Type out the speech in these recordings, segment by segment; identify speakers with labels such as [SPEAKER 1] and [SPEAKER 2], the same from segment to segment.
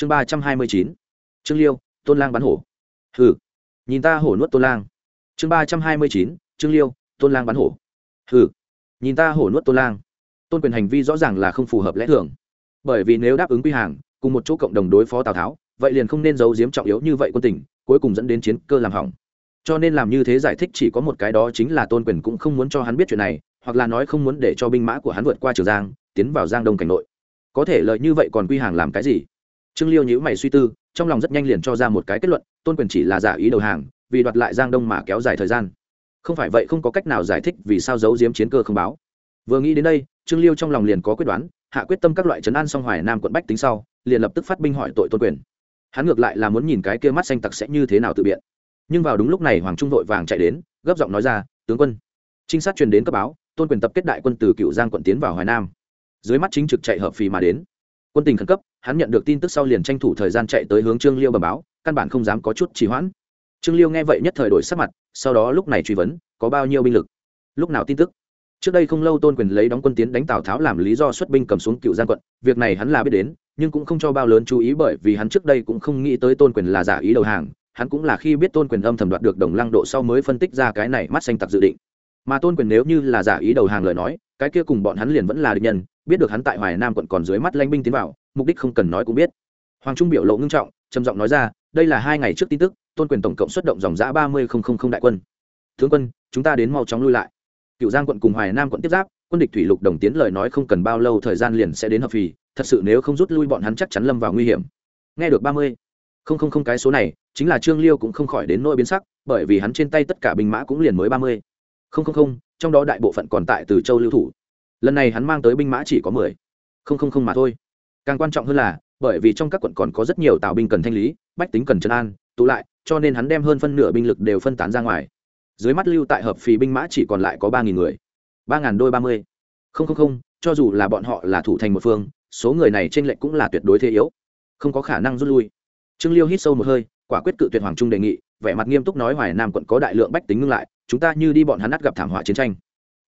[SPEAKER 1] chương ba trăm hai mươi chín. Trương liêu, tôn lang bắn hổ. Hừ, nhìn ta hổ nuốt tôn lang. Chương ba trăm hai mươi chín, trương liêu, tôn lang bắn hổ. Hừ, nhìn ta hổ nuốt tôn lang. Tôn quyền hành vi rõ ràng là không phù hợp lẽ thường. Bởi vì nếu đáp ứng quy hàng, cùng một chỗ cộng đồng đối phó tào tháo, vậy liền không nên giấu giếm trọng yếu như vậy quân tỉnh cuối cùng dẫn đến chiến cơ làm hỏng. Cho nên làm như thế giải thích chỉ có một cái đó chính là tôn quyền cũng không muốn cho hắn biết chuyện này, hoặc là nói không muốn để cho binh mã của hắn vượt qua trường giang, tiến vào giang đông cảnh nội. Có thể lợi như vậy còn quy hàng làm cái gì? Trương liêu nhữ mày suy tư, trong lòng rất nhanh liền cho ra một cái kết luận, tôn quyền chỉ là giả ý đầu hàng, vì đoạt lại giang đông mà kéo dài thời gian. Không phải vậy không có cách nào giải thích vì sao giấu giếm chiến cơ không báo. Vừa nghĩ đến đây, trương liêu trong lòng liền có quyết đoán, hạ quyết tâm các loại trấn an song hoài nam quận bách tính sau, liền lập tức phát binh hỏi tội tôn quyền. Hắn ngược lại là muốn nhìn cái kia mắt xanh tặc sẽ như thế nào tự biện. Nhưng vào đúng lúc này hoàng trung vội vàng chạy đến, gấp giọng nói ra, tướng quân. Trinh sát truyền đến cấp báo, tôn quyền tập kết đại quân từ cựu giang quận tiến vào hoài nam. Dưới mắt chính trực chạy hợp phì mà đến quân tình khẩn cấp, hắn nhận được tin tức sau liền tranh thủ thời gian chạy tới hướng trương liêu bờ báo, căn bản không dám có chút trì hoãn. Trương liêu nghe vậy nhất thời đổi sắc mặt, sau đó lúc này truy vấn, có bao nhiêu binh lực? Lúc nào tin tức? Trước đây không lâu tôn quyền lấy đóng quân tiến đánh tào tháo làm lý do xuất binh cầm xuống cựu giang quận, việc này hắn là biết đến, nhưng cũng không cho bao lớn chú ý bởi vì hắn trước đây cũng không nghĩ tới tôn quyền là giả ý đầu hàng, hắn cũng là khi biết tôn quyền âm thầm đoạt được đồng lăng độ sau mới phân tích ra cái này mắt xanh tặc dự định. Mà tôn quyền nếu như là giả ý đầu hàng lời nói cái kia cùng bọn hắn liền vẫn là địch nhân, biết được hắn tại hoài nam quận còn dưới mắt lanh binh tiến vào, mục đích không cần nói cũng biết. Hoàng trung biểu lộ ngưng trọng, trầm giọng nói ra, đây là hai ngày trước tin tức, tôn quyền tổng cộng xuất động dòng giã ba mươi đại quân. Tướng quân, chúng ta đến mau chóng lui lại. Cựu giang quận cùng hoài nam quận tiếp giáp, quân địch thủy lục đồng tiến lời nói không cần bao lâu thời gian liền sẽ đến hợp phì, thật sự nếu không rút lui bọn hắn chắc chắn lâm vào nguy hiểm. Nghe được ba mươi không không không cái số này, chính là trương liêu cũng không khỏi đến nỗi biến sắc, bởi vì hắn trên tay tất cả binh mã cũng liền mới ba mươi không không không, trong đó đại bộ phận còn tại từ châu lưu thủ. Lần này hắn mang tới binh mã chỉ có mười. Không không không mà thôi. Càng quan trọng hơn là, bởi vì trong các quận còn có rất nhiều tào binh cần thanh lý, bách tính cần trấn an, tụ lại, cho nên hắn đem hơn phân nửa binh lực đều phân tán ra ngoài. Dưới mắt lưu tại hợp phì binh mã chỉ còn lại có ba nghìn người. Ba ngàn đôi ba mươi. Không không không, cho dù là bọn họ là thủ thành một phương, số người này trên lệnh cũng là tuyệt đối thế yếu. Không có khả năng rút lui. Trương liêu hít sâu một hơi, quả quyết cự tuyệt hoàng trung đề nghị vẻ mặt nghiêm túc nói hoài nam quận có đại lượng bách tính ngưng lại, chúng ta như đi bọn hắn ắt gặp thảm họa chiến tranh.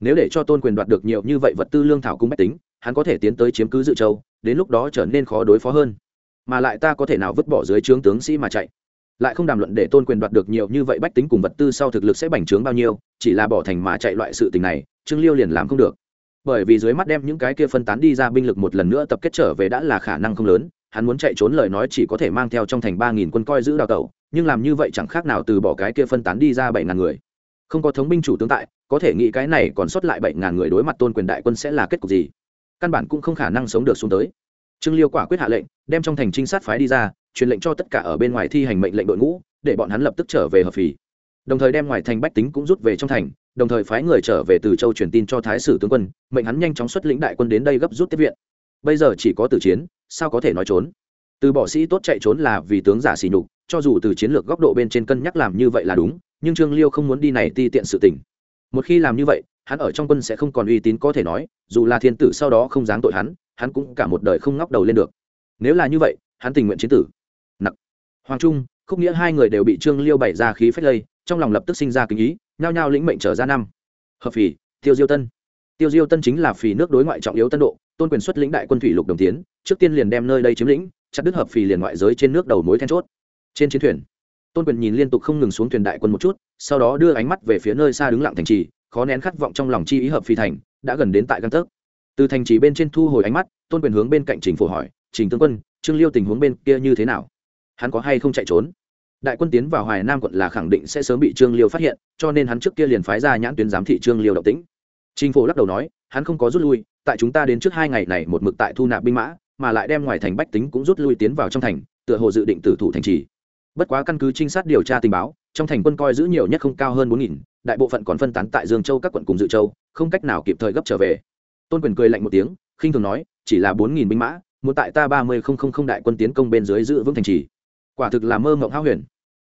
[SPEAKER 1] Nếu để cho tôn quyền đoạt được nhiều như vậy vật tư lương thảo cung bách tính, hắn có thể tiến tới chiếm cứ dự châu, đến lúc đó trở nên khó đối phó hơn. Mà lại ta có thể nào vứt bỏ dưới trướng tướng sĩ mà chạy? Lại không đàm luận để tôn quyền đoạt được nhiều như vậy bách tính cùng vật tư sau thực lực sẽ bành trướng bao nhiêu, chỉ là bỏ thành mà chạy loại sự tình này, trương liêu liền làm không được. Bởi vì dưới mắt đem những cái kia phân tán đi ra binh lực một lần nữa tập kết trở về đã là khả năng không lớn hắn muốn chạy trốn lời nói chỉ có thể mang theo trong thành ba nghìn quân coi giữ đào tẩu, nhưng làm như vậy chẳng khác nào từ bỏ cái kia phân tán đi ra bảy ngàn người. Không có thống binh chủ tướng tại, có thể nghĩ cái này còn sót lại bảy ngàn người đối mặt tôn quyền đại quân sẽ là kết cục gì? Căn bản cũng không khả năng sống được xuống tới. Trương liêu quả quyết hạ lệnh, đem trong thành trinh sát phái đi ra, truyền lệnh cho tất cả ở bên ngoài thi hành mệnh lệnh đội ngũ, để bọn hắn lập tức trở về hợp phì. Đồng thời đem ngoài thành bách tính cũng rút về trong thành, đồng thời phái người trở về từ châu truyền tin cho thái sử tướng quân, mệnh hắn nhanh chóng xuất lĩnh đại quân đến đây gấp rút tiếp viện bây giờ chỉ có tử chiến, sao có thể nói trốn? Từ bỏ sĩ tốt chạy trốn là vì tướng giả xỉ nhục, cho dù từ chiến lược góc độ bên trên cân nhắc làm như vậy là đúng, nhưng trương liêu không muốn đi này ti tiện sự tình. Một khi làm như vậy, hắn ở trong quân sẽ không còn uy tín có thể nói, dù là thiên tử sau đó không dáng tội hắn hắn cũng cả một đời không ngóc đầu lên được. Nếu là như vậy, hắn tình nguyện chiến tử. Nặc. Hoàng trung, khúc nghĩa hai người đều bị trương liêu bày ra khí phách lây, trong lòng lập tức sinh ra kinh ý, nhao nhao lĩnh mệnh trở ra năm. Hợp phì, tiêu diêu tân. Tiêu diêu tân chính là phì nước đối ngoại trọng yếu tân độ tôn quyền xuất lĩnh đại quân thủy lục đồng tiến, trước tiên liền đem nơi đây chiếm lĩnh, chặt đứt hợp phì liền ngoại giới trên nước đầu mối then chốt. Trên chiến thuyền, tôn quyền nhìn liên tục không ngừng xuống thuyền đại quân một chút, sau đó đưa ánh mắt về phía nơi xa đứng lặng thành trì, khó nén khát vọng trong lòng chi ý hợp phi thành, đã gần đến tại căn tấc. Từ thành trì bên trên thu hồi ánh mắt, tôn quyền hướng bên cạnh trình phổ hỏi, trình tướng quân, trương liêu tình huống bên kia như thế nào? Hắn có hay không chạy trốn? Đại quân tiến vào hoài nam quận là khẳng định sẽ sớm bị trương liêu phát hiện, cho nên hắn trước kia liền phái ra nhãn tuyến giám thị trương liêu động tĩnh trình phổ lắc đầu nói, hắn không có rút lui, tại chúng ta đến trước hai ngày này một mực tại thu nạp binh mã, mà lại đem ngoài thành bách tính cũng rút lui tiến vào trong thành, tựa hồ dự định tử thủ thành trì. Bất quá căn cứ trinh sát điều tra tình báo, trong thành quân coi giữ nhiều nhất không cao hơn bốn nghìn, đại bộ phận còn phân tán tại dương châu các quận cùng dự châu, không cách nào kịp thời gấp trở về. Tôn quyền cười lạnh một tiếng, khinh thường nói, chỉ là bốn nghìn binh mã, muốn tại ta ba mươi không không không đại quân tiến công bên dưới giữ vững thành trì. Quả thực là mơ mộng hao huyền.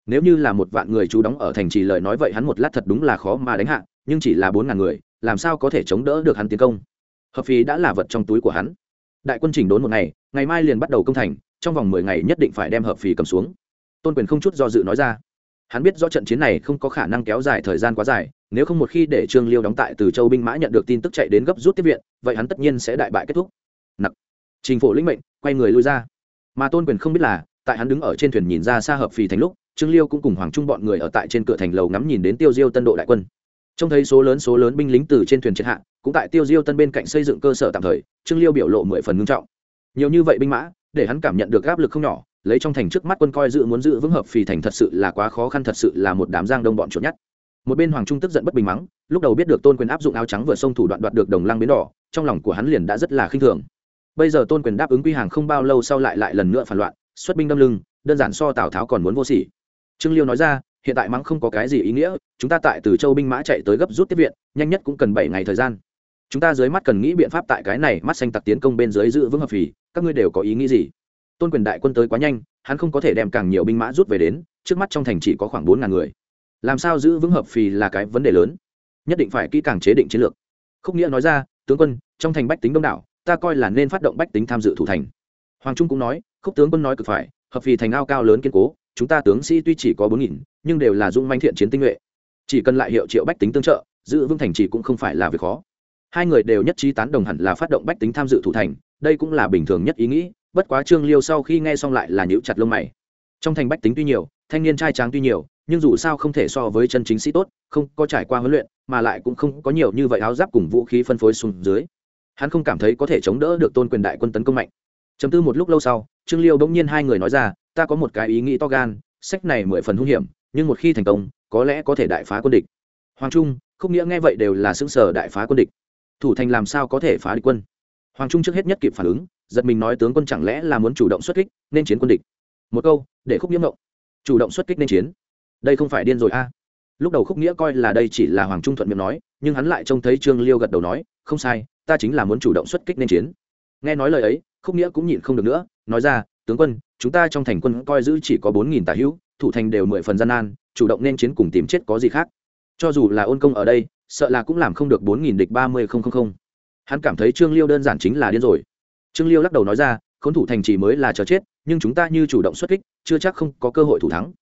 [SPEAKER 1] Nếu như là một vạn người trú đóng ở thành trì lời nói vậy hắn một lát thật đúng là khó mà đánh hạ, nhưng chỉ là bốn ngàn người làm sao có thể chống đỡ được hắn tiến công? Hợp phí đã là vật trong túi của hắn. Đại quân chỉnh đốn một ngày ngày mai liền bắt đầu công thành, trong vòng mười ngày nhất định phải đem hợp phì cầm xuống. Tôn quyền không chút do dự nói ra. Hắn biết do trận chiến này không có khả năng kéo dài thời gian quá dài, nếu không một khi để trương liêu đóng tại từ châu binh mã nhận được tin tức chạy đến gấp rút tiếp viện, vậy hắn tất nhiên sẽ đại bại kết thúc. Nặc. Trình phổ lĩnh mệnh, quay người lui ra. Mà tôn quyền không biết là, tại hắn đứng ở trên thuyền nhìn ra xa hợp phì thành lúc, trương liêu cũng cùng hoàng trung bọn người ở tại trên cửa thành lầu ngắm nhìn đến tiêu diêu tân độ đại quân trông thấy số lớn số lớn binh lính từ trên thuyền triệt hạ, cũng tại tiêu diêu tân bên cạnh xây dựng cơ sở tạm thời, trương liêu biểu lộ mười phần ngưng trọng. Nhiều như vậy binh mã, để hắn cảm nhận được áp lực không nhỏ, lấy trong thành trước mắt quân coi dự muốn giữ vững hợp phì thành thật sự là quá khó khăn, thật sự là một đám giang đông bọn trộn nhất. Một bên hoàng trung tức giận bất bình mắng, lúc đầu biết được tôn quyền áp dụng áo trắng vừa sông thủ đoạn đoạt được đồng lăng bến đỏ, trong lòng của hắn liền đã rất là khinh thường. Bây giờ tôn quyền đáp ứng quy hàng không bao lâu sau lại lại lần nữa phản loạn, xuất binh đâm lưng, đơn giản so tào tháo còn muốn vô sỉ. Trương liêu nói ra hiện tại mắng không có cái gì ý nghĩa, chúng ta tại từ châu binh mã chạy tới gấp rút tiếp viện, nhanh nhất cũng cần bảy ngày thời gian. Chúng ta dưới mắt cần nghĩ biện pháp tại cái này mắt xanh tặc tiến công bên dưới giữ vững hợp phì, các ngươi đều có ý nghĩ gì? Tôn quyền đại quân tới quá nhanh, hắn không có thể đem càng nhiều binh mã rút về đến, trước mắt trong thành chỉ có khoảng bốn ngàn người. Làm sao giữ vững hợp phì là cái vấn đề lớn. Nhất định phải kỹ càng chế định chiến lược. Khúc nghĩa nói ra, tướng quân, trong thành bách tính đông đảo, ta coi là nên phát động bách tính tham dự thủ thành. Hoàng trung cũng nói, khúc tướng quân nói cực phải, hợp phì thành ao cao lớn kiên cố chúng ta tướng sĩ tuy chỉ có bốn nghìn, nhưng đều là dung manh thiện chiến tinh nhuệ. Chỉ cần lại hiệu triệu bách tính tương trợ, giữ vững thành trì cũng không phải là việc khó. Hai người đều nhất trí tán đồng hẳn là phát động bách tính tham dự thủ thành, đây cũng là bình thường nhất ý nghĩ, bất quá trương liêu sau khi nghe xong lại là nhíu chặt lông mày. Trong thành bách tính tuy nhiều, thanh niên trai tráng tuy nhiều, nhưng dù sao không thể so với chân chính sĩ tốt, không có trải qua huấn luyện, mà lại cũng không có nhiều như vậy áo giáp cùng vũ khí phân phối xuống dưới. Hắn không cảm thấy có thể chống đỡ được tôn quyền đại quân tấn công mạnh. Chấm tư một lúc lâu sau, trương liêu bỗng nhiên hai người nói ra ta có một cái ý nghĩ to gan, sách này mười phần hung hiểm, nhưng một khi thành công, có lẽ có thể đại phá quân địch. Hoàng trung không nghĩa nghe vậy đều là xứng sở đại phá quân địch. Thủ thành làm sao có thể phá địch quân? Hoàng trung trước hết nhất kịp phản ứng, giật mình nói tướng quân chẳng lẽ là muốn chủ động xuất kích, nên chiến quân địch. Một câu, để khúc nghĩa ngộng. Chủ động xuất kích nên chiến. Đây không phải điên rồi a. Lúc đầu khúc nghĩa coi là đây chỉ là hoàng trung thuận miệng nói, nhưng hắn lại trông thấy trương liêu gật đầu nói, không sai, ta chính là muốn chủ động xuất kích nên chiến. Nghe nói lời ấy, khúc nghĩa cũng nhịn không được nữa, nói ra, tướng quân chúng ta trong thành quân coi giữ chỉ có bốn nghìn tà hữu, thủ thành đều mười phần gian nan, chủ động nên chiến cùng tìm chết có gì khác. Cho dù là ôn công ở đây, sợ là cũng làm không được bốn nghìn địch ba mươi không không không. Hắn cảm thấy trương liêu đơn giản chính là điên rồi. Trương liêu lắc đầu nói ra, khốn thủ thành chỉ mới là chờ chết, nhưng chúng ta như chủ động xuất kích, chưa chắc không có cơ hội thủ thắng.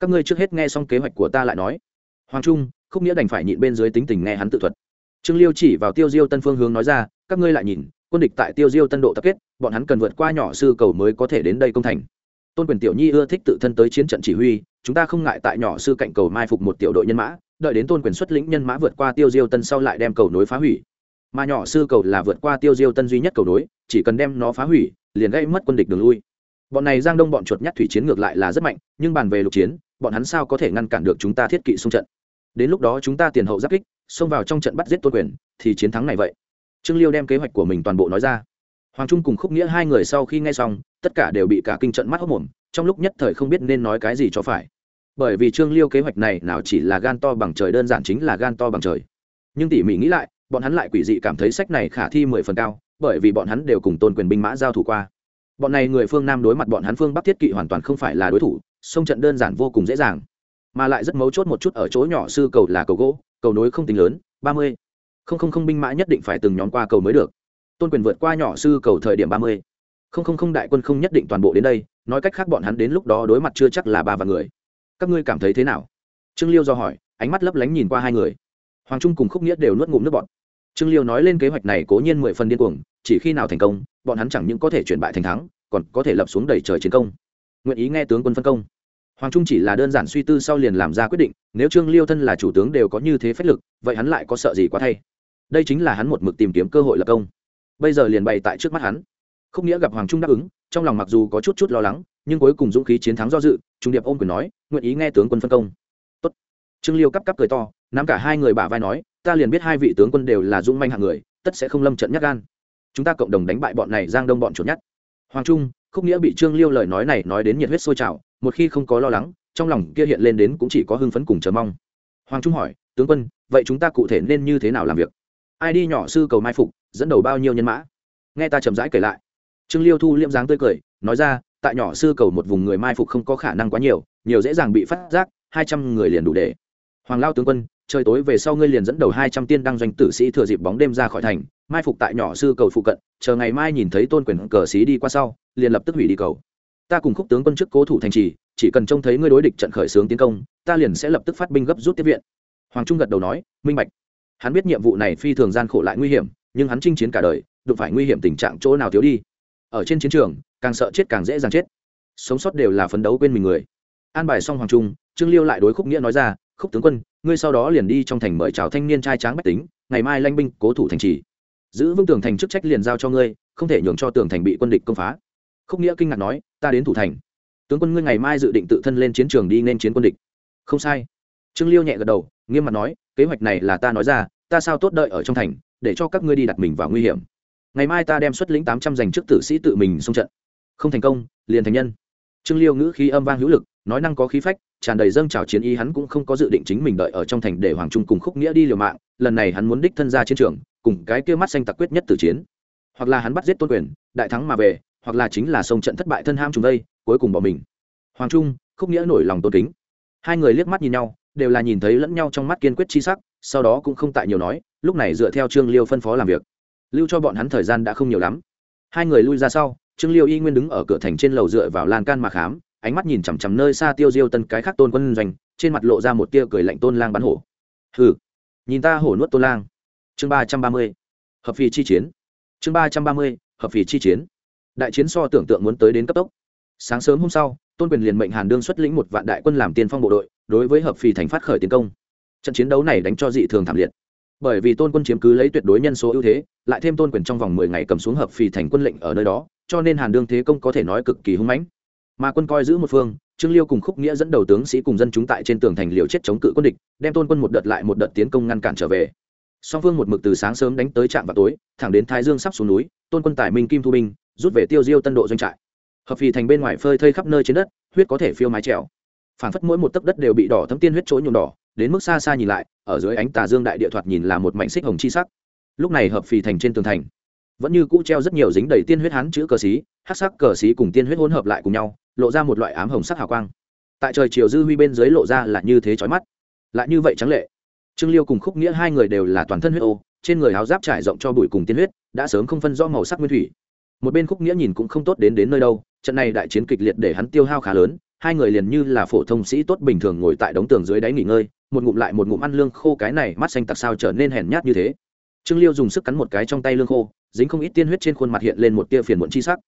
[SPEAKER 1] Các ngươi trước hết nghe xong kế hoạch của ta lại nói. Hoàng trung không nghĩa đành phải nhịn bên dưới tính tình nghe hắn tự thuật. Trương liêu chỉ vào tiêu diêu tân phương hướng nói ra, các ngươi lại nhìn quân địch tại tiêu diêu tân độ tập kết, bọn hắn cần vượt qua nhỏ sư cầu mới có thể đến đây công thành. Tôn quyền tiểu nhi ưa thích tự thân tới chiến trận chỉ huy, chúng ta không ngại tại nhỏ sư cạnh cầu mai phục một tiểu đội nhân mã, đợi đến tôn quyền xuất lĩnh nhân mã vượt qua tiêu diêu tân sau lại đem cầu nối phá hủy. Mà nhỏ sư cầu là vượt qua tiêu diêu tân duy nhất cầu nối, chỉ cần đem nó phá hủy, liền gây mất quân địch đường lui. Bọn này giang đông bọn chuột nhát thủy chiến ngược lại là rất mạnh, nhưng bàn về lục chiến, bọn hắn sao có thể ngăn cản được chúng ta thiết kỵ xung trận? Đến lúc đó chúng ta tiền hậu giáp kích, xông vào trong trận bắt giết tôn quyền, thì chiến thắng này vậy trương liêu đem kế hoạch của mình toàn bộ nói ra. Hoàng trung cùng khúc nghĩa hai người sau khi nghe xong, tất cả đều bị cả kinh trận mắt hốc mồm, trong lúc nhất thời không biết nên nói cái gì cho phải. Bởi vì trương liêu kế hoạch này nào chỉ là gan to bằng trời đơn giản chính là gan to bằng trời. Nhưng tỉ mỉ nghĩ lại, bọn hắn lại quỷ dị cảm thấy sách này khả thi mười phần cao, bởi vì bọn hắn đều cùng tôn quyền binh mã giao thủ qua. Bọn này người phương nam đối mặt bọn hắn phương bắc thiết kỵ hoàn toàn không phải là đối thủ, sông trận đơn giản vô cùng dễ dàng. Mà lại rất mấu chốt một chút ở chỗ nhỏ sư cầu là cầu gỗ, cầu nối không tính lớn, ba mươi không không không binh mã nhất định phải từng nhóm qua cầu mới được. Tôn quyền vượt qua nhỏ sư cầu thời điểm ba mươi. Không không không đại quân không nhất định toàn bộ đến đây, nói cách khác bọn hắn đến lúc đó đối mặt chưa chắc là ba vạn người. Các ngươi cảm thấy thế nào? Trương liêu do hỏi, ánh mắt lấp lánh nhìn qua hai người. Hoàng trung cùng khúc nghĩa đều nuốt ngụm nước bọn trương liêu nói lên kế hoạch này cố nhiên mười phần điên cuồng, chỉ khi nào thành công, bọn hắn chẳng những có thể chuyển bại thành thắng, còn có thể lập xuống đầy trời chiến công. Nguyện ý nghe tướng quân phân công. Hoàng trung chỉ là đơn giản suy tư sau liền làm ra quyết định, nếu trương liêu thân là chủ tướng đều có như thế phách lực, vậy hắn lại có sợ gì quá thay? Đây chính là hắn một mực tìm kiếm cơ hội lập công. Bây giờ liền bày tại trước mắt hắn. Không nghĩa gặp hoàng trung đáp ứng, trong lòng mặc dù có chút chút lo lắng, nhưng cuối cùng dũng khí chiến thắng do dự, trung điệp ôm quyền nói, nguyện ý nghe tướng quân phân công. Tốt. trương liêu cắp cắp cười to, nắm cả hai người bả vai nói, ta liền biết hai vị tướng quân đều là dũng manh hạng người, tất sẽ không lâm trận nhát gan. Chúng ta cộng đồng đánh bại bọn này giang đông bọn chuột nhát hoàng trung, khúc nghĩa bị trương liêu lời nói này nói đến nhiệt huyết sôi trào, một khi không có lo lắng, trong lòng kia hiện lên đến cũng chỉ có hưng phấn cùng chờ mong. Hoàng trung hỏi, tướng quân, vậy chúng ta cụ thể nên như thế nào làm việc? Ai đi nhỏ sư cầu mai phục, dẫn đầu bao nhiêu nhân mã? Nghe ta chậm rãi kể lại. Trương liêu thu liễm dáng tươi cười, nói ra, tại nhỏ sư cầu một vùng người mai phục không có khả năng quá nhiều nhiều dễ dàng bị phát giác, hai trăm người liền đủ để. Hoàng lao tướng quân, trời tối về sau ngươi liền dẫn đầu hai trăm tiên đăng doanh tử sĩ thừa dịp bóng đêm ra khỏi thành, mai phục tại nhỏ sư cầu phụ cận, chờ ngày mai nhìn thấy tôn quyền cờ sĩ đi qua sau, liền lập tức hủy đi cầu. Ta cùng khúc tướng quân chức cố thủ thành trì, chỉ cần trông thấy ngươi đối địch trận khởi xướng tiến công, ta liền sẽ lập tức phát binh gấp rút tiếp viện. Hoàng trung gật đầu nói, minh bạch hắn biết nhiệm vụ này phi thường gian khổ lại nguy hiểm, nhưng hắn chinh chiến cả đời, đụng phải nguy hiểm tình trạng chỗ nào thiếu đi. Ở trên chiến trường, càng sợ chết càng dễ dàng chết. Sống sót đều là phấn đấu quên mình người. An bài xong hoàng trung, trương liêu lại đối khúc nghĩa nói ra, khúc tướng quân, ngươi sau đó liền đi trong thành mời chào thanh niên trai tráng bách tính, ngày mai lanh binh cố thủ thành trì. Giữ vững tường thành chức trách liền giao cho ngươi, không thể nhường cho tường thành bị quân địch công phá. Khúc nghĩa kinh ngạc nói, ta đến thủ thành. Tướng quân ngươi ngày mai dự định tự thân lên chiến trường đi nên chiến quân địch. Không sai. Trương liêu nhẹ gật đầu nghiêm mặt nói, kế hoạch này là ta nói ra, ta sao tốt đợi ở trong thành, để cho các ngươi đi đặt mình vào nguy hiểm. Ngày mai ta đem xuất lĩnh tám trăm dành trước tử sĩ tự mình xung trận. Không thành công, liền thành nhân. Trương liêu ngữ khí âm vang hữu lực, nói năng có khí phách, tràn đầy dâng trào chiến ý hắn cũng không có dự định chính mình đợi ở trong thành để hoàng trung cùng khúc nghĩa đi liều mạng, lần này hắn muốn đích thân ra chiến trường, cùng cái kia mắt xanh tặc quyết nhất tử chiến. Hoặc là hắn bắt giết tôn quyền, đại thắng mà về, hoặc là chính là sông trận thất bại thân ham trùng đây cuối cùng bỏ mình. Hoàng trung, khúc nghĩa nổi lòng tôn kính. Hai người liếc mắt nhìn nhau đều là nhìn thấy lẫn nhau trong mắt kiên quyết chi sắc, sau đó cũng không tại nhiều nói, lúc này dựa theo trương liêu phân phó làm việc. Lưu cho bọn hắn thời gian đã không nhiều lắm. Hai người lui ra sau, trương liêu y nguyên đứng ở cửa thành trên lầu dựa vào lan can mà khám, ánh mắt nhìn chằm chằm nơi xa tiêu diêu tân cái khác tôn quân doanh, trên mặt lộ ra một tia cười lạnh tôn lang bắn hổ. Hừ, nhìn ta hổ nuốt tôn lang. Chương ba trăm ba mươi, hợp phì chi chiến. Chương ba trăm ba mươi, hợp phì chi chiến. Đại chiến so tưởng tượng muốn tới đến cấp tốc. Sáng sớm hôm sau tôn quyền liền mệnh hàn đương xuất lĩnh một vạn đại quân làm tiên phong bộ đội, đối với hợp phì thành phát khởi tiến công. Trận chiến đấu này đánh cho dị thường thảm liệt. Bởi vì tôn quân chiếm cứ lấy tuyệt đối nhân số ưu thế, lại thêm tôn quyền trong vòng mười ngày cầm xuống hợp phì thành quân lệnh ở nơi đó, cho nên hàn đương thế công có thể nói cực kỳ hung mãnh. Mà quân coi giữ một phương, trương liêu cùng khúc nghĩa dẫn đầu tướng sĩ cùng dân chúng tại trên tường thành liều chết chống cự quân địch, đem tôn quân một đợt lại một đợt tiến công ngăn cản trở về. Song phương một mực từ sáng sớm đánh tới trạm vào tối, thẳng đến thái dương sắp xuống núi, tôn quân tài minh kim thu binh, rút về tiêu diêu tân độ doanh trại hợp phì thành bên ngoài phơi thây khắp nơi trên đất, huyết có thể phiêu mái trèo. Phản phất mỗi một tấc đất đều bị đỏ thấm tiên huyết trỗi nhuộm đỏ, đến mức xa xa nhìn lại, ở dưới ánh tà dương đại địa thoạt nhìn là một mảnh xích hồng chi sắc. Lúc này hợp phì thành trên tường thành, vẫn như cũ treo rất nhiều dính đầy tiên huyết hán chữ cờ xí hát sắc cờ xí cùng tiên huyết hỗn hợp lại cùng nhau, lộ ra một loại ám hồng sắc hào quang. Tại trời chiều dư huy bên dưới lộ ra là như thế chói mắt. Lại như vậy trắng lệ. Trương liêu cùng khúc nghĩa hai người đều là toàn thân huyết ô, trên người áo giáp trải rộng cho bụi cùng tiên huyết, đã sớm không phân rõ màu sắc nguyên thủy một bên khúc nghĩa nhìn cũng không tốt đến đến nơi đâu, trận này đại chiến kịch liệt để hắn tiêu hao khá lớn, hai người liền như là phổ thông sĩ tốt bình thường ngồi tại đống tường dưới đáy nghỉ ngơi, một ngụm lại một ngụm ăn lương khô cái này mắt xanh tặc sao trở nên hèn nhát như thế. Trương liêu dùng sức cắn một cái trong tay lương khô, dính không ít tiên huyết trên khuôn mặt hiện lên một tia phiền muộn chi sắc.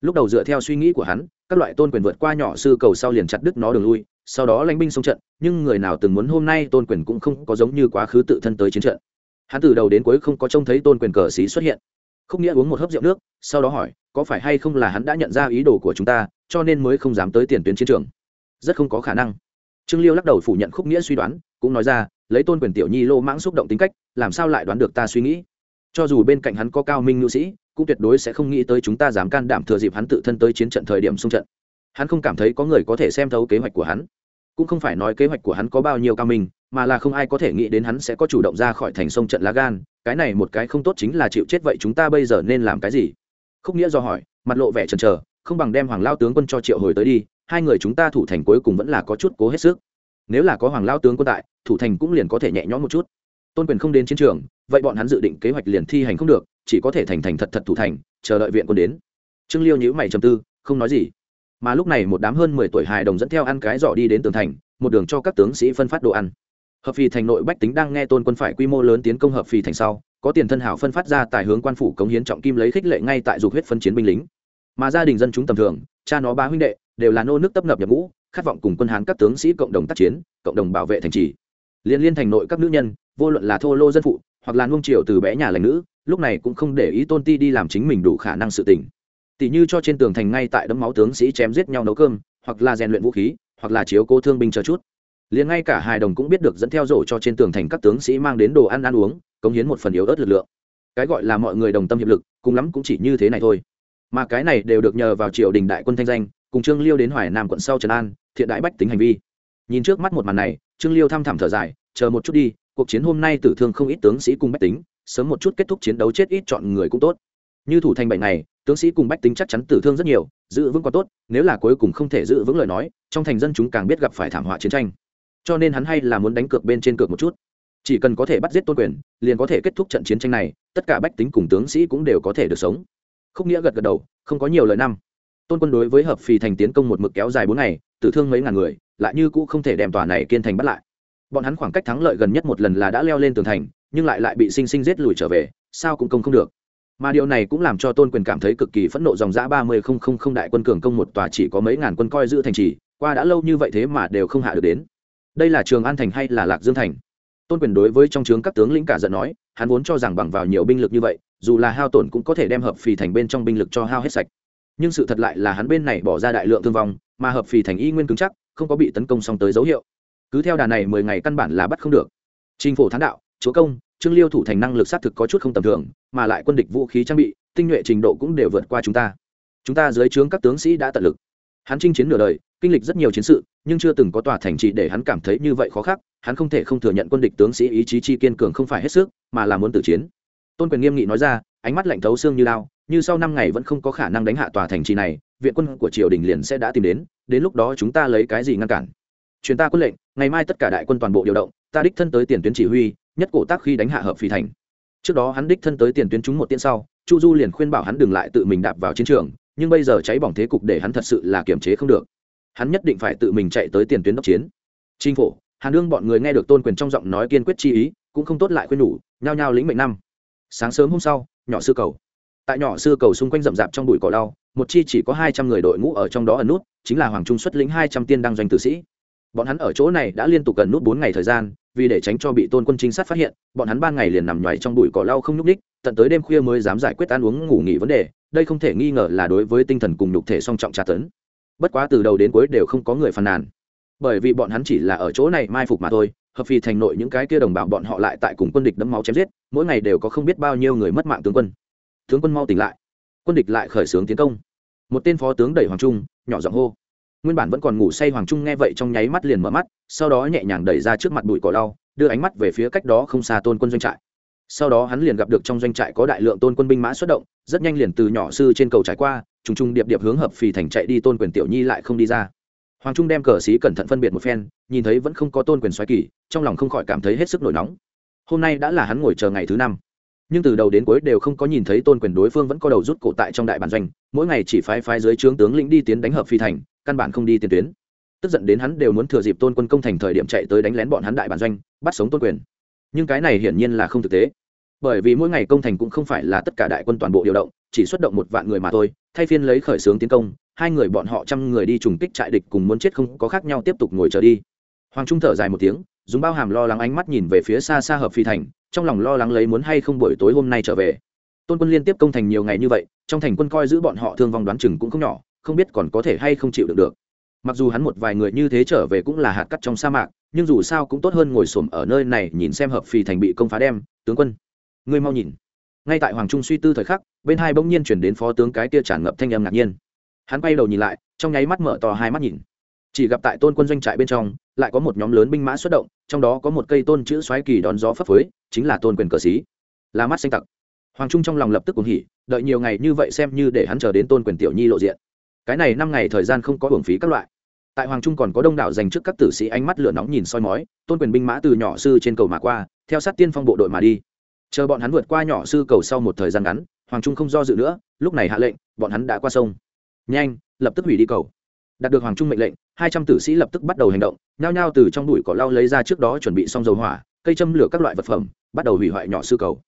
[SPEAKER 1] Lúc đầu dựa theo suy nghĩ của hắn, các loại tôn quyền vượt qua nhỏ sư cầu sau liền chặt đứt nó đường lui, sau đó lãnh binh xông trận, nhưng người nào từng muốn hôm nay tôn quyền cũng không có giống như quá khứ tự thân tới chiến trận. Hắn từ đầu đến cuối không có trông thấy tôn quyền cờ xí xuất hiện. Không nghĩa uống một hớp rượu nước sau đó hỏi, có phải hay không là hắn đã nhận ra ý đồ của chúng ta, cho nên mới không dám tới tiền tuyến chiến trường? Rất không có khả năng. Trương liêu lắc đầu phủ nhận khúc nghĩa suy đoán, cũng nói ra, lấy tôn quyền tiểu nhi lô mãng xúc động tính cách, làm sao lại đoán được ta suy nghĩ? Cho dù bên cạnh hắn có cao minh nhu sĩ, cũng tuyệt đối sẽ không nghĩ tới chúng ta dám can đảm thừa dịp hắn tự thân tới chiến trận thời điểm xung trận. Hắn không cảm thấy có người có thể xem thấu kế hoạch của hắn. Cũng không phải nói kế hoạch của hắn có bao nhiêu cao minh, mà là không ai có thể nghĩ đến hắn sẽ có chủ động ra khỏi thành sông trận lá gan. Cái này một cái không tốt chính là chịu chết vậy chúng ta bây giờ nên làm cái gì? Khúc nghĩa do hỏi, mặt lộ vẻ trần chờ, không bằng đem hoàng lao tướng quân cho triệu hồi tới đi, hai người chúng ta thủ thành cuối cùng vẫn là có chút cố hết sức. Nếu là có hoàng lao tướng quân tại, thủ thành cũng liền có thể nhẹ nhõm một chút. Tôn quyền không đến chiến trường, vậy bọn hắn dự định kế hoạch liền thi hành không được, chỉ có thể thành thành thật thật thủ thành, chờ đợi viện quân đến. Trương liêu nhữ mày trầm tư, không nói gì. Mà lúc này một đám hơn mười tuổi hài đồng dẫn theo ăn cái giỏ đi đến tường thành, một đường cho các tướng sĩ phân phát đồ ăn. Hợp phì thành nội bách tính đang nghe tôn quân phải quy mô lớn tiến công hợp phì thành sau có tiền thân hảo phân phát ra tại hướng quan phủ cống hiến trọng kim lấy khích lệ ngay tại dục huyết phân chiến binh lính. Mà gia đình dân chúng tầm thường, cha nó ba huynh đệ, đều là nô nước tấp nập nhập ngũ, khát vọng cùng quân hán các tướng sĩ cộng đồng tác chiến, cộng đồng bảo vệ thành trì. Liên liên thành nội các nữ nhân, vô luận là thô lô dân phụ, hoặc là nuông triều từ bé nhà lành nữ, lúc này cũng không để ý tôn ti đi làm chính mình đủ khả năng sự tình. Tỷ như cho trên tường thành ngay tại đấm máu tướng sĩ chém giết nhau nấu cơm, hoặc là rèn luyện vũ khí, hoặc là chiếu cô thương binh chờ chút liền ngay cả hài đồng cũng biết được dẫn theo rổ cho trên tường thành các tướng sĩ mang đến đồ ăn ăn uống, cống hiến một phần yếu ớt lực lượng. Cái gọi là mọi người đồng tâm hiệp lực, cùng lắm cũng chỉ như thế này thôi. Mà cái này đều được nhờ vào triều đình đại quân thanh danh, cùng trương liêu đến hoài nam quận sau trần an, thiện đại bách tính hành vi. Nhìn trước mắt một màn này, trương liêu thăm thẳm thở dài, chờ một chút đi, cuộc chiến hôm nay tử thương không ít tướng sĩ cùng bách tính, sớm một chút kết thúc chiến đấu chết ít chọn người cũng tốt. Như thủ thành bệnh này tướng sĩ cùng bách tính chắc chắn tử thương rất nhiều, giữ vững quá tốt, nếu là cuối cùng không thể giữ vững lời nói, trong thành dân chúng càng biết gặp phải thảm họa chiến tranh cho nên hắn hay là muốn đánh cược bên trên cược một chút. Chỉ cần có thể bắt giết tôn quyền, liền có thể kết thúc trận chiến tranh này, tất cả bách tính cùng tướng sĩ cũng đều có thể được sống. Khúc nghĩa gật gật đầu, không có nhiều lời năm. Tôn quân đối với hợp phì thành tiến công một mực kéo dài bốn ngày, tử thương mấy ngàn người, lại như cũ không thể đem tòa này kiên thành bắt lại. Bọn hắn khoảng cách thắng lợi gần nhất một lần là đã leo lên tường thành, nhưng lại lại bị sinh sinh giết lùi trở về, sao cũng công không được. Mà điều này cũng làm cho tôn quyền cảm thấy cực kỳ phẫn nộ dòng giã ba mươi không không không đại quân cường công một tòa chỉ có mấy ngàn quân coi giữ thành trì, qua đã lâu như vậy thế mà đều không hạ được đến đây là trường an thành hay là lạc dương thành? Tôn quyền đối với trong trướng các tướng lĩnh cả giận nói, hắn vốn cho rằng bằng vào nhiều binh lực như vậy, dù là hao tổn cũng có thể đem hợp phì thành bên trong binh lực cho hao hết sạch. Nhưng sự thật lại là hắn bên này bỏ ra đại lượng thương vong, mà hợp phì thành y nguyên cứng chắc, không có bị tấn công xong tới dấu hiệu. Cứ theo đà này mười ngày căn bản là bắt không được. Trình phổ thán đạo, chúa công, trương liêu thủ thành năng lực xác thực có chút không tầm thường, mà lại quân địch vũ khí trang bị, tinh nhuệ trình độ cũng đều vượt qua chúng ta. Chúng ta dưới trướng các tướng sĩ đã tận lực. Hắn chinh chiến nửa đời kinh lịch rất nhiều chiến sự, nhưng chưa từng có tòa thành trị để hắn cảm thấy như vậy khó khăn hắn không thể không thừa nhận quân địch tướng sĩ ý chí chi kiên cường không phải hết sức, mà là muốn tử chiến. Tôn quyền nghiêm nghị nói ra, ánh mắt lạnh thấu xương như lao, như sau năm ngày vẫn không có khả năng đánh hạ tòa thành trì này, viện quân của triều đình liền sẽ đã tìm đến đến lúc đó chúng ta lấy cái gì ngăn cản? Truyền ta quân lệnh, ngày mai tất cả đại quân toàn bộ điều động, ta đích thân tới tiền tuyến chỉ huy, nhất cổ tác khi đánh hạ hợp phi thành. Trước đó hắn đích thân tới tiền tuyến chúng một tiên sau, chu du liền khuyên bảo hắn đừng lại tự mình đạp vào chiến trường, nhưng bây giờ cháy bỏng thế cục để hắn thật sự là kiềm chế không được hắn nhất định phải tự mình chạy tới tiền tuyến đốc chiến. Chính phủ hàn đương bọn người nghe được tôn quyền trong giọng nói kiên quyết chi ý, cũng không tốt lại khuyên nhủ, nhao nhao lĩnh mệnh năm. Sáng sớm hôm sau, nhỏ sư cầu. Tại nhỏ sư cầu xung quanh rậm rạp trong bụi cỏ đau một chi chỉ có hai trăm người đội ngũ ở trong đó ẩn nút, chính là hoàng trung xuất lĩnh hai trăm tiên đăng doanh tử sĩ. Bọn hắn ở chỗ này đã liên tục gần nút bốn ngày thời gian, vì để tránh cho bị tôn quân trinh sát phát hiện, bọn hắn ban ngày liền nằm nhoài trong bụi cỏ lau không nhúc ních tận tới đêm khuya mới dám giải quyết ăn uống ngủ nghỉ vấn đề, đây không thể nghi ngờ là đối với tinh thần cùng nhục thể song trọng tra tấn bất quá từ đầu đến cuối đều không có người phàn nàn. Bởi vì bọn hắn chỉ là ở chỗ này mai phục mà thôi hợp phi thành nội những cái kia đồng bào bọn họ lại tại cùng quân địch đẫm máu chém giết mỗi ngày đều có không biết bao nhiêu người mất mạng tướng quân. Tướng quân mau tỉnh lại. Quân địch lại khởi xướng tiến công. Một tên phó tướng đẩy hoàng trung nhỏ giọng hô. Nguyên bản vẫn còn ngủ say hoàng trung nghe vậy trong nháy mắt liền mở mắt sau đó nhẹ nhàng đẩy ra trước mặt bụi cỏ đau, đưa ánh mắt về phía cách đó không xa tôn quân doanh trại sau đó hắn liền gặp được trong doanh trại có đại lượng tôn quân binh mã xuất động, rất nhanh liền từ nhỏ sư trên cầu trải qua, trùng trùng điệp điệp hướng hợp phì thành chạy đi tôn quyền tiểu nhi lại không đi ra. Hoàng trung đem cờ xí cẩn thận phân biệt một phen, nhìn thấy vẫn không có tôn quyền xoáy kỳ, trong lòng không khỏi cảm thấy hết sức nổi nóng. Hôm nay đã là hắn ngồi chờ ngày thứ năm. Nhưng từ đầu đến cuối đều không có nhìn thấy tôn quyền đối phương vẫn có đầu rút cổ tại trong đại bản doanh, mỗi ngày chỉ phái phái dưới trướng tướng lĩnh đi tiến đánh hợp phi thành, căn bản không đi tiền tuyến. Tức giận đến hắn đều muốn thừa dịp tôn quân công thành thời điểm chạy tới đánh lén bọn hắn đại bản doanh, bắt sống tôn quyền. Nhưng cái này hiển nhiên là không thực tế bởi vì mỗi ngày công thành cũng không phải là tất cả đại quân toàn bộ điều động, chỉ xuất động một vạn người mà thôi, thay phiên lấy khởi xướng tiến công, hai người bọn họ trăm người đi trùng kích trại địch cùng muốn chết không có khác nhau tiếp tục ngồi chờ đi. Hoàng trung thở dài một tiếng, dùng bao hàm lo lắng ánh mắt nhìn về phía xa xa hợp phi thành, trong lòng lo lắng lấy muốn hay không buổi tối hôm nay trở về. Tôn quân liên tiếp công thành nhiều ngày như vậy, trong thành quân coi giữ bọn họ thương vong đoán chừng cũng không nhỏ, không biết còn có thể hay không chịu được được. Mặc dù hắn một vài người như thế trở về cũng là hạt cắt trong sa mạc, nhưng dù sao cũng tốt hơn ngồi xổm ở nơi này nhìn xem hợp phi thành bị công phá đem, tướng quân ngươi mau nhìn. Ngay tại hoàng trung suy tư thời khắc, bên hai bỗng nhiên chuyển đến phó tướng cái tia tràn ngập thanh âm ngạc nhiên. Hắn quay đầu nhìn lại, trong nháy mắt mở to hai mắt nhìn. Chỉ gặp tại tôn quân doanh trại bên trong, lại có một nhóm lớn binh mã xuất động, trong đó có một cây tôn chữ xoáy kỳ đón gió phấp phới, chính là tôn quyền cờ xí là mắt xanh tặc. Hoàng trung trong lòng lập tức cùng hỉ, đợi nhiều ngày như vậy xem như để hắn chờ đến tôn quyền tiểu nhi lộ diện. Cái này năm ngày thời gian không có hưởng phí các loại. Tại hoàng trung còn có đông đảo dành trước các tử sĩ ánh mắt lửa nóng nhìn soi mói, tôn quyền binh mã từ nhỏ sư trên cầu mà qua, theo sát tiên phong bộ đội mà đi chờ bọn hắn vượt qua nhỏ sư cầu sau một thời gian ngắn, hoàng trung không do dự nữa, lúc này hạ lệnh, bọn hắn đã qua sông. Nhanh, lập tức hủy đi cầu. Đạt được hoàng trung mệnh lệnh, hai trăm tử sĩ lập tức bắt đầu hành động, nhao nhao từ trong đùi cỏ lau lấy ra trước đó chuẩn bị xong dầu hỏa, cây châm lửa các loại vật phẩm, bắt đầu hủy hoại nhỏ sư cầu.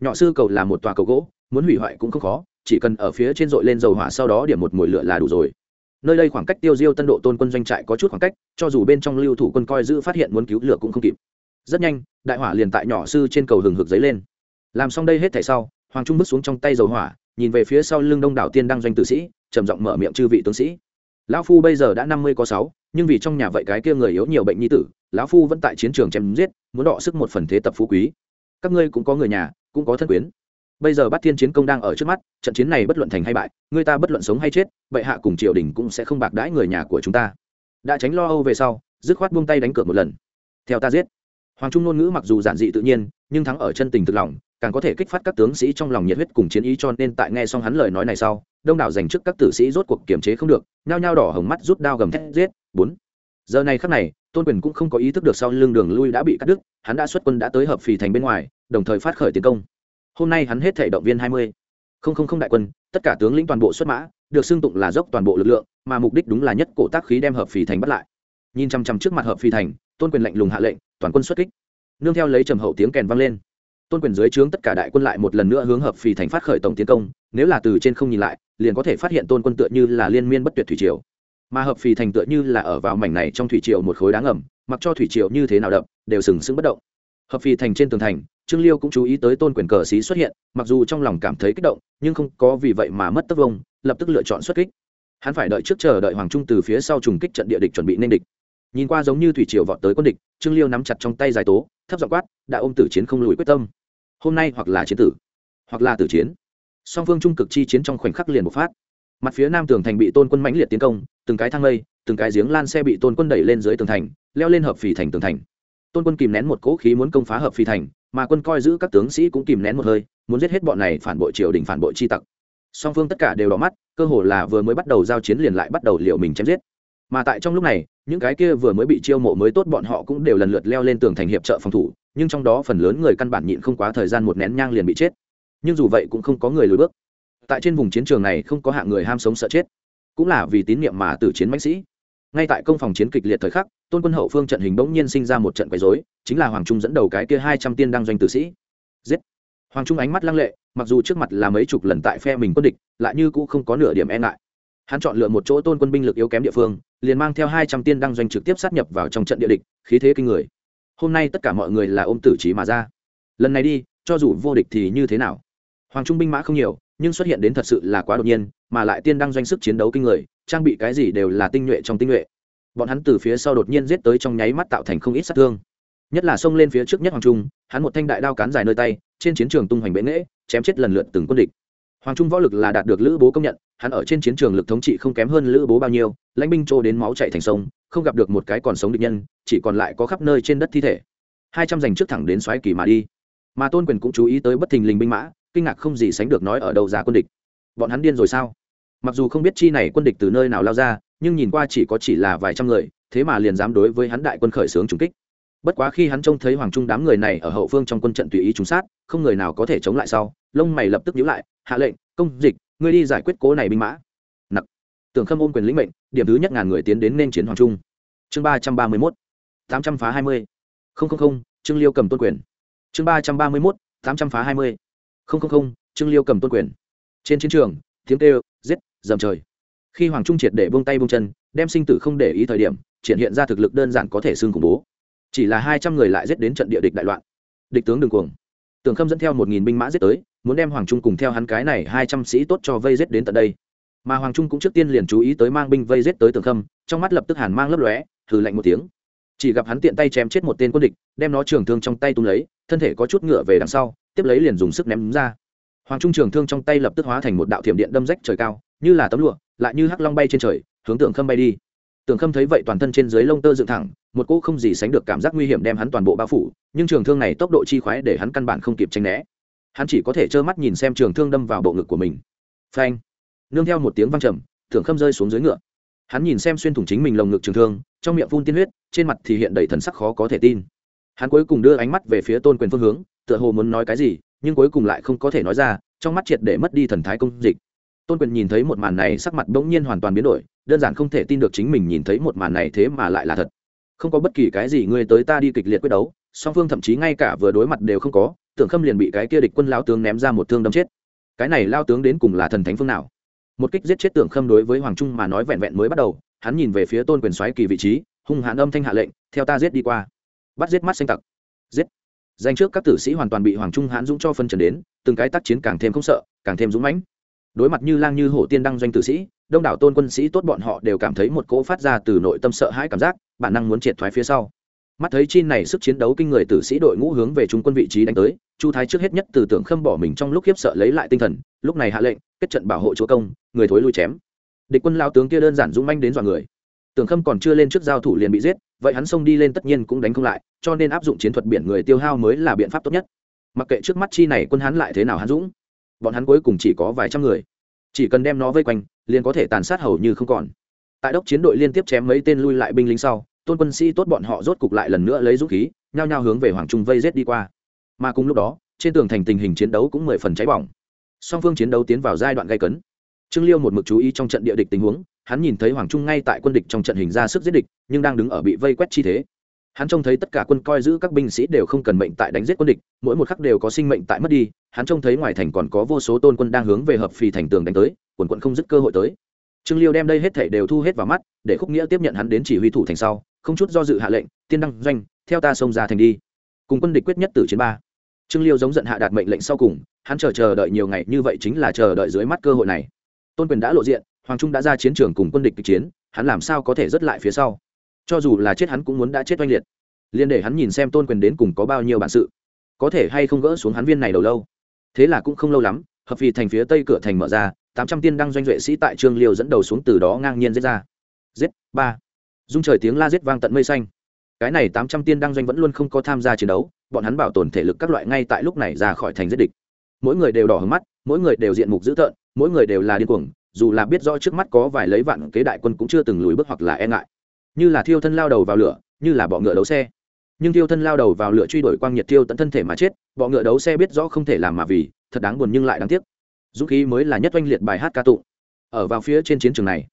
[SPEAKER 1] Nhỏ sư cầu là một tòa cầu gỗ, muốn hủy hoại cũng không khó, chỉ cần ở phía trên dội lên dầu hỏa sau đó điểm một mùi lửa là đủ rồi. Nơi đây khoảng cách tiêu diêu tân độ tôn quân doanh trại có chút khoảng cách, cho dù bên trong lưu thủ quân coi giữ phát hiện muốn cứu lửa cũng không kịp rất nhanh, đại hỏa liền tại nhỏ sư trên cầu hừng hực dấy lên. Làm xong đây hết thảy sau, hoàng trung bước xuống trong tay dầu hỏa, nhìn về phía sau lưng đông đảo tiên đăng doanh tử sĩ, trầm giọng mở miệng chư vị tướng sĩ. Lão phu bây giờ đã năm mươi có sáu, nhưng vì trong nhà vậy cái kia người yếu nhiều bệnh nhi tử, lão phu vẫn tại chiến trường chém giết, muốn đọ sức một phần thế tập phú quý. Các ngươi cũng có người nhà, cũng có thân quyến. Bây giờ bắt thiên chiến công đang ở trước mắt, trận chiến này bất luận thành hay bại, người ta bất luận sống hay chết vậy hạ cùng triều đình cũng sẽ không bạc đãi người nhà của chúng ta. Đã tránh lo âu về sau, dứt khoát buông tay đánh cược một lần. Theo ta giết hoàng trung ngôn ngữ mặc dù giản dị tự nhiên, nhưng thắng ở chân tình thực lòng, càng có thể kích phát các tướng sĩ trong lòng nhiệt huyết cùng chiến ý cho nên tại nghe xong hắn lời nói này sau, đông đảo dành trước các tử sĩ rốt cuộc kiềm chế không được, nhao nhao đỏ hồng mắt rút đao gầm thét giết, bốn. Giờ này khắc này, tôn quyền cũng không có ý thức được sau lưng đường lui đã bị cắt đứt, hắn đã xuất quân đã tới hợp phì thành bên ngoài, đồng thời phát khởi tiến công. Hôm nay hắn hết thể động viên hai mươi. Không không không đại quân, tất cả tướng lĩnh toàn bộ xuất mã, được xưng tụng là dốc toàn bộ lực lượng, mà mục đích đúng là nhất cổ tác khí đem hợp phì thành bắt lại. Nhìn chằm chằm trước mặt hợp phì thành, tôn quyền lệnh lùng hạ lệnh toàn quân xuất kích. Nương theo lấy trầm hậu tiếng kèn vang lên. Tôn quyền dưới trướng tất cả đại quân lại một lần nữa hướng hợp phì thành phát khởi tổng tiến công, nếu là từ trên không nhìn lại, liền có thể phát hiện tôn quân tựa như là liên miên bất tuyệt thủy triều. Mà hợp phì thành tựa như là ở vào mảnh này trong thủy triều một khối đá ngầm mặc cho thủy triều như thế nào đậm, đều sừng sững bất động. Hợp phì thành trên tường thành, trương liêu cũng chú ý tới tôn quyền cờ xí xuất hiện, mặc dù trong lòng cảm thấy kích động, nhưng không có vì vậy mà mất tất vông lập tức lựa chọn xuất kích. Hắn phải đợi trước chờ đợi hoàng trung từ phía sau trùng kích trận địa địch chuẩn bị nên địch nhìn qua giống như thủy triều vọt tới quân địch, trương liêu nắm chặt trong tay dài tố, thấp giọng quát đã ôm tử chiến không lùi quyết tâm. Hôm nay hoặc là chiến tử, hoặc là tử chiến. Song phương trung cực chi chiến trong khoảnh khắc liền bộc phát. Mặt phía nam tường thành bị tôn quân mãnh liệt tiến công, từng cái thang lây, từng cái giếng lan xe bị tôn quân đẩy lên dưới tường thành, leo lên hợp phì thành tường thành. Tôn quân kìm nén một cỗ khí muốn công phá hợp phì thành, mà quân coi giữ các tướng sĩ cũng kìm nén một hơi, muốn giết hết bọn này phản bội triều đình phản bội chi tặc. Song phương tất cả đều đỏ mắt, cơ hồ là vừa mới bắt đầu giao chiến liền lại bắt đầu liệu mình chém giết mà tại trong lúc này, những cái kia vừa mới bị chiêu mộ mới tốt bọn họ cũng đều lần lượt leo lên tường thành hiệp trợ phòng thủ, nhưng trong đó phần lớn người căn bản nhịn không quá thời gian một nén nhang liền bị chết. Nhưng dù vậy cũng không có người lùi bước. Tại trên vùng chiến trường này không có hạng người ham sống sợ chết, cũng là vì tín nhiệm mà tử chiến mãnh sĩ. Ngay tại công phòng chiến kịch liệt thời khắc, tôn quân hậu phương trận hình bỗng nhiên sinh ra một trận quấy dối chính là hoàng trung dẫn đầu cái kia hai trăm tiên đăng doanh tử sĩ. Giết! Hoàng trung ánh mắt lăng lệ, mặc dù trước mặt là mấy chục lần tại phe mình quân địch, lại như cũ không có nửa điểm e ngại hắn chọn lựa một chỗ tôn quân binh lực yếu kém địa phương, liền mang theo hai trăm tiên đăng doanh trực tiếp sát nhập vào trong trận địa địch, khí thế kinh người. Hôm nay tất cả mọi người là ôm tử trí mà ra. Lần này đi, cho dù vô địch thì như thế nào? Hoàng trung binh mã không nhiều, nhưng xuất hiện đến thật sự là quá đột nhiên, mà lại tiên đăng doanh sức chiến đấu kinh người, trang bị cái gì đều là tinh nhuệ trong tinh nhuệ. Bọn hắn từ phía sau đột nhiên giết tới trong nháy mắt tạo thành không ít sát thương. Nhất là xông lên phía trước nhất hoàng trung, hắn một thanh đại đao cán dài nơi tay, trên chiến trường tung hoành bệ nghễ, chém chết lần lượt từng quân địch hoàng trung võ lực là đạt được lữ bố công nhận, hắn ở trên chiến trường lực thống trị không kém hơn lữ bố bao nhiêu, lãnh binh trô đến máu chạy thành sông, không gặp được một cái còn sống địch nhân, chỉ còn lại có khắp nơi trên đất thi thể. Hai trăm dành trước thẳng đến xoáy kỳ mà đi. Mà tôn quyền cũng chú ý tới bất thình lình binh mã, kinh ngạc không gì sánh được nói ở đâu ra quân địch. Bọn hắn điên rồi sao? Mặc dù không biết chi này quân địch từ nơi nào lao ra, nhưng nhìn qua chỉ có chỉ là vài trăm người, thế mà liền dám đối với hắn đại quân khởi xướng trùng kích bất quá khi hắn trông thấy hoàng trung đám người này ở hậu phương trong quân trận tùy ý trúng sát, không người nào có thể chống lại sau, lông mày lập tức nhíu lại, hạ lệnh, công dịch, ngươi đi giải quyết cố này binh mã. Nặc. Tưởng khâm ôm quyền lĩnh mệnh, điểm thứ nhất ngàn người tiến đến nên chiến hoàng trung. Chương ba trăm ba mươi mốt, tám trăm phá hai mươi. Không không không, trương liêu cầm tôn quyền. Chương ba trăm ba mươi mốt, tám trăm phá hai mươi. Không không không, trương liêu cầm tôn quyền. Trên chiến trường, tiếng kêu, giết, dầm trời. Khi hoàng trung triệt để buông tay buông chân, đem sinh tử không để ý thời điểm, triển hiện ra thực lực đơn giản có thể xưng khủng bố chỉ là hai trăm người lại giết đến trận địa địch đại loạn. Địch tướng đường cuồng. Tường khâm dẫn theo một nghìn binh mã giết tới, muốn đem hoàng trung cùng theo hắn cái này hai trăm sĩ tốt cho vây giết đến tận đây. Mà hoàng trung cũng trước tiên liền chú ý tới mang binh vây giết tới tường khâm, trong mắt lập tức hàn mang lấp lóe thử lạnh một tiếng. Chỉ gặp hắn tiện tay chém chết một tên quân địch, đem nó trường thương trong tay tung lấy, thân thể có chút ngựa về đằng sau, tiếp lấy liền dùng sức ném ra. Hoàng trung trường thương trong tay lập tức hóa thành một đạo thiểm điện đâm rách trời cao, như là tấm lụa, lại như hắc long bay trên trời, hướng tưởng khâm bay đi. Tưởng khâm thấy vậy toàn thân trên dưới lông tơ dựng thẳng một cỗ không gì sánh được cảm giác nguy hiểm đem hắn toàn bộ bao phủ, nhưng trường thương này tốc độ chi khoái để hắn căn bản không kịp tranh né. Hắn chỉ có thể trơ mắt nhìn xem trường thương đâm vào bộ ngực của mình. Phanh! Nương theo một tiếng văng trầm thượng khâm rơi xuống dưới ngựa. Hắn nhìn xem xuyên thủng chính mình lồng ngực trường thương, trong miệng phun tiên huyết, trên mặt thì hiện đầy thần sắc khó có thể tin. Hắn cuối cùng đưa ánh mắt về phía tôn quyền phương hướng, tựa hồ muốn nói cái gì, nhưng cuối cùng lại không có thể nói ra, trong mắt triệt để mất đi thần thái công dịch. Tôn quyền nhìn thấy một màn này, sắc mặt bỗng nhiên hoàn toàn biến đổi, đơn giản không thể tin được chính mình nhìn thấy một màn này thế mà lại là thật không có bất kỳ cái gì ngươi tới ta đi kịch liệt quyết đấu, song phương thậm chí ngay cả vừa đối mặt đều không có, tưởng khâm liền bị cái kia địch quân lao tướng ném ra một thương đâm chết. Cái này lao tướng đến cùng là thần thánh phương nào? Một kích giết chết tưởng khâm đối với hoàng trung mà nói vẹn vẹn mới bắt đầu, hắn nhìn về phía tôn quyền xoáy kỳ vị trí, hung hãn âm thanh hạ lệnh, theo ta giết đi qua. Bắt giết mắt xanh tặc. Giết. Danh trước các tử sĩ hoàn toàn bị hoàng trung hãn dũng cho phân trần đến, từng cái tác chiến càng thêm không sợ, càng thêm dũng mãnh. Đối mặt như lang như hổ tiên đăng doanh tử sĩ, đông đảo tôn quân sĩ tốt bọn họ đều cảm thấy một cỗ phát ra từ nội tâm sợ hãi cảm giác bản năng muốn triệt thoái phía sau. Mắt thấy chi này sức chiến đấu kinh người tử sĩ đội ngũ hướng về trung quân vị trí đánh tới, chu thái trước hết nhất từ tưởng khâm bỏ mình trong lúc khiếp sợ lấy lại tinh thần, lúc này hạ lệnh, kết trận bảo hộ chúa công, người thối lui chém. Địch quân lao tướng kia đơn giản dũng manh đến dọa người. Tưởng khâm còn chưa lên trước giao thủ liền bị giết, vậy hắn xông đi lên tất nhiên cũng đánh không lại, cho nên áp dụng chiến thuật biển người tiêu hao mới là biện pháp tốt nhất. Mặc kệ trước mắt chi này quân hắn lại thế nào hắn dũng, bọn hắn cuối cùng chỉ có vài trăm người. Chỉ cần đem nó vây quanh, liền có thể tàn sát hầu như không còn tại đốc chiến đội liên tiếp chém mấy tên lui lại binh lính sau, tôn quân sĩ tốt bọn họ rốt cục lại lần nữa lấy dũng khí, nhao nhao hướng về hoàng trung vây rết đi qua. Mà cùng lúc đó, trên tường thành tình hình chiến đấu cũng mười phần cháy bỏng. Song phương chiến đấu tiến vào giai đoạn gây cấn. Trương liêu một mực chú ý trong trận địa địch tình huống, hắn nhìn thấy hoàng trung ngay tại quân địch trong trận hình ra sức giết địch, nhưng đang đứng ở bị vây quét chi thế. Hắn trông thấy tất cả quân coi giữ các binh sĩ đều không cần mệnh tại đánh giết quân địch, mỗi một khắc đều có sinh mệnh tại mất đi, hắn trông thấy ngoài thành còn có vô số tôn quân đang hướng về hợp phì thành tường đánh tới, quần quận không dứt cơ hội tới trương liêu đem đây hết thể đều thu hết vào mắt, để khúc nghĩa tiếp nhận hắn đến chỉ huy thủ thành sau, không chút do dự hạ lệnh, tiên đăng doanh, theo ta xông ra thành đi. Cùng quân địch quyết nhất từ chiến ba. Trương liêu giống giận hạ đạt mệnh lệnh sau cùng, hắn chờ chờ đợi nhiều ngày, như vậy chính là chờ đợi dưới mắt cơ hội này. Tôn quyền đã lộ diện, hoàng trung đã ra chiến trường cùng quân địch kịch chiến, hắn làm sao có thể rớt lại phía sau? Cho dù là chết hắn cũng muốn đã chết oanh liệt. Liên để hắn nhìn xem tôn quyền đến cùng có bao nhiêu bản sự, có thể hay không gỡ xuống hắn viên này đầu lâu. Thế là cũng không lâu lắm, hợp vì thành phía tây cửa thành mở ra tám trăm tiên đăng doanh vệ sĩ tại trương liêu dẫn đầu xuống từ đó ngang nhiên giết ra. Giết, ba. Dung trời tiếng la giết vang tận mây xanh. Cái này tám trăm tiên đăng doanh vẫn luôn không có tham gia chiến đấu, bọn hắn bảo tồn thể lực các loại ngay tại lúc này ra khỏi thành giết địch. Mỗi người đều đỏ hứng mắt, mỗi người đều diện mục dữ tợn, mỗi người đều là điên cuồng, dù là biết rõ trước mắt có vài lấy vạn kế đại quân cũng chưa từng lùi bước hoặc là e ngại. Như là thiêu thân lao đầu vào lửa, như là bọ ngựa đấu xe. Nhưng thiêu thân lao đầu vào lửa truy đuổi quang nhiệt thiêu tận thân thể mà chết, bọ ngựa đấu xe biết rõ không thể làm mà vì, thật đáng buồn nhưng lại đáng tiếc dũng khí mới là nhất oanh liệt bài hát ca tụng. Ở vào phía trên chiến trường này,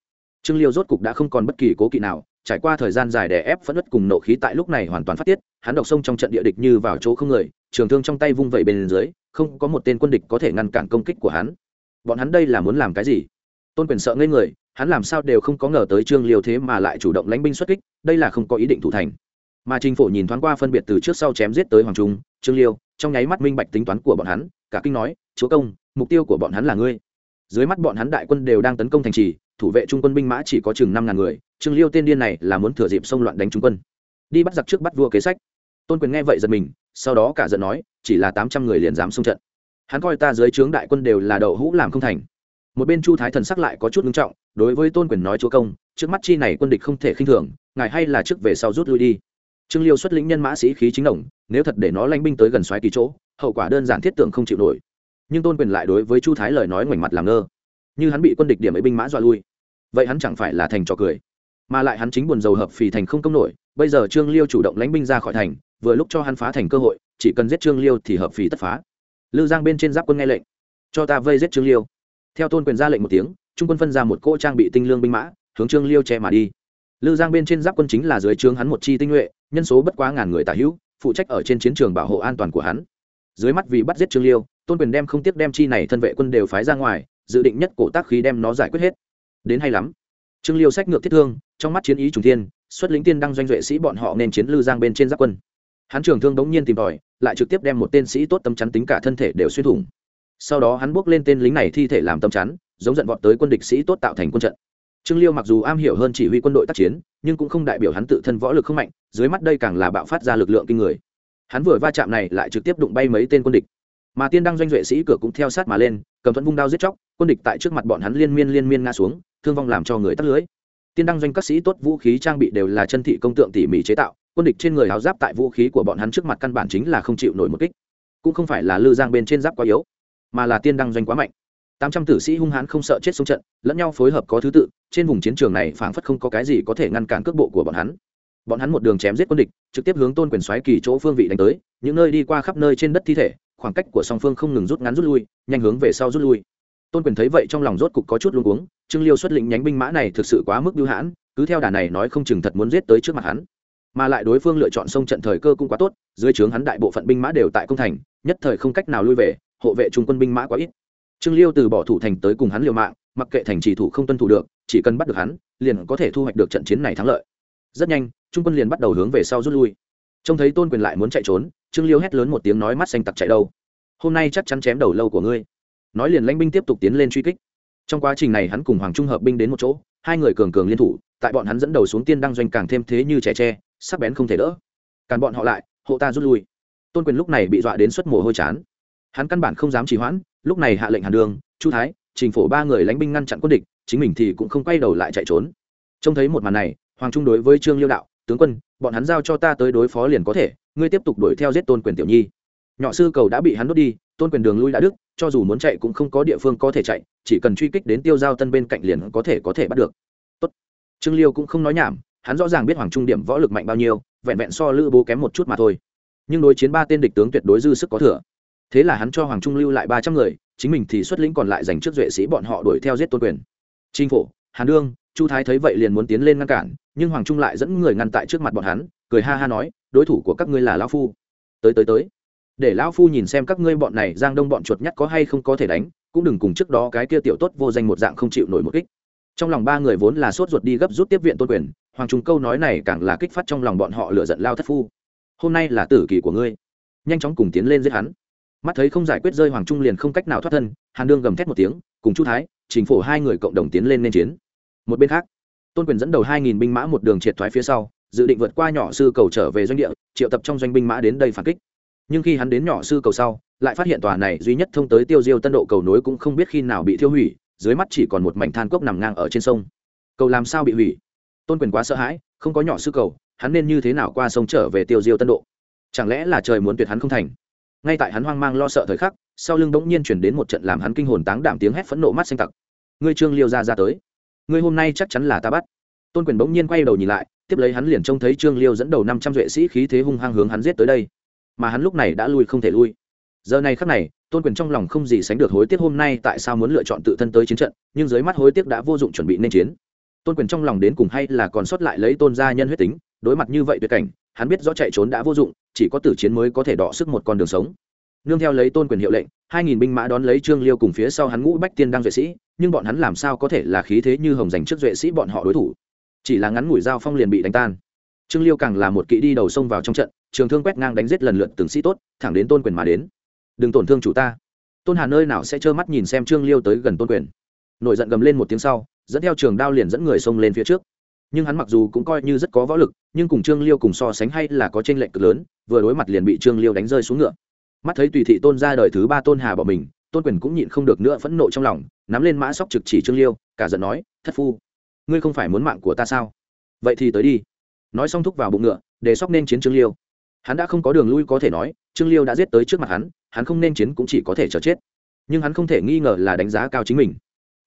[SPEAKER 1] trương liêu rốt cục đã không còn bất kỳ cố kỵ nào, trải qua thời gian dài đè ép phẫn nứt cùng nộ khí tại lúc này hoàn toàn phát tiết, hắn độc sông trong trận địa địch như vào chỗ không người, trường thương trong tay vung vẩy bên dưới, không có một tên quân địch có thể ngăn cản công kích của hắn. Bọn hắn đây là muốn làm cái gì? Tôn quyền sợ ngây người, hắn làm sao đều không có ngờ tới trương liêu thế mà lại chủ động lãnh binh xuất kích, đây là không có ý định thủ thành. Mà trình phổ nhìn thoáng qua phân biệt từ trước sau chém giết tới hoàng trung, trương liêu, trong nháy mắt minh bạch tính toán của bọn hắn, cả kinh nói, chúa công mục tiêu của bọn hắn là ngươi. Dưới mắt bọn hắn đại quân đều đang tấn công thành trì, thủ vệ trung quân binh mã chỉ có chừng năm ngàn người, trương liêu tên điên này là muốn thừa dịp xông loạn đánh trung quân. Đi bắt giặc trước bắt vua kế sách. Tôn quyền nghe vậy giật mình, sau đó cả giận nói, chỉ là tám trăm người liền dám xung trận. Hắn coi ta dưới trướng đại quân đều là đậu hũ làm không thành. Một bên chu thái thần sắc lại có chút nghiêm trọng, đối với tôn quyền nói chúa công, trước mắt chi này quân địch không thể khinh thường, ngài hay là trước về sau rút lui đi. Trương liêu xuất lĩnh nhân mã sĩ khí chính đồng, nếu thật để nó lanh binh tới gần xoáy kỳ chỗ, hậu quả đơn giản thiết tưởng không chịu nổi nhưng tôn quyền lại đối với chu thái lời nói ngoảnh mặt làm ngơ như hắn bị quân địch điểm ấy binh mã dọa lui vậy hắn chẳng phải là thành trò cười mà lại hắn chính buồn dầu hợp phì thành không công nổi bây giờ trương liêu chủ động lánh binh ra khỏi thành vừa lúc cho hắn phá thành cơ hội chỉ cần giết trương liêu thì hợp phì tất phá lư giang bên trên giáp quân nghe lệnh cho ta vây giết trương liêu theo tôn quyền ra lệnh một tiếng trung quân phân ra một cỗ trang bị tinh lương binh mã hướng trương liêu che mà đi lư giang bên trên giáp quân chính là dưới trướng hắn một chi tinh nhuệ nhân số bất quá ngàn người tả hữu phụ trách ở trên chiến trường bảo hộ an toàn của hắn dưới mắt vì bắt giết trương liêu tôn quyền đem không tiếc đem chi này thân vệ quân đều phái ra ngoài, dự định nhất cổ tác khí đem nó giải quyết hết. Đến hay lắm. Trương liêu sách ngược thiết thương, trong mắt chiến ý trùng thiên, xuất lính tiên đăng doanh duệ sĩ bọn họ nên chiến lư giang bên trên giáp quân. Hắn trường thương đống nhiên tìm tòi, lại trực tiếp đem một tên sĩ tốt tâm chắn tính cả thân thể đều xuyên thủng. Sau đó hắn buộc lên tên lính này thi thể làm tâm chắn, giống giận vọt tới quân địch sĩ tốt tạo thành quân trận. Trương liêu mặc dù am hiểu hơn chỉ huy quân đội tác chiến, nhưng cũng không đại biểu hắn tự thân võ lực không mạnh, dưới mắt đây càng là bạo phát ra lực lượng kinh người. Hắn vừa va chạm này lại trực tiếp đụng bay mấy tên quân địch mà tiên đăng doanh duệ sĩ cửa cũng theo sát mà lên, cầm thuẫn vung đao giết chóc, quân địch tại trước mặt bọn hắn liên miên liên miên ngã xuống, thương vong làm cho người tắt lưới. Tiên đăng doanh các sĩ tốt vũ khí trang bị đều là chân thị công tượng tỉ mỉ chế tạo, quân địch trên người áo giáp tại vũ khí của bọn hắn trước mặt căn bản chính là không chịu nổi một kích. Cũng không phải là lư giang bên trên giáp quá yếu, mà là tiên đăng doanh quá mạnh. Tám trăm tử sĩ hung hãn không sợ chết xuống trận, lẫn nhau phối hợp có thứ tự, trên vùng chiến trường này phảng phất không có cái gì có thể ngăn cản cước bộ của bọn hắn. Bọn hắn một đường chém giết quân địch, trực tiếp hướng tôn quyền xoáy kỳ chỗ phương vị đánh tới, những nơi đi qua khắp nơi trên đất thi thể khoảng cách của song phương không ngừng rút ngắn rút lui, nhanh hướng về sau rút lui. Tôn quyền thấy vậy trong lòng rốt cục có chút luôn uống trương liêu xuất lĩnh nhánh binh mã này thực sự quá mức bưu hãn, cứ theo đà này nói không chừng thật muốn giết tới trước mặt hắn. Mà lại đối phương lựa chọn sông trận thời cơ cũng quá tốt, dưới trướng hắn đại bộ phận binh mã đều tại công thành, nhất thời không cách nào lui về, hộ vệ trung quân binh mã quá ít. Trương liêu từ bỏ thủ thành tới cùng hắn liều mạng, mặc kệ thành trì thủ không tuân thủ được, chỉ cần bắt được hắn, liền có thể thu hoạch được trận chiến này thắng lợi. Rất nhanh, trung quân liền bắt đầu hướng về sau rút lui. Trông thấy tôn quyền lại muốn chạy trốn trương liêu hét lớn một tiếng nói mắt xanh tặc chạy đâu. Hôm nay chắc chắn chém đầu lâu của ngươi. Nói liền lãnh binh tiếp tục tiến lên truy kích. Trong quá trình này hắn cùng hoàng trung hợp binh đến một chỗ, hai người cường cường liên thủ, tại bọn hắn dẫn đầu xuống tiên đăng doanh càng thêm thế như trẻ tre, sắc bén không thể đỡ. Càn bọn họ lại, hộ ta rút lui. Tôn quyền lúc này bị dọa đến suất mồ hôi chán. Hắn căn bản không dám trì hoãn, lúc này hạ lệnh hàn đường, chu thái, trình phổ ba người lãnh binh ngăn chặn quân địch, chính mình thì cũng không quay đầu lại chạy trốn. Trông thấy một màn này, hoàng trung đối với trương liêu đạo tướng quân bọn hắn giao cho ta tới đối phó liền có thể ngươi tiếp tục đuổi theo giết tôn quyền tiểu nhi. Nhỏ sư cầu đã bị hắn đốt đi tôn quyền đường lui đã đức cho dù muốn chạy cũng không có địa phương có thể chạy chỉ cần truy kích đến tiêu giao tân bên cạnh liền có thể có thể bắt được. Tốt. trương liêu cũng không nói nhảm hắn rõ ràng biết hoàng trung điểm võ lực mạnh bao nhiêu vẹn vẹn so lữ bố kém một chút mà thôi. Nhưng đối chiến ba tên địch tướng tuyệt đối dư sức có thừa. Thế là hắn cho hoàng trung lưu lại ba trăm người chính mình thì xuất lĩnh còn lại dành trước duệ sĩ bọn họ đuổi theo giết tôn quyền. Trinh Phủ, hàn đương chu thái thấy vậy liền muốn tiến lên ngăn cản, nhưng hoàng trung lại dẫn người ngăn tại trước mặt bọn hắn, cười ha ha nói, đối thủ của các ngươi là lão phu. Tới tới tới. Để lão phu nhìn xem các ngươi bọn này, giang đông bọn chuột nhắt có hay không có thể đánh, cũng đừng cùng trước đó cái kia tiểu tốt vô danh một dạng không chịu nổi một kích. Trong lòng ba người vốn là sốt ruột đi gấp rút tiếp viện tôn quyền, hoàng trung câu nói này càng là kích phát trong lòng bọn họ lựa giận lao thất phu. Hôm nay là tử kỳ của ngươi. Nhanh chóng cùng tiến lên giết hắn. Mắt thấy không giải quyết rơi hoàng trung liền không cách nào thoát thân, hàn đương gầm thét một tiếng, cùng chu thái chính phủ hai người cộng đồng tiến lên nên chiến một bên khác, tôn quyền dẫn đầu hai nghìn binh mã một đường triệt thoái phía sau, dự định vượt qua nhỏ sư cầu trở về doanh địa, triệu tập trong doanh binh mã đến đây phản kích. Nhưng khi hắn đến nhỏ sư cầu sau, lại phát hiện tòa này duy nhất thông tới tiêu diêu tân độ cầu nối cũng không biết khi nào bị thiêu hủy, dưới mắt chỉ còn một mảnh than cốc nằm ngang ở trên sông. Cầu làm sao bị hủy? Tôn quyền quá sợ hãi, không có nhỏ sư cầu, hắn nên như thế nào qua sông trở về tiêu diêu tân độ? Chẳng lẽ là trời muốn tuyệt hắn không thành? Ngay tại hắn hoang mang lo sợ thời khắc, sau lưng bỗng nhiên chuyển đến một trận làm hắn kinh hồn táng đảm tiếng hét phẫn nộ mắt xanh tặc. Ngươi trương liêu ra ra tới ngươi hôm nay chắc chắn là ta bắt. Tôn quyền bỗng nhiên quay đầu nhìn lại, tiếp lấy hắn liền trông thấy trương liêu dẫn đầu năm trăm duệ sĩ khí thế hung hăng hướng hắn giết tới đây. Mà hắn lúc này đã lui không thể lui. Giờ này khắc này, tôn quyền trong lòng không gì sánh được hối tiếc hôm nay tại sao muốn lựa chọn tự thân tới chiến trận, nhưng dưới mắt hối tiếc đã vô dụng chuẩn bị nên chiến. Tôn quyền trong lòng đến cùng hay là còn sót lại lấy tôn gia nhân huyết tính, đối mặt như vậy tuyệt cảnh, hắn biết rõ chạy trốn đã vô dụng, chỉ có tử chiến mới có thể đọ sức một con đường sống. Nương theo lấy tôn quyền hiệu lệnh, hai nghìn binh mã đón lấy trương liêu cùng phía sau hắn ngũ bách tiên đang duệ sĩ nhưng bọn hắn làm sao có thể là khí thế như hồng dành trước duệ sĩ bọn họ đối thủ? Chỉ là ngắn ngủi giao phong liền bị đánh tan. Trương liêu càng là một kỵ đi đầu sông vào trong trận, trường thương quét ngang đánh giết lần lượt từng sĩ tốt, thẳng đến tôn quyền mà đến. Đừng tổn thương chủ ta. Tôn hà nơi nào sẽ trơ mắt nhìn xem trương liêu tới gần tôn quyền. Nổi giận gầm lên một tiếng sau, dẫn theo trường đao liền dẫn người xông lên phía trước. Nhưng hắn mặc dù cũng coi như rất có võ lực, nhưng cùng trương liêu cùng so sánh hay là có tranh lệch cực lớn, vừa đối mặt liền bị trương liêu đánh rơi xuống ngựa. Mắt thấy tùy thị tôn ra đời thứ ba tôn hà bỏ mình tôn quyền cũng nhịn không được nữa phẫn nộ trong lòng, nắm lên mã sóc trực chỉ trương liêu, cả giận nói, thất phu, ngươi không phải muốn mạng của ta sao? Vậy thì tới đi. Nói xong thúc vào bụng ngựa, để sóc nên chiến trương liêu. Hắn đã không có đường lui có thể nói, trương liêu đã giết tới trước mặt hắn hắn không nên chiến cũng chỉ có thể chờ chết. Nhưng hắn không thể nghi ngờ là đánh giá cao chính mình.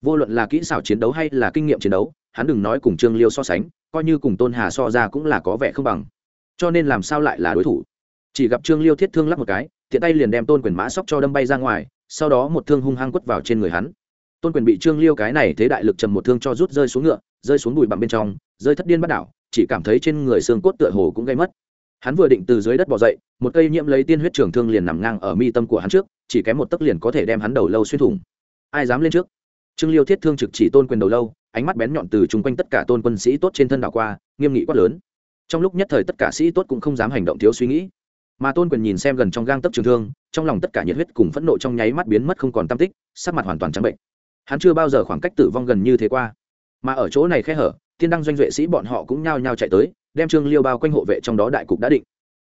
[SPEAKER 1] Vô luận là kỹ xảo chiến đấu hay là kinh nghiệm chiến đấu, hắn đừng nói cùng trương liêu so sánh, coi như cùng tôn hà so ra cũng là có vẻ không bằng. Cho nên làm sao lại là đối thủ? Chỉ gặp trương liêu thiết thương lắp một cái thiện tay liền đem tôn quyền mã sóc cho đâm bay ra ngoài sau đó một thương hung hăng quất vào trên người hắn. Tôn quyền bị trương liêu cái này thế đại lực trầm một thương cho rút rơi xuống ngựa, rơi xuống bụi bặm bên trong, rơi thất điên bắt đảo, chỉ cảm thấy trên người xương cốt tựa hồ cũng gây mất. Hắn vừa định từ dưới đất bỏ dậy, một cây nhiễm lấy tiên huyết trường thương liền nằm ngang ở mi tâm của hắn trước, chỉ kém một tấc liền có thể đem hắn đầu lâu xuyên thủng. Ai dám lên trước? Trương liêu thiết thương trực chỉ tôn quyền đầu lâu, ánh mắt bén nhọn từ chung quanh tất cả tôn quân sĩ tốt trên thân đảo qua, nghiêm nghị quát lớn. Trong lúc nhất thời tất cả sĩ tốt cũng không dám hành động thiếu suy nghĩ mà tôn quyền nhìn xem gần trong gang tấc trường thương, trong lòng tất cả nhiệt huyết cùng phẫn nộ trong nháy mắt biến mất không còn tam tích, sắc mặt hoàn toàn trắng bệnh. Hắn chưa bao giờ khoảng cách tử vong gần như thế qua. Mà ở chỗ này khe hở, tiên đăng doanh duệ sĩ bọn họ cũng nhao nhao chạy tới, đem trương liêu bao quanh hộ vệ trong đó đại cục đã định.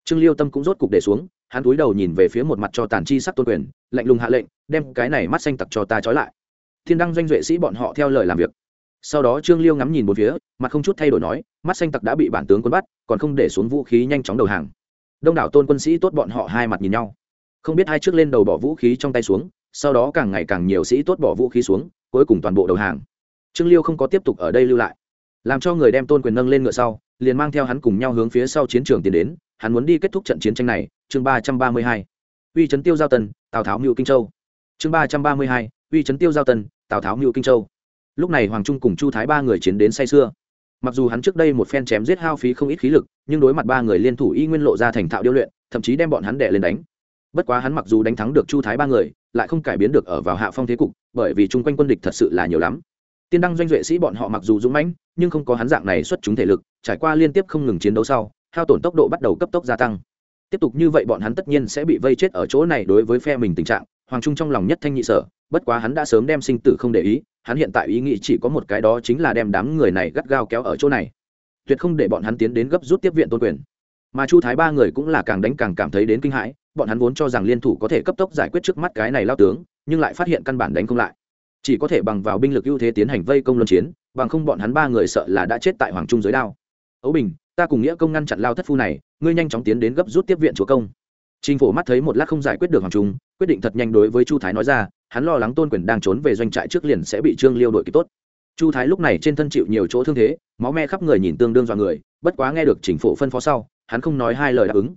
[SPEAKER 1] Trương liêu tâm cũng rốt cục để xuống, hắn cúi đầu nhìn về phía một mặt cho tàn chi sắc tôn quyền, lạnh lùng hạ lệnh, đem cái này mắt xanh tặc cho ta trói lại. Thiên đăng doanh duệ sĩ bọn họ theo lời làm việc. Sau đó trương liêu ngắm nhìn một phía, mặt không chút thay đổi nói, mắt xanh tặc đã bị bản tướng quân bắt, còn không để xuống vũ khí nhanh chóng đầu hàng đông đảo tôn quân sĩ tốt bọn họ hai mặt nhìn nhau. Không biết hai trước lên đầu bỏ vũ khí trong tay xuống, sau đó càng ngày càng nhiều sĩ tốt bỏ vũ khí xuống, cuối cùng toàn bộ đầu hàng. Trương liêu không có tiếp tục ở đây lưu lại. Làm cho người đem tôn quyền nâng lên ngựa sau, liền mang theo hắn cùng nhau hướng phía sau chiến trường tiến đến, hắn muốn đi kết thúc trận chiến tranh này, chương ba trăm ba mươi hai. Uy trấn tiêu giao tần, tào tháo mưu kinh châu. Chương ba trăm ba mươi hai, uy trấn tiêu giao tần, tào tháo mưu kinh châu. Lúc này hoàng trung cùng chu thái ba người chiến đến say sưa mặc dù hắn trước đây một phen chém giết hao phí không ít khí lực, nhưng đối mặt ba người liên thủ y nguyên lộ ra thành thạo điêu luyện, thậm chí đem bọn hắn đẻ lên đánh. Bất quá hắn mặc dù đánh thắng được chu thái ba người, lại không cải biến được ở vào hạ phong thế cục, bởi vì chung quanh quân địch thật sự là nhiều lắm. Tiên đăng doanh duệ sĩ bọn họ mặc dù dũng mãnh, nhưng không có hắn dạng này xuất chúng thể lực, trải qua liên tiếp không ngừng chiến đấu sau, hao tổn tốc độ bắt đầu cấp tốc gia tăng. Tiếp tục như vậy bọn hắn tất nhiên sẽ bị vây chết ở chỗ này đối với phe mình tình trạng, hoàng trung trong lòng nhất thanh nhị sở bất quá hắn đã sớm đem sinh tử không để ý, hắn hiện tại ý nghĩ chỉ có một cái đó chính là đem đám người này gắt gao kéo ở chỗ này. Tuyệt không để bọn hắn tiến đến gấp rút tiếp viện tôn quyền. Mà chu thái ba người cũng là càng đánh càng cảm thấy đến kinh hãi, bọn hắn vốn cho rằng liên thủ có thể cấp tốc giải quyết trước mắt cái này lao tướng, nhưng lại phát hiện căn bản đánh không lại. Chỉ có thể bằng vào binh lực ưu thế tiến hành vây công luân chiến, bằng không bọn hắn ba người sợ là đã chết tại hoàng trung giới đao. Ấu bình, ta cùng nghĩa công ngăn chặn lao thất phu này, ngươi nhanh chóng tiến đến gấp rút tiếp viện chúa công. Chính phổ mắt thấy một lát không giải quyết được hoàng trung, quyết định thật nhanh đối với chu thái nói ra hắn lo lắng tôn quyền đang trốn về doanh trại trước liền sẽ bị trương liêu đội kịp tốt. Chu thái lúc này trên thân chịu nhiều chỗ thương thế, máu me khắp người nhìn tương đương dọa người, bất quá nghe được chính phủ phân phó sau, hắn không nói hai lời đáp ứng.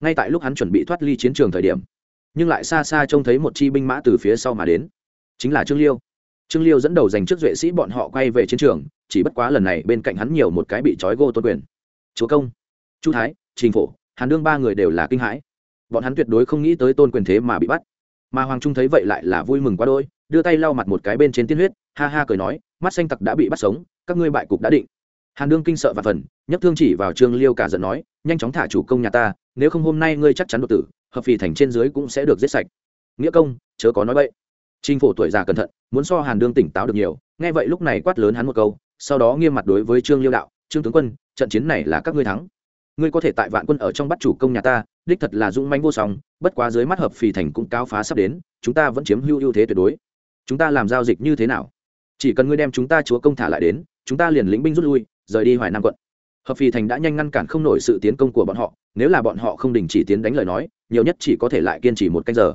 [SPEAKER 1] Ngay tại lúc hắn chuẩn bị thoát ly chiến trường thời điểm, nhưng lại xa xa trông thấy một chi binh mã từ phía sau mà đến. Chính là trương liêu. Trương liêu dẫn đầu dành trước duệ sĩ bọn họ quay về chiến trường, chỉ bất quá lần này bên cạnh hắn nhiều một cái bị trói gô tôn quyền. Chúa công, chu thái, trình phổ, hàn đương ba người đều là kinh hãi. Bọn hắn tuyệt đối không nghĩ tới tôn quyền thế mà bị bắt mà hoàng trung thấy vậy lại là vui mừng quá đôi đưa tay lau mặt một cái bên trên tiên huyết, ha ha cười nói, mắt xanh tặc đã bị bắt sống, các ngươi bại cục đã định. Hàn đương kinh sợ và phần nhấp thương chỉ vào trương liêu cả giận nói, nhanh chóng thả chủ công nhà ta, nếu không hôm nay ngươi chắc chắn đột tử, hợp phì thành trên dưới cũng sẽ được giết sạch. Nghĩa công, chớ có nói vậy trinh phổ tuổi già cẩn thận, muốn so hàn đương tỉnh táo được nhiều, nghe vậy lúc này quát lớn hắn một câu, sau đó nghiêm mặt đối với trương liêu đạo, trương tướng quân, trận chiến này là các ngươi thắng. Ngươi có thể tại vạn quân ở trong bắt chủ công nhà ta đích thật là dũng manh vô song, bất quá dưới mắt hợp phì thành cũng cáo phá sắp đến, chúng ta vẫn chiếm hữu ưu thế tuyệt đối. Chúng ta làm giao dịch như thế nào? Chỉ cần ngươi đem chúng ta chúa công thả lại đến, chúng ta liền lĩnh binh rút lui, rời đi hoài nam quận. Hợp phì thành đã nhanh ngăn cản không nổi sự tiến công của bọn họ, nếu là bọn họ không đình chỉ tiến đánh lời nói, nhiều nhất chỉ có thể lại kiên trì một canh giờ.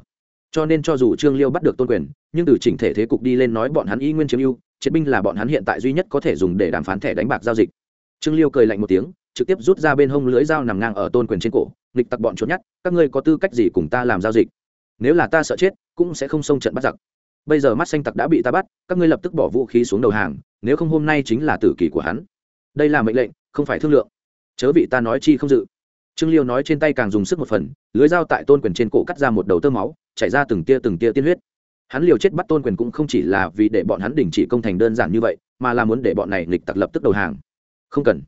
[SPEAKER 1] Cho nên cho dù trương liêu bắt được tôn quyền, nhưng từ chỉnh thể thế cục đi lên nói bọn hắn y nguyên chiếm ưu, chiến binh là bọn hắn hiện tại duy nhất có thể dùng để đàm phán thẻ đánh bạc giao dịch. Trương liêu cười lạnh một tiếng trực tiếp rút ra bên hông lưới dao nằm ngang ở tôn quyền trên cổ, nghịch tặc bọn trốn nhát các ngươi có tư cách gì cùng ta làm giao dịch? Nếu là ta sợ chết, cũng sẽ không xông trận bắt giặc. Bây giờ mắt xanh tặc đã bị ta bắt, các ngươi lập tức bỏ vũ khí xuống đầu hàng, nếu không hôm nay chính là tử kỳ của hắn. Đây là mệnh lệnh, không phải thương lượng. Chớ vị ta nói chi không dự. Trương liêu nói trên tay càng dùng sức một phần lưới dao tại tôn quyền trên cổ cắt ra một đầu tơ máu, chảy ra từng tia từng tia tiên huyết. Hắn liều chết bắt tôn quyền cũng không chỉ là vì để bọn hắn đình chỉ công thành đơn giản như vậy, mà là muốn để bọn này nghịch tặc lập tức đầu hàng. Không cần.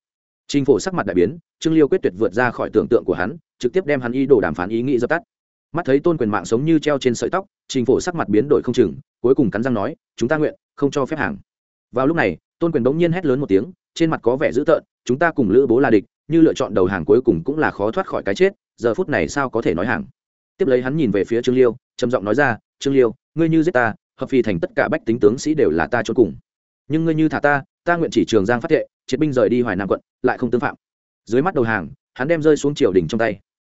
[SPEAKER 1] Trình phổ sắc mặt đại biến, Trương Liêu quyết tuyệt vượt ra khỏi tưởng tượng của hắn, trực tiếp đem hắn ý đồ đàm phán ý nghĩ dập tắt. Mắt thấy Tôn Quyền mạng sống như treo trên sợi tóc, Trình phổ sắc mặt biến đổi không chừng, cuối cùng cắn răng nói, "Chúng ta nguyện, không cho phép hàng." Vào lúc này, Tôn Quyền bỗng nhiên hét lớn một tiếng, trên mặt có vẻ dữ tợn, "Chúng ta cùng Lữ Bố là địch, như lựa chọn đầu hàng cuối cùng cũng là khó thoát khỏi cái chết, giờ phút này sao có thể nói hàng?" Tiếp lấy hắn nhìn về phía Trương Liêu, trầm giọng nói ra, "Trương Liêu, ngươi như giết ta, hợp phi thành tất cả bách tính tướng sĩ đều là ta chôn cùng. Nhưng ngươi như thả ta, ta nguyện chỉ trường giang phát thệ, triệt binh rời đi Hoài Nam quận, lại không tương phạm." dưới mắt đầu hàng hắn đem rơi xuống triều đình trong tay.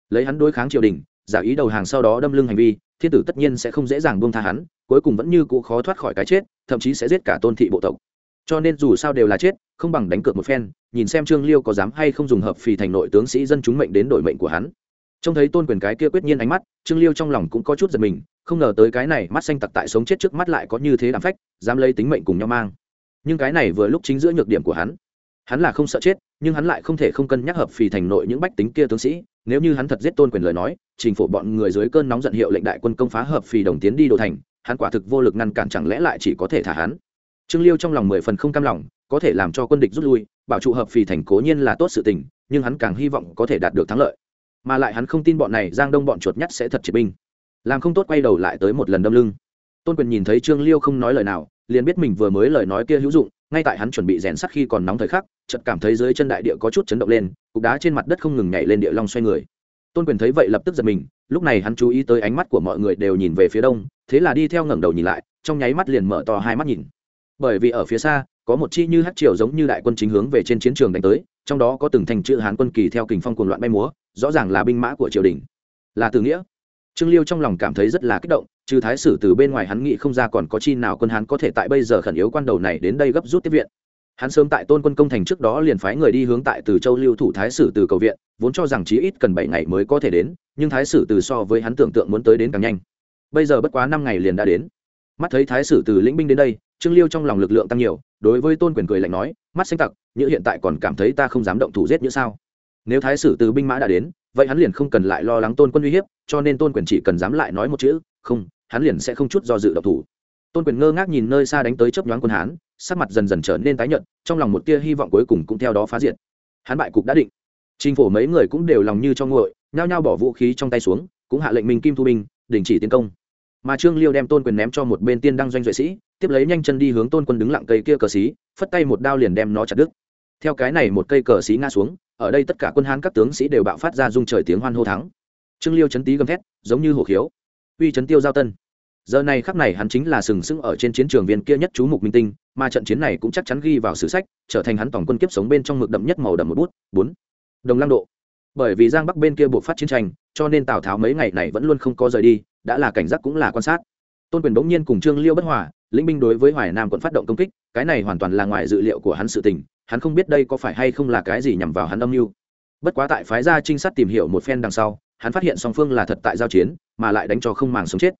[SPEAKER 1] Lấy hắn đối kháng triều đình giả ý đầu hàng sau đó đâm lưng hành vi thiên tử tất nhiên sẽ không dễ dàng buông tha hắn cuối cùng vẫn như cũ khó thoát khỏi cái chết thậm chí sẽ giết cả tôn thị bộ tộc. Cho nên dù sao đều là chết không bằng đánh cược một phen nhìn xem trương liêu có dám hay không dùng hợp phì thành nội tướng sĩ dân chúng mệnh đến đổi mệnh của hắn. Trông thấy tôn quyền cái kia quyết nhiên ánh mắt trương liêu trong lòng cũng có chút giật mình không ngờ tới cái này mắt xanh tặc tại sống chết trước mắt lại có như thế đảm phách dám lấy tính mệnh cùng nhau mang nhưng cái này vừa lúc chính giữa nhược điểm của hắn. Hắn là không sợ chết, nhưng hắn lại không thể không cân nhắc hợp phì thành nội những bách tính kia tướng sĩ. Nếu như hắn thật giết tôn quyền lời nói, trình phổ bọn người dưới cơn nóng giận hiệu lệnh đại quân công phá hợp phì đồng tiến đi đồ thành, hắn quả thực vô lực ngăn cản chẳng lẽ lại chỉ có thể thả hắn? Trương liêu trong lòng mười phần không cam lòng, có thể làm cho quân địch rút lui, bảo trụ hợp phì thành cố nhiên là tốt sự tình, nhưng hắn càng hy vọng có thể đạt được thắng lợi. Mà lại hắn không tin bọn này giang đông bọn chuột nhắt sẽ thật triệt binh. Làm không tốt quay đầu lại tới một lần đâm lưng. Tôn quyền nhìn thấy trương liêu không nói lời nào liền biết mình vừa mới lời nói kia hữu dụng, ngay tại hắn chuẩn bị rèn sắt khi còn nóng thời khắc, chợt cảm thấy dưới chân đại địa có chút chấn động lên, cục đá trên mặt đất không ngừng nhảy lên địa long xoay người. Tôn quyền thấy vậy lập tức giật mình, lúc này hắn chú ý tới ánh mắt của mọi người đều nhìn về phía đông, thế là đi theo ngẩng đầu nhìn lại, trong nháy mắt liền mở to hai mắt nhìn. Bởi vì ở phía xa, có một chi như hát triều giống như đại quân chính hướng về trên chiến trường đánh tới, trong đó có từng thành chữ hán quân kỳ theo kình phong cuồng loạn bay múa, rõ ràng là binh mã của triều đình. Là từ nghĩa trương liêu trong lòng cảm thấy rất là kích động, trừ thái sử từ bên ngoài hắn nghĩ không ra còn có chi nào quân hán có thể tại bây giờ khẩn yếu quan đầu này đến đây gấp rút tiếp viện. Hắn sớm tại tôn quân công thành trước đó liền phái người đi hướng tại từ châu lưu thủ thái sử từ cầu viện, vốn cho rằng chí ít cần bảy ngày mới có thể đến, nhưng thái sử từ so với hắn tưởng tượng muốn tới đến càng nhanh. Bây giờ bất quá năm ngày liền đã đến. Mắt thấy thái sử từ lĩnh binh đến đây, trương liêu trong lòng lực lượng tăng nhiều, đối với tôn quyền cười lạnh nói, mắt xanh tặc như hiện tại còn cảm thấy ta không dám động thủ giết như sao? Nếu thái sử từ binh mã đã đến, vậy hắn liền không cần lại lo lắng tôn quân uy hiếp, cho nên tôn quyền chỉ cần dám lại nói một chữ, không, hắn liền sẽ không chút do dự độc thủ. Tôn quyền ngơ ngác nhìn nơi xa đánh tới chấp nhoáng quân hán, sắc mặt dần dần trở nên tái nhợt, trong lòng một tia hy vọng cuối cùng cũng theo đó phá diệt. Hắn bại cục đã định. Chính phủ mấy người cũng đều lòng như cho nguội, nhao nhao bỏ vũ khí trong tay xuống, cũng hạ lệnh minh kim thu binh, đình chỉ tiến công. Mà trương liêu đem tôn quyền ném cho một bên tiên đăng doanh duệ sĩ, tiếp lấy nhanh chân đi hướng tôn quân đứng lặng cây kia cờ xí, phất tay một đao liền đem nó chặt đứt. Theo cái này một cây cờ xí ngã xuống ở đây tất cả quân hán các tướng sĩ đều bạo phát ra dung trời tiếng hoan hô thắng. Trương liêu chấn tí gầm thét, giống như hổ khiếu. Uy chấn tiêu giao tân. Giờ này khắc này hắn chính là sừng sững ở trên chiến trường viên kia nhất chú mục minh tinh, mà trận chiến này cũng chắc chắn ghi vào sử sách, trở thành hắn tổng quân kiếp sống bên trong mực đậm nhất màu đậm một bút. Bốn. Đồng lăng độ. Bởi vì giang bắc bên kia buộc phát chiến tranh, cho nên tào tháo mấy ngày này vẫn luôn không có rời đi, đã là cảnh giác cũng là quan sát. Tôn quyền bỗng nhiên cùng trương liêu bất hòa, lĩnh binh đối với hoài nam quận phát động công kích, cái này hoàn toàn là ngoài dự liệu của hắn sự tình hắn không biết đây có phải hay không là cái gì nhằm vào hắn âm mưu. Bất quá tại phái gia trinh sát tìm hiểu một phen đằng sau, hắn phát hiện song phương là thật tại giao chiến, mà lại đánh cho không màng sống chết.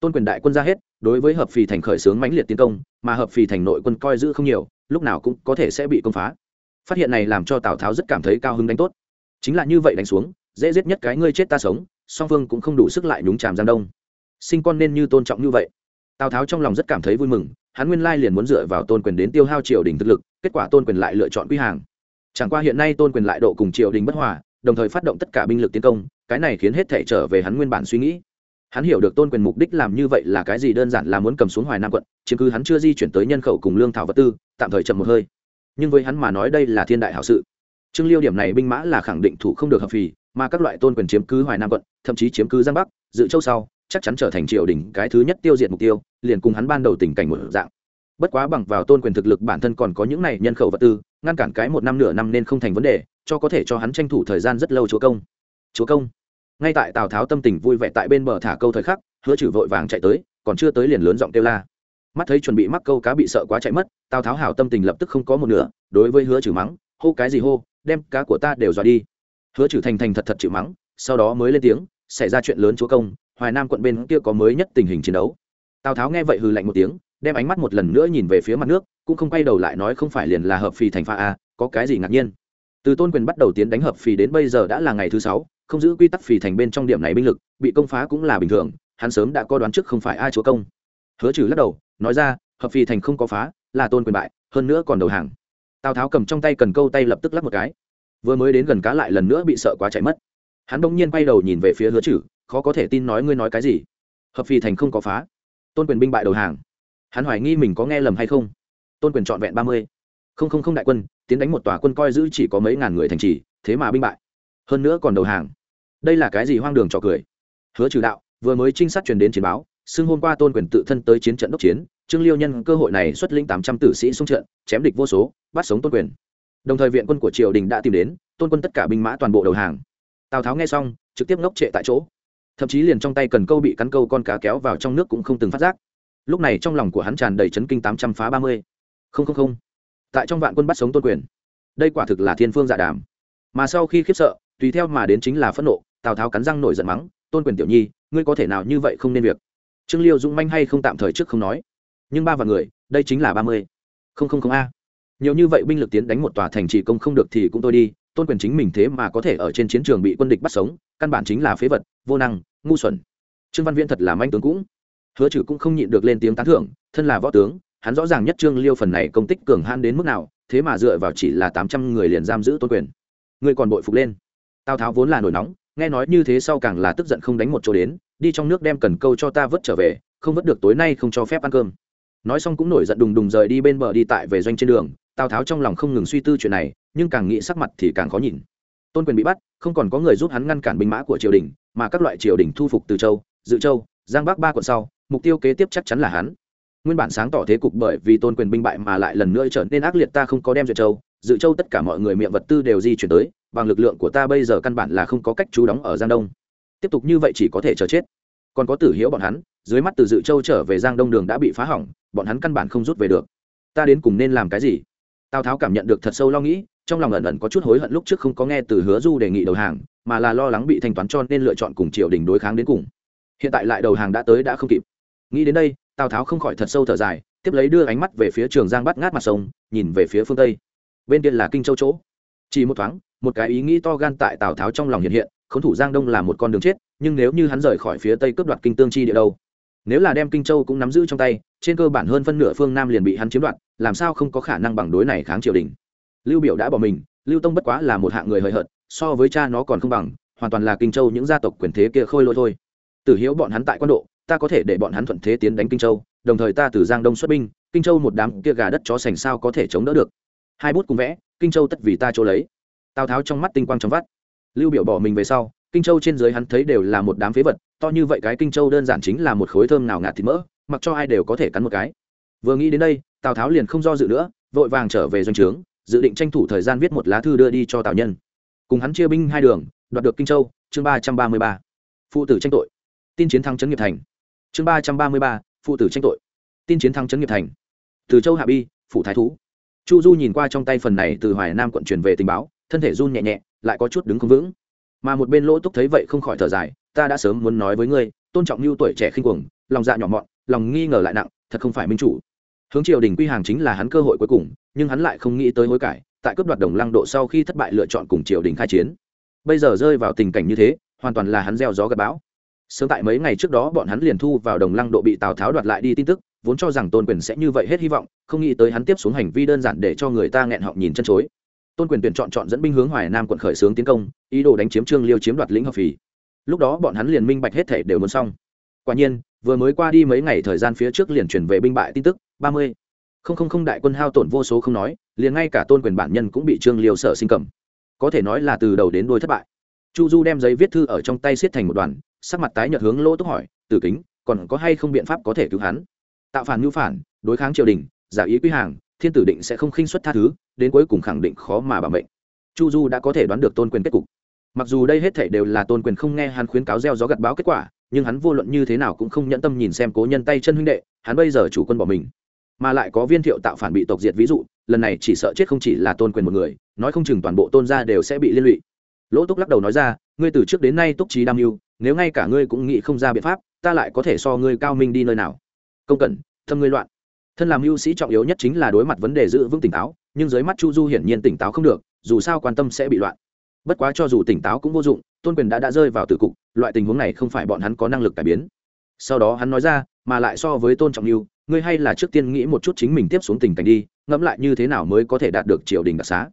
[SPEAKER 1] Tôn quyền đại quân ra hết, đối với hợp phì thành khởi xướng mãnh liệt tiến công, mà hợp phì thành nội quân coi giữ không nhiều, lúc nào cũng có thể sẽ bị công phá. Phát hiện này làm cho tào tháo rất cảm thấy cao hứng đánh tốt. Chính là như vậy đánh xuống, dễ giết nhất cái ngươi chết ta sống, song phương cũng không đủ sức lại nhúng chàm giang đông. Sinh con nên như tôn trọng như vậy tào tháo trong lòng rất cảm thấy vui mừng, hắn nguyên lai liền muốn dựa vào tôn quyền đến tiêu hao triều đình thực lực, kết quả tôn quyền lại lựa chọn quy hàng. Chẳng qua hiện nay tôn quyền lại độ cùng triều đình bất hòa, đồng thời phát động tất cả binh lực tiến công, cái này khiến hết thể trở về hắn nguyên bản suy nghĩ. Hắn hiểu được tôn quyền mục đích làm như vậy là cái gì đơn giản là muốn cầm xuống hoài nam quận, chiếm cứ hắn chưa di chuyển tới nhân khẩu cùng lương thảo vật tư, tạm thời chậm một hơi. Nhưng với hắn mà nói đây là thiên đại hảo sự. Trương liêu điểm này binh mã là khẳng định thủ không được hợp phì, mà các loại tôn quyền chiếm cứ hoài nam quận, thậm chí chiếm cứ giang bắc, dự châu sau chắc chắn trở thành triều đình cái thứ nhất tiêu diệt mục tiêu, liền cùng hắn ban đầu tình cảnh một dạng. Bất quá bằng vào tôn quyền thực lực bản thân còn có những này nhân khẩu vật tư, ngăn cản cái một năm nửa năm nên không thành vấn đề, cho có thể cho hắn tranh thủ thời gian rất lâu chúa công. Chúa công. Ngay tại tào tháo tâm tình vui vẻ tại bên bờ thả câu thời khắc, hứa chử vội vàng chạy tới, còn chưa tới liền lớn giọng kêu la. Mắt thấy chuẩn bị mắc câu cá bị sợ quá chạy mất, tào tháo hảo tâm tình lập tức không có một nửa, đối với hứa chử mắng, hô cái gì hô, đem cá của ta đều dọa đi. Hứa chử thành thành thật thật chịu mắng, sau đó mới lên tiếng, xảy ra chuyện lớn chúa công hoài nam quận bên kia có mới nhất tình hình chiến đấu. Tào tháo nghe vậy hừ lạnh một tiếng, đem ánh mắt một lần nữa nhìn về phía mặt nước, cũng không quay đầu lại nói không phải liền là hợp phì thành pha a, có cái gì ngạc nhiên. Từ tôn quyền bắt đầu tiến đánh hợp phì đến bây giờ đã là ngày thứ sáu, không giữ quy tắc phì thành bên trong điểm này binh lực, bị công phá cũng là bình thường, hắn sớm đã có đoán trước không phải ai chúa công. Hứa trừ lắc đầu, nói ra, hợp phì thành không có phá, là tôn quyền bại, hơn nữa còn đầu hàng. Tào tháo cầm trong tay cần câu tay lập tức lắc một cái. Vừa mới đến gần cá lại lần nữa bị sợ quá chạy mất. Hắn bỗng nhiên quay đầu nhìn về phía hứa trừ khó có thể tin nói ngươi nói cái gì. Hợp phì thành không có phá. Tôn quyền binh bại đầu hàng. Hắn hoài nghi mình có nghe lầm hay không. Tôn quyền trọn vẹn ba mươi. Không không không đại quân, tiến đánh một tòa quân coi giữ chỉ có mấy ngàn người thành trì, thế mà binh bại. Hơn nữa còn đầu hàng. Đây là cái gì hoang đường trò cười? Hứa trừ đạo, vừa mới trinh sát truyền đến chiến báo, xưng hôm qua tôn quyền tự thân tới chiến trận đốc chiến, trương liêu nhân cơ hội này xuất lĩnh tám trăm tử sĩ xung trận, chém địch vô số, bắt sống tôn quyền. Đồng thời viện quân của triều đình đã tìm đến, tôn quân tất cả binh mã toàn bộ đầu hàng. Tào tháo nghe xong, trực tiếp ngốc trệ tại chỗ thậm chí liền trong tay cần câu bị cắn câu con cá kéo vào trong nước cũng không từng phát giác. Lúc này trong lòng của hắn tràn đầy chấn kinh tám trăm phá ba mươi. Không không không. Tại trong vạn quân bắt sống tôn quyền, đây quả thực là thiên phương dạ đàm. Mà sau khi khiếp sợ, tùy theo mà đến chính là phẫn nộ, tào tháo cắn răng nổi giận mắng, tôn quyền tiểu nhi, ngươi có thể nào như vậy không nên việc? Trương liêu dũng manh hay không tạm thời trước không nói. Nhưng ba vạn người, đây chính là ba mươi. Không không không a. Nhiều như vậy binh lực tiến đánh một tòa thành trì công không được thì cũng tôi đi, tôn quyền chính mình thế mà có thể ở trên chiến trường bị quân địch bắt sống, căn bản chính là phế vật, vô năng ngu xuẩn. Trương văn viễn thật là manh tướng cũng. Hứa trừ cũng không nhịn được lên tiếng tán thưởng, thân là võ tướng, hắn rõ ràng nhất trương liêu phần này công tích cường han đến mức nào, thế mà dựa vào chỉ là tám trăm người liền giam giữ tôn quyền. Người còn bội phục lên. Tào tháo vốn là nổi nóng, nghe nói như thế sau càng là tức giận không đánh một chỗ đến, đi trong nước đem cần câu cho ta vớt trở về, không vớt được tối nay không cho phép ăn cơm. Nói xong cũng nổi giận đùng đùng rời đi bên bờ đi tại về doanh trên đường, tào tháo trong lòng không ngừng suy tư chuyện này, nhưng càng nghĩ sắc mặt thì càng khó nhìn. Tôn quyền bị bắt, không còn có người giúp hắn ngăn cản binh mã của triều đình mà các loại triều đình thu phục từ châu, dự châu, giang bắc ba quận sau, mục tiêu kế tiếp chắc chắn là hắn. Nguyên bản sáng tỏ thế cục bởi vì tôn quyền binh bại mà lại lần nữa trở nên ác liệt ta không có đem duyệt châu, dự châu tất cả mọi người miệng vật tư đều di chuyển tới, bằng lực lượng của ta bây giờ căn bản là không có cách trú đóng ở giang đông. Tiếp tục như vậy chỉ có thể chờ chết. Còn có tử hiếu bọn hắn, dưới mắt từ dự châu trở về giang đông đường đã bị phá hỏng, bọn hắn căn bản không rút về được. Ta đến cùng nên làm cái gì? Tào tháo cảm nhận được thật sâu lo nghĩ trong lòng ẩn ẩn có chút hối hận lúc trước không có nghe từ hứa du đề nghị đầu hàng, mà là lo lắng bị thanh toán cho nên lựa chọn cùng triều đình đối kháng đến cùng. Hiện tại lại đầu hàng đã tới đã không kịp. Nghĩ đến đây, tào tháo không khỏi thật sâu thở dài, tiếp lấy đưa ánh mắt về phía trường giang bắt ngát mặt sông, nhìn về phía phương tây. Bên kia là kinh châu chỗ. Chỉ một thoáng, một cái ý nghĩ to gan tại tào tháo trong lòng hiện hiện, khốn thủ giang đông là một con đường chết, nhưng nếu như hắn rời khỏi phía tây cướp đoạt kinh tương chi địa đâu? Nếu là đem kinh châu cũng nắm giữ trong tay, trên cơ bản hơn phân nửa phương nam liền bị hắn chiếm đoạt, làm sao không có khả năng bằng đối này kháng triều đình? Lưu biểu đã bỏ mình, lưu tông bất quá là một hạng người hời hợt, so với cha nó còn không bằng, hoàn toàn là kinh châu những gia tộc quyền thế kia khôi lỗi thôi. Tử hiếu bọn hắn tại quan độ, ta có thể để bọn hắn thuận thế tiến đánh kinh châu, đồng thời ta từ giang đông xuất binh, kinh châu một đám kia gà đất chó sành sao có thể chống đỡ được? Hai bút cùng vẽ, kinh châu tất vì ta chỗ lấy. Tào tháo trong mắt tinh quang trong vắt. Lưu biểu bỏ mình về sau, kinh châu trên dưới hắn thấy đều là một đám phế vật, to như vậy cái kinh châu đơn giản chính là một khối thơm nào ngạt thịt mỡ, mặc cho ai đều có thể cắn một cái. Vừa nghĩ đến đây, tào tháo liền không do dự nữa, vội vàng trở về doanh trướng dự định tranh thủ thời gian viết một lá thư đưa đi cho tào nhân. Cùng hắn chia binh hai đường, đoạt được kinh châu, chương ba trăm ba mươi ba. Phụ tử tranh tội. Tin chiến thắng trấn nghiệp thành. Chương ba trăm ba mươi ba, phụ tử tranh tội. Tin chiến thắng trấn nghiệp thành. Từ châu hạ bi, phủ thái thú. Chu du nhìn qua trong tay phần này từ hoài nam quận truyền về tình báo, thân thể run nhẹ nhẹ, lại có chút đứng không vững. Mà một bên lỗ túc thấy vậy không khỏi thở dài, ta đã sớm muốn nói với ngươi, tôn trọng lưu tuổi trẻ khinh cuồng, lòng dạ nhỏ mọn, lòng nghi ngờ lại nặng, thật không phải minh chủ hướng triều đình quy hàng chính là hắn cơ hội cuối cùng, nhưng hắn lại không nghĩ tới hối cải, tại cướp đoạt đồng lăng độ sau khi thất bại lựa chọn cùng triều đình khai chiến. Bây giờ rơi vào tình cảnh như thế, hoàn toàn là hắn gieo gió gặp bão. Sớm tại mấy ngày trước đó bọn hắn liền thu vào đồng lăng độ bị tào tháo đoạt lại đi tin tức, vốn cho rằng tôn quyền sẽ như vậy hết hy vọng, không nghĩ tới hắn tiếp xuống hành vi đơn giản để cho người ta nghẹn họng nhìn chân chối. Tôn quyền tuyển chọn chọn dẫn binh hướng hoài nam quận khởi xướng tiến công, ý đồ đánh chiếm trương liêu chiếm đoạt lĩnh hợp phì. Lúc đó bọn hắn liền minh bạch hết thể đều muốn xong. Quả nhiên vừa mới qua đi mấy ngày thời gian phía trước liền chuyển về binh bại tin tức, ba mươi. Không không không đại quân hao tổn vô số không nói, liền ngay cả tôn quyền bản nhân cũng bị trương liêu sở sinh cầm. Có thể nói là từ đầu đến đuôi thất bại. Chu du đem giấy viết thư ở trong tay xiết thành một đoàn, sắc mặt tái nhợt hướng lỗ túc hỏi, tử kính, còn có hay không biện pháp có thể cứu hắn? Tạo phản ngưu phản, đối kháng triều đình, giả ý quy hàng, thiên tử định sẽ không khinh xuất tha thứ, đến cuối cùng khẳng định khó mà bảo mệnh. Chu du đã có thể đoán được tôn quyền kết cục. Mặc dù đây hết thể đều là tôn quyền không nghe hắn khuyến cáo gieo gió gặt báo kết quả nhưng hắn vô luận như thế nào cũng không nhẫn tâm nhìn xem cố nhân tay chân huynh đệ, hắn bây giờ chủ quân bỏ mình. Mà lại có viên thiệu tạo phản bị tộc diệt ví dụ, lần này chỉ sợ chết không chỉ là tôn quyền một người, nói không chừng toàn bộ tôn gia đều sẽ bị liên lụy. Lỗ túc lắc đầu nói ra, ngươi từ trước đến nay túc trí đam mưu, nếu ngay cả ngươi cũng nghĩ không ra biện pháp, ta lại có thể so ngươi cao minh đi nơi nào? Công cẩn, thâm ngươi loạn. Thân làm mưu sĩ trọng yếu nhất chính là đối mặt vấn đề giữ vững tỉnh táo, nhưng dưới mắt chu du hiển nhiên tỉnh táo không được, dù sao quan tâm sẽ bị loạn bất quá cho dù tỉnh táo cũng vô dụng, tôn quyền đã đã rơi vào tử cục, loại tình huống này không phải bọn hắn có năng lực cải biến. Sau đó hắn nói ra, mà lại so với tôn trọng lưu ngươi hay là trước tiên nghĩ một chút chính mình tiếp xuống tình cảnh đi, ngẫm lại như thế nào mới có thể đạt được triều đình đặc xá.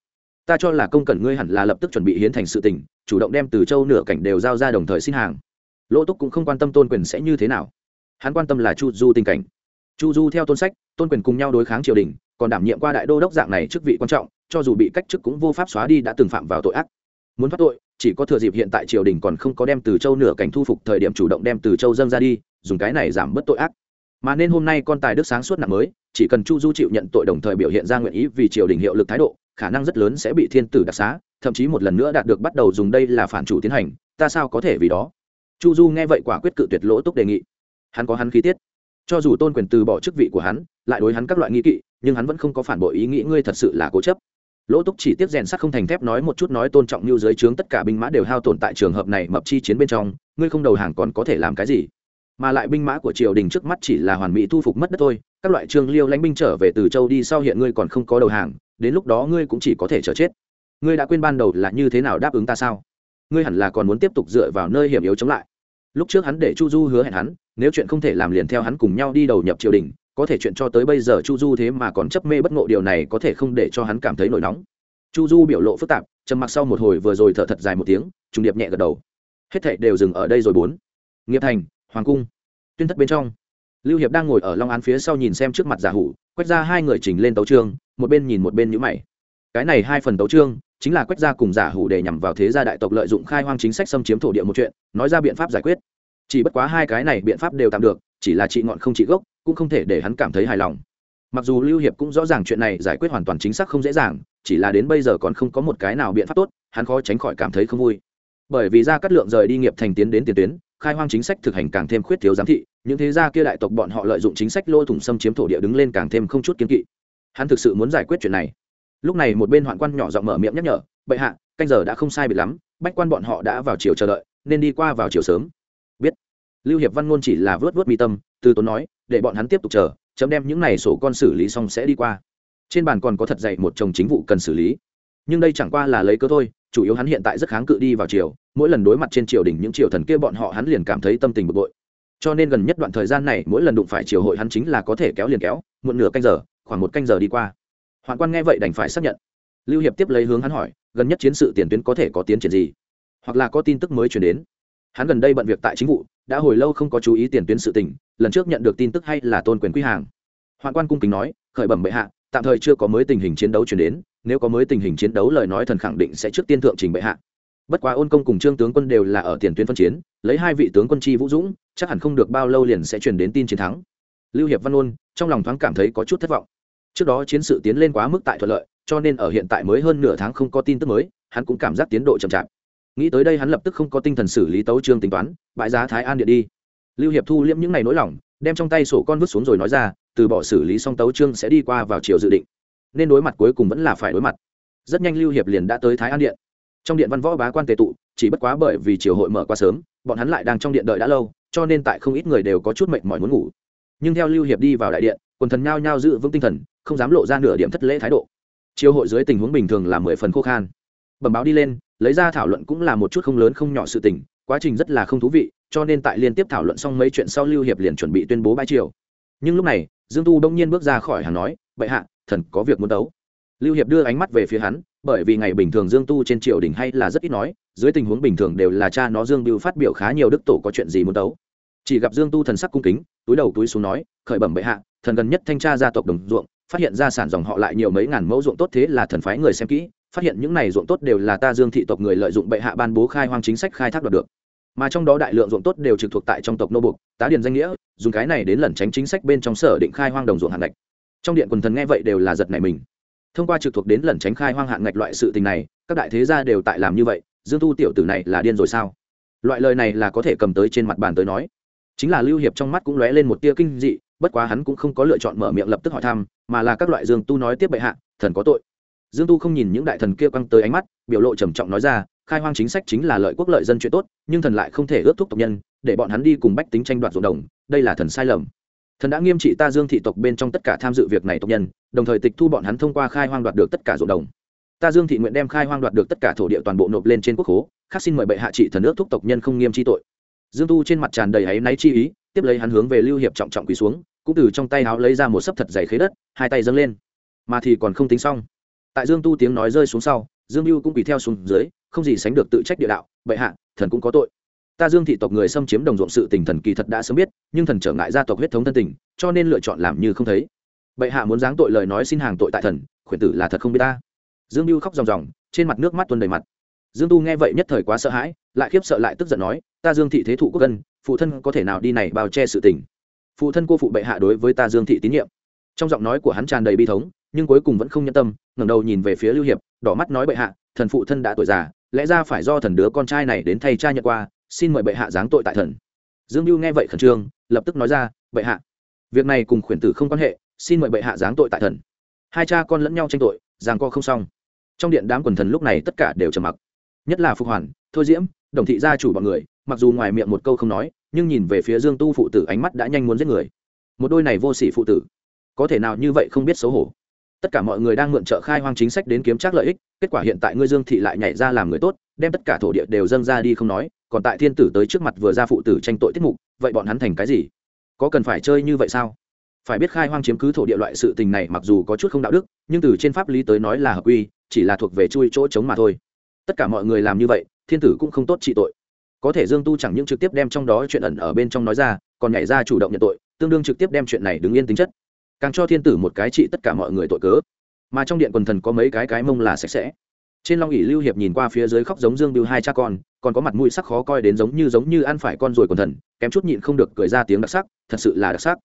[SPEAKER 1] Ta cho là công cần ngươi hẳn là lập tức chuẩn bị hiến thành sự tình, chủ động đem từ châu nửa cảnh đều giao ra đồng thời xin hàng. Lỗ túc cũng không quan tâm tôn quyền sẽ như thế nào. Hắn quan tâm là chu du tình cảnh. Chu du theo tôn sách, tôn quyền cùng nhau đối kháng triều đình, còn đảm nhiệm qua đại đô đốc dạng này chức vị quan trọng, cho dù bị cách chức cũng vô pháp xóa đi đã từng phạm vào tội ác muốn thoát tội, chỉ có thừa dịp hiện tại triều đình còn không có đem từ châu nửa cảnh thu phục thời điểm chủ động đem từ châu dâng ra đi, dùng cái này giảm bớt tội ác. Mà nên hôm nay con tài đức sáng suốt nặng mới, chỉ cần chu du chịu nhận tội đồng thời biểu hiện ra nguyện ý vì triều đình hiệu lực thái độ, khả năng rất lớn sẽ bị thiên tử đặc xá, thậm chí một lần nữa đạt được bắt đầu dùng đây là phản chủ tiến hành, ta sao có thể vì đó? Chu du nghe vậy quả quyết cự tuyệt lỗ túc đề nghị. Hắn có hắn khí tiết. Cho dù tôn quyền từ bỏ chức vị của hắn, lại đối hắn các loại nghi kỵ, nhưng hắn vẫn không có phản bội ý nghĩ ngươi thật sự là cố chấp lỗ túc chỉ tiếp rèn sắt không thành thép nói một chút nói tôn trọng như dưới trướng tất cả binh mã đều hao tổn tại trường hợp này mập chi chiến bên trong, ngươi không đầu hàng còn có thể làm cái gì? Mà lại binh mã của triều đình trước mắt chỉ là hoàn mỹ thu phục mất đất thôi, các loại trương liêu lãnh binh trở về từ châu đi sau hiện ngươi còn không có đầu hàng, đến lúc đó ngươi cũng chỉ có thể chờ chết. Ngươi đã quên ban đầu là như thế nào đáp ứng ta sao? Ngươi hẳn là còn muốn tiếp tục dựa vào nơi hiểm yếu chống lại. Lúc trước hắn để chu du hứa hẹn hắn, nếu chuyện không thể làm liền theo hắn cùng nhau đi đầu nhập triều đình có thể chuyện cho tới bây giờ chu du thế mà còn chấp mê bất ngộ, điều này có thể không để cho hắn cảm thấy nổi nóng. Chu du biểu lộ phức tạp, trầm mặc sau một hồi vừa rồi thở thật dài một tiếng, trùng điệp nhẹ gật đầu. Hết thệ đều dừng ở đây rồi bốn. Nghiệp thành, hoàng cung, tuyên thất bên trong. Lưu hiệp đang ngồi ở long án phía sau nhìn xem trước mặt giả hủ, quét ra hai người chỉnh lên tấu trương một bên nhìn một bên nhữ mày. Cái này hai phần tấu trương chính là quét ra cùng giả hủ để nhằm vào thế gia đại tộc lợi dụng khai hoang chính sách xâm chiếm thổ địa một chuyện, nói ra biện pháp giải quyết. Chỉ bất quá hai cái này biện pháp đều tạm được, chỉ là trị ngọn không trị gốc cũng không thể để hắn cảm thấy hài lòng. Mặc dù lưu hiệp cũng rõ ràng chuyện này giải quyết hoàn toàn chính xác không dễ dàng, chỉ là đến bây giờ còn không có một cái nào biện pháp tốt, hắn khó tránh khỏi cảm thấy không vui. Bởi vì ra cắt lượng rời đi nghiệp thành tiến đến tiền tuyến, khai hoang chính sách thực hành càng thêm khuyết thiếu giám thị, những thế gia kia đại tộc bọn họ lợi dụng chính sách lô thủng xâm chiếm thổ địa đứng lên càng thêm không chút kiến kỵ. Hắn thực sự muốn giải quyết chuyện này. Lúc này một bên hoạn quan nhỏ giọng mở miệng nhắc nhở, bệ hạ, canh giờ đã không sai biệt lắm, bách quan bọn họ đã vào chiều chờ đợi, nên đi qua vào chiều sớm. Biết, lưu hiệp văn ngôn chỉ là vớt vớt mi tâm từ tốn nói, để bọn hắn tiếp tục chờ, chấm đem những này sổ con xử lý xong sẽ đi qua. Trên bàn còn có thật dạy một chồng chính vụ cần xử lý. Nhưng đây chẳng qua là lấy cớ thôi, chủ yếu hắn hiện tại rất kháng cự đi vào triều. mỗi lần đối mặt trên triều đình những triều thần kia bọn họ hắn liền cảm thấy tâm tình bực bội. Cho nên gần nhất đoạn thời gian này, mỗi lần đụng phải triều hội hắn chính là có thể kéo liền kéo, muộn nửa canh giờ, khoảng một canh giờ đi qua. Hoạn quan nghe vậy đành phải xác nhận. Lưu hiệp tiếp lấy hướng hắn hỏi, gần nhất chiến sự tiền tuyến có thể có tiến triển gì? Hoặc là có tin tức mới chuyển đến? Hắn gần đây bận việc tại chính vụ, đã hồi lâu không có chú ý tiền tuyến sự tình, lần trước nhận được tin tức hay là tôn quyền quy hàng. Hoạn quan cung kính nói, khởi bẩm bệ hạ, tạm thời chưa có mới tình hình chiến đấu chuyển đến, nếu có mới tình hình chiến đấu lời nói thần khẳng định sẽ trước tiên thượng trình bệ hạ. Bất quá ôn công cùng trương tướng quân đều là ở tiền tuyến phân chiến, lấy hai vị tướng quân chi vũ dũng, chắc hẳn không được bao lâu liền sẽ truyền đến tin chiến thắng. Lưu hiệp văn ôn, trong lòng thoáng cảm thấy có chút thất vọng. Trước đó chiến sự tiến lên quá mức tại thuận lợi, cho nên ở hiện tại mới hơn nửa tháng không có tin tức mới, hắn cũng cảm giác tiến độ chậm chạp nghĩ tới đây hắn lập tức không có tinh thần xử lý tấu trương tính toán, bãi giá thái an điện đi. Lưu hiệp thu liễm những ngày nỗi lòng, đem trong tay sổ con vứt xuống rồi nói ra, từ bỏ xử lý xong tấu trương sẽ đi qua vào chiều dự định. Nên đối mặt cuối cùng vẫn là phải đối mặt. Rất nhanh lưu hiệp liền đã tới thái an điện. Trong điện văn võ bá quan tề tụ, chỉ bất quá bởi vì triều hội mở qua sớm, bọn hắn lại đang trong điện đợi đã lâu, cho nên tại không ít người đều có chút mệt mỏi muốn ngủ. Nhưng theo lưu hiệp đi vào đại điện, quần thần nhao nhao giữ vững tinh thần, không dám lộ ra nửa điểm thất lễ thái độ. Triều hội dưới tình huống bình thường là mười phần khô khan. Bẩm báo đi lên lấy ra thảo luận cũng là một chút không lớn không nhỏ sự tình, quá trình rất là không thú vị, cho nên tại liên tiếp thảo luận xong mấy chuyện sau lưu hiệp liền chuẩn bị tuyên bố bãi triều. Nhưng lúc này, dương tu đông nhiên bước ra khỏi hàng nói, bệ hạ, thần có việc muốn đấu. Lưu hiệp đưa ánh mắt về phía hắn, bởi vì ngày bình thường dương tu trên triều đình hay là rất ít nói, dưới tình huống bình thường đều là cha nó dương biêu phát biểu khá nhiều đức tổ có chuyện gì muốn đấu. Chỉ gặp dương tu thần sắc cung kính, túi đầu túi xuống nói, khởi bẩm bệ hạ, thần gần nhất thanh tra gia tộc đồng ruộng, phát hiện ra sản dòng họ lại nhiều mấy ngàn mẫu ruộng tốt thế là thần phái người xem kỹ phát hiện những này ruộng tốt đều là ta dương thị tộc người lợi dụng bệ hạ ban bố khai hoang chính sách khai thác đoạt được. Mà trong đó đại lượng ruộng tốt đều trực thuộc tại trong tộc nô bục tá điền danh nghĩa, dùng cái này đến lẩn tránh chính sách bên trong sở định khai hoang đồng ruộng hạn ngạch. Trong điện quần thần nghe vậy đều là giật này mình. Thông qua trực thuộc đến lẩn tránh khai hoang hạn ngạch loại sự tình này, các đại thế gia đều tại làm như vậy, dương tu tiểu tử này là điên rồi sao? Loại lời này là có thể cầm tới trên mặt bàn tới nói. Chính là lưu hiệp trong mắt cũng lóe lên một tia kinh dị, bất quá hắn cũng không có lựa chọn mở miệng lập tức hỏi thăm, mà là các loại dương tu nói tiếp bệ hạ, thần có tội dương tu không nhìn những đại thần kia quăng tới ánh mắt, biểu lộ trầm trọng nói ra, khai hoang chính sách chính là lợi quốc lợi dân chuyện tốt, nhưng thần lại không thể ước thúc tộc nhân, để bọn hắn đi cùng bách tính tranh đoạt ruộng đồng, đây là thần sai lầm. Thần đã nghiêm trị ta dương thị tộc bên trong tất cả tham dự việc này tộc nhân, đồng thời tịch thu bọn hắn thông qua khai hoang đoạt được tất cả ruộng đồng. Ta dương thị nguyện đem khai hoang đoạt được tất cả thổ địa toàn bộ nộp lên trên quốc hố khắc xin mời bệ hạ trị thần ước thúc tộc nhân không nghiêm chi tội. Dương tu trên mặt tràn đầy áy náy chi ý, tiếp lấy hắn hướng về lưu hiệp trọng trọng quỳ xuống, cũng từ trong tay áo lấy ra một sấp thật dày khế đất, hai tay dâng lên. Mà thì còn không tính xong tại dương tu tiếng nói rơi xuống sau, dương mưu cũng quỳ theo xuống dưới, không gì sánh được tự trách địa đạo, bệ hạ, thần cũng có tội. Ta dương thị tộc người xâm chiếm đồng ruộng sự tình thần kỳ thật đã sớm biết, nhưng thần trở ngại gia tộc huyết thống thân tình, cho nên lựa chọn làm như không thấy. Bệ hạ muốn giáng tội lời nói xin hàng tội tại thần, khuyển tử là thật không biết ta. Dương mưu khóc ròng ròng, trên mặt nước mắt tuôn đầy mặt. Dương tu nghe vậy nhất thời quá sợ hãi, lại khiếp sợ lại tức giận nói, ta dương thị thế thụ quốc dân, phụ thân có thể nào đi này bao che sự tình? Phụ thân cô phụ bệ hạ đối với ta dương thị tín nhiệm. Trong giọng nói của hắn tràn đầy bi thống, nhưng cuối cùng vẫn không nhân tâm ngẩng đầu nhìn về phía lưu hiệp, đỏ mắt nói bệ hạ, thần phụ thân đã tuổi già, lẽ ra phải do thần đứa con trai này đến thay cha nhận qua xin mời bệ hạ giáng tội tại thần. Dương mưu nghe vậy khẩn trương, lập tức nói ra, bệ hạ, việc này cùng khuyển tử không quan hệ, xin mời bệ hạ giáng tội tại thần. Hai cha con lẫn nhau tranh tội giang co không xong. Trong điện đám quần thần lúc này tất cả đều trầm mặc. Nhất là phục hoàn, thôi diễm, đồng thị gia chủ bọn người, mặc dù ngoài miệng một câu không nói, nhưng nhìn về phía dương tu phụ tử ánh mắt đã nhanh muốn giết người. Một đôi này vô sỉ phụ tử, có thể nào như vậy không biết xấu hổ? Tất cả mọi người đang mượn trợ khai hoang chính sách đến kiếm trác lợi ích, kết quả hiện tại ngươi dương thị lại nhảy ra làm người tốt, đem tất cả thổ địa đều dâng ra đi không nói, còn tại thiên tử tới trước mặt vừa ra phụ tử tranh tội tiết mục, vậy bọn hắn thành cái gì? Có cần phải chơi như vậy sao? Phải biết khai hoang chiếm cứ thổ địa loại sự tình này mặc dù có chút không đạo đức, nhưng từ trên pháp lý tới nói là hợp quy, chỉ là thuộc về chui chỗ chống mà thôi. Tất cả mọi người làm như vậy, thiên tử cũng không tốt trị tội. Có thể dương tu chẳng những trực tiếp đem trong đó chuyện ẩn ở bên trong nói ra, còn nhảy ra chủ động nhận tội, tương đương trực tiếp đem chuyện này đứng yên tính chất càng cho thiên tử một cái trị tất cả mọi người tội cớ. Mà trong điện quần thần có mấy cái cái mông là sạch sẽ. Trên long ỉ lưu hiệp nhìn qua phía dưới khóc giống dương biêu hai cha con, còn có mặt mũi sắc khó coi đến giống như giống như ăn phải con ruồi quần thần, kém chút nhịn không được cười ra tiếng đặc sắc, thật sự là đặc sắc.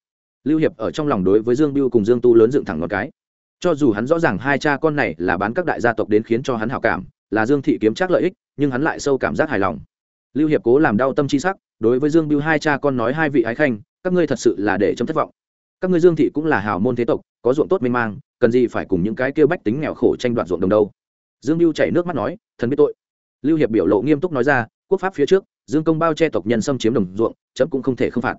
[SPEAKER 1] Lưu hiệp ở trong lòng đối với dương biêu cùng dương tu lớn dựng thẳng ngọn cái. Cho dù hắn rõ ràng hai cha con này là bán các đại gia tộc đến khiến cho hắn hảo cảm, là dương thị kiếm chắc lợi ích, nhưng hắn lại sâu cảm giác hài lòng. Lưu hiệp cố làm đau tâm chi sắc, đối với dương biêu hai cha con nói hai vị ái khanh, các ngươi thật sự là để chấm thất vọng các ngươi dương thị cũng là hào môn thế tộc, có ruộng tốt mênh mang, cần gì phải cùng những cái kêu bách tính nghèo khổ tranh đoạt ruộng đồng đâu? Dương Lưu chảy nước mắt nói, thần biết tội. Lưu hiệp biểu lộ nghiêm túc nói ra, quốc pháp phía trước, dương công bao che tộc nhân xâm chiếm đồng ruộng, chấm cũng không thể không phạt.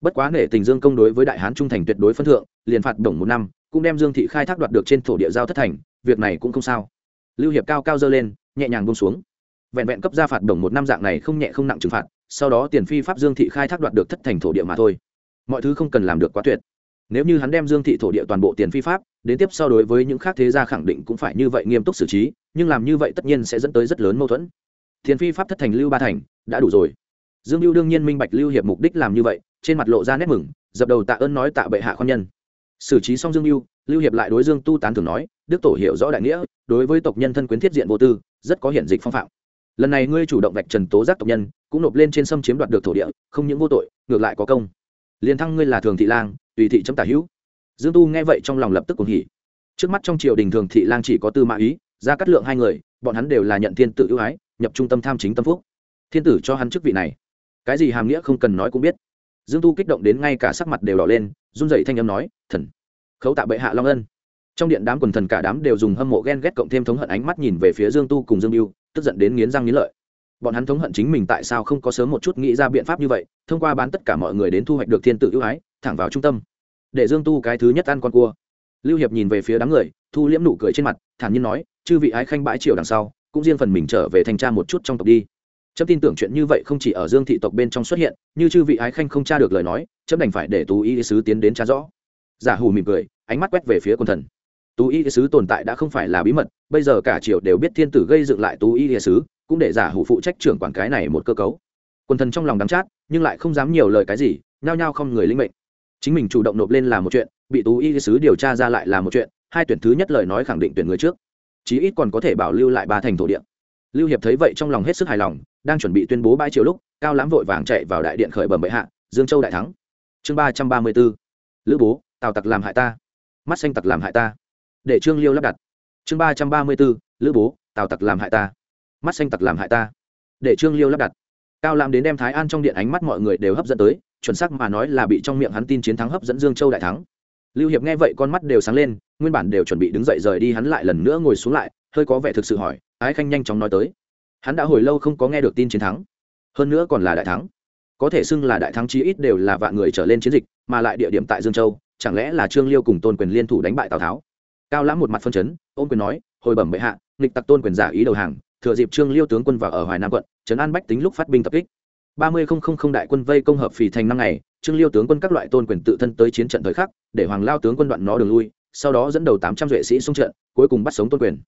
[SPEAKER 1] Bất quá nể tình dương công đối với đại hán trung thành tuyệt đối phân thượng, liền phạt đồng một năm, cũng đem dương thị khai thác đoạt được trên thổ địa giao thất thành, việc này cũng không sao. Lưu hiệp cao cao dơ lên, nhẹ nhàng bông xuống. Vẹn vẹn cấp ra phạt đồng một năm dạng này không nhẹ không nặng trừng phạt, sau đó tiền phi pháp dương thị khai thác đoạt được thất thành thổ địa mà thôi. Mọi thứ không cần làm được quá tuyệt nếu như hắn đem dương thị thổ địa toàn bộ tiền phi pháp, đến tiếp sau đối với những khác thế gia khẳng định cũng phải như vậy nghiêm túc xử trí, nhưng làm như vậy tất nhiên sẽ dẫn tới rất lớn mâu thuẫn. Tiền phi pháp thất thành lưu ba thành, đã đủ rồi. Dương lưu đương nhiên minh bạch lưu hiệp mục đích làm như vậy, trên mặt lộ ra nét mừng, dập đầu tạ ơn nói tạ bệ hạ khoan nhân. Xử trí xong dương lưu lưu hiệp lại đối dương tu tán thường nói, đức tổ hiểu rõ đại nghĩa, đối với tộc nhân thân quyến thiết diện vô tư, rất có hiện dịch phong phạm. Lần này ngươi chủ động vạch trần tố giác tộc nhân, cũng nộp lên trên sâm chiếm đoạt được thổ địa, không những vô tội, ngược lại có công. Liền thăng ngươi là thường thị lang tùy thị chấm tả hữu. Dương tu nghe vậy trong lòng lập tức cuồng hỉ. Trước mắt trong triều đình thường thị lang chỉ có tư mã ý ra cắt lượng hai người, bọn hắn đều là nhận thiên tự ưu ái, nhập trung tâm tham chính tâm phúc. Thiên tử cho hắn chức vị này. Cái gì hàm nghĩa không cần nói cũng biết. Dương tu kích động đến ngay cả sắc mặt đều đỏ lên, run dậy thanh âm nói, thần, khấu tạ bệ hạ long ân. Trong điện đám quần thần cả đám đều dùng hâm mộ ghen ghét cộng thêm thống hận ánh mắt nhìn về phía dương tu cùng dương mưu tức giận đến nghiến răng nghiến lợi. Bọn hắn thống hận chính mình tại sao không có sớm một chút nghĩ ra biện pháp như vậy, thông qua bán tất cả mọi người đến thu hoạch được thiên tự ưu ái thẳng vào trung tâm. Để dương tu cái thứ nhất ăn con cua. Lưu hiệp nhìn về phía đám người, thu liễm nụ cười trên mặt, thản nhiên nói, chư vị ái khanh bãi triều đằng sau, cũng riêng phần mình trở về thanh tra một chút trong tộc đi. Chấm tin tưởng chuyện như vậy không chỉ ở dương thị tộc bên trong xuất hiện, như chư vị ái khanh không tra được lời nói, chấm đành phải để tú y sứ tiến đến tra rõ. Giả hù mỉm cười, ánh mắt quét về phía quân thần. Tú y sứ tồn tại đã không phải là bí mật, bây giờ cả triều đều biết thiên tử gây dựng lại tú y sứ, cũng để giả hủ phụ trách trưởng quản cái này một cơ cấu. Quân thần trong lòng đắm chát, nhưng lại không dám nhiều lời cái gì, nhao nhao không người linh mệnh chính mình chủ động nộp lên là một chuyện, bị tú y sứ điều tra ra lại là một chuyện, hai tuyển thứ nhất lời nói khẳng định tuyển người trước. Chí ít còn có thể bảo lưu lại ba thành thổ địa. Lưu hiệp thấy vậy trong lòng hết sức hài lòng, đang chuẩn bị tuyên bố bãi triều lúc, cao lãm vội vàng chạy vào đại điện khởi bẩm bệ hạ, dương châu đại thắng. Chương ba trăm ba mươi b ố lữ bố, tào tặc làm hại ta. Mắt xanh tặc làm hại ta. Để trương liêu lắp đặt. Chương ba trăm ba mươi b ố lữ bố, tào tặc làm hại ta. Mắt xanh tặc làm hại ta. Để trương liêu lắp đặt. Cao lãm đến đem thái an trong điện ánh mắt mọi người đều hấp dẫn tới chuẩn xác mà nói là bị trong miệng hắn tin chiến thắng hấp dẫn dương châu đại thắng. Lưu hiệp nghe vậy con mắt đều sáng lên, nguyên bản đều chuẩn bị đứng dậy rời đi hắn lại lần nữa ngồi xuống lại, hơi có vẻ thực sự hỏi, ái khanh nhanh chóng nói tới. Hắn đã hồi lâu không có nghe được tin chiến thắng. Hơn nữa còn là đại thắng. Có thể xưng là đại thắng chí ít đều là vạn người trở lên chiến dịch, mà lại địa điểm tại dương châu, chẳng lẽ là trương liêu cùng tôn quyền liên thủ đánh bại tào tháo? Cao lãm một mặt phân chấn, ôn quyền nói, hồi bẩm bệ hạ, nghịch tặc tôn quyền giả ý đầu hàng, thừa dịp trương liêu tướng quân vào ở hoài nam quận, trấn an bách tính lúc phát binh tập kích ba mươi không không không đại quân vây công hợp phì thành năm ngày, trương liêu tướng quân các loại tôn quyền tự thân tới chiến trận thời khắc, để hoàng lao tướng quân đoạn nó đường lui, sau đó dẫn đầu tám trăm duệ sĩ xung trận, cuối cùng bắt sống tôn quyền.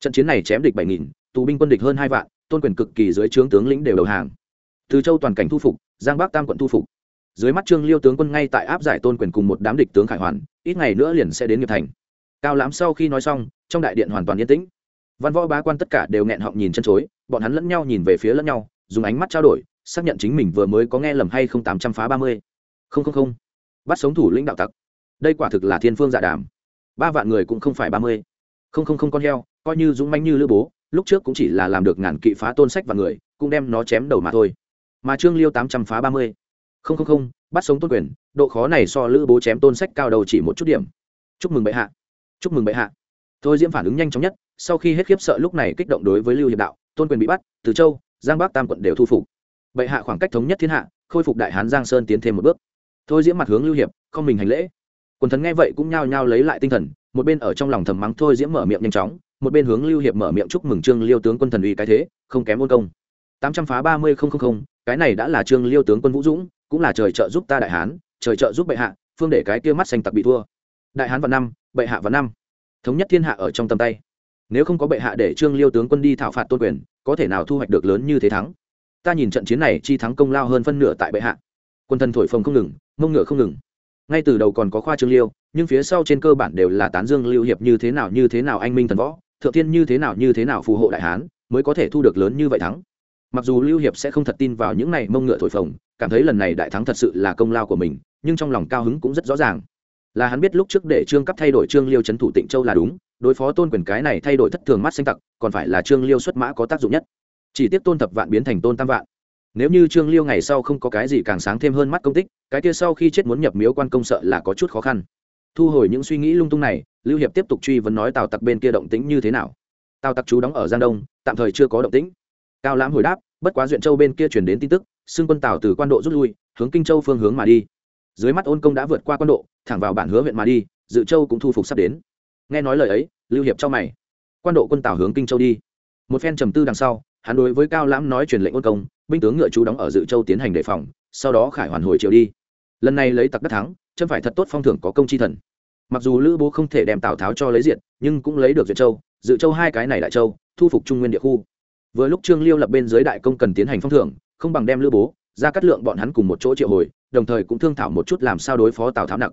[SPEAKER 1] Trận chiến này chém địch bảy nghìn, tù binh quân địch hơn hai vạn, tôn quyền cực kỳ dưới trướng tướng lĩnh đều đầu hàng. Từ châu toàn cảnh thu phục, giang bắc tam quận thu phục. Dưới mắt trương liêu tướng quân ngay tại áp giải tôn quyền cùng một đám địch tướng khải hoàn, ít ngày nữa liền sẽ đến nghiệp thành. Cao lãm sau khi nói xong, trong đại điện hoàn toàn yên tĩnh. Văn võ bá quan tất cả đều nghẹn họng nhìn chân chối, bọn hắn lẫn nhau nhìn về phía lẫn nhau, dùng ánh mắt trao đổi xác nhận chính mình vừa mới có nghe lầm hay không tám trăm phá ba mươi. Không không không. Bắt sống thủ lĩnh đạo tặc. Đây quả thực là thiên phương dạ đàm. Ba vạn người cũng không phải ba mươi. Không không không con heo, coi như dũng manh như lữ bố, lúc trước cũng chỉ là làm được ngàn kỵ phá tôn sách và người, cũng đem nó chém đầu mà thôi. Mà trương liêu tám trăm phá ba mươi. Không không không. Bắt sống tôn quyền, độ khó này so lữ bố chém tôn sách cao đầu chỉ một chút điểm. Chúc mừng bệ hạ. Chúc mừng bệ hạ. Thôi diễm phản ứng nhanh chóng nhất, sau khi hết khiếp sợ lúc này kích động đối với lưu hiệp đạo, tôn quyền bị bắt, từ châu, giang bắc tam quận đều thu phục bệ hạ khoảng cách thống nhất thiên hạ, khôi phục đại hán giang sơn tiến thêm một bước. Thôi diễm mặt hướng lưu hiệp, không mình hành lễ. Quần thần nghe vậy cũng nhao nhao lấy lại tinh thần, một bên ở trong lòng thầm mắng thôi diễm mở miệng nhanh chóng, một bên hướng lưu hiệp mở miệng chúc mừng trương liêu tướng quân thần uy cái thế, không kém ôn công. Tám trăm phá ba mươi không không không, cái này đã là trương liêu tướng quân vũ dũng, cũng là trời trợ giúp ta đại hán, trời trợ giúp bệ hạ, phương để cái kia mắt xanh tặc bị thua. Đại hán vào năm, bệ hạ vào năm. Thống nhất thiên hạ ở trong tầm tay. Nếu không có bệ hạ để trương liêu tướng quân đi thảo phạt tôn quyền, có thể nào thu hoạch được lớn như thế thắng? Ta nhìn trận chiến này chi thắng công lao hơn phân nửa tại bệ hạ. Quân thần thổi phồng không ngừng, mông ngựa không ngừng. Ngay từ đầu còn có khoa trương liêu, nhưng phía sau trên cơ bản đều là tán dương lưu hiệp như thế nào như thế nào anh minh thần võ, thượng thiên như thế nào như thế nào phù hộ đại hán, mới có thể thu được lớn như vậy thắng. Mặc dù lưu hiệp sẽ không thật tin vào những này mông ngựa thổi phồng, cảm thấy lần này đại thắng thật sự là công lao của mình, nhưng trong lòng cao hứng cũng rất rõ ràng. Là hắn biết lúc trước để trương cấp thay đổi trương liêu trấn thủ tịnh châu là đúng, đối phó tôn quyền cái này thay đổi thất thường mắt xanh tặc, còn phải là trương liêu xuất mã có tác dụng nhất chỉ tiếp tôn thập vạn biến thành tôn tam vạn. Nếu như trương liêu ngày sau không có cái gì càng sáng thêm hơn mắt công tích, cái kia sau khi chết muốn nhập miếu quan công sợ là có chút khó khăn. Thu hồi những suy nghĩ lung tung này, lưu hiệp tiếp tục truy vấn nói tào tặc bên kia động tĩnh như thế nào. Tào tặc chú đóng ở giang đông, tạm thời chưa có động tĩnh. Cao lãm hồi đáp, bất quá duyện châu bên kia chuyển đến tin tức, xưng quân tào từ quan độ rút lui, hướng kinh châu phương hướng mà đi. Dưới mắt ôn công đã vượt qua quan độ, thẳng vào bản hứa huyện mà đi, dự châu cũng thu phục sắp đến. Nghe nói lời ấy, lưu hiệp cho mày. Quan độ quân tào hướng kinh châu đi. Một phen trầm tư đằng sau hắn đối với cao lãm nói truyền lệnh ôn công, binh tướng ngựa chú đóng ở dự châu tiến hành đề phòng, sau đó khải hoàn hồi chiều đi. Lần này lấy tặc đắc thắng, chân phải thật tốt phong thưởng có công chi thần. Mặc dù lữ bố không thể đem tào tháo cho lấy diện, nhưng cũng lấy được duyệt châu, dự châu hai cái này đại châu, thu phục trung nguyên địa khu. Vừa lúc trương liêu lập bên dưới đại công cần tiến hành phong thưởng, không bằng đem lữ bố, ra cắt lượng bọn hắn cùng một chỗ triệu hồi, đồng thời cũng thương thảo một chút làm sao đối phó tào tháo nặng.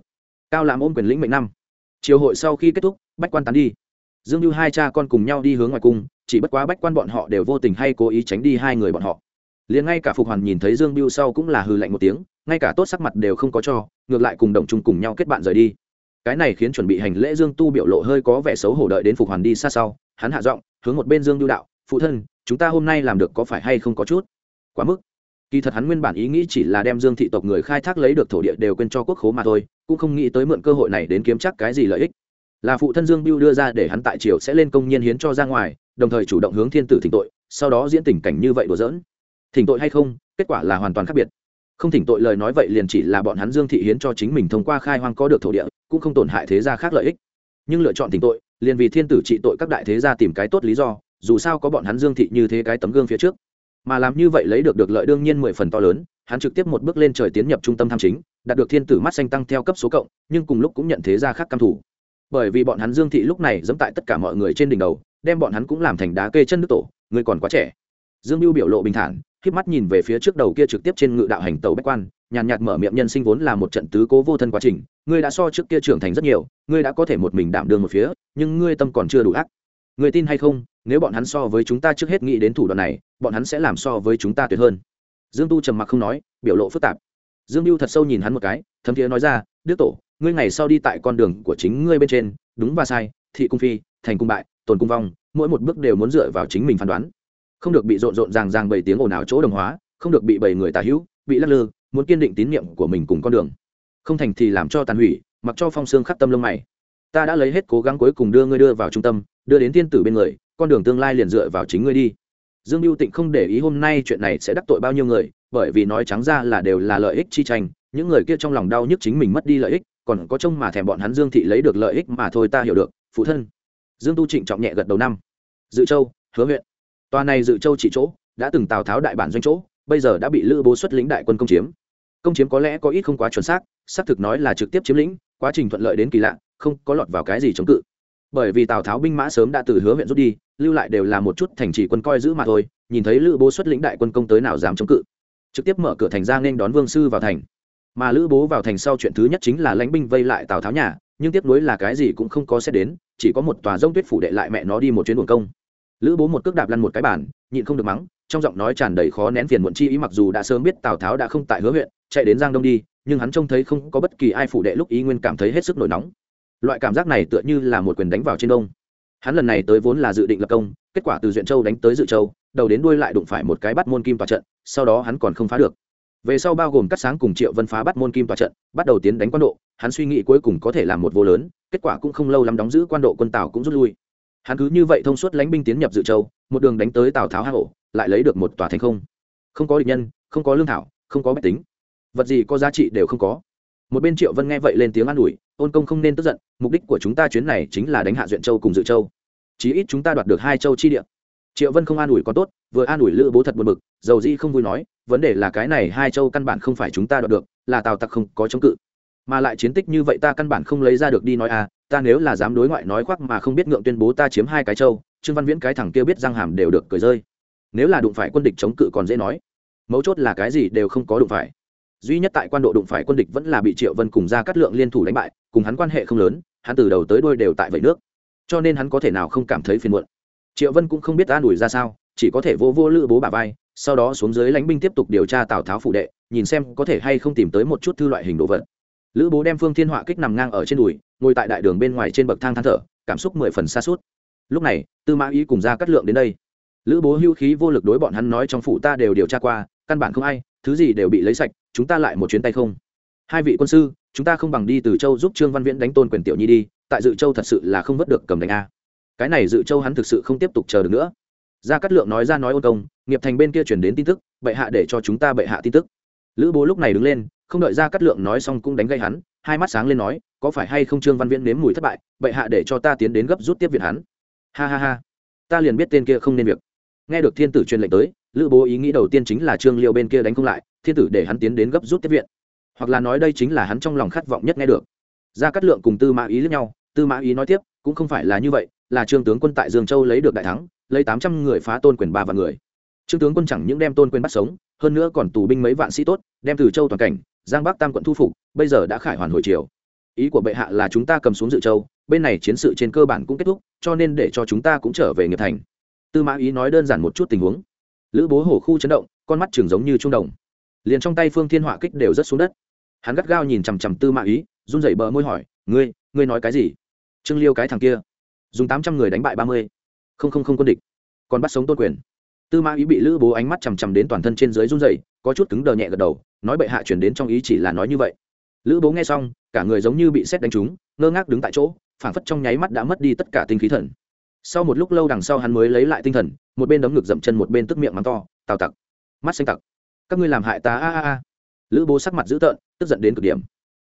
[SPEAKER 1] Cao làm ôm quyền lĩnh mệnh năm. Triều hội sau khi kết thúc, bách quan tán đi dương như hai cha con cùng nhau đi hướng ngoài cung, chỉ bất quá bách quan bọn họ đều vô tình hay cố ý tránh đi hai người bọn họ. Liền ngay cả phục hoàn nhìn thấy dương biêu sau cũng là hư lạnh một tiếng, ngay cả tốt sắc mặt đều không có cho, ngược lại cùng đồng chung cùng nhau kết bạn rời đi. Cái này khiến chuẩn bị hành lễ dương tu biểu lộ hơi có vẻ xấu hổ đợi đến phục hoàn đi xa sau, hắn hạ giọng, hướng một bên dương biêu đạo, phụ thân, chúng ta hôm nay làm được có phải hay không có chút? Quá mức. Kỳ thật hắn nguyên bản ý nghĩ chỉ là đem dương thị tộc người khai thác lấy được thổ địa đều quên cho quốc khố mà thôi, cũng không nghĩ tới mượn cơ hội này đến kiếm chắc cái gì lợi ích là phụ thân dương biêu đưa ra để hắn tại triều sẽ lên công nhiên hiến cho ra ngoài, đồng thời chủ động hướng thiên tử thỉnh tội, sau đó diễn tình cảnh như vậy đùa dỡn. thỉnh tội hay không, kết quả là hoàn toàn khác biệt. Không thỉnh tội lời nói vậy liền chỉ là bọn hắn dương thị hiến cho chính mình thông qua khai hoang có được thổ địa, cũng không tổn hại thế gia khác lợi ích. Nhưng lựa chọn thỉnh tội, liền vì thiên tử trị tội các đại thế gia tìm cái tốt lý do, dù sao có bọn hắn dương thị như thế cái tấm gương phía trước. Mà làm như vậy lấy được được lợi đương nhiên mười phần to lớn, hắn trực tiếp một bước lên trời tiến nhập trung tâm tham chính, đạt được thiên tử mắt xanh tăng theo cấp số cộng, nhưng cùng lúc cũng nhận thế gia khác căm thủ bởi vì bọn hắn dương thị lúc này dẫm tại tất cả mọi người trên đỉnh đầu, đem bọn hắn cũng làm thành đá kê chân nước tổ, người còn quá trẻ. Dương mưu biểu lộ bình thản khiếp mắt nhìn về phía trước đầu kia trực tiếp trên ngự đạo hành tàu bách quan, nhàn nhạt mở miệng nhân sinh vốn là một trận tứ cố vô thân quá trình, ngươi đã so trước kia trưởng thành rất nhiều, ngươi đã có thể một mình đảm đương một phía, nhưng ngươi tâm còn chưa đủ ác. Ngươi tin hay không, nếu bọn hắn so với chúng ta trước hết nghĩ đến thủ đoạn này, bọn hắn sẽ làm so với chúng ta tuyệt hơn. Dương tu trầm mặc không nói, biểu lộ phức tạp. Dương mưu thật sâu nhìn hắn một cái, thấm thiế nói ra, đức tổ ngươi ngày sau đi tại con đường của chính ngươi bên trên, đúng và sai, thị cung phi, thành cung bại, tồn cung vong, mỗi một bước đều muốn dựa vào chính mình phán đoán. Không được bị rộn rộn ràng ràng bảy tiếng ồn ào chỗ đồng hóa, không được bị bảy người tà hữu, bị lắc lư, muốn kiên định tín nhiệm của mình cùng con đường. Không thành thì làm cho tàn hủy, mặc cho phong xương khắc tâm lông mày. Ta đã lấy hết cố gắng cuối cùng đưa ngươi đưa vào trung tâm, đưa đến tiên tử bên người, con đường tương lai liền dựa vào chính ngươi đi. Dương mưu tịnh không để ý hôm nay chuyện này sẽ đắc tội bao nhiêu người, bởi vì nói trắng ra là đều là lợi ích chi tranh, những người kia trong lòng đau nhức chính mình mất đi lợi ích còn có trông mà thèm bọn hắn dương thị lấy được lợi ích mà thôi ta hiểu được, phụ thân. Dương tu trịnh trọng nhẹ gật đầu năm. Dự châu, hứa huyện. Tòa này dự châu chỉ chỗ, đã từng tào tháo đại bản doanh chỗ, bây giờ đã bị lữ bố xuất lĩnh đại quân công chiếm. Công chiếm có lẽ có ít không quá chuẩn xác xác thực nói là trực tiếp chiếm lĩnh, quá trình thuận lợi đến kỳ lạ, không có lọt vào cái gì chống cự. Bởi vì tào tháo binh mã sớm đã từ hứa huyện rút đi, lưu lại đều là một chút thành trì quân coi giữ mà thôi, nhìn thấy lữ bố xuất lĩnh đại quân công tới nào dám chống cự. Trực tiếp mở cửa thành ra nên đón vương sư vào thành mà lữ bố vào thành sau chuyện thứ nhất chính là lãnh binh vây lại tào tháo nhà, nhưng tiếp nối là cái gì cũng không có xét đến, chỉ có một tòa rông tuyết phủ đệ lại mẹ nó đi một chuyến buồn công. Lữ bố một cước đạp lăn một cái bản nhịn không được mắng, trong giọng nói tràn đầy khó nén phiền muộn chi ý mặc dù đã sớm biết tào tháo đã không tại hứa huyện, chạy đến giang đông đi, nhưng hắn trông thấy không có bất kỳ ai phủ đệ lúc ý nguyên cảm thấy hết sức nổi nóng. Loại cảm giác này tựa như là một quyền đánh vào trên đông. Hắn lần này tới vốn là dự định lập công, kết quả từ duyện châu đánh tới dự châu, đầu đến đuôi lại đụng phải một cái bắt môn kim tòa trận, sau đó hắn còn không phá được về sau bao gồm cắt sáng cùng triệu vân phá bắt môn kim tòa trận, bắt đầu tiến đánh quan độ, hắn suy nghĩ cuối cùng có thể làm một vô lớn, kết quả cũng không lâu lắm đóng giữ quan độ quân tào cũng rút lui. Hắn cứ như vậy thông suốt lãnh binh tiến nhập dự châu, một đường đánh tới tào tháo hạ hổ lại lấy được một tòa thành không. Không có địch nhân, không có lương thảo, không có bách tính. Vật gì có giá trị đều không có. Một bên triệu vân nghe vậy lên tiếng an ủi, ôn công không nên tức giận, mục đích của chúng ta chuyến này chính là đánh hạ duyện châu cùng dự châu. Chí ít chúng ta đoạt được hai châu chi địa triệu vân không an ủi có tốt, vừa an ủi lữ bố thật buồn bực, dầu di không vui nói, vấn đề là cái này hai châu căn bản không phải chúng ta đoạt được, là tào tặc không có chống cự. Mà lại chiến tích như vậy ta căn bản không lấy ra được đi nói à ta nếu là dám đối ngoại nói khoác mà không biết ngượng tuyên bố ta chiếm hai cái châu, trương văn viễn cái thằng kia biết răng hàm đều được cười rơi. Nếu là đụng phải quân địch chống cự còn dễ nói. Mấu chốt là cái gì đều không có đụng phải. Duy nhất tại quan độ đụng phải quân địch vẫn là bị triệu vân cùng ra cắt lượng liên thủ đánh bại, cùng hắn quan hệ không lớn, hắn từ đầu tới đôi đều tại vậy nước. Cho nên hắn có thể nào không cảm thấy phiền muộn triệu vân cũng không biết an ủi ra sao, chỉ có thể vô vô lữ bố bà vai, sau đó xuống dưới lãnh binh tiếp tục điều tra tào tháo phụ đệ, nhìn xem có thể hay không tìm tới một chút thư loại hình đồ vật. Lữ bố đem phương thiên họa kích nằm ngang ở trên đùi, ngồi tại đại đường bên ngoài trên bậc thang than thở, cảm xúc mười phần xa suốt. Lúc này, tư mã ý cùng ra cắt lượng đến đây. Lữ bố hưu khí vô lực đối bọn hắn nói trong phủ ta đều điều tra qua, căn bản không ai, thứ gì đều bị lấy sạch, chúng ta lại một chuyến tay không. Hai vị quân sư, chúng ta không bằng đi từ châu giúp trương văn viễn đánh tôn quyền tiểu nhi đi, tại dự châu thật sự là không vớt được cầm đánh a cái này dự châu hắn thực sự không tiếp tục chờ được nữa. Gia cát lượng nói ra nói ôn công, nghiệp thành bên kia chuyển đến tin tức, bệ hạ để cho chúng ta bệ hạ tin tức. Lữ bố lúc này đứng lên, không đợi gia cát lượng nói xong cũng đánh gây hắn, hai mắt sáng lên nói, có phải hay không trương văn viễn nếm mùi thất bại, bệ hạ để cho ta tiến đến gấp rút tiếp viện hắn. Ha ha ha. Ta liền biết tên kia không nên việc. Nghe được thiên tử truyền lệnh tới, lữ bố ý nghĩ đầu tiên chính là trương liêu bên kia đánh không lại, thiên tử để hắn tiến đến gấp rút tiếp viện. Hoặc là nói đây chính là hắn trong lòng khát vọng nhất nghe được. Gia cát lượng cùng tư mã ý lẫn nhau, tư mã ý nói tiếp, cũng không phải là như vậy là trương tướng quân tại dương châu lấy được đại thắng, lấy tám trăm người phá tôn quyền ba vạn người. Trương tướng quân chẳng những đem tôn quyền bắt sống, hơn nữa còn tù binh mấy vạn sĩ tốt, đem từ châu toàn cảnh, giang bắc tam quận thu phục, bây giờ đã khải hoàn hồi triều. Ý của bệ hạ là chúng ta cầm xuống dự châu, bên này chiến sự trên cơ bản cũng kết thúc, cho nên để cho chúng ta cũng trở về nghiệp thành. Tư mã ý nói đơn giản một chút tình huống. Lữ bố hổ khu chấn động, con mắt trường giống như trung đồng. Liền trong tay phương thiên họa kích đều rất xuống đất. Hắn gắt gao nhìn chằm chằm tư mã ý, run rẩy bờ môi hỏi, ngươi ngươi nói cái gì? Trương liêu cái thằng kia dùng tám trăm người đánh bại ba mươi. Không không không quân địch. Còn bắt sống tôn quyền. Tư mã ý bị lữ bố ánh mắt chằm chằm đến toàn thân trên dưới run rẩy, có chút cứng đờ nhẹ gật đầu, nói bệ hạ chuyển đến trong ý chỉ là nói như vậy. Lữ bố nghe xong, cả người giống như bị xét đánh trúng, ngơ ngác đứng tại chỗ, phảng phất trong nháy mắt đã mất đi tất cả tinh khí thần. Sau một lúc lâu đằng sau hắn mới lấy lại tinh thần, một bên đấm ngực dậm chân một bên tức miệng mắng to, tào tặc, mắt xanh tặc, các ngươi làm hại ta, a a a. Lữ bố sắc mặt dữ tợn, tức giận đến cực điểm.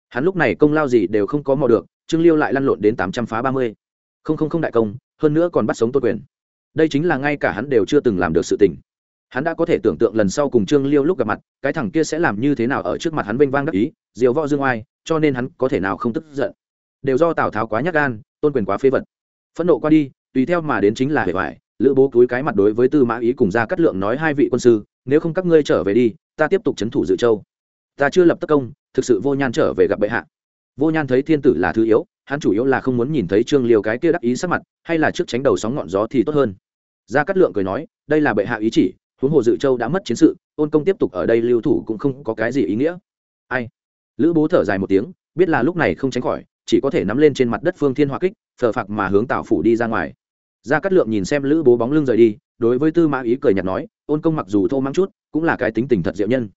[SPEAKER 1] Hắn lúc này công lao gì đều không có mò được, trương liêu lại lăn lộn đến tám trăm phá ba mươi không không không đại công, hơn nữa còn bắt sống tôn quyền. Đây chính là ngay cả hắn đều chưa từng làm được sự tình. Hắn đã có thể tưởng tượng lần sau cùng trương liêu lúc gặp mặt, cái thằng kia sẽ làm như thế nào ở trước mặt hắn vênh vang đắc ý, diều võ dương oai, cho nên hắn có thể nào không tức giận. Đều do tào tháo quá nhắc gan, tôn quyền quá phế vật. Phẫn nộ qua đi, tùy theo mà đến chính là hệ hoại lữ bố cúi cái mặt đối với tư mã ý cùng ra cắt lượng nói hai vị quân sư, nếu không các ngươi trở về đi, ta tiếp tục c h ấ n thủ dự châu. Ta chưa lập tất công, thực sự vô nhan trở về gặp bệ hạ. Vô nhan thấy thiên tử là thứ yếu hắn chủ yếu là không muốn nhìn thấy trương liều cái kia đắc ý sắc mặt, hay là trước tránh đầu sóng ngọn gió thì tốt hơn. Gia cát lượng cười nói, đây là bệ hạ ý chỉ, huống hồ dự châu đã mất chiến sự, ôn công tiếp tục ở đây lưu thủ cũng không có cái gì ý nghĩa. Ai? Lữ bố thở dài một tiếng, biết là lúc này không tránh khỏi, chỉ có thể nắm lên trên mặt đất phương thiên hỏa kích, phờ phạc mà hướng tào phủ đi ra ngoài. Gia cát lượng nhìn xem lữ bố bóng lưng rời đi, đối với tư mã ý cười nhạt nói, ôn công mặc dù thô mắng chút, cũng là cái tính tình thật diệu nhân.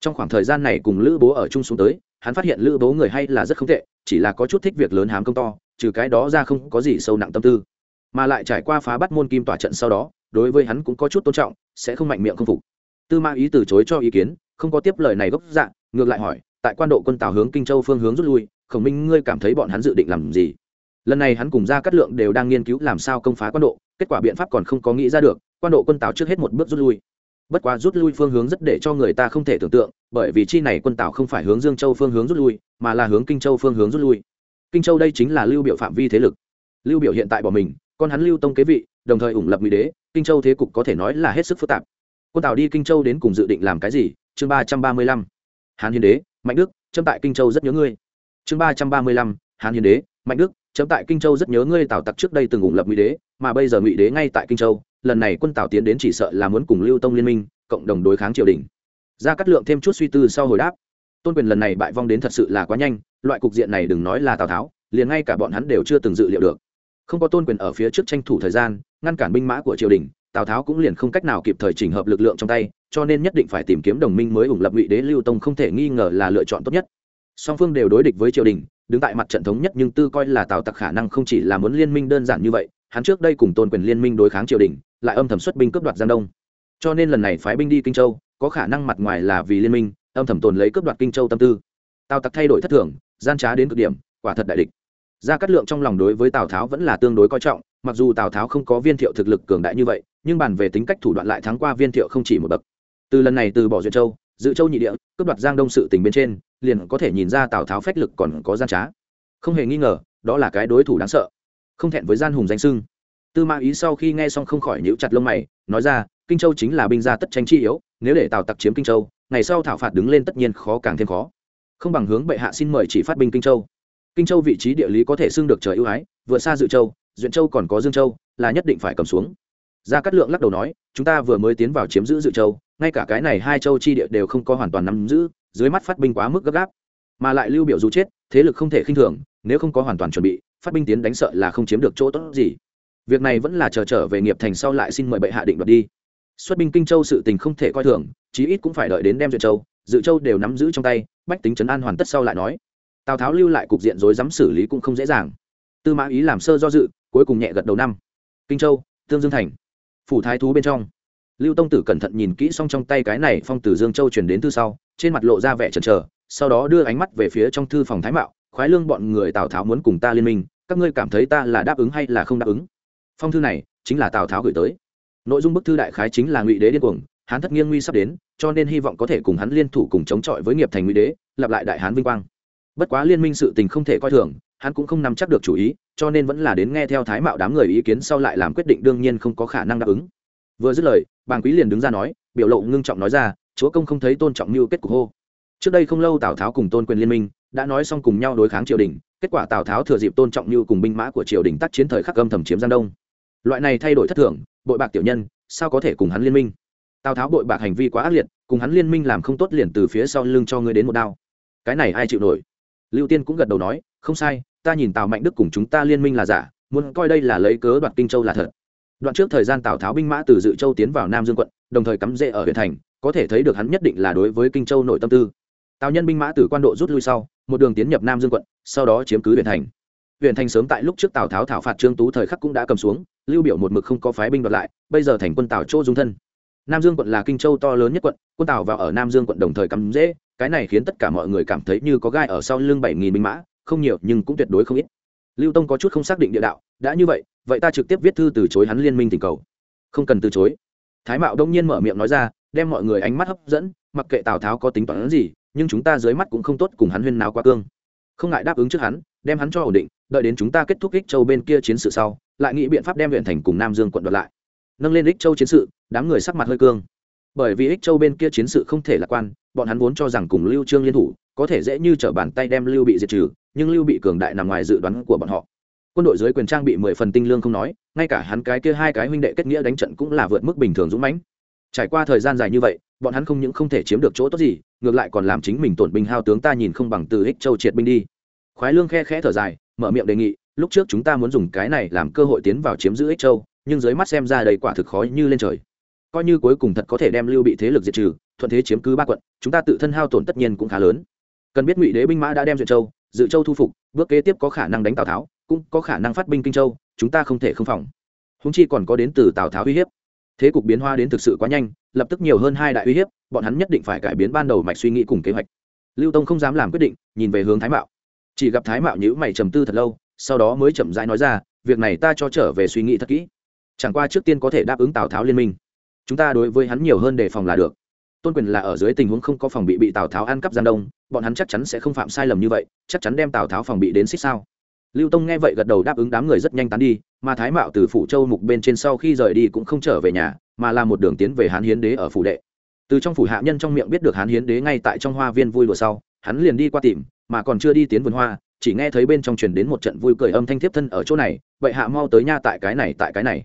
[SPEAKER 1] Trong khoảng thời gian này cùng lữ bố ở chung xuống tới hắn phát hiện lữ bố người hay là rất không tệ, chỉ là có chút thích việc lớn hám công to, trừ cái đó ra không có gì sâu nặng tâm tư. Mà lại trải qua phá bắt môn kim tỏa trận sau đó, đối với hắn cũng có chút tôn trọng, sẽ không mạnh miệng không phục. Tư ma ý từ chối cho ý kiến, không có tiếp lời này gốc dạng ngược lại hỏi, tại quan độ quân tào hướng kinh châu phương hướng rút lui, khổng minh ngươi cảm thấy bọn hắn dự định làm gì? Lần này hắn cùng ra cát lượng đều đang nghiên cứu làm sao công phá quan độ, kết quả biện pháp còn không có nghĩ ra được, quan độ quân tào trước hết một bước rút lui bất quá rút lui phương hướng rất để cho người ta không thể tưởng tượng, bởi vì chi này quân tào không phải hướng dương châu phương hướng rút lui, mà là hướng kinh châu phương hướng rút lui. Kinh châu đây chính là lưu biểu phạm vi thế lực. Lưu biểu hiện tại bỏ mình còn hắn lưu tông kế vị, đồng thời ủng lập ngụy đế, kinh châu thế cục có thể nói là hết sức phức tạp. Quân tào đi kinh châu đến cùng dự định làm cái gì? Chương ba trăm ba mươi lăm, hán hiến đế, mạnh đức, châm tại kinh châu rất nhớ ngươi. Chương ba trăm ba mươi lăm, hán hiến đế, mạnh đức chấm tại kinh châu rất nhớ ngươi tào tặc trước đây từng ủng lập ngụy đế, mà bây giờ ngụy đế ngay tại kinh châu, lần này quân tào tiến đến chỉ sợ là muốn cùng lưu tông liên minh, cộng đồng đối kháng triều đình. Ra cắt lượng thêm chút suy tư sau hồi đáp. Tôn quyền lần này bại vong đến thật sự là quá nhanh, loại cục diện này đừng nói là tào tháo, liền ngay cả bọn hắn đều chưa từng dự liệu được. Không có tôn quyền ở phía trước tranh thủ thời gian, ngăn cản binh mã của triều đình, tào tháo cũng liền không cách nào kịp thời chỉnh hợp lực lượng trong tay, cho nên nhất định phải tìm kiếm đồng minh mới ủng lập ngụy đế. Lưu tông không thể nghi ngờ là lựa chọn tốt nhất. Song phương đều đối địch với triều đình đứng tại mặt trận thống nhất nhưng tư coi là tào tặc khả năng không chỉ là muốn liên minh đơn giản như vậy, hắn trước đây cùng tôn quyền liên minh đối kháng triều đình, lại âm thầm xuất binh cướp đoạt giang đông. Cho nên lần này phái binh đi kinh châu, có khả năng mặt ngoài là vì liên minh, âm thầm tồn lấy cướp đoạt kinh châu tâm tư. Tào tặc thay đổi thất thường, gian trá đến cực điểm, quả thật đại địch. Gia cát lượng trong lòng đối với tào tháo vẫn là tương đối coi trọng, mặc dù tào tháo không có viên thiệu thực lực cường đại như vậy, nhưng bàn về tính cách thủ đoạn lại thắng qua viên thiệu không chỉ một bậc. Từ lần này từ bỏ duyệt châu dự châu nhị địa, cướp đoạt giang đông sự tình bên trên, liền có thể nhìn ra tào tháo phách lực còn có gian trá. Không hề nghi ngờ, đó là cái đối thủ đáng sợ. Không thẹn với gian hùng danh sưng tư mã ý sau khi nghe xong không khỏi nhíu chặt lông mày, nói ra, kinh châu chính là binh gia tất tranh chi yếu, nếu để tào tặc chiếm kinh châu, ngày sau thảo phạt đứng lên tất nhiên khó càng thêm khó. Không bằng hướng bệ hạ xin mời chỉ phát binh kinh châu. Kinh châu vị trí địa lý có thể xưng được trời ưu ái vượt xa dự châu, duyện châu còn có dương châu, là nhất định phải cầm xuống gia cát lượng lắc đầu nói, chúng ta vừa mới tiến vào chiếm giữ dự châu, ngay cả cái này hai châu chi địa đều không có hoàn toàn nắm giữ, dưới mắt phát binh quá mức gấp gáp. Mà lại lưu biểu dù chết, thế lực không thể khinh thường, nếu không có hoàn toàn chuẩn bị, phát binh tiến đánh sợ là không chiếm được chỗ tốt gì. Việc này vẫn là chờ trở về nghiệp thành sau lại xin mời bệ hạ định đoạt đi. Xuất binh kinh châu sự tình không thể coi thường, chí ít cũng phải đợi đến đem duyệt châu, dự châu đều nắm giữ trong tay, bách tính trấn an hoàn tất sau lại nói. Tào tháo lưu lại cục diện rối rắm xử lý cũng không dễ dàng. Tư mã ý làm sơ do dự, cuối cùng nhẹ gật đầu năm. Kinh châu, tương dương thành phủ thái thú bên trong. Lưu tông tử cẩn thận nhìn kỹ xong trong tay cái này phong từ dương châu truyền đến thư sau, trên mặt lộ ra vẻ chần chờ, sau đó đưa ánh mắt về phía trong thư phòng thái mạo, khoái lương, bọn người tào tháo muốn cùng ta liên minh, các ngươi cảm thấy ta là đáp ứng hay là không đáp ứng? Phong thư này chính là tào tháo gửi tới. Nội dung bức thư đại khái chính là ngụy đế điên cuồng, hán thất nghiêng nguy sắp đến, cho nên hy vọng có thể cùng hắn liên thủ cùng chống chọi với nghiệp thành ngụy đế, lặp lại đại hán vinh quang. Bất quá liên minh sự tình không thể coi thường hắn cũng không nắm chắc được chủ ý, cho nên vẫn là đến nghe theo thái mạo đám người ý kiến sau lại làm quyết định đương nhiên không có khả năng đáp ứng. Vừa dứt lời, bàng quý liền đứng ra nói, biểu lộ ngưng trọng nói ra, chúa công không thấy tôn trọng mưu kết cục hô. Trước đây không lâu tào tháo cùng tôn quyền liên minh đã nói xong cùng nhau đối kháng triều đình, kết quả tào tháo thừa dịp tôn trọng mưu cùng binh mã của triều đình tác chiến thời khắc âm thầm chiếm giang đông. Loại này thay đổi thất thường, bội bạc tiểu nhân, sao có thể cùng hắn liên minh? Tào tháo bội bạc hành vi quá ác liệt, cùng hắn liên minh làm không tốt liền từ phía sau lưng cho ngươi đến một đao. Cái này ai chịu nổi? Lưu tiên cũng gật đầu nói, không sai ta nhìn tào mạnh đức cùng chúng ta liên minh là giả, muốn coi đây là lấy cớ đoạt kinh châu là thật. Đoạn trước thời gian tào tháo binh mã từ dự châu tiến vào nam dương quận, đồng thời cắm rễ ở huyện thành, có thể thấy được hắn nhất định là đối với kinh châu nội tâm tư. Tào nhân binh mã từ quan độ rút lui sau, một đường tiến nhập nam dương quận, sau đó chiếm cứ huyện thành. Huyện thành sớm tại lúc trước tào tháo thảo phạt trương tú thời khắc cũng đã cầm xuống, lưu biểu một mực không có phái binh đoạt lại, bây giờ thành quân tào chỗ dung thân. Nam dương quận là kinh châu to lớn nhất quận, quân tào vào ở nam dương quận đồng thời cắm rễ, cái này khiến tất cả mọi người cảm thấy như có gai ở sau lưng bảy nghìn binh mã không nhiều nhưng cũng tuyệt đối không ít. Lưu tông có chút không xác định địa đạo, đã như vậy vậy ta trực tiếp viết thư từ chối hắn liên minh tình cầu. Không cần từ chối. Thái mạo đông nhiên mở miệng nói ra, đem mọi người ánh mắt hấp dẫn, mặc kệ tào tháo có tính toán gì, nhưng chúng ta dưới mắt cũng không tốt cùng hắn huyên nào quá cương. Không ngại đáp ứng trước hắn, đem hắn cho ổn định, đợi đến chúng ta kết thúc ích châu bên kia chiến sự sau, lại nghĩ biện pháp đem huyện thành cùng nam dương quận đoạt lại. Nâng lên ích châu chiến sự, đám người sắc mặt hơi cương. Bởi vì ích châu bên kia chiến sự không thể lạc quan, bọn hắn vốn cho rằng cùng lưu trương liên thủ có thể dễ như trở bàn tay đem lưu bị diệt trừ, nhưng lưu bị cường đại nằm ngoài dự đoán của bọn họ. Quân đội dưới quyền trang bị mười phần tinh lương không nói, ngay cả hắn cái kia hai cái huynh đệ kết nghĩa đánh trận cũng là vượt mức bình thường dũng mãnh. Trải qua thời gian dài như vậy, bọn hắn không những không thể chiếm được chỗ tốt gì, ngược lại còn làm chính mình tổn binh hao tướng ta nhìn không bằng từ ích châu triệt binh đi. Khoái lương khe khẽ thở dài, mở miệng đề nghị, lúc trước chúng ta muốn dùng cái này làm cơ hội tiến vào chiếm giữ ích châu, nhưng dưới mắt xem ra đầy quả thực khó như lên trời. Coi như cuối cùng thật có thể đem lưu bị thế lực diệt trừ, thuận thế chiếm cứ ba quận, chúng ta tự thân hao tổn tất nhiên cũng khá lớn cần biết ngụy đế binh mã đã đem duyệt châu, dự châu thu phục, bước kế tiếp có khả năng đánh tào tháo, cũng có khả năng phát binh kinh châu, chúng ta không thể không phòng. Húng chi còn có đến từ tào tháo uy hiếp. Thế cục biến hoa đến thực sự quá nhanh, lập tức nhiều hơn hai đại uy hiếp, bọn hắn nhất định phải cải biến ban đầu mạch suy nghĩ cùng kế hoạch. Lưu tông không dám làm quyết định, nhìn về hướng thái mạo. Chỉ gặp thái mạo nhữ mày trầm tư thật lâu, sau đó mới chậm rãi nói ra, việc này ta cho trở về suy nghĩ thật kỹ. Chẳng qua trước tiên có thể đáp ứng tào tháo liên minh. Chúng ta đối với hắn nhiều hơn đề phòng là được tôn quyền là ở dưới tình huống không có phòng bị bị tào tháo ăn cắp gian đông, bọn hắn chắc chắn sẽ không phạm sai lầm như vậy, chắc chắn đem tào tháo phòng bị đến xích sao. Lưu tông nghe vậy gật đầu đáp ứng đám người rất nhanh tán đi, mà thái mạo từ phủ châu mục bên trên sau khi rời đi cũng không trở về nhà, mà là một đường tiến về hán hiến đế ở phủ đệ. Từ trong phủ hạ nhân trong miệng biết được hán hiến đế ngay tại trong hoa viên vui đùa sau, hắn liền đi qua tìm, mà còn chưa đi tiến vườn hoa, chỉ nghe thấy bên trong truyền đến một trận vui cười âm thanh thiếp thân ở chỗ này, bệ hạ mau tới nha, tại cái này, tại cái này.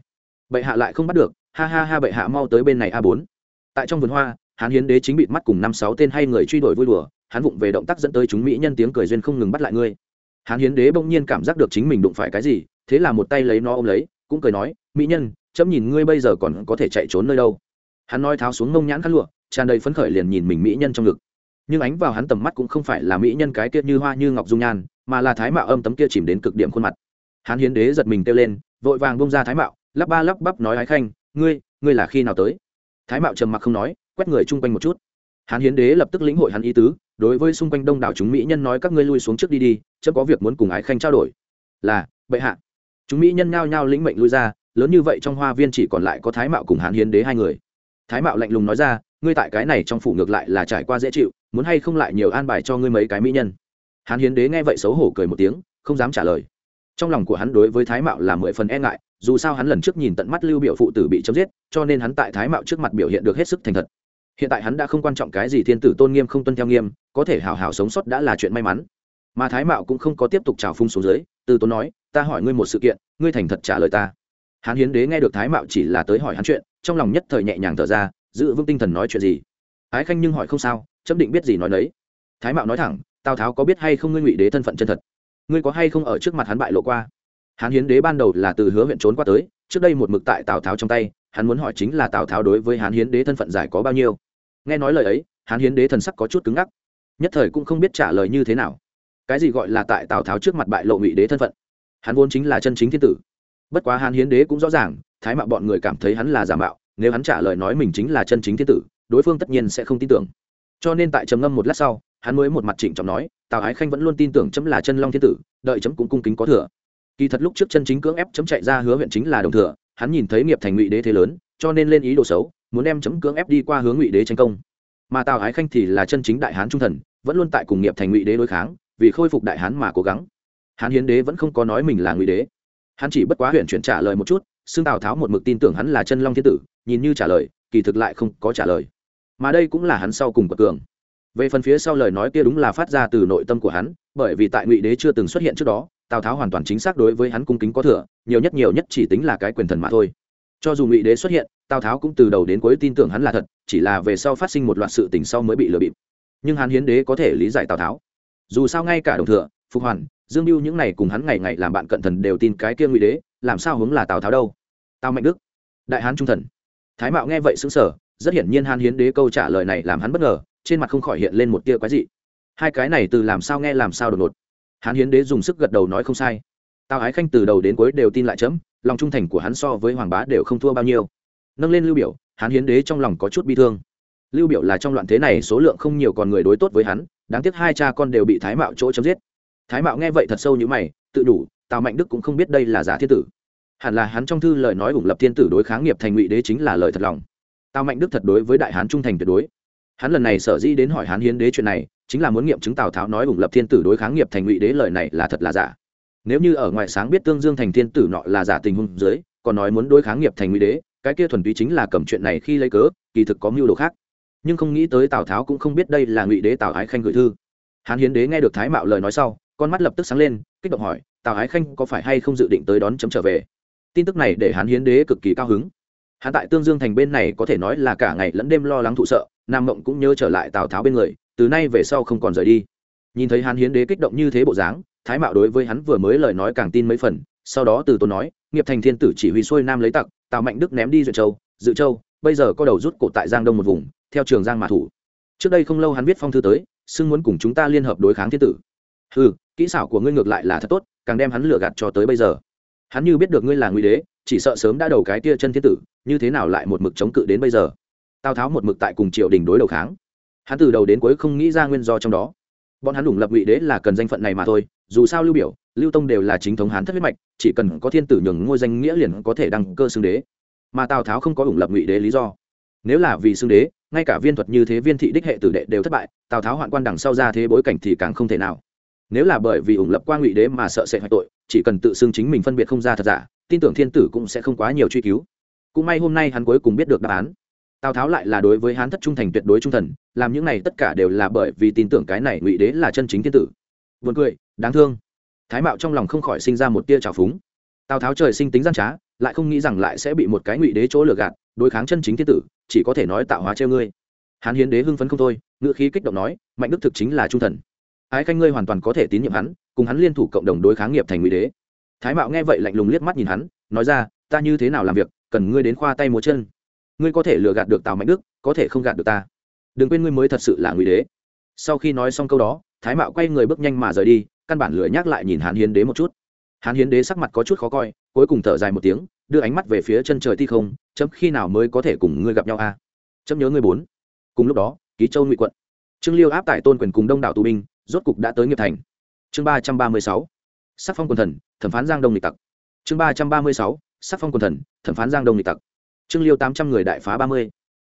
[SPEAKER 1] Bệ hạ lại không bắt được, ha ha ha, bệ hạ mau tới bên này a bốn. Tại trong vườn hoa hán hiến đế chính bị mắt cùng năm sáu tên hay người truy đuổi vui đùa, hắn vụng về động tác dẫn tới chúng mỹ nhân tiếng cười duyên không ngừng bắt lại ngươi. Hán hiến đế bỗng nhiên cảm giác được chính mình đụng phải cái gì, thế là một tay lấy nó ôm lấy, cũng cười nói, mỹ nhân, chấm nhìn ngươi bây giờ còn có thể chạy trốn nơi đâu? Hắn nói tháo xuống mông nhãn khăn lụa, tràn đầy phấn khởi liền nhìn mình mỹ nhân trong ngực. Nhưng ánh vào hắn tầm mắt cũng không phải là mỹ nhân cái kia như hoa như ngọc dung nhan, mà là thái mạo âm tấm kia chìm đến cực điểm khuôn mặt. Hắn hiến đế giật mình kêu lên, vội vàng bông ra thái mạo, lắp ba lắp bắp nói ái khanh, ngươi ngươi là khi nào tới? Thái mạo trầm mặc không nói quét người chung quanh một chút. Hắn hiến đế lập tức lĩnh hội hắn ý tứ, đối với xung quanh đông đảo chúng mỹ nhân nói các ngươi lui xuống trước đi đi, chớ có việc muốn cùng ái khanh trao đổi. Là, bệ hạ. Chúng mỹ nhân nhao nhao lĩnh mệnh lui ra, lớn như vậy trong hoa viên chỉ còn lại có thái mạo cùng hán hiến đế hai người. Thái mạo lạnh lùng nói ra, ngươi tại cái này trong phủ ngược lại là trải qua dễ chịu, muốn hay không lại nhiều an bài cho ngươi mấy cái mỹ nhân. Hán hiến đế nghe vậy xấu hổ cười một tiếng, không dám trả lời. Trong lòng của hắn đối với thái mạo là mười phần e ngại, dù sao hắn lần trước nhìn tận mắt lưu biểu phụ tử bị chấm giết, cho nên hắn tại thái mạo trước mặt biểu hiện được hết sức thành thật hiện tại hắn đã không quan trọng cái gì thiên tử tôn nghiêm không tuân theo nghiêm, có thể hảo hảo sống sót đã là chuyện may mắn. Mà thái mạo cũng không có tiếp tục trào phung xuống dưới, từ tốn nói, ta hỏi ngươi một sự kiện, ngươi thành thật trả lời ta. Hán hiến đế nghe được thái mạo chỉ là tới hỏi hắn chuyện, trong lòng nhất thời nhẹ nhàng thở ra, giữ vững tinh thần nói chuyện gì? Ái khanh nhưng hỏi không sao, chấm định biết gì nói đấy thái mạo nói thẳng, tào tháo có biết hay không ngươi ngụy đế thân phận chân thật? Ngươi có hay không ở trước mặt hắn bại lộ qua? Hán hiến đế ban đầu là từ hứa huyện trốn qua tới, trước đây một mực tại tào tháo trong tay, hắn muốn hỏi chính là tào tháo đối với hán hiến đế thân phận giải có bao nhiêu nghe nói lời ấy, hán hiến đế thần sắc có chút cứng ngắc, nhất thời cũng không biết trả lời như thế nào. Cái gì gọi là tại tào tháo trước mặt bại lộ ngụy đế thân phận? Hắn vốn chính là chân chính thiên tử. Bất quá hán hiến đế cũng rõ ràng, thái mạo bọn người cảm thấy hắn là giả mạo, nếu hắn trả lời nói mình chính là chân chính thiên tử, đối phương tất nhiên sẽ không tin tưởng. Cho nên tại trầm ngâm một lát sau, hắn mới một mặt trịnh trọng nói, tào ái khanh vẫn luôn tin tưởng chấm là chân long thiên tử, đợi chấm cũng cung kính có thừa. Kỳ thật lúc trước chân chính cưỡng ép chấm chạy ra hứa huyện chính là đồng thừa, hắn nhìn thấy nghiệp thành ngụy đế thế lớn, cho nên lên ý đồ xấu muốn đem chấm cưỡng ép đi qua hướng ngụy đế tranh công. Mà tào ái khanh thì là chân chính đại hán trung thần, vẫn luôn tại cùng nghiệp thành ngụy đế đối kháng, vì khôi phục đại hán mà cố gắng. Hán hiến đế vẫn không có nói mình là ngụy đế. Hắn chỉ bất quá huyện chuyển trả lời một chút, xưng tào tháo một mực tin tưởng hắn là chân long thiên tử, nhìn như trả lời, kỳ thực lại không có trả lời. Mà đây cũng là hắn sau cùng của cường. Về phần phía sau lời nói kia đúng là phát ra từ nội tâm của hắn, bởi vì tại ngụy đế chưa từng xuất hiện trước đó, tào tháo hoàn toàn chính xác đối với hắn cung kính có thừa, nhiều nhất nhiều nhất chỉ tính là cái quyền thần mà thôi cho dù ngụy đế xuất hiện, tào tháo cũng từ đầu đến cuối tin tưởng hắn là thật, chỉ là về sau phát sinh một loạt sự tình sau mới bị lừa bịp. Nhưng hắn hiến đế có thể lý giải tào tháo. Dù sao ngay cả đồng thừa, phục hoàn, dương mưu những này cùng hắn ngày ngày làm bạn cận thần đều tin cái kia ngụy đế, làm sao hướng là tào tháo đâu? Tào mạnh đức, đại hán trung thần. Thái mạo nghe vậy xứng sở rất hiển nhiên hán hiến đế câu trả lời này làm hắn bất ngờ, trên mặt không khỏi hiện lên một tia quái dị. Hai cái này từ làm sao nghe làm sao đột ngột. Hán hiến đế dùng sức gật đầu nói không sai tào ái khanh từ đầu đến cuối đều tin lại chấm, lòng trung thành của hắn so với hoàng bá đều không thua bao nhiêu. Nâng lên lưu biểu hán hiến đế trong lòng có chút bi thương. Lưu biểu là trong loạn thế này số lượng không nhiều còn người đối tốt với hắn, đáng tiếc hai cha con đều bị thái mạo chỗ chấm giết. Thái mạo nghe vậy thật sâu như mày, tự đủ, tào mạnh đức cũng không biết đây là giả thiên tử. Hẳn là hắn trong thư lời nói ủng lập thiên tử đối kháng nghiệp thành ngụy đế chính là lời thật lòng. Tào mạnh đức thật đối với đại hán trung thành tuyệt đối. Hắn lần này sở dĩ đến hỏi hán hiến đế chuyện này, chính là muốn nghiệm chứng tào tháo nói ủng lập thiên tử đối kháng nghiệp thành ngụy đế lời này là thật là giả nếu như ở ngoài sáng biết tương dương thành thiên tử nọ là giả tình hung dưới, còn nói muốn đối kháng nghiệp thành nguy đế, cái kia thuần túy chính là cầm chuyện này khi lấy cớ, kỳ thực có mưu đồ khác. Nhưng không nghĩ tới tào tháo cũng không biết đây là ngụy đế tào ái khanh gửi thư. Hán hiến đế nghe được thái mạo lời nói sau, con mắt lập tức sáng lên, kích động hỏi, tào ái khanh có phải hay không dự định tới đón chấm trở về? Tin tức này để hán hiến đế cực kỳ cao hứng. Hắn tại tương dương thành bên này có thể nói là cả ngày lẫn đêm lo lắng thụ sợ, nam mộng cũng nhớ trở lại tào tháo bên người, từ nay về sau không còn rời đi. Nhìn thấy hán hiến đế kích động như thế bộ dáng thái mạo đối với hắn vừa mới lời nói càng tin mấy phần, sau đó từ tôn nói, nghiệp thành thiên tử chỉ huy xuôi nam lấy tặc, tào mạnh đức ném đi duyệt châu, dự châu, bây giờ có đầu rút cổ tại giang đông một vùng, theo trường giang mà thủ. Trước đây không lâu hắn viết phong thư tới, xưng muốn cùng chúng ta liên hợp đối kháng thiên tử. Ừ kỹ xảo của ngươi ngược lại là thật tốt, càng đem hắn lừa gạt cho tới bây giờ. Hắn như biết được ngươi là nguy đế, chỉ sợ sớm đã đầu cái tia chân thiên tử, như thế nào lại một mực chống cự đến bây giờ? Tào tháo một mực tại cùng triều đình đối đầu kháng. Hắn từ đầu đến cuối không nghĩ ra nguyên do trong đó. Bọn hắn đủng lập ngụy đế là cần danh phận này mà thôi dù sao lưu biểu, lưu tông đều là chính thống hán thất huyết mạch, chỉ cần có thiên tử nhường ngôi danh nghĩa liền có thể đăng cơ xưng đế. Mà tào tháo không có ủng lập ngụy đế lý do. Nếu là vì xưng đế, ngay cả viên thuật như thế viên thị đích hệ tử đệ đều thất bại, tào tháo hoạn quan đằng sau ra thế bối cảnh thì càng không thể nào. Nếu là bởi vì ủng lập qua ngụy đế mà sợ sẽ hoại tội, chỉ cần tự xưng chính mình phân biệt không ra thật giả, tin tưởng thiên tử cũng sẽ không quá nhiều truy cứu. Cũng may hôm nay hắn cuối cùng biết được đáp án. Tào tháo lại là đối với hán thất trung thành tuyệt đối trung thần, làm những này tất cả đều là bởi vì tin tưởng cái này ngụy đế là chân chính thiên tử. Vượt cười đáng thương. Thái mạo trong lòng không khỏi sinh ra một tia trào phúng. Tào tháo trời sinh tính gian trá, lại không nghĩ rằng lại sẽ bị một cái ngụy đế chỗ lừa gạt, đối kháng chân chính thiên tử, chỉ có thể nói tạo hóa treo ngươi. Hán hiến đế hưng phấn không thôi ngựa khí kích động nói, mạnh đức thực chính là trung thần. Ái khanh ngươi hoàn toàn có thể tín nhiệm hắn, cùng hắn liên thủ cộng đồng đối kháng nghiệp thành ngụy đế. Thái mạo nghe vậy lạnh lùng liếc mắt nhìn hắn, nói ra, ta như thế nào làm việc, cần ngươi đến khoa tay múa chân. Ngươi có thể lừa gạt được tào mạnh đức, có thể không gạt được ta. Đừng quên ngươi mới thật sự là ngụy đế. Sau khi nói xong câu đó, thái mạo quay người bước nhanh mà rời đi căn bản lười nhắc lại nhìn hán hiến đế một chút. Hán hiến đế sắc mặt có chút khó coi, cuối cùng thở dài một tiếng, đưa ánh mắt về phía chân trời thi không, chấm khi nào mới có thể cùng ngươi gặp nhau a? Chấm nhớ ngươi bốn. Cùng lúc đó, ký châu ngụy quận. Trương liêu áp tại tôn quyền cùng đông đảo tù binh, rốt cục đã tới nghiệp thành. Chương ba trăm ba mươi sáu. Sắc phong quần thần, thẩm phán giang đông lịch tặc. Chương ba trăm ba mươi sáu. Sắc phong quần thần, thẩm phán giang đông lịch tặc. Trương liêu tám trăm người đại phá ba mươi.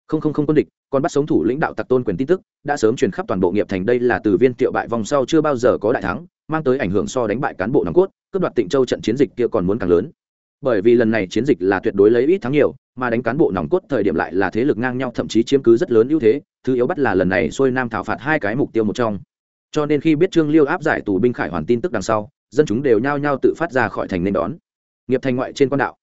[SPEAKER 1] Không không không quân địch, còn bắt sống thủ lãnh đạo tặc tôn quyền tin tức, đã sớm truyền khắp toàn bộ nghiệp thành. Đây là từ viên tiệu bại vòng sau chưa bao giờ có đại thắng mang tới ảnh hưởng so đánh bại cán bộ nòng cốt, cướp đoạt tịnh châu trận chiến dịch kia còn muốn càng lớn. Bởi vì lần này chiến dịch là tuyệt đối lấy ít thắng nhiều, mà đánh cán bộ nòng cốt thời điểm lại là thế lực ngang nhau, thậm chí chiếm cứ rất lớn ưu thế, thứ yếu bắt là lần này xuôi nam thảo phạt hai cái mục tiêu một trong. Cho nên khi biết trương liêu áp giải tù binh khải hoàn tin tức đằng sau, dân chúng đều nhao nhao tự phát ra khỏi thành nên đón. Nghiệp thành ngoại trên quan đạo.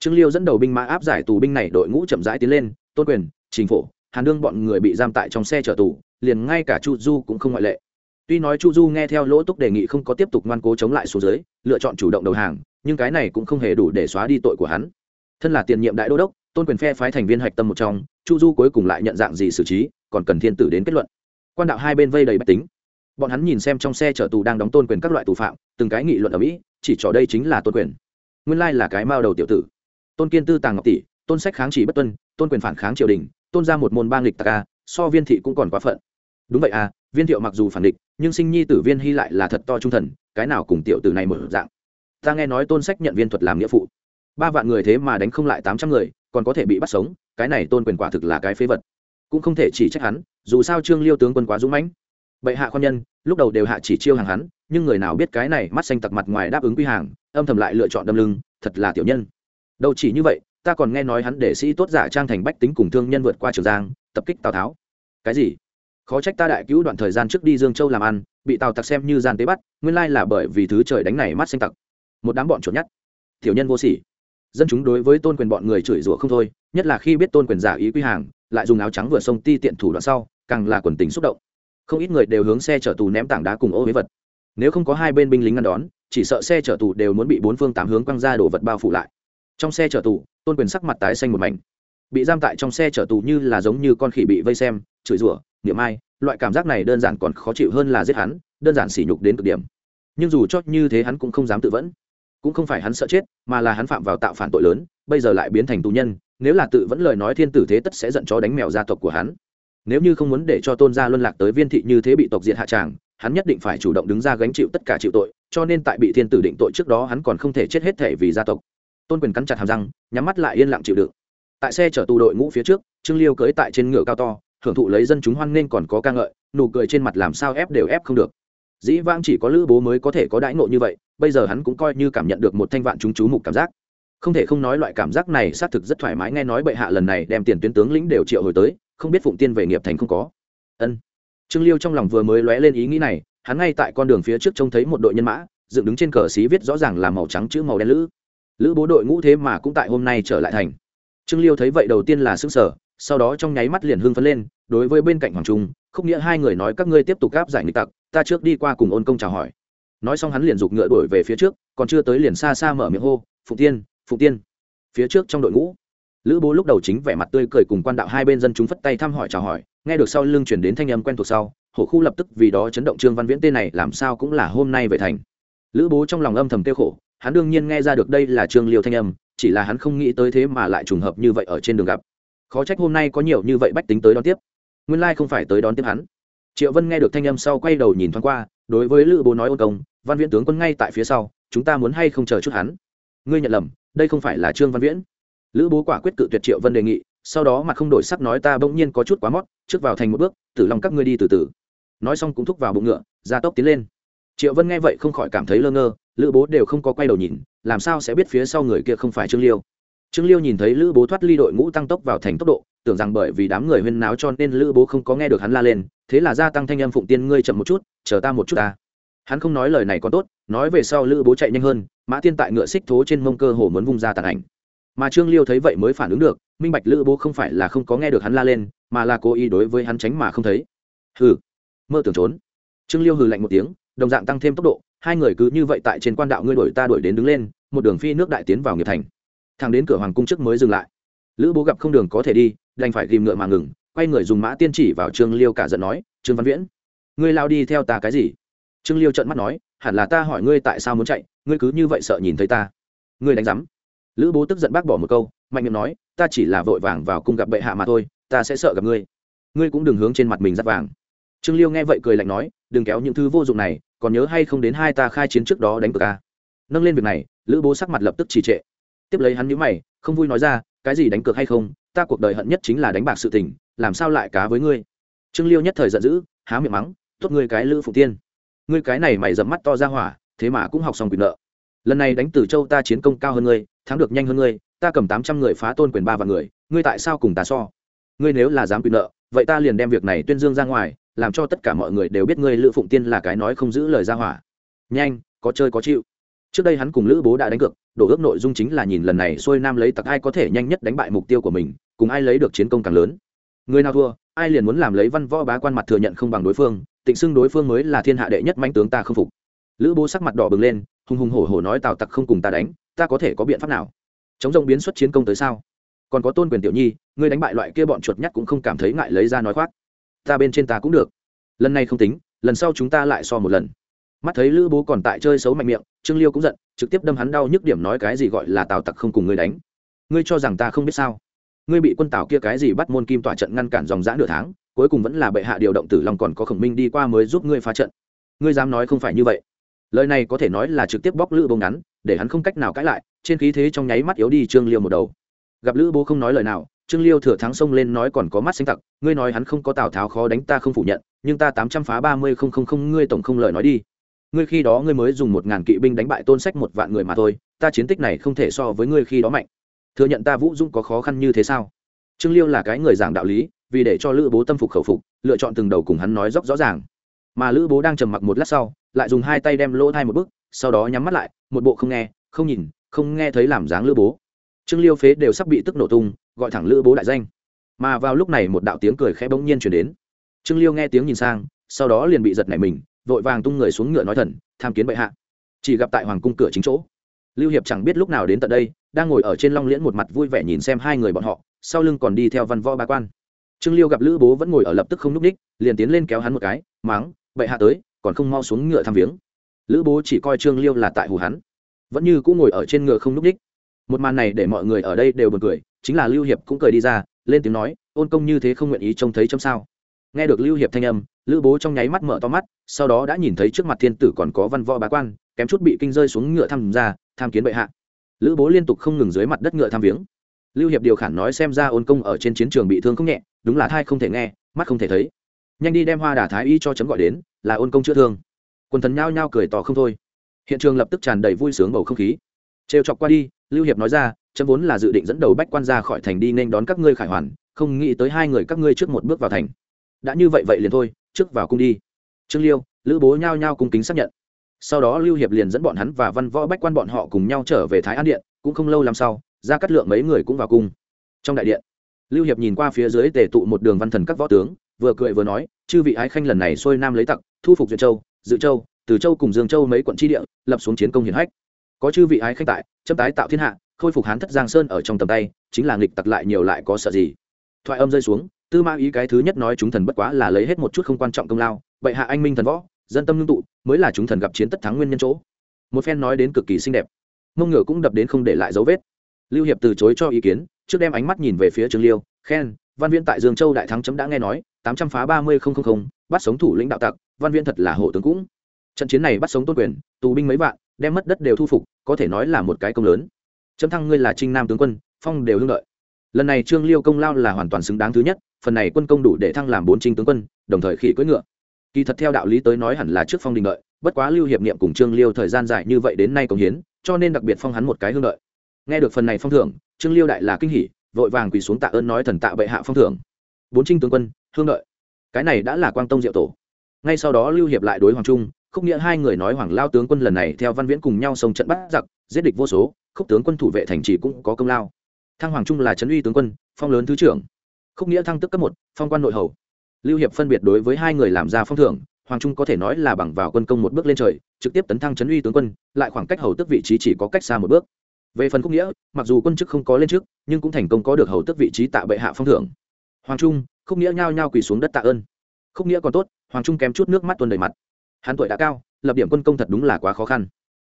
[SPEAKER 1] Trương liêu dẫn đầu binh mã áp giải tù binh này, đội ngũ chậm rãi tiến lên, tôn quyền chính phủ hàn đương bọn người bị giam tại trong xe chở tù, liền ngay cả chu du cũng không ngoại lệ tuy nói chu du nghe theo lỗ túc đề nghị không có tiếp tục ngoan cố chống lại xuống dưới, lựa chọn chủ động đầu hàng, nhưng cái này cũng không hề đủ để xóa đi tội của hắn. Thân là tiền nhiệm đại đô đốc, tôn quyền phe phái thành viên hạch tâm một trong, chu du cuối cùng lại nhận dạng gì xử trí, còn cần thiên tử đến kết luận. Quan đạo hai bên vây đầy bách tính. Bọn hắn nhìn xem trong xe chở tù đang đóng tôn quyền các loại tù phạm, từng cái nghị luận ở mỹ, chỉ trò đây chính là tôn quyền. Nguyên lai là cái mao đầu tiểu tử. Tôn kiên tư tàng ngọc tỷ, tôn sách kháng chỉ bất tuân, tôn quyền phản kháng triều đình, tôn ra một môn bang lịch tạc a, so viên thị cũng còn quá phận đúng vậy à viên thiệu mặc dù phản địch, nhưng sinh nhi tử viên hy lại là thật to trung thần, cái nào cùng tiểu tử này mở dạng. Ta nghe nói tôn sách nhận viên thuật làm nghĩa phụ. Ba vạn người thế mà đánh không lại tám trăm người, còn có thể bị bắt sống, cái này tôn quyền quả thực là cái phế vật. Cũng không thể chỉ trách hắn, dù sao trương liêu tướng quân quá dũng mãnh. Bệ hạ khoan nhân, lúc đầu đều hạ chỉ chiêu hàng hắn, nhưng người nào biết cái này mắt xanh tặc mặt ngoài đáp ứng quy hàng, âm thầm lại lựa chọn đâm lưng, thật là tiểu nhân. Đâu chỉ như vậy, ta còn nghe nói hắn để sĩ tốt giả trang thành bách tính cùng thương nhân vượt qua trường giang, tập kích tào tháo. Cái gì? Khó trách ta đại cứu đoạn thời gian trước đi dương châu làm ăn, bị tào tặc xem như gian tế bắt, nguyên lai là bởi vì thứ trời đánh này mắt xanh tặc. Một đám bọn trốn nhất tiểu nhân vô sỉ. Dân chúng đối với tôn quyền bọn người chửi rủa không thôi, nhất là khi biết tôn quyền giả ý quy hàng, lại dùng áo trắng vừa sông ti tiện thủ đoạn sau, càng là quần tính xúc động. Không ít người đều hướng xe chở tù ném tảng đá cùng ô huế vật. Nếu không có hai bên binh lính ngăn đón, chỉ sợ xe chở tù đều muốn bị bốn phương tám hướng quăng ra đổ vật bao phủ lại. Trong xe chở tù, tôn quyền sắc mặt tái xanh một mảnh. Bị giam tại trong xe chở tù như là giống như con khỉ bị vây xem, chửi rủa niệm ai, loại cảm giác này đơn giản còn khó chịu hơn là giết hắn, đơn giản sỉ nhục đến cực điểm. Nhưng dù cho như thế hắn cũng không dám tự vẫn. Cũng không phải hắn sợ chết, mà là hắn phạm vào tạo phản tội lớn, bây giờ lại biến thành tù nhân, nếu là tự vẫn lời nói thiên tử thế tất sẽ giận chó đánh mèo gia tộc của hắn. Nếu như không muốn để cho tôn gia luân lạc tới viên thị như thế bị tộc diệt hạ tràng, hắn nhất định phải chủ động đứng ra gánh chịu tất cả chịu tội, cho nên tại bị thiên tử định tội trước đó hắn còn không thể chết hết thể vì gia tộc. Tôn quyền cắn chặt hàm răng, nhắm mắt lại yên lặng chịu đựng. Tại xe chở tù đội ngũ phía trước, trương liêu cưỡi tại trên ngựa cao to hưởng thụ lấy dân chúng hoan nên còn có ca ngợi, nụ cười trên mặt làm sao ép đều ép không được. Dĩ vãng chỉ có lữ bố mới có thể có đãi ngộ như vậy, bây giờ hắn cũng coi như cảm nhận được một thanh vạn chúng chú mục cảm giác. Không thể không nói loại cảm giác này xác thực rất thoải mái, nghe nói bệ hạ lần này đem tiền tuyến tướng lĩnh đều triệu hồi tới, không biết phụng tiên về nghiệp thành không có. Ân. Trương liêu trong lòng vừa mới lóe lên ý nghĩ này, hắn ngay tại con đường phía trước trông thấy một đội nhân mã, dựng đứng trên cờ xí viết rõ ràng là màu trắng chữ màu đen lữ. Lữ bố đội ngũ thế mà cũng tại hôm nay trở lại thành. Trương liêu thấy vậy đầu tiên là xứng sở sau đó trong nháy mắt liền hưng phấn lên, đối với bên cạnh hoàng trung không nghĩa hai người nói các ngươi tiếp tục gáp giải nghịch tặc, ta trước đi qua cùng ôn công chào hỏi. Nói xong hắn liền giục ngựa đuổi về phía trước, còn chưa tới liền xa xa mở miệng hô phụ tiên phụ tiên. Phía trước trong đội ngũ, lữ bố lúc đầu chính vẻ mặt tươi cười cùng quan đạo hai bên dân chúng phất tay thăm hỏi chào hỏi, nghe được sau lưng chuyển đến thanh âm quen thuộc sau, hổ khu lập tức vì đó chấn động trương văn viễn tên này làm sao cũng là hôm nay về thành. Lữ bố trong lòng âm thầm tiêu khổ, hắn đương nhiên nghe ra được đây là trương liêu thanh âm, chỉ là hắn không nghĩ tới thế mà lại trùng hợp như vậy ở trên đường gặp khó trách hôm nay có nhiều như vậy bách tính tới đón tiếp. Nguyên lai không phải tới đón tiếp hắn. Triệu vân nghe được thanh âm sau quay đầu nhìn thoáng qua, đối với lữ bố nói ôn công, văn viễn tướng quân ngay tại phía sau, chúng ta muốn hay không chờ chút hắn? Ngươi nhận lầm, đây không phải là trương văn viễn. Lữ bố quả quyết cự tuyệt triệu vân đề nghị, sau đó mặt không đổi sắc nói, ta bỗng nhiên có chút quá mót trước vào thành một bước, tử lòng các ngươi đi từ từ. Nói xong cũng thúc vào bụng ngựa, ra tốc tiến lên. Triệu vân nghe vậy không khỏi cảm thấy lơ ngơ, lữ bố đều không có quay đầu nhìn, làm sao sẽ biết phía sau người kia không phải trương liêu? Trương liêu nhìn thấy lữ bố thoát ly đội ngũ tăng tốc vào thành tốc độ, tưởng rằng bởi vì đám người huyên náo cho nên lữ bố không có nghe được hắn la lên, thế là gia tăng thanh âm phụng tiên, ngươi chậm một chút, chờ ta một chút ta. Hắn không nói lời này còn tốt, nói về sau lữ bố chạy nhanh hơn, mã tiên tại ngựa xích thố trên mông cơ hồ muốn vung ra tàn ảnh. Mà trương liêu thấy vậy mới phản ứng được, minh bạch lữ bố không phải là không có nghe được hắn la lên, mà là cố ý đối với hắn tránh mà không thấy. Hừ, mơ tưởng trốn. Trương liêu hừ lạnh một tiếng, đồng dạng tăng thêm tốc độ, hai người cứ như vậy tại trên quan đạo ngươi đổi ta đổi đến đứng lên, một đường phi nước đại tiến vào nghiệp thành thang đến cửa hoàng cung trước mới dừng lại. Lữ bố gặp không đường có thể đi, đành phải tìm ngựa mà ngừng, quay người dùng mã tiên chỉ vào trương liêu cả giận nói, trương văn viễn, ngươi lao đi theo ta cái gì? Trương liêu trợn mắt nói, hẳn là ta hỏi ngươi tại sao muốn chạy, ngươi cứ như vậy sợ nhìn thấy ta. Ngươi đánh rắm lữ bố tức giận bác bỏ một câu, mạnh miệng nói, ta chỉ là vội vàng vào cung gặp bệ hạ mà thôi, ta sẽ sợ gặp ngươi. Ngươi cũng đừng hướng trên mặt mình dắt vàng. Trương liêu nghe vậy cười lạnh nói, đừng kéo những thứ vô dụng này, còn nhớ hay không đến hai ta khai chiến trước đó đánh cược ca nâng lên việc này, lữ bố sắc mặt lập tức trì trệ tiếp lấy hắn nhíu mày, không vui nói ra, cái gì đánh cược hay không? Ta cuộc đời hận nhất chính là đánh bạc sự tình, làm sao lại cá với ngươi? Trương liêu nhất thời giận dữ, há miệng mắng, tốt ngươi cái lữ phụ tiên. Ngươi cái này mày dẫm mắt to ra hỏa, thế mà cũng học xong quyền nợ. Lần này đánh từ châu ta chiến công cao hơn ngươi, thắng được nhanh hơn ngươi, ta cầm tám trăm người phá tôn quyền ba vạn người, ngươi tại sao cùng ta so? Ngươi nếu là dám quyền nợ, vậy ta liền đem việc này tuyên dương ra ngoài, làm cho tất cả mọi người đều biết ngươi lữ phụng tiên là cái nói không giữ lời ra hỏa. Nhanh, có chơi có chịu. Trước đây hắn cùng lữ bố đã đánh cược đổ ước nội dung chính là nhìn lần này xuôi nam lấy tặc ai có thể nhanh nhất đánh bại mục tiêu của mình, cùng ai lấy được chiến công càng lớn. Người nào thua, ai liền muốn làm lấy văn võ bá quan mặt thừa nhận không bằng đối phương, tịnh xưng đối phương mới là thiên hạ đệ nhất manh tướng ta không phục. Lữ bố sắc mặt đỏ bừng lên, hùng hùng hổ hổ nói tào tặc không cùng ta đánh, ta có thể có biện pháp nào? Chống rồng biến xuất chiến công tới sao? Còn có tôn quyền tiểu nhi, ngươi đánh bại loại kia bọn chuột nhắt cũng không cảm thấy ngại lấy ra nói khoác. Ta bên trên ta cũng được. Lần này không tính, lần sau chúng ta lại so một lần mắt thấy lữ bố còn tại chơi xấu mạnh miệng, trương liêu cũng giận, trực tiếp đâm hắn đau nhức điểm nói cái gì gọi là tào tặc không cùng ngươi đánh. Ngươi cho rằng ta không biết sao? Ngươi bị quân tào kia cái gì bắt môn kim tỏa trận ngăn cản dòng dã nửa tháng, cuối cùng vẫn là bệ hạ điều động tử lòng còn có khổng minh đi qua mới giúp ngươi phá trận. Ngươi dám nói không phải như vậy. Lời này có thể nói là trực tiếp bóc lữ bố ngắn, để hắn không cách nào cãi lại, trên khí thế trong nháy mắt yếu đi trương liêu một đầu. Gặp lữ bố không nói lời nào, trương liêu thừa thắng xông lên nói còn có mắt xanh tặc, ngươi nói hắn không có tào tháo khó đánh ta không phủ nhận, nhưng ta tám trăm phá ba mươi không không không, ngươi tổng không lời nói đi ngươi khi đó ngươi mới dùng một ngàn kỵ binh đánh bại tôn sách một vạn người mà thôi, ta chiến tích này không thể so với ngươi khi đó mạnh. Thừa nhận ta vũ dũng có khó khăn như thế sao? Trương liêu là cái người giảng đạo lý, vì để cho lữ bố tâm phục khẩu phục, lựa chọn từng đầu cùng hắn nói dốc rõ ràng. Mà lữ bố đang trầm mặc một lát sau, lại dùng hai tay đem lỗ thai một bước sau đó nhắm mắt lại, một bộ không nghe, không nhìn, không nghe thấy làm dáng lữ bố. Trương liêu phế đều sắp bị tức nổ tung, gọi thẳng lữ bố đại danh. Mà vào lúc này một đạo tiếng cười khẽ bỗng nhiên chuyển đến. Trương liêu nghe tiếng nhìn sang, sau đó liền bị giật nảy mình vội vàng tung người xuống ngựa nói thần, tham kiến bệ hạ. Chỉ gặp tại hoàng cung cửa chính chỗ. Lưu hiệp chẳng biết lúc nào đến tận đây, đang ngồi ở trên long liễn một mặt vui vẻ nhìn xem hai người bọn họ, sau lưng còn đi theo văn võ ba quan. Trương liêu gặp lữ bố vẫn ngồi ở lập tức không núp ních, liền tiến lên kéo hắn một cái máng bệ hạ tới, còn không mau xuống ngựa thăm viếng. Lữ bố chỉ coi trương liêu là tại hù hắn. Vẫn như cũng ngồi ở trên ngựa không núp ních. Một màn này để mọi người ở đây đều buồn cười, chính là lưu hiệp cũng cười đi ra, lên tiếng nói, ôn công như thế không nguyện ý trông thấy trong sao? Nghe được lưu hiệp thanh âm, lữ bố trong nháy mắt mở to mắt, sau đó đã nhìn thấy trước mặt thiên tử còn có văn võ bá quan, kém chút bị kinh rơi xuống ngựa thăm ra tham kiến bệ hạ. Lữ bố liên tục không ngừng dưới mặt đất ngựa tham viếng. Lưu hiệp điều khản nói xem ra ôn công ở trên chiến trường bị thương không nhẹ, đúng là thai không thể nghe, mắt không thể thấy. Nhanh đi đem hoa đà thái y cho chấm gọi đến, là ôn công chữa thương. Quần thần nhao nhao cười tỏ không thôi. Hiện trường lập tức tràn đầy vui sướng bầu không khí. Trêu chọc qua đi, lưu hiệp nói ra, chấm vốn là dự định dẫn đầu bách quan ra khỏi thành đi nên đón các ngươi khải hoàn, không nghĩ tới hai người các ngươi trước một bước vào thành đã như vậy vậy liền thôi, trước vào cung đi. Trương liêu, lữ bố nhao nhao cung kính xác nhận. Sau đó lưu hiệp liền dẫn bọn hắn và văn võ bách quan bọn họ cùng nhau trở về thái an điện, cũng không lâu làm sau ra cắt lượng mấy người cũng vào cung. Trong đại điện, lưu hiệp nhìn qua phía dưới tề tụ một đường văn thần các võ tướng, vừa cười vừa nói, chư vị ái khanh lần này xuôi nam lấy tặc, thu phục duyệt châu, dự châu, từ châu cùng dương châu mấy quận tri địa, lập xuống chiến công hiển hách. Có chư vị ái khanh tại, châm tái tạo thiên hạ, khôi phục hán thất giang sơn ở trong tầm tay, chính là nghịch tặc lại nhiều lại có sợ gì. Thoại âm rơi xuống tư mã ý cái thứ nhất nói chúng thần bất quá là lấy hết một chút không quan trọng công lao, bệ hạ anh minh thần võ, dân tâm ngưng tụ, mới là chúng thần gặp chiến tất thắng nguyên nhân chỗ. Một phen nói đến cực kỳ xinh đẹp. Mông ngựa cũng đập đến không để lại dấu vết. Lưu hiệp từ chối cho ý kiến, trước đem ánh mắt nhìn về phía trương liêu, khen, văn viên tại dương châu đại thắng chấm đã nghe nói, tám trăm phá ba mươi không bắt sống thủ lĩnh đạo tặc, văn viên thật là hộ tướng cũng. Trận chiến này bắt sống tôn quyền, tù binh mấy vạn, đem mất đất đều thu phục, có thể nói là một cái công lớn. Chấm thăng ngươi là trinh nam tướng quân, phong đều hưng đợi. Lần này trương liêu công lao là hoàn toàn xứng đáng thứ nhất phần này quân công đủ để thăng làm bốn trinh tướng quân, đồng thời khỉ cưỡi ngựa. Kỳ thật theo đạo lý tới nói hẳn là trước phong đình đợi, bất quá lưu hiệp niệm cùng trương liêu thời gian dài như vậy đến nay công hiến, cho nên đặc biệt phong hắn một cái hương đợi. Nghe được phần này phong thưởng, trương liêu đại là kinh hỉ, vội vàng quỳ xuống tạ ơn nói thần tạ bệ hạ phong thưởng. Bốn trinh tướng quân, hương đợi. Cái này đã là quang tông diệu tổ. Ngay sau đó lưu hiệp lại đối hoàng trung, khúc nghĩa hai người nói hoàng lao tướng quân lần này theo văn viễn cùng nhau sông trận bắt giặc, giết địch vô số, khúc tướng quân thủ vệ thành trì cũng có công lao. Thăng hoàng trung là trấn uy tướng quân, phong lớn thứ trưởng khúc nghĩa thăng tức cấp một, phong quan nội hầu. Lưu hiệp phân biệt đối với hai người làm ra phong thưởng, hoàng trung có thể nói là bằng vào quân công một bước lên trời, trực tiếp tấn thăng chấn uy tướng quân, lại khoảng cách hầu tức vị trí chỉ có cách xa một bước. Về phần khúc nghĩa, mặc dù quân chức không có lên trước, nhưng cũng thành công có được hầu tức vị trí tạ bệ hạ phong thưởng. Hoàng trung, khúc nghĩa nhao nhao quỳ xuống đất tạ ơn. Khúc nghĩa còn tốt, hoàng trung kém chút nước mắt tuôn đầy mặt. Hắn tuổi đã cao, lập điểm quân công thật đúng là quá khó khăn.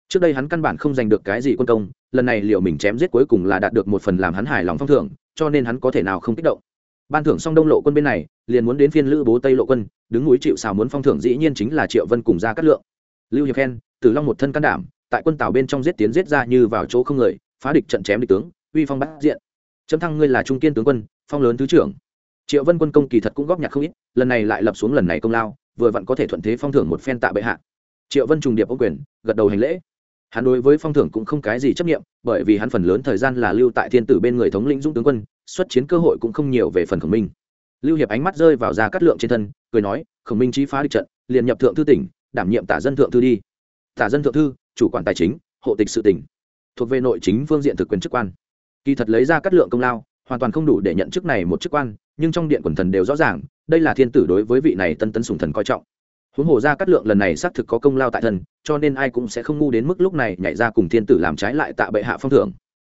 [SPEAKER 1] Trước đây hắn căn bản không giành được cái gì quân công, lần này liệu mình chém giết cuối cùng là đạt được một phần làm hắn hài lòng phong thưởng, cho nên hắn có thể nào không kích động ban thưởng xong đông lộ quân bên này, liền muốn đến phiên lữ bố tây lộ quân, đứng núi chịu xào muốn phong thưởng dĩ nhiên chính là triệu vân cùng ra cát lượng. Lưu hiệp khen tử long một thân can đảm, tại quân tàu bên trong giết tiến giết ra như vào chỗ không người, phá địch trận chém địch tướng, uy phong bắt diện. Chấm thăng ngươi là trung kiên tướng quân, phong lớn thứ trưởng. Triệu vân quân công kỳ thật cũng góp nhặt không ít, lần này lại lập xuống lần này công lao, vừa vặn có thể thuận thế phong thưởng một phen tạ bệ hạ. Triệu vân trùng điệp ô quyền, gật đầu hành lễ hắn đối với phong thưởng cũng không cái gì chấp nghiệm bởi vì hắn phần lớn thời gian là lưu tại thiên tử bên người thống lĩnh dũng tướng quân, xuất chiến cơ hội cũng không nhiều về phần khổng minh. Lưu hiệp ánh mắt rơi vào ra cắt lượng trên thân, cười nói, khổng minh trí phá địch trận, liền nhập thượng thư tỉnh, đảm nhiệm tả dân thượng thư đi. Tả dân thượng thư, chủ quản tài chính, hộ tịch sự tỉnh. Thuộc về nội chính phương diện thực quyền chức quan. Kỳ thật lấy ra cắt lượng công lao, hoàn toàn không đủ để nhận chức này một chức quan, nhưng trong điện quần thần đều rõ ràng, đây là thiên tử đối với vị này tân tân sùng thần coi trọng huống hồ ra cắt lượng lần này xác thực có công lao tại thần cho nên ai cũng sẽ không ngu đến mức lúc này nhảy ra cùng thiên tử làm trái lại tạ bệ hạ phong thưởng.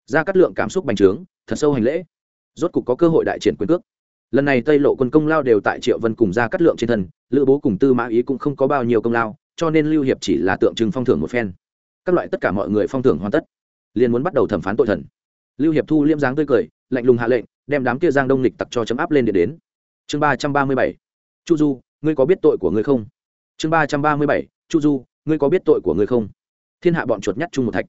[SPEAKER 1] Ra cắt lượng cảm xúc bành trướng, thật sâu hành lễ. Rốt cục có cơ hội đại triển quyền cước. Lần này tây lộ quân công lao đều tại triệu vân cùng ra cắt lượng trên thân, lữ bố cùng tư mã ý cũng không có bao nhiêu công lao, cho nên lưu hiệp chỉ là tượng trưng phong thưởng một phen. Các loại tất cả mọi người phong thưởng hoàn tất, liền muốn bắt đầu thẩm phán tội thần. Lưu hiệp thu liễm dáng tươi cười, lạnh lùng hạ lệnh, đem đám kia giang đông lịch tặc cho chấm áp lên điện đến. Chương ba trăm ba mươi bảy. Chu du, ngươi có biết tội của ngươi không? Chương ba trăm ba mươi bảy, chu du, ngươi có biết tội của ngươi không? Thiên hạ bọn chuột nhắt chung một thạch.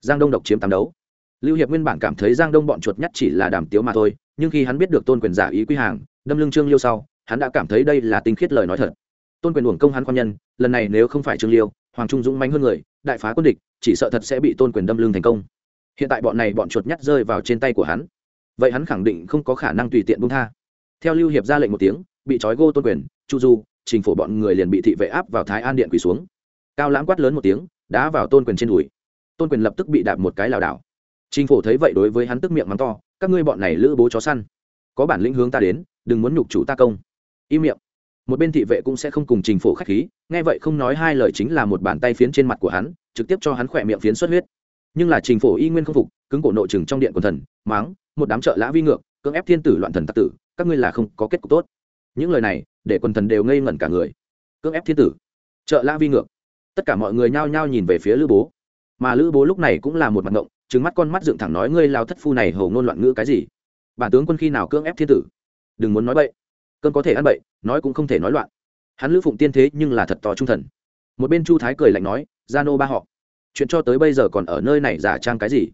[SPEAKER 1] Giang đông độc chiếm tám đấu. Lưu hiệp nguyên bản cảm thấy giang đông bọn chuột nhắt chỉ là đàm tiếu mà thôi, nhưng khi hắn biết được tôn quyền giả ý quy hàng, đâm lưng trương liêu sau, hắn đã cảm thấy đây là tinh khiết lời nói thật. Tôn quyền uổng công hắn khoan nhân, lần này nếu không phải trương liêu, hoàng trung dũng manh hơn người, đại phá quân địch, chỉ sợ thật sẽ bị tôn quyền đâm lưng thành công. Hiện tại bọn này bọn chuột nhắt rơi vào trên tay của hắn. Vậy hắn khẳng định không có khả năng tùy tiện bung tha. Theo lưu hiệp ra lệnh một tiếng, bị trói gô tôn quyền, chu du trình phổ bọn người liền bị thị vệ áp vào thái an điện quỳ xuống. Cao lãng quát lớn một tiếng, đá vào tôn quyền trên đùi. Tôn quyền lập tức bị đạp một cái lảo đảo. Trình phổ thấy vậy đối với hắn tức miệng mắng to, các ngươi bọn này lữ bố chó săn, có bản lĩnh hướng ta đến, đừng muốn nhục chủ ta công. Im miệng. Một bên thị vệ cũng sẽ không cùng trình phổ khách khí, nghe vậy không nói hai lời chính là một bàn tay phiến trên mặt của hắn, trực tiếp cho hắn khỏe miệng phiến xuất huyết. Nhưng là trình phổ y nguyên không phục, cứng cổ nội chừng trong điện quần thần máng một đám trợ lã vi ngược, cưỡng ép thiên tử loạn thần tặc tử, các ngươi là không có kết cục tốt. Những lời này để quần thần đều ngây ngẩn cả người. Cưỡng ép thiên tử. Trợ la vi ngược. Tất cả mọi người nhao nhao nhìn về phía lữ bố. Mà lữ bố lúc này cũng là một mặt ngộng trứng mắt con mắt dựng thẳng nói, ngươi lao thất phu này hầu ngôn loạn ngữ cái gì? Bản tướng quân khi nào cưỡng ép thiên tử? Đừng muốn nói bậy. Cơn có thể ăn bậy, nói cũng không thể nói loạn. Hắn lữ phụng tiên thế nhưng là thật to trung thần. Một bên chu thái cười lạnh nói, gia nô ba họ, chuyện cho tới bây giờ còn ở nơi này giả trang cái gì?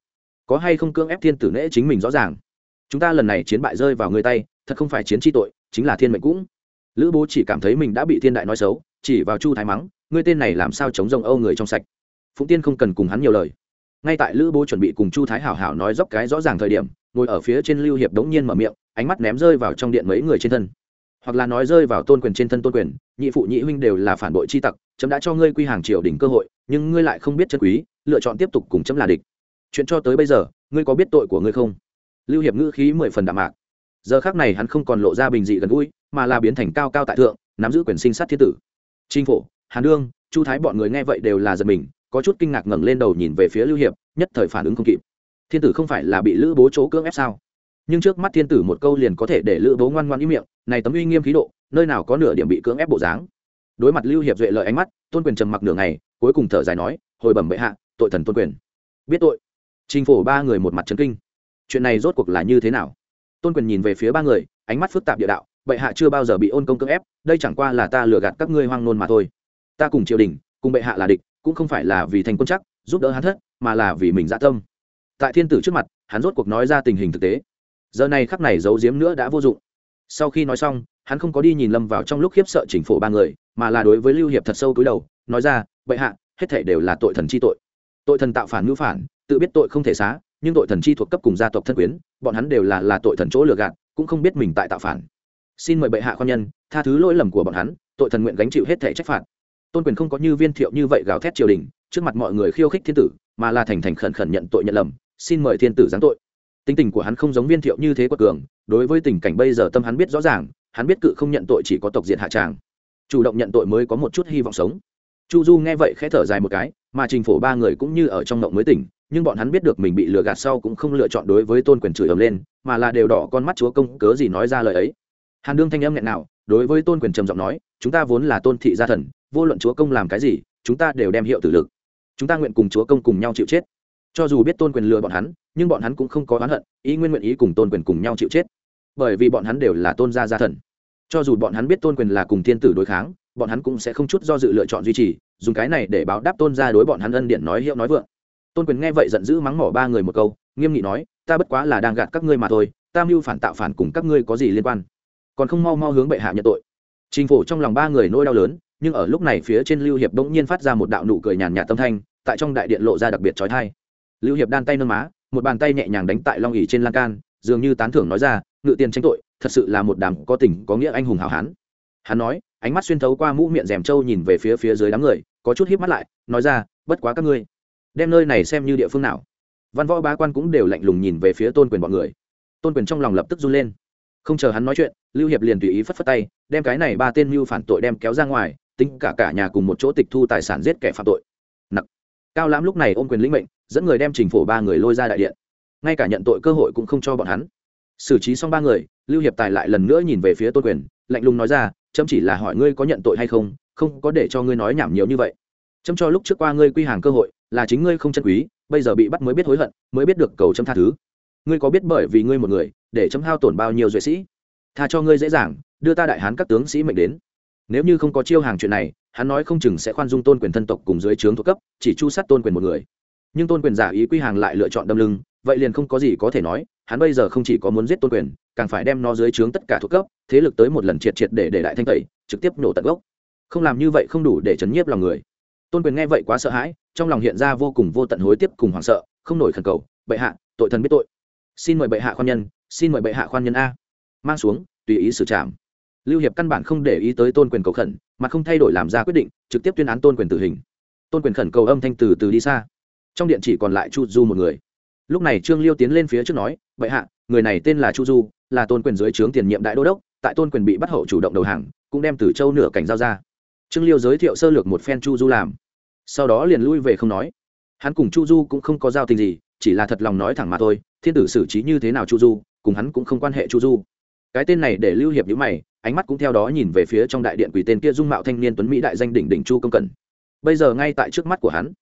[SPEAKER 1] Có hay không cưỡng ép thiên tử nễ chính mình rõ ràng? Chúng ta lần này chiến bại rơi vào người tay, thật không phải chiến tri tội, chính là thiên mệnh cũng lữ bố chỉ cảm thấy mình đã bị thiên đại nói xấu, chỉ vào chu thái mắng, ngươi tên này làm sao chống rông âu người trong sạch? Phụng tiên không cần cùng hắn nhiều lời. Ngay tại lữ bố chuẩn bị cùng chu thái hảo hảo nói dốc cái rõ ràng thời điểm, ngồi ở phía trên lưu hiệp đống nhiên mở miệng, ánh mắt ném rơi vào trong điện mấy người trên thân. Hoặc là nói rơi vào tôn quyền trên thân tôn quyền, nhị phụ nhị huynh đều là phản bội chi tặc, chấm đã cho ngươi quy hàng triều đỉnh cơ hội, nhưng ngươi lại không biết chân quý, lựa chọn tiếp tục cùng chấm là địch. Chuyện cho tới bây giờ, ngươi có biết tội của ngươi không? Lưu hiệp ngữ khí mười phần đạm mạc. Giờ khác này hắn không còn lộ ra bình dị gần gũi mà là biến thành cao cao tại thượng, nắm giữ quyền sinh sát thiên tử. Chính phổ, hàn đương, chu thái bọn người nghe vậy đều là giật mình, có chút kinh ngạc ngẩng lên đầu nhìn về phía lưu hiệp, nhất thời phản ứng không kịp. Thiên tử không phải là bị lữ bố chỗ cưỡng ép sao? Nhưng trước mắt thiên tử một câu liền có thể để lữ bố ngoan ngoan ý miệng, này tấm uy nghiêm khí độ, nơi nào có nửa điểm bị cưỡng ép bộ dáng. Đối mặt lưu hiệp duệ lợi ánh mắt, tôn quyền trầm mặc nửa ngày, cuối cùng thở dài nói, hồi bẩm bệ hạ, tội thần tôn quyền. Biết tội. Trình phổ ba người một mặt trấn kinh. Chuyện này rốt cuộc là như thế nào? Tôn quyền nhìn về phía ba người, ánh mắt phức tạp địa đạo bệ hạ chưa bao giờ bị ôn công cưỡng ép, đây chẳng qua là ta lừa gạt các ngươi hoang nôn mà thôi. Ta cùng triều đình, cùng bệ hạ là địch, cũng không phải là vì thành quân chắc, giúp đỡ hắn thất, mà là vì mình dạ tâm. Tại thiên tử trước mặt, hắn rốt cuộc nói ra tình hình thực tế. Giờ này khắc này giấu giếm nữa đã vô dụng. Sau khi nói xong, hắn không có đi nhìn lâm vào trong lúc khiếp sợ chỉnh phổ ba người, mà là đối với lưu hiệp thật sâu cúi đầu, nói ra, bệ hạ, hết thể đều là tội thần chi tội. Tội thần tạo phản ngữ phản, tự biết tội không thể xá, nhưng tội thần chi thuộc cấp cùng gia tộc thân quyến, bọn hắn đều là là tội thần chỗ lừa gạt, cũng không biết mình tại tạo phản xin mời bệ hạ khoan nhân, tha thứ lỗi lầm của bọn hắn, tội thần nguyện gánh chịu hết thể trách phạt. Tôn quyền không có như viên thiệu như vậy gào thét triều đình, trước mặt mọi người khiêu khích thiên tử, mà là thành thành khẩn khẩn nhận tội nhận lầm, xin mời thiên tử giáng tội. Tính tình của hắn không giống viên thiệu như thế quật cường, đối với tình cảnh bây giờ tâm hắn biết rõ ràng, hắn biết cự không nhận tội chỉ có tộc diện hạ tràng. Chủ động nhận tội mới có một chút hy vọng sống. Chu du nghe vậy khẽ thở dài một cái, mà trình phổ ba người cũng như ở trong mộng mới tỉnh, nhưng bọn hắn biết được mình bị lừa gạt sau cũng không lựa chọn đối với tôn quyền chửi ầm lên, mà là đều đỏ con mắt chúa công, cớ gì nói ra lời ấy hàn đương thanh âm nghẹn nào, đối với tôn quyền trầm giọng nói, chúng ta vốn là tôn thị gia thần, vô luận chúa công làm cái gì, chúng ta đều đem hiệu tử lực. Chúng ta nguyện cùng chúa công cùng nhau chịu chết. Cho dù biết tôn quyền lừa bọn hắn, nhưng bọn hắn cũng không có oán hận, ý nguyên nguyện ý cùng tôn quyền cùng nhau chịu chết. Bởi vì bọn hắn đều là tôn gia gia thần. Cho dù bọn hắn biết tôn quyền là cùng thiên tử đối kháng, bọn hắn cũng sẽ không chút do dự lựa chọn duy trì, dùng cái này để báo đáp tôn gia đối bọn hắn ân điện nói hiệu nói vượng. Tôn quyền nghe vậy giận dữ mắng mỏ ba người một câu, nghiêm nghị nói, ta bất quá là đang gạt các ngươi mà thôi, ta mưu phản tạo phản cùng các ngươi có gì liên quan? Còn không mau mau hướng bệ hạ nhận tội. Chính phủ trong lòng ba người nỗi đau lớn, nhưng ở lúc này phía trên lưu hiệp bỗng nhiên phát ra một đạo nụ cười nhàn nhạt tâm thanh, tại trong đại điện lộ ra đặc biệt trói thai lưu hiệp đan tay nâng má, một bàn tay nhẹ nhàng đánh tại long ỉ trên lan can, dường như tán thưởng nói ra, ngự tiền tranh tội, thật sự là một đám có tình, có nghĩa anh hùng hảo hán. Hắn nói, ánh mắt xuyên thấu qua mũ miệng rèm trâu nhìn về phía phía dưới đám người, có chút híp mắt lại, nói ra, bất quá các ngươi, đem nơi này xem như địa phương nào. Văn võ bá quan cũng đều lạnh lùng nhìn về phía tôn quyền bọn người. Tôn quyền trong lòng lập tức run lên không chờ hắn nói chuyện, lưu hiệp liền tùy ý phất phất tay, đem cái này ba tên mưu phản tội đem kéo ra ngoài, tính cả cả nhà cùng một chỗ tịch thu tài sản giết kẻ phạm tội. Nặc. Cao lãm lúc này ôm quyền lĩnh mệnh, dẫn người đem trình phổ ba người lôi ra đại điện. Ngay cả nhận tội cơ hội cũng không cho bọn hắn. Xử trí xong ba người, lưu hiệp tài lại lần nữa nhìn về phía tôn quyền, lạnh lùng nói ra, chấm chỉ là hỏi ngươi có nhận tội hay không không có để cho ngươi nói nhảm nhiều như vậy. Chấm cho lúc trước qua ngươi quy hàng cơ hội, là chính ngươi không chân quý, bây giờ bị bắt mới biết hối hận, mới biết được cầu chấm tha thứ ngươi có biết bởi vì ngươi một người, để chấm hao tổn bao nhiêu duệ sĩ? Tha cho ngươi dễ dàng, đưa ta đại hán các tướng sĩ mệnh đến. Nếu như không có chiêu hàng chuyện này, hắn nói không chừng sẽ khoan dung tôn quyền thân tộc cùng dưới trướng thuộc cấp, chỉ chu sát tôn quyền một người. Nhưng tôn quyền giả ý quy hàng lại lựa chọn đâm lưng, vậy liền không có gì có thể nói, hắn bây giờ không chỉ có muốn giết tôn quyền, càng phải đem nó dưới trướng tất cả thuộc cấp, thế lực tới một lần triệt triệt để để đại thanh tẩy, trực tiếp nổ tận gốc. Không làm như vậy không đủ để chấn nhiếp lòng người. Tôn quyền nghe vậy quá sợ hãi, trong lòng hiện ra vô cùng vô tận hối tiếp cùng hoảng sợ, không nổi khẩn cầu, bệ hạ, tội thần biết tội xin mời bệ hạ khoan nhân, xin mời bệ hạ khoan nhân a. Mang xuống, tùy ý xử trảm. Lưu hiệp căn bản không để ý tới tôn quyền cầu khẩn, mà không thay đổi làm ra quyết định, trực tiếp tuyên án tôn quyền tử hình. Tôn quyền khẩn cầu âm thanh từ từ đi xa. Trong điện chỉ còn lại chu du một người. Lúc này trương liêu tiến lên phía trước nói, bệ hạ, người này tên là chu du, là tôn quyền dưới trướng tiền nhiệm đại đô đốc, tại tôn quyền bị bắt hậu chủ động đầu hàng, cũng đem từ châu nửa cảnh giao ra. Trương liêu giới thiệu sơ lược một phen chu du làm. Sau đó liền lui về không nói. Hắn cùng chu du cũng không có giao tình gì, chỉ là thật lòng nói thẳng mà thôi thiên tử xử trí như thế nào chu du, cùng hắn cũng không quan hệ chu du. Cái tên này để lưu hiệp nhữ mày, ánh mắt cũng theo đó nhìn về phía trong đại điện quỷ tên kia dung mạo thanh niên tuấn mỹ đại danh đỉnh đỉnh chu công cẩn. Bây giờ ngay tại trước mắt của hắn,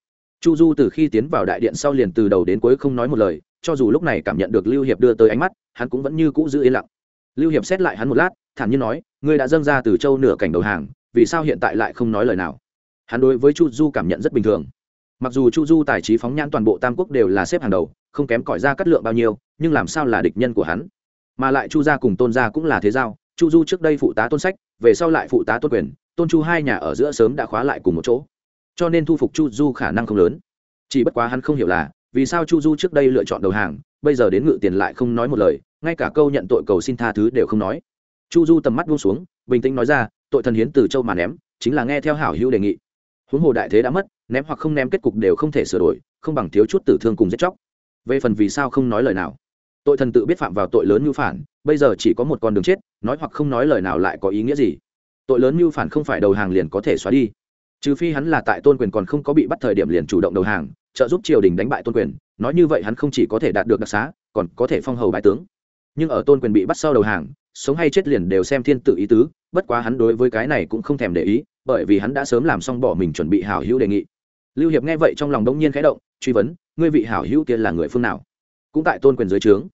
[SPEAKER 1] chu du từ khi tiến vào đại điện sau liền từ đầu đến cuối không nói một lời, cho dù lúc này cảm nhận được lưu hiệp đưa tới ánh mắt, hắn cũng vẫn như cũ giữ yên lặng. Lưu hiệp xét lại hắn một lát, thản nhiên nói, ngươi đã dâng ra từ châu nửa cảnh đầu hàng, vì sao hiện tại lại không nói lời nào? Hắn đối với chu du cảm nhận rất bình thường. Mặc dù chu du tài trí phóng nhãn toàn bộ tam quốc đều là xếp hàng đầu không kém cỏi ra cắt lượng bao nhiêu, nhưng làm sao là địch nhân của hắn? Mà lại chu gia cùng tôn gia cũng là thế giao, chu du trước đây phụ tá tôn sách, về sau lại phụ tá tôn quyền, tôn chu hai nhà ở giữa sớm đã khóa lại cùng một chỗ. Cho nên thu phục chu du khả năng không lớn. Chỉ bất quá hắn không hiểu là, vì sao chu du trước đây lựa chọn đầu hàng, bây giờ đến ngự tiền lại không nói một lời, ngay cả câu nhận tội cầu xin tha thứ đều không nói. Chu du tầm mắt buông xuống, bình tĩnh nói ra, tội thần hiến từ châu mà ném, chính là nghe theo hảo hữu đề nghị. Huống hồ đại thế đã mất, ném hoặc không ném kết cục đều không thể sửa đổi, không bằng thiếu chút tử thương cùng giết chóc về phần vì sao không nói lời nào. Tội thần tự biết phạm vào tội lớn mưu phản, bây giờ chỉ có một con đường chết, nói hoặc không nói lời nào lại có ý nghĩa gì? Tội lớn mưu phản không phải đầu hàng liền có thể xóa đi. Trừ phi hắn là tại tôn quyền còn không có bị bắt thời điểm liền chủ động đầu hàng, trợ giúp triều đình đánh bại tôn quyền, nói như vậy hắn không chỉ có thể đạt được đặc xá, còn có thể phong hầu bại tướng. Nhưng ở tôn quyền bị bắt sau đầu hàng, sống hay chết liền đều xem thiên tự ý tứ, bất quá hắn đối với cái này cũng không thèm để ý, bởi vì hắn đã sớm làm xong bỏ mình chuẩn bị hảo hữu đề nghị. Lưu hiệp nghe vậy trong lòng đông nhiên khẽ động truy vấn, ngươi vị hảo hữu kia là người phương nào? Cũng tại tôn quyền dưới trướng.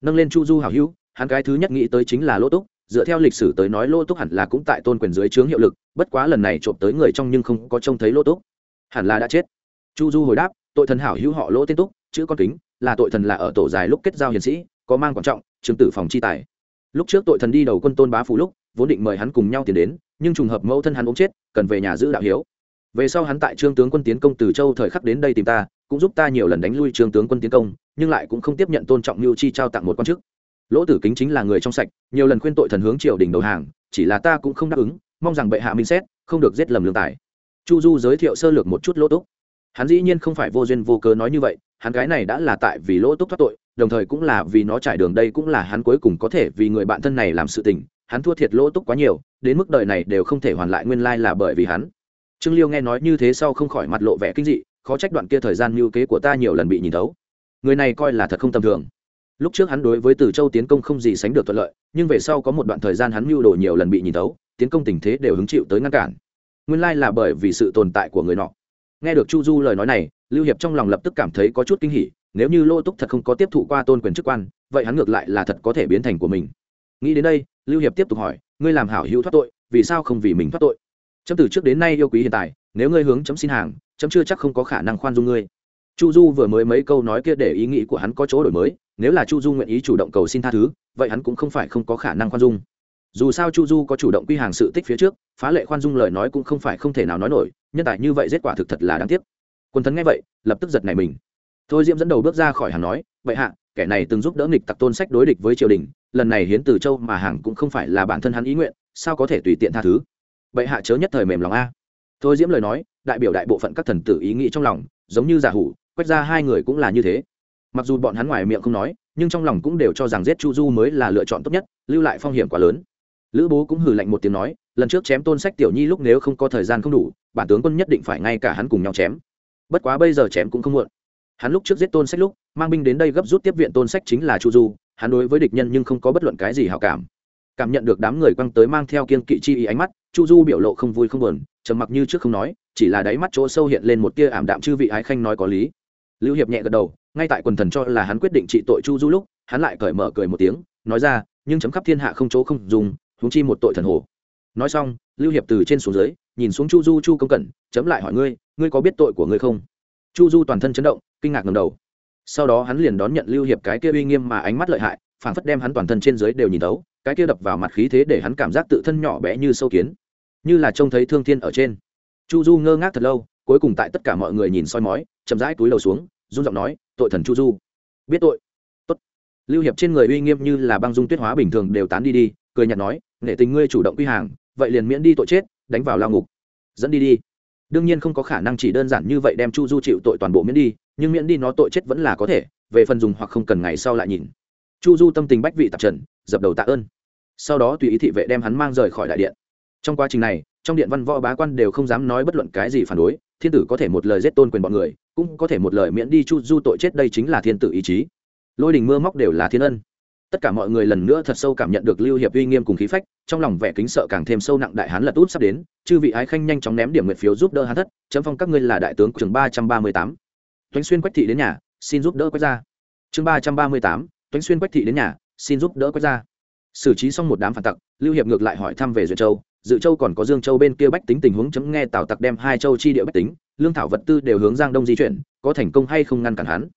[SPEAKER 1] Nâng lên chu du hảo hữu, hắn cái thứ nhất nghĩ tới chính là lỗ túc, dựa theo lịch sử tới nói lỗ túc hẳn là cũng tại tôn quyền dưới trướng hiệu lực, bất quá lần này trộm tới người trong nhưng không có trông thấy lỗ túc. Hẳn là đã chết. Chu du hồi đáp, tội thần hảo hữu họ lỗ tên túc, chữ con kính, là tội thần là ở tổ dài lúc kết giao hiền sĩ, có mang quan trọng, trường tử phòng chi tài. Lúc trước tội thần đi đầu quân tôn bá phủ lúc, vốn định mời hắn cùng nhau tiến đến, nhưng trùng hợp mẫu thân hắn ốm chết, cần về nhà giữ đạo hiếu. Về sau hắn tại trương tướng quân tiến công từ châu thời khắc đến đây tìm ta cũng giúp ta nhiều lần đánh lui trương tướng quân tiến công, nhưng lại cũng không tiếp nhận tôn trọng mưu chi trao tặng một quan chức. Lỗ tử kính chính là người trong sạch, nhiều lần khuyên tội thần hướng triều đình đầu hàng, chỉ là ta cũng không đáp ứng, mong rằng bệ hạ minh xét, không được giết lầm lương tài. Chu du giới thiệu sơ lược một chút lỗ túc. Hắn dĩ nhiên không phải vô duyên vô cớ nói như vậy, hắn cái này đã là tại vì lỗ túc thoát tội, đồng thời cũng là vì nó trải đường đây cũng là hắn cuối cùng có thể vì người bạn thân này làm sự tình, hắn thua thiệt lỗ túc quá nhiều, đến mức đời này đều không thể hoàn lại nguyên lai là bởi vì hắn. Trương liêu nghe nói như thế sau không khỏi mặt lộ vẻ kinh dị khó trách đoạn kia thời gian mưu kế của ta nhiều lần bị nhìn thấu. Người này coi là thật không tầm thường. Lúc trước hắn đối với từ châu tiến công không gì sánh được thuận lợi, nhưng về sau có một đoạn thời gian hắn mưu đồ nhiều lần bị nhìn thấu, tiến công tình thế đều hứng chịu tới ngăn cản. Nguyên lai là bởi vì sự tồn tại của người nọ. Nghe được chu du lời nói này, lưu hiệp trong lòng lập tức cảm thấy có chút kinh hỉ, nếu như lô túc thật không có tiếp thụ qua tôn quyền chức quan, vậy hắn ngược lại là thật có thể biến thành của mình. Nghĩ đến đây, lưu hiệp tiếp tục hỏi, ngươi làm hảo hữu thoát tội, vì sao không vì mình thoát tội? Chấm từ trước đến nay yêu quý hiện tại nếu ngươi hướng chấm xin hàng, chấm chưa chắc không có khả năng khoan dung ngươi. Chu du vừa mới mấy câu nói kia để ý nghĩ của hắn có chỗ đổi mới, nếu là chu du nguyện ý chủ động cầu xin tha thứ, vậy hắn cũng không phải không có khả năng khoan dung. Dù sao chu du có chủ động quy hàng sự tích phía trước, phá lệ khoan dung lời nói cũng không phải không thể nào nói nổi, nhân tài như vậy kết quả thực thật là đáng tiếc. Quân Thấn nghe vậy, lập tức giật này mình. Thôi diễm dẫn đầu bước ra khỏi hàng nói, vậy hạ, kẻ này từng giúp đỡ nghịch tặc tôn sách đối địch với triều đình, lần này hiến từ châu mà hàng cũng không phải là bản thân hắn ý nguyện, sao có thể tùy tiện tha thứ? Vậy hạ chớ nhất thời mềm lòng a thôi diễm lời nói, đại biểu đại bộ phận các thần tử ý nghĩ trong lòng, giống như giả hủ, quét ra hai người cũng là như thế. Mặc dù bọn hắn ngoài miệng không nói, nhưng trong lòng cũng đều cho rằng giết chu du mới là lựa chọn tốt nhất, lưu lại phong hiểm quá lớn. Lữ bố cũng hừ lạnh một tiếng nói, lần trước chém tôn sách tiểu nhi lúc nếu không có thời gian không đủ, bản tướng quân nhất định phải ngay cả hắn cùng nhau chém. Bất quá bây giờ chém cũng không muộn. Hắn lúc trước giết tôn sách lúc, mang binh đến đây gấp rút tiếp viện tôn sách chính là chu du, hắn đối với địch nhân nhưng không có bất luận cái gì hảo cảm. Cảm nhận được đám người quăng tới mang theo kiên kỵ chi ý ánh mắt, chu du biểu lộ không vui không buồn trầm mặc như trước không nói, chỉ là đáy mắt chỗ sâu hiện lên một tia ảm đạm chư vị ái khanh nói có lý. Lưu hiệp nhẹ gật đầu, ngay tại quần thần cho là hắn quyết định trị tội chu du lúc, hắn lại cởi mở cười một tiếng, nói ra, nhưng chấm khắp thiên hạ không chỗ không dùng, huống chi một tội thần hồ. Nói xong, lưu hiệp từ trên xuống dưới, nhìn xuống chu du, chu công cẩn, chấm lại hỏi ngươi ngươi có biết tội của ngươi không? Chu du toàn thân chấn động, kinh ngạc ngầm đầu. Sau đó hắn liền đón nhận lưu hiệp cái kia uy nghiêm mà ánh mắt lợi hại, phảng phất đem hắn toàn thân trên dưới đều nhìn tấu cái kia đập vào mặt khí thế để hắn cảm giác tự thân nhỏ bé như sâu kiến như là trông thấy thương thiên ở trên. Chu du ngơ ngác thật lâu, cuối cùng tại tất cả mọi người nhìn soi mói, chậm rãi túi lầu xuống, run giọng nói, tội thần chu du. Biết tội. Tốt. Lưu hiệp trên người uy nghiêm như là băng dung tuyết hóa bình thường đều tán đi đi, cười nhạt nói, nghệ tình ngươi chủ động quy hàng, vậy liền miễn đi tội chết, đánh vào lao ngục. Dẫn đi đi. Đương nhiên không có khả năng chỉ đơn giản như vậy đem chu du chịu tội toàn bộ miễn đi, nhưng miễn đi nó tội chết vẫn là có thể, về phần dùng hoặc không cần ngày sau lại nhìn. Chu du tâm tình bách vị tạp trần, dập đầu tạ ơn. Sau đó tùy ý thị vệ đem hắn mang rời khỏi đại điện trong quá trình này, trong điện văn võ bá quan đều không dám nói bất luận cái gì phản đối, thiên tử có thể một lời giết tôn quyền bọn người, cũng có thể một lời miễn đi chu du tội chết đây chính là thiên tử ý chí. Lôi đình mưa móc đều là thiên ân. Tất cả mọi người lần nữa thật sâu cảm nhận được lưu hiệp uy nghiêm cùng khí phách, trong lòng vẻ kính sợ càng thêm sâu nặng đại hán lật út sắp đến, chư vị ái khanh nhanh chóng ném điểm nguyệt phiếu giúp đỡ hán thất, chấm phong các ngươi là đại tướng trường ba trăm ba mươi tám. Toánh xuyên quách thị đến nhà, xin giúp đỡ quách ra chương ba trăm ba mươi tám toánh xuyên quách thị đến nhà, xin giúp đỡ quách ra xử trí xong một đám phản tặc, lưu hiệp ngược lại hỏi thăm về duyệt châu dự châu còn có dương châu bên kia bách tính tình huống chấm nghe tào tặc đem hai châu chi địa bách tính, lương thảo vật tư đều hướng giang đông di chuyển, có thành công hay không ngăn cản hắn.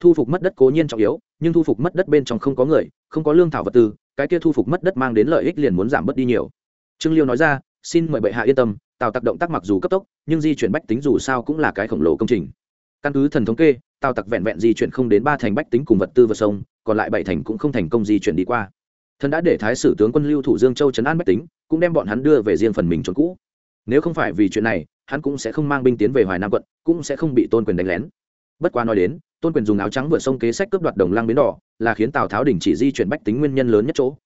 [SPEAKER 1] Thu phục mất đất cố nhiên trọng yếu, nhưng thu phục mất đất bên trong không có người, không có lương thảo vật tư, cái kia thu phục mất đất mang đến lợi ích liền muốn giảm bớt đi nhiều. Trương liêu nói ra, xin mời bệ hạ yên tâm, Tào tặc động tác mặc dù cấp tốc, nhưng di chuyển bách tính dù sao cũng là cái khổng lồ công trình. Căn cứ thần thống kê, Tào tặc vẹn vẹn di chuyển không đến ba thành bách tính cùng vật tư vượt sông, còn lại bảy thành cũng không thành công di chuyển đi qua thần đã để thái sử tướng quân lưu thủ dương châu trấn an bách tính, cũng đem bọn hắn đưa về riêng phần mình trốn cũ. Nếu không phải vì chuyện này, hắn cũng sẽ không mang binh tiến về hoài nam quận, cũng sẽ không bị tôn quyền đánh lén. Bất quá nói đến, tôn quyền dùng áo trắng vượt sông kế sách cướp đoạt đồng lăng bến đỏ, là khiến tào tháo đình chỉ di chuyển bách tính nguyên nhân lớn nhất chỗ.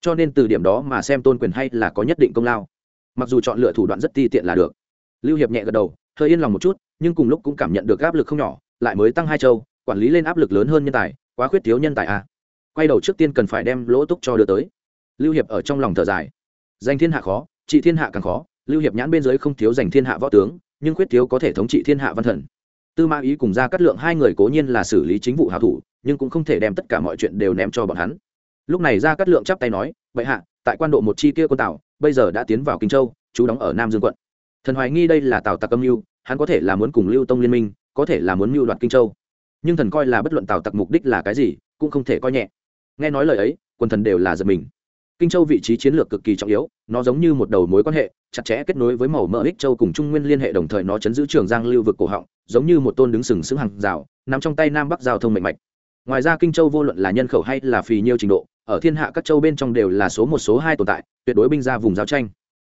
[SPEAKER 1] Cho nên từ điểm đó mà xem tôn quyền hay là có nhất định công lao. Mặc dù chọn lựa thủ đoạn rất ti tiện là được. Lưu hiệp nhẹ gật đầu, hơi yên lòng một chút, nhưng cùng lúc cũng cảm nhận được áp lực không nhỏ, lại mới tăng hai châu, quản lý lên áp lực lớn hơn nhân tài, quá khuyết thiếu nhân tài à quay đầu trước tiên cần phải đem lỗ túc cho đưa tới. Lưu hiệp ở trong lòng thở dài. Danh thiên hạ khó, trị thiên hạ càng khó, lưu hiệp nhãn bên dưới không thiếu giành thiên hạ võ tướng, nhưng khuyết thiếu có thể thống trị thiên hạ văn thần. Tư mã ý cùng ra cắt lượng hai người cố nhiên là xử lý chính vụ hảo thủ, nhưng cũng không thể đem tất cả mọi chuyện đều ném cho bọn hắn. Lúc này ra cắt lượng chắp tay nói vậy hạ, tại quan độ một chi kia quân tảo bây giờ đã tiến vào kinh châu, chú đóng ở nam dương quận. Thần hoài nghi đây là tào tặc âm mưu, hắn có thể là muốn cùng lưu tông liên minh, có thể là muốn mưu đoạt kinh châu. Nhưng thần coi là bất luận tào tặc mục đích là cái gì, cũng không thể coi nhẹ nghe nói lời ấy, quần thần đều là giật mình. Kinh châu vị trí chiến lược cực kỳ trọng yếu, nó giống như một đầu mối quan hệ, chặt chẽ kết nối với màu mỡ ích châu cùng trung nguyên liên hệ đồng thời nó chấn giữ trường giang lưu vực cổ họng, giống như một tôn đứng sừng sững hàng rào, nằm trong tay nam bắc giao thông mạnh mạch. Ngoài ra kinh châu vô luận là nhân khẩu hay là phì nhiêu trình độ, ở thiên hạ các châu bên trong đều là số một, số hai tồn tại, tuyệt đối binh ra vùng giao tranh.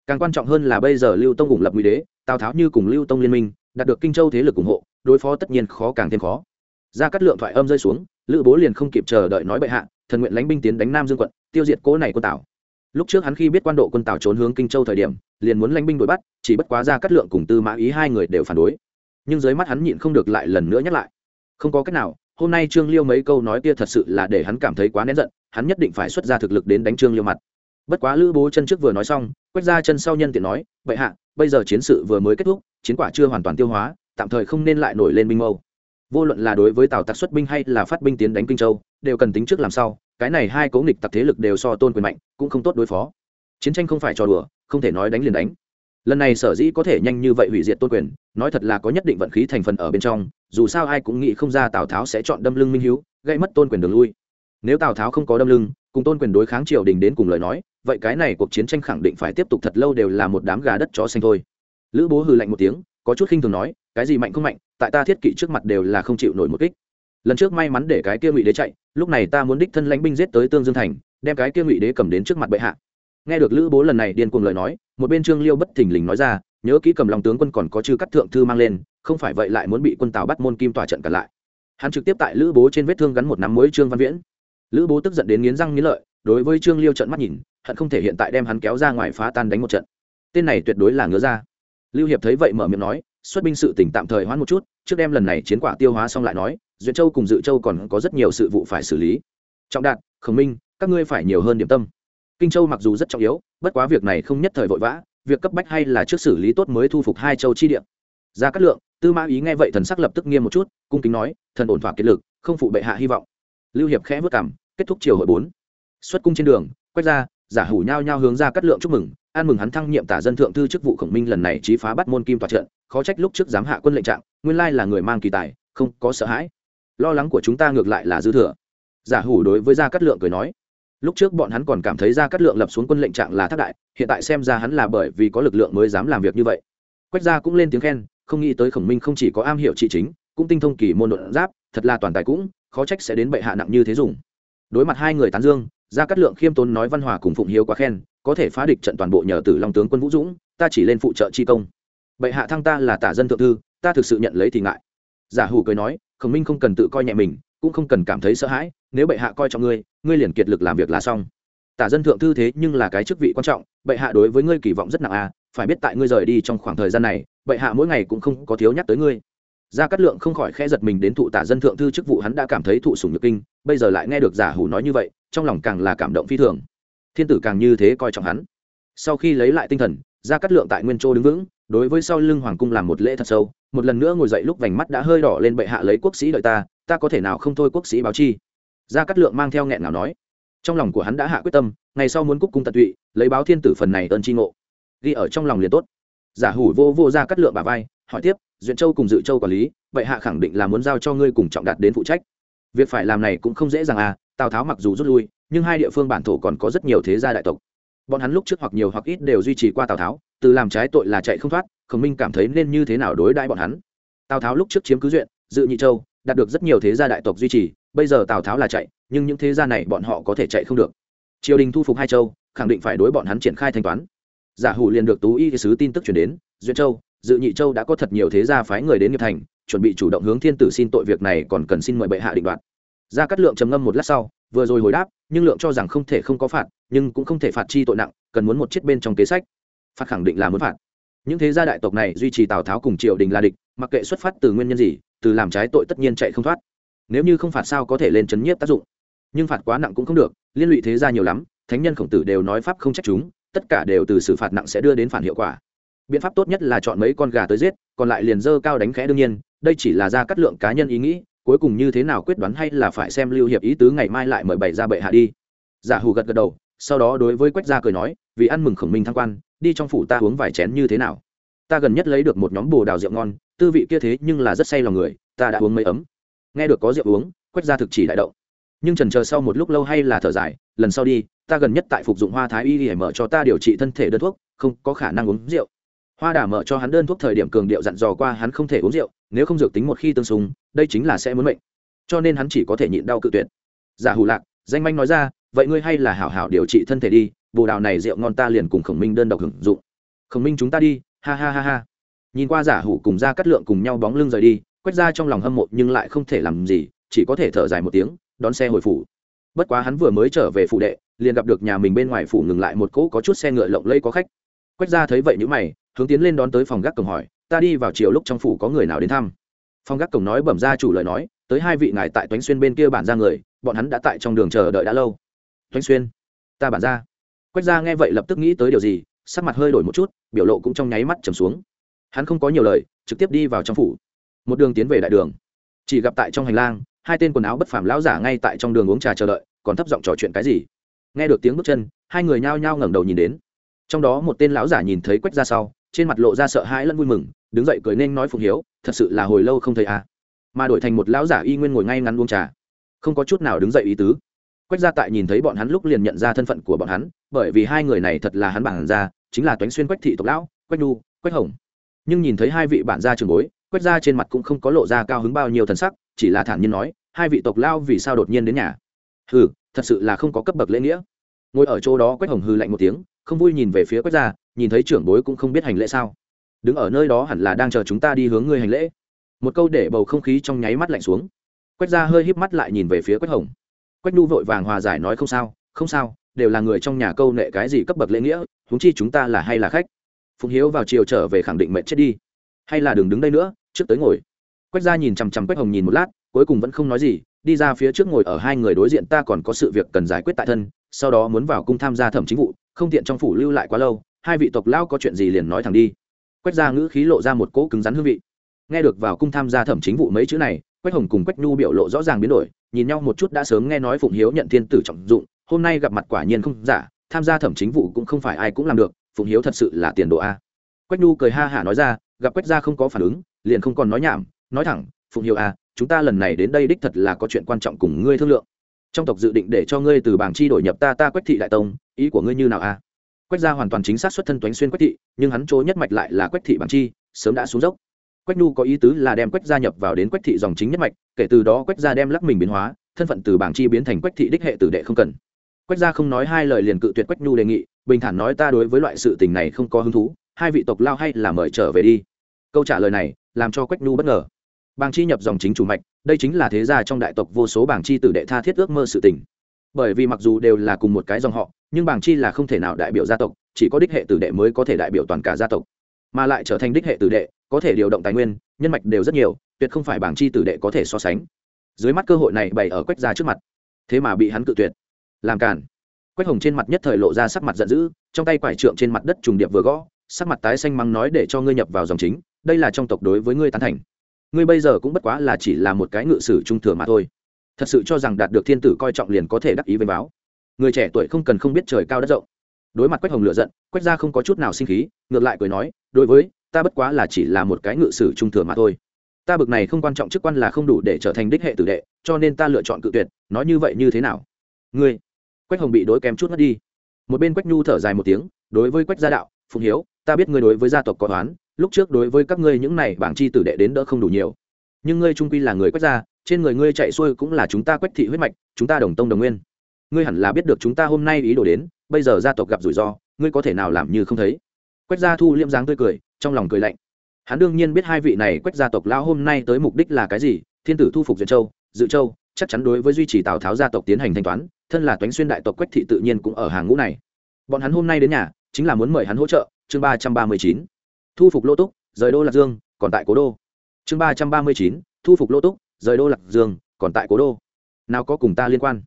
[SPEAKER 1] Càng quan trọng hơn là bây giờ lưu tông ủng lập nguy đế, tào tháo như cùng lưu tông liên minh, đạt được kinh châu thế lực ủng hộ, đối phó tất nhiên khó càng thêm khó. Ra cắt lượng thoại âm rơi xuống, lữ bố liền không kịp chờ đợi nói bệ hạ thần nguyện lãnh binh tiến đánh nam dương quận, tiêu diệt cố này quân tào. Lúc trước hắn khi biết quan độ quân tào trốn hướng kinh châu thời điểm, liền muốn lãnh binh đuổi bắt, chỉ bất quá ra cắt lượng cùng tư mã ý hai người đều phản đối. Nhưng dưới mắt hắn nhịn không được lại lần nữa nhắc lại. Không có cách nào, hôm nay trương liêu mấy câu nói kia thật sự là để hắn cảm thấy quá nén giận, hắn nhất định phải xuất ra thực lực đến đánh trương liêu mặt. Bất quá lữ bố chân trước vừa nói xong, quét ra chân sau nhân tiện nói vậy hạ, bây giờ chiến sự vừa mới kết thúc, chiến quả chưa hoàn toàn tiêu hóa, tạm thời không nên lại nổi lên binh mâu vô luận là đối với tào tặc xuất binh hay là phát binh tiến đánh kinh châu, đều cần tính trước làm sao, cái này hai cố nghịch tặc thế lực đều so tôn quyền mạnh, cũng không tốt đối phó. Chiến tranh không phải trò đùa, không thể nói đánh liền đánh. Lần này sở dĩ có thể nhanh như vậy hủy diệt tôn quyền, nói thật là có nhất định vận khí thành phần ở bên trong, dù sao ai cũng nghĩ không ra tào tháo sẽ chọn đâm lưng minh hiếu, gây mất tôn quyền đường lui. Nếu tào tháo không có đâm lưng, cùng tôn quyền đối kháng triều đình đến cùng lời nói, vậy cái này cuộc chiến tranh khẳng định phải tiếp tục thật lâu đều là một đám gà đất chó xanh thôi. Lữ bố hừ lạnh một tiếng, có chút khinh thường nói cái gì mạnh không mạnh, tại ta thiết kỵ trước mặt đều là không chịu nổi một kích. Lần trước may mắn để cái kia ngụy đế chạy, lúc này ta muốn đích thân lãnh binh giết tới tương dương thành, đem cái kia ngụy đế cầm đến trước mặt bệ hạ. Nghe được lữ bố lần này điên cuồng lời nói, một bên trương liêu bất thình lình nói ra, nhớ kỹ cầm lòng tướng quân còn có chư cắt thượng thư mang lên, không phải vậy lại muốn bị quân tào bắt môn kim tỏa trận cản lại. Hắn trực tiếp tại lữ bố trên vết thương gắn một nắm muối trương văn viễn. Lữ bố tức giận đến nghiến răng nghiến lợi, đối với trương liêu trận mắt nhìn, hận không thể hiện tại đem hắn kéo ra ngoài phá tan đánh một trận. Tên này tuyệt đối là ngứa ra. Lưu hiệp thấy vậy mở miệng nói xuất binh sự tỉnh tạm thời hoãn một chút, trước đem lần này chiến quả tiêu hóa xong lại nói duyệt châu cùng dự châu còn có rất nhiều sự vụ phải xử lý. Trọng đạt, khổng minh, các ngươi phải nhiều hơn điểm tâm. Kinh châu mặc dù rất trọng yếu, bất quá việc này không nhất thời vội vã, việc cấp bách hay là trước xử lý tốt mới thu phục hai châu chi địa. Ra cát lượng, tư mã ý nghe vậy thần sắc lập tức nghiêm một chút, cung kính nói, thần ổn thỏa kiệt lực, không phụ bệ hạ hy vọng. Lưu hiệp khẽ vất cảm kết thúc chiều hội bốn. Xuất cung trên đường, quét ra giả hủ nhao nhao hướng ra cát lượng chúc mừng, an mừng hắn thăng nhiệm tả dân thượng thư chức vụ khổng minh lần này trí phá bắt môn kim tòa trận, khó trách lúc trước dám hạ quân lệnh trạng, nguyên lai là người mang kỳ tài, không có sợ hãi. Lo lắng của chúng ta ngược lại là dư thừa. Giả hủ đối với gia cát lượng cười nói. Lúc trước bọn hắn còn cảm thấy gia cát lượng lập xuống quân lệnh trạng là thác đại, hiện tại xem ra hắn là bởi vì có lực lượng mới dám làm việc như vậy. Quách gia cũng lên tiếng khen, không nghĩ tới khổng minh không chỉ có am hiểu trị chính, cũng tinh thông kỳ môn đột giáp, thật là toàn tài cũng, khó trách sẽ đến bệ hạ nặng như thế dùng. Đối mặt hai người tán dương gia cát lượng khiêm tốn nói văn hòa cùng phụng hiếu quá khen, có thể phá địch trận toàn bộ nhờ tử long tướng quân vũ dũng, ta chỉ lên phụ trợ chi công. Bệ hạ thăng ta là tả dân thượng thư, ta thực sự nhận lấy thì ngại. Giả hủ cười nói, khổng minh không cần tự coi nhẹ mình, cũng không cần cảm thấy sợ hãi, nếu bệ hạ coi trọng ngươi ngươi liền kiệt lực làm việc là xong. Tả dân thượng thư thế nhưng là cái chức vị quan trọng, bệ hạ đối với ngươi kỳ vọng rất nặng à phải biết tại ngươi rời đi trong khoảng thời gian này, bệ hạ mỗi ngày cũng không có thiếu nhắc tới ngươi gia cát lượng không khỏi khẽ giật mình đến thụ tả dân thượng thư chức vụ hắn đã cảm thấy thụ sủng nhược kinh, bây giờ lại nghe được giả hủ nói như vậy, trong lòng càng là cảm động phi thường. Thiên tử càng như thế coi trọng hắn. Sau khi lấy lại tinh thần, gia cát lượng tại nguyên châu đứng vững, đối với sau lưng hoàng cung làm một lễ thật sâu, một lần nữa ngồi dậy lúc vành mắt đã hơi đỏ lên bệ hạ lấy quốc sĩ đợi ta ta có thể nào không thôi quốc sĩ báo chi? Gia cát lượng mang theo nghẹn nào nói. Trong lòng của hắn đã hạ quyết tâm, ngày sau muốn cúc cung tận tụy, lấy báo thiên tử phần này ơn tri ngộ. Ghi ở trong lòng liền tốt. Giả hủ vô vô gia cát lượng bà vai hỏi tiếp, duyện châu cùng dự châu quản lý, vậy hạ khẳng định là muốn giao cho ngươi cùng trọng đạt đến phụ trách. Việc phải làm này cũng không dễ dàng à tào tháo mặc dù rút lui, nhưng hai địa phương bản thổ còn có rất nhiều thế gia đại tộc. Bọn hắn lúc trước hoặc nhiều hoặc ít đều duy trì qua tào tháo, từ làm trái tội là chạy không thoát, khổng minh cảm thấy nên như thế nào đối đãi bọn hắn. Tào tháo lúc trước chiếm cứ duyện, dự nhị châu, đạt được rất nhiều thế gia đại tộc duy trì, bây giờ tào tháo là chạy, nhưng những thế gia này bọn họ có thể chạy không được. Triều đình thu phục hai châu, khẳng định phải đối bọn hắn triển khai thanh toán. Giả hủ liền được tú y sứ tin tức chuyển đến, duyện châu dự nhị châu đã có thật nhiều thế gia phái người đến nghiệp thành, chuẩn bị chủ động hướng thiên tử xin tội việc này còn cần xin mời bệ hạ định đoạt. Gia cát lượng trầm ngâm một lát sau, vừa rồi hồi đáp, nhưng lượng cho rằng không thể không có phạt, nhưng cũng không thể phạt chi tội nặng, cần muốn một chiếc bên trong kế sách. Phạt khẳng định là muốn phạt. Những thế gia đại tộc này duy trì tào tháo cùng triều đình là địch, mặc kệ xuất phát từ nguyên nhân gì, từ làm trái tội tất nhiên chạy không thoát. Nếu như không phạt sao có thể lên chấn nhiếp tác dụng. Nhưng phạt quá nặng cũng không được, liên lụy thế gia nhiều lắm, thánh nhân khổng tử đều nói pháp không trách chúng, tất cả đều từ xử phạt nặng sẽ đưa đến phản hiệu quả biện pháp tốt nhất là chọn mấy con gà tới giết, còn lại liền dơ cao đánh khẽ đương nhiên, đây chỉ là ra cắt lượng cá nhân ý nghĩ, cuối cùng như thế nào quyết đoán hay là phải xem lưu hiệp ý tứ ngày mai lại mời bày ra bệ hạ đi. Giả hù gật gật đầu, sau đó đối với quách gia cười nói, vì ăn mừng khổng minh thăng quan, đi trong phủ ta uống vài chén như thế nào? Ta gần nhất lấy được một nhóm bồ đào rượu ngon, tư vị kia thế nhưng là rất say lòng người, ta đã uống mấy ấm. Nghe được có rượu uống, quách gia thực chỉ đại động. Nhưng trần chờ sau một lúc lâu hay là thở dài, lần sau đi, ta gần nhất tại phục dụng hoa thái y để mở cho ta điều trị thân thể đơn thuốc, không có khả năng uống rượu hoa đà mở cho hắn đơn thuốc thời điểm cường điệu dặn dò qua hắn không thể uống rượu, nếu không dược tính một khi tương xung, đây chính là sẽ muốn mệnh. Cho nên hắn chỉ có thể nhịn đau cự tuyệt. Giả Hủ lạc, danh manh nói ra, vậy ngươi hay là hảo hảo điều trị thân thể đi bồ đào này rượu ngon ta liền cùng khổng minh đơn độc hưởng dụng. Khổng minh chúng ta đi, ha ha ha ha. Nhìn qua giả hủ cùng ra cắt lượng cùng nhau bóng lưng rời đi, quét ra trong lòng hâm mộ nhưng lại không thể làm gì, chỉ có thể thở dài một tiếng, đón xe hồi phủ. Bất quá hắn vừa mới trở về phủ đệ, liền gặp được nhà mình bên ngoài phủ ngừng lại một cỗ có chút xe ngựa lộng lẫy có khách. Quách ra thấy vậy nhữ mày hướng tiến lên đón tới phòng gác cổng hỏi, ta đi vào chiều lúc trong phủ có người nào đến thăm? Phòng gác cổng nói bẩm ra chủ lời nói, tới hai vị ngài tại toánh xuyên bên kia bản ra người, bọn hắn đã tại trong đường chờ đợi đã lâu. Toánh xuyên, ta bản ra. Quách ra nghe vậy lập tức nghĩ tới điều gì, sắc mặt hơi đổi một chút, biểu lộ cũng trong nháy mắt trầm xuống. Hắn không có nhiều lời, trực tiếp đi vào trong phủ. Một đường tiến về đại đường. Chỉ gặp tại trong hành lang, hai tên quần áo bất phàm lão giả ngay tại trong đường uống trà chờ đợi, còn thấp giọng trò chuyện cái gì. Nghe được tiếng bước chân, hai người nhao nhao ngẩng đầu nhìn đến. Trong đó một tên lão giả nhìn thấy quách ra sau trên mặt lộ ra sợ hãi lẫn vui mừng đứng dậy cười nên nói phụng hiếu thật sự là hồi lâu không thấy à. Mà đổi thành một lão giả y nguyên ngồi ngay ngắn uống trà không có chút nào đứng dậy ý tứ. Quách gia tại nhìn thấy bọn hắn lúc liền nhận ra thân phận của bọn hắn bởi vì hai người này thật là hắn bản gia, chính là toánh xuyên quách thị tộc lão quách nhu quách hồng. Nhưng nhìn thấy hai vị bản gia trường bối quách gia trên mặt cũng không có lộ ra cao hứng bao nhiêu thần sắc chỉ là thản nhiên nói hai vị tộc lao vì sao đột nhiên đến nhà? Hừ thật sự là không có cấp bậc lễ nghĩa. Ngồi ở chỗ đó quách hồng hư lạnh một tiếng không vui nhìn về phía quách gia nhìn thấy trưởng bối cũng không biết hành lễ sao. Đứng ở nơi đó hẳn là đang chờ chúng ta đi hướng ngươi hành lễ. Một câu để bầu không khí trong nháy mắt lạnh xuống. Quách gia hơi híp mắt lại nhìn về phía quách hồng. Quách nhu vội vàng hòa giải nói không sao không sao, đều là người trong nhà câu nệ cái gì cấp bậc lễ nghĩa húng chi chúng ta là hay là khách. Phụng hiếu vào chiều trở về khẳng định mệnh chết đi. Hay là đừng đứng đây nữa, trước tới ngồi. Quách gia nhìn chằm chằm quách hồng nhìn một lát, cuối cùng vẫn không nói gì, đi ra phía trước ngồi ở hai người đối diện ta còn có sự việc cần giải quyết tại thân, sau đó muốn vào cung tham gia thẩm chính vụ, không tiện trong phủ lưu lại quá lâu hai vị tộc lao có chuyện gì liền nói thẳng đi. Quách gia ngữ khí lộ ra một cỗ cứng rắn hương vị. Nghe được vào cung tham gia thẩm chính vụ mấy chữ này, quách hồng cùng quách nhu biểu lộ rõ ràng biến đổi, nhìn nhau một chút đã sớm nghe nói phụng hiếu nhận thiên tử trọng dụng, hôm nay gặp mặt quả nhiên không giả, tham gia thẩm chính vụ cũng không phải ai cũng làm được, phụng hiếu thật sự là tiền đồ a. Quách nhu cười ha hả nói ra, gặp quách gia không có phản ứng, liền không còn nói nhảm, nói thẳng, phụng hiếu a chúng ta lần này đến đây đích thật là có chuyện quan trọng cùng ngươi thương lượng. Trong tộc dự định để cho ngươi từ bảng chi đổi nhập ta ta quách thị đại tông, ý của ngươi như nào a? Quách gia hoàn toàn chính xác xuất thân toánh xuyên quách thị, nhưng hắn chỗ nhất mạch lại là quách thị bảng chi, sớm đã xuống dốc. Quách nhu có ý tứ là đem quách gia nhập vào đến quách thị dòng chính nhất mạch, kể từ đó quách gia đem lắc mình biến hóa, thân phận từ bảng chi biến thành quách thị đích hệ tử đệ không cần. Quách gia không nói hai lời liền cự tuyệt quách nhu đề nghị, bình thản nói ta đối với loại sự tình này không có hứng thú, hai vị tộc lao hay là mời trở về đi. Câu trả lời này, làm cho quách nhu bất ngờ. Bảng chi nhập dòng chính chủ mạch, đây chính là thế gia trong đại tộc vô số bảng chi tử đệ tha thiết ước mơ sự tình bởi vì mặc dù đều là cùng một cái dòng họ, nhưng bảng chi là không thể nào đại biểu gia tộc, chỉ có đích hệ tử đệ mới có thể đại biểu toàn cả gia tộc. Mà lại trở thành đích hệ tử đệ, có thể điều động tài nguyên, nhân mạch đều rất nhiều, tuyệt không phải bảng chi tử đệ có thể so sánh. Dưới mắt cơ hội này bày ở quách gia trước mặt. Thế mà bị hắn cự tuyệt. Làm cản quách hồng trên mặt nhất thời lộ ra sắc mặt giận dữ, trong tay quải trượng trên mặt đất trùng điệp vừa gõ, sắc mặt tái xanh mắng nói để cho ngươi nhập vào dòng chính, đây là trong tộc đối với ngươi tán thành. Ngươi bây giờ cũng bất quá là chỉ là một cái ngự sử trung thừa mà thôi thật sự cho rằng đạt được thiên tử coi trọng liền có thể đắc ý với báo. Người trẻ tuổi không cần không biết trời cao đất rộng. Đối mặt quách hồng lựa giận, quách ra không có chút nào sinh khí, ngược lại cười nói, đối với, ta bất quá là chỉ là một cái ngự sử trung thừa mà thôi. Ta bực này không quan trọng chức quan là không đủ để trở thành đích hệ tử đệ, cho nên ta lựa chọn cự tuyệt, nói như vậy như thế nào? Ngươi. Quách hồng bị đối kém chút mất đi. Một bên quách nhu thở dài một tiếng, đối với quách gia đạo, phụng hiếu, ta biết ngươi đối với gia tộc có toán lúc trước đối với các ngươi những này bảng chi tử đệ đến đỡ không đủ nhiều. Nhưng ngươi trung quy là người quách gia trên người ngươi chạy xuôi cũng là chúng ta quách thị huyết mạch, chúng ta đồng tông đồng nguyên. Ngươi hẳn là biết được chúng ta hôm nay ý đồ đến, bây giờ gia tộc gặp rủi ro, ngươi có thể nào làm như không thấy? Quách gia thu liễm dáng tươi cười, trong lòng cười lạnh. Hắn đương nhiên biết hai vị này quách gia tộc lão hôm nay tới mục đích là cái gì, thiên tử thu phục duyệt châu, dự châu, chắc chắn đối với duy trì tào tháo gia tộc tiến hành thanh toán, thân là toánh xuyên đại tộc quách thị tự nhiên cũng ở hàng ngũ này. Bọn hắn hôm nay đến nhà, chính là muốn mời hắn hỗ trợ, chương ba trăm ba mươi chín. Thu phục lô túc, rời đô lạc dương, còn tại cố đô. Chương ba trăm ba mươi chín, thu phục lô túc rời đô lạc dương, còn tại cố đô. Nào có cùng ta liên quan?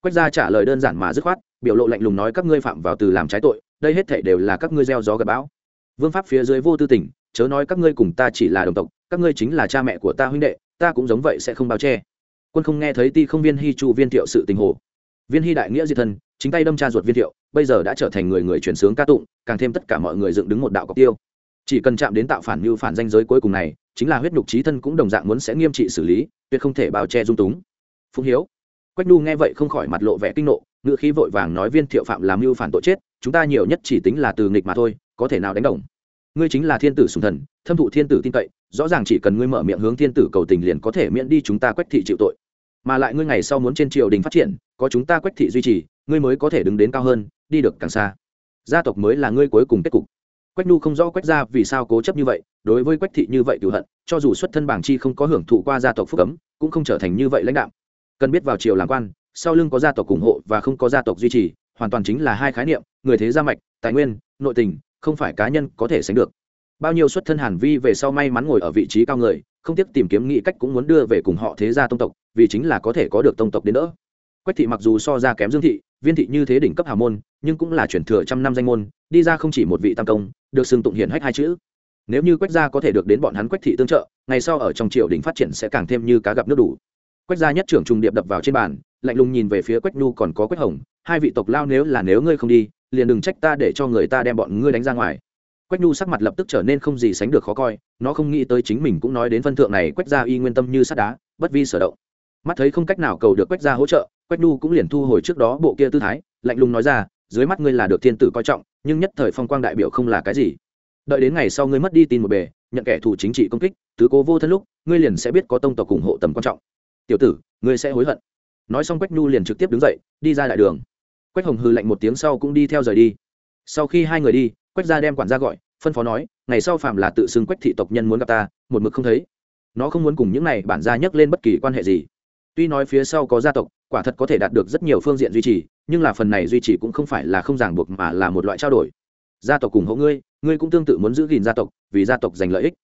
[SPEAKER 1] Quách gia trả lời đơn giản mà dứt khoát, biểu lộ lạnh lùng nói các ngươi phạm vào từ làm trái tội, đây hết thể đều là các ngươi gieo gió gặp bão. Vương pháp phía dưới vô tư tình chớ nói các ngươi cùng ta chỉ là đồng tộc, các ngươi chính là cha mẹ của ta huynh đệ, ta cũng giống vậy sẽ không bao che. Quân không nghe thấy ti không viên hy chu viên thiệu sự tình hồ. Viên hy đại nghĩa diệt thân, chính tay đâm cha ruột viên thiệu, bây giờ đã trở thành người người chuyển sướng ca tụng, càng thêm tất cả mọi người dựng đứng một đạo cọc tiêu. Chỉ cần chạm đến tạo phản như phản danh giới cuối cùng này chính là huyết nhục trí thân cũng đồng dạng muốn sẽ nghiêm trị xử lý, tuyệt không thể bao che dung túng. Phụng hiếu, quách nhu nghe vậy không khỏi mặt lộ vẻ kinh nộ ngự khí vội vàng nói viên thiệu phạm làm mưu phản tội chết, chúng ta nhiều nhất chỉ tính là từ nghịch mà thôi, có thể nào đánh đồng? Ngươi chính là thiên tử sùng thần, thâm thụ thiên tử tin cậy, rõ ràng chỉ cần ngươi mở miệng hướng thiên tử cầu tình liền có thể miễn đi chúng ta quách thị chịu tội. Mà lại ngươi ngày sau muốn trên triều đình phát triển, có chúng ta quách thị duy trì, ngươi mới có thể đứng đến cao hơn, đi được càng xa. Gia tộc mới là ngươi cuối cùng kết cục. Quách nhu không rõ quách gia vì sao cố chấp như vậy đối với quách thị như vậy cựu hận, cho dù xuất thân bảng chi không có hưởng thụ qua gia tộc phúc cấm, cũng không trở thành như vậy lãnh đạo. Cần biết vào triều làm quan, sau lưng có gia tộc ủng hộ và không có gia tộc duy trì, hoàn toàn chính là hai khái niệm, người thế gia mạch, tài nguyên, nội tình, không phải cá nhân có thể sánh được. Bao nhiêu xuất thân hàn vi về sau may mắn ngồi ở vị trí cao người, không tiếc tìm kiếm nghĩ cách cũng muốn đưa về cùng họ thế gia tông tộc, vì chính là có thể có được tông tộc đến đỡ. Quách thị mặc dù so ra kém dương thị, viên thị như thế đỉnh cấp hào môn, nhưng cũng là chuyển thừa trăm năm danh môn, đi ra không chỉ một vị tam công, được xưng tụng hiển hách hai chữ nếu như quách gia có thể được đến bọn hắn quách thị tương trợ, ngày sau ở trong triều đình phát triển sẽ càng thêm như cá gặp nước đủ. Quách gia nhất trưởng trùng điệp đập vào trên bàn, lạnh lùng nhìn về phía quách nhu còn có quách hồng, hai vị tộc lao nếu là nếu ngươi không đi, liền đừng trách ta để cho người ta đem bọn ngươi đánh ra ngoài. Quách nhu sắc mặt lập tức trở nên không gì sánh được khó coi, nó không nghĩ tới chính mình cũng nói đến phân thượng này, quách gia y nguyên tâm như sắt đá, bất vi sở động. Mắt thấy không cách nào cầu được quách gia hỗ trợ, quách nhu cũng liền thu hồi trước đó bộ kia tư thái, lạnh lùng nói ra, dưới mắt ngươi là được thiên tử coi trọng, nhưng nhất thời phong quang đại biểu không là cái gì đợi đến ngày sau ngươi mất đi tin một bề, nhận kẻ thù chính trị công kích, tứ cố vô thân lúc, ngươi liền sẽ biết có tông tộc ủng hộ tầm quan trọng. Tiểu tử, ngươi sẽ hối hận. Nói xong quách nhu liền trực tiếp đứng dậy, đi ra đại đường. Quách hồng hư lạnh một tiếng sau cũng đi theo rời đi. Sau khi hai người đi, quách gia đem quản gia gọi, phân phó nói, ngày sau phạm là tự xưng quách thị tộc nhân muốn gặp ta, một mực không thấy. Nó không muốn cùng những này bản gia nhắc lên bất kỳ quan hệ gì. Tuy nói phía sau có gia tộc, quả thật có thể đạt được rất nhiều phương diện duy trì, nhưng là phần này duy trì cũng không phải là không ràng buộc mà là một loại trao đổi gia tộc cùng hỗ ngươi ngươi cũng tương tự muốn giữ gìn gia tộc, vì gia tộc giành lợi ích.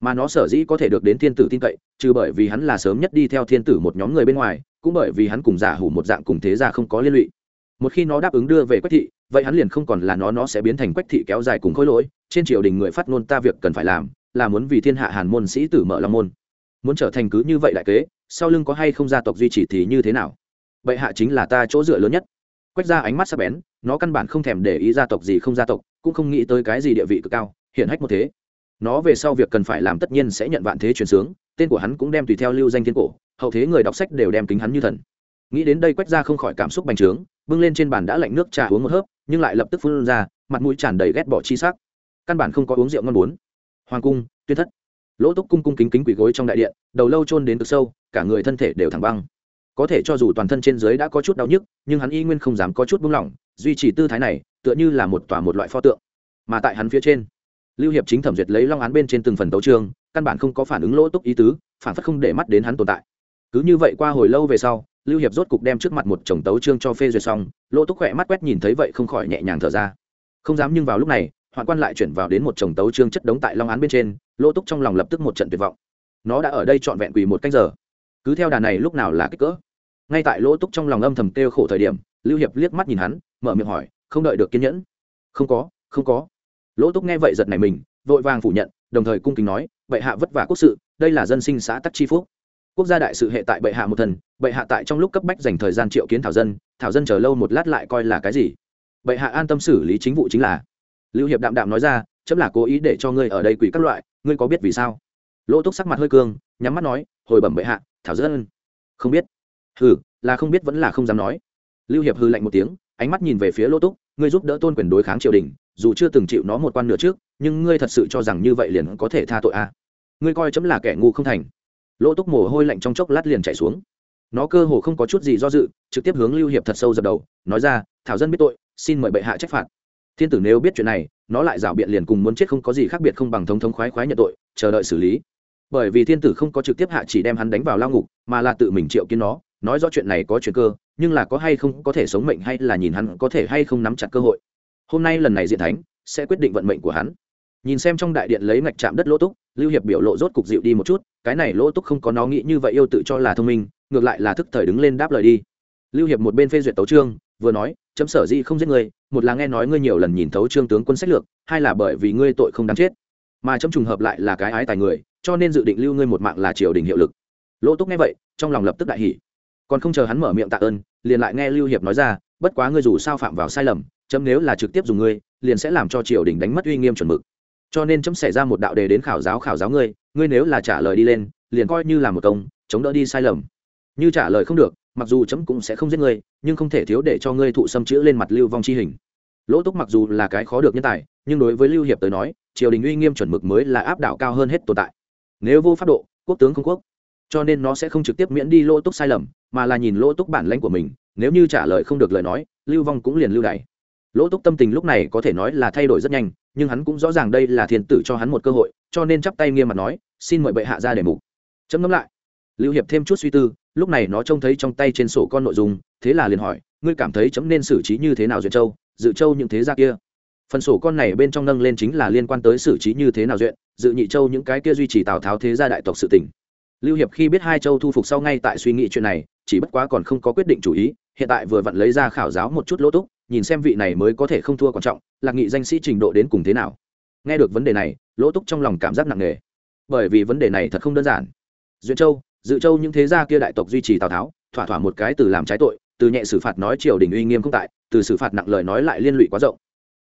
[SPEAKER 1] Mà nó sở dĩ có thể được đến thiên tử tin cậy, trừ bởi vì hắn là sớm nhất đi theo thiên tử một nhóm người bên ngoài, cũng bởi vì hắn cùng giả hủ một dạng cùng thế gia không có liên lụy. Một khi nó đáp ứng đưa về quách thị, vậy hắn liền không còn là nó nó sẽ biến thành quách thị kéo dài cùng khối lỗi, trên triều đình người phát ngôn ta việc cần phải làm, là muốn vì thiên hạ hàn môn sĩ tử mở long môn. Muốn trở thành cứ như vậy đại kế, sau lưng có hay không gia tộc duy trì thì như thế nào? Bệ hạ chính là ta chỗ dựa lớn nhất. Quách ra ánh mắt sắc bén, nó căn bản không thèm để ý gia tộc gì không gia tộc cũng không nghĩ tới cái gì địa vị cực cao hiện hách một thế. Nó về sau việc cần phải làm tất nhiên sẽ nhận vạn thế truyền sướng, tên của hắn cũng đem tùy theo lưu danh thiên cổ, hậu thế người đọc sách đều đem kính hắn như thần. Nghĩ đến đây quách ra không khỏi cảm xúc bành trướng, bưng lên trên bàn đã lạnh nước trà uống một hớp, nhưng lại lập tức phun ra, mặt mũi tràn đầy ghét bỏ chi sắc. Căn bản không có uống rượu ngon muốn. Hoàng cung, tuyên thất. Lỗ túc cung cung kính kính quỷ gối trong đại điện, đầu lâu chôn đến cực sâu, cả người thân thể đều thẳng băng. Có thể cho dù toàn thân trên dưới đã có chút đau nhức, nhưng hắn y nguyên không dám có chút buông lỏng, duy trì tư thái này tựa như là một tòa một loại pho tượng, mà tại hắn phía trên, lưu hiệp chính thẩm duyệt lấy long án bên trên từng phần tấu trường căn bản không có phản ứng lỗ túc ý tứ, phản phất không để mắt đến hắn tồn tại. Cứ như vậy qua hồi lâu về sau, lưu hiệp rốt cục đem trước mặt một chồng tấu trương cho phê duyệt xong, lỗ túc khỏe mắt quét nhìn thấy vậy không khỏi nhẹ nhàng thở ra. Không dám nhưng vào lúc này, hoạn quan lại chuyển vào đến một chồng tấu trương chất đống tại long án bên trên, lỗ túc trong lòng lập tức một trận tuyệt vọng. Nó đã ở đây trọn vẹn quỳ một canh giờ. Cứ theo đà này lúc nào là kích cỡ? Ngay tại lỗ túc trong lòng âm thầm kêu khổ thời điểm, lưu hiệp liếc mắt nhìn hắn, mở miệng hỏi không đợi được kiên nhẫn. Không có không có. Lỗ túc nghe vậy giật này mình, vội vàng phủ nhận, đồng thời cung kính nói, bệ hạ vất vả quốc sự, đây là dân sinh xã tắc chi phúc. Quốc gia đại sự hệ tại bệ hạ một thần, bệ hạ tại trong lúc cấp bách dành thời gian triệu kiến thảo dân thảo dân chờ lâu một lát lại coi là cái gì? Bệ hạ an tâm xử lý chính vụ chính là. Lưu hiệp đạm đạm nói ra, chấm là cố ý để cho ngươi ở đây quỷ các loại, ngươi có biết vì sao? Lỗ túc sắc mặt hơi cương, nhắm mắt nói, hồi bẩm bệ hạ, thảo dân. Không biết. Hừ, là không biết vẫn là không dám nói. Lưu hiệp hư lạnh một tiếng, ánh mắt nhìn về phía lỗ túc ngươi giúp đỡ tôn quyền đối kháng triều đình, dù chưa từng chịu nó một quan nửa trước, nhưng ngươi thật sự cho rằng như vậy liền có thể tha tội à. ngươi coi chấm là kẻ ngu không thành. Lỗ túc mồ hôi lạnh trong chốc lát liền chạy xuống. Nó cơ hồ không có chút gì do dự, trực tiếp hướng lưu hiệp thật sâu dập đầu, nói ra, thảo dân biết tội, xin mời bệ hạ trách phạt. Thiên tử nếu biết chuyện này, nó lại rảo biện liền cùng muốn chết không có gì khác biệt không bằng thống thống khoái khoái nhận tội, chờ đợi xử lý. Bởi vì thiên tử không có trực tiếp hạ chỉ đem hắn đánh vào lao ngục, mà là tự mình triệu kiến nó, nói rõ chuyện này có chuyện cơ nhưng là có hay không có thể sống mệnh hay là nhìn hắn có thể hay không nắm chặt cơ hội. Hôm nay lần này diện thánh sẽ quyết định vận mệnh của hắn. Nhìn xem trong đại điện lấy ngạch chạm đất lỗ túc, lưu hiệp biểu lộ rốt cục dịu đi một chút, cái này lỗ túc không có nó nghĩ như vậy yêu tự cho là thông minh, ngược lại là thức thời đứng lên đáp lời đi. Lưu hiệp một bên phê duyệt tấu trương vừa nói, chấm sở di không giết ngươi, một là nghe nói ngươi nhiều lần nhìn thấu trương tướng quân sách lược, hai là bởi vì ngươi tội không đáng chết. Mà chấm trùng hợp lại là cái ái tài người, cho nên dự định lưu ngươi một mạng là triều đình hiệu lực. Lỗ túc nghe vậy, trong lòng lập tức đại hỉ còn không chờ hắn mở miệng tạ ơn, liền lại nghe lưu hiệp nói ra, bất quá ngươi dù sao phạm vào sai lầm, chấm nếu là trực tiếp dùng ngươi, liền sẽ làm cho triều đình đánh mất uy nghiêm chuẩn mực. Cho nên chấm xảy ra một đạo đề đến khảo giáo khảo giáo ngươi ngươi nếu là trả lời đi lên, liền coi như là một công, chống đỡ đi sai lầm. Như trả lời không được, mặc dù chấm cũng sẽ không giết ngươi, nhưng không thể thiếu để cho ngươi thụ xâm chữ lên mặt lưu vong chi hình. Lỗ túc mặc dù là cái khó được nhân tài, nhưng đối với lưu hiệp tới nói, triều đình uy nghiêm chuẩn mực mới là áp đảo cao hơn hết tồn tại. Nếu vô pháp độ, quốc tướng không quốc cho nên nó sẽ không trực tiếp miễn đi lỗ túc sai lầm, mà là nhìn lỗ túc bản lãnh của mình, nếu như trả lời không được lời nói, lưu vong cũng liền lưu đày. Lỗ túc tâm tình lúc này có thể nói là thay đổi rất nhanh, nhưng hắn cũng rõ ràng đây là thiên tử cho hắn một cơ hội, cho nên chắp tay nghiêm mặt nói, xin mời bệ hạ ra để mục. Chấm ngẫm lại. Lưu hiệp thêm chút suy tư, lúc này nó trông thấy trong tay trên sổ con nội dung, thế là liền hỏi, ngươi cảm thấy chấm nên xử trí như thế nào duyệt châu, dự châu những thế gia kia? Phần sổ con này bên trong nâng lên chính là liên quan tới xử trí như thế nào duyện, dự nhị châu những cái kia duy trì tào tháo thế gia đại tộc sự tỉnh lưu hiệp khi biết hai châu thu phục sau ngay tại suy nghĩ chuyện này, chỉ bất quá còn không có quyết định chủ ý, hiện tại vừa vặn lấy ra khảo giáo một chút lỗ túc, nhìn xem vị này mới có thể không thua quan trọng, lạc nghị danh sĩ trình độ đến cùng thế nào. Nghe được vấn đề này, lỗ túc trong lòng cảm giác nặng nề. Bởi vì vấn đề này thật không đơn giản. Duyện châu, dự châu những thế gia kia đại tộc duy trì tào tháo, thỏa thỏa một cái từ làm trái tội, từ nhẹ xử phạt nói triều đình uy nghiêm không tại, từ xử phạt nặng lời nói lại liên lụy quá rộng.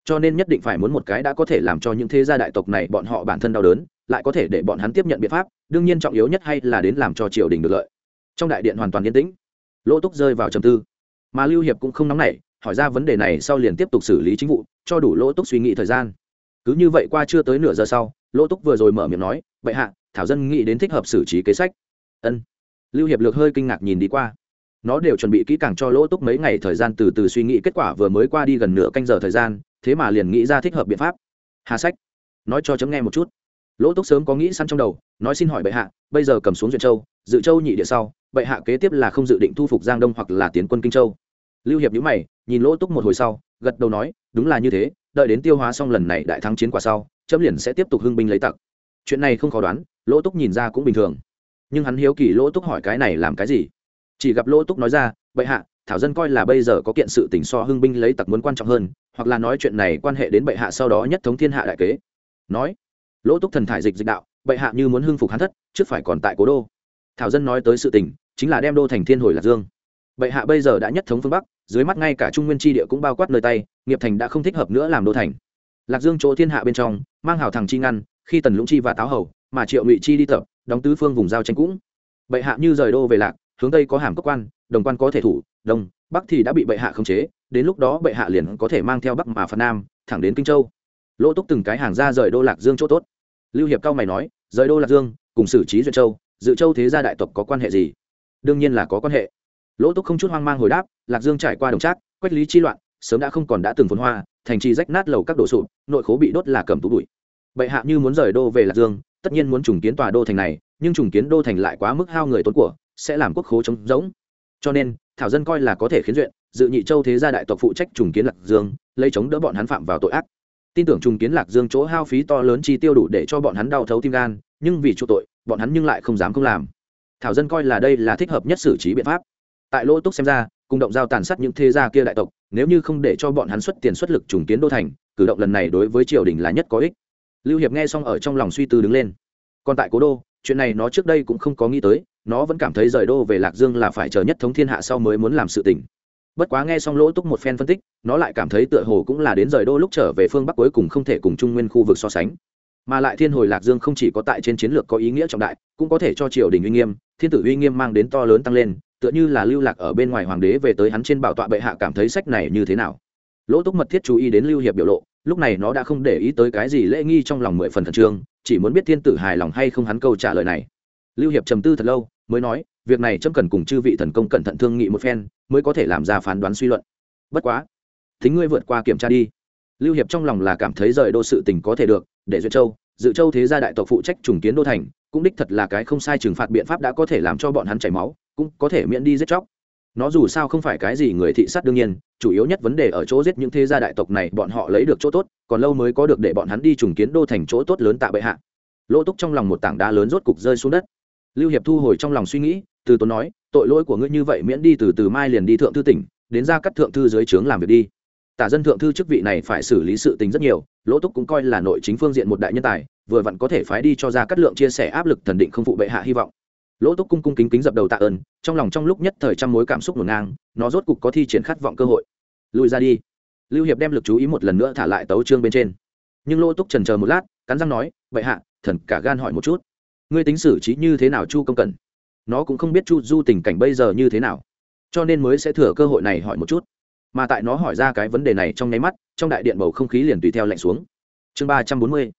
[SPEAKER 1] Cho nên nhất định phải muốn một cái đã có thể làm cho những thế gia đại tộc này bọn họ bản thân đau đớn lại có thể để bọn hắn tiếp nhận biện pháp, đương nhiên trọng yếu nhất hay là đến làm cho triều đình được lợi. Trong đại điện hoàn toàn yên tĩnh. Lỗ túc rơi vào trầm tư. Mà lưu hiệp cũng không nóng nảy, hỏi ra vấn đề này sau liền tiếp tục xử lý chính vụ, cho đủ lỗ túc suy nghĩ thời gian. Cứ như vậy qua chưa tới nửa giờ sau, lỗ túc vừa rồi mở miệng nói, bệ hạ, thảo dân nghĩ đến thích hợp xử trí kế sách. Ân. Lưu hiệp lược hơi kinh ngạc nhìn đi qua. Nó đều chuẩn bị kỹ càng cho lỗ túc mấy ngày thời gian từ từ suy nghĩ kết quả vừa mới qua đi gần nửa canh giờ thời gian, thế mà liền nghĩ ra thích hợp biện pháp. Hà sách. Nói cho chấm nghe một chút lỗ túc sớm có nghĩ săn trong đầu, nói xin hỏi bệ hạ, bây giờ cầm xuống duyện châu, dự châu nhị địa sau, bệ hạ kế tiếp là không dự định thu phục giang đông hoặc là tiến quân kinh châu. Lưu hiệp nhữ mày, nhìn lỗ túc một hồi sau, gật đầu nói, đúng là như thế, đợi đến tiêu hóa xong lần này đại thắng chiến quả sau, chấm liền sẽ tiếp tục hưng binh lấy tặc. Chuyện này không khó đoán, lỗ túc nhìn ra cũng bình thường. Nhưng hắn hiếu kỳ lỗ túc hỏi cái này làm cái gì? Chỉ gặp lỗ túc nói ra, bệ hạ, thảo dân coi là bây giờ có kiện sự tình so hưng binh lấy tặc muốn quan trọng hơn, hoặc là nói chuyện này quan hệ đến bệ hạ sau đó nhất thống thiên hạ đại kế. Nói lỗ túc thần thải dịch dịch đạo, bệ hạ như muốn hưng phục hắn thất, trước phải còn tại cố đô. Thảo dân nói tới sự tình, chính là đem đô thành thiên hồi lạc dương. Bệ hạ bây giờ đã nhất thống phương bắc, dưới mắt ngay cả trung nguyên tri địa cũng bao quát nơi tay, nghiệp thành đã không thích hợp nữa làm đô thành. Lạc dương chỗ thiên hạ bên trong, mang hào thằng chi ngăn, khi tần lũng chi và táo hầu, mà triệu ngụy chi đi tập, đóng tứ phương vùng giao tranh cũng. Bệ hạ như rời đô về lạc, hướng tây có hàm cấp quan, đồng quan có thể thủ, đông, bắc thì đã bị bệ hạ khống chế, đến lúc đó bệ hạ liền có thể mang theo bắc mà phần nam, thẳng đến kinh châu. Lỗ túc từng cái hàng ra rời đô lạc dương chỗ tốt lưu hiệp cao mày nói, rời đô lạc dương, cùng xử trí duyệt châu, dự châu thế gia đại tộc có quan hệ gì? Đương nhiên là có quan hệ. Lỗ túc không chút hoang mang hồi đáp, lạc dương trải qua đồng trác, quách lý chi loạn, sớm đã không còn đã từng phồn hoa, thành trì rách nát lầu các đổ sụp, nội khố bị đốt là cầm tú bụi. Bệ hạ như muốn rời đô về lạc dương, tất nhiên muốn trùng kiến tòa đô thành này, nhưng trùng kiến đô thành lại quá mức hao người tốn của, sẽ làm quốc khố trống rỗng. Cho nên, thảo dân coi là có thể khiến duyện, dự nhị châu thế gia đại tộc phụ trách trùng kiến lạc dương, lấy chống đỡ bọn hắn phạm vào tội ác tin tưởng trùng kiến lạc dương chỗ hao phí to lớn chi tiêu đủ để cho bọn hắn đau thấu tim gan, nhưng vì chỗ tội, bọn hắn nhưng lại không dám không làm. Thảo dân coi là đây là thích hợp nhất xử trí biện pháp. Tại lỗ túc xem ra, cùng động giao tàn sát những thế gia kia đại tộc, nếu như không để cho bọn hắn xuất tiền xuất lực trùng kiến đô thành, cử động lần này đối với triều đình là nhất có ích. Lưu hiệp nghe xong ở trong lòng suy tư đứng lên. Còn tại cố đô, chuyện này nó trước đây cũng không có nghĩ tới, nó vẫn cảm thấy rời đô về lạc dương là phải chờ nhất thống thiên hạ sau mới muốn làm sự tình bất quá nghe xong lỗ túc một phen phân tích, nó lại cảm thấy tựa hồ cũng là đến rời đô lúc trở về phương bắc cuối cùng không thể cùng trung nguyên khu vực so sánh. Mà lại thiên hồi lạc dương không chỉ có tại trên chiến lược có ý nghĩa trọng đại, cũng có thể cho triều đình uy nghiêm, thiên tử uy nghiêm mang đến to lớn tăng lên, tựa như là lưu lạc ở bên ngoài hoàng đế về tới hắn trên bảo tọa bệ hạ cảm thấy sách này như thế nào. Lỗ túc mật thiết chú ý đến lưu hiệp biểu lộ, lúc này nó đã không để ý tới cái gì lễ nghi trong lòng mười phần khẩn trương, chỉ muốn biết thiên tử hài lòng hay không hắn câu trả lời này. Lưu hiệp trầm tư thật lâu, mới nói việc này trâm cần cùng chư vị thần công cẩn thận thương nghị một phen, mới có thể làm ra phán đoán suy luận. Bất quá, thính ngươi vượt qua kiểm tra đi. Lưu hiệp trong lòng là cảm thấy rời đô sự tình có thể được, để duyệt châu, dự châu thế gia đại tộc phụ trách trùng kiến đô thành, cũng đích thật là cái không sai trừng phạt biện pháp đã có thể làm cho bọn hắn chảy máu, cũng có thể miễn đi giết chóc. Nó dù sao không phải cái gì người thị sát đương nhiên, chủ yếu nhất vấn đề ở chỗ giết những thế gia đại tộc này, bọn họ lấy được chỗ tốt, còn lâu mới có được để bọn hắn đi trùng kiến đô thành chỗ tốt lớn tạ bệ hạ. Lỗ túc trong lòng một tảng đá lớn rốt cục rơi xuống đất. Lưu hiệp thu hồi trong lòng suy nghĩ từ tốn nói, tội lỗi của ngươi như vậy miễn đi từ từ mai liền đi thượng thư tỉnh, đến ra cắt thượng thư dưới trướng làm việc đi. Tả dân thượng thư chức vị này phải xử lý sự tình rất nhiều, lỗ túc cũng coi là nội chính phương diện một đại nhân tài, vừa vặn có thể phái đi cho ra cắt lượng chia sẻ áp lực thần định không phụ bệ hạ hy vọng. Lỗ túc cung cung kính kính dập đầu tạ ơn, trong lòng trong lúc nhất thời trăm mối cảm xúc ngổn ngang, nó rốt cục có thi triển khát vọng cơ hội. Lùi ra đi. Lưu hiệp đem lực chú ý một lần nữa thả lại tấu trương bên trên. Nhưng lỗ túc trần chờ một lát, cắn răng nói, bệ hạ, thần cả gan hỏi một chút. Ngươi tính xử trí như thế nào chu công cần? Nó cũng không biết chu du tình cảnh bây giờ như thế nào, cho nên mới sẽ thừa cơ hội này hỏi một chút. Mà tại nó hỏi ra cái vấn đề này trong nháy mắt, trong đại điện bầu không khí liền tùy theo lạnh xuống. Chương ba trăm bốn mươi,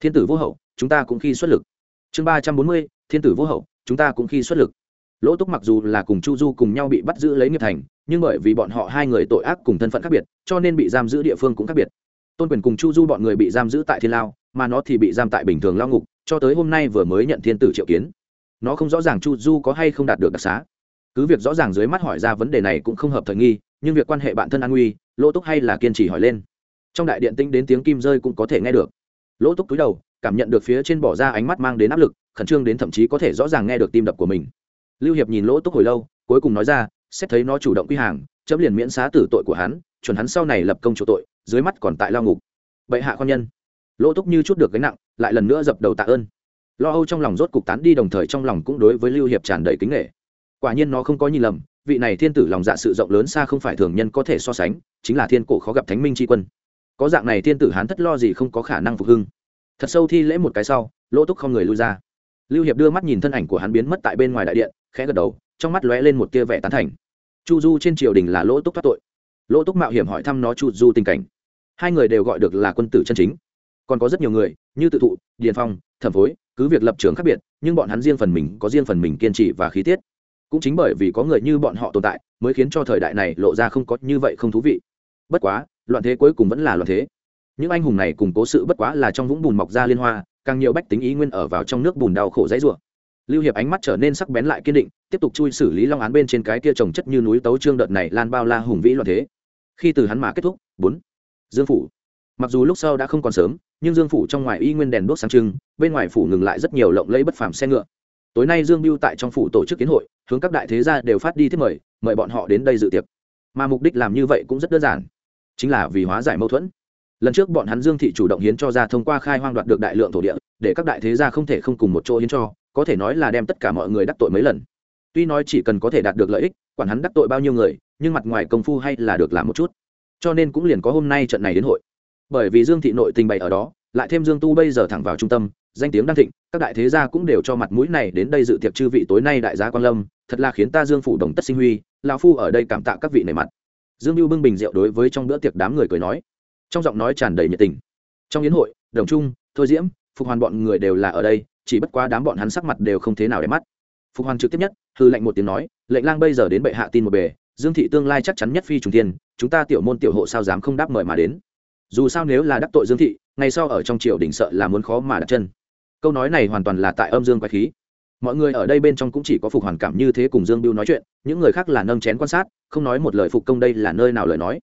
[SPEAKER 1] thiên tử vô hậu, chúng ta cũng khi xuất lực. Chương ba trăm bốn mươi, thiên tử vô hậu, chúng ta cũng khi xuất lực. Lỗ túc mặc dù là cùng chu du cùng nhau bị bắt giữ lấy nghiệp thành, nhưng bởi vì bọn họ hai người tội ác cùng thân phận khác biệt, cho nên bị giam giữ địa phương cũng khác biệt. Tôn quyền cùng chu du bọn người bị giam giữ tại thiên lao, mà nó thì bị giam tại bình thường lao ngục, cho tới hôm nay vừa mới nhận thiên tử triệu kiến nó không rõ ràng chu du có hay không đạt được đặc xá. Cứ việc rõ ràng dưới mắt hỏi ra vấn đề này cũng không hợp thời nghi, nhưng việc quan hệ bản thân an nguy lỗ túc hay là kiên trì hỏi lên. Trong đại điện tinh đến tiếng kim rơi cũng có thể nghe được. Lỗ túc túi đầu, cảm nhận được phía trên bỏ ra ánh mắt mang đến áp lực, khẩn trương đến thậm chí có thể rõ ràng nghe được tim đập của mình. Lưu hiệp nhìn lỗ túc hồi lâu, cuối cùng nói ra, xét thấy nó chủ động quy hàng, chấm liền miễn xá tử tội của hắn, chuẩn hắn sau này lập công chủ tội, dưới mắt còn tại lao ngục. Bệ hạ con nhân. Lỗ túc như chút được gánh nặng, lại lần nữa dập đầu tạ ơn lo âu trong lòng rốt cục tán đi, đồng thời trong lòng cũng đối với lưu hiệp tràn đầy kính nghệ. Quả nhiên nó không có nhìn lầm, vị này thiên tử lòng dạ sự rộng lớn xa không phải thường nhân có thể so sánh, chính là thiên cổ khó gặp thánh minh tri quân. Có dạng này thiên tử hán thất lo gì không có khả năng phục hưng. Thật sâu thi lễ một cái sau, lỗ túc không người lui ra. Lưu hiệp đưa mắt nhìn thân ảnh của hắn biến mất tại bên ngoài đại điện, khẽ gật đầu, trong mắt lóe lên một tia vẻ tán thành. Chu du trên triều đình là lỗ túc thoát tội. Lỗ túc mạo hiểm hỏi thăm nó chu du tình cảnh. Hai người đều gọi được là quân tử chân chính. Còn có rất nhiều người, như tự thụ, điền phong thẩm phối, cứ việc lập trường khác biệt, nhưng bọn hắn riêng phần mình có riêng phần mình kiên trì và khí tiết. Cũng chính bởi vì có người như bọn họ tồn tại, mới khiến cho thời đại này lộ ra không có như vậy không thú vị. Bất quá, loạn thế cuối cùng vẫn là loạn thế. Những anh hùng này cùng cố sự bất quá là trong vũng bùn mọc ra liên hoa, càng nhiều bách tính ý nguyên ở vào trong nước bùn đau khổ dãy rủa. Lưu hiệp ánh mắt trở nên sắc bén lại kiên định, tiếp tục chui xử lý long án bên trên cái kia trồng chất như núi tấu trương đợt này lan bao la hùng vĩ loạn thế. Khi từ hắn mà kết thúc, bốn, dương phủ. Mặc dù lúc sau đã không còn sớm nhưng dương phủ trong ngoài y nguyên đèn đốt sáng trưng, bên ngoài phủ ngừng lại rất nhiều lộng lẫy bất phàm xe ngựa. Tối nay dương biêu tại trong phủ tổ chức kiến hội, hướng các đại thế gia đều phát đi thiết mời mời bọn họ đến đây dự tiệc. Mà mục đích làm như vậy cũng rất đơn giản, chính là vì hóa giải mâu thuẫn. Lần trước bọn hắn dương thị chủ động hiến cho ra thông qua khai hoang đoạt được đại lượng thổ địa, để các đại thế gia không thể không cùng một chỗ hiến cho, có thể nói là đem tất cả mọi người đắc tội mấy lần. Tuy nói chỉ cần có thể đạt được lợi ích, quản hắn đắc tội bao nhiêu người, nhưng mặt ngoài công phu hay là được làm một chút. Cho nên cũng liền có hôm nay trận này đến hội bởi vì dương thị nội tình bày ở đó, lại thêm dương tu bây giờ thẳng vào trung tâm, danh tiếng đang thịnh, các đại thế gia cũng đều cho mặt mũi này đến đây dự tiệc chư vị tối nay đại gia quan lâm, thật là khiến ta dương phủ đồng tất sinh huy lao phu ở đây cảm tạ các vị nề mặt. Dương mưu bưng bình rượu đối với trong bữa tiệc đám người cười nói, trong giọng nói tràn đầy nhiệt tình. Trong yến hội, đồng trung, thôi diễm, phục hoàn bọn người đều là ở đây, chỉ bất quá đám bọn hắn sắc mặt đều không thế nào để mắt. Phục hoàn trực tiếp nhất, hư lệnh một tiếng nói, lệnh lang bây giờ đến bệ hạ tin một bề, dương thị tương lai chắc chắn nhất phi trùng tiên chúng ta tiểu môn tiểu hộ sao dám không đáp mời mà đến? Dù sao nếu là đắc tội dương thị, ngày sau ở trong triều đình sợ là muốn khó mà đặt chân. Câu nói này hoàn toàn là tại âm dương quái khí. Mọi người ở đây bên trong cũng chỉ có phục hoàn cảm như thế cùng dương biêu nói chuyện, những người khác là nâng chén quan sát, không nói một lời phục công đây là nơi nào lời nói.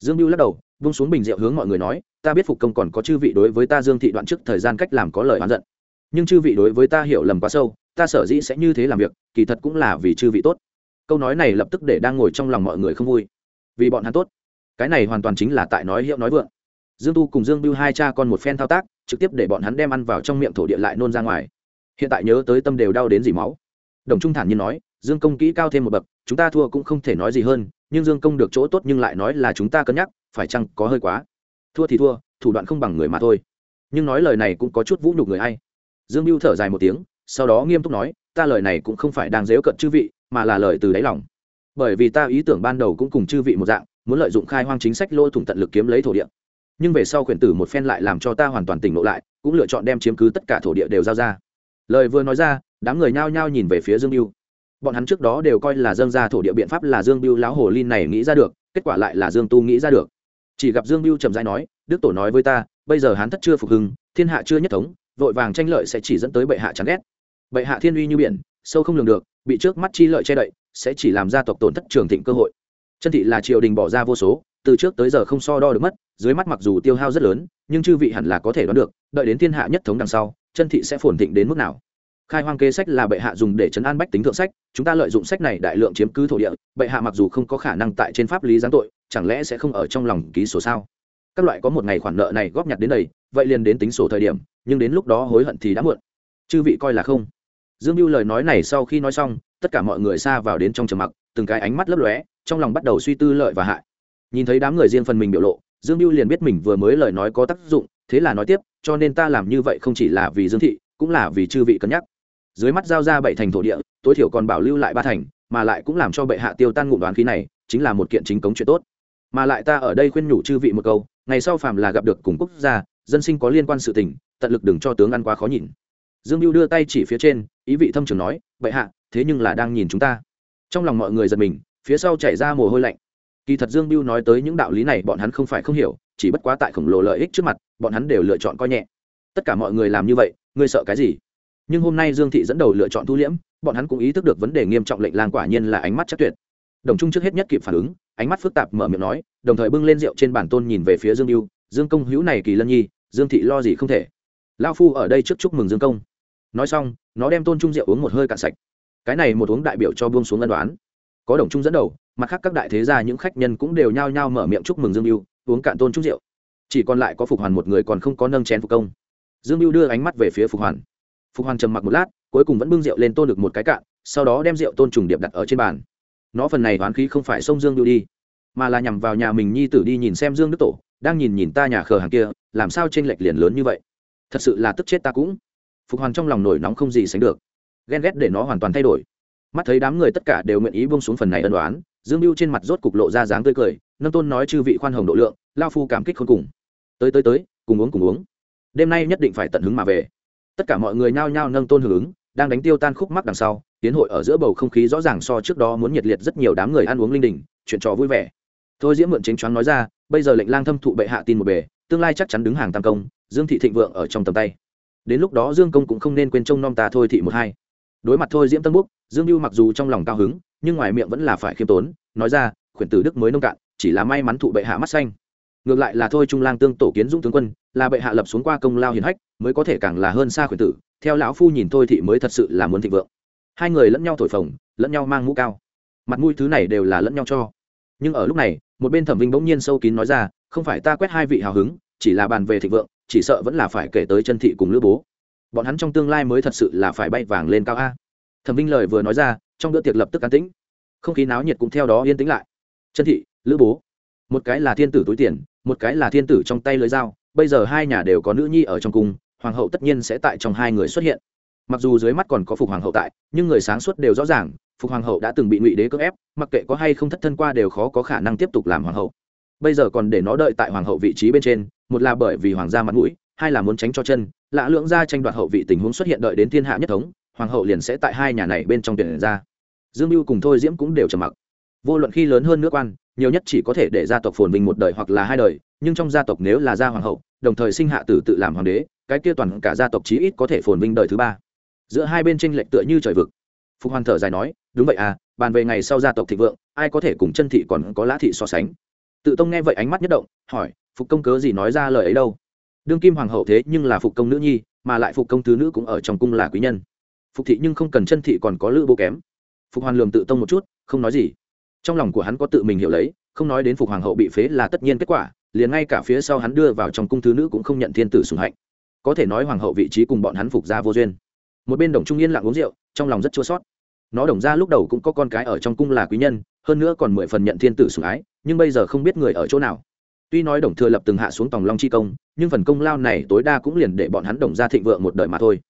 [SPEAKER 1] Dương biêu lắc đầu, vung xuống bình rượu hướng mọi người nói, ta biết phục công còn có chư vị đối với ta dương thị đoạn trước thời gian cách làm có lời oán giận. Nhưng chư vị đối với ta hiểu lầm quá sâu, ta sở dĩ sẽ như thế làm việc, kỳ thật cũng là vì chư vị tốt. Câu nói này lập tức để đang ngồi trong lòng mọi người không vui. Vì bọn hắn tốt. Cái này hoàn toàn chính là tại nói hiệu nói vượng dương tu cùng dương biêu hai cha con một phen thao tác, trực tiếp để bọn hắn đem ăn vào trong miệng thổ địa lại nôn ra ngoài. Hiện tại nhớ tới tâm đều đau đến dỉ máu. Đồng trung thản nhiên nói, dương công kỹ cao thêm một bậc, chúng ta thua cũng không thể nói gì hơn, nhưng dương công được chỗ tốt nhưng lại nói là chúng ta cân nhắc, phải chăng có hơi quá? Thua thì thua, thủ đoạn không bằng người mà thôi. Nhưng nói lời này cũng có chút vũ nhục người hay dương mưu thở dài một tiếng, sau đó nghiêm túc nói, ta lời này cũng không phải đang dếu cận chư vị, mà là lời từ đáy lòng. Bởi vì ta ý tưởng ban đầu cũng cùng chư vị một dạng, muốn lợi dụng khai hoang chính sách lôi thủng tận lực kiếm lấy thổ địa nhưng về sau quyền tử một phen lại làm cho ta hoàn toàn tỉnh lộ lại, cũng lựa chọn đem chiếm cứ tất cả thổ địa đều giao ra. Lời vừa nói ra, đám người nhao nhao nhìn về phía dương biêu bọn hắn trước đó đều coi là dâng ra thổ địa biện pháp là dương biêu lão hồ linh này nghĩ ra được, kết quả lại là dương tu nghĩ ra được. Chỉ gặp dương biêu trầm dai nói, đức tổ nói với ta, bây giờ hắn thất chưa phục hưng, thiên hạ chưa nhất thống, vội vàng tranh lợi sẽ chỉ dẫn tới bệ hạ chán ghét. Bệ hạ thiên uy như biển, sâu không lường được, bị trước mắt chi lợi che đậy, sẽ chỉ làm gia tộc tổn thất trường thịnh cơ hội. Chân thị là triều đình bỏ ra vô số từ trước tới giờ không so đo được mất, dưới mắt mặc dù tiêu hao rất lớn, nhưng chư vị hẳn là có thể đoán được, đợi đến thiên hạ nhất thống đằng sau, chân thị sẽ phồn thịnh đến mức nào. Khai hoang kế sách là bệ hạ dùng để chấn an bách tính thượng sách, chúng ta lợi dụng sách này đại lượng chiếm cứ thổ địa, bệ hạ mặc dù không có khả năng tại trên pháp lý giáng tội, chẳng lẽ sẽ không ở trong lòng ký sổ sao? Các loại có một ngày khoản nợ này góp nhặt đến đây, vậy liền đến tính sổ thời điểm, nhưng đến lúc đó hối hận thì đã muộn. Chư vị coi là không. Dương mưu lời nói này sau khi nói xong, tất cả mọi người xa vào đến trong trầm mặc, từng cái ánh mắt lấp lóe, trong lòng bắt đầu suy tư lợi và hại nhìn thấy đám người riêng phần mình biểu lộ, dương mưu liền biết mình vừa mới lời nói có tác dụng, thế là nói tiếp, cho nên ta làm như vậy không chỉ là vì dương thị, cũng là vì chư vị cân nhắc. Dưới mắt giao ra bảy thành thổ địa, tối thiểu còn bảo lưu lại ba thành, mà lại cũng làm cho bệ hạ tiêu tan ngụm đoán khí này, chính là một kiện chính cống chuyện tốt. Mà lại ta ở đây khuyên nhủ chư vị một câu, ngày sau phàm là gặp được cùng quốc gia, dân sinh có liên quan sự tình, tận lực đừng cho tướng ăn quá khó nhìn. Dương mưu đưa tay chỉ phía trên, ý vị thâm trường nói, bệ hạ, thế nhưng là đang nhìn chúng ta. Trong lòng mọi người giật mình, phía sau chảy ra mồ hôi lạnh kỳ thật dương Biêu nói tới những đạo lý này bọn hắn không phải không hiểu, chỉ bất quá tại khổng lồ lợi ích trước mặt, bọn hắn đều lựa chọn coi nhẹ. Tất cả mọi người làm như vậy, ngươi sợ cái gì? Nhưng hôm nay dương thị dẫn đầu lựa chọn thu liễm, bọn hắn cũng ý thức được vấn đề nghiêm trọng lệnh lang quả nhiên là ánh mắt chắc tuyệt. Đồng trung trước hết nhất kịp phản ứng, ánh mắt phức tạp mở miệng nói, đồng thời bưng lên rượu trên bàn tôn nhìn về phía dương Biêu. dương công hữu này kỳ lân nhi, dương thị lo gì không thể? Lao phu ở đây trước chúc mừng dương công. Nói xong, nó đem tôn trung rượu uống một hơi cạn sạch. Cái này một uống đại biểu cho buông xuống ân đoán có đồng trung dẫn đầu, mặt khác các đại thế gia những khách nhân cũng đều nhao nhao mở miệng chúc mừng dương mưu uống cạn tôn chúc rượu. Chỉ còn lại có phục hoàn một người còn không có nâng chén phục công. Dương mưu đưa ánh mắt về phía phục hoàn. Phục hoàn trầm mặc một lát, cuối cùng vẫn bưng rượu lên tôn được một cái cạn, sau đó đem rượu tôn trùng điệp đặt ở trên bàn. Nó phần này oán khí không phải xông dương mưu đi, mà là nhằm vào nhà mình nhi tử đi nhìn xem dương đức tổ, đang nhìn nhìn ta nhà khờ hàng kia, làm sao t r ê n lệch liền lớn như vậy. Thật sự là tức chết ta cũng. Phục hoàn trong lòng nổi nóng không gì sánh được. Ghen ghét để nó hoàn toàn thay đổi mắt thấy đám người tất cả đều nguyện ý bông xuống phần này ân đoán dương mưu trên mặt rốt cục lộ ra dáng tươi cười, nâng tôn nói chư vị khoan hồng độ lượng, lao phu cảm kích khôn cùng. Tới tới tới, cùng uống cùng uống. Đêm nay nhất định phải tận hứng mà về. Tất cả mọi người nhao nhao nâng tôn hưởng ứng, đang đánh tiêu tan khúc mắc đằng sau, tiến hội ở giữa bầu không khí rõ ràng so trước đó muốn nhiệt liệt rất nhiều đám người ăn uống linh đình, chuyện trò vui vẻ. Thôi diễm mượn chính choáng nói ra, bây giờ lệnh lang thâm thụ bệ hạ tin một bề, tương lai chắc chắn đứng hàng tam công, dương thị thịnh vượng ở trong tầm tay. Đến lúc đó dương công cũng không nên quên trông nom ta thôi thị một hai đối mặt thôi diễm tân búc, dương mưu mặc dù trong lòng cao hứng, nhưng ngoài miệng vẫn là phải khiêm tốn, nói ra, khuyển tử đức mới nông cạn, chỉ là may mắn thụ bệ hạ mắt xanh. Ngược lại là thôi trung lang tương tổ kiến dũng tướng quân, là bệ hạ lập xuống qua công lao hiền hách, mới có thể càng là hơn xa khuyển tử, theo lão phu nhìn thôi thị mới thật sự là muốn thịnh vượng. Hai người lẫn nhau thổi phồng, lẫn nhau mang mũ cao. Mặt mũi thứ này đều là lẫn nhau cho. Nhưng ở lúc này, một bên thẩm vinh bỗng nhiên sâu kín nói ra, không phải ta quét hai vị hào hứng, chỉ là bàn về thịnh vượng, chỉ sợ vẫn là phải kể tới chân thị cùng lữ bố bọn hắn trong tương lai mới thật sự là phải bay vàng lên cao a. Thẩm vinh lời vừa nói ra, trong bữa tiệc lập tức an tĩnh. Không khí náo nhiệt cũng theo đó yên tĩnh lại. Chân thị, lữ bố. Một cái là thiên tử túi tiền, một cái là thiên tử trong tay lưới dao. Bây giờ hai nhà đều có nữ nhi ở trong cung, hoàng hậu tất nhiên sẽ tại trong hai người xuất hiện. Mặc dù dưới mắt còn có phục hoàng hậu tại, nhưng người sáng suốt đều rõ ràng, phục hoàng hậu đã từng bị ngụy đế cưỡng ép, mặc kệ có hay không thất thân qua đều khó có khả năng tiếp tục làm hoàng hậu. Bây giờ còn để nó đợi tại hoàng hậu vị trí bên trên, một là bởi vì hoàng gia mặt mũi hai là muốn tránh cho chân, lạ lưỡng gia tranh đoạt hậu vị tình huống xuất hiện đợi đến thiên hạ nhất thống, hoàng hậu liền sẽ tại hai nhà này bên trong tuyển ra. Dương mưu cùng thôi diễm cũng đều trầm mặc. Vô luận khi lớn hơn nước quan, nhiều nhất chỉ có thể để gia tộc phồn vinh một đời hoặc là hai đời, nhưng trong gia tộc nếu là gia hoàng hậu, đồng thời sinh hạ tử tự làm hoàng đế, cái kia toàn cả gia tộc chí ít có thể phồn vinh đời thứ ba. Giữa hai bên tranh lệch tựa như trời vực. Phục hoàn thở dài nói, đúng vậy à bàn về ngày sau gia tộc thịnh vượng, ai có thể cùng chân thị còn có lã thị so sánh? Tự tông nghe vậy ánh mắt nhất động, hỏi, phục công cớ gì nói ra lời ấy đâu? Đương kim hoàng hậu thế nhưng là phục công nữ nhi, mà lại phục công thứ nữ cũng ở trong cung là quý nhân. Phục thị nhưng không cần chân thị còn có lữ bố kém. Phục hoàn lường tự tông một chút, không nói gì. Trong lòng của hắn có tự mình hiểu lấy, không nói đến phục hoàng hậu bị phế là tất nhiên kết quả, liền ngay cả phía sau hắn đưa vào trong cung thứ nữ cũng không nhận thiên tử sùng hạnh. Có thể nói hoàng hậu vị trí cùng bọn hắn phục ra vô duyên. Một bên đồng trung yên lặng uống rượu, trong lòng rất chua sót nó đồng ra lúc đầu cũng có con cái ở trong cung là quý nhân, hơn nữa còn mười phần nhận thiên tử sủng ái, nhưng bây giờ không biết người ở chỗ nào tuy nói đồng thừa lập từng hạ xuống tòng long chi công, nhưng phần công lao này tối đa cũng liền để bọn hắn đồng ra thịnh vượng một đời mà thôi.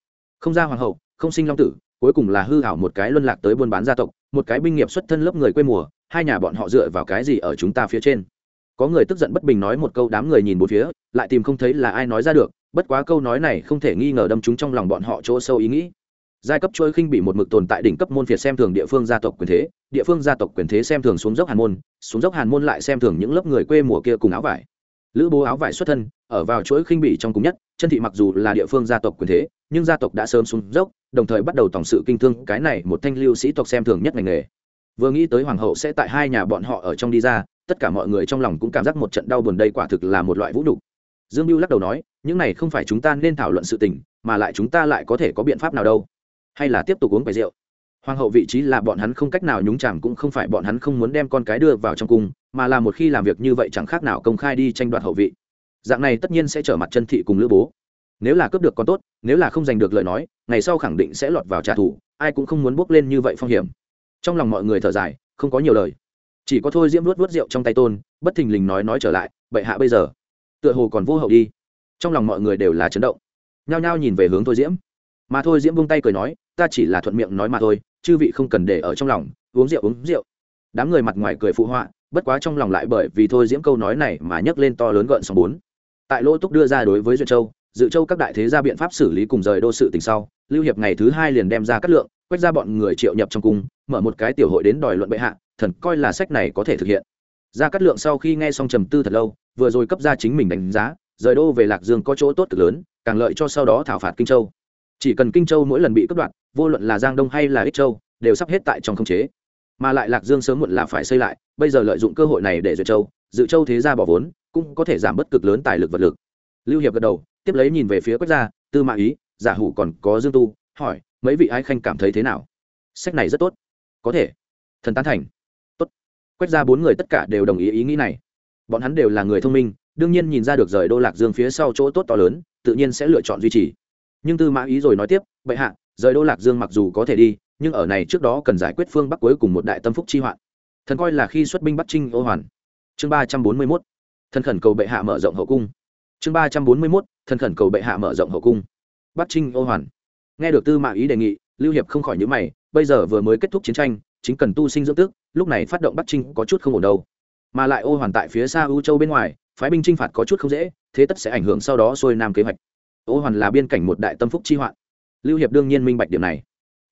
[SPEAKER 1] Không ra hoàng hậu, không sinh long tử, cuối cùng là hư hảo một cái luân lạc tới buôn bán gia tộc, một cái binh nghiệp xuất thân lớp người quê mùa, hai nhà bọn họ dựa vào cái gì ở chúng ta phía trên? Có người tức giận bất bình nói một câu đám người nhìn một phía, lại tìm không thấy là ai nói ra được, bất quá câu nói này không thể nghi ngờ đâm chúng trong lòng bọn họ chỗ sâu ý nghĩ giai cấp trôi khinh bị một mực tồn tại đỉnh cấp môn phiệt xem thường địa phương gia tộc quyền thế, địa phương gia tộc quyền thế xem thường xuống dốc hàn môn, xuống dốc hàn môn lại xem thường những lớp người quê mùa kia cùng áo vải. Lữ bố áo vải xuất thân, ở vào chuỗi khinh bị trong cùng nhất, chân thị mặc dù là địa phương gia tộc quyền thế, nhưng gia tộc đã sớm xuống dốc, đồng thời bắt đầu tổng sự kinh thương, cái này một thanh lưu sĩ tộc xem thường nhất ngành nghề. Vừa nghĩ tới hoàng hậu sẽ tại hai nhà bọn họ ở trong đi ra, tất cả mọi người trong lòng cũng cảm giác một trận đau buồn đây quả thực là một loại vũ đủ. dương mưu lắc đầu nói, những này không phải chúng ta nên thảo luận sự tình, mà lại chúng ta lại có thể có biện pháp nào đâu? Hay là tiếp tục uống bày rượu. Hoàng hậu vị trí là bọn hắn không cách nào nhúng chàm cũng không phải bọn hắn không muốn đem con cái đưa vào trong cung, mà là một khi làm việc như vậy chẳng khác nào công khai đi tranh đoạt hậu vị. Dạng này tất nhiên sẽ trở mặt chân thị cùng lữ bố. Nếu là cướp được con tốt, nếu là không giành được lời nói, ngày sau khẳng định sẽ lọt vào trả thù, ai cũng không muốn bước lên như vậy phong hiểm. Trong lòng mọi người thở dài, không có nhiều lời. Chỉ có thôi diễm luốt vớt rượu trong tay tôn, bất thình lình nói nói trở lại, bệ hạ bây giờ, tựa hồ còn vô hậu đi. Trong lòng mọi người đều là chấn động. Nhao nhao nhìn về hướng thôi diễm mà thôi diễm vung tay cười nói, ta chỉ là thuận miệng nói mà thôi, chư vị không cần để ở trong lòng, uống rượu uống rượu. Đám người mặt ngoài cười phụ họa, bất quá trong lòng lại bởi vì thôi diễm câu nói này mà nhấc lên to lớn gợn sóng bốn. Tại lỗ túc đưa ra đối với duyệt châu, dự châu các đại thế ra biện pháp xử lý cùng rời đô sự tình sau, lưu hiệp ngày thứ hai liền đem ra cắt lượng, quét ra bọn người triệu nhập trong cung, mở một cái tiểu hội đến đòi luận bệ hạ, thần coi là sách này có thể thực hiện. Ra cắt lượng sau khi nghe xong trầm tư thật lâu, vừa rồi cấp ra chính mình đánh giá, rời đô về lạc dương có chỗ tốt cực lớn, càng lợi cho sau đó thảo phạt kinh châu chỉ cần kinh châu mỗi lần bị cướp đoạt, vô luận là giang đông hay là ích châu, đều sắp hết tại trong khống chế. Mà lại lạc dương sớm muộn là phải xây lại, bây giờ lợi dụng cơ hội này để duyệt châu, dự châu thế ra bỏ vốn, cũng có thể giảm bất cực lớn tài lực vật lực. Lưu hiệp gật đầu, tiếp lấy nhìn về phía quách gia, tư mã ý, giả hủ còn có dương tu, hỏi, mấy vị ái khanh cảm thấy thế nào? Sách này rất tốt. Có thể. Thần tán thành. Tốt. Quách gia bốn người tất cả đều đồng ý ý nghĩ này. Bọn hắn đều là người thông minh, đương nhiên nhìn ra được rời đô lạc dương phía sau chỗ tốt to lớn, tự nhiên sẽ lựa chọn duy trì nhưng tư mã ý rồi nói tiếp, bệ hạ, rời đô lạc dương mặc dù có thể đi, nhưng ở này trước đó cần giải quyết phương bắc cuối cùng một đại tâm phúc chi hoạn. Thần coi là khi xuất binh bắc trinh ô hoàn. Chương ba trăm bốn mươi mốt. Thần khẩn cầu bệ hạ mở rộng hậu cung. Chương ba trăm bốn mươi mốt. Thần khẩn cầu bệ hạ mở rộng hậu cung. Bắc trinh ô hoàn. Nghe được tư mã ý đề nghị, lưu hiệp không khỏi nhữ mày, bây giờ vừa mới kết thúc chiến tranh, chính cần tu sinh dưỡng tức lúc này phát động bắc trinh có chút không ổn đâu. Mà lại ô hoàn tại phía xa ưu châu bên ngoài, phái binh chinh phạt có chút không dễ, thế tất sẽ ảnh hưởng sau đó xuôi nam kế hoạch ô hoàn là biên cảnh một đại tâm phúc chi hoạn. Lưu hiệp đương nhiên minh bạch điểm này.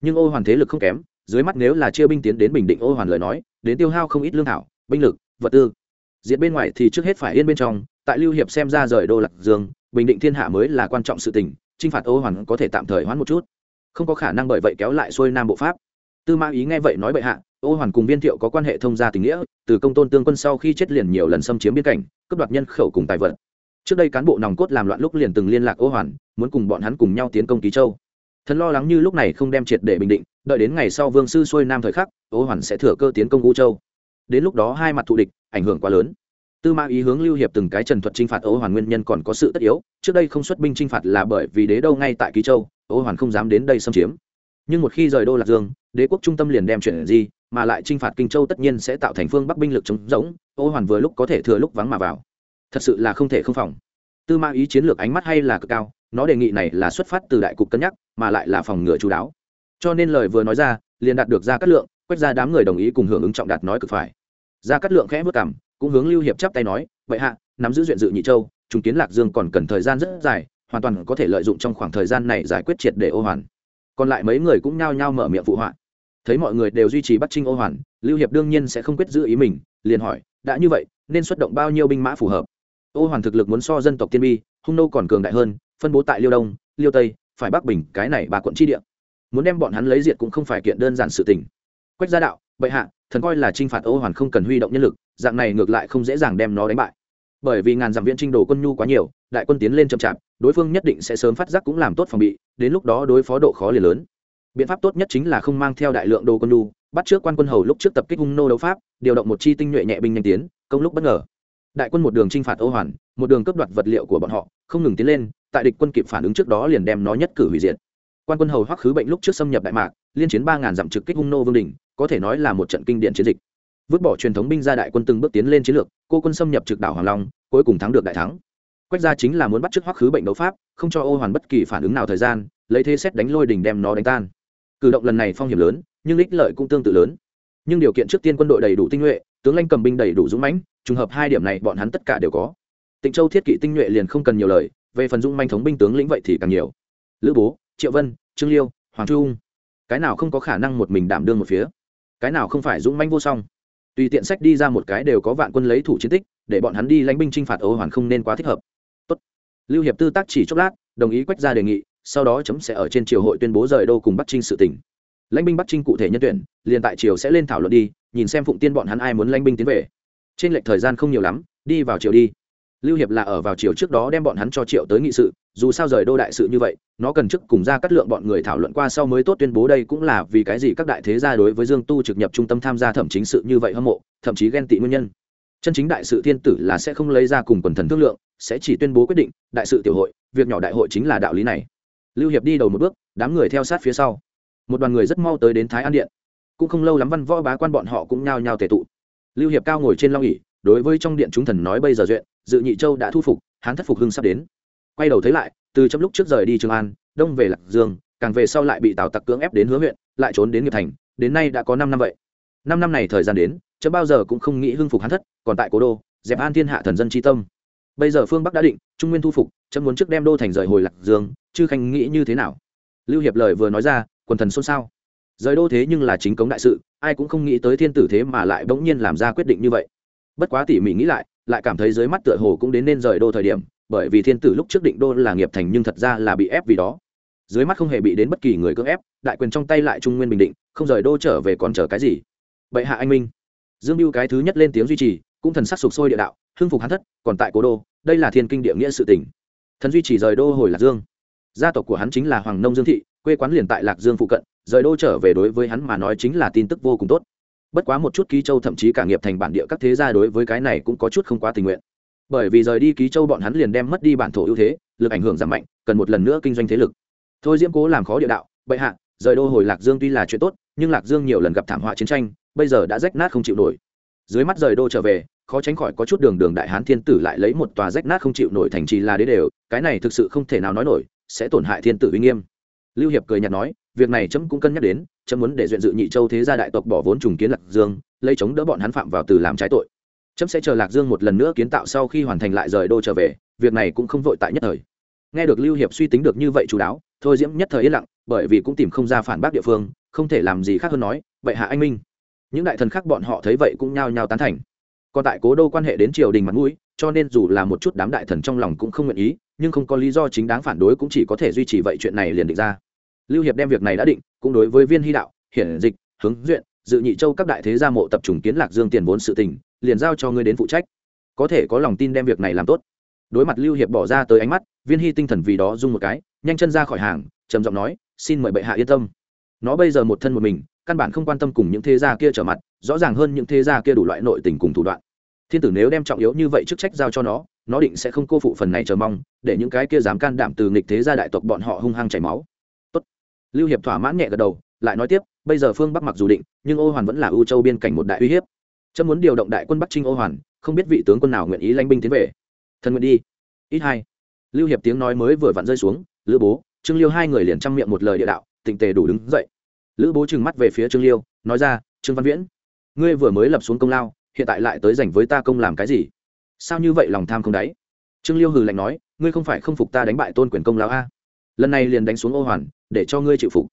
[SPEAKER 1] Nhưng ô hoàn thế lực không kém, dưới mắt nếu là chia binh tiến đến bình định ô hoàn lời nói, đến tiêu hao không ít lương thảo, binh lực, vật tư. Diện bên ngoài thì trước hết phải yên bên trong, tại lưu hiệp xem ra rời đô lạc dương, bình định thiên hạ mới là quan trọng sự tình, chinh phạt ô hoàn có thể tạm thời hoãn một chút. Không có khả năng bởi vậy kéo lại xuôi nam bộ pháp. Tư mã ý nghe vậy nói bệ hạ, ô hoàn cùng viên thiệu có quan hệ thông gia tình nghĩa, từ công tôn tương quân sau khi chết liền nhiều lần xâm chiếm biên cảnh, cướp đoạt nhân khẩu cùng tài vật trước đây cán bộ nòng cốt làm loạn lúc liền từng liên lạc ô hoàn, muốn cùng bọn hắn cùng nhau tiến công ký châu. Thần lo lắng như lúc này không đem triệt để bình định, đợi đến ngày sau vương sư xuôi nam thời khắc, ô hoàn sẽ thừa cơ tiến công u châu. Đến lúc đó hai mặt thù địch, ảnh hưởng quá lớn. Tư mã ý hướng lưu hiệp từng cái trần thuật chinh phạt ô hoàn nguyên nhân còn có sự tất yếu, trước đây không xuất binh chinh phạt là bởi vì đế đâu ngay tại ký châu, ô hoàn không dám đến đây xâm chiếm. Nhưng một khi rời đô lạc dương, đế quốc trung tâm liền đem chuyện gì, mà lại chinh phạt kinh châu tất nhiên sẽ tạo thành phương bắc binh lực chống rỗng, ô hoàn vừa lúc có thể thừa lúc vắng mà vào thật sự là không thể không phòng. Tư mã ý chiến lược ánh mắt hay là cực cao, nó đề nghị này là xuất phát từ đại cục cân nhắc, mà lại là phòng ngừa chú đáo. Cho nên lời vừa nói ra, liền đạt được ra cát lượng, quét ra đám người đồng ý cùng hưởng ứng trọng đạt nói cực phải. Ra cát lượng khẽ vất cảm cũng hướng lưu hiệp chắp tay nói, vậy hạ, nắm giữ duyện dự nhị châu chúng kiến lạc dương còn cần thời gian rất dài, hoàn toàn có thể lợi dụng trong khoảng thời gian này giải quyết triệt để ô hoàn. Còn lại mấy người cũng nhao nhao mở miệng phụ họa. Thấy mọi người đều duy trì bắt trinh ô hoàn, lưu hiệp đương nhiên sẽ không quyết giữ ý mình, liền hỏi, đã như vậy, nên xuất động bao nhiêu binh mã phù hợp? Ô hoàn thực lực muốn so dân tộc tiên bi, hung nô còn cường đại hơn, phân bố tại liêu đông, liêu tây, phải bắc bình, cái này ba quận tri địa. Muốn đem bọn hắn lấy diệt cũng không phải kiện đơn giản sự tình. Quách gia đạo, bệ hạ, thần coi là t r i n h phạt ô hoàn không cần huy động nhân lực, dạng này ngược lại không dễ dàng đem nó đánh bại. Bởi vì ngàn dặm viễn trinh đồ quân nhu quá nhiều, đại quân tiến lên chậm chạp, đối phương nhất định sẽ sớm phát giác cũng làm tốt phòng bị, đến lúc đó đối phó độ khó liền lớn. Biện pháp tốt nhất chính là không mang theo đại lượng đồ quân nhu, bắt trước quan quân hầu lúc trước tập kích hung nô đấu pháp, điều động một chi tinh nhuệ nhẹ binh nhanh tiến, công lúc bất ngờ đại quân một đường chinh phạt ô hoàn, một đường cướp đoạt vật liệu của bọn họ, không ngừng tiến lên, tại địch quân kịp phản ứng trước đó liền đem nó nhất cử hủy diệt. Quan quân hầu hoắc khứ bệnh lúc trước xâm nhập đại mạc, liên chiến ba ngàn dặm trực kích hung nô vương đình, có thể nói là một trận kinh điển chiến dịch. Vứt bỏ truyền thống binh gia đại quân từng bước tiến lên chiến lược, cô quân xâm nhập trực đảo hoàng long, cuối cùng thắng được đại thắng. Quách gia chính là muốn bắt chước hoắc khứ bệnh đấu pháp, không cho ô hoàn bất kỳ phản ứng nào thời gian, lấy thế xét đánh lôi đỉnh đem nó đánh tan. Cử động lần này phong hiểm lớn, nhưng ích lợi cũng tương tự lớn. Nhưng điều kiện trước tiên quân đội đầy đủ tinh nhuệ, tướng lãnh cầm binh đầy đủ dũng mãnh trùng hợp hai điểm này bọn hắn tất cả đều có. Tịnh châu thiết kỵ tinh nhuệ liền không cần nhiều lời, về phần Dung manh thống binh tướng lĩnh vậy thì càng nhiều. Lữ bố, triệu vân, trương liêu, hoàng trung, cái nào không có khả năng một mình đảm đương một phía? Cái nào không phải dũng manh vô song? Tùy tiện sách đi ra một cái đều có vạn quân lấy thủ chiến tích, để bọn hắn đi lãnh binh chinh phạt ô hoàn không nên quá thích hợp. Tốt. lưu hiệp tư tác chỉ chốc lát, đồng ý quách ra đề nghị, sau đó chấm sẽ ở trên triều hội tuyên bố rời đô cùng bắc trinh sự tỉnh. Lãnh binh bắc trinh cụ thể nhân tuyển, liền tại triều sẽ lên thảo luận đi, nhìn xem phụng tiên bọn hắn ai muốn lãnh binh tiến về trên lệch thời gian không nhiều lắm, đi vào triều đi. Lưu hiệp là ở vào chiều trước đó đem bọn hắn cho triệu tới nghị sự, dù sao rời đô đại sự như vậy, nó cần chức cùng ra cắt lượng bọn người thảo luận qua sau mới tốt tuyên bố đây cũng là vì cái gì các đại thế gia đối với dương tu trực nhập trung tâm tham gia thẩm chính sự như vậy hâm mộ, thậm chí ghen tị nguyên nhân. Chân chính đại sự thiên tử là sẽ không lấy ra cùng quần thần thương lượng, sẽ chỉ tuyên bố quyết định, đại sự tiểu hội, việc nhỏ đại hội chính là đạo lý này. Lưu hiệp đi đầu một bước, đám người theo sát phía sau. Một đoàn người rất mau tới đến thái an điện. Cũng không lâu lắm văn võ bá quan bọn họ cũng nhao nhao tề tụ lưu hiệp cao ngồi trên long ỉ đối với trong điện chúng thần nói bây giờ duyện, dự nhị châu đã thu phục, hán thất phục hưng sắp đến. Quay đầu thấy lại, từ trong lúc trước rời đi trường an, đông về lạc dương, càng về sau lại bị tào tặc cưỡng ép đến hứa huyện, lại trốn đến nghiệp thành, đến nay đã có năm năm vậy. Năm năm này thời gian đến chấm bao giờ cũng không nghĩ hưng phục hán thất, còn tại cố đô, dẹp an thiên hạ thần dân tri tâm. Bây giờ phương bắc đã định, trung nguyên thu phục chấm muốn trước đem đô thành rời hồi lạc dương, chư khanh nghĩ như thế nào? Lưu hiệp lời vừa nói ra, quần thần xôn xao rời đô thế nhưng là chính cống đại sự, ai cũng không nghĩ tới thiên tử thế mà lại bỗng nhiên làm ra quyết định như vậy. Bất quá tỉ mỉ nghĩ lại lại cảm thấy dưới mắt tựa hồ cũng đến nên rời đô thời điểm, bởi vì thiên tử lúc trước định đô là nghiệp thành nhưng thật ra là bị ép vì đó. Dưới mắt không hề bị đến bất kỳ người cưỡng ép, đại quyền trong tay lại trung nguyên bình định, không rời đô trở về còn chờ cái gì? Bệ hạ anh minh. Dương mưu cái thứ nhất lên tiếng duy trì, cũng thần sắc sục sôi địa đạo, hưng phục hắn thất, còn tại cố đô, đây là thiên kinh địa nghĩa sự tỉnh thần duy trì rời đô hồi lạc dương. Gia tộc của hắn chính là hoàng nông dương thị quê quán liền tại lạc dương phụ cận, rời đô trở về đối với hắn mà nói chính là tin tức vô cùng tốt. Bất quá một chút ký châu thậm chí cả nghiệp thành bản địa các thế gia đối với cái này cũng có chút không quá tình nguyện. Bởi vì rời đi ký châu bọn hắn liền đem mất đi bản thổ ưu thế, lực ảnh hưởng giảm mạnh, cần một lần nữa kinh doanh thế lực. Thôi diễm cố làm khó địa đạo, bệ hạ, rời đô hồi lạc dương tuy là chuyện tốt, nhưng lạc dương nhiều lần gặp thảm họa chiến tranh, bây giờ đã rách nát không chịu nổi. Dưới mắt rời đô trở về, khó tránh khỏi có chút đường đường đại hán thiên tử lại lấy một tòa rách nát không chịu nổi thành trì là đế đều, cái này thực sự không thể nào nói nổi, sẽ tổn hại thiên tử uy nghiêm lưu hiệp cười nhạt nói, việc này trẫm cũng cân nhắc đến trẫm muốn để duyện dự nhị châu thế gia đại tộc bỏ vốn trùng kiến lạc dương, lấy chống đỡ bọn hắn phạm vào từ làm trái tội. Trẫm sẽ chờ lạc dương một lần nữa kiến tạo sau khi hoàn thành lại rời đô trở về, việc này cũng không vội tại nhất thời. Nghe được lưu hiệp suy tính được như vậy chú đáo, thôi diễm nhất thời yên lặng, bởi vì cũng tìm không ra phản bác địa phương, không thể làm gì khác hơn nói, vậy hạ anh minh. Những đại thần khác bọn họ thấy vậy cũng nhao nhao tán thành. Còn tại cố đô quan hệ đến triều đình mặt mũi, cho nên dù là một chút đám đại thần trong lòng cũng không nguyện ý nhưng không có lý do chính đáng phản đối cũng chỉ có thể duy trì vậy chuyện này liền định ra. Lưu hiệp đem việc này đã định, cũng đối với viên hy đạo, hiển dịch, hướng duyện, dự nhị châu các đại thế gia mộ tập trung kiến lạc dương tiền vốn sự tình, liền giao cho ngươi đến phụ trách. Có thể có lòng tin đem việc này làm tốt. Đối mặt lưu hiệp bỏ ra tới ánh mắt, viên hy tinh thần vì đó rung một cái, nhanh chân ra khỏi hàng, trầm giọng nói, xin mời bệ hạ yên tâm. Nó bây giờ một thân một mình, căn bản không quan tâm cùng những thế gia kia trở mặt, rõ ràng hơn những thế gia kia đủ loại nội tình cùng thủ đoạn. Thiên tử nếu đem trọng yếu như vậy chức trách giao cho nó nó định sẽ không cô phụ phần này chờ mong, để những cái kia dám can đảm từ nghịch thế gia đại tộc bọn họ hung hăng chảy máu. Tốt. lưu hiệp thỏa mãn nhẹ gật đầu, lại nói tiếp, bây giờ phương bắc mặc dù định, nhưng ô hoàn vẫn là ưu châu biên cảnh một đại uy hiếp. Trâm muốn điều động đại quân bắc trinh ô hoàn, không biết vị tướng quân nào nguyện ý lanh binh tiến về. Thần nguyện đi. Ít hai. Lưu hiệp tiếng nói mới vừa vặn rơi xuống, lữ bố, trương liêu hai người liền chăm miệng một lời địa đạo, tịnh tề đủ đứng dậy. Lữ bố trừng mắt về phía trương liêu, nói ra, trương văn viễn, ngươi vừa mới lập xuống công lao, hiện tại lại tới giành với ta công làm cái gì? Sao như vậy lòng tham không đáy? Trương liêu hừ lạnh nói, ngươi không phải không phục ta đánh bại tôn quyền công lao a. Lần này liền đánh xuống ô hoàn, để cho ngươi chịu phục.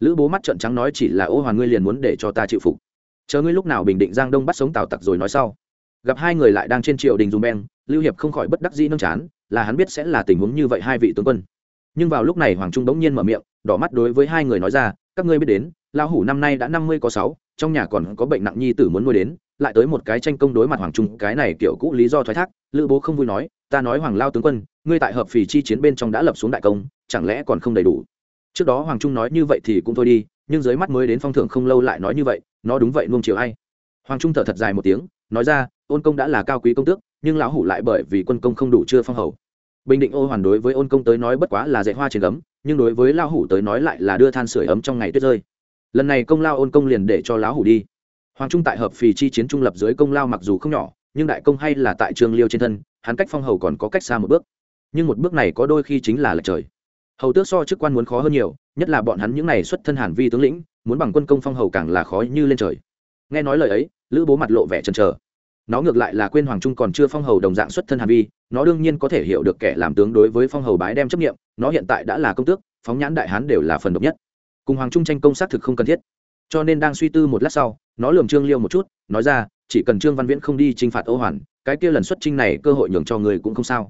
[SPEAKER 1] Lữ bố mắt trợn trắng nói chỉ là ô hoàn ngươi liền muốn để cho ta chịu phục. Chờ ngươi lúc nào bình định, giang đông bắt sống tào tặc rồi nói sau. Gặp hai người lại đang trên triều đình dùng beng, lưu hiệp không khỏi bất đắc dĩ nâng chán, là hắn biết sẽ là tình huống như vậy hai vị tướng quân. Nhưng vào lúc này hoàng trung bỗng nhiên mở miệng, đỏ mắt đối với hai người nói ra, các ngươi biết đến, lão hủ năm nay đã năm mươi có sáu, trong nhà còn có bệnh nặng nhi tử muốn nuôi đến lại tới một cái tranh công đối mặt hoàng trung, cái này kiểu cũ lý do thoái thác, lữ bố không vui nói, ta nói hoàng lao tướng quân, ngươi tại hợp phì chi chiến bên trong đã lập xuống đại công, chẳng lẽ còn không đầy đủ? Trước đó hoàng trung nói như vậy thì cũng thôi đi, nhưng dưới mắt mới đến phong thưởng không lâu lại nói như vậy, nó đúng vậy, nuông chiều hay hoàng trung thở thật dài một tiếng, nói ra, ôn công đã là cao quý công tước, nhưng lão hủ lại bởi vì quân công không đủ chưa phong hầu. Bình định ô hoàn đối với ôn công tới nói bất quá là dạy hoa trên gấm, nhưng đối với lão hủ tới nói lại là đưa than sửa ấm trong ngày tuyết rơi. Lần này công lao ôn công liền để cho lão hủ đi hoàng trung tại hợp phì chi chiến trung lập dưới công lao mặc dù không nhỏ, nhưng đại công hay là tại trương liêu trên thân, hắn cách phong hầu còn có cách xa một bước. Nhưng một bước này có đôi khi chính là lệch trời. Hầu tước so chức quan muốn khó hơn nhiều, nhất là bọn hắn những n à y xuất thân hàn vi tướng lĩnh, muốn bằng quân công phong hầu càng là khó như lên trời. Nghe nói lời ấy, lữ bố mặt lộ vẻ trần trờ nó ngược lại là quên hoàng trung còn chưa phong hầu đồng dạng xuất thân hàn vi, nó đương nhiên có thể hiểu được kẻ làm tướng đối với phong hầu bái đem chấp nghiệm nó hiện tại đã là công tước, phóng nhãn đại hán đều là phần độc nhất. Cùng hoàng trung tranh công xác thực không cần thiết cho nên đang suy tư một lát sau, nó lườm trương liêu một chút, nói ra, chỉ cần trương văn viễn không đi t r i n h phạt ô hoàn, cái kia lần xuất trinh này cơ hội nhường cho người cũng không sao.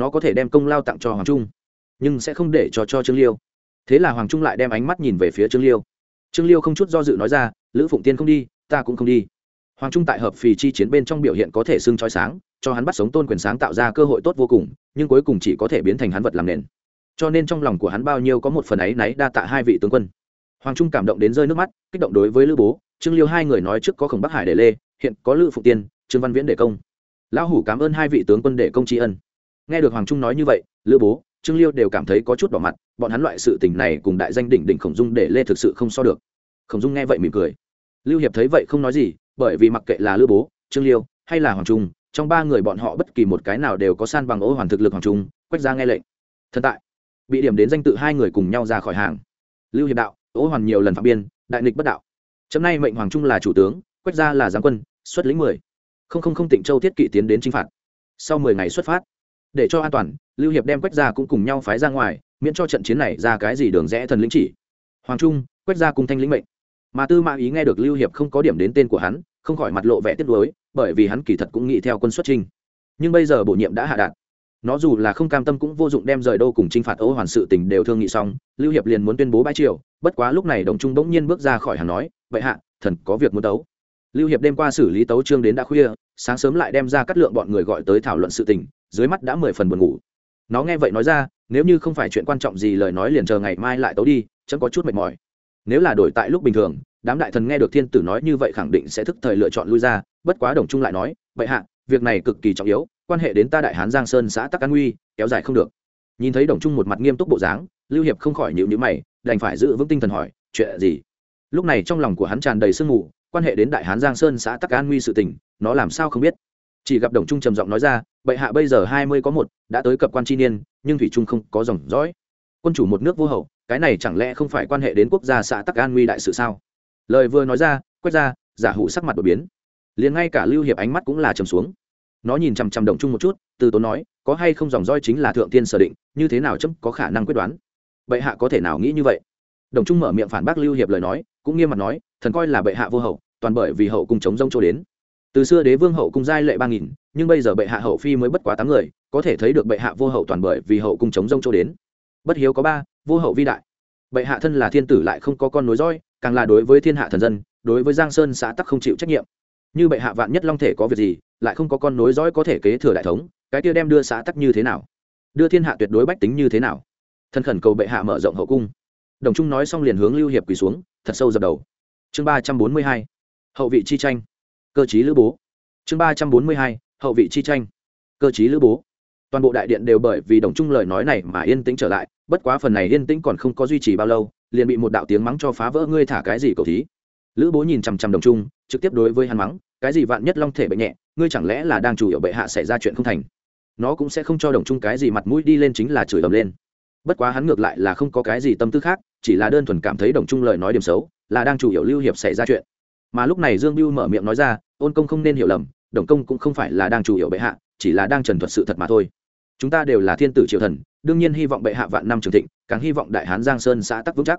[SPEAKER 1] Nó có thể đem công lao tặng cho hoàng trung, nhưng sẽ không để cho cho trương liêu. Thế là hoàng trung lại đem ánh mắt nhìn về phía trương liêu. Trương liêu không chút do dự nói ra, lữ phụng tiên không đi, ta cũng không đi. Hoàng trung tại hợp phì chi chiến bên trong biểu hiện có thể xưng trói sáng, cho hắn bắt sống tôn quyền sáng tạo ra cơ hội tốt vô cùng, nhưng cuối cùng chỉ có thể biến thành hắn vật làm nền. Cho nên trong lòng của hắn bao nhiêu có một phần ấy náy đa tạ hai vị tướng quân hoàng trung cảm động đến rơi nước mắt, kích động đối với lữ bố. Trương liêu hai người nói trước có khổng bắc hải để lê, hiện có lữ phụ tiên, trương văn viễn để công. Lão hủ cảm ơn hai vị tướng quân để công tri ân. Nghe được hoàng trung nói như vậy, lữ bố, trương liêu đều cảm thấy có chút đỏ mặt, bọn hắn loại sự tình này cùng đại danh đỉnh đỉnh khổng dung để lê thực sự không so được. Khổng dung nghe vậy mỉm cười. Lưu hiệp thấy vậy không nói gì, bởi vì mặc kệ là lữ bố, trương liêu hay là hoàng trung, trong ba người bọn họ bất kỳ một cái nào đều có san bằng ô hoàn thực lực hoàng trung quách ra nghe lệnh. Thần tại, bị điểm đến danh tự hai người cùng nhau ra khỏi hàng. Lưu hiệp đạo ô hoàn nhiều lần phạm biên, đại nghịch bất đạo. Chấm nay mệnh hoàng trung là chủ tướng, quách gia là giáng quân, xuất lĩnh mười. Không không không tịnh châu thiết kỵ tiến đến chinh phạt. Sau mười ngày xuất phát, để cho an toàn, lưu hiệp đem quách gia cũng cùng nhau phái ra ngoài, miễn cho trận chiến này ra cái gì đường rẽ thần lĩnh chỉ. Hoàng trung, quách gia cùng thanh lĩnh mệnh. Mà tư mã ý nghe được lưu hiệp không có điểm đến tên của hắn, không khỏi mặt lộ vẻ tiếc nuối, bởi vì hắn kỳ thật cũng nghĩ theo quân xuất trinh nhưng bây giờ bổ nhiệm đã hạ đạt nó dù là không cam tâm cũng vô dụng đem rời đô cùng t r i n h phạt ô hoàn sự tình đều thương nghị xong, lưu hiệp liền muốn tuyên bố bãi triều, bất quá lúc này đồng trung bỗng nhiên bước ra khỏi hàng nói, vậy hạ, thần có việc muốn tấu. Lưu hiệp đêm qua xử lý tấu trương đến đã khuya, sáng sớm lại đem ra cắt lượng bọn người gọi tới thảo luận sự tình, dưới mắt đã mười phần buồn ngủ. Nó nghe vậy nói ra, nếu như không phải chuyện quan trọng gì lời nói liền chờ ngày mai lại tấu đi chẳng có chút mệt mỏi. Nếu là đổi tại lúc bình thường, đám đại thần nghe được thiên tử nói như vậy khẳng định sẽ thức thời lựa chọn lui ra, bất quá đồng trung lại nói, vậy hạ, việc này cực kỳ trọng yếu quan hệ đến ta đại hán giang sơn xã tắc an nguy, kéo dài không được. Nhìn thấy đồng trung một mặt nghiêm túc bộ dáng, lưu hiệp không khỏi nhịu nhữ mày, đành phải giữ vững tinh thần hỏi, chuyện gì? Lúc này trong lòng của hắn tràn đầy sương mù, quan hệ đến đại hán giang sơn xã tắc an nguy sự tình, nó làm sao không biết. Chỉ gặp đồng trung trầm giọng nói ra, bệ hạ bây giờ hai mươi có một, đã tới cập quan chi niên, nhưng thủy trung không có dòng dõi. Quân chủ một nước vô hậu, cái này chẳng lẽ không phải quan hệ đến quốc gia xã tắc an nguy đại sự sao? Lời vừa nói ra, quét ra, giả hụ sắc mặt đột biến. Liền ngay cả lưu hiệp ánh mắt cũng là trầm xuống nó nhìn chằm chằm động chung một chút, từ tốn nói, có hay không dòng roi chính là thượng tiên sở định, như thế nào chấm có khả năng quyết đoán? Bệ hạ có thể nào nghĩ như vậy? Đồng trung mở miệng phản bác lưu hiệp lời nói, cũng nghiêm mặt nói, thần coi là bệ hạ vô hậu, toàn bởi vì hậu cung chống rông cho đến. Từ xưa đế vương hậu cung giai lệ ba nghìn, nhưng bây giờ bệ hạ hậu phi mới bất quá tám người, có thể thấy được bệ hạ vô hậu toàn bởi vì hậu cung chống rông cho đến. Bất hiếu có ba, vô hậu vi đại. Bệ hạ thân là thiên tử lại không có con nối roi, càng là đối với thiên hạ thần dân, đối với giang sơn xã tắc không chịu trách nhiệm như bệ hạ vạn nhất long thể có việc gì, lại không có con nối dõi có thể kế thừa đại thống, cái kia đem đưa xã tắc như thế nào? Đưa thiên hạ tuyệt đối bách tính như thế nào? Thân khẩn cầu bệ hạ mở rộng hậu cung. Đồng trung nói xong liền hướng lưu hiệp quỳ xuống, thật sâu dập đầu. Chương ba trăm bốn mươi hai, hậu vị chi tranh. Cơ chí lữ bố. Chương ba trăm bốn mươi hai, hậu vị chi tranh. Cơ chí lữ bố. Toàn bộ đại điện đều bởi vì đồng trung lời nói này mà yên tĩnh trở lại, bất quá phần này yên tĩnh còn không có duy trì bao lâu, liền bị một đạo tiếng mắng cho phá vỡ. Ngươi thả cái gì cầu thí? Lữ bố nhìn chằm chằm đồng trung, trực tiếp đối với hắn mắng, cái gì vạn nhất long thể bệnh nhẹ, ngươi chẳng lẽ là đang chủ yếu bệ hạ xảy ra chuyện không thành? Nó cũng sẽ không cho đồng trung cái gì mặt mũi đi lên chính là chửi ầm lên. Bất quá hắn ngược lại là không có cái gì tâm tư khác, chỉ là đơn thuần cảm thấy đồng trung lời nói điểm xấu, là đang chủ yếu lưu hiệp xảy ra chuyện. Mà lúc này dương biêu mở miệng nói ra, ôn công không nên hiểu lầm, đồng công cũng không phải là đang chủ yếu bệ hạ, chỉ là đang trần thuật sự thật mà thôi. Chúng ta đều là thiên tử triều thần, đương nhiên hy vọng bệ hạ vạn năm trường thịnh, càng hy vọng đại hán giang sơn xã tắc vững chắc.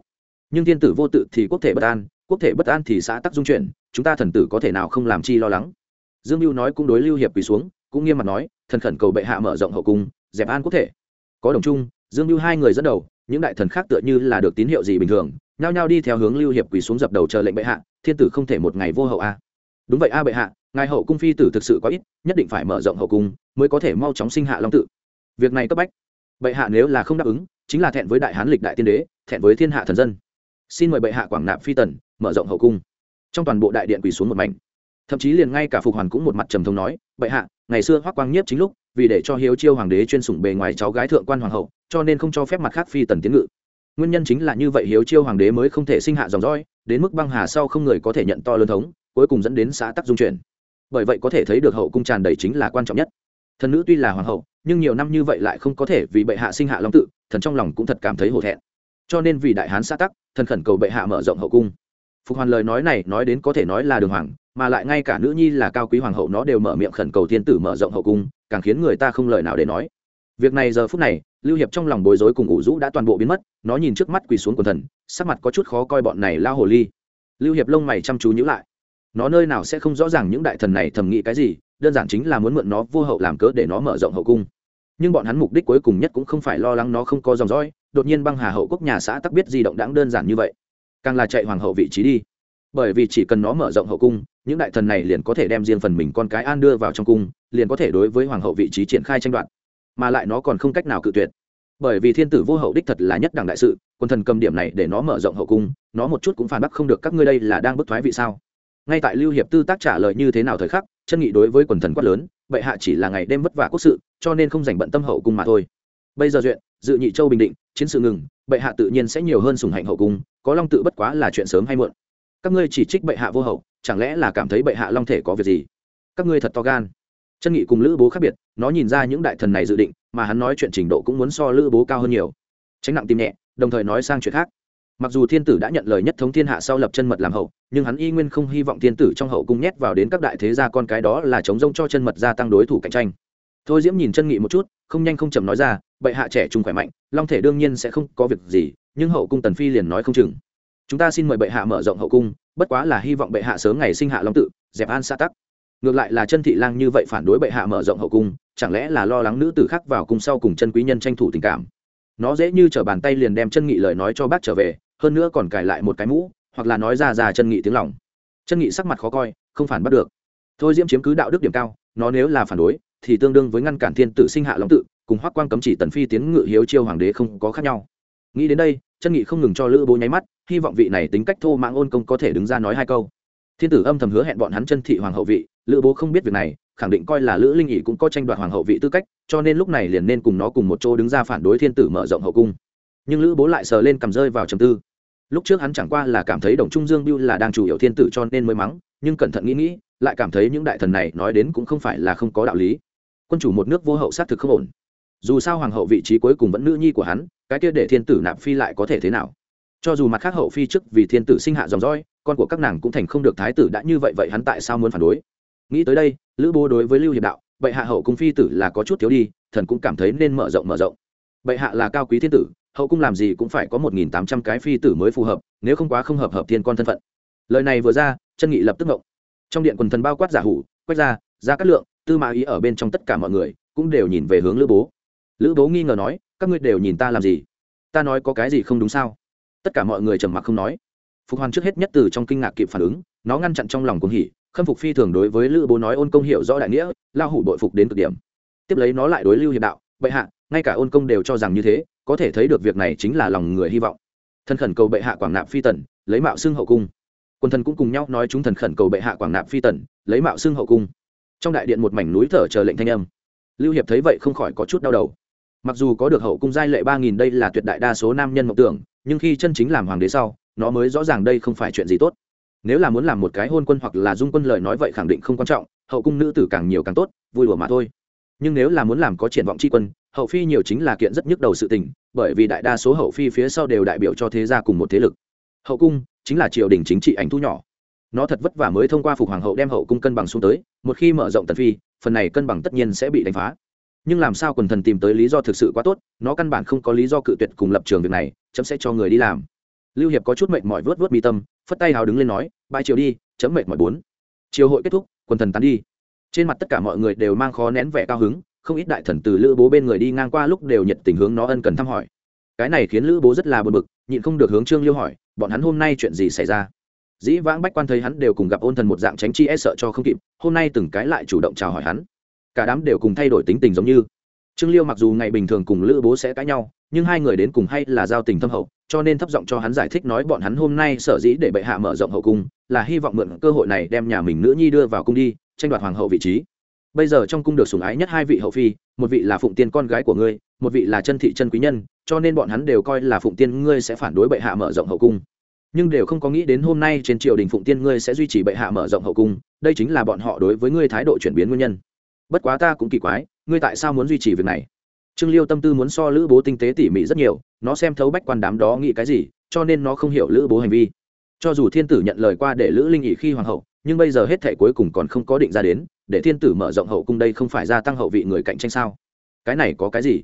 [SPEAKER 1] Nhưng thiên tử vô tự thì quốc thể bất an quốc thể bất an thì xã tắc dung chuyển, chúng ta thần tử có thể nào không làm chi lo lắng? Dương mưu nói cũng đối lưu hiệp quỳ xuống, cũng nghiêm mặt nói, thần khẩn cầu bệ hạ mở rộng hậu cung, dẹp an quốc thể. Có đồng chung, dương mưu hai người dẫn đầu, những đại thần khác tựa như là được tín hiệu gì bình thường, nhao nhao đi theo hướng lưu hiệp quỳ xuống dập đầu chờ lệnh bệ hạ, thiên tử không thể một ngày vô hậu a. Đúng vậy a bệ hạ, ngài hậu cung phi tử thực sự có ít, nhất định phải mở rộng hậu cung, mới có thể mau chóng sinh hạ long tự. Việc này cấp bách. Bệ hạ nếu là không đáp ứng, chính là thẹn với đại hán lịch đại tiên đế, thẹn với thiên hạ thần dân xin mời bệ hạ quảng nạp phi tần, mở rộng hậu cung. Trong toàn bộ đại điện quỳ xuống một mảnh. Thậm chí liền ngay cả phục hoàn cũng một mặt trầm thống nói, bệ hạ, ngày xưa hoắc quang nhiếp chính lúc, vì để cho hiếu chiêu hoàng đế chuyên sủng bề ngoài cháu gái thượng quan hoàng hậu, cho nên không cho phép mặt khác phi tần tiến ngự. Nguyên nhân chính là như vậy hiếu chiêu hoàng đế mới không thể sinh hạ dòng dõi, đến mức băng hà sau không người có thể nhận to lớn thống, cuối cùng dẫn đến xã tắc dung chuyển. Bởi vậy có thể thấy được hậu cung tràn đầy chính là quan trọng nhất. Thần nữ tuy là hoàng hậu, nhưng nhiều năm như vậy lại không có thể vì bệ hạ sinh hạ long tự, thần trong lòng cũng thật cảm thấy hổ thẹn cho nên vì đại hán xã tắc, thần khẩn cầu bệ hạ mở rộng hậu cung. Phục hoàn lời nói này nói đến có thể nói là đường hoàng, mà lại ngay cả nữ nhi là cao quý hoàng hậu nó đều mở miệng khẩn cầu thiên tử mở rộng hậu cung, càng khiến người ta không lời nào để nói. Việc này giờ phút này, lưu hiệp trong lòng bối rối cùng ủ rũ đã toàn bộ biến mất, nó nhìn trước mắt quỳ xuống quần thần, sắc mặt có chút khó coi bọn này lao hồ ly. Lưu hiệp lông mày chăm chú nhữ lại. Nó nơi nào sẽ không rõ ràng những đại thần này thầm nghĩ cái gì, đơn giản chính là muốn mượn nó vô hậu làm cớ để nó mở rộng hậu cung. Nhưng bọn hắn mục đích cuối cùng nhất cũng không phải lo lắng nó không có dòng dõi đột nhiên băng hà hậu quốc nhà xã tắc biết di động đáng đơn giản như vậy. Càng là chạy hoàng hậu vị trí đi. Bởi vì chỉ cần nó mở rộng hậu cung, những đại thần này liền có thể đem riêng phần mình con cái an đưa vào trong cung, liền có thể đối với hoàng hậu vị trí triển khai tranh đoạt. Mà lại nó còn không cách nào cự tuyệt. Bởi vì thiên tử vô hậu đích thật là nhất đẳng đại sự, quân thần cầm điểm này để nó mở rộng hậu cung, nó một chút cũng phản bác không được các ngươi đây là đang bức thoái vị sao. Ngay tại lưu hiệp tư tác trả lời như thế nào thời khắc, chân nghị đối với quần thần quát lớn, bệ hạ chỉ là ngày đêm vất vả quốc sự, cho nên không dành bận tâm hậu cung mà thôi bây giờ duyện, dự nhị châu bình định, chiến sự ngừng, bệ hạ tự nhiên sẽ nhiều hơn sùng hạnh hậu cung, có long tự bất quá là chuyện sớm hay muộn. Các ngươi chỉ trích bệ hạ vô hậu, chẳng lẽ là cảm thấy bệ hạ long thể có việc gì? Các ngươi thật to gan. Chân nghị cùng lữ bố khác biệt, nó nhìn ra những đại thần này dự định, mà hắn nói chuyện trình độ cũng muốn so lữ bố cao hơn nhiều. Tránh nặng tim nhẹ, đồng thời nói sang chuyện khác. Mặc dù thiên tử đã nhận lời nhất thống thiên hạ sau lập chân mật làm hậu, nhưng hắn y nguyên không hy vọng thiên tử trong hậu cung nhét vào đến các đại thế gia con cái đó là chống rông cho chân mật gia tăng đối thủ cạnh tranh. Thôi diễm nhìn chân nghị một chút, không nhanh không chậm nói ra bệ hạ trẻ trung khỏe mạnh, long thể đương nhiên sẽ không có việc gì, nhưng hậu cung tần phi liền nói không chừng. Chúng ta xin mời bệ hạ mở rộng hậu cung, bất quá là hy vọng bệ hạ sớm ngày sinh hạ long tự, dẹp an xã tắc. Ngược lại là chân thị lang như vậy phản đối bệ hạ mở rộng hậu cung, chẳng lẽ là lo lắng nữ tử khác vào cung sau cùng chân quý nhân tranh thủ tình cảm? Nó dễ như t r ở bàn tay liền đem chân nghị lời nói cho bác trở về, hơn nữa còn cài lại một cái mũ, hoặc là nói ra ra chân nghị tiếng lòng. Chân nghị sắc mặt khó coi, không phản bắt được. Thôi diễm chiếm cứ đạo đức điểm cao, nó nếu là phản đối, thì tương đương với ngăn cản thiên tử sinh hạ long tự cùng hoắc quan cấm chỉ tần phi tiến ngự hiếu chiêu hoàng đế không có khác nhau. Nghĩ đến đây, chân nghị không ngừng cho lữ bố nháy mắt, hy vọng vị này tính cách thô mạng ôn công có thể đứng ra nói hai câu. Thiên tử âm thầm hứa hẹn bọn hắn chân thị hoàng hậu vị, lữ bố không biết việc này, khẳng định coi là lữ linh ỉ cũng có tranh đoạt hoàng hậu vị tư cách, cho nên lúc này liền nên cùng nó cùng một chỗ đứng ra phản đối thiên tử mở rộng hậu cung. Nhưng lữ bố lại sờ lên cầm rơi vào trầm tư. Lúc trước hắn chẳng qua là cảm thấy đồng trung dương biêu là đang chủ yếu thiên tử cho nên mới mắng, nhưng cẩn thận nghĩ nghĩ, lại cảm thấy những đại thần này nói đến cũng không phải là không có đạo lý. Quân chủ một nước vô hậu xác thực không ổn dù sao hoàng hậu vị trí cuối cùng vẫn nữ nhi của hắn, cái kia để thiên tử nạp phi lại có thể thế nào? Cho dù mặt khác hậu phi trước vì thiên tử sinh hạ dòng dõi, con của các nàng cũng thành không được thái tử đã như vậy vậy hắn tại sao muốn phản đối? Nghĩ tới đây, lữ bố đối với lưu hiệp đạo, bệ hạ hậu cung phi tử là có chút thiếu đi, thần cũng cảm thấy nên mở rộng mở rộng. Bệ hạ là cao quý thiên tử, hậu cung làm gì cũng phải có một nghìn tám trăm cái phi tử mới phù hợp, nếu không quá không hợp hợp thiên con thân phận. Lời này vừa ra, chân nghị lập tức ngộng trong điện quần thần bao quát giả hủ quét ra ra cát lượng, tư mã ý ở bên trong tất cả mọi người cũng đều nhìn về hướng lữ bố lữ bố nghi ngờ nói, các ngươi đều nhìn ta làm gì? Ta nói có cái gì không đúng sao? Tất cả mọi người trầm mặc không nói. Phục hoàn trước hết nhất từ trong kinh ngạc kịp phản ứng, nó ngăn chặn trong lòng cuồng hỉ, khâm phục phi thường đối với lữ bố nói ôn công hiểu rõ đại nghĩa, lao hủ bội phục đến cực điểm. Tiếp lấy nó lại đối lưu hiệp đạo, bệ hạ, ngay cả ôn công đều cho rằng như thế, có thể thấy được việc này chính là lòng người hy vọng. Thần khẩn cầu bệ hạ quảng nạp phi tần, lấy mạo xưng hậu cung. Quân thần cũng cùng nhau nói chúng thần khẩn cầu bệ hạ quảng nạp phi tần, lấy mạo xưng hậu cung. Trong đại điện một mảnh núi thở chờ lệnh thanh âm. Lưu hiệp thấy vậy không khỏi có chút đau đầu mặc dù có được hậu cung giai lệ ba nghìn đây là tuyệt đại đa số nam nhân mộng tưởng, nhưng khi chân chính làm hoàng đế sau, nó mới rõ ràng đây không phải chuyện gì tốt. Nếu là muốn làm một cái hôn quân hoặc là dung quân lời nói vậy khẳng định không quan trọng, hậu cung nữ tử càng nhiều càng tốt, vui đùa mà thôi. Nhưng nếu là muốn làm có triển vọng tri quân, hậu phi nhiều chính là kiện rất nhức đầu sự tình, bởi vì đại đa số hậu phi phía sau đều đại biểu cho thế gia cùng một thế lực. Hậu cung chính là triều đình chính trị ảnh thu nhỏ. Nó thật vất vả mới thông qua phục hoàng hậu đem hậu cung cân bằng xuống tới, một khi mở rộng tần phi, phần này cân bằng tất nhiên sẽ bị đánh phá nhưng làm sao quần thần tìm tới lý do thực sự quá tốt, nó căn bản không có lý do cự tuyệt cùng lập trường việc này, chấm sẽ cho người đi làm. Lưu hiệp có chút mệt mỏi vớt vớt mi tâm, phất tay hào đứng lên nói, bãi chiều đi, chấm mệt mỏi bốn. Chiều hội kết thúc, quần thần tán đi. Trên mặt tất cả mọi người đều mang khó nén vẻ cao hứng, không ít đại thần từ lữ bố bên người đi ngang qua lúc đều nhận tình hướng nó ân cần thăm hỏi. Cái này khiến lữ bố rất là bực bực, nhịn không được hướng trương liêu hỏi, bọn hắn hôm nay chuyện gì xảy ra? Dĩ vãng bách quan thấy hắn đều cùng gặp ôn thần một dạng tránh chi e sợ cho không kịp, hôm nay từng cái lại chủ động chào hỏi hắn cả đám đều cùng thay đổi tính tình giống như. Trương liêu mặc dù ngày bình thường cùng lữ bố sẽ cãi nhau, nhưng hai người đến cùng hay là giao tình thâm hậu, cho nên thấp giọng cho hắn giải thích nói bọn hắn hôm nay sở dĩ để bệ hạ mở rộng hậu cung, là hy vọng mượn cơ hội này đem nhà mình nữ nhi đưa vào cung đi, tranh đoạt hoàng hậu vị trí. Bây giờ trong cung được sủng ái nhất hai vị hậu phi, một vị là phụng tiên con gái của ngươi, một vị là chân thị chân quý nhân, cho nên bọn hắn đều coi là phụng tiên ngươi sẽ phản đối bệ hạ mở rộng hậu cung. Nhưng đều không có nghĩ đến hôm nay trên triều đình phụng tiên ngươi sẽ duy trì bệ hạ mở rộng hậu cung, đây chính là bọn họ đối với ngươi thái độ chuyển biến nguyên nhân bất quá ta cũng kỳ quái, ngươi tại sao muốn duy trì việc này? Trương liêu tâm tư muốn so lữ bố tinh tế tỉ mỉ rất nhiều, nó xem thấu bách quan đám đó nghĩ cái gì, cho nên nó không hiểu lữ bố hành vi. Cho dù thiên tử nhận lời qua để lữ linh ỉ khi hoàng hậu, nhưng bây giờ hết thể cuối cùng còn không có định ra đến, để thiên tử mở rộng hậu cung đây không phải gia tăng hậu vị người cạnh tranh sao? Cái này có cái gì?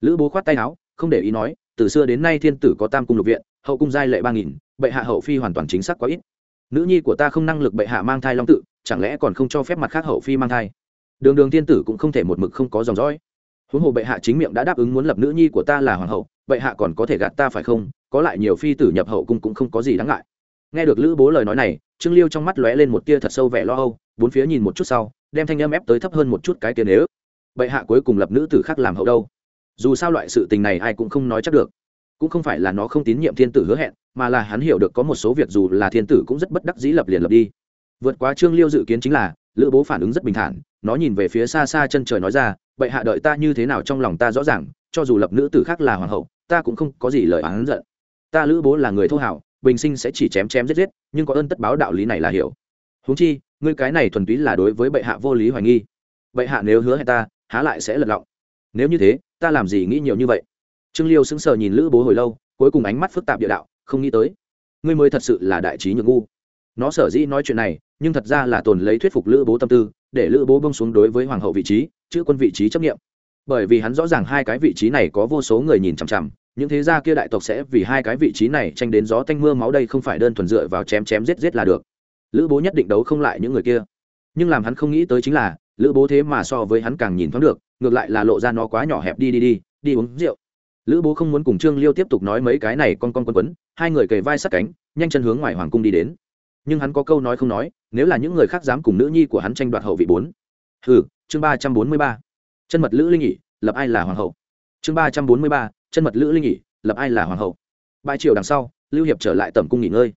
[SPEAKER 1] Lữ bố khoát tay áo, không để ý nói, từ xưa đến nay thiên tử có tam cung lục viện, hậu cung giai lệ ba nghìn, bệ hạ hậu phi hoàn toàn chính xác quá ít. Nữ nhi của ta không năng lực bệ hạ mang thai long tự, chẳng lẽ còn không cho phép mặt khác hậu phi mang thai? Đường đường thiên tử cũng không thể một mực không có dòng dõi. Huống hồ bệ hạ chính miệng đã đáp ứng muốn lập nữ nhi của ta là hoàng hậu, bệ hạ còn có thể gạt ta phải không? Có lại nhiều phi tử nhập hậu cung cũng không có gì đáng ngại. Nghe được lữ bố lời nói này, trương liêu trong mắt lóe lên một tia thật sâu vẻ lo âu, bốn phía nhìn một chút sau, đem thanh âm ép tới thấp hơn một chút cái tiền nếu, bệ hạ cuối cùng lập nữ tử khác làm hậu đâu? Dù sao loại sự tình này ai cũng không nói chắc được. Cũng không phải là nó không tín nhiệm thiên tử hứa hẹn, mà là hắn hiểu được có một số việc dù là thiên tử cũng rất bất đắc dĩ lập liền lập đi. Vượt quá trương liêu dự kiến chính là lữ bố phản ứng rất bình thản, nó nhìn về phía xa xa chân trời nói ra, bệ hạ đợi ta như thế nào trong lòng ta rõ ràng, cho dù lập nữ tử khác là hoàng hậu, ta cũng không có gì lời oán giận. Ta lữ bố là người thô hảo, bình sinh sẽ chỉ chém chém giết giết, nhưng có ơn tất báo đạo lý này là hiểu. Huống chi, ngươi cái này thuần túy là đối với bệ hạ vô lý hoài nghi. Bệ hạ nếu hứa hẹn ta, há lại sẽ lật lọng. Nếu như thế, ta làm gì nghĩ nhiều như vậy? Trương liêu sững sờ nhìn lữ bố hồi lâu, cuối cùng ánh mắt phức tạp địa đạo, không nghĩ tới, ngươi mới thật sự là đại trí nhược ngu nó sở dĩ nói chuyện này, nhưng thật ra là tồn lấy thuyết phục lữ bố tâm tư, để lữ bố bông xuống đối với hoàng hậu vị trí, chữ quân vị trí chấp nghiệm bởi vì hắn rõ ràng hai cái vị trí này có vô số người nhìn chằm chằm, những thế gia kia đại tộc sẽ vì hai cái vị trí này tranh đến gió tanh mưa máu đây không phải đơn thuần dựa vào chém chém giết giết là được. Lữ bố nhất định đấu không lại những người kia. Nhưng làm hắn không nghĩ tới chính là, lữ bố thế mà so với hắn càng nhìn thoáng được, ngược lại là lộ ra nó quá nhỏ hẹp đi đi đi đi uống rượu. Lữ bố không muốn cùng trương liêu tiếp tục nói mấy cái này con con quấn quấn, hai người cầy vai sát cánh, nhanh chân hướng ngoài hoàng cung đi đến nhưng hắn có câu nói không nói, nếu là những người khác dám cùng nữ nhi của hắn tranh đoạt hậu vị bốn. Ừ chương ba trăm bốn mươi ba. Chân mật lữ linh nhị lập ai là hoàng hậu? Chương ba trăm bốn mươi ba, chân mật lữ linh nhị lập ai là hoàng hậu? Bãi triều đằng sau, lưu hiệp trở lại tầm cung nghỉ ngơi.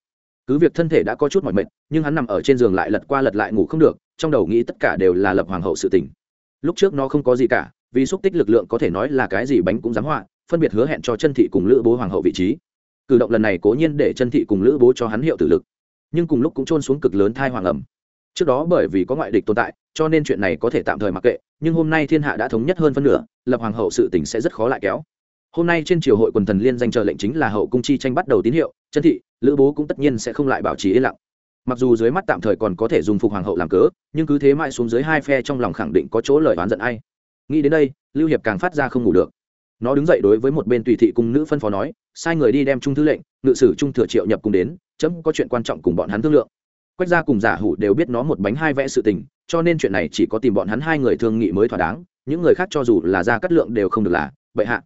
[SPEAKER 1] Cứ việc thân thể đã có chút mỏi mệt, nhưng hắn nằm ở trên giường lại lật qua lật lại ngủ không được, trong đầu nghĩ tất cả đều là lập hoàng hậu sự tình. Lúc trước nó không có gì cả, vì xúc tích lực lượng có thể nói là cái gì bánh cũng dám họa, phân biệt hứa hẹn cho chân thị cùng lữ bố hoàng hậu vị trí. Cử động lần này cố nhiên để chân thị cùng lữ bố cho hắn hiệu tử lực nhưng cùng lúc cũng trôn xuống cực lớn thai hoàng ẩm. Trước đó bởi vì có ngoại địch tồn tại, cho nên chuyện này có thể tạm thời mặc kệ, nhưng hôm nay thiên hạ đã thống nhất hơn phân nửa, lập hoàng hậu sự tình sẽ rất khó lại kéo. Hôm nay trên triều hội quần thần liên danh chờ lệnh chính là hậu cung chi tranh bắt đầu tín hiệu, chân thị, lữ bố cũng tất nhiên sẽ không lại bảo trì yên lặng. Mặc dù dưới mắt tạm thời còn có thể dùng phục hoàng hậu làm cớ, nhưng cứ thế mãi xuống dưới hai phe trong lòng khẳng định có chỗ lời oán giận ai. Nghĩ đến đây, lưu hiệp càng phát ra không ngủ được nó đứng dậy đối với một bên tùy thị cung nữ phân phó nói, sai người đi đem trung thư lệnh, ngự sử trung thừa triệu nhập cùng đến, chấm có chuyện quan trọng cùng bọn hắn thương lượng. Quách gia cùng giả hủ đều biết nó một bánh hai vẽ sự tình, cho nên chuyện này chỉ có tìm bọn hắn hai người thương nghị mới thỏa đáng, những người khác cho dù là ra cắt lượng đều không được là bệ hạ.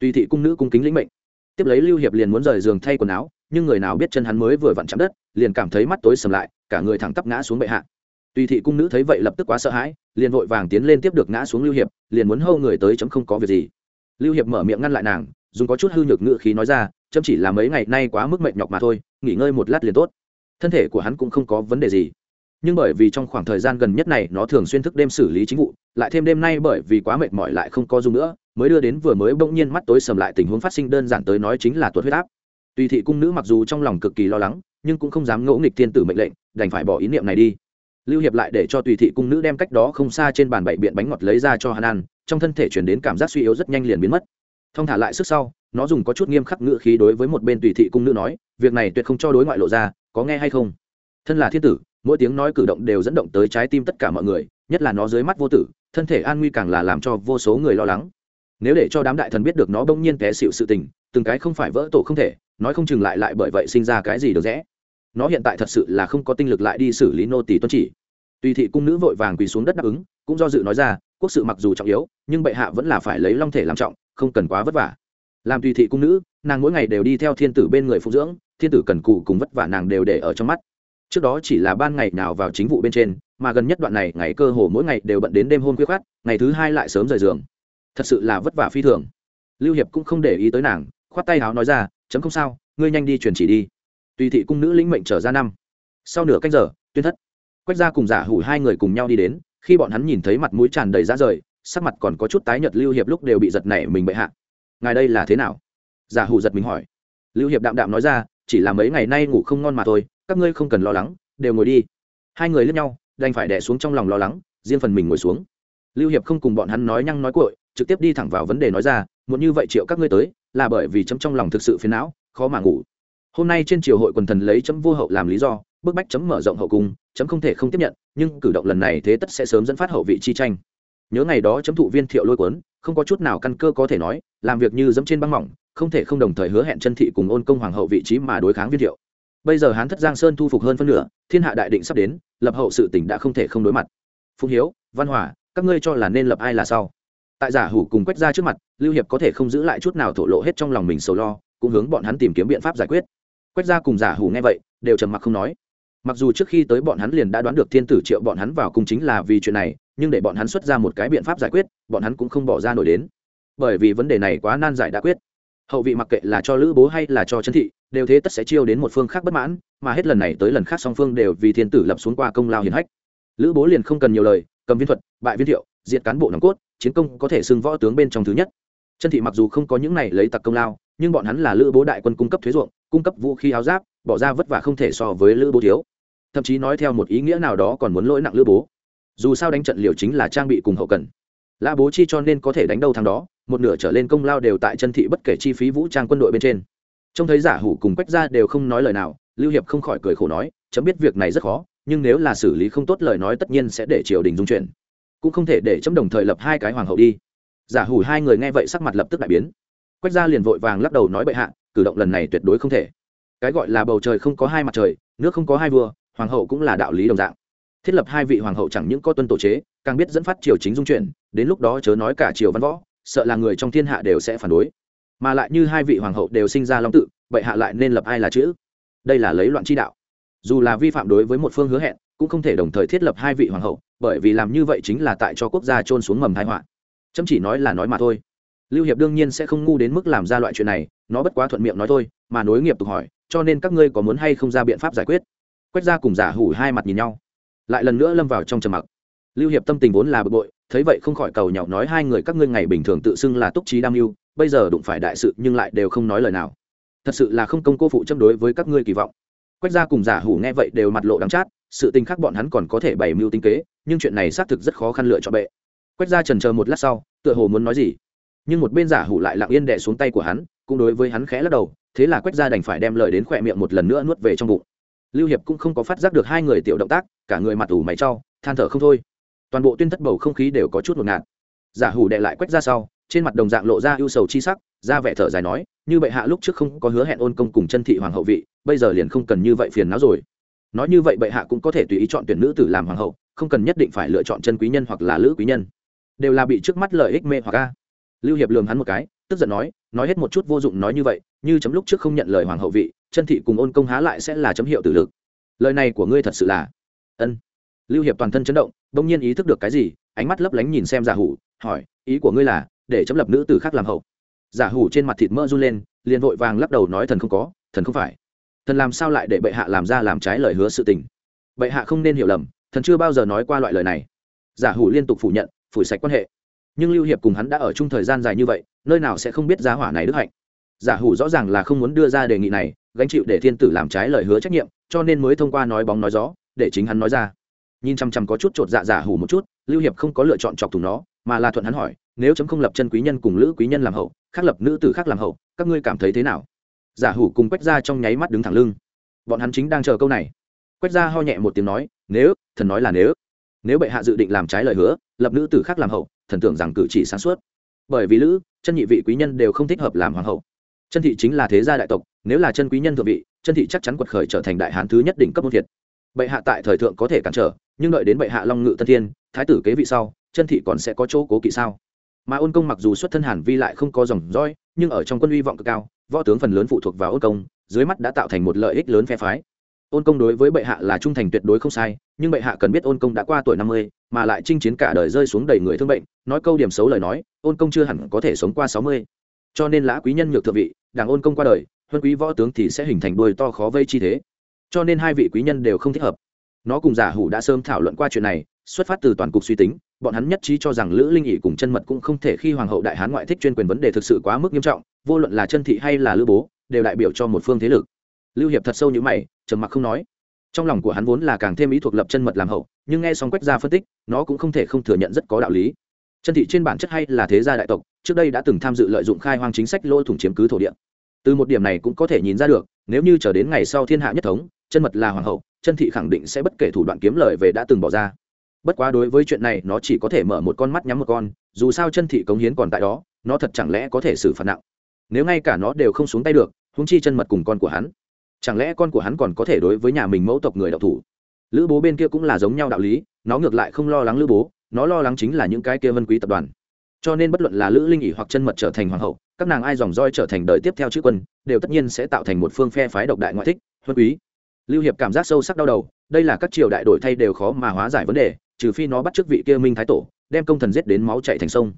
[SPEAKER 1] Tùy thị cung nữ cung kính lĩnh mệnh. Tiếp lấy lưu hiệp liền muốn rời giường thay quần áo, nhưng người nào biết chân hắn mới vừa vặn chạm đất, liền cảm thấy mắt tối sầm lại, cả người thẳng tắp ngã xuống bệ hạ. Tùy thị cung nữ thấy vậy lập tức quá sợ hãi, liền vội vàng tiến lên tiếp được ngã xuống lưu hiệp, liền muốn hâu người tới chấm không có việc gì lưu hiệp mở miệng ngăn lại nàng, dùng có chút hư nhược ngự khí nói ra, chấm chỉ là mấy ngày nay quá mức mệt nhọc mà thôi, nghỉ ngơi một lát liền tốt. Thân thể của hắn cũng không có vấn đề gì. Nhưng bởi vì trong khoảng thời gian gần nhất này nó thường xuyên thức đêm xử lý chính vụ, lại thêm đêm nay bởi vì quá mệt mỏi lại không có dung nữa, mới đưa đến vừa mới bỗng nhiên mắt tối sầm lại tình huống phát sinh đơn giản tới nói chính là tuột huyết áp. Tùy thị cung nữ mặc dù trong lòng cực kỳ lo lắng, nhưng cũng không dám ngỗ nghịch thiên tử mệnh lệnh, đành phải bỏ ý niệm này đi lưu hiệp lại để cho tùy thị cung nữ đem cách đó không xa trên bàn bảy biện bánh ngọt lấy ra cho hắn ăn, trong thân thể chuyển đến cảm giác suy yếu rất nhanh liền biến mất. Thông thả lại sức sau, nó dùng có chút nghiêm khắc ngữ khí đối với một bên tùy thị cung nữ nói, việc này tuyệt không cho đối ngoại lộ ra, có nghe hay không? Thân là thiên tử, mỗi tiếng nói cử động đều dẫn động tới trái tim tất cả mọi người, nhất là nó dưới mắt vô tử, thân thể an nguy càng là làm cho vô số người lo lắng. Nếu để cho đám đại thần biết được nó bỗng nhiên té xịu sự tình, từng cái không phải vỡ tổ không thể, nói không chừng lại lại bởi vậy sinh ra cái gì được rẽ. Nó hiện tại thật sự là không có tinh lực lại đi xử lý nô tỳ tuân chỉ tùy thị cung nữ vội vàng quỳ xuống đất đáp ứng, cũng do dự nói ra, quốc sự mặc dù trọng yếu, nhưng bệ hạ vẫn là phải lấy long thể làm trọng, không cần quá vất vả. Làm tùy thị cung nữ, nàng mỗi ngày đều đi theo thiên tử bên người phụ dưỡng, thiên tử cần cụ cùng vất vả nàng đều để ở trong mắt. Trước đó chỉ là ban ngày nào vào chính vụ bên trên, mà gần nhất đoạn này ngày cơ hồ mỗi ngày đều bận đến đêm hôn khuya khát ngày thứ hai lại sớm rời giường. Thật sự là vất vả phi thường. Lưu hiệp cũng không để ý tới nàng, khoát tay háo nói ra, chấm không sao, ngươi nhanh đi truyền chỉ đi. Tùy thị cung nữ lĩnh mệnh trở ra năm. Sau nửa canh giờ, tuyên thất quách ra cùng giả hủ hai người cùng nhau đi đến, khi bọn hắn nhìn thấy mặt mũi tràn đầy ra rời, sắc mặt còn có chút tái nhợt lưu hiệp lúc đều bị giật nảy mình bệ hạ. Ngài đây là thế nào? Giả hủ giật mình hỏi. Lưu hiệp đạm đạm nói ra, chỉ là mấy ngày nay ngủ không ngon mà thôi, các ngươi không cần lo lắng, đều ngồi đi. Hai người lướt nhau, đành phải đẻ xuống trong lòng lo lắng, riêng phần mình ngồi xuống. Lưu hiệp không cùng bọn hắn nói nhăng nói cội trực tiếp đi thẳng vào vấn đề nói ra, muốn như vậy triệu các ngươi tới, là bởi vì chấm trong lòng thực sự phiền não, khó mà ngủ. Hôm nay trên triều hội quần thần lấy chấm vô hậu làm lý do bức bách chấm mở rộng hậu cung, chấm không thể không tiếp nhận, nhưng cử động lần này thế tất sẽ sớm dẫn phát hậu vị chi tranh. Nhớ ngày đó chấm thụ viên thiệu lôi cuốn, không có chút nào căn cơ có thể nói, làm việc như dẫm trên băng mỏng, không thể không đồng thời hứa hẹn chân thị cùng ôn công hoàng hậu vị trí mà đối kháng viên thiệu. Bây giờ hán thất giang sơn thu phục hơn phân nửa, thiên hạ đại định sắp đến, lập hậu sự tỉnh đã không thể không đối mặt. Phung hiếu, văn hòa, các ngươi cho là nên lập ai là sau? Tại giả hủ cùng quách ra trước mặt, lưu hiệp có thể không giữ lại chút nào thổ lộ hết trong lòng mình sầu lo, cũng hướng bọn hắn tìm kiếm biện pháp giải quyết. Quách ra cùng giả hủ nghe vậy, đều trầm mặc không nói mặc dù trước khi tới bọn hắn liền đã đoán được thiên tử triệu bọn hắn vào cùng chính là vì chuyện này, nhưng để bọn hắn xuất ra một cái biện pháp giải quyết, bọn hắn cũng không bỏ ra nổi đến. Bởi vì vấn đề này quá nan giải đã quyết. Hậu vị mặc kệ là cho lữ bố hay là cho chân thị, đều thế tất sẽ chiêu đến một phương khác bất mãn, mà hết lần này tới lần khác song phương đều vì thiên tử lập xuống qua công lao hiền hách. Lữ bố liền không cần nhiều lời, cầm viên thuật, bại viên thiệu diện cán bộ nòng cốt, chiến công có thể xưng võ tướng bên trong thứ nhất. Chân thị mặc dù không có những này lấy tặc công lao, nhưng bọn hắn là lữ bố đại quân cung cấp thuế ruộng, cung cấp vũ khí áo giáp, bỏ ra vất vả không thể so với lữ bố thiếu thậm chí nói theo một ý nghĩa nào đó còn muốn lỗi nặng lữ bố. Dù sao đánh trận liều chính là trang bị cùng hậu cần. Lã bố chi cho nên có thể đánh đâu thằng đó, một nửa trở lên công lao đều tại chân thị bất kể chi phí vũ trang quân đội bên trên. Trông thấy giả hủ cùng quách ra đều không nói lời nào, lưu hiệp không khỏi cười khổ nói, chấm biết việc này rất khó, nhưng nếu là xử lý không tốt lời nói tất nhiên sẽ để triều đình dung chuyển. Cũng không thể để chấm đồng thời lập hai cái hoàng hậu đi. Giả hủ hai người nghe vậy sắc mặt lập tức đại biến. Quách gia liền vội vàng lắc đầu nói bệ hạ, cử động lần này tuyệt đối không thể. Cái gọi là bầu trời không có hai mặt trời, nước không có hai vua hoàng hậu cũng là đạo lý đồng dạng. Thiết lập hai vị hoàng hậu chẳng những có tuân tổ chế, càng biết dẫn phát triều chính dung chuyển, đến lúc đó chớ nói cả triều văn võ, sợ là người trong thiên hạ đều sẽ phản đối. Mà lại như hai vị hoàng hậu đều sinh ra long tự, vậy hạ lại nên lập ai là chữ? Đây là lấy loạn chi đạo. Dù là vi phạm đối với một phương hứa hẹn, cũng không thể đồng thời thiết lập hai vị hoàng hậu, bởi vì làm như vậy chính là tại cho quốc gia trôn xuống mầm thái họa. Chấm chỉ nói là nói mà thôi. Lưu hiệp đương nhiên sẽ không ngu đến mức làm ra loại chuyện này, nó bất quá thuận miệng nói thôi, mà nối nghiệp tục hỏi, cho nên các ngươi có muốn hay không ra biện pháp giải quyết? Quét ra cùng giả hủ hai mặt nhìn nhau. Lại lần nữa lâm vào trong trầm mặc. Lưu hiệp tâm tình vốn là bực bội, thấy vậy không khỏi cầu nhậu nói hai người các ngươi ngày bình thường tự xưng là túc trí đam mưu, bây giờ đụng phải đại sự nhưng lại đều không nói lời nào. Thật sự là không công cô phụ châm đối với các ngươi kỳ vọng. Quách gia cùng giả hủ nghe vậy đều mặt lộ đắng chát, sự tình khác bọn hắn còn có thể bày mưu tinh kế, nhưng chuyện này xác thực rất khó khăn lựa cho bệ. Quách gia trần chờ một lát sau, tựa hồ muốn nói gì. Nhưng một bên giả hủ lại lặng yên đè xuống tay của hắn, cũng đối với hắn khẽ lắc đầu, thế là quách gia đành phải đem lời đến khỏe miệng một lần nữa nuốt về trong bụng lưu hiệp cũng không có phát giác được hai người tiểu động tác, cả người mặt ủ mày trau than thở không thôi. Toàn bộ tuyên thất bầu không khí đều có chút ngột ngạt. Giả hủ đệ lại quét ra sau, trên mặt đồng dạng lộ ra ưu sầu chi sắc, ra vẻ thở dài nói, như bệ hạ lúc trước không có hứa hẹn ôn công cùng chân thị hoàng hậu vị, bây giờ liền không cần như vậy phiền não rồi. Nói như vậy bệ hạ cũng có thể tùy ý chọn tuyển nữ tử làm hoàng hậu, không cần nhất định phải lựa chọn chân quý nhân hoặc là lữ quý nhân. Đều là bị trước mắt lợi ích mê hoặc a. Lưu hiệp lường hắn một cái, tức giận nói nói hết một chút vô dụng nói như vậy, như chấm lúc trước không nhận lời hoàng hậu vị chân thị cùng ôn công há lại sẽ là chấm hiệu tử lực. Lời này của ngươi thật sự là ân. Lưu hiệp toàn thân chấn động, bỗng nhiên ý thức được cái gì, ánh mắt lấp lánh nhìn xem giả hủ, hỏi, ý của ngươi là, để chấm lập nữ từ khác làm hậu. Giả hủ trên mặt thịt mỡ run lên, liền vội vàng lắc đầu nói thần không có, thần không phải. Thần làm sao lại để bệ hạ làm ra làm trái lời hứa sự tình? Bệ hạ không nên hiểu lầm, thần chưa bao giờ nói qua loại lời này. Giả hủ liên tục phủ nhận, phủi sạch quan hệ. Nhưng lưu hiệp cùng hắn đã ở chung thời gian dài như vậy, nơi nào sẽ không biết giá hỏa này đức hạnh? Giả hủ rõ ràng là không muốn đưa ra đề nghị này gánh chịu để thiên tử làm trái lời hứa trách nhiệm, cho nên mới thông qua nói bóng nói gió, để chính hắn nói ra. Nhìn chăm chăm có chút chột dạ giả hủ một chút, lưu hiệp không có lựa chọn chọc thủng nó, mà là thuận hắn hỏi, nếu chấm không lập chân quý nhân cùng lữ quý nhân làm hậu, khác lập nữ tử khác làm hậu, các ngươi cảm thấy thế nào? Giả hủ cùng quách ra trong nháy mắt đứng thẳng lưng. Bọn hắn chính đang chờ câu này. Quách ra ho nhẹ một tiếng nói, nếu, thần nói là nếu. Nếu bệ hạ dự định làm trái lời hứa, lập nữ tử khác làm hậu, thần tưởng rằng cử chỉ sáng suốt. Bởi vì lữ, chân nhị vị quý nhân đều không thích hợp làm hoàng hậu. Chân thị chính là thế gia đại tộc nếu là chân quý nhân thượng vị chân thị chắc chắn quật khởi trở thành đại hán thứ nhất đỉnh cấp môn việt bệ hạ tại thời thượng có thể cản trở nhưng đợi đến bệ hạ long ngự tân thiên thái tử kế vị sau chân thị còn sẽ có chỗ cố kỵ sao? Mà ôn công mặc dù xuất thân hàn vi lại không có dòng dõi, nhưng ở trong quân uy vọng cực cao võ tướng phần lớn phụ thuộc vào ôn công dưới mắt đã tạo thành một lợi ích lớn phe phái. Ôn công đối với bệ hạ là trung thành tuyệt đối không sai nhưng bệ hạ cần biết ôn công đã qua tuổi năm mươi mà lại chinh chiến cả đời rơi xuống đầy người thương bệnh nói câu điểm xấu lời nói ôn công chưa hẳn có thể sống qua sáu mươi. Cho nên lã quý nhân nhược thượng vị đảng ôn công qua đời huân quý võ tướng thì sẽ hình thành đuôi to khó vây chi thế. Cho nên hai vị quý nhân đều không thích hợp. Nó cùng giả hủ đã sớm thảo luận qua chuyện này, xuất phát từ toàn cục suy tính, bọn hắn nhất trí cho rằng lữ linh ỉ cùng chân mật cũng không thể khi hoàng hậu đại hán ngoại thích chuyên quyền vấn đề thực sự quá mức nghiêm trọng, vô luận là chân thị hay là lữ bố, đều đại biểu cho một phương thế lực. Lưu hiệp thật sâu như mày, trầm mặc không nói. Trong lòng của hắn vốn là càng thêm ý thuộc lập chân mật làm hậu, nhưng nghe xong quách gia phân tích, nó cũng không thể không thừa nhận rất có đạo lý. Chân thị trên bản chất hay là thế gia đại tộc, trước đây đã từng tham dự lợi dụng khai hoang chính sách lôi thủng chiếm cứ thổ địa từ một điểm này cũng có thể nhìn ra được, nếu như chờ đến ngày sau thiên hạ nhất thống, chân mật là hoàng hậu, chân thị khẳng định sẽ bất kể thủ đoạn kiếm lời về đã từng bỏ ra. Bất quá đối với chuyện này, nó chỉ có thể mở một con mắt nhắm một con, dù sao chân thị cống hiến còn tại đó, nó thật chẳng lẽ có thể xử phạt nặng? Nếu ngay cả nó đều không xuống tay được húng chi chân mật cùng con của hắn, chẳng lẽ con của hắn còn có thể đối với nhà mình mẫu tộc người đạo thủ? Lữ bố bên kia cũng là giống nhau đạo lý, nó ngược lại không lo lắng lữ bố, nó lo lắng chính là những cái kia vân quý tập đoàn. Cho nên bất luận là lữ linh ỉ hoặc chân mật trở thành hoàng hậu các nàng ai dòng roi trở thành đời tiếp theo chữ quân, đều tất nhiên sẽ tạo thành một phương phe phái độc đại ngoại thích, huân quý. Lưu hiệp cảm giác sâu sắc đau đầu, đây là các triều đại đổi thay đều khó mà hóa giải vấn đề, trừ phi nó bắt trước vị kia minh thái tổ, đem công thần giết đến máu chạy thành sông.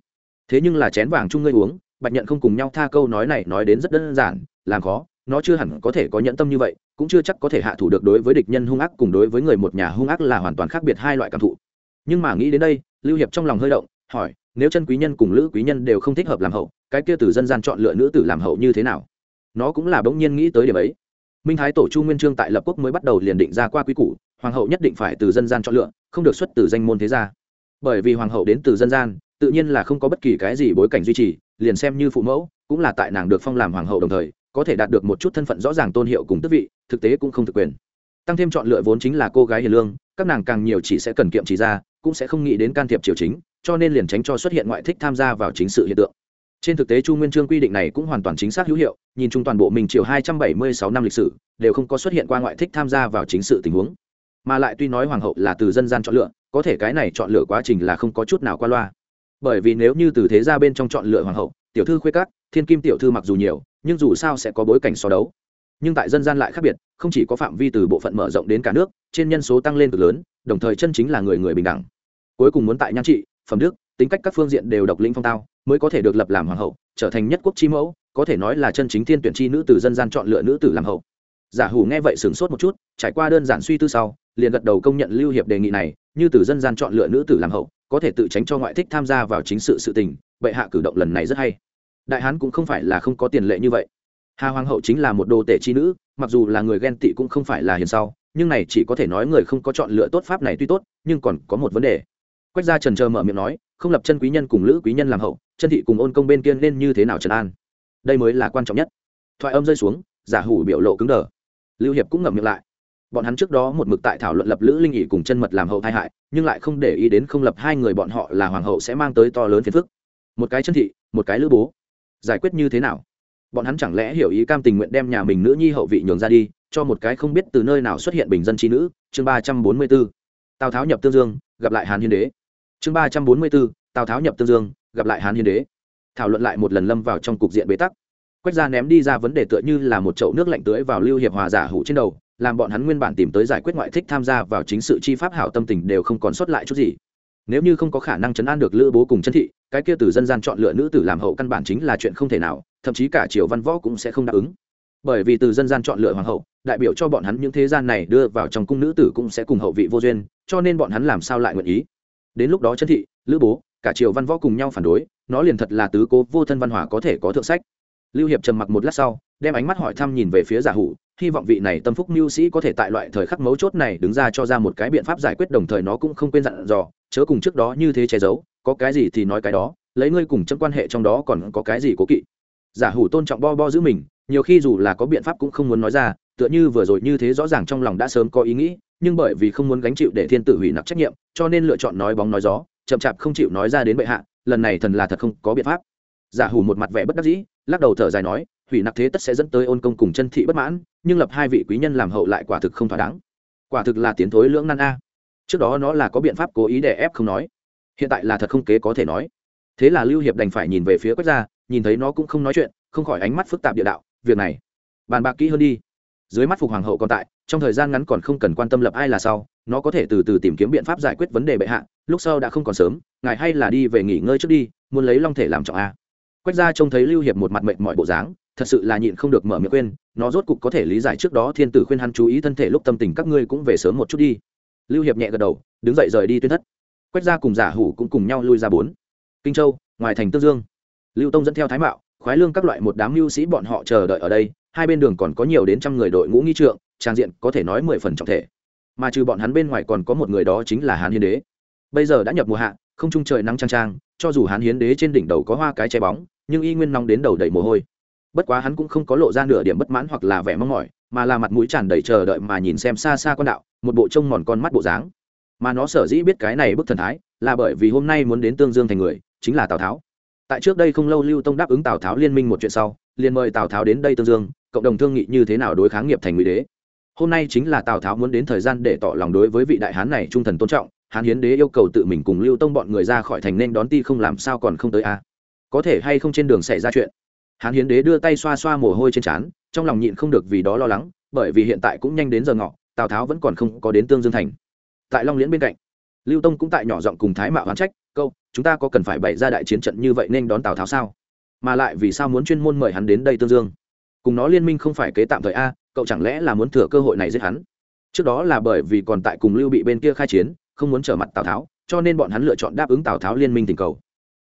[SPEAKER 1] Thế nhưng là chén vàng chung ngươi uống, bạch nhận không cùng nhau tha câu nói này nói đến rất đơn giản, làm khó, nó chưa hẳn có thể có nhẫn tâm như vậy, cũng chưa chắc có thể hạ thủ được đối với địch nhân hung ác cùng đối với người một nhà hung ác là hoàn toàn khác biệt hai loại cảm thụ. Nhưng mà nghĩ đến đây, lưu hiệp trong lòng hơi động, hỏi nếu chân quý nhân cùng lữ quý nhân đều không thích hợp làm hậu, cái kia từ dân gian chọn lựa nữ tử làm hậu như thế nào? Nó cũng là bỗng nhiên nghĩ tới điểm ấy. Minh thái tổ chu nguyên trương tại lập quốc mới bắt đầu liền định ra qua quý củ, hoàng hậu nhất định phải từ dân gian chọn lựa, không được xuất từ danh môn thế gia. Bởi vì hoàng hậu đến từ dân gian, tự nhiên là không có bất kỳ cái gì bối cảnh duy trì, liền xem như phụ mẫu, cũng là tại nàng được phong làm hoàng hậu đồng thời, có thể đạt được một chút thân phận rõ ràng tôn hiệu cùng tước vị, thực tế cũng không thực quyền. Tăng thêm chọn lựa vốn chính là cô gái hiền lương, các nàng càng nhiều chỉ sẽ cần kiệm chỉ ra, cũng sẽ không nghĩ đến can thiệp triều chính cho nên liền tránh cho xuất hiện ngoại thích tham gia vào chính sự hiện tượng. Trên thực tế, chu nguyên Chương quy định này cũng hoàn toàn chính xác hữu hiệu, nhìn chung toàn bộ mình triều hai trăm bảy mươi sáu năm lịch sử, đều không có xuất hiện qua ngoại thích tham gia vào chính sự tình huống. Mà lại tuy nói hoàng hậu là từ dân gian chọn lựa, có thể cái này chọn lựa quá trình là không có chút nào qua loa. Bởi vì nếu như từ thế ra bên trong chọn lựa hoàng hậu, tiểu thư khuê các, thiên kim tiểu thư mặc dù nhiều, nhưng dù sao sẽ có bối cảnh so đấu. Nhưng tại dân gian lại khác biệt, không chỉ có phạm vi từ bộ phận mở rộng đến cả nước, trên nhân số tăng lên cực lớn, đồng thời chân chính là người người bình đẳng. Cuối cùng muốn tại nhan trị phẩm đức, tính cách các phương diện đều độc lĩnh phong tao, mới có thể được lập làm hoàng hậu, trở thành nhất quốc chi mẫu, có thể nói là chân chính thiên tuyển chi nữ từ dân gian chọn lựa nữ tử làm hậu. Giả hủ nghe vậy sửng sốt một chút, trải qua đơn giản suy tư sau, liền gật đầu công nhận lưu hiệp đề nghị này, như từ dân gian chọn lựa nữ tử làm hậu, có thể tự tránh cho ngoại thích tham gia vào chính sự sự tình, bệ hạ cử động lần này rất hay. Đại hán cũng không phải là không có tiền lệ như vậy. Hà hoàng hậu chính là một đồ tể chi nữ, mặc dù là người ghen tị cũng không phải là hiền sau, nhưng này chỉ có thể nói người không có chọn lựa tốt pháp này tuy tốt, nhưng còn có một vấn đề quách gia trần trờ mở miệng nói, không lập chân quý nhân cùng lữ quý nhân làm hậu, chân thị cùng ôn công bên kia nên như thế nào trần an? Đây mới là quan trọng nhất. Thoại âm rơi xuống, giả hủ biểu lộ cứng đờ. Lưu hiệp cũng ngậm miệng lại. Bọn hắn trước đó một mực tại thảo luận lập lữ linh ỉ cùng chân mật làm hậu tai hại, nhưng lại không để ý đến không lập hai người bọn họ là hoàng hậu sẽ mang tới to lớn phiền phức. Một cái chân thị, một cái lữ bố. Giải quyết như thế nào? Bọn hắn chẳng lẽ hiểu ý cam tình nguyện đem nhà mình nữ nhi hậu vị nhường ra đi, cho một cái không biết từ nơi nào xuất hiện bình dân trí nữ? Chương ba trăm bốn mươi b ố tào tháo nhập tương dương, gặp lại hàn Hiên đế chương ba trăm bốn mươi bốn, tào tháo nhập tương dương gặp lại Hán hiến đế. Thảo luận lại một lần lâm vào trong cục diện bế tắc. Quách ra ném đi ra vấn đề tựa như là một chậu nước lạnh tưới vào lưu hiệp hòa giả hủ trên đầu làm bọn hắn nguyên bản tìm tới giải quyết ngoại thích tham gia vào chính sự chi pháp hảo tâm tình đều không còn sót lại chút gì. Nếu như không có khả năng chấn an được lữ bố cùng chân thị cái kia từ dân gian chọn lựa nữ tử làm hậu căn bản chính là chuyện không thể nào thậm chí cả triều văn võ cũng sẽ không đáp ứng. Bởi vì từ dân gian chọn lựa hoàng hậu đại biểu cho bọn hắn những thế gian này đưa vào trong cung nữ tử cũng sẽ cùng hậu vị vô duyên cho nên bọn hắn làm sao lại nguyện ý? Đến lúc đó chân thị, lữ bố, cả triều văn võ cùng nhau phản đối, nó liền thật là tứ cố vô thân văn hòa có thể có thượng sách. Lưu hiệp trầm mặc một lát sau, đem ánh mắt hỏi thăm nhìn về phía giả hủ, hy vọng vị này tâm phúc mưu sĩ có thể tại loại thời khắc mấu chốt này đứng ra cho ra một cái biện pháp giải quyết, đồng thời nó cũng không quên dặn dò, chớ cùng trước đó như thế che giấu, có cái gì thì nói cái đó, lấy ngươi cùng chấm quan hệ trong đó còn có cái gì cố kỵ. Giả hủ tôn trọng bo bo giữ mình, nhiều khi dù là có biện pháp cũng không muốn nói ra tựa như vừa rồi như thế rõ ràng trong lòng đã sớm có ý nghĩ, nhưng bởi vì không muốn gánh chịu để thiên tử hủy nặc trách nhiệm, cho nên lựa chọn nói bóng nói gió, chậm chạp không chịu nói ra đến bệ hạ, lần này thần là thật không có biện pháp. Giả hủ một mặt vẻ bất đắc dĩ, lắc đầu thở dài nói, hủy nặc thế tất sẽ dẫn tới ôn công cùng chân thị bất mãn, nhưng lập hai vị quý nhân làm hậu lại quả thực không thỏa đáng. Quả thực là tiến thối lưỡng nan a. Trước đó nó là có biện pháp cố ý để ép không nói. Hiện tại là thật không kế có thể nói. Thế là lưu hiệp đành phải nhìn về phía quách gia, nhìn thấy nó cũng không nói chuyện, không khỏi ánh mắt phức tạp địa đạo, việc này, bàn bạc kỹ hơn đi dưới mắt phục hoàng hậu còn tại, trong thời gian ngắn còn không cần quan tâm lập ai là sau, nó có thể từ từ tìm kiếm biện pháp giải quyết vấn đề bệ hạ, lúc sau đã không còn sớm, ngài hay là đi về nghỉ ngơi trước đi, muốn lấy long thể làm trọng a. Quách gia trông thấy lưu hiệp một mặt mệnh mọi bộ dáng, thật sự là nhịn không được mở miệng khuyên, nó rốt cục có thể lý giải trước đó thiên tử khuyên hắn chú ý thân thể lúc tâm tình các ngươi cũng về sớm một chút đi. Lưu hiệp nhẹ gật đầu, đứng dậy rời đi tuyên thất. Quách gia cùng giả hủ cũng cùng nhau lui ra bốn. Kinh châu, ngoài thành tương dương. Lưu tông dẫn theo thái mạo, khoái lương các loại một đám mưu sĩ bọn họ chờ đợi ở đây hai bên đường còn có nhiều đến trăm người đội ngũ nghi trượng, trang diện có thể nói mười phần trọng thể. Mà trừ bọn hắn bên ngoài còn có một người đó chính là hán hiến đế. Bây giờ đã nhập mùa hạ, không trung trời nắng trang trang cho dù hán hiến đế trên đỉnh đầu có hoa cái che bóng, nhưng y nguyên nóng đến đầu đầy mồ hôi. Bất quá hắn cũng không có lộ ra nửa điểm bất mãn hoặc là vẻ mong mỏi, mà là mặt mũi tràn đầy chờ đợi mà nhìn xem xa xa con đạo, một bộ trông mòn con mắt bộ dáng. Mà nó sở dĩ biết cái này bức thần thái, là bởi vì hôm nay muốn đến tương dương thành người, chính là tào tháo. Tại trước đây không lâu lưu tông đáp ứng tào tháo liên minh một chuyện sau, liền mời tào tháo đến đây tương dương cộng đồng thương nghị như thế nào đối kháng nghiệp thành ngụy đế. Hôm nay chính là tào tháo muốn đến thời gian để tỏ lòng đối với vị đại hán này trung thần tôn trọng, hán hiến đế yêu cầu tự mình cùng lưu tông bọn người ra khỏi thành nên đón ti không làm sao còn không tới a có thể hay không trên đường xảy ra chuyện? Hán hiến đế đưa tay xoa xoa mồ hôi trên trán, trong lòng nhịn không được vì đó lo lắng, bởi vì hiện tại cũng nhanh đến giờ ngọ, tào tháo vẫn còn không có đến tương dương thành. Tại long liễn bên cạnh, lưu tông cũng tại nhỏ giọng cùng thái mạo hoán trách, câu, chúng ta có cần phải bày ra đại chiến trận như vậy nên đón tào tháo sao? Mà lại vì sao muốn chuyên môn mời hắn đến đây tương dương? Cùng nó liên minh không phải kế tạm thời a, cậu chẳng lẽ là muốn thừa cơ hội này giết hắn? Trước đó là bởi vì còn tại cùng lưu bị bên kia khai chiến, không muốn trở mặt tào tháo, cho nên bọn hắn lựa chọn đáp ứng tào tháo liên minh tình cầu.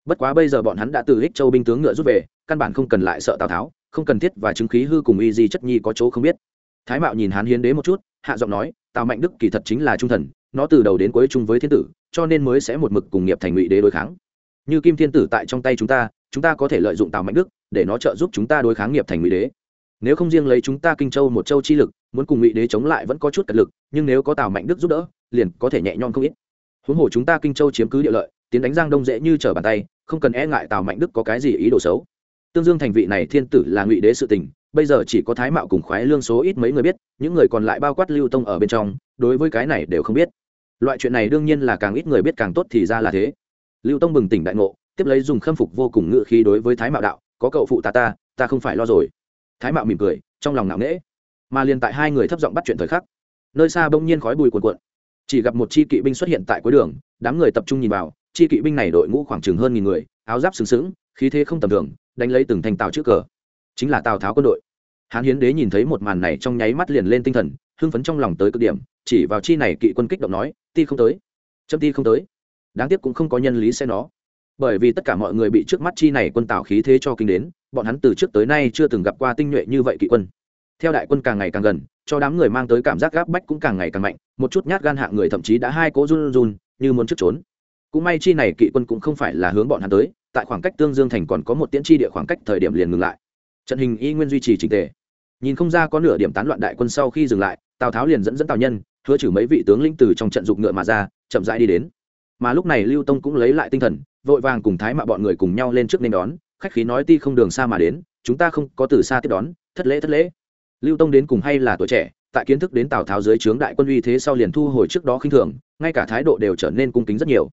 [SPEAKER 1] Bất quá bây giờ bọn hắn đã từ hích châu binh tướng ngựa rút về, căn bản không cần lại sợ tào tháo, không cần thiết và chứng khí hư cùng y di chất nhi có chỗ không biết. Thái mạo nhìn hắn hiến đế một chút, hạ giọng nói, tào mạnh đức kỳ thật chính là trung thần, nó từ đầu đến cuối chung với thiên tử, cho nên mới sẽ một mực cùng nghiệp thành ngụy đế đối kháng. Như kim thiên tử tại trong tay chúng ta chúng ta có thể lợi dụng tào mạnh đức để nó trợ giúp chúng ta đối kháng nghiệp thành ngụy đế nếu không riêng lấy chúng ta kinh châu một châu chi lực, muốn cùng ngụy đế chống lại vẫn có chút cật lực, nhưng nếu có tào mạnh đức giúp đỡ, liền có thể nhẹ nhõm không ít. Huống hồ chúng ta kinh châu chiếm cứ địa lợi, tiến đánh giang đông dễ như trở bàn tay, không cần e ngại tào mạnh đức có cái gì ý đồ xấu. Tương dương thành vị này thiên tử là ngụy đế sự tình, bây giờ chỉ có thái mạo cùng khoái lương số ít mấy người biết, những người còn lại bao quát lưu tông ở bên trong, đối với cái này đều không biết. Loại chuyện này đương nhiên là càng ít người biết càng tốt thì ra là thế. Lưu tông bừng tỉnh đại ngộ, tiếp lấy dùng khâm phục vô cùng ngự khí đối với thái mạo đạo, có cậu phụ ta ta ta không phải lo rồi thái mạo mỉm cười, trong lòng ngạo nghễ. Mà liền tại hai người thấp giọng bắt chuyện thời khắc, nơi xa bỗng nhiên khói bùi cuồn cuộn. Chỉ gặp một chi kỵ binh xuất hiện tại cuối đường, đám người tập trung nhìn vào, chi kỵ binh này đội ngũ khoảng chừng hơn nghìn người, áo giáp sừng sững, khí thế không tầm thường, đánh lấy từng thành tàu trước cờ. Chính là tào tháo quân đội. Hán hiến đế nhìn thấy một màn này trong nháy mắt liền lên tinh thần, hưng phấn trong lòng tới cực điểm, chỉ vào chi này kỵ quân kích động nói, ti không tới, chấm ti không tới. Đáng tiếc cũng không có nhân lý xe nó. Bởi vì tất cả mọi người bị trước mắt chi này quân tào khí thế cho kinh đến bọn hắn từ trước tới nay chưa từng gặp qua tinh nhuệ như vậy kỵ quân. Theo đại quân càng ngày càng gần, cho đám người mang tới cảm giác gáp bách cũng càng ngày càng mạnh, một chút nhát gan hạng người thậm chí đã hai cố run run, như muốn trước trốn. Cũng may chi này kỵ quân cũng không phải là hướng bọn hắn tới, tại khoảng cách tương dương thành còn có một tiễn chi địa khoảng cách thời điểm liền ngừng lại. Trận hình y nguyên duy trì trình tề. Nhìn không ra có nửa điểm tán loạn đại quân sau khi dừng lại, tào tháo liền dẫn dẫn tào nhân, hứa trừ mấy vị tướng lĩnh từ trong trận dục ngựa mà ra, chậm rãi đi đến. Mà lúc này lưu tông cũng lấy lại tinh thần, vội vàng cùng thái mạ bọn người cùng nhau lên trước nên đón khách khí nói ti không đường xa mà đến, chúng ta không có từ xa tiếp đón, thất lễ thất lễ. Lưu tông đến cùng hay là tuổi trẻ, tại kiến thức đến tào tháo dưới trướng đại quân uy thế sau liền thu hồi trước đó khinh thường, ngay cả thái độ đều trở nên cung kính rất nhiều.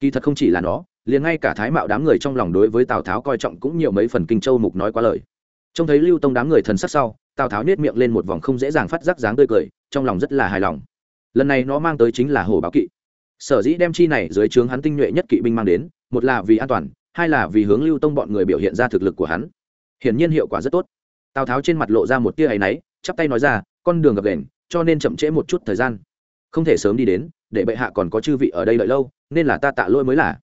[SPEAKER 1] Kỳ thật không chỉ là nó, liền ngay cả thái mạo đám người trong lòng đối với tào tháo coi trọng cũng nhiều mấy phần kinh châu mục nói quá lời. Trông thấy lưu tông đám người thần sắc sau, tào tháo nết miệng lên một vòng không dễ dàng phát giác dáng tươi cười, trong lòng rất là hài lòng. Lần này nó mang tới chính là hồ báo kỵ. Sở dĩ đem chi này dưới trướng hắn tinh nhuệ nhất kỵ binh mang đến, một là vì an toàn hai là vì hướng lưu tông bọn người biểu hiện ra thực lực của hắn. Hiển nhiên hiệu quả rất tốt. Tào tháo trên mặt lộ ra một tia áy náy, chắp tay nói ra, con đường gập đền, cho nên chậm trễ một chút thời gian. Không thể sớm đi đến, để bệ hạ còn có chư vị ở đây đợi lâu, nên là ta tạ lỗi mới là.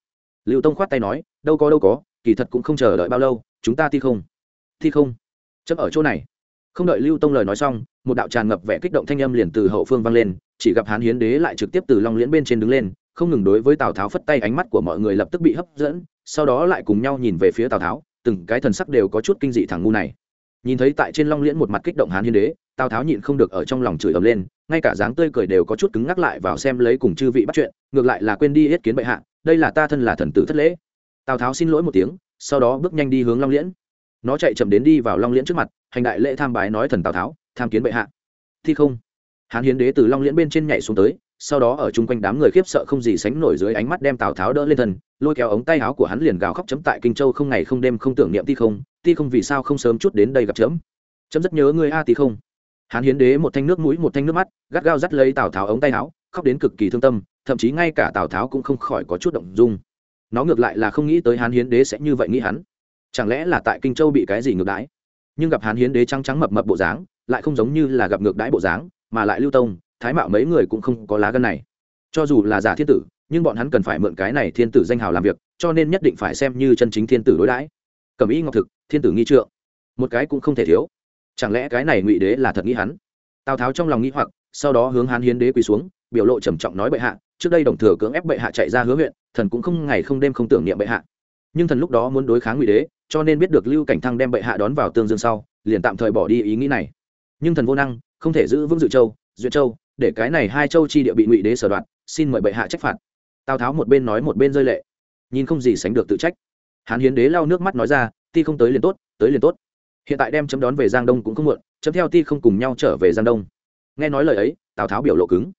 [SPEAKER 1] Lưu tông khoát tay nói, đâu có đâu có, kỳ thật cũng không chờ đợi bao lâu, chúng ta thi không. Thi không? Chấp ở chỗ này. Không đợi lưu tông lời nói xong, một đạo tràn ngập vẻ kích động thanh âm liền từ hậu phương vang lên, chỉ gặp hán hiến đế lại trực tiếp từ long liễn bên trên đứng lên, không ngừng đối với tào tháo phất tay, ánh mắt của mọi người lập tức bị hấp dẫn sau đó lại cùng nhau nhìn về phía tào tháo, từng cái thần sắc đều có chút kinh dị thằng ngu này. Nhìn thấy tại trên long liễn một mặt kích động hán hiến đế, tào tháo nhịn không được ở trong lòng chửi ầm lên, ngay cả dáng tươi cười đều có chút cứng ngắc lại vào xem lấy cùng chư vị bắt chuyện, ngược lại là quên đi yết kiến bệ hạ, đây là ta thân là thần tử thất lễ. Tào tháo xin lỗi một tiếng, sau đó bước nhanh đi hướng long liễn. Nó chạy chậm đến đi vào long liễn trước mặt, hành đại lễ tham bái nói thần tào tháo, tham kiến bệ hạ. Thi không. Hán hiến đế từ long liễn bên trên nhảy xuống tới sau đó ở chung quanh đám người khiếp sợ không gì sánh nổi dưới ánh mắt đem tào tháo đỡ lên thân, lôi kéo ống tay áo của hắn liền gào khóc chấm tại kinh châu không ngày không đêm không tưởng niệm ti không ti không vì sao không sớm chút đến đây gặp chấm. Chấm rất nhớ ngươi a ti không. Hắn hiến đế một thanh nước mũi một thanh nước mắt gắt gao dắt lấy tào tháo ống tay áo khóc đến cực kỳ thương tâm thậm chí ngay cả tào tháo cũng không khỏi có chút động dung. Nó ngược lại là không nghĩ tới hán hiến đế sẽ như vậy nghĩ hắn. Chẳng lẽ là tại kinh châu bị cái gì ngược đãi? Nhưng gặp hán hiến đế trắng trắng mập mập bộ dáng lại không giống như là gặp ngược đãi bộ dáng mà lại lưu tông thái mạo mấy người cũng không có lá gân này. Cho dù là giả thiên tử, nhưng bọn hắn cần phải mượn cái này thiên tử danh hào làm việc, cho nên nhất định phải xem như chân chính thiên tử đối đãi. Cẩm y ngọc thực, thiên tử nghi trượng. Một cái cũng không thể thiếu. Chẳng lẽ cái này ngụy đế là thật nghĩ hắn? Tào tháo trong lòng nghĩ hoặc, sau đó hướng hán hiến đế quỳ xuống, biểu lộ trầm trọng nói bệ hạ, trước đây đồng thừa cưỡng ép bệ hạ chạy ra hứa huyện, thần cũng không ngày không đêm không tưởng niệm bệ hạ. Nhưng thần lúc đó muốn đối kháng ngụy đế, cho nên biết được lưu cảnh thăng đem bệ hạ đón vào tương dương sau, liền tạm thời bỏ đi ý nghĩ này. Nhưng thần vô năng, không thể giữ vững dự châu, duyệt châu để cái này hai châu chi địa bị ngụy đế sở đoạn xin mời bệ hạ trách phạt. Tào tháo một bên nói một bên rơi lệ, nhìn không gì sánh được tự trách. Hán hiến đế lau nước mắt nói ra, ti không tới liền tốt, tới liền tốt. Hiện tại đem chấm đón về giang đông cũng không muộn, chấm theo ti không cùng nhau trở về giang đông. Nghe nói lời ấy, tào tháo biểu lộ cứng.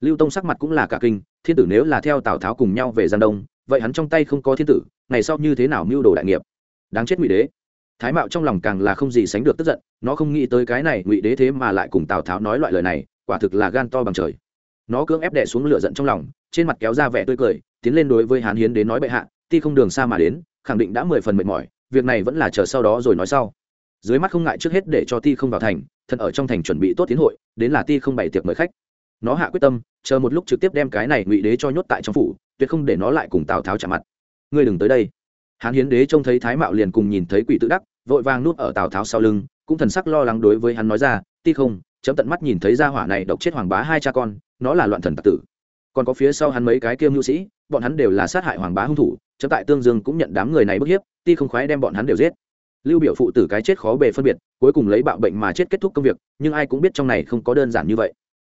[SPEAKER 1] Lưu tông sắc mặt cũng là cả kinh, thiên tử nếu là theo tào tháo cùng nhau về giang đông, vậy hắn trong tay không có thiên tử, ngày sau như thế nào mưu đồ đại nghiệp? Đáng chết ngụy đế. Thái mạo trong lòng càng là không gì sánh được tức giận, nó không nghĩ tới cái này ngụy đế thế mà lại cùng tào tháo nói loại lời này quả thực là gan to bằng trời. Nó cưỡng ép đẻ xuống lửa giận trong lòng, trên mặt kéo ra vẻ tươi cười, tiến lên đối với hán hiến đến nói bệ hạ, ti không đường xa mà đến, khẳng định đã mười phần mệt mỏi, việc này vẫn là chờ sau đó rồi nói sau. Dưới mắt không ngại trước hết để cho ti không vào thành, thật ở trong thành chuẩn bị tốt tiến hội, đến là ti không bày tiệc mời khách. Nó hạ quyết tâm, chờ một lúc trực tiếp đem cái này ngụy đế cho nhốt tại trong phủ, tuyệt không để nó lại cùng tào tháo chạm mặt. Ngươi đừng tới đây. Hán hiến đế trông thấy thái mạo liền cùng nhìn thấy quỷ tự đắc, vội vàng nuốt ở tào tháo sau lưng, cũng thần sắc lo lắng đối với hắn nói ra, ti không chấm tận mắt nhìn thấy ra hỏa này độc chết hoàng bá hai cha con, nó là loạn thần tặc tử. Còn có phía sau hắn mấy cái kiêm nhu sĩ, bọn hắn đều là sát hại hoàng bá hung thủ, chấm tại tương dương cũng nhận đám người này bức hiếp, ti không khoái đem bọn hắn đều giết. Lưu biểu phụ tử cái chết khó bề phân biệt, cuối cùng lấy bạo bệnh mà chết kết thúc công việc, nhưng ai cũng biết trong này không có đơn giản như vậy.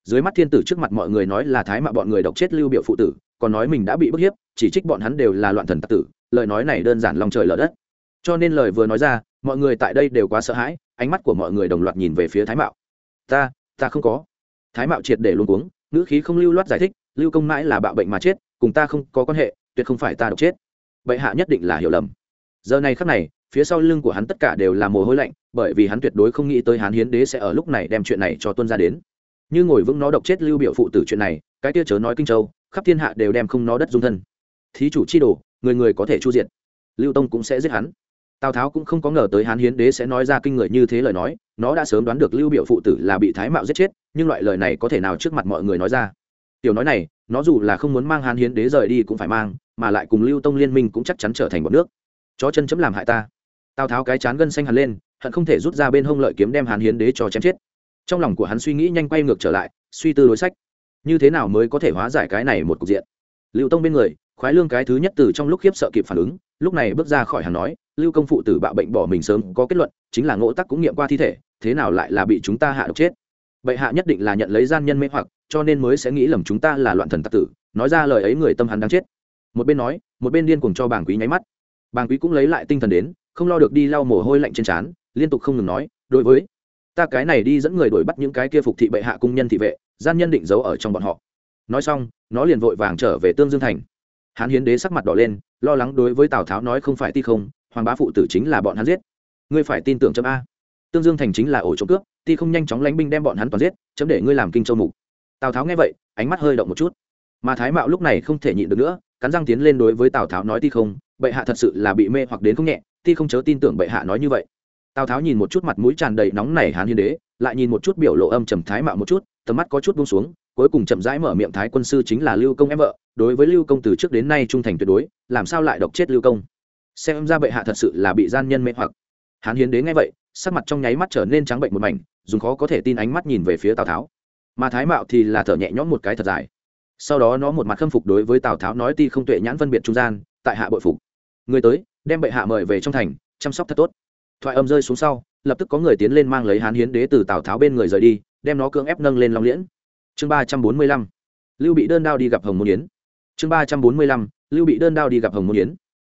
[SPEAKER 1] Dưới mắt thiên tử trước mặt mọi người nói là thái mạ bọn người độc chết lưu biểu phụ tử, còn nói mình đã bị bức hiếp, chỉ trích bọn hắn đều là loạn thần tặc tử, lời nói này đơn giản lòng trời lở đất. Cho nên lời vừa nói ra, mọi người tại đây đều quá sợ hãi, ánh mắt của mọi người đồng loạt nhìn về phía thái mạo ta ta không có. Thái mạo triệt để luôn cuống ngữ khí không lưu loát giải thích lưu công mãi là bạo bệnh mà chết cùng ta không có quan hệ tuyệt không phải ta độc chết. Bệ hạ nhất định là hiểu lầm. Giờ này khắc này phía sau lưng của hắn tất cả đều là mồ hôi lạnh bởi vì hắn tuyệt đối không nghĩ tới hán hiến đế sẽ ở lúc này đem chuyện này cho tuân ra đến. Như ngồi vững nó độc chết lưu biểu phụ tử chuyện này cái tia chớ nói kinh châu khắp thiên hạ đều đem không nó đất dung thân. Thí chủ chi đồ người người có thể chu diệt, lưu tông cũng sẽ giết hắn. Tào tháo cũng không có ngờ tới hán hiến đế sẽ nói ra kinh người như thế lời nói nó đã sớm đoán được lưu biểu phụ tử là bị thái mạo giết chết, nhưng loại lời này có thể nào trước mặt mọi người nói ra? Tiểu nói này, nó dù là không muốn mang hán hiến đế rời đi cũng phải mang, mà lại cùng lưu tông liên minh cũng chắc chắn trở thành một nước. Chó chân chấm làm hại ta. Tào tháo cái chán gân xanh hẳn lên, hận không thể rút ra bên hông lợi kiếm đem hàn hiến đế cho chém chết. Trong lòng của hắn suy nghĩ nhanh quay ngược trở lại, suy tư đối sách. Như thế nào mới có thể hóa giải cái này một cục diện? Lưu tông bên người, khoái lương cái thứ nhất từ trong lúc khiếp sợ kịp phản ứng, lúc này bước ra khỏi hàng nói, lưu công phụ tử bạo bệnh bỏ mình sớm có kết luận, chính là ngộ tắc cũng nghiệm qua thi thể thế nào lại là bị chúng ta hạ độc chết? Bệ hạ nhất định là nhận lấy gian nhân mê hoặc, cho nên mới sẽ nghĩ lầm chúng ta là loạn thần tặc tử, nói ra lời ấy người tâm hắn đang chết. Một bên nói, một bên điên cùng cho bàng quý nháy mắt. Bàng quý cũng lấy lại tinh thần đến, không lo được đi lau mồ hôi lạnh trên trán, liên tục không ngừng nói, đối với ta cái này đi dẫn người đuổi bắt những cái kia phục thị bệ hạ cung nhân thị vệ, gian nhân định giấu ở trong bọn họ. Nói xong, nó liền vội vàng trở về tương dương thành. Hán hiến đế sắc mặt đỏ lên, lo lắng đối với tào tháo nói không phải ti không, hoàng bá phụ tử chính là bọn hắn giết. Ngươi phải tin tưởng chấm a tương dương thành chính là ổ trộm cướp, ti không nhanh chóng lánh binh đem bọn hắn toàn giết, chấm để ngươi làm kinh châu mục. Tào tháo nghe vậy, ánh mắt hơi động một chút. Mà thái mạo lúc này không thể nhịn được nữa, cắn răng tiến lên đối với tào tháo nói ti không, bệ hạ thật sự là bị mê hoặc đến không nhẹ, ti không chớ tin tưởng bệ hạ nói như vậy. Tào tháo nhìn một chút mặt mũi tràn đầy nóng nảy hán hiến đế, lại nhìn một chút biểu lộ âm trầm thái mạo một chút, tầm mắt có chút buông xuống, cuối cùng chậm rãi mở miệng thái quân sư chính là lưu công em vợ, đối với lưu công từ trước đến nay trung thành tuyệt đối, làm sao lại độc chết lưu công? Xem ra bệ hạ thật sự là bị gian nhân mê hoặc. Hán hiến đế nghe vậy sắc mặt trong nháy mắt trở nên trắng bệnh một mảnh, dùng khó có thể tin ánh mắt nhìn về phía tào tháo. Mà thái mạo thì là thở nhẹ nhõm một cái thật dài. Sau đó nó một mặt khâm phục đối với tào tháo nói ti không tuệ nhãn phân biệt trung gian, tại hạ bội phục. Người tới, đem bệ hạ mời về trong thành, chăm sóc thật tốt. Thoại âm rơi xuống sau, lập tức có người tiến lên mang lấy hán hiến đế từ tào tháo bên người rời đi, đem nó cưỡng ép nâng lên long liễn. Chương ba trăm bốn mươi lăm. Lưu bị đơn đao đi gặp hồng môn yến. Chương ba trăm bốn mươi lăm. Lưu bị đơn đao đi gặp hồng môn yến.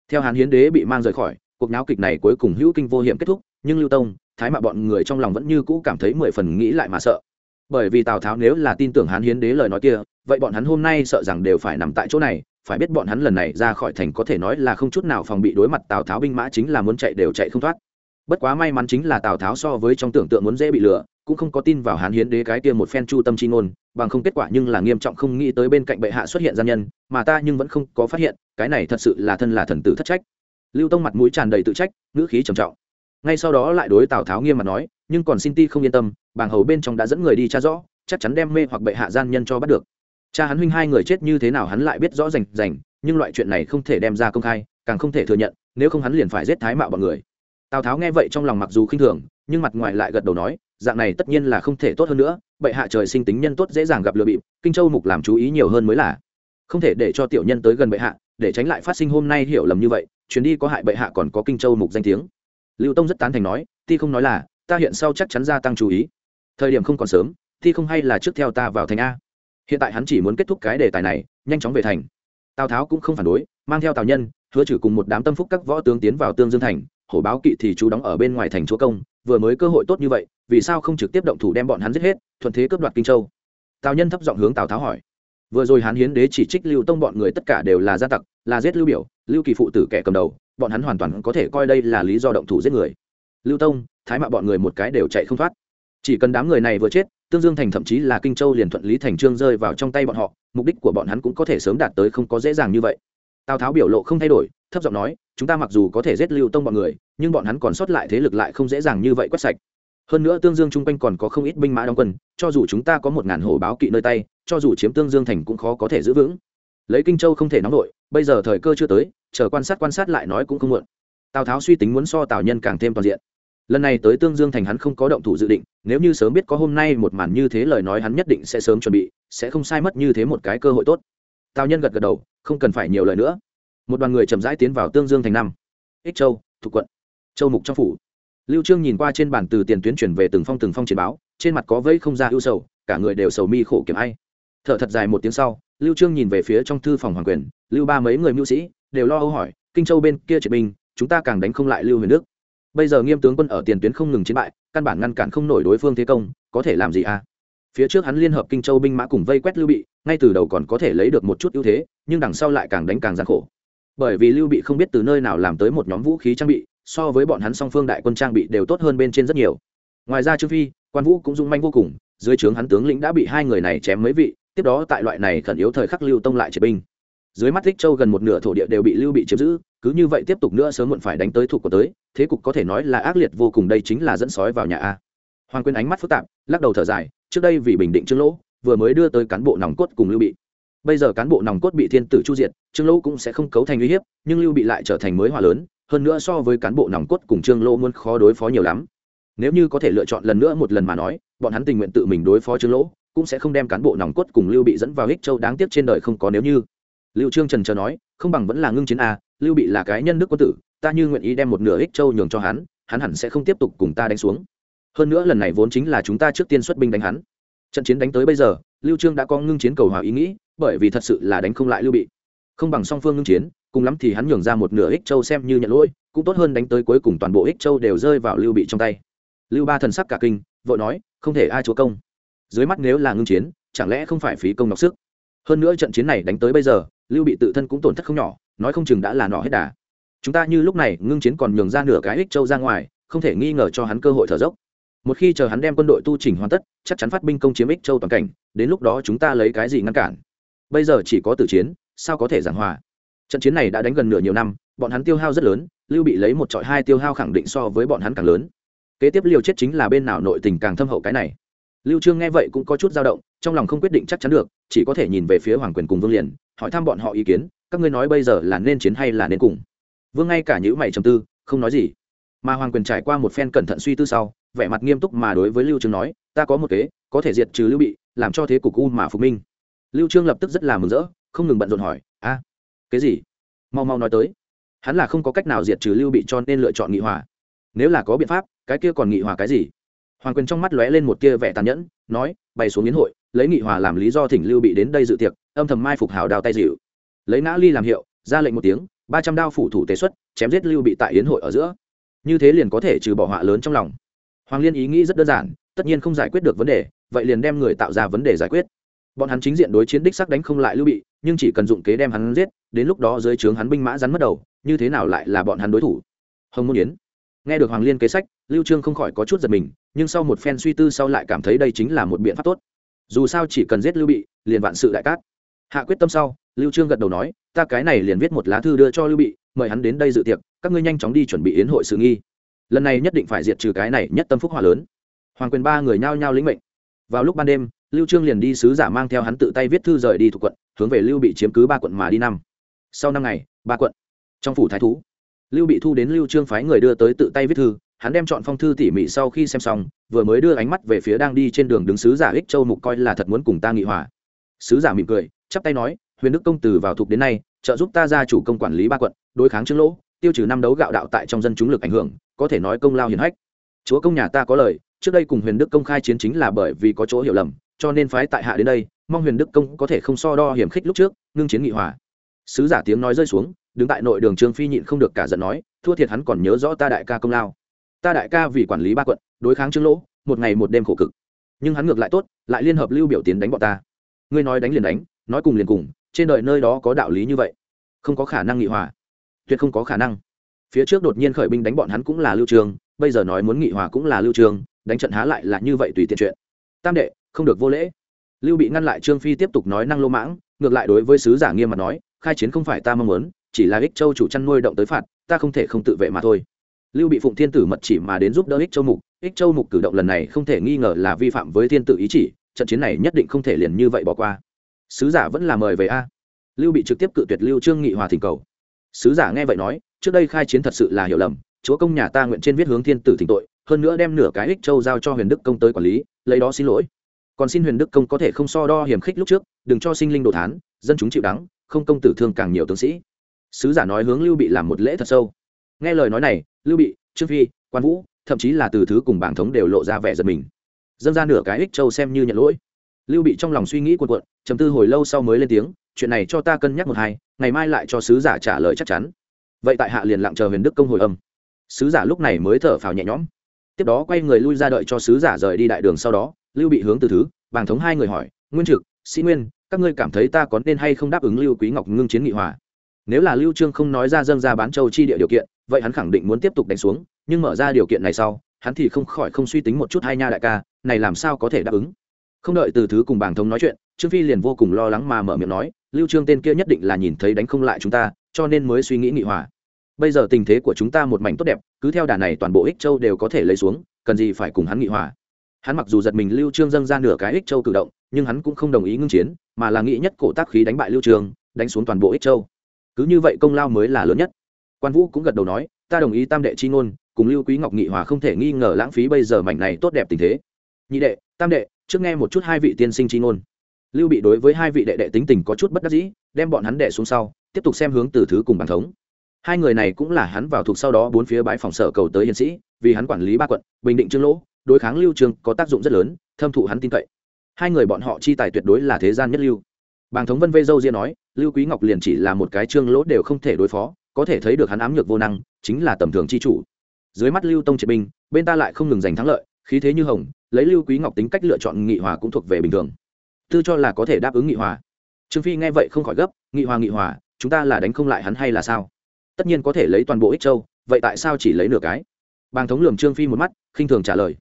[SPEAKER 1] Theo hán hiến đế bị mang rời khỏi, cuộc náo kịch này cuối cùng hữu kinh vô hiểm kết thúc nhưng lưu tông, thái mạ bọn người trong lòng vẫn như cũ cảm thấy mười phần nghĩ lại mà sợ. Bởi vì tào tháo nếu là tin tưởng hán hiến đế lời nói kia, vậy bọn hắn hôm nay sợ rằng đều phải nằm tại chỗ này, phải biết bọn hắn lần này ra khỏi thành có thể nói là không chút nào phòng bị đối mặt tào tháo binh mã chính là muốn chạy đều chạy không thoát. Bất quá may mắn chính là tào tháo so với trong tưởng tượng muốn dễ bị lừa, cũng không có tin vào hán hiến đế cái kia một phen chu tâm chi ngôn, bằng không kết quả nhưng là nghiêm trọng không nghĩ tới bên cạnh bệ hạ xuất hiện gian nhân, mà ta nhưng vẫn không có phát hiện, cái này thật sự là thân là thần tử thất trách. Lưu tông mặt mũi tràn đầy tự trách, ngữ khí trầm trọng ngay sau đó lại đối tào tháo nghiêm mặt nói, nhưng còn xin ti không yên tâm, bàng hầu bên trong đã dẫn người đi tra rõ, chắc chắn đem mê hoặc bệ hạ gian nhân cho bắt được. Cha hắn huynh hai người chết như thế nào hắn lại biết rõ rành rành, nhưng loại chuyện này không thể đem ra công khai, càng không thể thừa nhận, nếu không hắn liền phải giết thái mạo bọn người. Tào tháo nghe vậy trong lòng mặc dù khinh thường, nhưng mặt ngoài lại gật đầu nói, dạng này tất nhiên là không thể tốt hơn nữa, bệ hạ trời sinh tính nhân tốt dễ dàng gặp lừa bịp, kinh châu mục làm chú ý nhiều hơn mới là. Không thể để cho tiểu nhân tới gần bệ hạ, để tránh lại phát sinh hôm nay hiểu lầm như vậy, chuyến đi có hại bệ hạ còn có kinh châu mục danh tiếng lưu tông rất tán thành nói, ti không nói là, ta hiện sau chắc chắn gia tăng chú ý. Thời điểm không còn sớm, ti không hay là trước theo ta vào thành a. Hiện tại hắn chỉ muốn kết thúc cái đề tài này, nhanh chóng về thành. Tào tháo cũng không phản đối, mang theo tào nhân, hứa trừ cùng một đám tâm phúc các võ tướng tiến vào tương dương thành, hổ báo kỵ thì chú đóng ở bên ngoài thành chúa công, vừa mới cơ hội tốt như vậy, vì sao không trực tiếp động thủ đem bọn hắn giết hết, thuận thế cướp đoạt kinh châu? Tào nhân thấp giọng hướng tào tháo hỏi. Vừa rồi hán hiến đế chỉ trích lưu tông bọn người tất cả đều là gia tặc, là giết lưu biểu lưu kỳ phụ tử kẻ cầm đầu, bọn hắn hoàn toàn có thể coi đây là lý do động thủ giết người. Lưu tông, thái mạo bọn người một cái đều chạy không thoát. Chỉ cần đám người này vừa chết, tương dương thành thậm chí là kinh châu liền thuận lý thành trương rơi vào trong tay bọn họ, mục đích của bọn hắn cũng có thể sớm đạt tới không có dễ dàng như vậy. Tào tháo biểu lộ không thay đổi, thấp giọng nói, chúng ta mặc dù có thể giết lưu tông bọn người, nhưng bọn hắn còn sót lại thế lực lại không dễ dàng như vậy quét sạch. Hơn nữa tương dương chung quanh còn có không ít binh mã đóng quân, cho dù chúng ta có một ngàn hổ báo kỵ nơi tay, cho dù chiếm tương dương thành cũng khó có thể giữ vững lấy kinh châu không thể nóng nổi bây giờ thời cơ chưa tới, chờ quan sát quan sát lại nói cũng không muộn. Tào tháo suy tính muốn so tào nhân càng thêm toàn diện. Lần này tới tương dương thành hắn không có động thủ dự định, nếu như sớm biết có hôm nay một màn như thế lời nói hắn nhất định sẽ sớm chuẩn bị, sẽ không sai mất như thế một cái cơ hội tốt. Tào nhân gật gật đầu, không cần phải nhiều lời nữa. Một đoàn người chậm rãi tiến vào tương dương thành năm. Ích châu thuộc quận, châu mục trong phủ. Lưu trương nhìn qua trên bản từ tiền tuyến chuyển về từng phong từng phong chiến báo, trên mặt có vây không ra ưu sầu, cả người đều sầu mi khổ kiểm ai. Thở thật dài một tiếng sau lưu trương nhìn về phía trong thư phòng hoàng quyền, lưu ba mấy người mưu sĩ, đều lo âu hỏi, kinh châu bên kia triệt binh, chúng ta càng đánh không lại lưu huyền đức. Bây giờ nghiêm tướng quân ở tiền tuyến không ngừng chiến bại, căn bản ngăn cản không nổi đối phương thế công, có thể làm gì à? Phía trước hắn liên hợp kinh châu binh mã cùng vây quét lưu bị, ngay từ đầu còn có thể lấy được một chút ưu thế, nhưng đằng sau lại càng đánh càng gian khổ. Bởi vì lưu bị không biết từ nơi nào làm tới một nhóm vũ khí trang bị, so với bọn hắn song phương đại quân trang bị đều tốt hơn bên trên rất nhiều. Ngoài ra trương phi, quan vũ cũng dung manh vô cùng, dưới trướng hắn tướng lĩnh đã bị hai người này chém mấy vị tiếp đó tại loại này khẩn yếu thời khắc lưu tông lại triệt binh. Dưới mắt thích châu gần một nửa thổ địa đều bị lưu bị chiếm giữ, cứ như vậy tiếp tục nữa sớm muộn phải đánh tới thuộc của tới, thế cục có thể nói là ác liệt vô cùng đây chính là dẫn sói vào nhà a. Hoàng quyên ánh mắt phức tạp, lắc đầu thở dài, trước đây vì bình định trương lỗ, vừa mới đưa tới cán bộ nòng cốt cùng lưu bị. Bây giờ cán bộ nòng cốt bị thiên tử chu diệt, trương lỗ cũng sẽ không cấu thành uy hiếp, nhưng lưu bị lại trở thành mới hòa lớn, hơn nữa so với cán bộ nòng cốt cùng trương lỗ muốn khó đối phó nhiều lắm. Nếu như có thể lựa chọn lần nữa một lần mà nói, bọn hắn tình nguyện tự mình đối phó trương lỗ cũng sẽ không đem cán bộ nòng cốt cùng lưu bị dẫn vào ích châu đáng tiếc trên đời không có nếu như. Lưu trương trần chờ nói, không bằng vẫn là ngưng chiến a, lưu bị là cái nhân đức quân tử, ta như nguyện ý đem một nửa ích châu nhường cho hắn hắn hẳn sẽ không tiếp tục cùng ta đánh xuống. Hơn nữa lần này vốn chính là chúng ta trước tiên xuất binh đánh hắn. Trận chiến đánh tới bây giờ, lưu trương đã có ngưng chiến cầu hòa ý nghĩ, bởi vì thật sự là đánh không lại lưu bị. Không bằng song phương ngưng chiến, cùng lắm thì hắn nhường ra một nửa ích châu xem như nhận lỗi, cũng tốt hơn đánh tới cuối cùng toàn bộ ích châu đều rơi vào lưu bị trong tay. Lưu ba thần sắc cả kinh, vội nói, không thể ai chúa công dưới mắt nếu là ngưng chiến, chẳng lẽ không phải phí công nọc sức? Hơn nữa trận chiến này đánh tới bây giờ, lưu bị tự thân cũng tổn thất không nhỏ, nói không chừng đã là nọ hết đà. Chúng ta như lúc này, ngưng chiến còn nhường ra nửa cái ích châu ra ngoài, không thể nghi ngờ cho hắn cơ hội thở dốc. Một khi chờ hắn đem quân đội tu chỉnh hoàn tất, chắc chắn phát binh công chiếm ích châu toàn cảnh, đến lúc đó chúng ta lấy cái gì ngăn cản? Bây giờ chỉ có tử chiến, sao có thể giảng hòa? Trận chiến này đã đánh gần nửa nhiều năm, bọn hắn tiêu hao rất lớn, lưu bị lấy một trọi hai tiêu hao khẳng định so với bọn hắn càng lớn. Kế tiếp liều chết chính là bên nào nội tình càng thâm hậu cái này lưu trương nghe vậy cũng có chút dao động, trong lòng không quyết định chắc chắn được, chỉ có thể nhìn về phía hoàng quyền cùng vương liền, hỏi thăm bọn họ ý kiến, các ngươi nói bây giờ là nên chiến hay là nên cùng. Vương ngay cả những mày trầm tư, không nói gì. Mà hoàng quyền trải qua một phen cẩn thận suy tư sau, vẻ mặt nghiêm túc mà đối với lưu trương nói, ta có một kế, có thể diệt trừ lưu bị, làm cho thế cục u mà phục minh. Lưu trương lập tức rất là mừng rỡ, không ngừng bận rộn hỏi, a, cái gì? Mau mau nói tới. Hắn là không có cách nào diệt trừ lưu bị cho nên lựa chọn nghị hòa. Nếu là có biện pháp, cái kia còn nghị hòa cái gì? Hoàng quyền trong mắt lóe lên một tia vẻ tàn nhẫn, nói, bày xuống yến hội, lấy nghị hòa làm lý do thỉnh lưu bị đến đây dự tiệc, âm thầm mai phục hào đào tay dịu. Lấy nã ly làm hiệu, ra lệnh một tiếng, ba trăm đao phủ thủ tế xuất, chém giết lưu bị tại yến hội ở giữa. Như thế liền có thể trừ bỏ họa lớn trong lòng. Hoàng liên ý nghĩ rất đơn giản, tất nhiên không giải quyết được vấn đề, vậy liền đem người tạo ra vấn đề giải quyết. Bọn hắn chính diện đối chiến đích sắc đánh không lại lưu bị, nhưng chỉ cần dụng kế đem hắn giết, đến lúc đó dưới trướng hắn binh mã rắn mất đầu, như thế nào lại là bọn hắn đối thủ? Hồng môn yến. Nghe được hoàng liên kế sách, lưu trương không khỏi có chút giật mình nhưng sau một phen suy tư sau lại cảm thấy đây chính là một biện pháp tốt. Dù sao chỉ cần giết lưu bị, liền vạn sự đại cát. Hạ quyết tâm sau, lưu trương gật đầu nói, ta cái này liền viết một lá thư đưa cho lưu bị, mời hắn đến đây dự tiệc, các ngươi nhanh chóng đi chuẩn bị yến hội sự nghi. Lần này nhất định phải diệt trừ cái này nhất tâm phúc hòa lớn. Hoàng quyền ba người nhao nhao lĩnh mệnh. Vào lúc ban đêm, lưu trương liền đi sứ giả mang theo hắn tự tay viết thư rời đi thuộc quận, hướng về lưu bị chiếm cứ ba quận mà đi năm. Sau năm ngày, ba quận trong phủ thái thú, lưu bị thu đến lưu trương phái người đưa tới tự tay viết thư hắn đem chọn phong thư tỉ mỉ sau khi xem xong, vừa mới đưa ánh mắt về phía đang đi trên đường đứng sứ giả ích châu mục coi là thật muốn cùng ta nghị hòa. Sứ giả mỉm cười, chắp tay nói, huyền đức công từ vào thuộc đến nay, trợ giúp ta ra chủ công quản lý ba quận, đối kháng trương lỗ, tiêu trừ năm đấu gạo đạo tại trong dân chúng lực ảnh hưởng, có thể nói công lao hiển hách. Chúa công nhà ta có lời, trước đây cùng huyền đức công khai chiến chính là bởi vì có chỗ hiểu lầm, cho nên phái tại hạ đến đây, mong huyền đức công có thể không so đo hiểm khích lúc trước, ngưng chiến nghị hòa. Sứ giả tiếng nói rơi xuống, đứng tại nội đường trương phi nhịn không được cả giận nói, thua thiệt hắn còn nhớ rõ ta đại ca công lao ta đại ca vì quản lý ba quận, đối kháng trương lỗ, một ngày một đêm khổ cực. Nhưng hắn ngược lại tốt, lại liên hợp lưu biểu tiến đánh bọn ta. Ngươi nói đánh liền đánh, nói cùng liền cùng, trên đời nơi đó có đạo lý như vậy. Không có khả năng nghị hòa. Tuyệt không có khả năng. Phía trước đột nhiên khởi binh đánh bọn hắn cũng là lưu trường, bây giờ nói muốn nghị hòa cũng là lưu trường, đánh trận há lại là như vậy tùy tiện chuyện. Tam đệ, không được vô lễ. Lưu bị ngăn lại trương phi tiếp tục nói năng lô mãng, ngược lại đối với sứ giả nghiêm mà nói, khai chiến không phải ta mong muốn, chỉ là ích châu chủ chăn nuôi động tới phạt, ta không thể không tự vệ mà thôi lưu bị phụng thiên tử mật chỉ mà đến giúp đỡ ích châu mục. Ích châu mục cử động lần này không thể nghi ngờ là vi phạm với thiên tử ý chỉ, trận chiến này nhất định không thể liền như vậy bỏ qua. Sứ giả vẫn là mời về a. Lưu bị trực tiếp cự tuyệt lưu trương nghị hòa thỉnh cầu. Sứ giả nghe vậy nói, trước đây khai chiến thật sự là hiểu lầm, chúa công nhà ta nguyện trên viết hướng thiên tử thỉnh tội, hơn nữa đem nửa cái ích châu giao cho huyền đức công tới quản lý, lấy đó xin lỗi. Còn xin huyền đức công có thể không so đo hiểm khích lúc trước, đừng cho sinh linh đồ thán, dân chúng chịu đắng, không công tử thương càng nhiều tướng sĩ. Sứ giả nói hướng lưu bị làm một lễ thật sâu. Nghe lời nói này lưu bị, trương phi, quan vũ, thậm chí là từ thứ cùng bảng thống đều lộ ra vẻ giật mình. Dâng ra nửa cái ích châu xem như nhận lỗi. Lưu bị trong lòng suy nghĩ cuộn cuộn chầm tư hồi lâu sau mới lên tiếng, chuyện này cho ta cân nhắc một hai, ngày mai lại cho sứ giả trả lời chắc chắn. Vậy tại hạ liền lặng chờ huyền đức công hồi âm. Sứ giả lúc này mới thở phào nhẹ nhõm. Tiếp đó quay người lui ra đợi cho sứ giả rời đi đại đường sau đó, lưu bị hướng từ thứ bàng thống hai người hỏi, nguyên trực, sĩ nguyên, các ngươi cảm thấy ta có nên hay không đáp ứng lưu quý ngọc ngưng chiến nghị hòa? Nếu là lưu trương không nói ra dâng ra bán châu chi địa điều kiện vậy hắn khẳng định muốn tiếp tục đánh xuống, nhưng mở ra điều kiện này sau, hắn thì không khỏi không suy tính một chút hai nha đại ca, này làm sao có thể đáp ứng? Không đợi từ thứ cùng bàng thống nói chuyện, trương phi liền vô cùng lo lắng mà mở miệng nói, lưu trương tên kia nhất định là nhìn thấy đánh không lại chúng ta, cho nên mới suy nghĩ nghị hòa. Bây giờ tình thế của chúng ta một mảnh tốt đẹp, cứ theo đà này toàn bộ ích châu đều có thể lấy xuống, cần gì phải cùng hắn nghị hòa. Hắn mặc dù giật mình lưu trương dâng ra nửa cái ích châu cử động, nhưng hắn cũng không đồng ý ngưng chiến, mà là nghĩ nhất cổ tác khí đánh bại lưu trương, đánh xuống toàn bộ ích châu. Cứ như vậy công lao mới là lớn nhất quan vũ cũng gật đầu nói, ta đồng ý tam đệ chi ngôn, cùng lưu quý ngọc nghị hòa không thể nghi ngờ lãng phí bây giờ mảnh này tốt đẹp tình thế. Nhị đệ, tam đệ, trước nghe một chút hai vị tiên sinh chi ngôn. Lưu bị đối với hai vị đệ đệ tính tình có chút bất đắc dĩ, đem bọn hắn đệ xuống sau, tiếp tục xem hướng từ thứ cùng bàn thống. Hai người này cũng là hắn vào thuộc sau đó bốn phía bãi phòng sở cầu tới hiền sĩ, vì hắn quản lý ba quận, bình định trương lỗ, đối kháng lưu trường có tác dụng rất lớn, thâm thụ hắn tin cậy. Hai người bọn họ chi tài tuyệt đối là thế gian nhất lưu. Bàng thống vân vây dâu ria nói, lưu quý ngọc liền chỉ là một cái trương lỗ đều không thể đối phó có thể thấy được hắn ám nhược vô năng, chính là tầm thường chi chủ. Dưới mắt lưu tông triệt binh, bên ta lại không ngừng giành thắng lợi, khí thế như hồng, lấy lưu quý ngọc tính cách lựa chọn nghị hòa cũng thuộc về bình thường. Tư cho là có thể đáp ứng nghị hòa. Trương phi nghe vậy không khỏi gấp, nghị hòa nghị hòa, chúng ta là đánh không lại hắn hay là sao? Tất nhiên có thể lấy toàn bộ ích châu, vậy tại sao chỉ lấy nửa cái? Bàng thống lườm trương phi một mắt, khinh thường trả lời.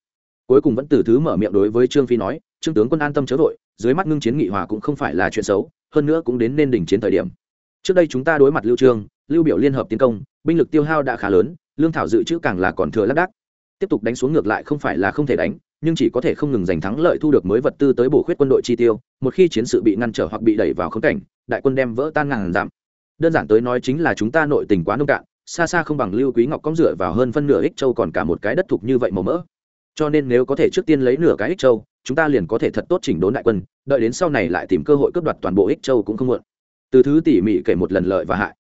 [SPEAKER 1] Cuối cùng vẫn từ thứ mở miệng đối với trương phi nói, trương tướng quân an tâm chớ vội, dưới mắt ngưng chiến nghị hòa cũng không phải là chuyện xấu, hơn nữa cũng đến nên đỉnh chiến thời điểm. Trước đây chúng ta đối mặt lưu trương lưu biểu liên hợp tiến công, binh lực tiêu hao đã khá lớn, lương thảo dự trữ càng là còn thừa lác đác. Tiếp tục đánh xuống ngược lại không phải là không thể đánh, nhưng chỉ có thể không ngừng giành thắng lợi thu được mới vật tư tới bổ khuyết quân đội chi tiêu, một khi chiến sự bị ngăn trở hoặc bị đẩy vào khống cảnh, đại quân đem vỡ tan ngàn giảm đơn giản tới nói chính là chúng ta nội tình quá nông cạn, xa xa không bằng lưu quý ngọc cong dựa vào hơn phân nửa ích châu còn cả một cái đất thục như vậy màu mỡ. Cho nên nếu có thể trước tiên lấy nửa cái ích châu, chúng ta liền có thể thật tốt chỉnh đốn đại quân, đợi đến sau này lại tìm cơ hội cướp đoạt toàn bộ ích châu cũng không muộn. Từ thứ tỉ mỉ kể một lần lợi và hại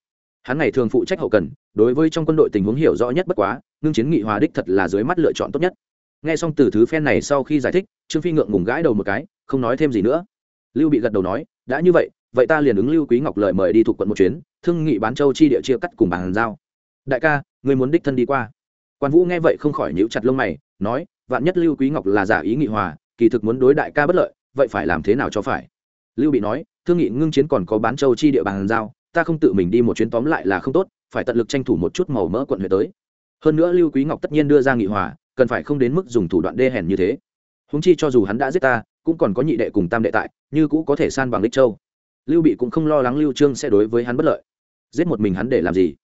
[SPEAKER 1] hắn ngày thường phụ trách hậu cần, đối với trong quân đội tình huống hiểu rõ nhất bất quá, ngưng chiến nghị hòa đích thật là dưới mắt lựa chọn tốt nhất. Nghe xong từ thứ phen này sau khi giải thích, trương phi ngượng ngùng gãi đầu một cái, không nói thêm gì nữa. Lưu bị gật đầu nói, đã như vậy vậy ta liền ứng lưu quý ngọc lợi mời đi thuộc quận một chuyến, thương nghị bán châu chi địa chia cắt cùng bàn giao. Đại ca người muốn đích thân đi qua. Quan vũ nghe vậy không khỏi nhíu chặt lông mày, nói, vạn nhất lưu quý ngọc là giả ý nghị hòa, kỳ thực muốn đối đại ca bất lợi, vậy phải làm thế nào cho phải? Lưu bị nói, thương nghị ngưng chiến còn có bán châu chi địa bàn giao ta không tự mình đi một chuyến tóm lại là không tốt, phải tận lực tranh thủ một chút màu mỡ quận huyện tới. Hơn nữa lưu quý ngọc tất nhiên đưa ra nghị hòa, cần phải không đến mức dùng thủ đoạn đê hèn như thế. Húng chi cho dù hắn đã giết ta, cũng còn có nhị đệ cùng tam đệ tại, như cũ có thể san bằng đích châu. Lưu bị cũng không lo lắng lưu trương sẽ đối với hắn bất lợi. Giết một mình hắn để làm gì?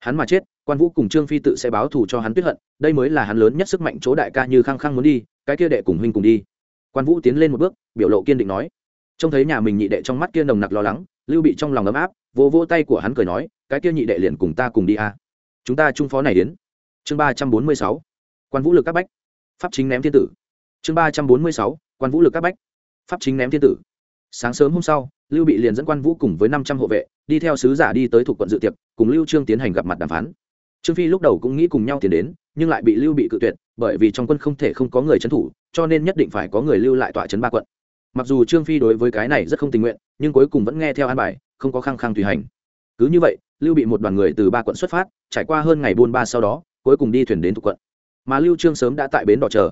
[SPEAKER 1] Hắn mà chết, quan vũ cùng trương phi tự sẽ báo thù cho hắn tuyết hận, đây mới là hắn lớn nhất sức mạnh chỗ đại ca như khăng khăng muốn đi, cái kia đệ cùng huynh cùng đi. Quan vũ tiến lên một bước, biểu lộ kiên định nói. Trông thấy nhà mình nhị đệ trong mắt kia nồng nặc lo lắng, lưu bị trong lòng ấm áp vô vô tay của hắn cười nói, cái kia nhị đệ liền cùng ta cùng đi a. Chúng ta trung phó này đến. Chương ba trăm bốn mươi sáu. Quan vũ lực các bách. Pháp chính ném thiên tử. Chương ba trăm bốn mươi sáu. Quan vũ lực các bách. Pháp chính ném thiên tử. Sáng sớm hôm sau, lưu bị liền dẫn quan vũ cùng với năm trăm hộ vệ, đi theo sứ giả đi tới thuộc quận dự tiệc, cùng lưu trương tiến hành gặp mặt đàm phán. Trương phi lúc đầu cũng nghĩ cùng nhau tiến đến, nhưng lại bị lưu bị cự tuyệt, bởi vì trong quân không thể không có người trấn thủ, cho nên nhất định phải có người lưu lại tọa trấn ba quận mặc dù trương phi đối với cái này rất không tình nguyện, nhưng cuối cùng vẫn nghe theo an bài, không có khăng khăng tùy hành. Cứ như vậy, lưu bị một đoàn người từ ba quận xuất phát, trải qua hơn ngày buôn ba sau đó, cuối cùng đi thuyền đến thuộc quận. Mà lưu trương sớm đã tại bến đỏ chờ.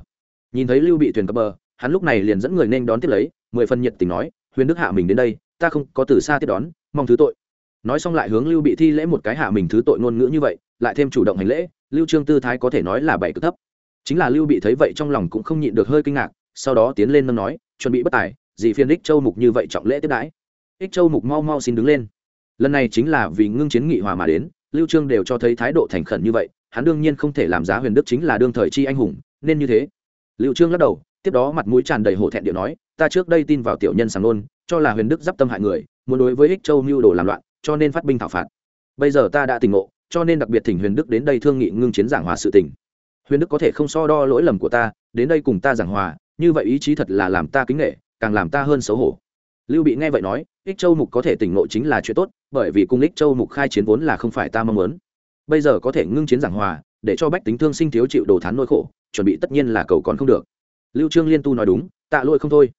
[SPEAKER 1] Nhìn thấy lưu bị thuyền cập bờ, hắn lúc này liền dẫn người nên đón tiếp lấy, mười phần nhiệt tình nói, huyền đức hạ mình đến đây, ta không có từ xa tiếp đón, mong thứ tội. Nói xong lại hướng lưu bị thi lễ một cái hạ mình thứ tội ngôn ngữ như vậy, lại thêm chủ động hành lễ, lưu trương tư thái có thể nói là bảy cực thấp. Chính là lưu bị thấy vậy trong lòng cũng không nhịn được hơi kinh ngạc, sau đó tiến lên nâng nói chuẩn bị bất tài gì phiên ích châu mục như vậy trọng lễ tiếp đãi. Ích châu mục mau mau xin đứng lên. Lần này chính là vì ngưng chiến nghị hòa mà đến, lưu trương đều cho thấy thái độ thành khẩn như vậy, hắn đương nhiên không thể làm giá huyền đức chính là đương thời chi anh hùng, nên như thế. Lưu trương lắc đầu, tiếp đó mặt mũi tràn đầy hổ thẹn điệu nói, ta trước đây tin vào tiểu nhân sàng nôn, cho là huyền đức d tâm hại người, muốn đối với ích châu mưu đồ làm loạn, cho nên phát binh thảo phạt. Bây giờ ta đã tỉnh ngộ, cho nên đặc biệt thỉnh huyền đức đến đây thương nghị ngưng chiến giảng hòa sự tình. Huyền đức có thể không so đo lỗi lầm của ta, đến đây cùng ta giảng hòa như vậy ý chí thật là làm ta kính nghệ càng làm ta hơn xấu hổ. Lưu bị nghe vậy nói, ích châu mục có thể tỉnh ngộ chính là chuyện tốt, bởi vì cung ích châu mục khai chiến vốn là không phải ta mong muốn. Bây giờ có thể ngưng chiến giảng hòa, để cho bách tính thương sinh thiếu chịu đồ thán nỗi khổ, chuẩn bị tất nhiên là cầu còn không được. Lưu trương liên tu nói đúng, tạ lỗi không thôi.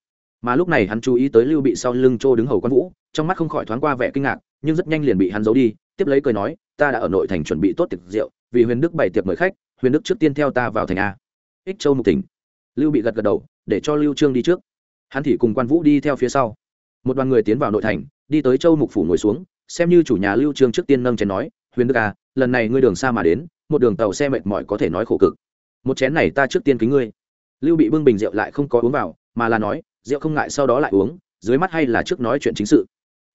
[SPEAKER 1] Mà lúc này hắn chú ý tới lưu bị sau lưng trô đứng hầu quan vũ, trong mắt không khỏi thoáng qua vẻ kinh ngạc, nhưng rất nhanh liền bị hắn giấu đi, tiếp lấy cười nói, ta đã ở nội thành chuẩn bị tốt tiệc rượu, vì huyền đức bày tiệc mời khách, huyền đức trước tiên theo ta vào thành a. Ích châu mục tỉnh. Lưu bị gật gật đầu để cho lưu trương đi trước. Hắn thì cùng quan vũ đi theo phía sau. Một đoàn người tiến vào nội thành, đi tới châu mục phủ ngồi xuống, xem như chủ nhà lưu trương trước tiên nâng chén nói, huyền đức à lần này ngươi đường xa mà đến, một đường tàu xe mệt mỏi có thể nói khổ cực. Một chén này ta trước tiên kính ngươi. Lưu bị bưng bình rượu lại không có uống vào, mà là nói, rượu không ngại sau đó lại uống, dưới mắt hay là trước nói chuyện chính sự.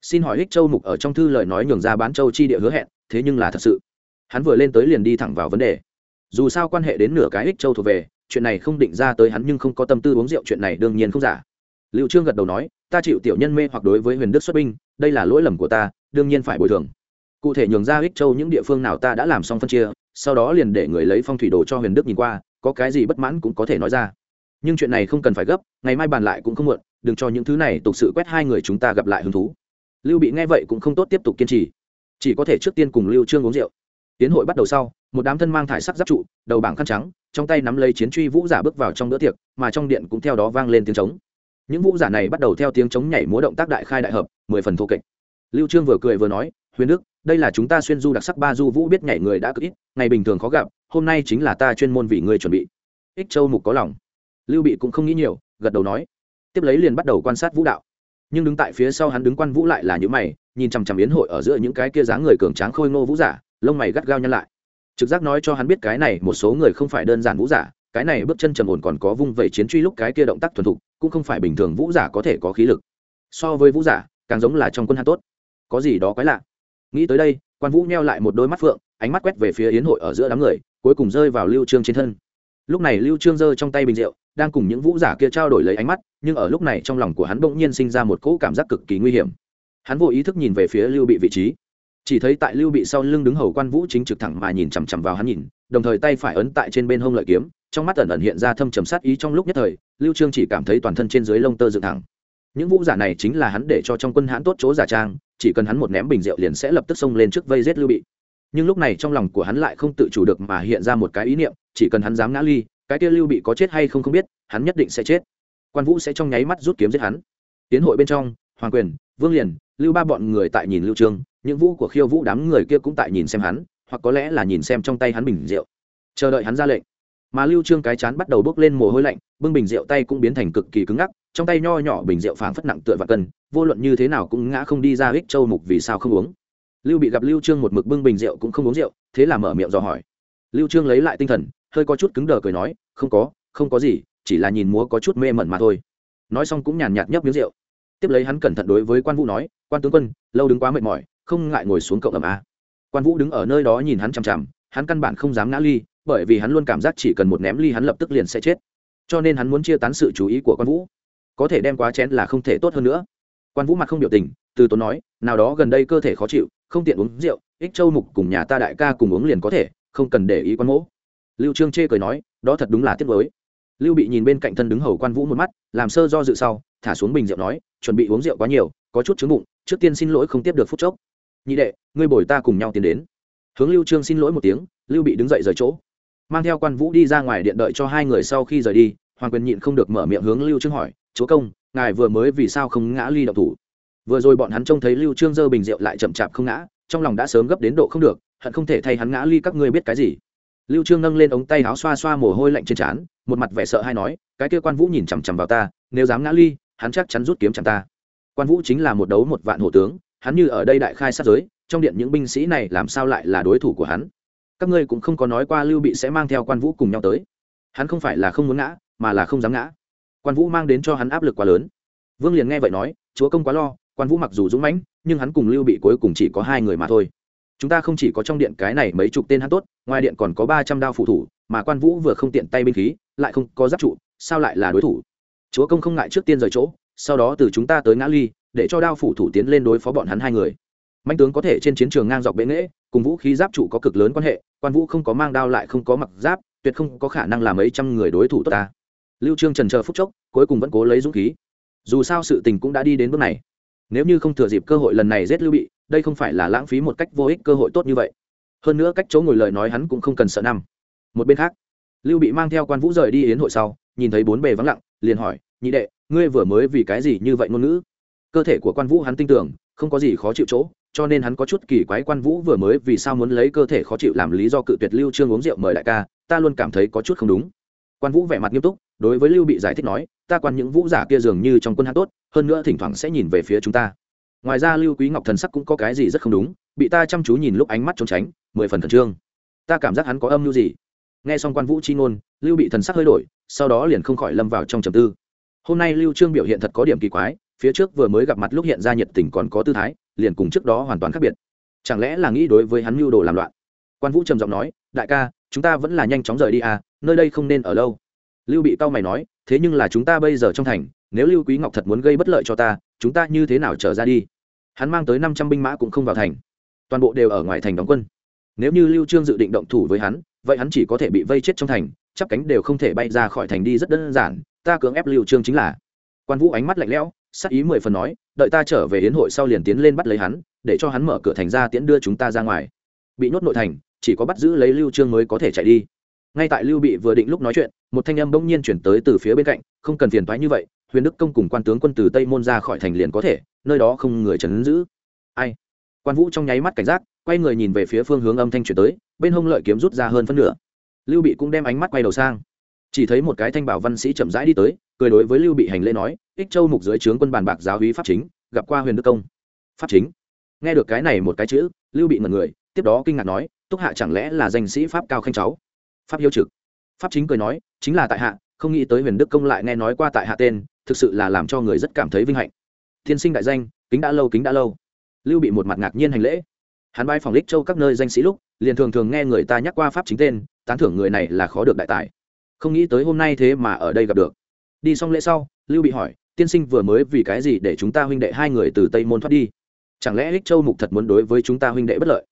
[SPEAKER 1] Xin hỏi hích châu mục ở trong thư lời nói nhường ra bán châu chi địa hứa hẹn, thế nhưng là thật sự. Hắn vừa lên tới liền đi thẳng vào vấn đề. Dù sao quan hệ đến nửa cái ích châu thuộc về chuyện này không định ra tới hắn nhưng không có tâm tư uống rượu, chuyện này đương nhiên không giả. Liệu trương gật đầu nói, ta chịu tiểu nhân mê hoặc đối với huyền đức xuất binh, đây là lỗi lầm của ta, đương nhiên phải bồi thường. Cụ thể nhường ra ích châu những địa phương nào ta đã làm xong phân chia, sau đó liền để người lấy phong thủy đồ cho huyền đức nhìn qua, có cái gì bất mãn cũng có thể nói ra. Nhưng chuyện này không cần phải gấp, ngày mai bàn lại cũng không muộn, đừng cho những thứ này tục sự quét hai người chúng ta gặp lại hứng thú. Lưu bị nghe vậy cũng không tốt tiếp tục kiên trì. Chỉ có thể trước tiên cùng lưu trương uống rượu tiến hội bắt đầu sau, một đám thân mang thải sắc giáp trụ, đầu bảng khăn trắng, trong tay nắm lấy chiến truy vũ giả bước vào trong bữa tiệc, mà trong điện cũng theo đó vang lên tiếng trống. Những vũ giả này bắt đầu theo tiếng trống nhảy múa động tác đại khai đại hợp, mười phần thô kệch. Lưu trương vừa cười vừa nói, huyền đức, đây là chúng ta xuyên du đặc sắc ba du vũ biết nhảy người đã cực ít, ngày bình thường khó gặp, hôm nay chính là ta chuyên môn vì ngươi chuẩn bị. Ích châu mục có lòng. Lưu bị cũng không nghĩ nhiều, gật đầu nói. Tiếp lấy liền bắt đầu quan sát vũ đạo. Nhưng đứng tại phía sau hắn đứng quan vũ lại là những mày, nhìn chằm chằm yến hội ở giữa những cái kia dáng người cường tráng khôi ngô vũ giả lông mày gắt gao nhăn lại. Trực giác nói cho hắn biết cái này, một số người không phải đơn giản vũ giả, cái này bước chân trầm ổn còn có vung vẩy chiến truy lúc cái kia động tác thuần thục, cũng không phải bình thường vũ giả có thể có khí lực. So với vũ giả, càng giống là trong quân hạ tốt. Có gì đó quái lạ. Nghĩ tới đây, quan vũ neo lại một đôi mắt phượng, ánh mắt quét về phía yến hội ở giữa đám người, cuối cùng rơi vào lưu trương trên thân. Lúc này lưu trương giơ trong tay bình rượu, đang cùng những vũ giả kia trao đổi lấy ánh mắt, nhưng ở lúc này trong lòng của hắn bỗng nhiên sinh ra một cỗ cảm giác cực kỳ nguy hiểm. Hắn vô ý thức nhìn về phía lưu bị vị trí chỉ thấy tại lưu bị sau lưng đứng hầu quan vũ chính trực thẳng mà nhìn chằm chằm vào hắn nhìn, đồng thời tay phải ấn tại trên bên hông lợi kiếm, trong mắt ẩn ẩn hiện ra thâm trầm sát ý trong lúc nhất thời, lưu trương chỉ cảm thấy toàn thân trên dưới lông tơ dựng thẳng. Những vũ giả này chính là hắn để cho trong quân hãn tốt chỗ giả trang, chỉ cần hắn một ném bình rượu liền sẽ lập tức xông lên trước vây giết lưu bị. Nhưng lúc này trong lòng của hắn lại không tự chủ được mà hiện ra một cái ý niệm, chỉ cần hắn dám ngã ly, cái kia lưu bị có chết hay không không biết, hắn nhất định sẽ chết. Quan vũ sẽ trong nháy mắt rút kiếm giết hắn. Tiến hội bên trong, hoàng quyền, vương liền, lưu ba bọn người tại nhìn lưu trương những vũ của khiêu vũ đám người kia cũng tại nhìn xem hắn, hoặc có lẽ là nhìn xem trong tay hắn bình rượu. Chờ đợi hắn ra lệnh. Mà lưu trương cái chán bắt đầu bốc lên mồ hôi lạnh, bưng bình rượu tay cũng biến thành cực kỳ cứng ngắc, trong tay nho nhỏ bình rượu phảng phất nặng tựa và cân, vô luận như thế nào cũng ngã không đi ra ích châu mục vì sao không uống. Lưu bị gặp lưu trương một mực bưng bình rượu cũng không uống rượu, thế là mở miệng dò hỏi. Lưu trương lấy lại tinh thần, hơi có chút cứng đờ cười nói, không có không có gì, chỉ là nhìn múa có chút mê mẩn mà thôi. Nói xong cũng nhàn nhạt nhấp miếng rượu. Tiếp lấy hắn cẩn thận đối với quan vũ nói, quan tướng quân, lâu đứng quá mệt mỏi không ngại ngồi xuống cộng ẩm a. Quan vũ đứng ở nơi đó nhìn hắn chằm chằm, hắn căn bản không dám ngã ly, bởi vì hắn luôn cảm giác chỉ cần một ném ly hắn lập tức liền sẽ chết. Cho nên hắn muốn chia tán sự chú ý của quan vũ. Có thể đem quá chén là không thể tốt hơn nữa. Quan vũ mặt không biểu tình, từ tốn nói, nào đó gần đây cơ thể khó chịu, không tiện uống rượu, ích châu mục cùng nhà ta đại ca cùng uống liền có thể, không cần để ý quan mỗ. Lưu trương chê cười nói, đó thật đúng là tiếc mới lưu bị nhìn bên cạnh thân đứng hầu quan vũ một mắt, làm sơ do dự sau, thả xuống bình rượu nói, chuẩn bị uống rượu quá nhiều, có chút chứng bụng, trước tiên xin lỗi không tiếp được phút chốc nhị đệ, ngươi bồi ta cùng nhau tiến đến. Hướng lưu trương xin lỗi một tiếng, lưu bị đứng dậy rời chỗ. Mang theo quan vũ đi ra ngoài điện đợi cho hai người sau khi rời đi, hoàng quyền nhịn không được mở miệng hướng lưu trương hỏi, chúa công, ngài vừa mới vì sao không ngã ly động thủ? Vừa rồi bọn hắn trông thấy lưu trương dơ bình rượu lại chậm chạp không ngã, trong lòng đã sớm gấp đến độ không được, hận không thể thay hắn ngã ly các ngươi biết cái gì. Lưu trương nâng lên ống tay áo xoa xoa mồ hôi lạnh trên trán, một mặt vẻ sợ hay nói, cái kia quan vũ nhìn chằm chằm vào ta, nếu dám ngã ly, hắn chắc chắn rút kiếm chằm ta. Quan vũ chính là một đấu một vạn hổ tướng hắn như ở đây đại khai sát giới, trong điện những binh sĩ này làm sao lại là đối thủ của hắn? Các ngươi cũng không có nói qua lưu bị sẽ mang theo quan vũ cùng nhau tới. Hắn không phải là không muốn ngã, mà là không dám ngã. Quan vũ mang đến cho hắn áp lực quá lớn. Vương liền nghe vậy nói, chúa công quá lo, quan vũ mặc dù dũng mãnh, nhưng hắn cùng lưu bị cuối cùng chỉ có hai người mà thôi. Chúng ta không chỉ có trong điện cái này mấy chục tên hắn tốt, ngoài điện còn có ba trăm đao phụ thủ, mà quan vũ vừa không tiện tay binh khí, lại không có giáp trụ, sao lại là đối thủ? Chúa công không ngại trước tiên rời chỗ, sau đó từ chúng ta tới ngã ly để cho đao phủ thủ tiến lên đối phó bọn hắn hai người. Mạnh tướng có thể trên chiến trường ngang dọc bệ nghễ, cùng vũ khí giáp trụ có cực lớn quan hệ, quan vũ không có mang đao lại không có mặc giáp, tuyệt không có khả năng làm mấy trăm người đối thủ tốt ta. Lưu trương trần chờ phút chốc, cuối cùng vẫn cố lấy dũng khí. Dù sao sự tình cũng đã đi đến bước này. Nếu như không thừa dịp cơ hội lần này giết lưu bị, đây không phải là lãng phí một cách vô ích cơ hội tốt như vậy. Hơn nữa cách chỗ ngồi lời nói hắn cũng không cần sợ năm. Một bên khác, lưu bị mang theo quan vũ rời đi yến hội sau, nhìn thấy bốn bề vắng lặng, liền hỏi, nhị đệ, ngươi vừa mới vì cái gì như vậy ngôn ngữ? Cơ thể của quan vũ hắn tin tưởng, không có gì khó chịu chỗ, cho nên hắn có chút kỳ quái quan vũ vừa mới vì sao muốn lấy cơ thể khó chịu làm lý do cự tuyệt lưu trương uống rượu mời đại ca, ta luôn cảm thấy có chút không đúng. Quan vũ vẻ mặt nghiêm túc, đối với lưu bị giải thích nói, ta quan những vũ giả kia dường như trong quân hát tốt, hơn nữa thỉnh thoảng sẽ nhìn về phía chúng ta. Ngoài ra lưu quý ngọc thần sắc cũng có cái gì rất không đúng, bị ta chăm chú nhìn lúc ánh mắt trốn tránh, mười phần thần trương. Ta cảm giác hắn có âm mưu gì? Nghe xong quan vũ chi ngôn, lưu bị thần sắc hơi đổi, sau đó liền không khỏi lâm vào trong trầm tư. Hôm nay lưu trương biểu hiện thật có điểm kỳ quái phía trước vừa mới gặp mặt lúc hiện ra nhiệt tình còn có tư thái, liền cùng trước đó hoàn toàn khác biệt. Chẳng lẽ là nghĩ đối với hắn mưu đồ làm loạn? Quan vũ trầm giọng nói, đại ca, chúng ta vẫn là nhanh chóng rời đi à nơi đây không nên ở lâu. Lưu bị cao mày nói, thế nhưng là chúng ta bây giờ trong thành, nếu lưu quý ngọc thật muốn gây bất lợi cho ta, chúng ta như thế nào trở ra đi? Hắn mang tới năm trăm binh mã cũng không vào thành. Toàn bộ đều ở ngoài thành đóng quân. Nếu như lưu trương dự định động thủ với hắn, vậy hắn chỉ có thể bị vây chết trong thành, chắp cánh đều không thể bay ra khỏi thành đi rất đơn giản, ta cưỡng ép lưu trương chính là. Quan vũ ánh mắt lạnh lẽo sắc ý mười phần nói, đợi ta trở về hiến hội sau liền tiến lên bắt lấy hắn, để cho hắn mở cửa thành ra tiễn đưa chúng ta ra ngoài. Bị nhốt nội thành, chỉ có bắt giữ lấy lưu trương mới có thể chạy đi. Ngay tại lưu bị vừa định lúc nói chuyện, một thanh âm bỗng nhiên chuyển tới từ phía bên cạnh, không cần phiền toái như vậy, huyền đức công cùng quan tướng quân từ tây môn ra khỏi thành liền có thể, nơi đó không người chấn giữ. Ai? Quan vũ trong nháy mắt cảnh giác, quay người nhìn về phía phương hướng âm thanh chuyển tới, bên hông lợi kiếm rút ra hơn phân nửa. Lưu bị cũng đem ánh mắt quay đầu sang. Chỉ thấy một cái thanh bảo văn sĩ chậm rãi đi tới cười đối với lưu bị hành lễ nói, ích châu mục dưới trướng quân bàn bạc giáo hí pháp chính, gặp qua huyền đức công. Pháp chính? Nghe được cái này một cái chữ, lưu bị ngần người, tiếp đó kinh ngạc nói, túc hạ chẳng lẽ là danh sĩ pháp cao khanh cháu? Pháp hiếu trực. Pháp chính cười nói, chính là tại hạ, không nghĩ tới huyền đức công lại nghe nói qua tại hạ tên, thực sự là làm cho người rất cảm thấy vinh hạnh. Thiên sinh đại danh, kính đã lâu, kính đã lâu. Lưu bị một mặt ngạc nhiên hành lễ. Hắn bay phòng lích châu các nơi danh sĩ lúc, liền thường thường nghe người ta nhắc qua pháp chính tên, tán thưởng người này là khó được đại tài. Không nghĩ tới hôm nay thế mà ở đây gặp được đi xong lễ sau, lưu bị hỏi, tiên sinh vừa mới vì cái gì để chúng ta huynh đệ hai người từ tây môn thoát đi? Chẳng lẽ ích châu mục thật muốn đối với chúng ta huynh đệ bất lợi?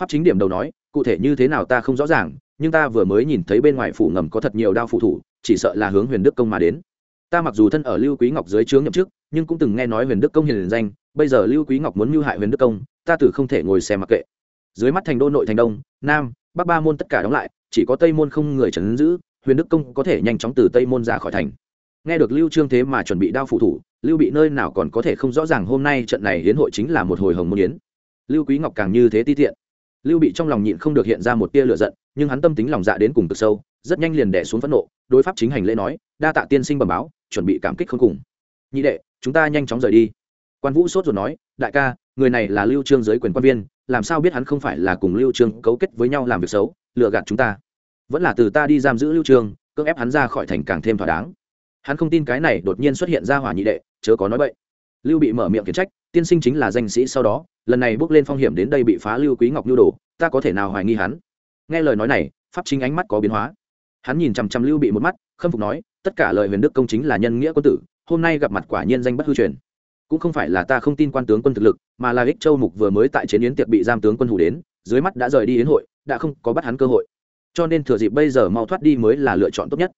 [SPEAKER 1] Pháp chính điểm đầu nói, cụ thể như thế nào ta không rõ ràng, nhưng ta vừa mới nhìn thấy bên ngoài phủ ngầm có thật nhiều đao phụ thủ, chỉ sợ là hướng huyền đức công mà đến. Ta mặc dù thân ở lưu quý ngọc dưới trướng nhậm chức, nhưng cũng từng nghe nói huyền đức công hiền danh, bây giờ lưu quý ngọc muốn mưu hại huyền đức công, ta tử không thể ngồi xem mặc kệ. Dưới mắt thành đô nội thành đông, nam, bắc ba môn tất cả đóng lại, chỉ có tây môn không người trấn giữ, huyền đức công có thể nhanh chóng từ tây môn ra khỏi thành nghe được lưu trương thế mà chuẩn bị đao phụ thủ, lưu bị nơi nào còn có thể không rõ ràng hôm nay trận này hiến hội chính là một hồi hồng môn yến. Lưu quý ngọc càng như thế ti tiện. Lưu bị trong lòng nhịn không được hiện ra một tia lửa giận, nhưng hắn tâm tính lòng dạ đến cùng cực sâu, rất nhanh liền đè xuống phẫn nộ, đối pháp chính hành lễ nói, đa tạ tiên sinh bẩm báo, chuẩn bị cảm kích không cùng. Nhị đệ, chúng ta nhanh chóng rời đi. Quan vũ sốt rồi nói, đại ca, người này là lưu trương giới quyền quan viên, làm sao biết hắn không phải là cùng lưu trương cấu kết với nhau làm việc xấu, lừa gạt chúng ta. Vẫn là từ ta đi giam giữ lưu trương, cưỡng ép hắn ra khỏi thành càng thêm thỏa đáng hắn không tin cái này đột nhiên xuất hiện ra hỏa nhị đệ, chớ có nói bậy. Lưu bị mở miệng khiển trách, tiên sinh chính là danh sĩ sau đó, lần này bước lên phong hiểm đến đây bị phá lưu quý ngọc nhu đồ, ta có thể nào hoài nghi hắn? Nghe lời nói này, pháp chính ánh mắt có biến hóa. Hắn nhìn chằm chằm lưu bị một mắt, khâm phục nói, tất cả lời huyền đức công chính là nhân nghĩa quân tử, hôm nay gặp mặt quả nhiên danh bất hư truyền. Cũng không phải là ta không tin quan tướng quân thực lực, mà là ích châu mục vừa mới tại chiến yến tiệc bị giam tướng quân hủ đến, dưới mắt đã rời đi yến hội, đã không có bắt hắn cơ hội. Cho nên thừa dịp bây giờ mau thoát đi mới là lựa chọn tốt nhất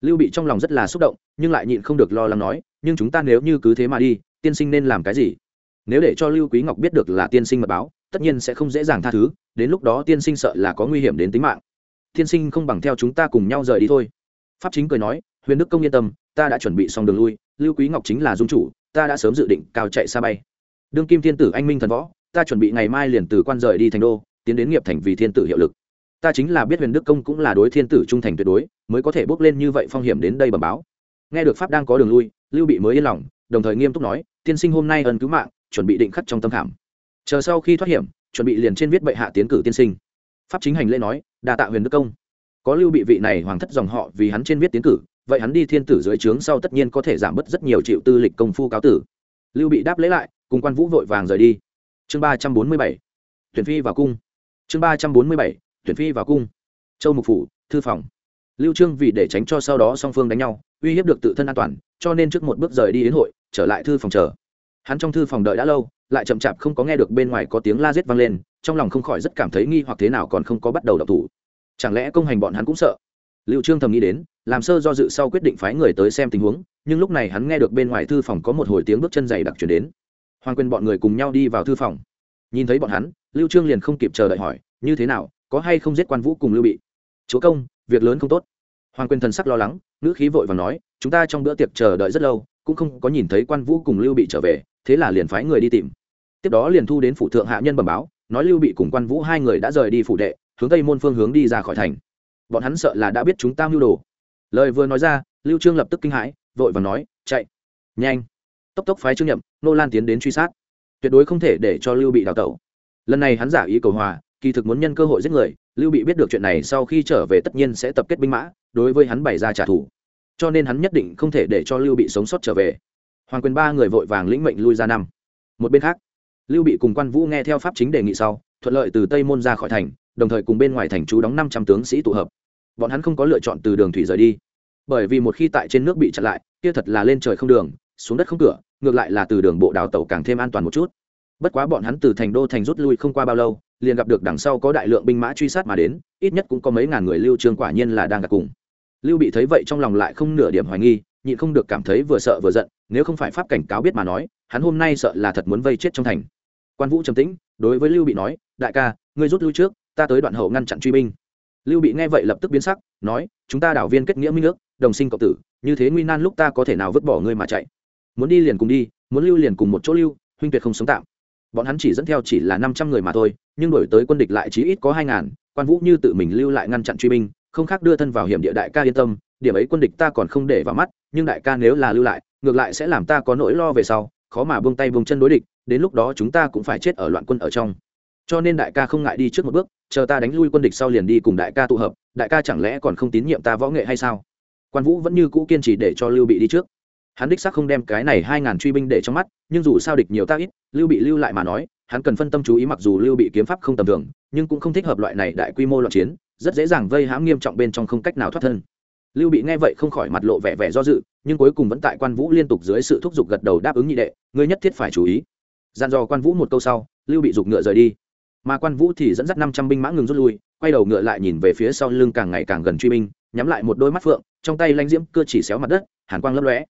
[SPEAKER 1] lưu bị trong lòng rất là xúc động, nhưng lại nhịn không được lo lắng nói, nhưng chúng ta nếu như cứ thế mà đi, tiên sinh nên làm cái gì? Nếu để cho lưu quý ngọc biết được là tiên sinh mật báo, tất nhiên sẽ không dễ dàng tha thứ, đến lúc đó tiên sinh sợ là có nguy hiểm đến tính mạng. Tiên sinh không bằng theo chúng ta cùng nhau rời đi thôi. Pháp chính cười nói, huyền đức công yên tâm, ta đã chuẩn bị xong đường lui, lưu quý ngọc chính là dung chủ, ta đã sớm dự định cao chạy xa bay. Đương kim thiên tử anh minh thần võ, ta chuẩn bị ngày mai liền từ quan rời đi thành đô, tiến đến nghiệp thành vì thiên tử hiệu lực ta chính là biết huyền đức công cũng là đối thiên tử trung thành tuyệt đối, mới có thể bước lên như vậy phong hiểm đến đây bẩm báo. Nghe được pháp đang có đường lui, lưu bị mới yên lòng, đồng thời nghiêm túc nói, tiên sinh hôm nay ân cứu mạng, chuẩn bị định khắc trong tâm khảm. Chờ sau khi thoát hiểm, chuẩn bị liền trên viết bệ hạ tiến cử tiên sinh. Pháp chính hành lễ nói, đa tạ huyền đức công. Có lưu bị vị này hoàng thất dòng họ vì hắn trên viết tiến cử, vậy hắn đi thiên tử dưới trướng sau tất nhiên có thể giảm bớt rất nhiều triệu tư lịch công phu cáo tử. Lưu bị đáp lễ lại, cùng quan vũ vội vàng rời đi. Chương ba trăm bốn mươi bảy, tuyển phi vào cung. Chương ba trăm bốn mươi bảy tuyển phi vào cung. Châu mục phủ, thư phòng. Lưu trương vì để tránh cho sau đó song phương đánh nhau, uy hiếp được tự thân an toàn, cho nên trước một bước rời đi đến hội, trở lại thư phòng chờ. Hắn trong thư phòng đợi đã lâu, lại chậm chạp không có nghe được bên ngoài có tiếng la giết vang lên, trong lòng không khỏi rất cảm thấy nghi hoặc thế nào còn không có bắt đầu đọc thủ. Chẳng lẽ công hành bọn hắn cũng sợ? Lưu trương thầm nghĩ đến, làm sơ do dự sau quyết định phái người tới xem tình huống, nhưng lúc này hắn nghe được bên ngoài thư phòng có một hồi tiếng bước chân dày đặc chuyển đến. Hoàng quyền bọn người cùng nhau đi vào thư phòng. Nhìn thấy bọn hắn, lưu trương liền không kịp chờ đợi hỏi, như thế nào? Có hay không giết quan vũ cùng lưu bị? Chúa công, việc lớn không tốt. Hoàng quyền thần sắc lo lắng nữ khí vội và nói, chúng ta trong bữa tiệc chờ đợi rất lâu, cũng không có nhìn thấy quan vũ cùng lưu bị trở về, thế là liền phái người đi tìm. Tiếp đó liền thu đến phủ thượng hạ nhân bẩm báo, nói lưu bị cùng quan vũ hai người đã rời đi phủ đệ, hướng tây môn phương hướng đi ra khỏi thành. Bọn hắn sợ là đã biết chúng ta mưu đồ. Lời vừa nói ra, lưu trương lập tức kinh hãi, vội và nói, chạy, nhanh. Tốc tốc phái trương nhậm, nô lan tiến đến truy sát. Tuyệt đối không thể để cho lưu bị đào tẩu. Lần này hắn giả ý cầu hòa kỳ thực muốn nhân cơ hội giết người, lưu bị biết được chuyện này sau khi trở về tất nhiên sẽ tập kết binh mã, đối với hắn bày ra trả thù. Cho nên hắn nhất định không thể để cho lưu bị sống sót trở về. Hoàng quyền ba người vội vàng lĩnh mệnh lui ra năm. Một bên khác, lưu bị cùng quan vũ nghe theo pháp chính đề nghị sau, thuận lợi từ tây môn ra khỏi thành, đồng thời cùng bên ngoài thành chú đóng năm trăm tướng sĩ tụ hợp. Bọn hắn không có lựa chọn từ đường thủy rời đi. Bởi vì một khi tại trên nước bị chặn lại, kia thật là lên trời không đường, xuống đất không cửa, ngược lại là từ đường bộ đào tàu càng thêm an toàn một chút. Bất quá bọn hắn từ thành đô thành rút lui không qua bao lâu liền gặp được đằng sau có đại lượng binh mã truy sát mà đến, ít nhất cũng có mấy ngàn người lưu trương quả nhiên là đang gặp cùng. Lưu bị thấy vậy trong lòng lại không nửa điểm hoài nghi, nhịn không được cảm thấy vừa sợ vừa giận, nếu không phải pháp cảnh cáo biết mà nói, hắn hôm nay sợ là thật muốn vây chết trong thành. Quan vũ trầm tĩnh, đối với lưu bị nói, đại ca, ngươi rút lui trước, ta tới đoạn hậu ngăn chặn truy binh. Lưu bị nghe vậy lập tức biến sắc, nói, chúng ta đảo viên kết nghĩa minh nước đồng sinh cộng tử, như thế nguy nan lúc ta có thể nào vứt bỏ ngươi mà chạy? Muốn đi liền cùng đi, muốn lưu liền cùng một chỗ lưu, huynh tuyệt không sống tạm bọn hắn chỉ dẫn theo chỉ là năm trăm người mà thôi, nhưng đổi tới quân địch lại chí ít có hai ngàn, quan vũ như tự mình lưu lại ngăn chặn truy binh, không khác đưa thân vào hiểm địa đại ca yên tâm, điểm ấy quân địch ta còn không để vào mắt, nhưng đại ca nếu là lưu lại, ngược lại sẽ làm ta có nỗi lo về sau, khó mà buông tay buông chân đối địch, đến lúc đó chúng ta cũng phải chết ở loạn quân ở trong. Cho nên đại ca không ngại đi trước một bước, chờ ta đánh lui quân địch sau liền đi cùng đại ca tụ hợp, đại ca chẳng lẽ còn không tín nhiệm ta võ nghệ hay sao? Quan vũ vẫn như cũ kiên trì để cho lưu bị đi trước hắn đích xác không đem cái này hai ngàn truy binh để trong mắt, nhưng dù sao địch nhiều ta ít, lưu bị lưu lại mà nói, hắn cần phân tâm chú ý mặc dù lưu bị kiếm pháp không tầm thường, nhưng cũng không thích hợp loại này đại quy mô loạn chiến, rất dễ dàng vây hãm nghiêm trọng bên trong không cách nào thoát thân. Lưu bị nghe vậy không khỏi mặt lộ vẻ vẻ do dự, nhưng cuối cùng vẫn tại quan vũ liên tục dưới sự thúc giục gật đầu đáp ứng nhị đệ, ngươi nhất thiết phải chú ý. Dàn dò quan vũ một câu sau, lưu bị giục ngựa rời đi. Mà quan vũ thì dẫn dắt năm trăm binh mã ngừng rút lui, quay đầu ngựa lại nhìn về phía sau lưng càng ngày càng gần truy binh, nhắm lại một đôi mắt phượng, trong tay lanh diễm cơ chỉ xéo mặt đất, hàn quang lấp lóe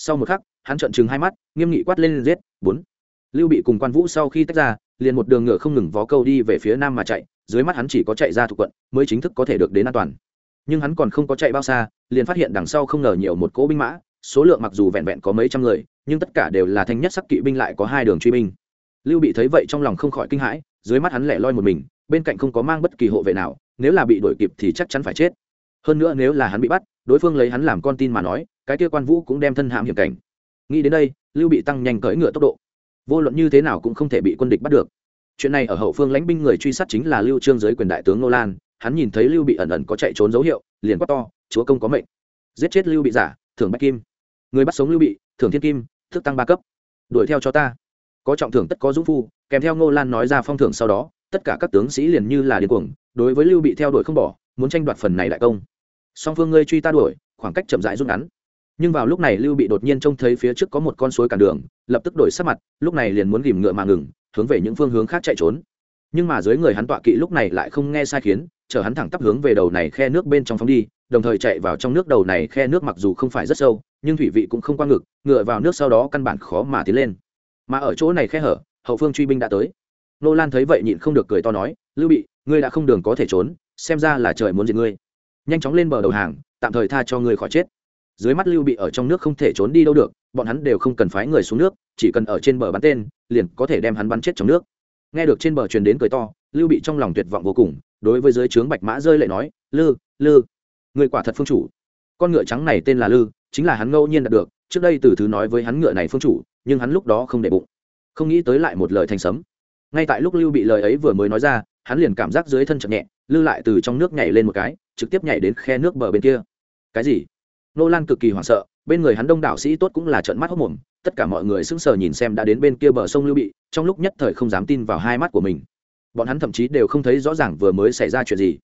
[SPEAKER 1] sau một khắc, hắn trợn chừng hai mắt, nghiêm nghị quát lên, giết, bốn. Lưu bị cùng quan vũ sau khi tách ra, liền một đường ngựa không ngừng vó câu đi về phía nam mà chạy, dưới mắt hắn chỉ có chạy ra thuộc quận, mới chính thức có thể được đến an toàn. Nhưng hắn còn không có chạy bao xa, liền phát hiện đằng sau không ngờ nhiều một cỗ binh mã, số lượng mặc dù vẹn vẹn có mấy trăm người, nhưng tất cả đều là thanh nhất sắc kỵ binh lại có hai đường truy binh. Lưu bị thấy vậy trong lòng không khỏi kinh hãi, dưới mắt hắn lẻ loi một mình, bên cạnh không có mang bất kỳ hộ vệ nào, nếu là bị đuổi kịp thì chắc chắn phải chết hơn nữa nếu là hắn bị bắt, đối phương lấy hắn làm con tin mà nói, cái kia quan vũ cũng đem thân hãm hiểm cảnh. Nghĩ đến đây, lưu bị tăng nhanh cưỡi ngựa tốc độ. Vô luận như thế nào cũng không thể bị quân địch bắt được. Chuyện này ở hậu phương lãnh binh người truy sát chính là lưu trương giới quyền đại tướng nô lan hắn nhìn thấy lưu bị ẩn ẩn có chạy trốn dấu hiệu, liền quát to, chúa công có mệnh. Giết chết lưu bị giả, thưởng bách kim. Người bắt sống lưu bị, thưởng thiên kim, thức tăng ba cấp. Đuổi theo cho ta. Có trọng thưởng tất có dũng phu, kèm theo ngô lan nói ra phong thưởng sau đó, tất cả các tướng sĩ liền như là điên cuồng, đối với lưu bị theo đuổi không bỏ muốn tranh đoạt phần này đại công. Song phương ngươi truy ta đuổi, khoảng cách chậm rãi rút ngắn. Nhưng vào lúc này lưu bị đột nhiên trông thấy phía trước có một con suối cản đường, lập tức đổi sắc mặt, lúc này liền muốn ghìm ngựa mà ngừng, hướng về những phương hướng khác chạy trốn. Nhưng mà dưới người hắn tọa kỵ lúc này lại không nghe sai khiến chở hắn thẳng tắp hướng về đầu này khe nước bên trong phóng đi, đồng thời chạy vào trong nước đầu này khe nước mặc dù không phải rất sâu, nhưng thủy vị cũng không qua ngực, ngựa vào nước sau đó căn bản khó mà tiến lên. Mà ở chỗ này khe hở, hậu phương truy binh đã tới. Nô lan thấy vậy nhịn không được cười to nói, lưu bị, ngươi đã không đường có thể trốn xem ra là trời muốn diệt ngươi. Nhanh chóng lên bờ đầu hàng, tạm thời tha cho ngươi khỏi chết. Dưới mắt lưu bị ở trong nước không thể trốn đi đâu được, bọn hắn đều không cần phái người xuống nước, chỉ cần ở trên bờ bắn tên, liền có thể đem hắn bắn chết trong nước. Nghe được trên bờ truyền đến cười to, lưu bị trong lòng tuyệt vọng vô cùng, đối với dưới trướng bạch mã rơi lệ nói, lư lư người quả thật phương chủ. Con ngựa trắng này tên là lư, chính là hắn ngẫu nhiên đạt được, trước đây từ thứ nói với hắn ngựa này phương chủ, nhưng hắn lúc đó không để bụng. Không nghĩ tới lại một lời thành sấm. Ngay tại lúc lưu bị lời ấy vừa mới nói ra hắn liền cảm giác dưới thân chậm nhẹ, lư lại từ trong nước nhảy lên một cái, trực tiếp nhảy đến khe nước bờ bên kia. Cái gì? Nô lan cực kỳ hoảng sợ, bên người hắn đông đảo sĩ tốt cũng là trợn mắt hốc mồm tất cả mọi người sững sờ nhìn xem đã đến bên kia bờ sông lưu bị, trong lúc nhất thời không dám tin vào hai mắt của mình. Bọn hắn thậm chí đều không thấy rõ ràng vừa mới xảy ra chuyện gì.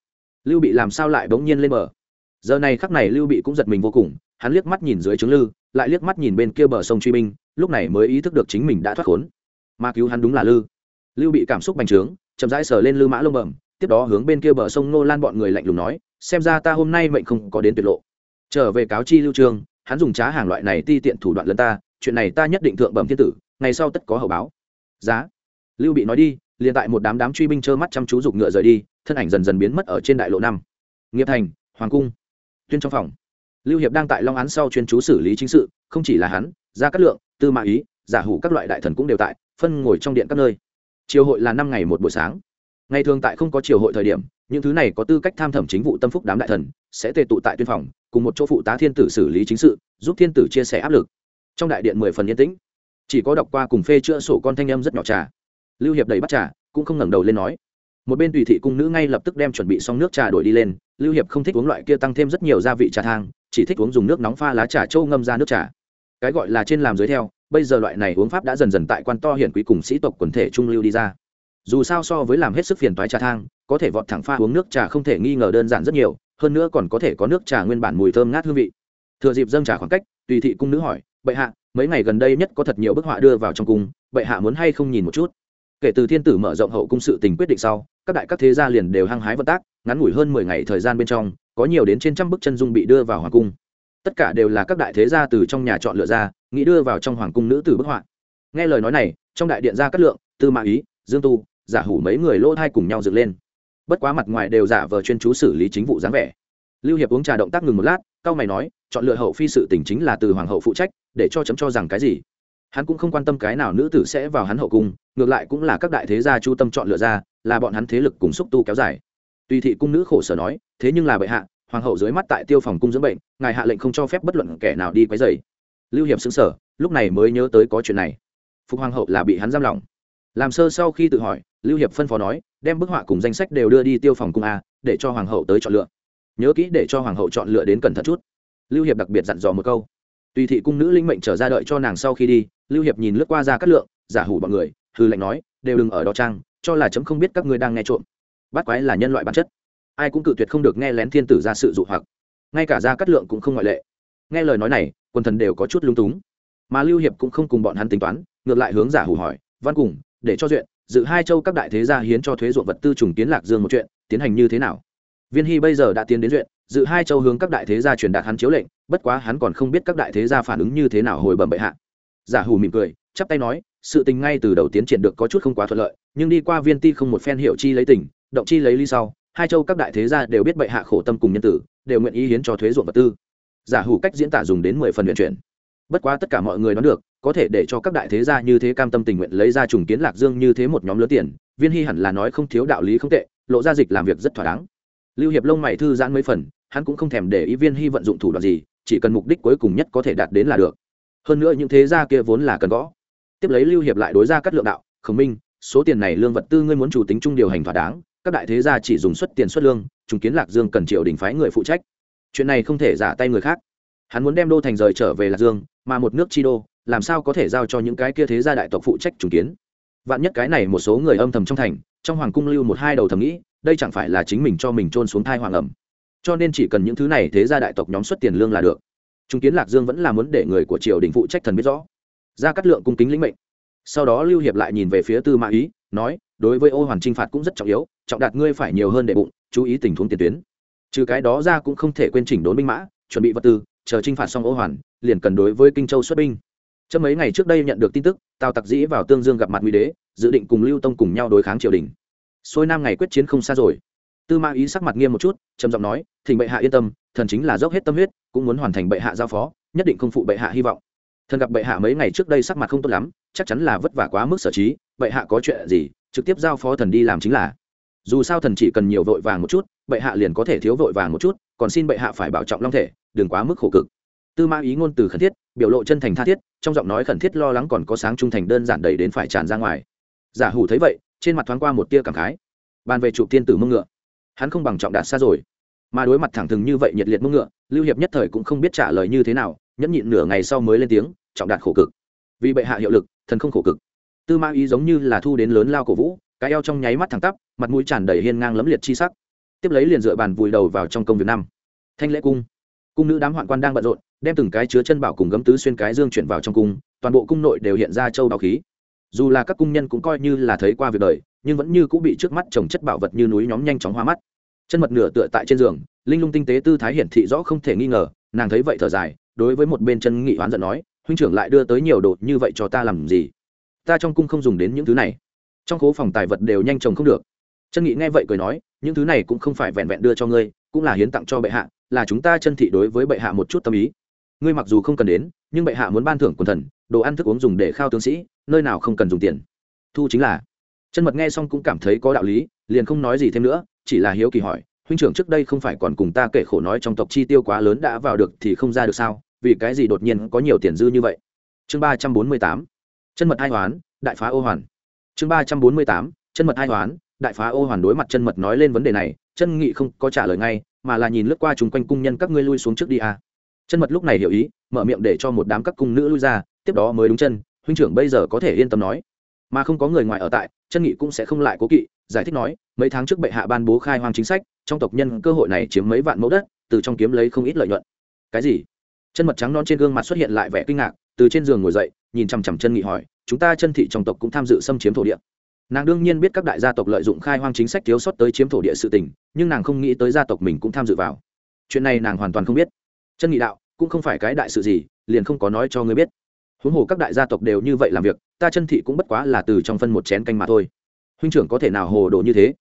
[SPEAKER 1] Lưu bị làm sao lại bỗng nhiên lên bờ? Giờ này khắc này lưu bị cũng giật mình vô cùng, hắn liếc mắt nhìn dưới trướng lư, lại liếc mắt nhìn bên kia bờ sông truy binh, lúc này mới ý thức được chính mình đã thoát khốn. Mà cứu hắn đúng là lư. Lưu bị cảm xúc bành trướng chậm rãi sờ lên lư mã lông bẩm, tiếp đó hướng bên kia bờ sông nô lan bọn người lạnh lùng nói, xem ra ta hôm nay mệnh không có đến tuyệt lộ. Trở về cáo chi lưu trương, hắn dùng trá hàng loại này ti tiện thủ đoạn lấn ta, chuyện này ta nhất định thượng bẩm thiên tử, ngày sau tất có hậu báo. Giá. Lưu bị nói đi, liền tại một đám đám truy binh trơ mắt chăm chú giục ngựa rời đi, thân ảnh dần dần biến mất ở trên đại lộ năm. Nghiệp thành, hoàng cung. Tuyên trong phòng. Lưu hiệp đang tại long án sau chuyên chú xử lý chính sự, không chỉ là hắn ra cát lượng, tư mã ý, giả hủ các loại đại thần cũng đều tại, phân ngồi trong điện các nơi triều hội là năm ngày một buổi sáng. Ngày thường tại không có triều hội thời điểm, những thứ này có tư cách tham thẩm chính vụ tâm phúc đám đại thần, sẽ tề tụ tại tuyên phòng, cùng một chỗ phụ tá thiên tử xử lý chính sự, giúp thiên tử chia sẻ áp lực. Trong đại điện mười phần yên tĩnh. Chỉ có đọc qua cùng phê chữa sổ con thanh âm rất nhỏ trà. Lưu hiệp đầy bắt trà, cũng không ngẩng đầu lên nói. Một bên tùy thị cung nữ ngay lập tức đem chuẩn bị xong nước trà đổi đi lên, lưu hiệp không thích uống loại kia tăng thêm rất nhiều gia vị trà thang, chỉ thích uống dùng nước nóng pha lá trà trâu ngâm ra nước trà. Cái gọi là trên làm dưới theo bây giờ loại này uống pháp đã dần dần tại quan to hiển quý cùng sĩ tộc quần thể trung lưu đi ra. Dù sao so với làm hết sức phiền toái trà thang, có thể vọt thẳng pha uống nước trà không thể nghi ngờ đơn giản rất nhiều, hơn nữa còn có thể có nước trà nguyên bản mùi thơm ngát hương vị. Thừa dịp dâng trà khoảng cách, tùy thị cung nữ hỏi, bệ hạ, mấy ngày gần đây nhất có thật nhiều bức họa đưa vào trong cung, bệ hạ muốn hay không nhìn một chút? Kể từ thiên tử mở rộng hậu cung sự tình quyết định sau, các đại các thế gia liền đều hăng hái vận tác, ngắn ngủi hơn mười ngày thời gian bên trong, có nhiều đến trên trăm bức chân dung bị đưa vào hoàng cung. Tất cả đều là các đại thế gia từ trong nhà chọn lựa ra nghĩ đưa vào trong hoàng cung nữ tử bức họa. Nghe lời nói này, trong đại điện gia cát lượng, tư mã ý, dương tu, giả hủ mấy người lỗ thai cùng nhau dựng lên. Bất quá mặt ngoài đều giả vờ chuyên chú xử lý chính vụ dáng vẻ. Lưu hiệp uống trà động tác ngừng một lát cao mày nói, chọn lựa hậu phi sự tình chính là từ hoàng hậu phụ trách, để cho chấm cho rằng cái gì. Hắn cũng không quan tâm cái nào nữ tử sẽ vào hắn hậu cung, ngược lại cũng là các đại thế gia chu tâm chọn lựa ra, là bọn hắn thế lực cùng xúc tu kéo dài. Tùy thị cung nữ khổ sở nói, thế nhưng là bệ hạ, hoàng hậu dưới mắt tại tiêu phòng cung dưỡng bệnh, ngài hạ lệnh không cho phép bất luận kẻ nào đi quấy dày lưu hiệp xứng sở lúc này mới nhớ tới có chuyện này. Phục hoàng hậu là bị hắn giam lỏng. Làm sơ sau khi tự hỏi, lưu hiệp phân phó nói, đem bức họa cùng danh sách đều đưa đi tiêu phòng cung a, để cho hoàng hậu tới chọn lựa. Nhớ kỹ để cho hoàng hậu chọn lựa đến cẩn thận chút. Lưu hiệp đặc biệt dặn dò một câu. Tùy thị cung nữ linh mệnh trở ra đợi cho nàng sau khi đi, lưu hiệp nhìn lướt qua ra cát lượng, giả hủ bọn người hư lệnh nói, đều đừng ở đó trang cho là chấm không biết các ngươi đang nghe trộm. Bắt quái là nhân loại bản chất. Ai cũng cự tuyệt không được nghe lén thiên tử ra sự dụ hoặc. Ngay cả ra cát lượng cũng không ngoại lệ nghe lời nói này quần thần đều có chút lung túng. Mà lưu hiệp cũng không cùng bọn hắn tính toán, ngược lại hướng giả hủ hỏi, văn cùng, để cho duyện, dự hai châu các đại thế gia hiến cho thuế ruộng vật tư trùng tiến lạc dương một chuyện, tiến hành như thế nào? Viên hy bây giờ đã tiến đến duyện, dự hai châu hướng các đại thế gia truyền đạt hắn chiếu lệnh, bất quá hắn còn không biết các đại thế gia phản ứng như thế nào hồi bẩm bệ hạ. Giả hủ mỉm cười, chắp tay nói, sự tình ngay từ đầu tiến triển được có chút không quá thuận lợi, nhưng đi qua viên ti không một phen hiệu chi lấy tình, động chi lấy ly sau, hai châu các đại thế gia đều biết bệ hạ khổ tâm cùng nhân tử, đều nguyện ý hiến cho thuế ruộng vật tư giả hủ cách diễn tả dùng đến mười phần luyện chuyển. Bất quá tất cả mọi người đoán được, có thể để cho các đại thế gia như thế cam tâm tình nguyện lấy ra trùng kiến lạc dương như thế một nhóm lớn tiền, viên hy hẳn là nói không thiếu đạo lý không tệ, lộ ra dịch làm việc rất thỏa đáng. Lưu hiệp lông mày thư giãn mấy phần, hắn cũng không thèm để ý viên hy vận dụng thủ đoạn gì, chỉ cần mục đích cuối cùng nhất có thể đạt đến là được. Hơn nữa những thế gia kia vốn là cần gõ. Tiếp lấy lưu hiệp lại đối ra các lượng đạo, khổng minh, số tiền này lương vật tư ngươi muốn chủ tính chung điều hành thỏa đáng, các đại thế gia chỉ dùng xuất tiền xuất lương, trùng kiến lạc dương cần triệu đình phái người phụ trách chuyện này không thể giả tay người khác. Hắn muốn đem đô thành rời trở về lạc dương, mà một nước chi đô, làm sao có thể giao cho những cái kia thế gia đại tộc phụ trách trùng kiến? Vạn nhất cái này một số người âm thầm trong thành, trong hoàng cung lưu một hai đầu thầm nghĩ, đây chẳng phải là chính mình cho mình trôn xuống thai hoàng ẩm. Cho nên chỉ cần những thứ này thế gia đại tộc nhóm xuất tiền lương là được. Trung kiến lạc dương vẫn là muốn để người của triều đình phụ trách thần biết rõ. Ra cắt lượng cung kính lĩnh mệnh. Sau đó lưu hiệp lại nhìn về phía tư mã ý, nói, đối với ô hoàn trinh phạt cũng rất trọng yếu, trọng đạt ngươi phải nhiều hơn đệ bụng, chú ý tình huống tiền tuyến trừ cái đó ra cũng không thể quên chỉnh đốn binh mã, chuẩn bị vật tư, chờ trinh phạt xong ô hoàn, liền cần đối với kinh châu xuất binh. Trong mấy ngày trước đây nhận được tin tức, tào tặc dĩ vào tương dương gặp mặt nguy đế, dự định cùng lưu tông cùng nhau đối kháng triều đình. Xôi nam ngày quyết chiến không xa rồi. Tư ma ý sắc mặt nghiêm một chút, trầm giọng nói, thỉnh bệ hạ yên tâm, thần chính là dốc hết tâm huyết, cũng muốn hoàn thành bệ hạ giao phó, nhất định không phụ bệ hạ hy vọng. Thần gặp bệ hạ mấy ngày trước đây sắc mặt không tốt lắm, chắc chắn là vất vả quá mức sở trí, bệ hạ có chuyện gì, trực tiếp giao phó thần đi làm chính là. Dù sao thần chỉ cần nhiều vội vàng một chút bệ hạ liền có thể thiếu vội vàng một chút, còn xin bệ hạ phải bảo trọng long thể, đừng quá mức khổ cực. Tư Ma ý ngôn từ khẩn thiết, biểu lộ chân thành tha thiết, trong giọng nói khẩn thiết lo lắng còn có sáng trung thành đơn giản đầy đến phải tràn ra ngoài. Giả hủ thấy vậy, trên mặt thoáng qua một tia cảm khái. Bàn về chụp tiên tử mông ngựa, hắn không bằng trọng đạt xa rồi. Mà đối mặt thẳng thừng như vậy nhiệt liệt mông ngựa, lưu hiệp nhất thời cũng không biết trả lời như thế nào, nhẫn nhịn nửa ngày sau mới lên tiếng, trọng đạt khổ cực. Vì bệ hạ hiệu lực, thần không khổ cực. Tư Ma ý giống như là thu đến lớn lao cổ vũ, cái eo trong nháy mắt thẳng tắp, mặt mũi tràn đầy hiên ngang lấm liệt chi sắc tiếp lấy liền dựa bàn vùi đầu vào trong công việc năm. Thanh lễ cung. Cung nữ đám hoạn quan đang bận rộn, đem từng cái chứa chân bảo cùng gấm tứ xuyên cái dương chuyển vào trong cung, toàn bộ cung nội đều hiện ra châu đào khí. Dù là các cung nhân cũng coi như là thấy qua việc đời, nhưng vẫn như cũng bị trước mắt trồng chất bảo vật như núi nhóm nhanh chóng hoa mắt. Chân mật nửa tựa tại trên giường, linh lung tinh tế tư thái hiển thị rõ không thể nghi ngờ, nàng thấy vậy thở dài, đối với một bên chân nghị oán giận nói, huynh trưởng lại đưa tới nhiều đồ như vậy cho ta làm gì? Ta trong cung không dùng đến những thứ này. Trong khố phòng tài vật đều nhanh chóng không được. Chân nghị nghe vậy cười nói những thứ này cũng không phải vẹn vẹn đưa cho ngươi, cũng là hiến tặng cho bệ hạ, là chúng ta chân thị đối với bệ hạ một chút tâm ý. Ngươi mặc dù không cần đến, nhưng bệ hạ muốn ban thưởng quần thần, đồ ăn thức uống dùng để khao tướng sĩ, nơi nào không cần dùng tiền. Thu chính là. Chân mật nghe xong cũng cảm thấy có đạo lý, liền không nói gì thêm nữa, chỉ là hiếu kỳ hỏi, huynh trưởng trước đây không phải còn cùng ta kể khổ nói trong tộc chi tiêu quá lớn đã vào được thì không ra được sao? Vì cái gì đột nhiên có nhiều tiền dư như vậy? Chương ba trăm bốn mươi tám. Chân mật hai hoán, đại phá ô hoàn. Chương ba trăm bốn mươi tám. Chân mật hai hoán đại phá ô hoàn đối mặt chân mật nói lên vấn đề này, chân nghị không có trả lời ngay, mà là nhìn lướt qua chung quanh cung nhân các ngươi lui xuống trước đi a à. chân mật lúc này hiểu ý, mở miệng để cho một đám các cung nữ lui ra, tiếp đó mới đúng chân, huynh trưởng bây giờ có thể yên tâm nói. Mà không có người ngoài ở tại, chân nghị cũng sẽ không lại cố kỵ, giải thích nói, mấy tháng trước bệ hạ ban bố khai hoang chính sách, trong tộc nhân cơ hội này chiếm mấy vạn mẫu đất, từ trong kiếm lấy không ít lợi nhuận. Cái gì? Chân mật trắng non trên gương mặt xuất hiện lại vẻ kinh ngạc, từ trên giường ngồi dậy, nhìn chằm chằm chân nghị hỏi, chúng ta chân thị trong tộc cũng tham dự xâm chiếm thổ địa nàng đương nhiên biết các đại gia tộc lợi dụng khai hoang chính sách thiếu sót tới chiếm thổ địa sự tình, nhưng nàng không nghĩ tới gia tộc mình cũng tham dự vào. Chuyện này nàng hoàn toàn không biết. Chân nghị đạo, cũng không phải cái đại sự gì, liền không có nói cho ngươi biết. Huống hồ các đại gia tộc đều như vậy làm việc, ta chân thị cũng bất quá là từ trong phân một chén canh mà thôi. Huynh trưởng có thể nào hồ đồ như thế?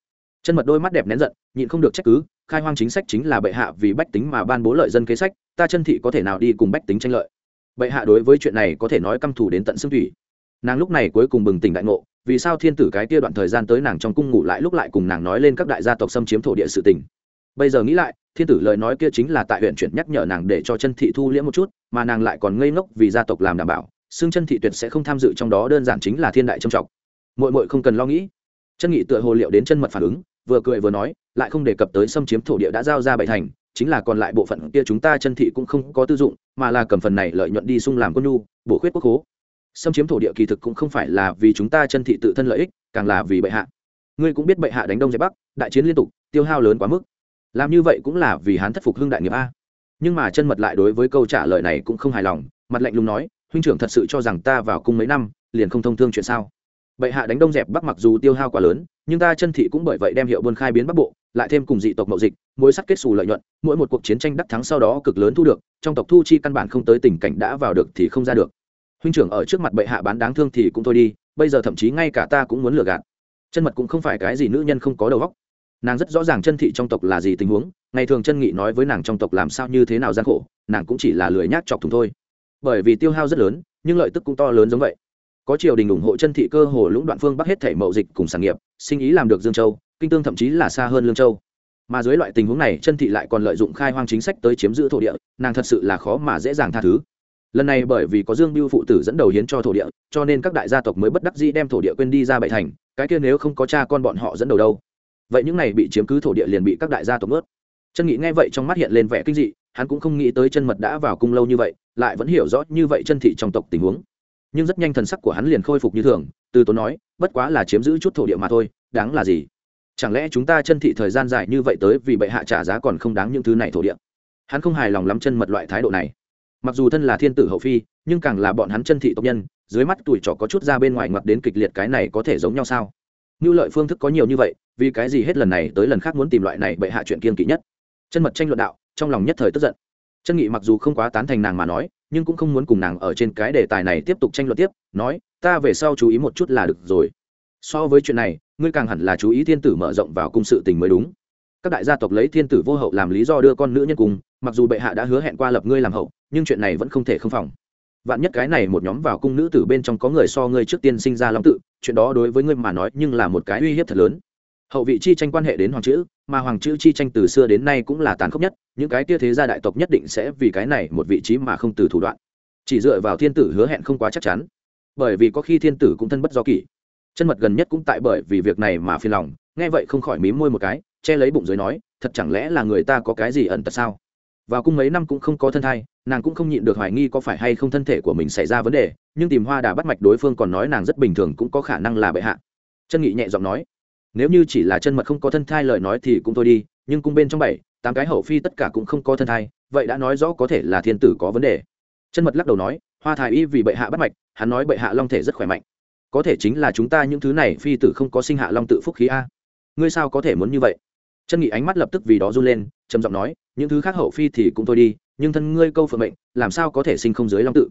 [SPEAKER 1] Chân mật đôi mắt đẹp nén giận, nhịn không được trách cứ, khai hoang chính sách chính là bệ hạ vì bách tính mà ban bố lợi dân kế sách, ta chân thị có thể nào đi cùng bách tính tranh lợi? Bệ hạ đối với chuyện này có thể nói căm thù đến tận xương thủy. Nàng lúc này cuối cùng bừng tỉnh đại ngộ vì sao thiên tử cái kia đoạn thời gian tới nàng trong cung ngủ lại lúc lại cùng nàng nói lên các đại gia tộc xâm chiếm thổ địa sự tình. Bây giờ nghĩ lại, thiên tử lời nói kia chính là tại huyện chuyển nhắc nhở nàng để cho chân thị thu liễm một chút, mà nàng lại còn ngây ngốc vì gia tộc làm đảm bảo xương chân thị tuyệt sẽ không tham dự trong đó, đơn giản chính là thiên đại trầm trọng. Mội mội không cần lo nghĩ. Chân nghị tựa hồ liệu đến chân mật phản ứng, vừa cười vừa nói, lại không đề cập tới xâm chiếm thổ địa đã giao ra bảy thành, chính là còn lại bộ phận kia chúng ta chân thị cũng không có tư dụng, mà là cầm phần này lợi nhuận đi sung làm quân nhu, bổ khuyết quốc hố xâm chiếm thổ địa kỳ thực cũng không phải là vì chúng ta chân thị tự thân lợi ích, càng là vì bệ hạ. Ngươi cũng biết bệ hạ đánh đông dẹp bắc, đại chiến liên tục, tiêu hao lớn quá mức. Làm như vậy cũng là vì hán thất phục hưng đại nghiệp a. Nhưng mà chân mật lại đối với câu trả lời này cũng không hài lòng, mặt lạnh lùng nói, huynh trưởng thật sự cho rằng ta vào cung mấy năm, liền không thông thương chuyện sao? Bệ hạ đánh đông dẹp bắc mặc dù tiêu hao quá lớn, nhưng ta chân thị cũng bởi vậy đem hiệu buôn khai biến bắc bộ, lại thêm cùng dị tộc mậu dịch, mối sắt kết xù lợi nhuận, mỗi một cuộc chiến tranh đắc thắng sau đó cực lớn thu được, trong tộc thu chi căn bản không tới tình cảnh đã vào được thì không ra được huynh trưởng ở trước mặt bệ hạ bán đáng thương thì cũng thôi đi, bây giờ thậm chí ngay cả ta cũng muốn lừa gạt. Chân mật cũng không phải cái gì nữ nhân không có đầu óc. Nàng rất rõ ràng chân thị trong tộc là gì tình huống, ngày thường chân nghị nói với nàng trong tộc làm sao như thế nào gian khổ, nàng cũng chỉ là lười nhác chọc thùng thôi. Bởi vì tiêu hao rất lớn, nhưng lợi tức cũng to lớn giống vậy. Có triều đình ủng hộ chân thị cơ hồ lũng đoạn phương bắc hết thể mậu dịch cùng sản nghiệp, sinh ý làm được dương châu, kinh tương thậm chí là xa hơn lương châu. Mà dưới loại tình huống này, chân thị lại còn lợi dụng khai hoang chính sách tới chiếm giữ thổ địa, nàng thật sự là khó mà dễ dàng tha thứ lần này bởi vì có dương biêu phụ tử dẫn đầu hiến cho thổ địa, cho nên các đại gia tộc mới bất đắc dĩ đem thổ địa quên đi ra bảy thành, cái kia nếu không có cha con bọn họ dẫn đầu đâu. Vậy những này bị chiếm cứ thổ địa liền bị các đại gia tộc ướt chân nghị nghe vậy trong mắt hiện lên vẻ kinh dị, hắn cũng không nghĩ tới chân mật đã vào cung lâu như vậy, lại vẫn hiểu rõ như vậy chân thị trong tộc tình huống. Nhưng rất nhanh thần sắc của hắn liền khôi phục như thường, từ tốn nói, bất quá là chiếm giữ chút thổ địa mà thôi, đáng là gì? Chẳng lẽ chúng ta chân thị thời gian dài như vậy tới vì bệ hạ trả giá còn không đáng những thứ này thổ địa? Hắn không hài lòng lắm chân mật loại thái độ này mặc dù thân là thiên tử hậu phi, nhưng càng là bọn hắn chân thị tộc nhân, dưới mắt tuổi trọ có chút ra bên ngoài ngoặt đến kịch liệt cái này có thể giống nhau sao? Như lợi phương thức có nhiều như vậy, vì cái gì hết lần này tới lần khác muốn tìm loại này bệ hạ chuyện kiên kỵ nhất? Chân mật tranh luận đạo, trong lòng nhất thời tức giận. Chân nghị mặc dù không quá tán thành nàng mà nói, nhưng cũng không muốn cùng nàng ở trên cái đề tài này tiếp tục tranh luận tiếp, nói, ta về sau chú ý một chút là được rồi. So với chuyện này, ngươi càng hẳn là chú ý thiên tử mở rộng vào cung sự tình mới đúng. Các đại gia tộc lấy thiên tử vô hậu làm lý do đưa con nữ nhân cùng, mặc dù bệ hạ đã hứa hẹn qua lập ngươi làm hậu nhưng chuyện này vẫn không thể không phòng. Vạn nhất cái này một nhóm vào cung nữ tử bên trong có người so ngươi trước tiên sinh ra long tự, chuyện đó đối với ngươi mà nói nhưng là một cái uy hiếp thật lớn. Hậu vị chi tranh quan hệ đến hoàng chữ, mà hoàng chữ chi tranh từ xưa đến nay cũng là tàn khốc nhất, những cái tia thế gia đại tộc nhất định sẽ vì cái này một vị trí mà không từ thủ đoạn. Chỉ dựa vào thiên tử hứa hẹn không quá chắc chắn. Bởi vì có khi thiên tử cũng thân bất do kỷ. Chân mật gần nhất cũng tại bởi vì việc này mà phiền lòng, nghe vậy không khỏi mím môi một cái, che lấy bụng dưới nói, thật chẳng lẽ là người ta có cái gì ẩn tật sao? Vào cung mấy năm cũng không có thân thai, nàng cũng không nhịn được hoài nghi có phải hay không thân thể của mình xảy ra vấn đề, nhưng tìm hoa đà bắt mạch đối phương còn nói nàng rất bình thường cũng có khả năng là bệ hạ. Chân nghị nhẹ giọng nói, nếu như chỉ là chân mật không có thân thai lời nói thì cũng thôi đi, nhưng cung bên trong bảy, tám cái hậu phi tất cả cũng không có thân thai, vậy đã nói rõ có thể là thiên tử có vấn đề. Chân mật lắc đầu nói, hoa thái y vì bệ hạ bắt mạch, hắn nói bệ hạ long thể rất khỏe mạnh. Có thể chính là chúng ta những thứ này phi tử không có sinh hạ long tự phúc khí a. Ngươi sao có thể muốn như vậy? Chân nghị ánh mắt lập tức vì đó run lên, trầm giọng nói những thứ khác hậu phi thì cũng thôi đi, nhưng thân ngươi câu phượng mệnh, làm sao có thể sinh không dưới long tự?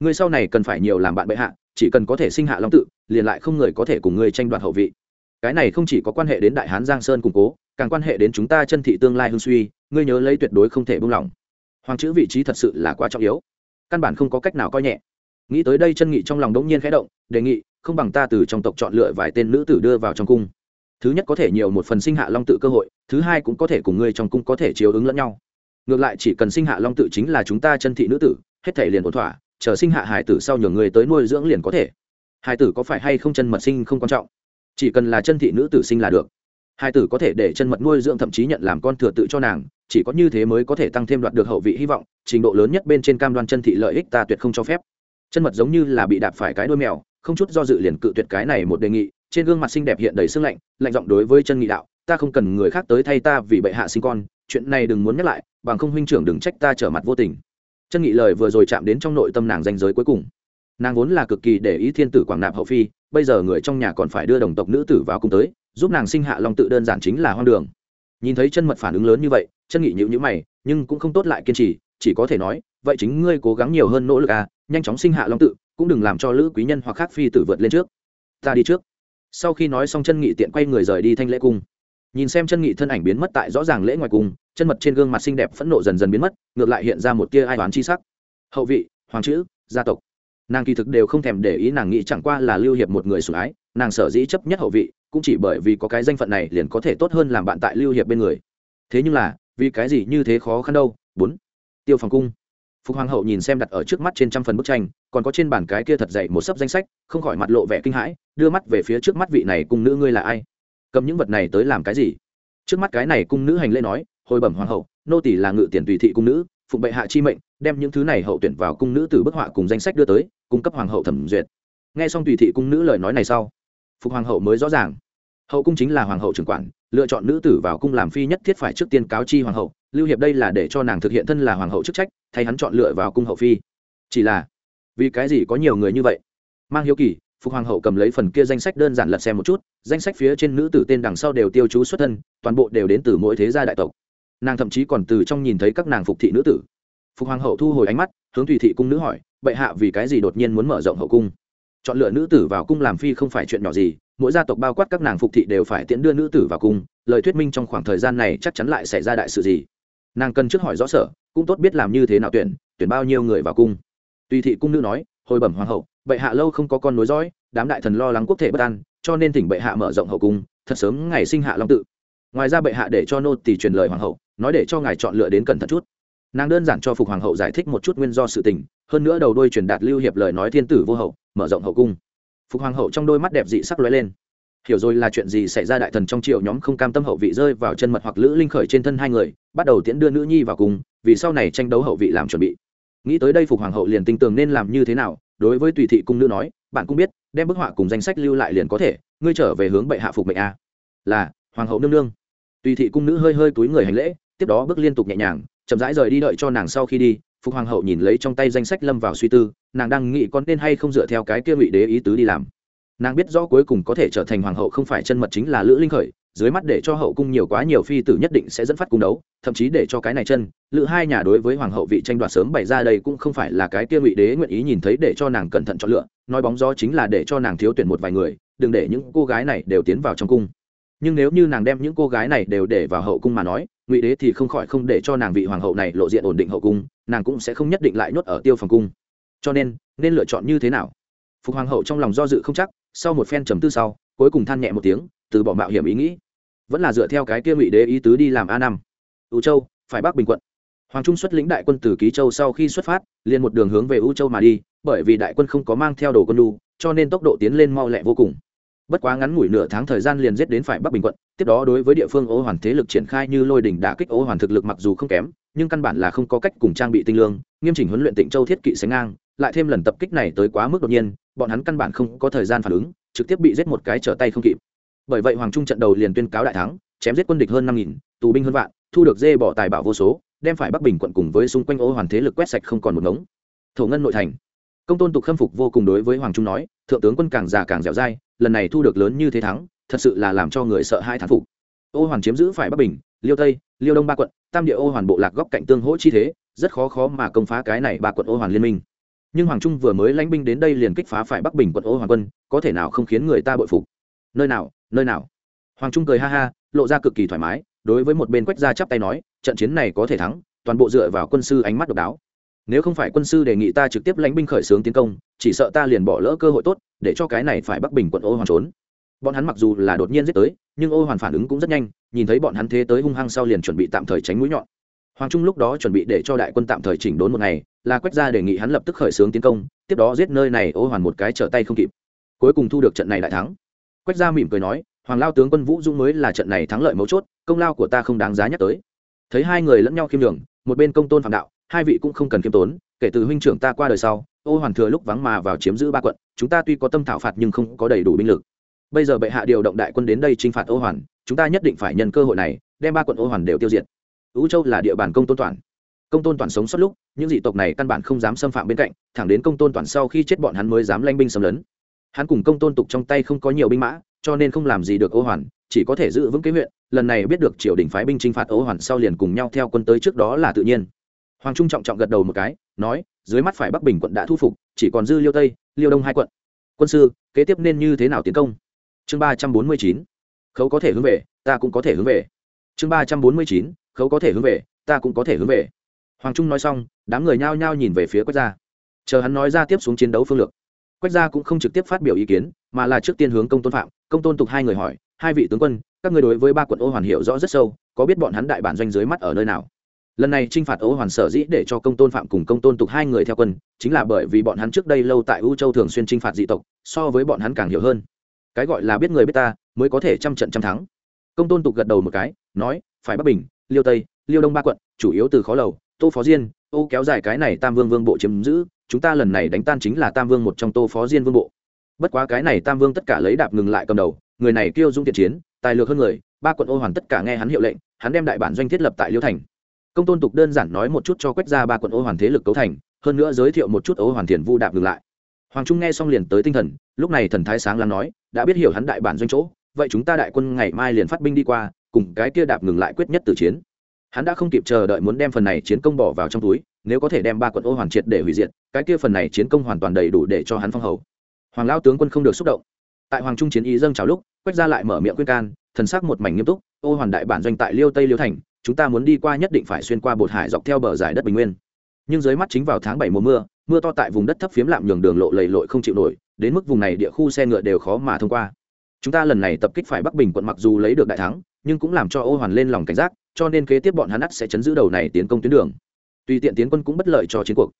[SPEAKER 1] Ngươi sau này cần phải nhiều làm bạn bệ hạ, chỉ cần có thể sinh hạ long tự, liền lại không người có thể cùng ngươi tranh đoạt hậu vị. Cái này không chỉ có quan hệ đến đại hán giang sơn củng cố, càng quan hệ đến chúng ta chân thị tương lai hương suy, ngươi nhớ lấy tuyệt đối không thể buông lỏng. Hoàng chữ vị trí thật sự là quá trọng yếu. Căn bản không có cách nào coi nhẹ. Nghĩ tới đây chân nghị trong lòng đống nhiên khẽ động, đề nghị, không bằng ta từ trong tộc chọn lựa vài tên nữ tử đưa vào trong cung thứ nhất có thể nhiều một phần sinh hạ long tự cơ hội, thứ hai cũng có thể cùng ngươi trong cung có thể chiếu ứng lẫn nhau. Ngược lại chỉ cần sinh hạ long tự chính là chúng ta chân thị nữ tử, hết thể liền ổn thỏa, chờ sinh hạ hải tử sau nhường người tới nuôi dưỡng liền có thể. Hải tử có phải hay không chân mật sinh không quan trọng. Chỉ cần là chân thị nữ tử sinh là được. Hải tử có thể để chân mật nuôi dưỡng thậm chí nhận làm con thừa tự cho nàng, chỉ có như thế mới có thể tăng thêm đoạt được hậu vị hy vọng, trình độ lớn nhất bên trên cam đoan chân thị lợi ích ta tuyệt không cho phép. Chân mật giống như là bị đạp phải cái đôi mèo, không chút do dự liền cự tuyệt cái này một đề nghị trên gương mặt xinh đẹp hiện đầy sương lạnh lạnh giọng đối với chân nghị đạo, ta không cần người khác tới thay ta vì bệ hạ sinh con, chuyện này đừng muốn nhắc lại, bằng không huynh trưởng đừng trách ta trở mặt vô tình. Chân nghị lời vừa rồi chạm đến trong nội tâm nàng danh giới cuối cùng. Nàng vốn là cực kỳ để ý thiên tử quảng nạp hậu phi, bây giờ người trong nhà còn phải đưa đồng tộc nữ tử vào cung tới, giúp nàng sinh hạ long tự đơn giản chính là hoang đường. Nhìn thấy chân mật phản ứng lớn như vậy, chân nghị nhữ nhữ mày, nhưng cũng không tốt lại kiên trì, chỉ có thể nói, vậy chính ngươi cố gắng nhiều hơn nỗ lực à nhanh chóng sinh hạ long tự, cũng đừng làm cho lữ quý nhân hoặc khác phi tử vượt lên trước. Ta đi trước sau khi nói xong chân nghị tiện quay người rời đi thanh lễ cung. Nhìn xem chân nghị thân ảnh biến mất tại rõ ràng lễ ngoài cung, chân mật trên gương mặt xinh đẹp phẫn nộ dần dần biến mất, ngược lại hiện ra một tia ai toán chi sắc. Hậu vị, hoàng chữ, gia tộc. Nàng kỳ thực đều không thèm để ý nàng nghĩ chẳng qua là lưu hiệp một người sủng ái, nàng sở dĩ chấp nhất hậu vị, cũng chỉ bởi vì có cái danh phận này liền có thể tốt hơn làm bạn tại lưu hiệp bên người. Thế nhưng là, vì cái gì như thế khó khăn đâu? Bốn. Tiêu phòng cung phục hoàng hậu nhìn xem đặt ở trước mắt trên trăm phần bức tranh, còn có trên bàn cái kia thật dậy một sấp danh sách, không khỏi mặt lộ vẻ kinh hãi, đưa mắt về phía trước mắt vị này cung nữ ngươi là ai? Cầm những vật này tới làm cái gì? Trước mắt cái này cung nữ hành lễ nói, hồi bẩm hoàng hậu, nô tỷ là ngự tiền tùy thị cung nữ, phụng bệ hạ chi mệnh, đem những thứ này hậu tuyển vào cung nữ từ bức họa cùng danh sách đưa tới, cung cấp hoàng hậu thẩm duyệt. Nghe xong tùy thị cung nữ lời nói này sau, phục hoàng hậu mới rõ ràng hậu cung chính là hoàng hậu trưởng quản, lựa chọn nữ tử vào cung làm phi nhất thiết phải trước tiên cáo chi hoàng hậu, lưu hiệp đây là để cho nàng thực hiện thân là hoàng hậu chức trách, thay hắn chọn lựa vào cung hậu phi. Chỉ là, vì cái gì có nhiều người như vậy? Mang hiếu kỳ, phục hoàng hậu cầm lấy phần kia danh sách đơn giản lật xem một chút, danh sách phía trên nữ tử tên đằng sau đều tiêu chú xuất thân, toàn bộ đều đến từ mỗi thế gia đại tộc. Nàng thậm chí còn từ trong nhìn thấy các nàng phục thị nữ tử. Phục hoàng hậu thu hồi ánh mắt, hướng tùy thị cung nữ hỏi, bệ hạ vì cái gì đột nhiên muốn mở rộng hậu cung? Chọn lựa nữ tử vào cung làm phi không phải chuyện nhỏ gì, mỗi gia tộc bao quát các nàng phục thị đều phải tiễn đưa nữ tử vào cung, lời thuyết minh trong khoảng thời gian này chắc chắn lại xảy ra đại sự gì. Nàng cần trước hỏi rõ sở, cũng tốt biết làm như thế nào tuyển tuyển bao nhiêu người vào cung. Tùy thị cung nữ nói, hồi bẩm hoàng hậu, bệ hạ lâu không có con nối dõi, đám đại thần lo lắng quốc thể bất an, cho nên thỉnh bệ hạ mở rộng hậu cung, thật sớm ngày sinh hạ long tự. Ngoài ra bệ hạ để cho nô tỳ truyền lời hoàng hậu, nói để cho ngài chọn lựa đến cẩn thận chút. Nàng đơn giản cho phục hoàng hậu giải thích một chút nguyên do sự tình, hơn nữa đầu đôi truyền đạt lưu hiệp lời nói thiên tử vô hậu mở rộng hậu cung. Phục hoàng hậu trong đôi mắt đẹp dị sắc lóe lên. Hiểu rồi là chuyện gì xảy ra đại thần trong triệu nhóm không cam tâm hậu vị rơi vào chân mật hoặc lữ linh khởi trên thân hai người, bắt đầu tiễn đưa nữ nhi vào cùng vì sau này tranh đấu hậu vị làm chuẩn bị. Nghĩ tới đây phục hoàng hậu liền tinh tường nên làm như thế nào, đối với tùy thị cung nữ nói, bạn cũng biết, đem bức họa cùng danh sách lưu lại liền có thể, ngươi trở về hướng bệ hạ phục mệnh a. Là, hoàng hậu nương nương. Tùy thị cung nữ hơi hơi túi người hành lễ, tiếp đó bước liên tục nhẹ nhàng, chậm rãi rời đi đợi cho nàng sau khi đi phục hoàng hậu nhìn lấy trong tay danh sách lâm vào suy tư, nàng đang nghĩ con nên hay không dựa theo cái kia ngụy đế ý tứ đi làm. Nàng biết rõ cuối cùng có thể trở thành hoàng hậu không phải chân mật chính là lữ linh khởi, dưới mắt để cho hậu cung nhiều quá nhiều phi tử nhất định sẽ dẫn phát cung đấu, thậm chí để cho cái này chân, lữ hai nhà đối với hoàng hậu vị tranh đoạt sớm bày ra đây cũng không phải là cái kia ngụy đế nguyện ý nhìn thấy để cho nàng cẩn thận chọn lựa, nói bóng gió chính là để cho nàng thiếu tuyển một vài người, đừng để những cô gái này đều tiến vào trong cung. Nhưng nếu như nàng đem những cô gái này đều để vào hậu cung mà nói ngụy đế thì không khỏi không để cho nàng vị hoàng hậu này lộ diện ổn định hậu cung, nàng cũng sẽ không nhất định lại nhốt ở tiêu phòng cung. Cho nên nên lựa chọn như thế nào? Phục hoàng hậu trong lòng do dự không chắc, sau một phen trầm tư sau, cuối cùng than nhẹ một tiếng, từ bỏ mạo hiểm ý nghĩ. Vẫn là dựa theo cái kia ngụy đế ý tứ đi làm a năm. Ưu châu, phải bắc bình quận. Hoàng trung xuất lĩnh đại quân từ ký châu sau khi xuất phát, liền một đường hướng về ưu châu mà đi, bởi vì đại quân không có mang theo đồ quân lu cho nên tốc độ tiến lên mau lẹ vô cùng bất quá ngắn ngủi nửa tháng thời gian liền giết đến phải bắc bình quận, tiếp đó đối với địa phương ô hoàn thế lực triển khai như lôi đỉnh đã kích ô hoàn thực lực mặc dù không kém, nhưng căn bản là không có cách cùng trang bị tinh lương, nghiêm chỉnh huấn luyện tịnh châu thiết kỵ sánh ngang, lại thêm lần tập kích này tới quá mức đột nhiên, bọn hắn căn bản không có thời gian phản ứng, trực tiếp bị giết một cái trở tay không kịp. Bởi vậy hoàng trung trận đầu liền tuyên cáo đại thắng, chém giết quân địch hơn năm nghìn, tù binh hơn vạn, thu được dê bỏ tài bảo vô số, đem phải bắc bình quận cùng với xung quanh ô hoàn thế lực quét sạch không còn một ngống. Thổ ngân nội thành. Công tôn tục khâm phục vô cùng đối với hoàng trung nói, thượng tướng quân càng già càng dẻo dai lần này thu được lớn như thế thắng, thật sự là làm cho người sợ hai thán phục. Ô hoàn chiếm giữ phải bắc bình, liêu tây, liêu đông ba quận, tam địa ô hoàn bộ lạc góc cạnh tương hỗ chi thế, rất khó khó mà công phá cái này ba quận ô hoàn liên minh. Nhưng hoàng trung vừa mới lãnh binh đến đây liền kích phá phải bắc bình quận ô hoàng quân, có thể nào không khiến người ta bội phục? Nơi nào nơi nào? Hoàng trung cười ha ha, lộ ra cực kỳ thoải mái, đối với một bên quách gia chắp tay nói, trận chiến này có thể thắng, toàn bộ dựa vào quân sư ánh mắt độc đáo. Nếu không phải quân sư đề nghị ta trực tiếp lãnh binh khởi xướng tiến công, chỉ sợ ta liền bỏ lỡ cơ hội tốt để cho cái này phải bắc bình quận ô hoàn trốn. Bọn hắn mặc dù là đột nhiên giết tới, nhưng ô hoàn phản ứng cũng rất nhanh, nhìn thấy bọn hắn thế tới hung hăng sau liền chuẩn bị tạm thời tránh mũi nhọn. Hoàng trung lúc đó chuẩn bị để cho đại quân tạm thời chỉnh đốn một ngày, là quách gia đề nghị hắn lập tức khởi xướng tiến công, tiếp đó giết nơi này ô hoàn một cái trở tay không kịp. Cuối cùng thu được trận này đại thắng. Quách gia mỉm cười nói, hoàng lao tướng quân vũ dung mới là trận này thắng lợi mấu chốt, công lao của ta không đáng giá nhắc tới. Thấy hai người lẫn nhau khiêm đường một bên công tôn phạm đạo, hai vị cũng không cần khiêm tốn kể từ huynh trưởng ta qua đời sau, ô hoàn thừa lúc vắng mà vào chiếm giữ ba quận, chúng ta tuy có tâm thảo phạt nhưng không có đầy đủ binh lực. Bây giờ bệ hạ điều động đại quân đến đây t r i n h phạt ô hoàn, chúng ta nhất định phải nhân cơ hội này, đem ba quận ô hoàn đều tiêu diệt. Ứ châu là địa bàn công tôn toàn. Công tôn toàn sống suốt lúc, những dị tộc này căn bản không dám xâm phạm bên cạnh, thẳng đến công tôn toàn sau khi chết bọn hắn mới dám lanh binh xâm lấn. Hắn cùng công tôn tục trong tay không có nhiều binh mã, cho nên không làm gì được ô hoàn, chỉ có thể giữ vững kế huyện, lần này biết được triều đình phái binh t r i n h phạt ô hoàn sau liền cùng nhau theo quân tới trước đó là tự nhiên hoàng trung trọng trọng gật đầu một cái, nói, dưới mắt phải bắc bình quận đã thu phục, chỉ còn dư liêu tây, liêu đông hai quận. Quân sư, kế tiếp nên như thế nào tiến công? Chương ba trăm bốn mươi chín, khấu có thể hướng về, ta cũng có thể hướng về. Chương ba trăm bốn mươi chín, khấu có thể hướng về, ta cũng có thể hướng về. Hoàng trung nói xong, đám người nhao nhao nhìn về phía quách gia. Chờ hắn nói ra tiếp xuống chiến đấu phương lược, quách gia cũng không trực tiếp phát biểu ý kiến, mà là trước tiên hướng công tôn phạm, công tôn tục hai người hỏi, hai vị tướng quân, các người đối với ba quận ô hoàn hiểu rõ rất sâu, có biết bọn hắn đại bản doanh dưới mắt ở nơi nào? Lần này t r i n h phạt ô hoàn sở dĩ để cho công tôn phạm cùng công tôn tục hai người theo quân, chính là bởi vì bọn hắn trước đây lâu tại u châu thường xuyên t r i n h phạt dị tộc, so với bọn hắn càng hiểu hơn. Cái gọi là biết người biết ta, mới có thể trăm trận trăm thắng. Công tôn tục gật đầu một cái, nói, phải bắc bình, liêu tây, liêu đông ba quận, chủ yếu từ khó lầu, tô phó diên, ô kéo dài cái này tam vương vương bộ chiếm giữ, chúng ta lần này đánh tan chính là tam vương một trong tô phó diên vương bộ. Bất quá cái này tam vương tất cả lấy đạp ngừng lại cầm đầu, người này kêu dung tiện chiến, tài lược hơn người, ba quận ô hoàn tất cả nghe hắn hiệu lệnh, hắn đem đại bản doanh thiết lập tại liêu thành công tôn tục đơn giản nói một chút cho quách ra ba quận ô hoàn thế lực cấu thành, hơn nữa giới thiệu một chút ô hoàn thiền vu đạp ngừng lại. Hoàng trung nghe xong liền tới tinh thần, lúc này thần thái sáng lắm nói, đã biết hiểu hắn đại bản doanh chỗ, vậy chúng ta đại quân ngày mai liền phát binh đi qua, cùng cái kia đạp ngừng lại quyết nhất từ chiến. Hắn đã không kịp chờ đợi muốn đem phần này chiến công bỏ vào trong túi, nếu có thể đem ba quận ô hoàn triệt để hủy diệt, cái kia phần này chiến công hoàn toàn đầy đủ để cho hắn phong hầu. Hoàng lao tướng quân không được xúc động. Tại hoàng trung chiến ý dâng chào lúc, quách ra lại mở miệng quyết can, thần sắc một mảnh nghiêm túc, ô hoàn đại bản doanh tại liêu tây liêu thành chúng ta muốn đi qua nhất định phải xuyên qua bột hải dọc theo bờ giải đất bình nguyên. Nhưng dưới mắt chính vào tháng bảy mùa mưa mưa to tại vùng đất thấp phiếm lạm nhường đường lộ lầy lội không chịu nổi, đến mức vùng này địa khu xe ngựa đều khó mà thông qua. Chúng ta lần này tập kích phải bắc bình quận mặc dù lấy được đại thắng, nhưng cũng làm cho ô hoàn lên lòng cảnh giác, cho nên kế tiếp bọn hắn ắt sẽ chấn giữ đầu này tiến công tuyến đường. Tùy tiện tiến quân cũng bất lợi cho chiến cuộc.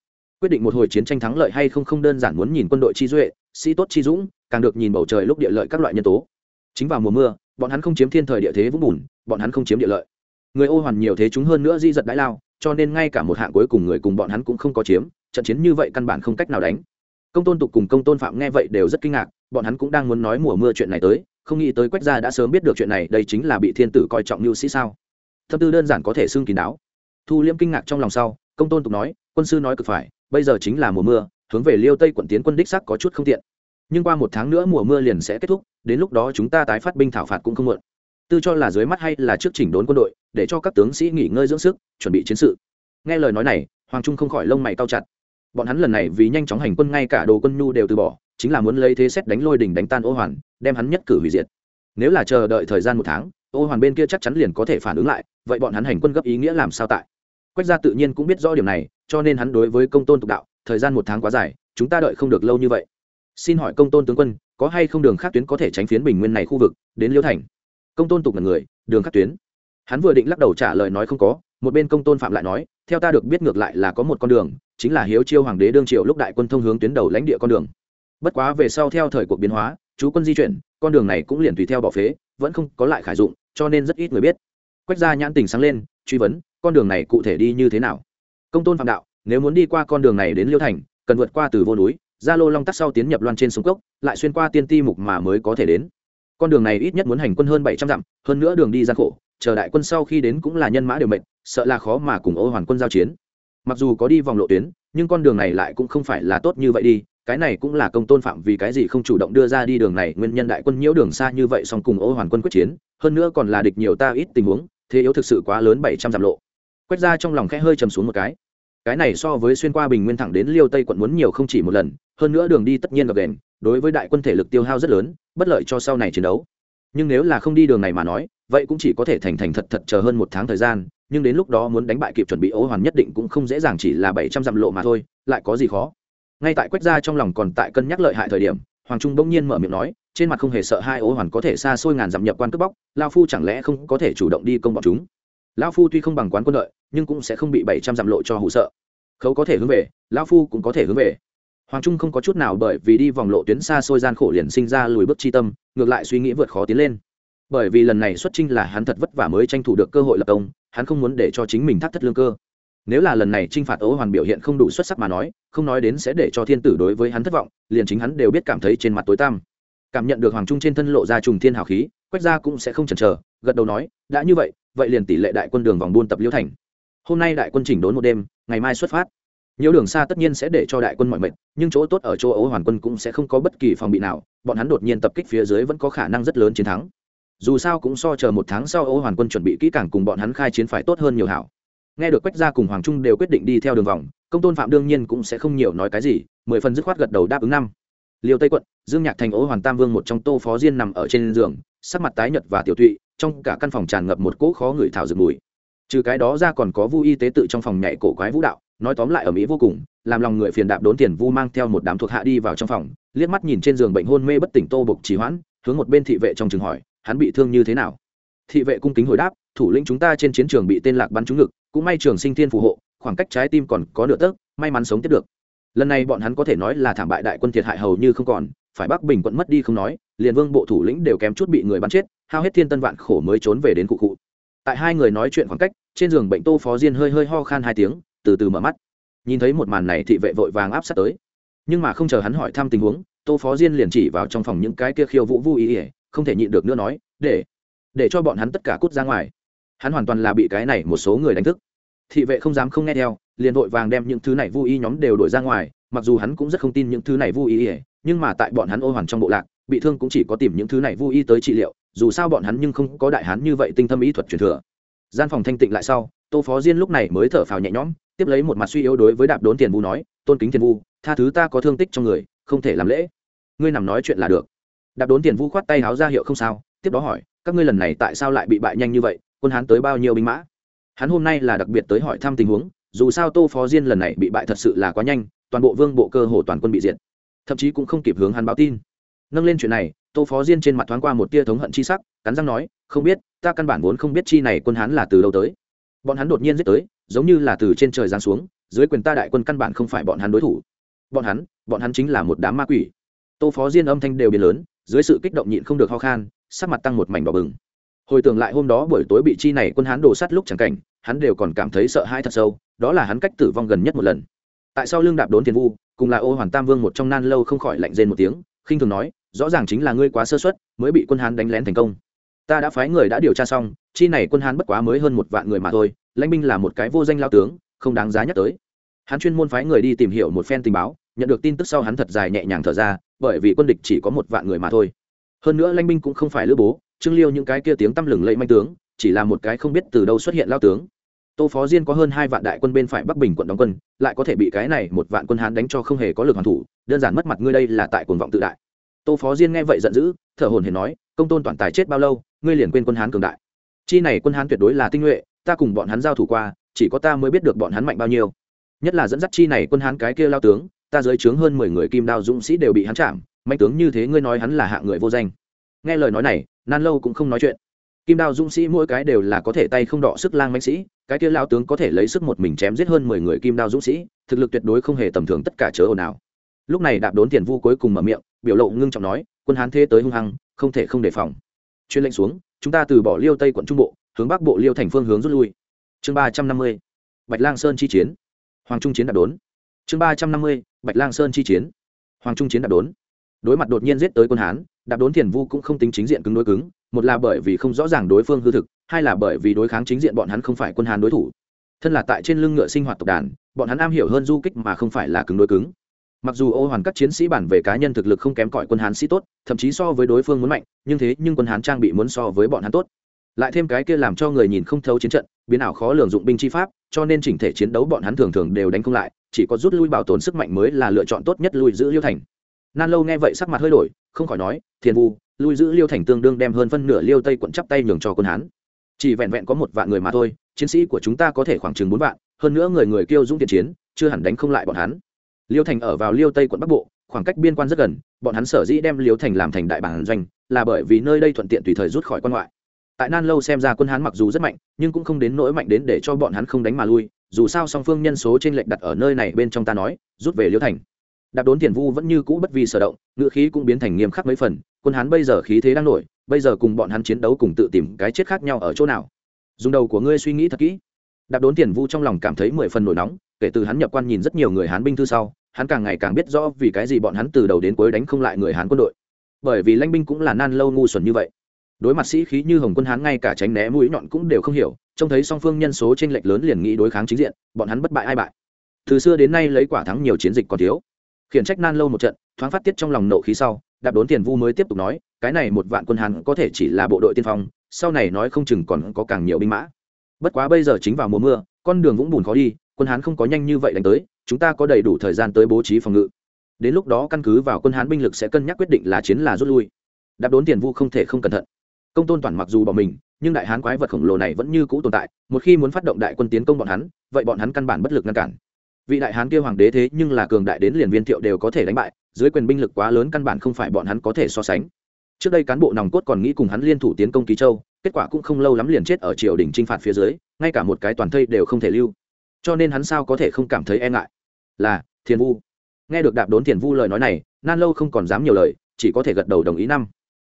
[SPEAKER 1] Quyết định một hồi chiến tranh thắng lợi hay không không đơn giản muốn nhìn quân đội chi duệ, sĩ tốt chi dũng, càng được nhìn bầu trời lúc địa lợi các loại nhân tố. Chính vào mùa mưa, bọn hắn không chiếm thiên thời địa thế vũng bùn, bọn hắn không chiếm địa lợi người ô hoàn nhiều thế chúng hơn nữa di giật đãi lao, cho nên ngay cả một hạng cuối cùng người cùng bọn hắn cũng không có chiếm, trận chiến như vậy căn bản không cách nào đánh. Công tôn tục cùng công tôn phạm nghe vậy đều rất kinh ngạc, bọn hắn cũng đang muốn nói mùa mưa chuyện này tới, không nghĩ tới quách gia đã sớm biết được chuyện này, đây chính là bị thiên tử coi trọng mưu sĩ sao. Thâm tư đơn giản có thể xưng kín đáo. Thu liêm kinh ngạc trong lòng sau, công tôn tục nói, quân sư nói cực phải, bây giờ chính là mùa mưa, hướng về liêu tây quận tiến quân đích sắc có chút không tiện. Nhưng qua một tháng nữa mùa mưa liền sẽ kết thúc, đến lúc đó chúng ta tái phát binh thảo phạt cũng không muộn tư cho là dưới mắt hay là trước chỉnh đốn quân đội, để cho các tướng sĩ nghỉ ngơi dưỡng sức, chuẩn bị chiến sự. Nghe lời nói này, hoàng trung không khỏi lông mày cao chặt. Bọn hắn lần này vì nhanh chóng hành quân, ngay cả đồ quân nhu đều từ bỏ, chính là muốn lấy thế xét đánh lôi đỉnh đánh tan ô hoàn, đem hắn nhất cử hủy diệt. Nếu là chờ đợi thời gian một tháng, ô hoàn bên kia chắc chắn liền có thể phản ứng lại, vậy bọn hắn hành quân gấp ý nghĩa làm sao tại? Quách gia tự nhiên cũng biết rõ điểm này, cho nên hắn đối với công tôn tục đạo, thời gian một tháng quá dài, chúng ta đợi không được lâu như vậy. Xin hỏi công tôn tướng quân, có hay không đường khác tuyến có thể tránh phiến bình nguyên này khu vực, đến liêu thành? Công tôn tục là người, đường khắc tuyến. Hắn vừa định lắc đầu trả lời nói không có, một bên công tôn phạm lại nói, theo ta được biết ngược lại là có một con đường, chính là hiếu chiêu hoàng đế đương triều lúc đại quân thông hướng tuyến đầu lãnh địa con đường. Bất quá về sau theo thời cuộc biến hóa, chú quân di chuyển, con đường này cũng liền tùy theo bỏ phế, vẫn không có lại khải dụng, cho nên rất ít người biết. Quách gia nhãn tình sáng lên, truy vấn, con đường này cụ thể đi như thế nào? Công tôn phạm đạo, nếu muốn đi qua con đường này đến liêu thành, cần vượt qua từ vô núi gia lô long tắc sau tiến nhập loan trên sông cốc, lại xuyên qua tiên ti mục mà mới có thể đến con đường này ít nhất muốn hành quân hơn bảy trăm dặm hơn nữa đường đi gian khổ chờ đại quân sau khi đến cũng là nhân mã đều mệt, sợ là khó mà cùng ô hoàn quân giao chiến. Mặc dù có đi vòng lộ tuyến nhưng con đường này lại cũng không phải là tốt như vậy đi cái này cũng là công tôn phạm vì cái gì không chủ động đưa ra đi đường này nguyên nhân đại quân nhiễu đường xa như vậy song cùng ô hoàn quân quyết chiến hơn nữa còn là địch nhiều ta ít tình huống thế yếu thực sự quá lớn bảy trăm dặm lộ. Quét ra trong lòng khẽ hơi chầm xuống một cái. Cái này so với xuyên qua bình nguyên thẳng đến liêu tây quận muốn nhiều không chỉ một lần hơn nữa đường đi tất nhiên gặp đèn đối với đại quân thể lực tiêu hao rất lớn, bất lợi cho sau này chiến đấu. Nhưng nếu là không đi đường này mà nói, vậy cũng chỉ có thể thành thành thật thật chờ hơn một tháng thời gian, nhưng đến lúc đó muốn đánh bại kịp chuẩn bị ô hoàn nhất định cũng không dễ dàng chỉ là bảy trăm dặm lộ mà thôi, lại có gì khó. Ngay tại quách gia trong lòng còn tại cân nhắc lợi hại thời điểm, hoàng trung bỗng nhiên mở miệng nói, trên mặt không hề sợ hai ô hoàn có thể xa xôi ngàn dặm nhập quan cướp bóc lao phu chẳng lẽ không có thể chủ động đi công bọn chúng? Lao phu tuy không bằng quán quân lợi nhưng cũng sẽ không bị bảy trăm dặm lộ cho hụ sợ. Khấu có thể hướng về lao phu cũng có thể hướng về hoàng trung không có chút nào bởi vì đi vòng lộ tuyến xa xôi gian khổ liền sinh ra lùi bước chi tâm, ngược lại suy nghĩ vượt khó tiến lên. Bởi vì lần này xuất trinh là hắn thật vất vả mới tranh thủ được cơ hội lập công, hắn không muốn để cho chính mình thắt thất lương cơ. Nếu là lần này t r i n h phạt ấu hoàn biểu hiện không đủ xuất sắc mà nói, không nói đến sẽ để cho thiên tử đối với hắn thất vọng, liền chính hắn đều biết cảm thấy trên mặt tối tăm. Cảm nhận được hoàng trung trên thân lộ ra trùng thiên hào khí, quách gia cũng sẽ không chần chờ, gật đầu nói, đã như vậy vậy liền tỷ lệ đại quân đường vòng buôn tập liễu thành. Hôm nay đại quân chỉnh đốn một đêm, ngày mai xuất phát nhiều đường xa tất nhiên sẽ để cho đại quân mọi mệnh, nhưng chỗ tốt ở chỗ Âu hoàn quân cũng sẽ không có bất kỳ phòng bị nào, bọn hắn đột nhiên tập kích phía dưới vẫn có khả năng rất lớn chiến thắng. Dù sao cũng so chờ một tháng sau Âu hoàn quân chuẩn bị kỹ càng cùng bọn hắn khai chiến phải tốt hơn nhiều hảo. Nghe được quách gia cùng hoàng trung đều quyết định đi theo đường vòng, công tôn phạm đương nhiên cũng sẽ không nhiều nói cái gì, mười phần dứt khoát gật đầu đáp ứng năm. Liêu tây quận, dương nhạc thành, Âu hoàn tam vương một trong tô phó diên nằm ở trên giường, sắc mặt tái nhợt và tiểu thụy trong cả căn phòng tràn ngập một cỗ khó ngửi thảo dược mùi. Trừ cái đó ra còn có vu y tế tự trong phòng nhảy cổ quái vũ đạo nói tóm lại ở mỹ vô cùng, làm lòng người phiền đạp đốn tiền vu mang theo một đám thuộc hạ đi vào trong phòng, liếc mắt nhìn trên giường bệnh hôn mê bất tỉnh tô bục trì hoãn, hướng một bên thị vệ trong trường hỏi, hắn bị thương như thế nào? Thị vệ cung kính hồi đáp, thủ lĩnh chúng ta trên chiến trường bị tên lạc bắn trúng ngực, cũng may trường sinh thiên phù hộ, khoảng cách trái tim còn có nửa tấc, may mắn sống tiếp được. Lần này bọn hắn có thể nói là thảm bại đại quân thiệt hại hầu như không còn, phải bắc bình quận mất đi không nói, liền vương bộ thủ lĩnh đều kém chút bị người bắn chết, hao hết thiên tân vạn khổ mới trốn về đến cụ cụ. Tại hai người nói chuyện khoảng cách, trên giường bệnh tô phó diên hơi hơi ho khan hai tiếng từ từ mở mắt. Nhìn thấy một màn này thị vệ vội vàng áp sát tới. Nhưng mà không chờ hắn hỏi thăm tình huống, tô phó diên liền chỉ vào trong phòng những cái kia khiêu vũ vui ý ỉa không thể nhịn được nữa nói, để để cho bọn hắn tất cả cút ra ngoài. Hắn hoàn toàn là bị cái này một số người đánh thức. Thị vệ không dám không nghe theo, liền vội vàng đem những thứ này vui ý nhóm đều đổi ra ngoài, mặc dù hắn cũng rất không tin những thứ này vui ý ỉa nhưng mà tại bọn hắn ô hoàn trong bộ lạc, bị thương cũng chỉ có tìm những thứ này vui y tới trị liệu, dù sao bọn hắn nhưng không có đại hắn như vậy tinh thâm ý thuật truyền thừa. Gian phòng thanh tịnh lại sau, tô phó diên lúc này mới thở phào nhẹ nhõm tiếp lấy một mặt suy yếu đối với đạp đốn tiền vu nói, tôn kính tiền vu, tha thứ ta có thương tích trong người, không thể làm lễ. Ngươi nằm nói chuyện là được. Đạp đốn tiền vu khoát tay háo ra hiệu không sao. Tiếp đó hỏi, các ngươi lần này tại sao lại bị bại nhanh như vậy? Quân hán tới bao nhiêu binh mã? Hắn hôm nay là đặc biệt tới hỏi thăm tình huống, dù sao tô phó diên lần này bị bại thật sự là quá nhanh, toàn bộ vương bộ cơ hồ toàn quân bị diệt. Thậm chí cũng không kịp hướng hắn báo tin. Nâng lên chuyện này, tô phó diên trên mặt thoáng qua một tia thống hận chi sắc, cắn răng nói, không biết, ta căn bản vốn không biết chi này quân hán là từ đâu tới bọn hắn đột nhiên giết tới, giống như là từ trên trời giáng xuống, dưới quyền ta đại quân căn bản không phải bọn hắn đối thủ. Bọn hắn bọn hắn chính là một đám ma quỷ. Tô phó diên âm thanh đều biến lớn, dưới sự kích động nhịn không được ho khan, sắc mặt tăng một mảnh đỏ bừng. Hồi tưởng lại hôm đó buổi tối bị chi này quân hắn đổ sắt lúc chẳng cảnh, hắn đều còn cảm thấy sợ hãi thật sâu, đó là hắn cách tử vong gần nhất một lần. Tại sao lương đạp đốn tiền vu, cùng là ô hoàn tam vương một trong nan lâu không khỏi lạnh rên một tiếng, khinh thường nói, rõ ràng chính là ngươi quá sơ suất, mới bị quân hán đánh lén thành công. Ta đã phái người đã điều tra xong chi này quân hán bất quá mới hơn một vạn người mà thôi, lãnh binh là một cái vô danh lao tướng, không đáng giá nhắc tới. Hắn chuyên môn phái người đi tìm hiểu một phen tình báo, nhận được tin tức sau hắn thật dài nhẹ nhàng thở ra, bởi vì quân địch chỉ có một vạn người mà thôi. Hơn nữa lanh binh cũng không phải lữ bố, trương liêu những cái kia tiếng tăm lừng lẫy manh tướng, chỉ là một cái không biết từ đâu xuất hiện lao tướng. Tô phó diên có hơn hai vạn đại quân bên phải bắc bình quận đóng quân, lại có thể bị cái này một vạn quân hán đánh cho không hề có lực hoàn thủ, đơn giản mất mặt ngươi đây là tại cuồng vọng tự đại. Tô phó diên nghe vậy giận dữ, thở hồn hển nói, công tôn toàn tài chết bao lâu, ngươi liền quên quân hán cường đại chi này quân hán tuyệt đối là tinh nhuệ, ta cùng bọn hắn giao thủ qua, chỉ có ta mới biết được bọn hắn mạnh bao nhiêu. Nhất là dẫn dắt chi này quân hán cái kia lao tướng, ta dưới trướng hơn mười người kim đao dũng sĩ đều bị hắn chạm, mạnh tướng như thế ngươi nói hắn là hạng người vô danh. Nghe lời nói này, nan lâu cũng không nói chuyện. Kim đao dũng sĩ mỗi cái đều là có thể tay không đọ sức lang mạnh sĩ, cái kia lao tướng có thể lấy sức một mình chém giết hơn mười người kim đao dũng sĩ, thực lực tuyệt đối không hề tầm thường tất cả chớ ồn ào. Lúc này đạp đốn tiền vu cuối cùng mở miệng, biểu lộ ngưng trọng nói, quân hán thế tới hung hăng, không thể không đề phòng. Chuyên lệnh xuống chúng ta từ bỏ liêu tây quận trung bộ, hướng bắc bộ liêu thành phương hướng rút lui. Chương ba trăm năm mươi, bạch lang sơn chi chiến. Hoàng trung chiến đạp đốn. Chương ba trăm năm mươi, bạch lang sơn chi chiến. Hoàng trung chiến đạp đốn. Đối mặt đột nhiên giết tới quân hán, đạp đốn thiền vu cũng không tính chính diện cứng đối cứng, một là bởi vì không rõ ràng đối phương hư thực, hai là bởi vì đối kháng chính diện bọn hắn không phải quân hán đối thủ. Thân là tại trên lưng ngựa sinh hoạt tộc đàn, bọn hắn am hiểu hơn du kích mà không phải là cứng đối cứng mặc dù ô hoàn các chiến sĩ bản về cá nhân thực lực không kém cỏi quân hán sĩ tốt, thậm chí so với đối phương muốn mạnh, nhưng thế nhưng quân hán trang bị muốn so với bọn hắn tốt. Lại thêm cái kia làm cho người nhìn không thấu chiến trận, biến ảo khó lường dụng binh chi pháp, cho nên chỉnh thể chiến đấu bọn hắn thường thường đều đánh không lại, chỉ có rút lui bảo tồn sức mạnh mới là lựa chọn tốt nhất lui giữ liêu thành. Nan lâu nghe vậy sắc mặt hơi đổi, không khỏi nói, thiền vu, lui giữ liêu thành tương đương đem hơn phân nửa liêu tây quận chắp tay nhường cho quân hán. Chỉ vẹn vẹn có một vạn người mà thôi, chiến sĩ của chúng ta có thể khoảng chừng bốn vạn, hơn nữa người người kêu dũng tiền chiến, chưa hẳn đánh không lại bọn hắn liêu thành ở vào liêu tây quận bắc bộ, khoảng cách biên quan rất gần, bọn hắn sở dĩ đem liêu thành làm thành đại bản doanh, là bởi vì nơi đây thuận tiện tùy thời rút khỏi quan ngoại. Tại nan lâu xem ra quân hán mặc dù rất mạnh, nhưng cũng không đến nỗi mạnh đến để cho bọn hắn không đánh mà lui, dù sao song phương nhân số trên lệnh đặt ở nơi này bên trong ta nói, rút về liêu thành. Đạp đốn tiền vu vẫn như cũ bất vì sở động, ngựa khí cũng biến thành nghiêm khắc mấy phần, quân hán bây giờ khí thế đang nổi, bây giờ cùng bọn hắn chiến đấu cùng tự tìm cái chết khác nhau ở chỗ nào? Dùng đầu của ngươi suy nghĩ thật kỹ. Đạp đốn tiền vu trong lòng cảm thấy mười phần nổi nóng kể từ hắn nhập quan nhìn rất nhiều người hán binh thư sau, hắn càng ngày càng biết rõ vì cái gì bọn hắn từ đầu đến cuối đánh không lại người hán quân đội. Bởi vì lãnh binh cũng là nan lâu ngu xuẩn như vậy. Đối mặt sĩ khí như hồng quân hán ngay cả tránh né mũi nhọn cũng đều không hiểu, trông thấy song phương nhân số t r ê n lệch lớn liền nghĩ đối kháng chính diện, bọn hắn bất bại ai bại. Từ xưa đến nay lấy quả thắng nhiều chiến dịch còn thiếu. Khiển trách nan lâu một trận, thoáng phát tiết trong lòng nộ khí sau, đạp đốn tiền vu mới tiếp tục nói, cái này một vạn quân hán có thể chỉ là bộ đội tiên phong, sau này nói không chừng còn có càng nhiều binh mã. Bất quá bây giờ chính vào mùa mưa, con đường vũng bùn khó đi quân hán không có nhanh như vậy đánh tới, chúng ta có đầy đủ thời gian tới bố trí phòng ngự. Đến lúc đó căn cứ vào quân hán binh lực sẽ cân nhắc quyết định là chiến là rút lui. Đáp đốn tiền vu không thể không cẩn thận. Công tôn toàn mặc dù bỏ mình, nhưng đại hán quái vật khổng lồ này vẫn như cũ tồn tại, một khi muốn phát động đại quân tiến công bọn hắn, vậy bọn hắn căn bản bất lực ngăn cản. Vị đại hán kia hoàng đế thế nhưng là cường đại đến liền viên thiệu đều có thể đánh bại, dưới quyền binh lực quá lớn căn bản không phải bọn hắn có thể so sánh. Trước đây cán bộ nòng cốt còn nghĩ cùng hắn liên thủ tiến công ký châu, kết quả cũng không lâu lắm liền chết ở triều đình t r i n h phạt phía dưới, ngay cả một cái toàn thây đều không thể lưu cho nên hắn sao có thể không cảm thấy e ngại? Là, thiền vu. Nghe được đạp đốn thiền vu lời nói này, nan lâu không còn dám nhiều lời, chỉ có thể gật đầu đồng ý năm.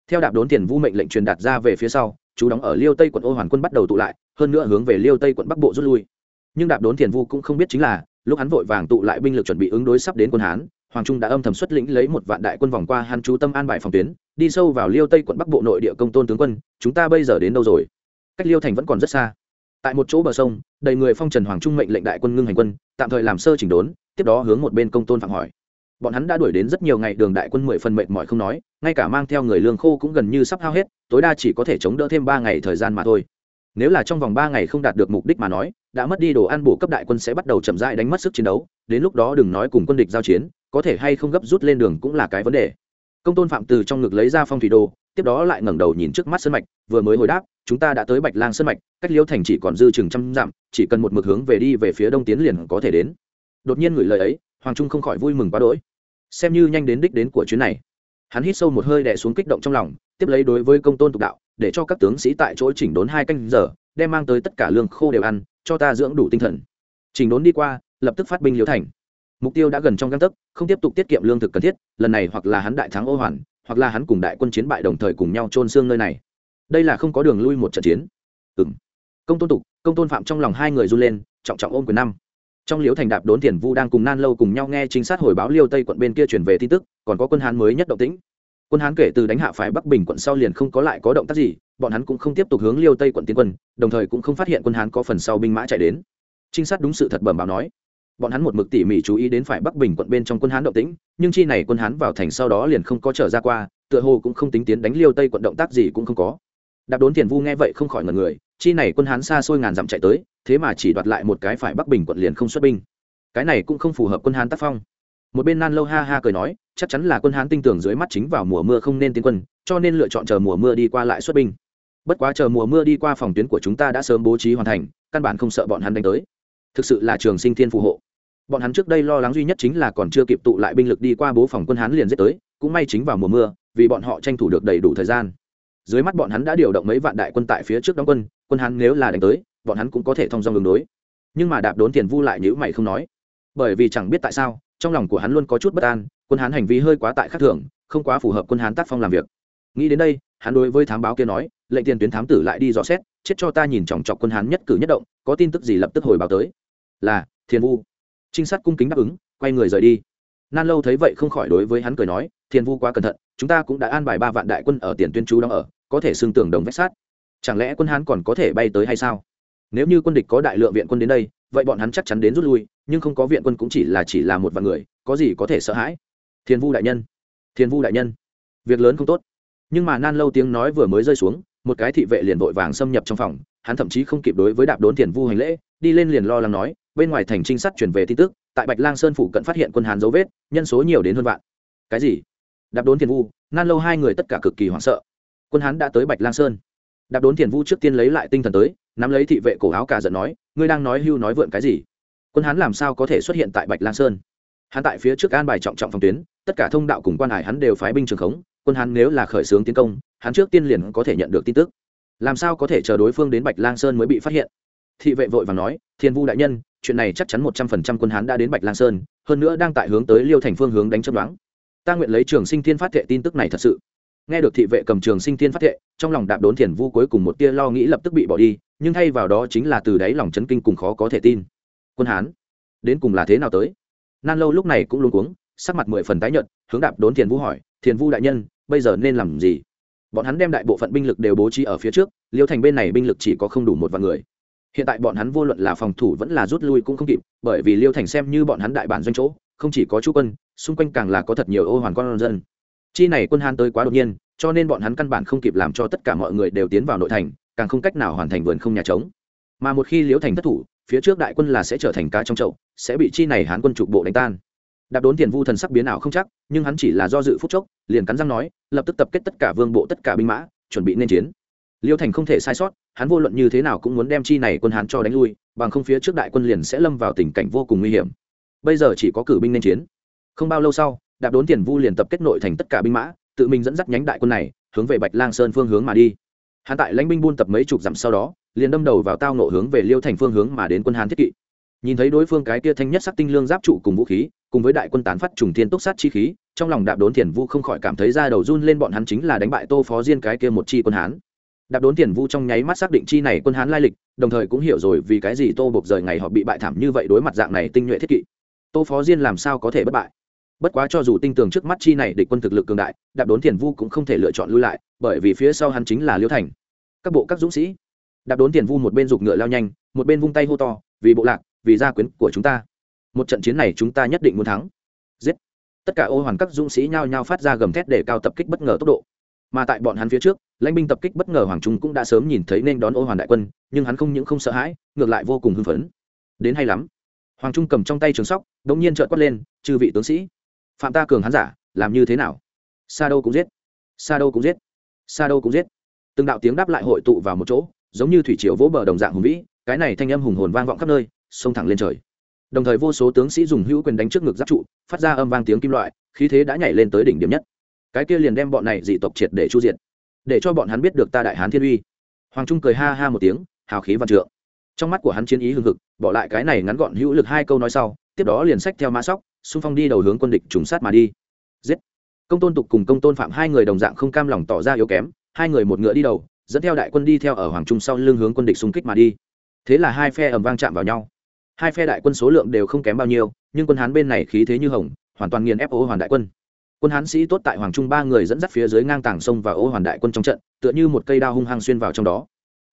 [SPEAKER 1] Theo đạp đốn thiền vu mệnh lệnh truyền đạt ra về phía sau, chú đóng ở liêu tây quận ô hoàn quân bắt đầu tụ lại, hơn nữa hướng về liêu tây quận bắc bộ rút lui. Nhưng đạp đốn thiền vu cũng không biết chính là, lúc hắn vội vàng tụ lại binh lực chuẩn bị ứng đối sắp đến quân hán, hoàng trung đã âm thầm xuất lĩnh lấy một vạn đại quân vòng qua hắn chú tâm an bài phòng tuyến, đi sâu vào liêu tây quận bắc bộ nội địa công tôn tướng quân, chúng ta bây giờ đến đâu rồi? Cách liêu thành vẫn còn rất xa tại một chỗ bờ sông, đầy người phong trần hoàng trung mệnh lệnh đại quân ngưng hành quân, tạm thời làm sơ chỉnh đốn, tiếp đó hướng một bên công tôn phạm hỏi. Bọn hắn đã đuổi đến rất nhiều ngày, đường đại quân mười phần mệt mỏi không nói, ngay cả mang theo người lương khô cũng gần như sắp hao hết, tối đa chỉ có thể chống đỡ thêm ba ngày thời gian mà thôi. Nếu là trong vòng ba ngày không đạt được mục đích mà nói, đã mất đi đồ ăn bổ cấp đại quân sẽ bắt đầu chậm rãi đánh mất sức chiến đấu, đến lúc đó đừng nói cùng quân địch giao chiến, có thể hay không gấp rút lên đường cũng là cái vấn đề. Công tôn phạm từ trong ngực lấy ra phong thủy đồ, tiếp đó lại ngẩng đầu nhìn trước mắt sân mạch, vừa mới hồi đáp chúng ta đã tới bạch lang sân mạch, cách liêu thành chỉ còn dư chừng trăm dặm, chỉ cần một mực hướng về đi về phía đông tiến liền có thể đến. Đột nhiên gửi lời ấy, hoàng trung không khỏi vui mừng quá đỗi. Xem như nhanh đến đích đến của chuyến này. Hắn hít sâu một hơi đè xuống kích động trong lòng, tiếp lấy đối với công tôn tục đạo, để cho các tướng sĩ tại chỗ chỉnh đốn hai canh giờ, đem mang tới tất cả lương khô đều ăn, cho ta dưỡng đủ tinh thần. Chỉnh đốn đi qua, lập tức phát binh liêu thành. Mục tiêu đã gần trong găng tấc, không tiếp tục tiết kiệm lương thực cần thiết, lần này hoặc là hắn đại thắng ô hoàn, hoặc là hắn cùng đại quân chiến bại đồng thời cùng nhau trôn xương nơi này đây là không có đường lui một trận chiến. Ừ m công tôn tục, công tôn phạm trong lòng hai người run lên, trọng trọng ôm quyền năm. Trong liếu thành đạp đốn tiền vu đang cùng nan lâu cùng nhau nghe trinh sát hồi báo liêu tây quận bên kia chuyển về tin tức, còn có quân hán mới nhất động tĩnh. Quân hán kể từ đánh hạ phải bắc bình quận sau liền không có lại có động tác gì, bọn hắn cũng không tiếp tục hướng liêu tây quận tiến quân, đồng thời cũng không phát hiện quân hán có phần sau binh mã chạy đến. Trinh sát đúng sự thật bẩm báo nói, bọn hắn một mực tỉ mỉ chú ý đến phải bắc bình quận bên trong quân hán động tĩnh, nhưng chi này quân hán vào thành sau đó liền không có trở ra qua, tựa hồ cũng không tính tiến đánh liêu tây quận động tác gì cũng không có đạp đốn tiền vu nghe vậy không khỏi ngần người, chi này quân hán xa xôi ngàn dặm chạy tới, thế mà chỉ đoạt lại một cái phải bắc bình quận liền không xuất binh. Cái này cũng không phù hợp quân hán tác phong. Một bên nan lâu ha ha cười nói, chắc chắn là quân hán tinh tưởng dưới mắt chính vào mùa mưa không nên tiến quân, cho nên lựa chọn chờ mùa mưa đi qua lại xuất binh. Bất quá chờ mùa mưa đi qua phòng tuyến của chúng ta đã sớm bố trí hoàn thành, căn bản không sợ bọn hắn đánh tới. Thực sự là trường sinh thiên phù hộ. Bọn hắn trước đây lo lắng duy nhất chính là còn chưa kịp tụ lại binh lực đi qua bố phòng quân hán liền giết tới, cũng may chính vào mùa mưa, vì bọn họ tranh thủ được đầy đủ thời gian dưới mắt bọn hắn đã điều động mấy vạn đại quân tại phía trước đóng quân quân hán nếu là đánh tới, bọn hắn cũng có thể thông dong đường đối. Nhưng mà đạp đốn tiền vu lại nhữ mày không nói. Bởi vì chẳng biết tại sao, trong lòng của hắn luôn có chút bất an, quân hán hành vi hơi quá tại khắc thường, không quá phù hợp quân hán tác phong làm việc. Nghĩ đến đây, hắn đối với thám báo kia nói, lệnh tiền tuyến thám tử lại đi dò xét, chết cho ta nhìn chòng chọc quân hán nhất cử nhất động, có tin tức gì lập tức hồi báo tới. Là thiên vu. Trinh sát cung kính đáp ứng, quay người rời đi. Nan lâu thấy vậy không khỏi đối với hắn cười nói thiên vu quá cẩn thận, chúng ta cũng đã an bài ba vạn đại quân ở tiền Tuyên chú đóng ở, có thể xưng tường đồng vách sát chẳng lẽ quân hán còn có thể bay tới hay sao? Nếu như quân địch có đại lượng viện quân đến đây, vậy bọn hắn chắc chắn đến rút lui, nhưng không có viện quân cũng chỉ là chỉ là một vạn người, có gì có thể sợ hãi? Thiên vu đại nhân, thiên vu đại nhân, việc lớn không tốt. Nhưng mà nan lâu tiếng nói vừa mới rơi xuống, một cái thị vệ liền vội vàng xâm nhập trong phòng, hắn thậm chí không kịp đối với đạp đốn Thiên vu hành lễ, đi lên liền lo lắng nói, bên ngoài thành trinh sát chuyển về tin tức, tại bạch lang sơn phủ cận phát hiện quân Hán dấu vết, nhân số nhiều đến hơn vạn. Cái gì? Đạp đốn thiền vu, nan lâu hai người tất cả cực kỳ hoảng sợ. Quân hán đã tới bạch lang sơn. Đạp đốn thiền vu trước tiên lấy lại tinh thần tới, nắm lấy thị vệ cổ áo cả giận nói, ngươi đang nói hưu nói vượn cái gì? Quân hán làm sao có thể xuất hiện tại bạch lang sơn? Hắn tại phía trước an bài trọng trọng phòng tuyến, tất cả thông đạo cùng quan hải hắn đều phái binh trường khống, quân hắn nếu là khởi xướng tiến công, hắn trước tiên liền có thể nhận được tin tức. Làm sao có thể chờ đối phương đến bạch lang sơn mới bị phát hiện? Thị vệ vội và nói thiên vu đại nhân, chuyện này chắc chắn một trăm phần trăm quân hán đã đến bạch lang sơn, hơn nữa đang tại hướng tới liêu thành phương hướng đánh chấp đoán ta nguyện lấy trường sinh thiên phát thệ tin tức này thật sự. Nghe được thị vệ cầm trường sinh thiên phát thệ, trong lòng đạp đốn thiền vu cuối cùng một tia lo nghĩ lập tức bị bỏ đi, nhưng thay vào đó chính là từ đáy lòng chấn kinh cùng khó có thể tin. Quân hán, đến cùng là thế nào tới? Nan lâu lúc này cũng luôn cuống, sắc mặt mười phần tái nhợt, hướng đạp đốn thiền vu hỏi, thiền vu đại nhân, bây giờ nên làm gì? Bọn hắn đem đại bộ phận binh lực đều bố trí ở phía trước, liêu thành bên này binh lực chỉ có không đủ một vạn người. Hiện tại bọn hắn vô luận là phòng thủ vẫn là rút lui cũng không kịp, bởi vì liêu thành xem như bọn hắn đại bản doanh chỗ không chỉ có chú quân, xung quanh càng là có thật nhiều ô hoàn con dân. Chi này quân hán tới quá đột nhiên, cho nên bọn hắn căn bản không kịp làm cho tất cả mọi người đều tiến vào nội thành, càng không cách nào hoàn thành vườn không nhà trống. Mà một khi liễu thành thất thủ, phía trước đại quân là sẽ trở thành cá trong chậu, sẽ bị chi này hán quân trục bộ đánh tan. Đạp đốn tiền vu thần sắc biến ảo không chắc, nhưng hắn chỉ là do dự phút chốc, liền cắn răng nói, lập tức tập kết tất cả vương bộ, tất cả binh mã, chuẩn bị nên chiến. Liêu thành không thể sai sót, hắn vô luận như thế nào cũng muốn đem chi này quân hán cho đánh lui, bằng không phía trước đại quân liền sẽ lâm vào tình cảnh vô cùng nguy hiểm bây giờ chỉ có cử binh nên chiến. Không bao lâu sau, đạp đốn tiền vu liền tập kết nội thành tất cả binh mã, tự mình dẫn dắt nhánh đại quân này, hướng về bạch lang sơn phương hướng mà đi. Hắn tại lãnh binh buôn tập mấy chục dặm sau đó, liền đâm đầu vào tao nộ hướng về liêu thành phương hướng mà đến quân hán thiết kỵ. Nhìn thấy đối phương cái tia thanh nhất sắc tinh lương giáp trụ cùng vũ khí, cùng với đại quân tán phát trùng thiên túc sát chi khí, trong lòng đạp đốn tiền vu không khỏi cảm thấy ra đầu run lên bọn hắn chính là đánh bại tô phó diên cái kia một chi quân hán. Đạp đốn tiền vu trong nháy mắt xác định chi này quân hán lai lịch, đồng thời cũng hiểu rồi vì cái gì tô buộc rời ngày họ bị bại thảm như vậy đối mặt dạng này tinh nhuệ thiết kỵ tô phó diên làm sao có thể bất bại? Bất quá cho dù tinh tường trước mắt chi này địch quân thực lực cường đại, đạp đốn thiền vu cũng không thể lựa chọn lui lại, bởi vì phía sau hắn chính là liêu thành. Các bộ các dũng sĩ, đạp đốn tiền vu một bên giục ngựa lao nhanh, một bên vung tay hô to, vì bộ lạc, vì gia quyến của chúng ta. Một trận chiến này chúng ta nhất định muốn thắng. Giết. Tất cả ô hoàn các dũng sĩ nhao nhao phát ra gầm thét để cao tập kích bất ngờ tốc độ. Mà tại bọn hắn phía trước, lãnh binh tập kích bất ngờ hoàng trung cũng đã sớm nhìn thấy nên đón ô hoàn đại quân, nhưng hắn không những không sợ hãi, ngược lại vô cùng hưng phấn. Đến hay lắm hoàng trung cầm trong tay trường sóc đ ỗ n g nhiên trợn quát lên, chư vị tướng sĩ, phạm ta cường hán giả, làm như thế nào? Sa đâu cũng giết, sa đâu cũng giết, sa đâu cũng giết. Từng đạo tiếng đáp lại hội tụ vào một chỗ, giống như thủy triều vỗ bờ đồng dạng hùng vĩ, cái này thanh âm hùng hồn vang vọng khắp nơi, xông thẳng lên trời. Đồng thời vô số tướng sĩ dùng hữu quyền đánh trước ngực giáp trụ, phát ra âm vang tiếng kim loại, khí thế đã nhảy lên tới đỉnh điểm nhất. Cái kia liền đem bọn này dị tộc triệt để chu diệt, để cho bọn hắn biết được ta đại hán thiên uy. Hoàng trung cười ha ha một tiếng, hào khí văn trượng. Trong mắt của hắn chiến ý hưng hực bỏ lại cái này ngắn gọn hữu lực hai câu nói sau, tiếp đó liền sách theo mã sóc, xung phong đi đầu hướng quân địch trùng sát mà đi. Giết! Công tôn tục cùng công tôn phạm hai người đồng dạng không cam lòng tỏ ra yếu kém, hai người một ngựa đi đầu, dẫn theo đại quân đi theo ở hoàng trung sau lưng hướng quân địch xung kích mà đi. Thế là hai phe ầm vang chạm vào nhau. Hai phe đại quân số lượng đều không kém bao nhiêu, nhưng quân hán bên này khí thế như hồng, hoàn toàn nghiền ép ô hoàn đại quân. Quân hán sĩ tốt tại hoàng trung ba người dẫn dắt phía dưới ngang tảng sông và ô hoàn đại quân trong trận, tựa như một cây đao hung hăng xuyên vào trong đó.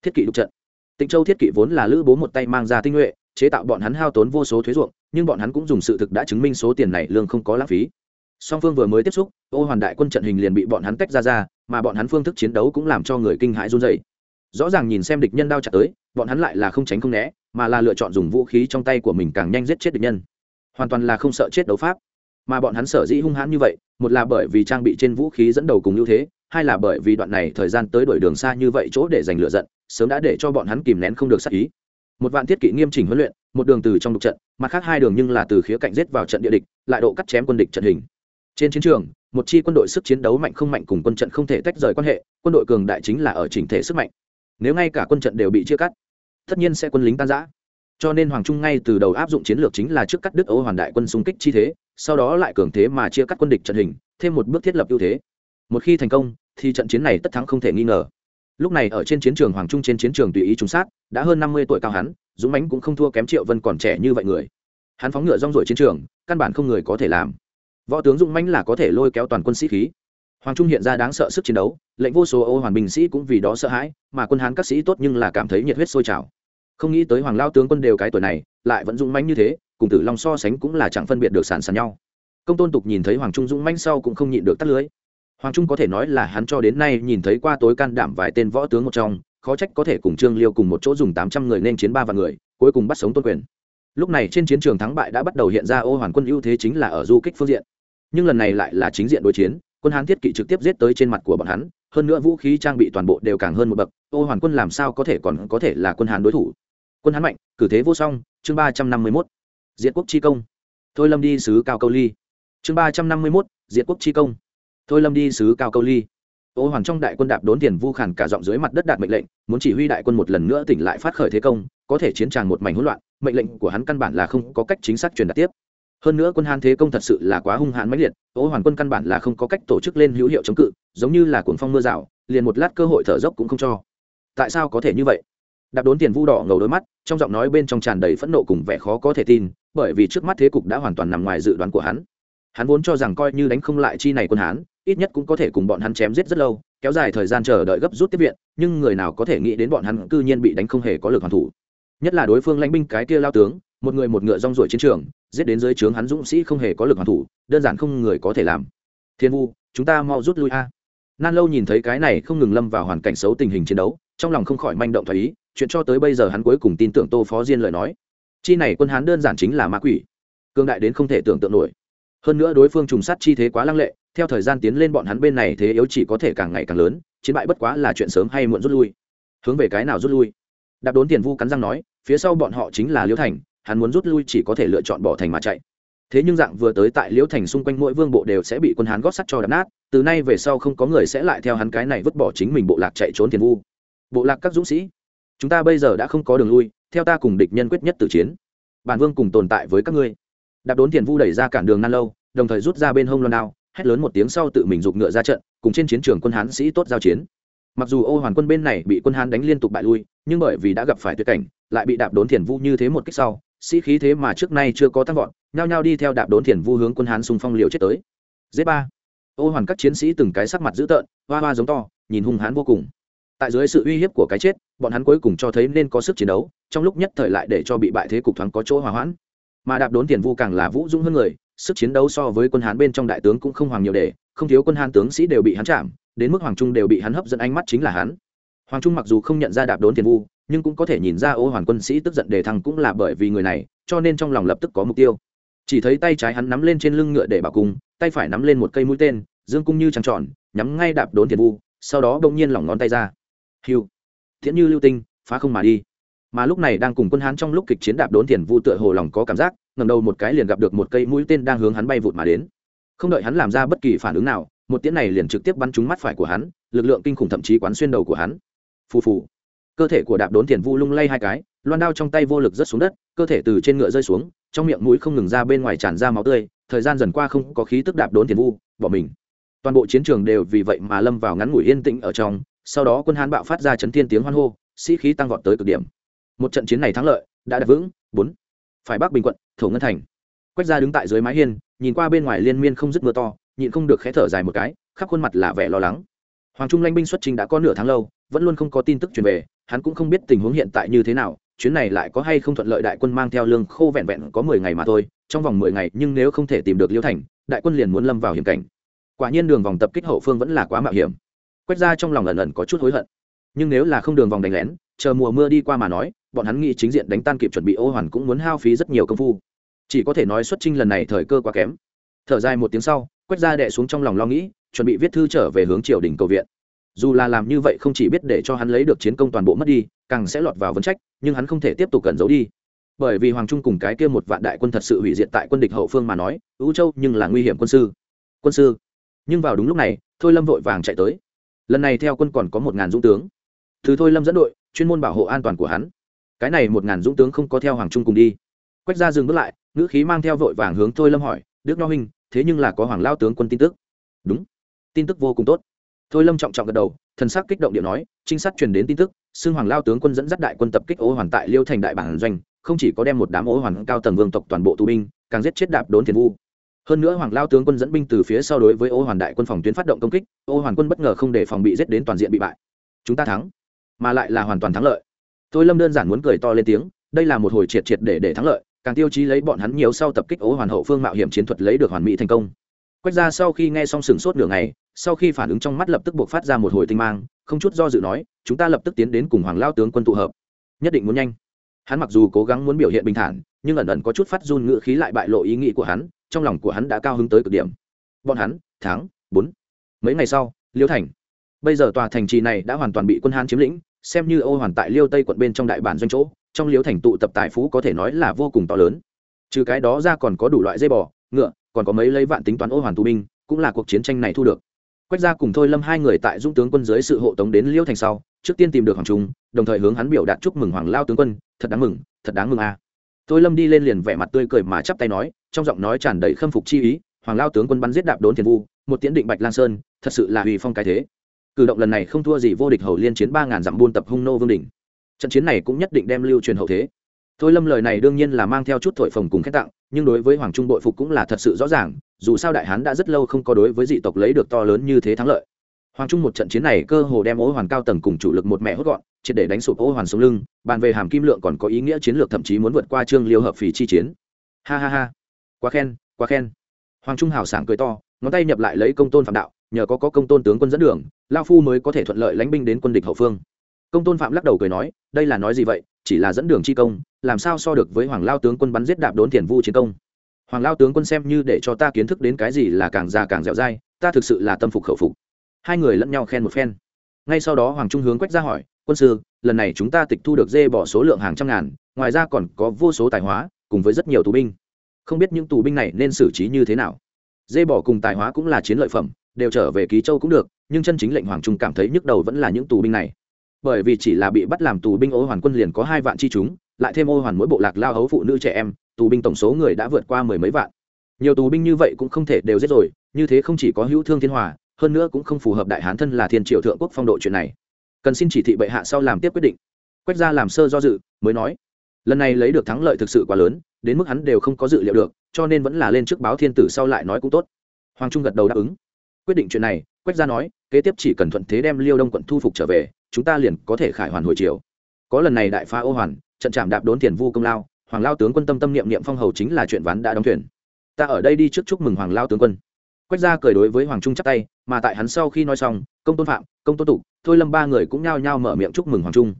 [SPEAKER 1] Thiết kỵ đục trận tịnh châu thiết kỵ vốn là lữ bố một tay mang ra tinh nhuệ, chế tạo bọn hắn hao tốn vô số thuế ruộng, nhưng bọn hắn cũng dùng sự thực đã chứng minh số tiền này lương không có lãng phí. Song phương vừa mới tiếp xúc, ô hoàn đại quân trận hình liền bị bọn hắn tách ra ra, mà bọn hắn phương thức chiến đấu cũng làm cho người kinh hãi run rẩy. rõ ràng nhìn xem địch nhân đao chặt tới, bọn hắn lại là không tránh không né, mà là lựa chọn dùng vũ khí trong tay của mình càng nhanh giết chết địch nhân. Hoàn toàn là không sợ chết đấu pháp. Mà bọn hắn sở dĩ hung hãn như vậy, một là bởi vì trang bị trên vũ khí dẫn đầu cùng ưu thế hai là bởi vì đoạn này thời gian tới đổi đường xa như vậy chỗ để giành lựa giận, sớm đã để cho bọn hắn kìm nén không được sát ý. Một vạn thiết kỵ nghiêm chỉnh huấn luyện, một đường từ trong đục trận, mặt khác hai đường nhưng là từ khía cạnh giết vào trận địa địch, lại độ cắt chém quân địch trận hình. Trên chiến trường, một chi quân đội sức chiến đấu mạnh không mạnh cùng quân trận không thể tách rời quan hệ, quân đội cường đại chính là ở chỉnh thể sức mạnh. Nếu ngay cả quân trận đều bị chia cắt, tất nhiên sẽ quân lính tan giã cho nên hoàng trung ngay từ đầu áp dụng chiến lược chính là trước cắt đứt ấu hoàn đại quân xung kích chi thế, sau đó lại cường thế mà chia cắt quân địch trận hình, thêm một bước thiết lập ưu thế một khi thành công, thì trận chiến này tất thắng không thể nghi ngờ. Lúc này ở trên chiến trường hoàng trung trên chiến trường tùy ý trúng sát, đã hơn năm mươi tuổi cao hắn, dũng Mánh cũng không thua kém triệu vân còn trẻ như vậy người. Hắn phóng ngựa rong rổi chiến trường, căn bản không người có thể làm. Võ tướng dũng Mánh là có thể lôi kéo toàn quân sĩ khí. Hoàng trung hiện ra đáng sợ sức chiến đấu, lệnh vô số ô hoàn binh sĩ cũng vì đó sợ hãi, mà quân hán các sĩ tốt nhưng là cảm thấy nhiệt huyết sôi trào. Không nghĩ tới hoàng lao tướng quân đều cái tuổi này, lại vẫn dũng Mánh như thế, cùng tử long so sánh cũng là chẳng phân biệt được sàn sàn nhau. Công tôn tục nhìn thấy hoàng trung dũng Mánh sau cũng không nhịn được tắt lưới hoàng trung có thể nói là hắn cho đến nay nhìn thấy qua tối can đảm vài tên võ tướng một trong, khó trách có thể cùng trương liêu cùng một chỗ dùng tám trăm người nên chiến ba vạn người, cuối cùng bắt sống tôn quyền. Lúc này trên chiến trường thắng bại đã bắt đầu hiện ra ô hoàn quân ưu thế chính là ở du kích phương diện. Nhưng lần này lại là chính diện đối chiến, quân hán thiết kỵ trực tiếp giết tới trên mặt của bọn hắn, hơn nữa vũ khí trang bị toàn bộ đều càng hơn một bậc, ô hoàn quân làm sao có thể còn có thể là quân hán đối thủ? Quân hán mạnh, cử thế vô song, chương ba trăm năm mươi mốt diện quốc chi công. Thôi lâm đi sứ cao câu ly. Chương ba trăm năm mươi mốt diện quốc chi công thôi lâm đi sứ cao câu ly. Ô hoàng trong đại quân đạp đốn tiền vu khản cả giọng dưới mặt đất đạt mệnh lệnh, muốn chỉ huy đại quân một lần nữa tỉnh lại phát khởi thế công, có thể chiến tràng một mảnh hỗn loạn, mệnh lệnh của hắn căn bản là không có cách chính xác truyền đạt tiếp. Hơn nữa quân hán thế công thật sự là quá hung hãn mãnh liệt, ô hoàng quân căn bản là không có cách tổ chức lên hữu hiệu chống cự, giống như là cuồng phong mưa rào, liền một lát cơ hội thở dốc cũng không cho. Tại sao có thể như vậy? Đạp đốn tiền vu đỏ ngầu đôi mắt, trong giọng nói bên trong tràn đầy phẫn nộ cùng vẻ khó có thể tin, bởi vì trước mắt thế cục đã hoàn toàn nằm ngoài dự đoán của hắn. Hắn vốn cho rằng coi như đánh không lại chi này quân hán ít nhất cũng có thể cùng bọn hắn chém giết rất lâu, kéo dài thời gian chờ đợi gấp rút tiếp viện, nhưng người nào có thể nghĩ đến bọn hắn cư nhiên bị đánh không hề có lực hoàn thủ. Nhất là đối phương lãnh binh cái kia lao tướng, một người một ngựa rong ruổi chiến trường, giết đến dưới trướng hắn dũng sĩ không hề có lực hoàn thủ, đơn giản không người có thể làm. Thiên vu, chúng ta mau rút lui a. Nan lâu nhìn thấy cái này không ngừng lâm vào hoàn cảnh xấu tình hình chiến đấu, trong lòng không khỏi manh động thoái ý, chuyện cho tới bây giờ hắn cuối cùng tin tưởng tô phó diên lời nói. Chi này quân hán đơn giản chính là ma quỷ cương đại đến không thể tưởng tượng nổi hơn nữa đối phương trùng sát chi thế quá lăng lệ, theo thời gian tiến lên bọn hắn bên này thế yếu chỉ có thể càng ngày càng lớn, chiến bại bất quá là chuyện sớm hay muộn rút lui. Hướng về cái nào rút lui? Đạp đốn tiền vu cắn răng nói, phía sau bọn họ chính là liễu thành, hắn muốn rút lui chỉ có thể lựa chọn bỏ thành mà chạy. Thế nhưng dạng vừa tới tại liễu thành xung quanh mỗi vương bộ đều sẽ bị quân hán gót sắt cho đập nát, từ nay về sau không có người sẽ lại theo hắn cái này vứt bỏ chính mình bộ lạc chạy trốn tiền vu. Bộ lạc các dũng sĩ, chúng ta bây giờ đã không có đường lui, theo ta cùng địch nhân quyết nhất tử chiến. Bản vương cùng tồn tại với các ngươi. Đạp đốn tiền vu đẩy ra cản đường nan lâu đồng thời rút ra bên hông loan đao, hét lớn một tiếng sau tự mình giục ngựa ra trận, cùng trên chiến trường quân hán sĩ tốt giao chiến. Mặc dù ô hoàn quân bên này bị quân hán đánh liên tục bại lui, nhưng bởi vì đã gặp phải tuyệt cảnh, lại bị đạp đốn thiền vu như thế một cách sau, sĩ khí thế mà trước nay chưa có tăng vọt, nhao nhao đi theo đạp đốn thiền vu hướng quân hán xung phong liều chết tới. Z ba. Ô hoàn các chiến sĩ từng cái sắc mặt dữ tợn, hoa hoa giống to, nhìn hung hán vô cùng. Tại dưới sự uy hiếp của cái chết, bọn hắn cuối cùng cho thấy nên có sức chiến đấu, trong lúc nhất thời lại để cho bị bại thế cục thoáng có chỗ hòa hoãn. Mà đạp đốn tiền vu càng là vũ dũng hơn người sức chiến đấu so với quân hán bên trong đại tướng cũng không hoàng nhiều để, không thiếu quân hán tướng sĩ đều bị hắn chạm, đến mức hoàng trung đều bị hắn hấp dẫn ánh mắt chính là hắn. Hoàng trung mặc dù không nhận ra đạp đốn tiền vu, nhưng cũng có thể nhìn ra ô hoàn quân sĩ tức giận đề thăng cũng là bởi vì người này, cho nên trong lòng lập tức có mục tiêu. Chỉ thấy tay trái hắn nắm lên trên lưng ngựa để bảo cung, tay phải nắm lên một cây mũi tên, dương cung như trăng tròn, nhắm ngay đạp đốn tiền vu, sau đó bỗng nhiên lỏng ngón tay ra. Hiu thiện như lưu tinh, phá không mà đi. Mà lúc này đang cùng quân hán trong lúc kịch chiến đạp đốn tiền vu tựa hồ lòng có cảm giác ngẩng đầu một cái liền gặp được một cây mũi tên đang hướng hắn bay vụt mà đến. Không đợi hắn làm ra bất kỳ phản ứng nào, một tiễn này liền trực tiếp bắn trúng mắt phải của hắn, lực lượng kinh khủng thậm chí quán xuyên đầu của hắn. Phù phù. Cơ thể của đạp đốn tiền vu lung lay hai cái, loan đao trong tay vô lực rớt xuống đất, cơ thể từ trên ngựa rơi xuống, trong miệng mũi không ngừng ra bên ngoài tràn ra máu tươi, thời gian dần qua không có khí tức đạp đốn tiền vu, bỏ mình. Toàn bộ chiến trường đều vì vậy mà lâm vào ngắn ngủi yên tĩnh ở trong, sau đó quân hán bạo phát ra chấn thiên tiếng hoan hô, sĩ khí tăng vọt tới cực điểm. Một trận chiến này thắng lợi, đã đạt vững, bốn phải bắc bình quận, thổ ngân thành. Quách ra đứng tại dưới mái hiên, nhìn qua bên ngoài liên miên không dứt mưa to, nhịn không được khẽ thở dài một cái, khắp khuôn mặt là vẻ lo lắng. Hoàng trung Lanh binh xuất trình đã có nửa tháng lâu, vẫn luôn không có tin tức truyền về, hắn cũng không biết tình huống hiện tại như thế nào, chuyến này lại có hay không thuận lợi đại quân mang theo lương khô vẹn vẹn có mười ngày mà thôi, trong vòng mười ngày nhưng nếu không thể tìm được liêu thành, đại quân liền muốn lâm vào hiểm cảnh. Quả nhiên đường vòng tập kích hậu phương vẫn là quá mạo hiểm. Quét ra trong lòng lần lần có chút hối hận. Nhưng nếu là không đường vòng đánh lén, chờ mùa mưa đi qua mà nói bọn hắn nghĩ chính diện đánh tan kịp chuẩn bị ô hoàn cũng muốn hao phí rất nhiều công phu. Chỉ có thể nói xuất trinh lần này thời cơ quá kém. Thở dài một tiếng sau, quét ra đệ xuống trong lòng lo nghĩ, chuẩn bị viết thư trở về hướng triều đình cầu viện. Dù là làm như vậy không chỉ biết để cho hắn lấy được chiến công toàn bộ mất đi, càng sẽ lọt vào vấn trách, nhưng hắn không thể tiếp tục cẩn giấu đi. Bởi vì hoàng trung cùng cái kia một vạn đại quân thật sự hủy diệt tại quân địch hậu phương mà nói ưu châu nhưng là nguy hiểm quân sư. Quân sư. Nhưng vào đúng lúc này, thôi lâm vội vàng chạy tới. Lần này theo quân còn có một ngàn dũng tướng. Thứ thôi lâm dẫn đội, chuyên môn bảo hộ an toàn của hắn cái này một ngàn dũng tướng không có theo hoàng trung cùng đi. Quách ra dừng bước lại, ngữ khí mang theo vội vàng hướng thôi lâm hỏi, đức nho huynh, thế nhưng là có hoàng lao tướng quân tin tức? Đúng, tin tức vô cùng tốt. Thôi lâm trọng trọng gật đầu, thần sắc kích động điện nói, trinh sát truyền đến tin tức, xưng hoàng lao tướng quân dẫn dắt đại quân tập kích ô hoàn tại liêu thành đại bản doanh, không chỉ có đem một đám ô hoàn cao tầng vương tộc toàn bộ tù binh, càng giết chết đạp đốn thiền vu. Hơn nữa hoàng lao tướng quân dẫn binh từ phía sau đối với ô hoàn đại quân phòng tuyến phát động công kích ô hoàn quân bất ngờ không để phòng bị giết đến toàn diện bị bại. Chúng ta thắng, mà lại là hoàn toàn thắng lợi tôi lâm đơn giản muốn cười to lên tiếng, đây là một hồi triệt triệt để để thắng lợi, càng tiêu chí lấy bọn hắn nhiều sau tập kích ố hoàn hậu phương mạo hiểm chiến thuật lấy được hoàn mỹ thành công. Quách ra sau khi nghe xong sừng sốt nửa ngày, sau khi phản ứng trong mắt lập tức buộc phát ra một hồi tinh mang, không chút do dự nói, chúng ta lập tức tiến đến cùng hoàng lao tướng quân tụ hợp. Nhất định muốn nhanh. Hắn mặc dù cố gắng muốn biểu hiện bình thản, nhưng ẩn ẩn có chút phát run ngự khí lại bại lộ ý nghĩ của hắn, trong lòng của hắn đã cao hứng tới cực điểm. Bọn hắn, tháng bốn, mấy ngày sau, liêu thành. Bây giờ tòa thành trì này đã hoàn toàn bị quân hán chiếm lĩnh xem như ô hoàn tại liêu tây quận bên trong đại bản doanh chỗ, trong liêu thành tụ tập tài phú có thể nói là vô cùng to lớn. Trừ cái đó ra còn có đủ loại dây bò, ngựa, còn có mấy lấy vạn tính toán ô hoàn tù binh, cũng là cuộc chiến tranh này thu được. Quách gia cùng thôi lâm hai người tại dung tướng quân dưới sự hộ tống đến liêu thành sau, trước tiên tìm được hoàng trung, đồng thời hướng hắn biểu đạt chúc mừng hoàng lao tướng quân, thật đáng mừng, thật đáng mừng a. À. thôi lâm đi lên liền vẻ mặt tươi cười mà chắp tay nói, trong giọng nói tràn đầy khâm phục chi ý, hoàng lao tướng quân bắn giết đạp đốn thiền vu, một tiễn định bạch lan sơn, thật sự là uy phong cái thế cử động lần này không thua gì vô địch hầu liên chiến ba ngàn dặm buôn tập hung nô vương đỉnh. Trận chiến này cũng nhất định đem lưu truyền hậu thế. Thôi lâm lời này đương nhiên là mang theo chút thổi phồng cùng khen tặng, nhưng đối với hoàng trung bội phục cũng là thật sự rõ ràng, dù sao đại hán đã rất lâu không có đối với dị tộc lấy được to lớn như thế thắng lợi. Hoàng trung một trận chiến này cơ hồ đem ô hoàn cao tầng cùng chủ lực một mẹ hốt gọn, triệt để đánh sụp ô hoàn sống lưng, bàn về hàm kim lượng còn có ý nghĩa chiến lược thậm chí muốn vượt qua trương liêu hợp phì chi chiến. Ha ha ha. Quá khen quá khen. Hoàng trung hào sảng cười to, ngón tay nhập lại lấy công tôn phạm đạo nhờ có có công tôn tướng quân dẫn đường, lao phu mới có thể thuận lợi lánh binh đến quân địch hậu phương. Công tôn phạm lắc đầu cười nói, đây là nói gì vậy, chỉ là dẫn đường chi công, làm sao so được với hoàng lao tướng quân bắn giết đạp đốn tiền vu chiến công? Hoàng lao tướng quân xem như để cho ta kiến thức đến cái gì là càng già càng dẻo dai, ta thực sự là tâm phục khẩu phục. Hai người lẫn nhau khen một phen. Ngay sau đó hoàng trung hướng quách ra hỏi, quân sư, lần này chúng ta tịch thu được dê bỏ số lượng hàng trăm ngàn, ngoài ra còn có vô số tài hóa, cùng với rất nhiều tù binh. Không biết những tù binh này nên xử trí như thế nào? Dê bỏ cùng tài hóa cũng là chiến lợi phẩm đều trở về ký châu cũng được, nhưng chân chính lệnh hoàng trung cảm thấy nhức đầu vẫn là những tù binh này. Bởi vì chỉ là bị bắt làm tù binh ô hoàn quân liền có hai vạn chi chúng, lại thêm ô hoàn mỗi bộ lạc lao hấu phụ nữ trẻ em, tù binh tổng số người đã vượt qua mười mấy vạn. Nhiều tù binh như vậy cũng không thể đều giết rồi, như thế không chỉ có hữu thương thiên hòa, hơn nữa cũng không phù hợp đại hán thân là thiên triệu thượng quốc phong độ chuyện này. Cần xin chỉ thị bệ hạ sau làm tiếp quyết định. Quách ra làm sơ do dự, mới nói, lần này lấy được thắng lợi thực sự quá lớn, đến mức hắn đều không có dự liệu được, cho nên vẫn là lên trước báo thiên tử sau lại nói cũng tốt. Hoàng trung gật đầu đáp ứng quyết định chuyện này, quách gia nói, kế tiếp chỉ cần thuận thế đem liêu đông quận thu phục trở về, chúng ta liền có thể khải hoàn hồi chiều có lần này đại phá ô hoàn, trận chạm đạp đốn tiền vu công lao, hoàng lao tướng quân tâm tâm niệm niệm phong hầu chính là chuyện ván đã đóng thuyền. Ta ở đây đi trước chúc mừng hoàng lao tướng quân. Quách gia cười đối với hoàng trung chắp tay, mà tại hắn sau khi nói xong, công tôn phạm, công tôn tục, thôi lâm ba người cũng nhao nhao mở miệng chúc mừng hoàng trung.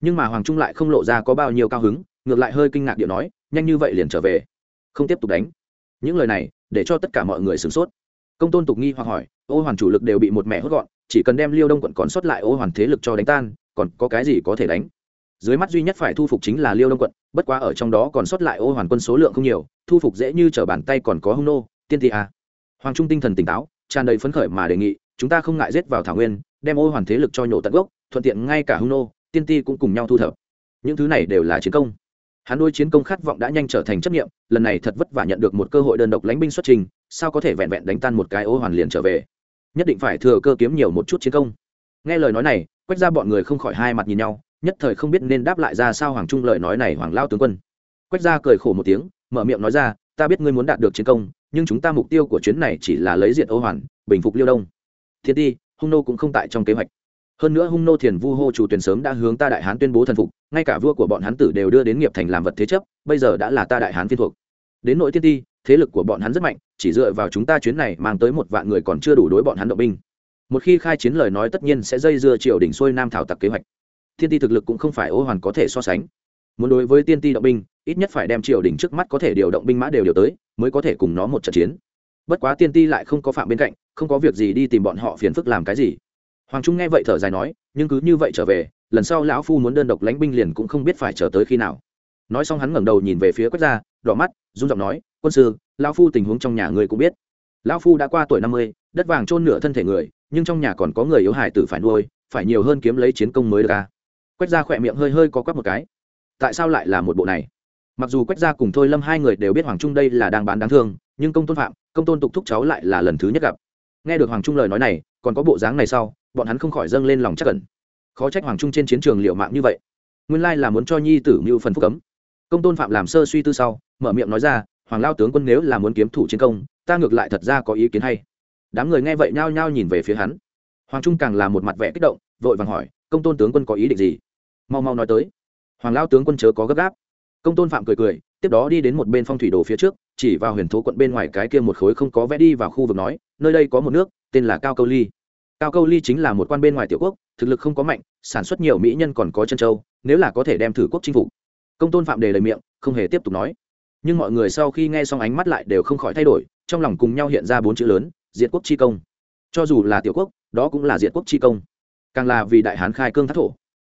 [SPEAKER 1] Nhưng mà hoàng trung lại không lộ ra có bao nhiêu cao hứng, ngược lại hơi kinh ngạc điệu nói, nhanh như vậy liền trở về. Không tiếp tục đánh. Những lời này, để cho tất cả mọi người sửng sốt. Công tôn tục nghi hoặc hỏi ô hoàn chủ lực đều bị một mẹ hốt gọn, chỉ cần đem liêu đông quận còn sót lại ô hoàn thế lực cho đánh tan, còn có cái gì có thể đánh? Dưới mắt duy nhất phải thu phục chính là liêu đông quận, bất quá ở trong đó còn sót lại ô hoàn quân số lượng không nhiều, thu phục dễ như t r ở bàn tay còn có hung nô, tiên thị a. Hoàng trung tinh thần tỉnh táo, tràn đầy phấn khởi mà đề nghị, chúng ta không ngại rết vào thảo nguyên, đem ô hoàn thế lực cho nhổ tận gốc, thuận tiện ngay cả hung nô, tiên ti cũng cùng nhau thu thập. Những thứ này đều là chiến công hắn đôi chiến công khát vọng đã nhanh trở thành chấp nghiệm lần này thật vất vả nhận được một cơ hội đơn độc lánh binh xuất trình, sao có thể vẹn vẹn đánh tan một cái ô hoàn liền trở về? Nhất định phải thừa cơ kiếm nhiều một chút chiến công. Nghe lời nói này, Quách ra bọn người không khỏi hai mặt nhìn nhau, nhất thời không biết nên đáp lại ra sao hoàng trung lời nói này hoàng lao tướng quân. Quách ra cười khổ một tiếng, mở miệng nói ra, ta biết ngươi muốn đạt được chiến công, nhưng chúng ta mục tiêu của chuyến này chỉ là lấy diện ô hoàn, bình phục liêu đông. Thiên ti hung nô cũng không tại trong kế hoạch hơn nữa hung nô thiền vu hô chủ tuyển sớm đã hướng ta đại hán tuyên bố thần phục, ngay cả vua của bọn hán tử đều đưa đến nghiệp thành làm vật thế chấp, bây giờ đã là ta đại hán phiên thuộc. Đến nội tiên ti, thế lực của bọn hắn rất mạnh, chỉ dựa vào chúng ta chuyến này mang tới một vạn người còn chưa đủ đối bọn hắn động binh. Một khi khai chiến lời nói tất nhiên sẽ dây dưa triều đỉnh xuôi nam thảo tặc kế hoạch. Thiên ti thực lực cũng không phải ô hoàn có thể so sánh. Muốn đối với tiên ti động binh, ít nhất phải đem triều đỉnh trước mắt có thể điều động binh mã đều điều tới, mới có thể cùng nó một trận chiến. Bất quá tiên ti lại không có phạm bên cạnh, không có việc gì đi tìm bọn họ phiền phức làm cái gì hoàng trung nghe vậy thở dài nói, nhưng cứ như vậy trở về, lần sau lão phu muốn đơn độc lãnh binh liền cũng không biết phải chờ tới khi nào. Nói xong hắn ngẩng đầu nhìn về phía quách gia, đỏ mắt, run giọng nói, quân sư, lão phu tình huống trong nhà người cũng biết. Lão phu đã qua tuổi năm mươi, đất vàng trôn nửa thân thể người, nhưng trong nhà còn có người yếu hài tử phải nuôi, phải nhiều hơn kiếm lấy chiến công mới được à. quách gia khỏe miệng hơi hơi có quắp một cái. Tại sao lại là một bộ này? Mặc dù quách gia cùng thôi lâm hai người đều biết hoàng trung đây là đang bán đáng thương, nhưng công tôn phạm, công tôn tục thúc cháu lại là lần thứ nhất gặp. Nghe được hoàng trung lời nói này, còn có bộ dáng này sau bọn hắn không khỏi dâng lên lòng chắc cẩn khó trách hoàng trung trên chiến trường liệu mạng như vậy. Nguyên lai là muốn cho nhi tử mưu phần phúc cấm. Công tôn phạm làm sơ suy tư sau, mở miệng nói ra, hoàng lao tướng quân nếu là muốn kiếm thủ chiến công, ta ngược lại thật ra có ý kiến hay. Đám người nghe vậy nhao nhao nhìn về phía hắn. Hoàng trung càng là một mặt vẻ kích động, vội vàng hỏi, công tôn tướng quân có ý định gì? Mau mau nói tới. Hoàng lao tướng quân chớ có gấp gáp. Công tôn phạm cười cười, tiếp đó đi đến một bên phong thủy đồ phía trước, chỉ vào huyền thố quận bên ngoài cái kia một khối không có vẽ đi vào khu vực nói, nơi đây có một nước, tên là cao câu ly cao câu ly chính là một quan bên ngoài tiểu quốc, thực lực không có mạnh, sản xuất nhiều mỹ nhân còn có chân châu, nếu là có thể đem thử quốc chinh phục. Công tôn phạm đề lời miệng, không hề tiếp tục nói. Nhưng mọi người sau khi nghe xong ánh mắt lại đều không khỏi thay đổi, trong lòng cùng nhau hiện ra bốn chữ lớn, diệt quốc chi công. Cho dù là tiểu quốc, đó cũng là diệt quốc chi công. Càng là vì đại hán khai cương thác thổ.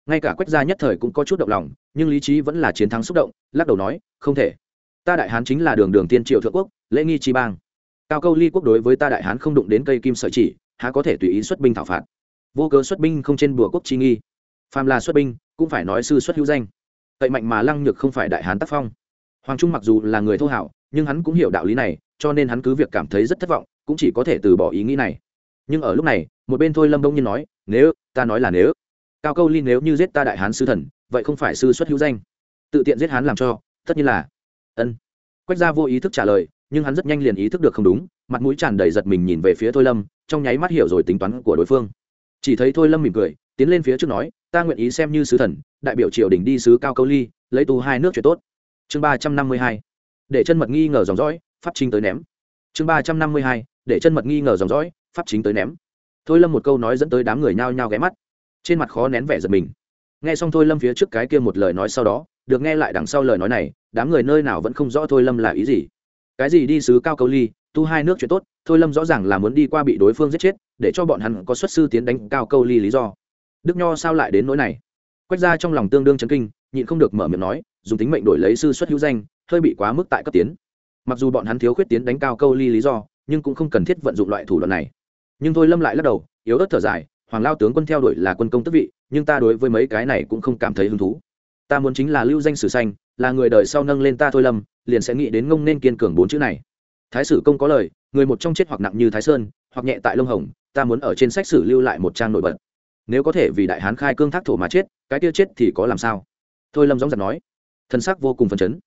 [SPEAKER 1] Ngay cả quách gia nhất thời cũng có chút động lòng, nhưng lý trí vẫn là chiến thắng xúc động, lắc đầu nói, không thể. Ta đại hán chính là đường đường tiên triệu thượng quốc, lễ nghi chi bang. Cao câu ly quốc đối với ta đại hán không đụng đến cây kim sợi chỉ há có thể tùy ý xuất binh thảo phạt. Vô cớ xuất binh không trên bùa quốc chi nghi. Phàm là xuất binh, cũng phải nói sư xuất hữu danh. Cậy mạnh mà lăng nhược không phải đại hán tác phong. Hoàng trung mặc dù là người thô hảo, nhưng hắn cũng hiểu đạo lý này, cho nên hắn cứ việc cảm thấy rất thất vọng, cũng chỉ có thể từ bỏ ý nghĩ này. Nhưng ở lúc này, một bên thôi lâm đông nhiên nói, nếu, ta nói là nếu. Cao câu ly nếu như giết ta đại hán sư thần, vậy không phải sư xuất hữu danh. Tự tiện giết hán làm cho, tất nhiên là. Ân. Quách gia vô ý thức trả lời, nhưng hắn rất nhanh liền ý thức được không đúng mặt mũi tràn đầy giật mình nhìn về phía thôi lâm, trong nháy mắt hiểu rồi tính toán của đối phương. Chỉ thấy thôi lâm mỉm cười, tiến lên phía trước nói, ta nguyện ý xem như sứ thần, đại biểu triều đình đi sứ cao câu ly, lấy tu hai nước chuyện tốt. Chương ba trăm năm mươi hai, để chân mật nghi ngờ dòng dõi, pháp chính tới ném. Chương ba trăm năm mươi hai, để chân mật nghi ngờ dòng dõi, pháp chính tới ném. Thôi lâm một câu nói dẫn tới đám người nhao nhao ghé mắt. Trên mặt khó nén vẻ giật mình. Nghe xong thôi lâm phía trước cái kia một lời nói sau đó, được nghe lại đằng sau lời nói này, đám người nơi nào vẫn không rõ thôi lâm là ý gì. Cái gì đi sứ cao câu ly tu hai nước chuyện tốt, thôi lâm rõ ràng là muốn đi qua bị đối phương giết chết, để cho bọn hắn có xuất sư tiến đánh cao câu ly lý do. Đức nho sao lại đến nỗi này? Quách ra trong lòng tương đương chấn kinh, nhịn không được mở miệng nói, dùng tính mệnh đổi lấy sư xuất hữu danh, hơi bị quá mức tại cấp tiến. Mặc dù bọn hắn thiếu khuyết tiến đánh cao câu ly lý do, nhưng cũng không cần thiết vận dụng loại thủ đoạn này. Nhưng thôi lâm lại lắc đầu, yếu ớt thở dài, hoàng lao tướng quân theo đuổi là quân công tức vị, nhưng ta đối với mấy cái này cũng không cảm thấy hứng thú. Ta muốn chính là lưu danh sử xanh là người đời sau nâng lên ta thôi lâm, liền sẽ nghĩ đến ngông nên kiên cường bốn chữ này thái sử công có lời, người một trong chết hoặc nặng như thái sơn, hoặc nhẹ tại lông hồng, ta muốn ở trên sách sử lưu lại một trang nổi bật. Nếu có thể vì đại hán khai cương thác thổ mà chết, cái kia chết thì có làm sao? Thôi lâm gióng giật nói. Thân xác vô cùng phấn chấn.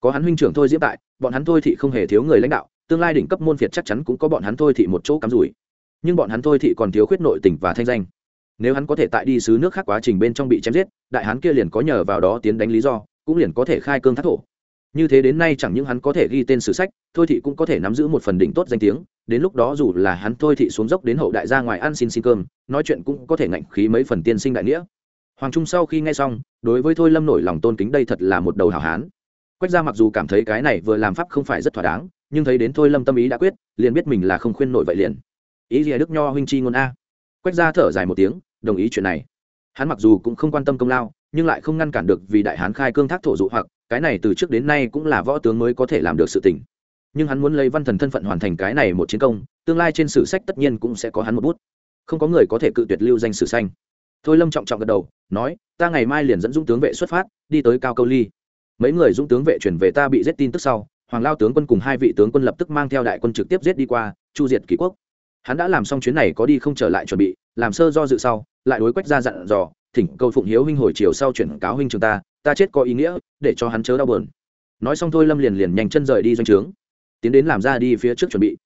[SPEAKER 1] Có hắn huynh trưởng thôi diễm tại, bọn hắn thôi thì không hề thiếu người lãnh đạo, tương lai đỉnh cấp môn phiệt chắc chắn cũng có bọn hắn thôi thị một chỗ cắm rủi. Nhưng bọn hắn thôi thị còn thiếu khuyết nội tình và thanh danh. Nếu hắn có thể tại đi xứ nước khác quá trình bên trong bị chém giết, đại hán kia liền có nhờ vào đó tiến đánh lý do, cũng liền có thể khai cương thác thổ như thế đến nay chẳng những hắn có thể ghi tên sử sách, thôi thị cũng có thể nắm giữ một phần đỉnh tốt danh tiếng, đến lúc đó dù là hắn thôi thị xuống dốc đến hậu đại gia ngoài ăn xin xin cơm, nói chuyện cũng có thể ngạnh khí mấy phần tiên sinh đại nghĩa. Hoàng trung sau khi nghe xong, đối với thôi lâm nổi lòng tôn kính đây thật là một đầu hảo hán. Quách gia mặc dù cảm thấy cái này vừa làm pháp không phải rất thỏa đáng, nhưng thấy đến thôi lâm tâm ý đã quyết, liền biết mình là không khuyên nổi vậy liền. Ý gì à, đức nho huynh chi ngôn a? Quách gia thở dài một tiếng, đồng ý chuyện này. Hắn mặc dù cũng không quan tâm công lao, nhưng lại không ngăn cản được vì đại hán khai cương thác thổ dụ hoặc cái này từ trước đến nay cũng là võ tướng mới có thể làm được sự tình. Nhưng hắn muốn lấy văn thần thân phận hoàn thành cái này một chiến công, tương lai trên sử sách tất nhiên cũng sẽ có hắn một bút. Không có người có thể cự tuyệt lưu danh sử xanh. Thôi lâm trọng trọng gật đầu, nói, ta ngày mai liền dẫn dũng tướng vệ xuất phát, đi tới cao câu ly. Mấy người dũng tướng vệ chuyển về ta bị giết tin tức sau, hoàng lao tướng quân cùng hai vị tướng quân lập tức mang theo đại quân trực tiếp giết đi qua, chu diệt kỷ quốc. Hắn đã làm xong chuyến này có đi không trở lại chuẩn bị, làm sơ do dự sau, lại đối quách ra dặn dò, thỉnh cầu phụng hiếu huynh hồi chiều sau chuyển cáo huynh trường ta ta chết có ý nghĩa, để cho hắn chớ đau bờn nói xong thôi, lâm liền liền nhanh chân rời đi doanh trướng, tiến đến làm ra đi phía trước chuẩn bị.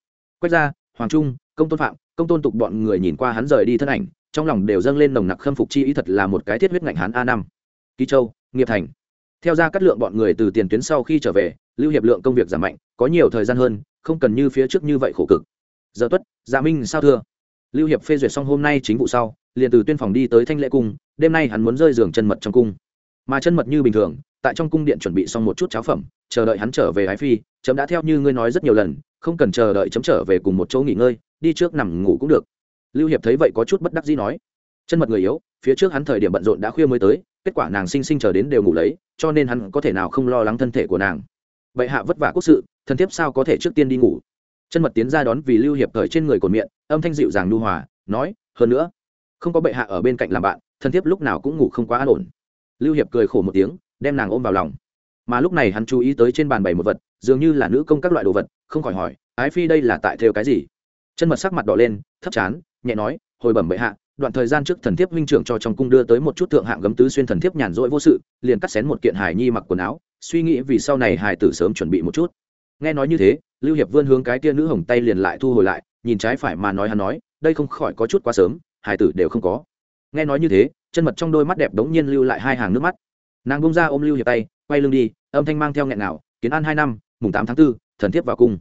[SPEAKER 1] Quét ra hoàng trung, công tôn phạm, công tôn tục bọn người nhìn qua hắn rời đi thân ảnh, trong lòng đều dâng lên nồng nặc khâm phục chi ý thật là một cái thiết huyết ngạnh hắn a năm. Kỳ châu, nghiệp thành. Theo ra cắt lượng bọn người từ tiền tuyến sau khi trở về, lưu hiệp lượng công việc giảm mạnh, có nhiều thời gian hơn, không cần như phía trước như vậy khổ cực. Giờ tuất dạ minh, sao thưa. Lưu hiệp phê duyệt xong hôm nay chính vụ sau, liền từ tuyên phòng đi tới thanh lễ cung, đêm nay hắn muốn rơi giường chân mật trong cung mà chân mật như bình thường, tại trong cung điện chuẩn bị xong một chút cháo phẩm, chờ đợi hắn trở về ái phi, chấm đã theo như ngươi nói rất nhiều lần, không cần chờ đợi chấm trở về cùng một chỗ nghỉ ngơi, đi trước nằm ngủ cũng được. Lưu hiệp thấy vậy có chút bất đắc dĩ nói. Chân mật người yếu, phía trước hắn thời điểm bận rộn đã khuya mới tới, kết quả nàng sinh sinh chờ đến đều ngủ lấy, cho nên hắn có thể nào không lo lắng thân thể của nàng. Vậy hạ vất vả quốc sự, thân thiếp sao có thể trước tiên đi ngủ? Chân mật tiến ra đón vì lưu hiệp cởi trên người cột miệng, âm thanh dịu dàng nu hòa, nói, hơn nữa, không có bệ hạ ở bên cạnh làm bạn, thân thiếp lúc nào cũng ngủ không quá an ổn lưu hiệp cười khổ một tiếng, đem nàng ôm vào lòng. Mà lúc này hắn chú ý tới trên bàn bày một vật, dường như là nữ công các loại đồ vật, không khỏi hỏi, ái phi đây là tại theo cái gì? Chân mật sắc mặt đỏ lên, thấp chán, nhẹ nói, hồi bẩm bệ hạ, đoạn thời gian trước thần thiếp huynh trưởng cho trong cung đưa tới một chút thượng hạng gấm tứ xuyên thần thiếp nhàn rỗi vô sự, liền cắt xén một kiện hài nhi mặc quần áo, suy nghĩ vì sau này hài tử sớm chuẩn bị một chút. Nghe nói như thế, lưu hiệp vươn hướng cái tia nữ hồng tay liền lại thu hồi lại, nhìn trái phải mà nói hắn nói, đây không khỏi có chút quá sớm, hài tử đều không có nghe nói như thế chân mật trong đôi mắt đẹp đống nhiên lưu lại hai hàng nước mắt. Nàng bông ra ôm lưu hiệp tay quay lưng đi âm thanh mang theo nghẹn nào kiến an hai năm mùng tám tháng 4, thần thiếp vào cung.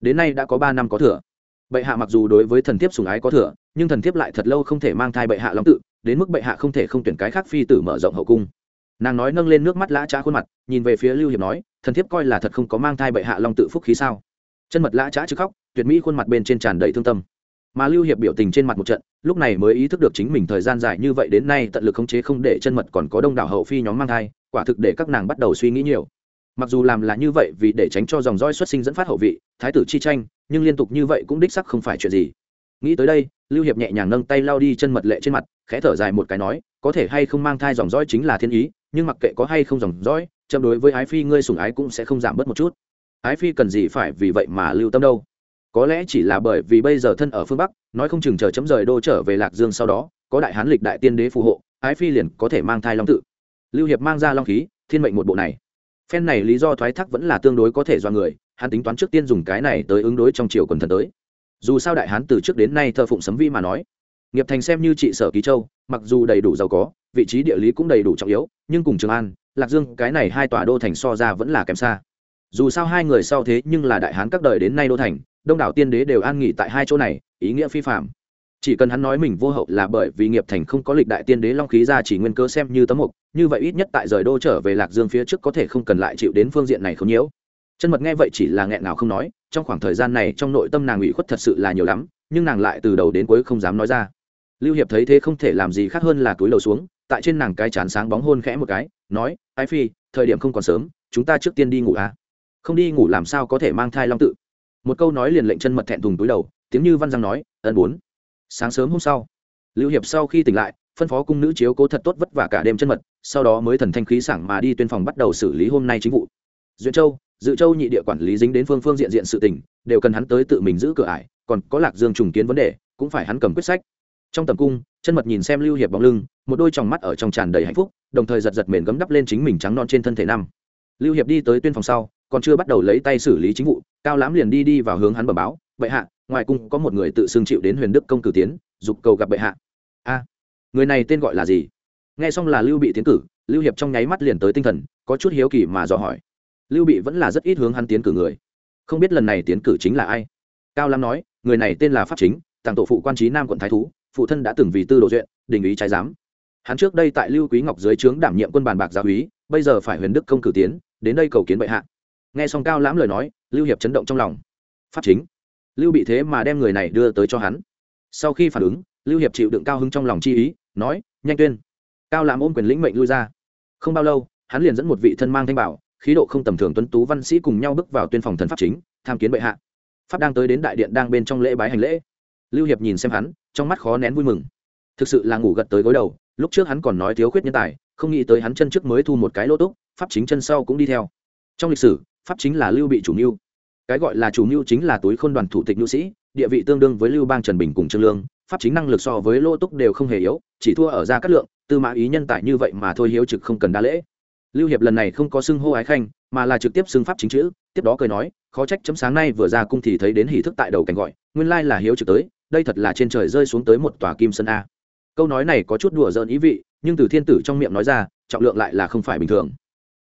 [SPEAKER 1] Đến nay đã có ba năm có thừa. Bệ hạ mặc dù đối với thần thiếp sùng ái có thừa nhưng thần thiếp lại thật lâu không thể mang thai bệ hạ long tự đến mức bệ hạ không thể không tuyển cái khác phi tử mở rộng hậu cung. Nàng nói nâng lên nước mắt lã trá khuôn mặt nhìn về phía lưu hiệp nói thần thiếp coi là thật không có mang thai bệ hạ long tự phúc khí sao? Chân mật lã trá chứ khóc tuyệt mỹ khuôn mặt bên trên tràn đầy thương tâm. Mà lưu hiệp biểu tình trên mặt một trận lúc này mới ý thức được chính mình thời gian dài như vậy đến nay tận lực khống chế không để chân mật còn có đông đảo hậu phi nhóm mang thai, quả thực để các nàng bắt đầu suy nghĩ nhiều. Mặc dù làm là như vậy vì để tránh cho dòng roi xuất sinh dẫn phát hậu vị, thái tử chi tranh, nhưng liên tục như vậy cũng đích sắc không phải chuyện gì. Nghĩ tới đây, lưu hiệp nhẹ nhàng nâng tay lao đi chân mật lệ trên mặt, khẽ thở dài một cái nói, có thể hay không mang thai dòng dõi chính là thiên ý, nhưng mặc kệ có hay không dòng dõi, chậm đối với ái phi ngươi sùng ái cũng sẽ không giảm bớt một chút. Ái phi cần gì phải vì vậy mà lưu tâm đâu? Có lẽ chỉ là bởi vì bây giờ thân ở phương bắc, nói không chừng chờ chấm rời đô trở về lạc dương sau đó, có đại hán lịch đại tiên đế phù hộ, ái phi liền có thể mang thai long tự. Lưu hiệp mang ra long khí, thiên mệnh một bộ này. Phen này lý do thoái thác vẫn là tương đối có thể do người, hắn tính toán trước tiên dùng cái này tới ứng đối trong triều quần thần tới. Dù sao đại hán từ trước đến nay thờ phụng sấm vi mà nói. Nghiệp thành xem như trị sở ký châu, mặc dù đầy đủ giàu có, vị trí địa lý cũng đầy đủ trọng yếu, nhưng cùng trường an, lạc dương, cái này hai tòa đô thành so ra vẫn là kém xa. Dù sao hai người sau thế nhưng là đại hán các đời đến nay đô thành đông đảo tiên đế đều an nghỉ tại hai chỗ này, ý nghĩa phi phạm chỉ cần hắn nói mình vô hậu là bởi vì nghiệp thành không có lịch đại tiên đế long khí ra chỉ nguyên cơ xem như tấm mục, như vậy ít nhất tại rời đô trở về lạc dương phía trước có thể không cần lại chịu đến phương diện này không nhiễu. Chân mật nghe vậy chỉ là nghẹn nào không nói, trong khoảng thời gian này trong nội tâm nàng ủy khuất thật sự là nhiều lắm, nhưng nàng lại từ đầu đến cuối không dám nói ra. Lưu hiệp thấy thế không thể làm gì khác hơn là túi đầu xuống, tại trên nàng cái chán sáng bóng hôn khẽ một cái, nói, ái phi, thời điểm không còn sớm, chúng ta trước tiên đi ngủ à? Không đi ngủ làm sao có thể mang thai long tự? Một câu nói liền lệnh chân mật thẹn thùng túi đầu, tiếng như văn giang nói, ân bốn, sáng sớm hôm sau. Lưu hiệp sau khi tỉnh lại, phân phó cung nữ chiếu cố thật tốt vất vả cả đêm chân mật, sau đó mới thần thanh khí sảng mà đi tuyên phòng bắt đầu xử lý hôm nay chính vụ. Duyện châu, dự châu nhị địa quản lý dính đến phương phương diện diện sự tình, đều cần hắn tới tự mình giữ cửa ải, còn có lạc dương trùng kiến vấn đề, cũng phải hắn cầm quyết sách. Trong tầm cung, chân mật nhìn xem lưu hiệp bóng lưng, một đôi tròng mắt ở trong tràn đầy hạnh phúc, đồng thời giật giật mền gấm đắp lên chính mình trắng non trên thân thể năm lưu hiệp đi tới tuyên phòng sau, còn chưa bắt đầu lấy tay xử lý chính vụ, cao lãm liền đi đi vào hướng hắn bẩm báo, bệ hạ, ngoài cung có một người tự xưng chịu đến huyền đức công cử tiến, dục cầu gặp bệ hạ. A, người này tên gọi là gì? Nghe xong là lưu bị tiến cử, lưu hiệp trong nháy mắt liền tới tinh thần, có chút hiếu kỳ mà dò hỏi. Lưu bị vẫn là rất ít hướng hắn tiến cử người. Không biết lần này tiến cử chính là ai? Cao lãm nói, người này tên là pháp chính, tàng tổ phụ quan trí nam quận thái thú, phụ thân đã từng vì tư đồ duyện đình ý trái giám. Hắn trước đây tại lưu quý ngọc dưới trướng đảm nhiệm quân bàn bạc gia úy bây giờ phải huyền đức công cử tiến, đến đây cầu kiến bệ hạ. Nghe xong cao lãm lời nói, lưu hiệp chấn động trong lòng. Pháp chính. Lưu bị thế mà đem người này đưa tới cho hắn. Sau khi phản ứng, lưu hiệp chịu đựng cao hứng trong lòng chi ý, nói, nhanh tuyên. Cao lãm ôm quyền lĩnh mệnh lui ra. Không bao lâu, hắn liền dẫn một vị thân mang thanh bảo, khí độ không tầm thường tuấn tú văn sĩ cùng nhau bước vào tuyên phòng thần pháp chính, tham kiến bệ hạ. Pháp đang tới đến đại điện đang bên trong lễ bái hành lễ. Lưu hiệp nhìn xem hắn, trong mắt khó nén vui mừng. Thực sự là ngủ gật tới gối đầu, lúc trước hắn còn nói thiếu khuyết nhân tài không nghĩ tới hắn chân trước mới thu một cái lô túc, pháp chính chân sau cũng đi theo. Trong lịch sử, pháp chính là lưu bị chủ mưu. Cái gọi là chủ mưu chính là túi khôn đoàn thủ tịch nhu sĩ, địa vị tương đương với lưu bang, trần bình cùng trương lương. Pháp chính năng lực so với lô túc đều không hề yếu, chỉ thua ở ra cát lượng, tư mã ý nhân tài như vậy mà thôi hiếu trực không cần đa lễ. Lưu hiệp lần này không có xưng hô ái khanh, mà là trực tiếp xưng pháp chính chữ, tiếp đó cười nói, khó trách chấm sáng nay vừa ra cung thì thấy đến hỷ thức tại đầu cảnh gọi, nguyên lai là hiếu trực tới, đây thật là trên trời rơi xuống tới một tòa kim sơn a. Câu nói này có chút đùa giỡn ý vị nhưng từ thiên tử trong miệng nói ra, trọng lượng lại là không phải bình thường.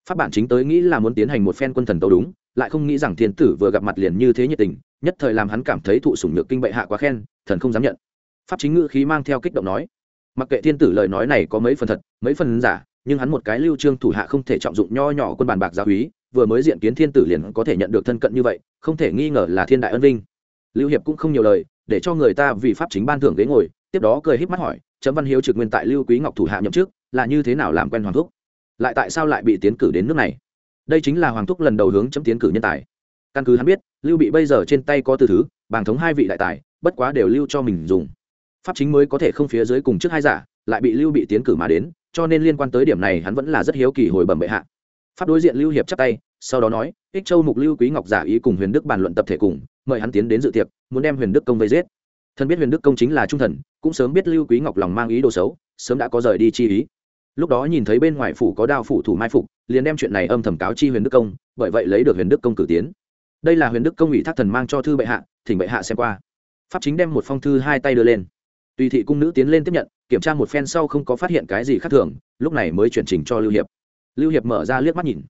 [SPEAKER 1] Pháp bản chính tới nghĩ là muốn tiến hành một phen quân thần tấu đúng, lại không nghĩ rằng thiên tử vừa gặp mặt liền như thế nhiệt tình, nhất thời làm hắn cảm thấy thụ sủng nhược kinh bệ hạ quá khen, thần không dám nhận. Pháp chính ngữ khí mang theo kích động nói, mặc kệ thiên tử lời nói này có mấy phần thật, mấy phần giả, nhưng hắn một cái lưu trương thủ hạ không thể trọng dụng nho nhỏ quân bàn bạc gia úy vừa mới diện kiến thiên tử liền có thể nhận được thân cận như vậy, không thể nghi ngờ là thiên đại ân vinh. Lưu hiệp cũng không nhiều lời, để cho người ta vì pháp chính ban thưởng ghế ngồi, tiếp đó cười híp mắt hỏi chấm văn hiếu trực nguyên tại lưu quý ngọc thủ hạ nhậm chức, là như thế nào làm quen hoàng thúc? Lại tại sao lại bị tiến cử đến nước này? Đây chính là hoàng thúc lần đầu hướng chấm tiến cử nhân tài. Căn cứ hắn biết, lưu bị bây giờ trên tay có từ thứ, bàng thống hai vị đại tài, bất quá đều lưu cho mình dùng. Pháp chính mới có thể không phía dưới cùng trước hai giả, lại bị lưu bị tiến cử mà đến, cho nên liên quan tới điểm này hắn vẫn là rất hiếu kỳ hồi bẩm bệ hạ. Pháp đối diện lưu hiệp chắp tay, sau đó nói, ích châu mục lưu quý ngọc giả ý cùng huyền đức bàn luận tập thể cùng, mời hắn tiến đến dự tiệc, muốn đem huyền đức công vây giết thân biết huyền đức công chính là trung thần, cũng sớm biết lưu quý ngọc lòng mang ý đồ xấu, sớm đã có rời đi chi ý. Lúc đó nhìn thấy bên ngoài phủ có đao phủ thủ mai phục, liền đem chuyện này âm thầm cáo chi huyền đức công, bởi vậy lấy được huyền đức công cử tiến. Đây là huyền đức công ủy thác thần mang cho thư bệ hạ, thỉnh bệ hạ xem qua. Pháp chính đem một phong thư hai tay đưa lên. Tùy thị cung nữ tiến lên tiếp nhận, kiểm tra một phen sau không có phát hiện cái gì khác thường, lúc này mới chuyển trình cho lưu hiệp. Lưu hiệp mở ra liếc mắt nhìn.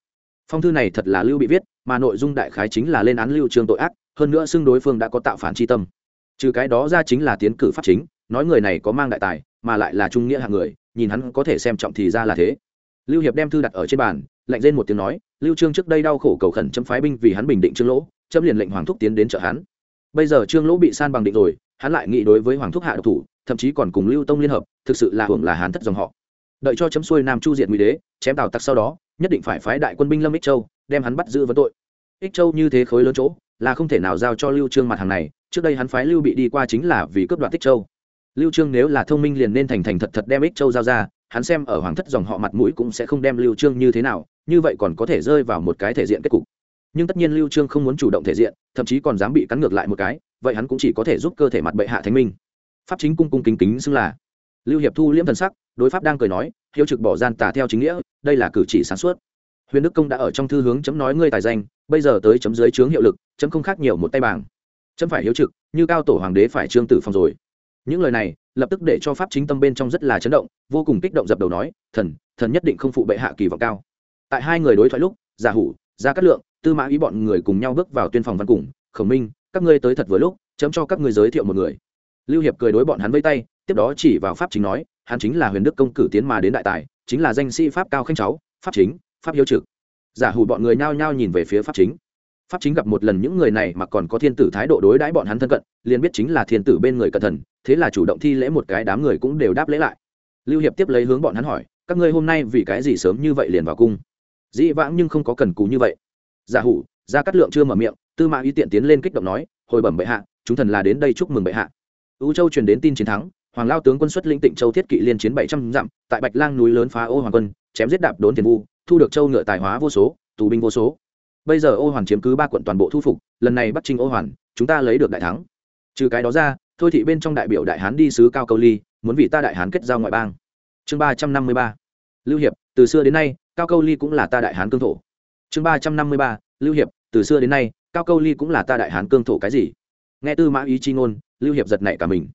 [SPEAKER 1] Phong thư này thật là lưu bị viết, mà nội dung đại khái chính là lên án lưu trường tội ác, hơn nữa xưng đối phương đã có tạo phản tri tâm trừ cái đó ra chính là tiến cử pháp chính, nói người này có mang đại tài, mà lại là trung nghĩa hạng người, nhìn hắn có thể xem trọng thì ra là thế. Lưu hiệp đem thư đặt ở trên bàn, lạnh lên một tiếng nói, lưu trương trước đây đau khổ cầu khẩn chấm phái binh vì hắn bình định trương lỗ, chấm liền lệnh hoàng thúc tiến đến trợ hắn. Bây giờ trương lỗ bị san bằng định rồi, hắn lại nghĩ đối với hoàng thúc hạ độc thủ, thậm chí còn cùng lưu tông liên hợp, thực sự là hưởng là hán thất dòng họ. Đợi cho chấm xuôi nam chu diện nguy đế, chém tào tặc sau đó, nhất định phải phái đại quân binh lâm ích châu, đem hắn bắt giữ vấn tội. Ích châu như thế khối lớn chỗ, là không thể nào giao cho lưu trương mặt hàng này trước đây hắn phái lưu bị đi qua chính là vì cướp đoạt Tích châu. Lưu trương nếu là thông minh liền nên thành thành thật thật đem ích châu giao ra, hắn xem ở hoàng thất dòng họ mặt mũi cũng sẽ không đem lưu trương như thế nào, như vậy còn có thể rơi vào một cái thể diện kết cục. Nhưng tất nhiên lưu trương không muốn chủ động thể diện, thậm chí còn dám bị cắn ngược lại một cái, vậy hắn cũng chỉ có thể giúp cơ thể mặt bệ hạ thánh minh. Pháp chính cung cung kính kính xưng là lưu hiệp thu liễm thần sắc, đối pháp đang cười nói, hiếu trực bỏ gian tà theo chính nghĩa, đây là cử chỉ sáng suốt. Huyền đức công đã ở trong thư hướng chấm nói ngươi tài danh, bây giờ tới chấm dưới chướng hiệu lực, chấm không khác nhiều một tay bảng chấm phải hiếu trực, như cao tổ hoàng đế phải trương tử phòng rồi. Những lời này, lập tức để cho pháp chính tâm bên trong rất là chấn động, vô cùng kích động dập đầu nói, thần thần nhất định không phụ bệ hạ kỳ vọng cao. Tại hai người đối thoại lúc, giả hủ ra cát lượng, tư mã ý bọn người cùng nhau bước vào tuyên phòng văn cùng, khổng minh, các ngươi tới thật vừa lúc, chấm cho các ngươi giới thiệu một người. Lưu hiệp cười đối bọn hắn vây tay, tiếp đó chỉ vào pháp chính nói, hắn chính là huyền đức công cử tiến mà đến đại tài, chính là danh sĩ pháp cao khanh cháu, pháp chính, pháp hiếu trực. Giả hủ bọn người nhao nhao nhìn về phía pháp chính pháp chính gặp một lần những người này mà còn có thiên tử thái độ đối đãi bọn hắn thân cận, liền biết chính là thiên tử bên người cẩn thận, thế là chủ động thi lễ một cái đám người cũng đều đáp lễ lại. Lưu hiệp tiếp lấy hướng bọn hắn hỏi, các ngươi hôm nay vì cái gì sớm như vậy liền vào cung? Dĩ vãng nhưng không có cần cú như vậy. Giả hủ ra cắt lượng chưa mở miệng, tư mã ý tiện tiến lên kích động nói, hồi bẩm bệ hạ, chúng thần là đến đây chúc mừng bệ hạ. U châu truyền đến tin chiến thắng, hoàng lao tướng quân xuất lĩnh tịnh châu thiết kỵ liên chiến bảy trăm dặm, tại bạch lang núi lớn phá ô hoàng quân, chém giết đạp đốn tiền vu, thu được châu ngựa tài hóa vô số, tù binh vô số bây giờ ô hoàn chiếm cứ ba quận toàn bộ thu phục, lần này bắt trinh ô hoàn, chúng ta lấy được đại thắng. Trừ cái đó ra, thôi thị bên trong đại biểu đại hán đi sứ cao câu ly, muốn vì ta đại hán kết giao ngoại bang. Chương ba trăm năm mươi ba. Lưu hiệp, từ xưa đến nay, cao câu ly cũng là ta đại hán cương thổ. Chương ba trăm năm mươi ba. Lưu hiệp, từ xưa đến nay, cao câu ly cũng là ta đại hán cương thổ cái gì? Nghe tư mã ý chi ngôn, lưu hiệp giật nảy cả mình.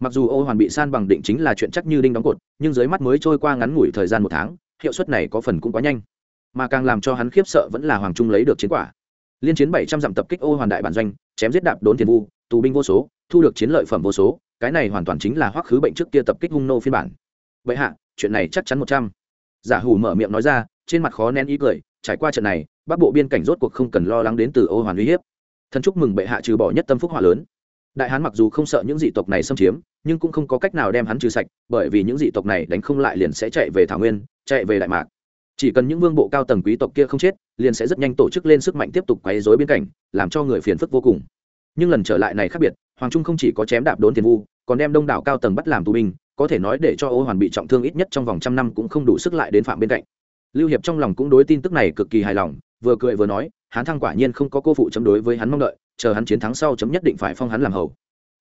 [SPEAKER 1] Mặc dù ô hoàn bị san bằng định chính là chuyện chắc như đinh đóng cột, nhưng dưới mắt mới trôi qua ngắn ngủi thời gian một tháng, hiệu suất này có phần cũng quá nhanh mà càng làm cho hắn khiếp sợ vẫn là hoàng trung lấy được chiến quả. Liên chiến bảy trăm dặm tập kích ô hoàn đại bản doanh, chém giết đạp đốn tiền vu, tù binh vô số, thu được chiến lợi phẩm vô số, cái này hoàn toàn chính là hoắc khứ bệnh trước kia tập kích hung nô phiên bản. Vậy hạ, chuyện này chắc chắn một trăm. Giả hủ mở miệng nói ra, trên mặt khó nén ý cười, trải qua trận này, bắc bộ biên cảnh rốt cuộc không cần lo lắng đến từ ô hoàn uy hiếp. Thần chúc mừng bệ hạ trừ bỏ nhất tâm phúc hỏa lớn. Đại hán mặc dù không sợ những dị tộc này xâm chiếm, nhưng cũng không có cách nào đem hắn trừ sạch, bởi vì những dị tộc này đánh không lại liền sẽ chạy về thảo nguyên, chạy về đại mạc chỉ cần những vương bộ cao tầng quý tộc kia không chết, liền sẽ rất nhanh tổ chức lên sức mạnh tiếp tục quấy dối biên cảnh, làm cho người phiền phức vô cùng. Nhưng lần trở lại này khác biệt, hoàng trung không chỉ có chém đạp đốn tiền vu, còn đem đông đảo cao tầng bắt làm tù binh, có thể nói để cho ô hoàn bị trọng thương ít nhất trong vòng trăm năm cũng không đủ sức lại đến phạm bên cạnh. Lưu hiệp trong lòng cũng đối tin tức này cực kỳ hài lòng, vừa cười vừa nói hắn thăng quả nhiên không có cô phụ chấm đối với hắn mong đợi, chờ hắn chiến thắng sau chấm nhất định phải phong hắn làm hầu.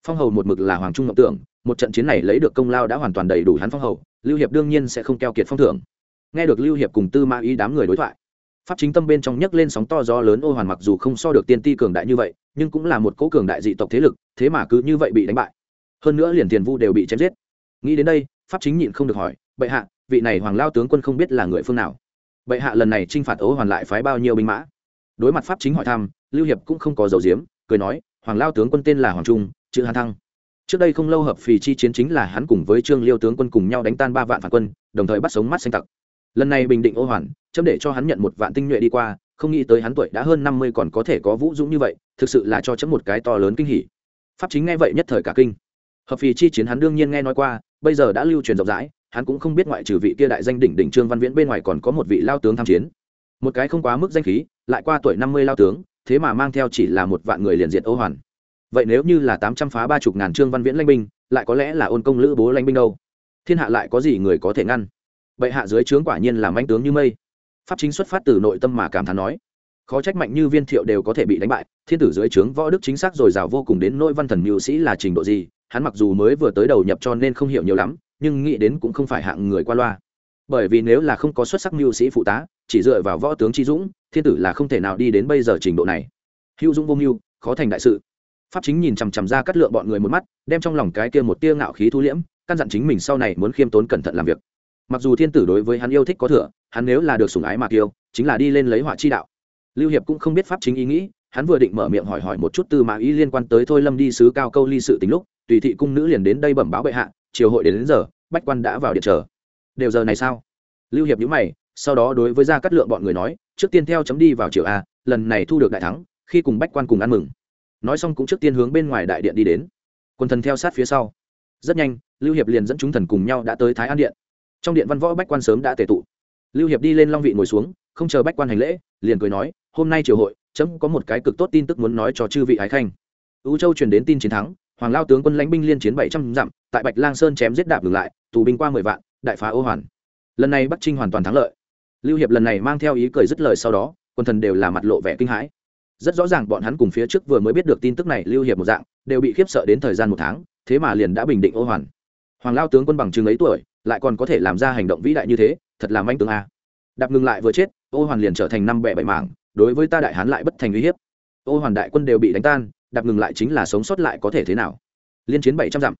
[SPEAKER 1] Phong hầu một mực là hoàng trung ngọc tưởng, một trận chiến này lấy được công lao đã hoàn toàn đầy đủ hắn phong hầu, lưu hiệp đương nhiên sẽ không keo kiệt phong thưởng nghe được lưu hiệp cùng tư mã ý đám người đối thoại. Pháp chính tâm bên trong nhấc lên sóng to gió lớn ô hoàn mặc dù không so được tiên ti cường đại như vậy, nhưng cũng là một cố cường đại dị tộc thế lực, thế mà cứ như vậy bị đánh bại. Hơn nữa liền tiền vu đều bị chém giết. Nghĩ đến đây, pháp chính nhịn không được hỏi, bệ hạ, vị này hoàng lao tướng quân không biết là người phương nào? Bệ hạ lần này t r i n h phạt ấu hoàn lại phái bao nhiêu binh mã? Đối mặt pháp chính hỏi thăm, lưu hiệp cũng không có dầu diếm cười nói, hoàng lao tướng quân tên là hoàng trung, chữ hàn thăng. Trước đây không lâu hợp phì chi chiến chính là hắn cùng với trương liêu tướng quân cùng nhau đánh tan ba vạn phản quân, đồng thời bắt sống mắt xanh tặc lần này bình định ô hoàn, chấm để cho hắn nhận một vạn tinh nhuệ đi qua, không nghĩ tới hắn tuổi đã hơn năm mươi còn có thể có vũ dũng như vậy, thực sự là cho chấm một cái to lớn kinh hỉ. Pháp chính nghe vậy nhất thời cả kinh. Hợp phì chi chiến hắn đương nhiên nghe nói qua, bây giờ đã lưu truyền rộng rãi, hắn cũng không biết ngoại trừ vị kia đại danh đỉnh đỉnh trương văn viễn bên ngoài còn có một vị lao tướng tham chiến. Một cái không quá mức danh khí, lại qua tuổi năm mươi lao tướng, thế mà mang theo chỉ là một vạn người liền diệt ô hoàn. Vậy nếu như là tám trăm phá ba chục ngàn trương văn viễn lãnh binh, lại có lẽ là ôn công lữ bố lãnh binh đâu? Thiên hạ lại có gì người có thể ngăn? Bệ hạ dưới trướng quả nhiên làm anh tướng như mây. Pháp chính xuất phát từ nội tâm mà cảm thán nói, khó trách mạnh như viên thiệu đều có thể bị đánh bại, thiên tử dưới trướng võ đức chính xác dồi dào vô cùng đến nỗi văn thần mưu sĩ là trình độ gì, hắn mặc dù mới vừa tới đầu nhập cho nên không hiểu nhiều lắm, nhưng nghĩ đến cũng không phải hạng người qua loa. Bởi vì nếu là không có xuất sắc mưu sĩ phụ tá, chỉ dựa vào võ tướng tri dũng, thiên tử là không thể nào đi đến bây giờ trình độ này. Hữu dũng vô mưu, khó thành đại sự. Pháp chính nhìn chằm chằm ra cắt lượng bọn người một mắt, đem trong lòng cái kia một tia ngạo khí thu liễm, căn dặn chính mình sau này muốn khiêm tốn cẩn thận làm việc mặc dù thiên tử đối với hắn yêu thích có thừa hắn nếu là được sủng ái mà kiêu chính là đi lên lấy họa chi đạo. Lưu hiệp cũng không biết pháp chính ý nghĩ hắn vừa định mở miệng hỏi hỏi một chút từ mã ý liên quan tới thôi lâm đi sứ cao câu ly sự tính lúc tùy thị cung nữ liền đến đây bẩm báo bệ hạ triều hội đến, đến giờ bách quan đã vào điện chờ. Đều giờ này sao? Lưu hiệp nhíu mày sau đó đối với gia cát lượng bọn người nói trước tiên theo chấm đi vào triều a lần này thu được đại thắng khi cùng bách quan cùng ăn mừng. Nói xong cũng trước tiên hướng bên ngoài đại điện đi đến. Quân thần theo sát phía sau. Rất nhanh lưu hiệp liền dẫn chúng thần cùng nhau đã tới thái an điện trong điện văn võ bách quan sớm đã tề tụ. Lưu hiệp đi lên long vị ngồi xuống, không chờ bách quan hành lễ, liền cười nói, hôm nay triều hội, chấm có một cái cực tốt tin tức muốn nói cho chư vị ái khanh. Ưu châu truyền đến tin chiến thắng, hoàng lao tướng quân lãnh binh liên chiến bảy trăm dặm, tại bạch lang sơn chém giết đạp ngừng lại, tù binh qua mười vạn, đại phá ô hoàn. Lần này bắc trinh hoàn toàn thắng lợi. Lưu hiệp lần này mang theo ý cười dứt lời sau đó, quân thần đều là mặt lộ vẻ kinh hãi. Rất rõ ràng bọn hắn cùng phía trước vừa mới biết được tin tức này lưu hiệp một dạng, đều bị khiếp sợ đến thời gian một tháng, thế mà liền đã bình định ô hoàn. Hoàng lao tướng quân bằng chừng ấy tuổi lại còn có thể làm ra hành động vĩ đại như thế, thật là manh tướng a. Đạp ngừng lại vừa chết, ô hoàn liền trở thành năm bẻ bảy mảng, đối với ta đại hán lại bất thành uy hiếp. Ô hoàn đại quân đều bị đánh tan, đạp ngừng lại chính là sống sót lại có thể thế nào? Liên chiến bảy trăm dặm.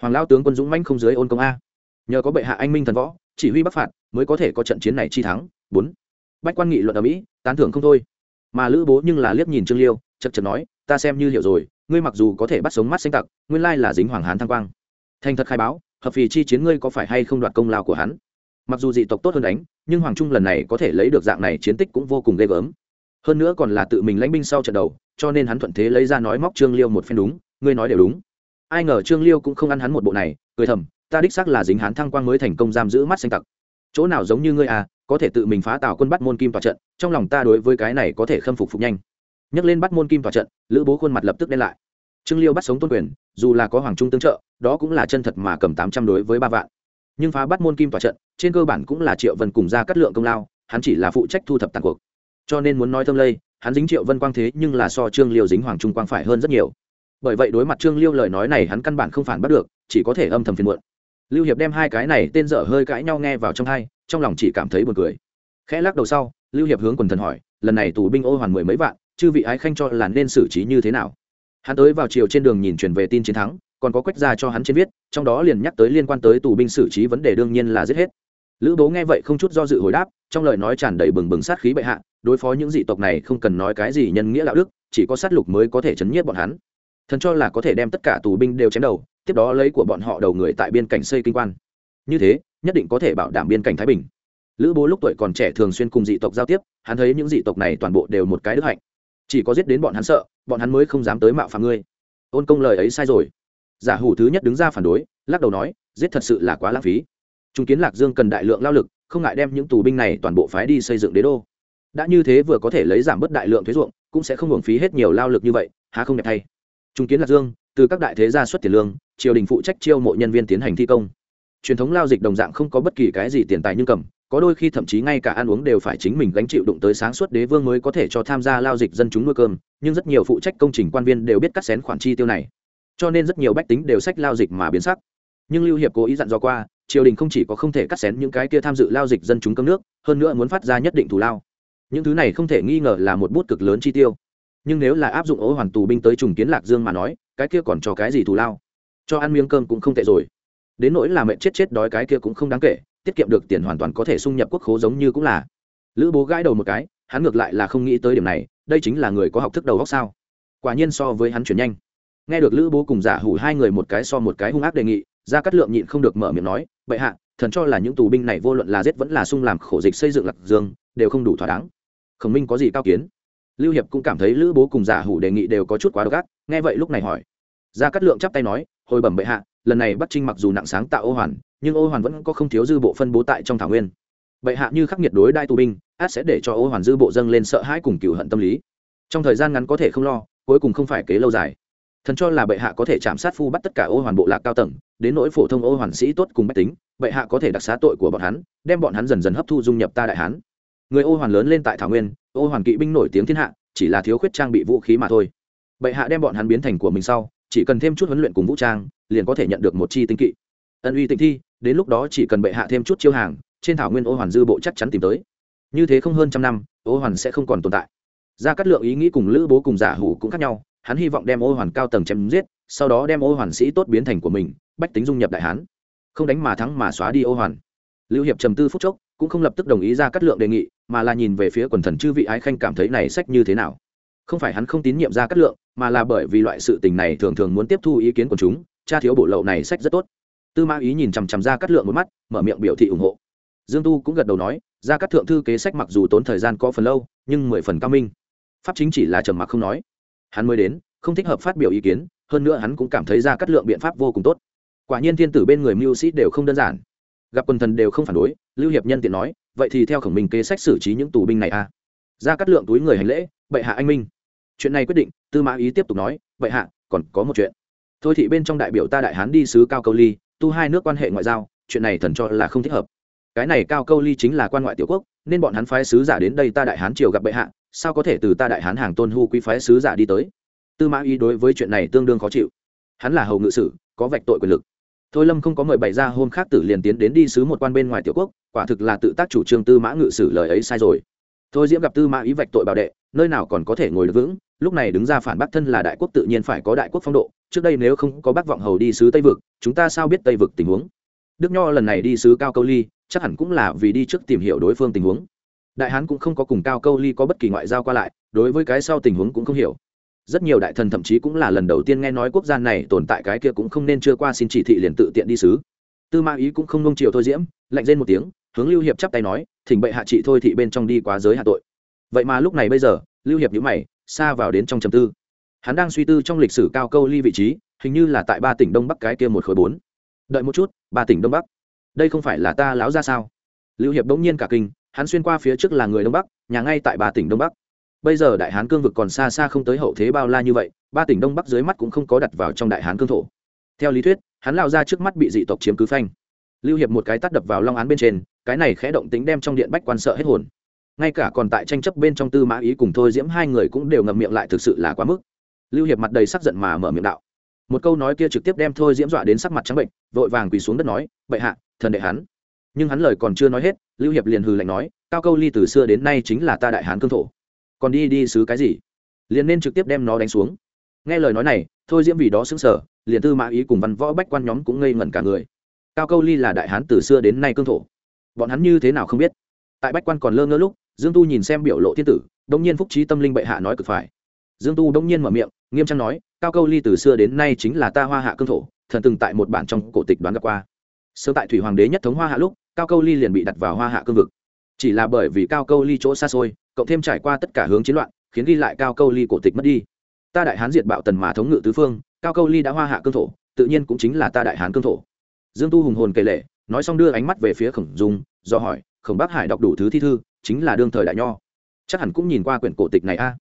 [SPEAKER 1] Hoàng lao tướng quân dũng manh không dưới ôn công a. Nhờ có bệ hạ anh minh thần võ, chỉ huy bắc phạt, mới có thể có trận chiến này chi thắng. Bốn. Bách quan nghị luận ở mỹ, tán thưởng không thôi. Mà lữ bố nhưng là liếc nhìn trương liêu, chật chật nói, ta xem như hiểu rồi, ngươi mặc dù có thể bắt sống mắt xanh tặc, nguyên lai là dính hoàng hán thăng quang. Thành thật khai báo hợp phì chi chiến ngươi có phải hay không đoạt công lao của hắn? Mặc dù dị tộc tốt hơn đánh, nhưng hoàng trung lần này có thể lấy được dạng này chiến tích cũng vô cùng ghê gớm. Hơn nữa còn là tự mình lãnh binh sau trận đầu, cho nên hắn thuận thế lấy ra nói móc trương liêu một phen đúng, ngươi nói đều đúng. Ai ngờ trương liêu cũng không ăn hắn một bộ này, cười thầm, ta đích xác là dính hắn thăng quang mới thành công giam giữ mắt xanh tặc. Chỗ nào giống như ngươi à có thể tự mình phá tạo quân bắt môn kim tòa trận, trong lòng ta đối với cái này có thể khâm phục phục nhanh. Nhắc lên bắt môn kim tòa trận, lữ bố khuôn mặt lập tức đen lại trương liêu bắt sống tôn quyền, dù là có hoàng trung tương trợ, đó cũng là chân thật mà cầm tám trăm đối với ba vạn. Nhưng phá bắt môn kim tòa trận, trên cơ bản cũng là triệu vân cùng ra cắt lượng công lao, hắn chỉ là phụ trách thu thập tàn cuộc. Cho nên muốn nói thâm lây, hắn dính triệu vân quang thế nhưng là so trương liêu dính hoàng trung quang phải hơn rất nhiều. Bởi vậy đối mặt trương liêu lời nói này hắn căn bản không phản bắt được, chỉ có thể âm thầm phiền muộn. Lưu hiệp đem hai cái này tên dở hơi cãi nhau nghe vào trong hai, trong lòng chỉ cảm thấy buồn cười. Khẽ lắc đầu sau, lưu hiệp hướng quần thần hỏi, lần này tù binh ô hoàn mười mấy vạn, chư vị ái khanh cho là nên xử trí như thế nào? Hắn tới vào chiều trên đường nhìn truyền về tin chiến thắng, còn có quách ra cho hắn trên viết, trong đó liền nhắc tới liên quan tới tù binh xử trí vấn đề đương nhiên là giết hết. Lữ bố nghe vậy không chút do dự hồi đáp, trong lời nói tràn đầy bừng bừng sát khí bệ hạ, đối phó những dị tộc này không cần nói cái gì nhân nghĩa đạo đức, chỉ có sát lục mới có thể chấn nhiếp bọn hắn. Thần cho là có thể đem tất cả tù binh đều chém đầu, tiếp đó lấy của bọn họ đầu người tại biên cảnh xây kinh quan. Như thế, nhất định có thể bảo đảm biên cảnh thái bình. Lữ bố lúc tuổi còn trẻ thường xuyên cùng dị tộc giao tiếp, hắn thấy những dị tộc này toàn bộ đều một cái đức hạnh chỉ có giết đến bọn hắn sợ, bọn hắn mới không dám tới mạo phạm ngươi. Ôn công lời ấy sai rồi. Giả hủ thứ nhất đứng ra phản đối, lắc đầu nói, giết thật sự là quá lãng phí. Trung kiến lạc dương cần đại lượng lao lực, không ngại đem những tù binh này toàn bộ phái đi xây dựng đế đô. Đã như thế vừa có thể lấy giảm bớt đại lượng thuế ruộng, cũng sẽ không hưởng phí hết nhiều lao lực như vậy, há không đẹp thay. Trung kiến lạc dương, từ các đại thế gia xuất tiền lương, triều đình phụ trách chiêu mộ nhân viên tiến hành thi công. Truyền thống lao dịch đồng dạng không có bất kỳ cái gì tiền tài nhưng cầm có đôi khi thậm chí ngay cả ăn uống đều phải chính mình gánh chịu đụng tới sáng suốt đế vương mới có thể cho tham gia lao dịch dân chúng nuôi cơm, nhưng rất nhiều phụ trách công trình quan viên đều biết cắt xén khoản chi tiêu này. Cho nên rất nhiều bách tính đều sách lao dịch mà biến sắc. Nhưng lưu hiệp cố ý dặn dò qua, triều đình không chỉ có không thể cắt xén những cái kia tham dự lao dịch dân chúng cơm nước, hơn nữa muốn phát ra nhất định thù lao. Những thứ này không thể nghi ngờ là một bút cực lớn chi tiêu. Nhưng nếu là áp dụng ố hoàn tù binh tới trùng kiến lạc dương mà nói, cái kia còn cho cái gì thù lao? Cho ăn miếng cơm cũng không tệ rồi. Đến nỗi là mẹ chết chết đói cái kia cũng không đáng kể tiết kiệm được tiền hoàn toàn có thể xung nhập quốc khố giống như cũng là. Lữ bố gãi đầu một cái, hắn ngược lại là không nghĩ tới điểm này, đây chính là người có học thức đầu góc sao? Quả nhiên so với hắn chuyển nhanh. Nghe được lữ bố cùng giả hủ hai người một cái so một cái hung ác đề nghị ra cắt lượng nhịn không được mở miệng nói, bệ hạ, thần cho là những tù binh này vô luận là giết vẫn là sung làm khổ dịch xây dựng lạc dương, đều không đủ thỏa đáng. Khổng minh có gì cao kiến? Lưu hiệp cũng cảm thấy lữ bố cùng giả hủ đề nghị đều có chút quá độc ác, nghe vậy lúc này hỏi. Ra cắt lượng chắp tay nói, hồi bẩm bệ hạ, lần này bắc trinh mặc dù nặng sáng tạo ô hoàn nhưng ô hoàn vẫn có không thiếu dư bộ phân bố tại trong thảo nguyên. Bệ hạ như khắc nghiệt đối đai tù binh, át sẽ để cho ô hoàn dư bộ dâng lên sợ hãi cùng cựu hận tâm lý. Trong thời gian ngắn có thể không lo, cuối cùng không phải kế lâu dài. Thần cho là bệ hạ có thể chạm sát phu bắt tất cả ô hoàn bộ lạc cao tầng, đến nỗi phổ thông ô hoàn sĩ tốt cùng bách tính, bệ hạ có thể đặc xá tội của bọn hắn, đem bọn hắn dần dần hấp thu dung nhập ta đại hán. Người ô hoàn lớn lên tại thảo nguyên, ô hoàn kỵ binh nổi tiếng thiên hạ, chỉ là thiếu khuyết trang bị vũ khí mà thôi. Bệ hạ đem bọn hắn biến thành của mình sau, chỉ cần thêm chút huấn luyện cùng vũ trang, liền có thể nhận được một chi tinh kỵ ân uy tịnh thi, đến lúc đó chỉ cần bệ hạ thêm chút chiêu hàng, trên thảo nguyên ô hoàn dư bộ chắc chắn tìm tới. Như thế không hơn trăm năm, ô hoàn sẽ không còn tồn tại. Ra cắt lượng ý nghĩ cùng lữ bố cùng giả hủ cũng khác nhau, hắn hy vọng đem ô hoàn cao tầng chém giết, sau đó đem ô hoàn sĩ tốt biến thành của mình, bách tính dung nhập đại hán. Không đánh mà thắng mà xóa đi ô hoàn. Lưu hiệp trầm tư phúc chốc, cũng không lập tức đồng ý ra cắt lượng đề nghị, mà là nhìn về phía quần thần chư vị ái khanh cảm thấy này sách như thế nào. Không phải hắn không tín nhiệm ra cắt lượng, mà là bởi vì loại sự tình này thường thường muốn tiếp thu ý kiến của chúng, cha thiếu bộ lậu này sách rất tốt tư mã ý nhìn chằm chằm ra cắt lượng một mắt, mở miệng biểu thị ủng hộ. Dương tu cũng gật đầu nói ra cắt thượng thư kế sách mặc dù tốn thời gian có phần lâu, nhưng mười phần cao minh. Pháp chính chỉ là trầm mặc không nói. Hắn mới đến, không thích hợp phát biểu ý kiến, hơn nữa hắn cũng cảm thấy ra cắt lượng biện pháp vô cùng tốt. Quả nhiên thiên tử bên người mưu sĩ đều không đơn giản. Gặp quần thần đều không phản đối, lưu hiệp nhân tiện nói, vậy thì theo khổng minh kế sách xử trí những tù binh này a à? ra cắt lượng túi người hành lễ, bệ hạ anh minh. Chuyện này quyết định, tư mã ý tiếp tục nói, bệ hạ, còn có một chuyện. Thôi thị bên trong đại biểu ta đại hán đi sứ cao câu ly tu hai nước quan hệ ngoại giao, chuyện này thần cho là không thích hợp. Cái này cao câu ly chính là quan ngoại tiểu quốc, nên bọn hắn phái sứ giả đến đây ta đại hán triều gặp bệ hạ, sao có thể từ ta đại hán hàng tôn hu quý phái sứ giả đi tới? Tư mã ý đối với chuyện này tương đương khó chịu. Hắn là hầu ngự sử, có vạch tội quyền lực. Thôi lâm không có mời bày ra hôm khác tử liền tiến đến đi sứ một quan bên ngoài tiểu quốc, quả thực là tự tác chủ trương tư mã ngự sử lời ấy sai rồi. Thôi diễm gặp tư mã ý vạch tội bảo đệ, nơi nào còn có thể ngồi được vững, lúc này đứng ra phản bác thân là đại quốc tự nhiên phải có đại quốc phong độ trước đây nếu không có bác vọng hầu đi sứ tây vực, chúng ta sao biết tây vực tình huống? Đức nho lần này đi sứ cao câu ly, chắc hẳn cũng là vì đi trước tìm hiểu đối phương tình huống. Đại hán cũng không có cùng cao câu ly có bất kỳ ngoại giao qua lại, đối với cái sau tình huống cũng không hiểu. Rất nhiều đại thần thậm chí cũng là lần đầu tiên nghe nói quốc gia này tồn tại cái kia cũng không nên chưa qua xin chỉ thị liền tự tiện đi sứ. Tư ma ý cũng không nông chiều thôi diễm, lạnh lên một tiếng, hướng lưu hiệp chắp tay nói, thỉnh bệ hạ trị thôi thị bên trong đi quá giới hạ tội. Vậy mà lúc này bây giờ, lưu hiệp nhữ mày, xa vào đến trong trầm tư hắn đang suy tư trong lịch sử cao câu ly vị trí, hình như là tại ba tỉnh đông bắc cái kia một khối bốn. Đợi một chút, ba tỉnh đông bắc. Đây không phải là ta láo ra sao? Lưu hiệp bỗng nhiên cả kinh, hắn xuyên qua phía trước là người đông bắc, nhà ngay tại ba tỉnh đông bắc. Bây giờ đại hán cương vực còn xa xa không tới hậu thế bao la như vậy, ba tỉnh đông bắc dưới mắt cũng không có đặt vào trong đại hán cương thổ. Theo lý thuyết, hắn lao ra trước mắt bị dị tộc chiếm cứ phanh. Lưu hiệp một cái tắt đập vào long án bên trên, cái này khẽ động tính đem trong điện bách quan sợ hết hồn. Ngay cả còn tại tranh chấp bên trong tư mã ý cùng thôi diễm hai người cũng đều ngậm miệng lại thực sự là quá mức lưu hiệp mặt đầy sắc giận mà mở miệng đạo. Một câu nói kia trực tiếp đem thôi diễm dọa đến sắc mặt trắng bệnh, vội vàng quỳ xuống đất nói, bệ hạ, thần đệ hắn. Nhưng hắn lời còn chưa nói hết, lưu hiệp liền hừ lạnh nói, cao câu ly từ xưa đến nay chính là ta đại hán cương thổ. Còn đi đi xứ cái gì? Liền nên trực tiếp đem nó đánh xuống. Nghe lời nói này, thôi diễm vì đó xứng sở liền tư mã ý cùng văn võ bách quan nhóm cũng ngây ngẩn cả người. Cao câu ly là đại hán từ xưa đến nay cương thổ. Bọn hắn như thế nào không biết? Tại bách quan còn lơ ngơ lúc, dương tu nhìn xem biểu lộ thiên tử đông nhiên phúc trí tâm linh bệ hạ nói cực phải dương tu đông nhiên mở miệng, nghiêm trang nói, cao câu ly từ xưa đến nay chính là ta hoa hạ cương thổ, thần từng tại một bản trong cổ tịch đoán gặp qua. Sớm tại thủy hoàng đế nhất thống hoa hạ lúc, cao câu ly liền bị đặt vào hoa hạ cương vực. Chỉ là bởi vì cao câu ly chỗ xa xôi, cộng thêm trải qua tất cả hướng chiến loạn, khiến ghi lại cao câu ly cổ tịch mất đi. Ta đại hán diệt bạo tần mà thống ngự tứ phương, cao câu ly đã hoa hạ cương thổ, tự nhiên cũng chính là ta đại hán cương thổ. Dương tu hùng hồn kể lệ, nói xong đưa ánh mắt về phía khổng dung, do hỏi, khổng bác hải đọc đủ thứ thi thư, chính là đương thời đại nho. Chắc hẳn cũng nhìn qua quyển cổ tịch này a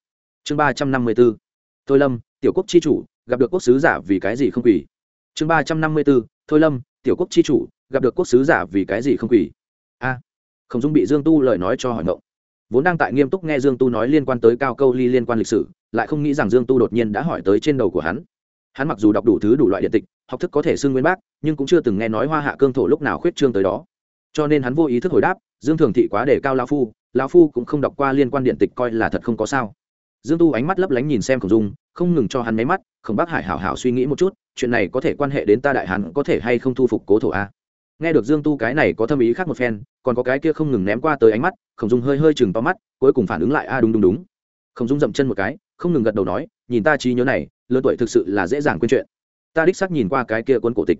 [SPEAKER 1] chương ba trăm năm mươi b ố thôi lâm, tiểu quốc chi chủ, gặp được quốc sứ giả vì cái gì không quỳ? Chương ba trăm năm mươi b ố thôi lâm, tiểu quốc chi chủ, gặp được quốc sứ giả vì cái gì không quỳ? A, khổng dung bị dương tu lời nói cho hỏi ngộng. Vốn đang tại nghiêm túc nghe dương tu nói liên quan tới cao câu ly liên quan lịch sử, lại không nghĩ rằng dương tu đột nhiên đã hỏi tới trên đầu của hắn. Hắn mặc dù đọc đủ thứ đủ loại điện tịch, học thức có thể xưng nguyên bác, nhưng cũng chưa từng nghe nói hoa hạ cương thổ lúc nào khuyết trương tới đó. Cho nên hắn vô ý thức hồi đáp, dương thường thị quá đề cao lao phu lao phu cũng không đọc qua liên quan điện tịch coi là thật không có sao dương tu ánh mắt lấp lánh nhìn xem khổng dung, không ngừng cho hắn máy mắt, khổng bác hải, hảo hảo suy nghĩ một chút, chuyện này có thể quan hệ đến ta đại hắn có thể hay không thu phục cố thổ a? Nghe được dương tu cái này có thâm ý khác một phen, còn có cái kia không ngừng ném qua tới ánh mắt, khổng dung hơi hơi chừng to mắt, cuối cùng phản ứng lại, a, đúng đúng đúng. Khổng dung dậm chân một cái, không ngừng gật đầu nói, nhìn ta trí nhớ này, lớn tuổi thực sự là dễ dàng quên chuyện. Ta đích xác nhìn qua cái kia cuốn cổ tịch.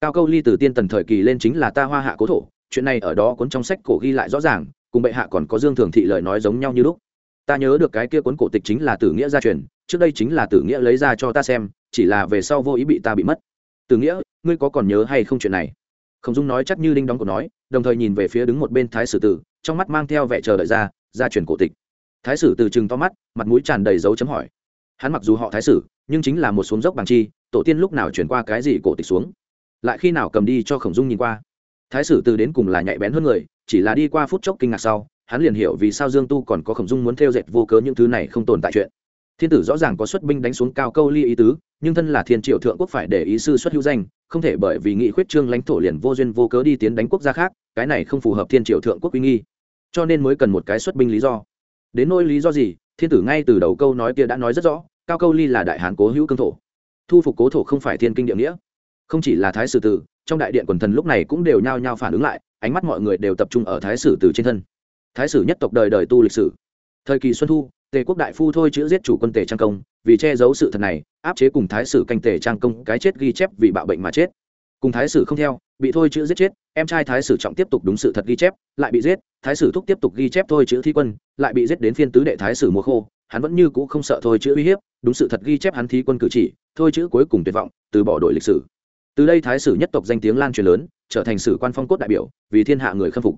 [SPEAKER 1] Cao câu ly từ tiên tần thời kỳ lên chính là ta hoa hạ cố thổ, chuyện này ở đó cuốn trong sách cổ ghi lại rõ ràng, cùng bệ hạ còn có dương thường thị lời nói giống nhau như lúc ta nhớ được cái kia cuốn cổ tịch chính là tử nghĩa gia truyền, trước đây chính là tử nghĩa lấy ra cho ta xem, chỉ là về sau vô ý bị ta bị mất. Tử nghĩa, ngươi có còn nhớ hay không chuyện này? Khổng dung nói chắc như linh đóng cổ nói, đồng thời nhìn về phía đứng một bên thái sử tử, trong mắt mang theo vẻ chờ đợi ra, gia truyền cổ tịch. Thái sử từ chừng to mắt, mặt mũi tràn đầy dấu chấm hỏi. Hắn mặc dù họ thái sử, nhưng chính là một xuống dốc bằng chi, tổ tiên lúc nào chuyển qua cái gì cổ tịch xuống? Lại khi nào cầm đi cho khổng dung nhìn qua? Thái sử từ đến cùng là nhạy bén hơn người, chỉ là đi qua phút chốc kinh ngạc sau hắn liền hiểu vì sao dương tu còn có khổng dung muốn theo dệt vô cớ những thứ này không tồn tại chuyện. Thiên tử rõ ràng có xuất binh đánh xuống cao câu ly ý tứ, nhưng thân là thiên triệu thượng quốc phải để ý sư xuất hữu danh, không thể bởi vì nghị khuyết trương lãnh thổ liền vô duyên vô cớ đi tiến đánh quốc gia khác, cái này không phù hợp thiên triệu thượng quốc uy nghi. Cho nên mới cần một cái xuất binh lý do. Đến nỗi lý do gì, thiên tử ngay từ đầu câu nói kia đã nói rất rõ, cao câu ly là đại hán cố hữu cương thổ. Thu phục cố thổ không phải thiên kinh địa nghĩa. Không chỉ là thái sử tử, trong đại điện quần thần lúc này cũng đều nhao nhao phản ứng lại, ánh mắt mọi người đều tập trung ở thái sử tử trên thân thái sử nhất tộc đời đời tu lịch sử. Thời kỳ xuân thu, tề quốc đại phu thôi chữ giết chủ quân tề trang công, vì che giấu sự thật này, áp chế cùng thái sử canh tề trang công cái chết ghi chép vì bạo bệnh mà chết. Cùng thái sử không theo, bị thôi chữ giết chết, em trai thái sử trọng tiếp tục đúng sự thật ghi chép, lại bị giết, thái sử thúc tiếp tục ghi chép thôi chữ thi quân, lại bị giết đến phiên tứ đệ thái sử mùa khô, hắn vẫn như cũ không sợ thôi chữ uy hiếp, đúng sự thật ghi chép hắn thi quân cử chỉ, thôi chữ cuối cùng tuyệt vọng, từ bỏ đội lịch sử. Từ đây thái sử nhất tộc danh tiếng lan truyền lớn, trở thành sử quan phong cốt đại biểu, vì thiên hạ người khâm phục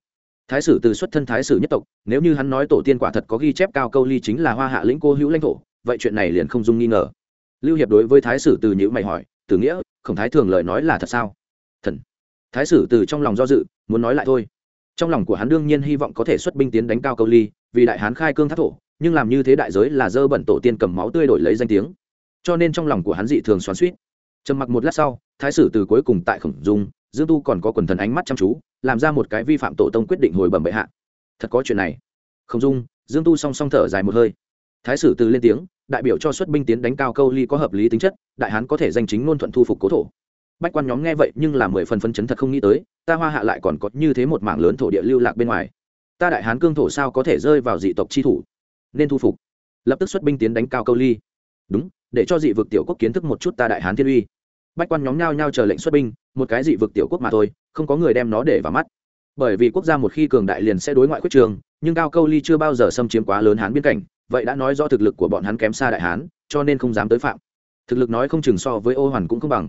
[SPEAKER 1] thái sử từ xuất thân thái sử nhất tộc, nếu như hắn nói tổ tiên quả thật có ghi chép cao câu ly chính là hoa hạ lĩnh cô hữu lãnh thổ, vậy chuyện này liền không dung nghi ngờ. Lưu hiệp đối với thái sử từ nhữ mày hỏi từ nghĩa, khổng thái thường lời nói là thật sao? Thần. Thái sử từ trong lòng do dự, muốn nói lại thôi. Trong lòng của hắn đương nhiên hy vọng có thể xuất binh tiến đánh cao câu ly, vì đại hán khai cương thác thổ, nhưng làm như thế đại giới là dơ bẩn tổ tiên cầm máu tươi đổi lấy danh tiếng. Cho nên trong lòng của hắn dị thường xoắn suýt trầm mặc một lát sau, thái sử từ cuối cùng tại khổng dung dương tu còn có quần thần ánh mắt chăm chú, làm ra một cái vi phạm tổ tông quyết định hồi bẩm bệ hạ. Thật có chuyện này. Không dung, dương tu song song thở dài một hơi. Thái sử từ lên tiếng, đại biểu cho xuất binh tiến đánh cao câu ly có hợp lý tính chất, đại hán có thể danh chính ngôn thuận thu phục cố thổ. Bách quan nhóm nghe vậy nhưng là mười phần phân chấn thật không nghĩ tới, ta hoa hạ lại còn có như thế một mảng lớn thổ địa lưu lạc bên ngoài. Ta đại hán cương thổ sao có thể rơi vào dị tộc chi thủ? Nên thu phục. Lập tức xuất binh tiến đánh cao câu ly. Đúng, để cho dị vực tiểu quốc kiến thức một chút ta đại hán thiên uy. Bách quan nhóm nhao nhao chờ lệnh xuất binh một cái dị vực tiểu quốc mà thôi, không có người đem nó để vào mắt. Bởi vì quốc gia một khi cường đại liền sẽ đối ngoại quyết trường, nhưng cao câu ly chưa bao giờ xâm chiếm quá lớn hán biên cảnh, vậy đã nói do thực lực của bọn hắn kém xa đại hán, cho nên không dám tới phạm. Thực lực nói không chừng so với ô hoàn cũng không bằng.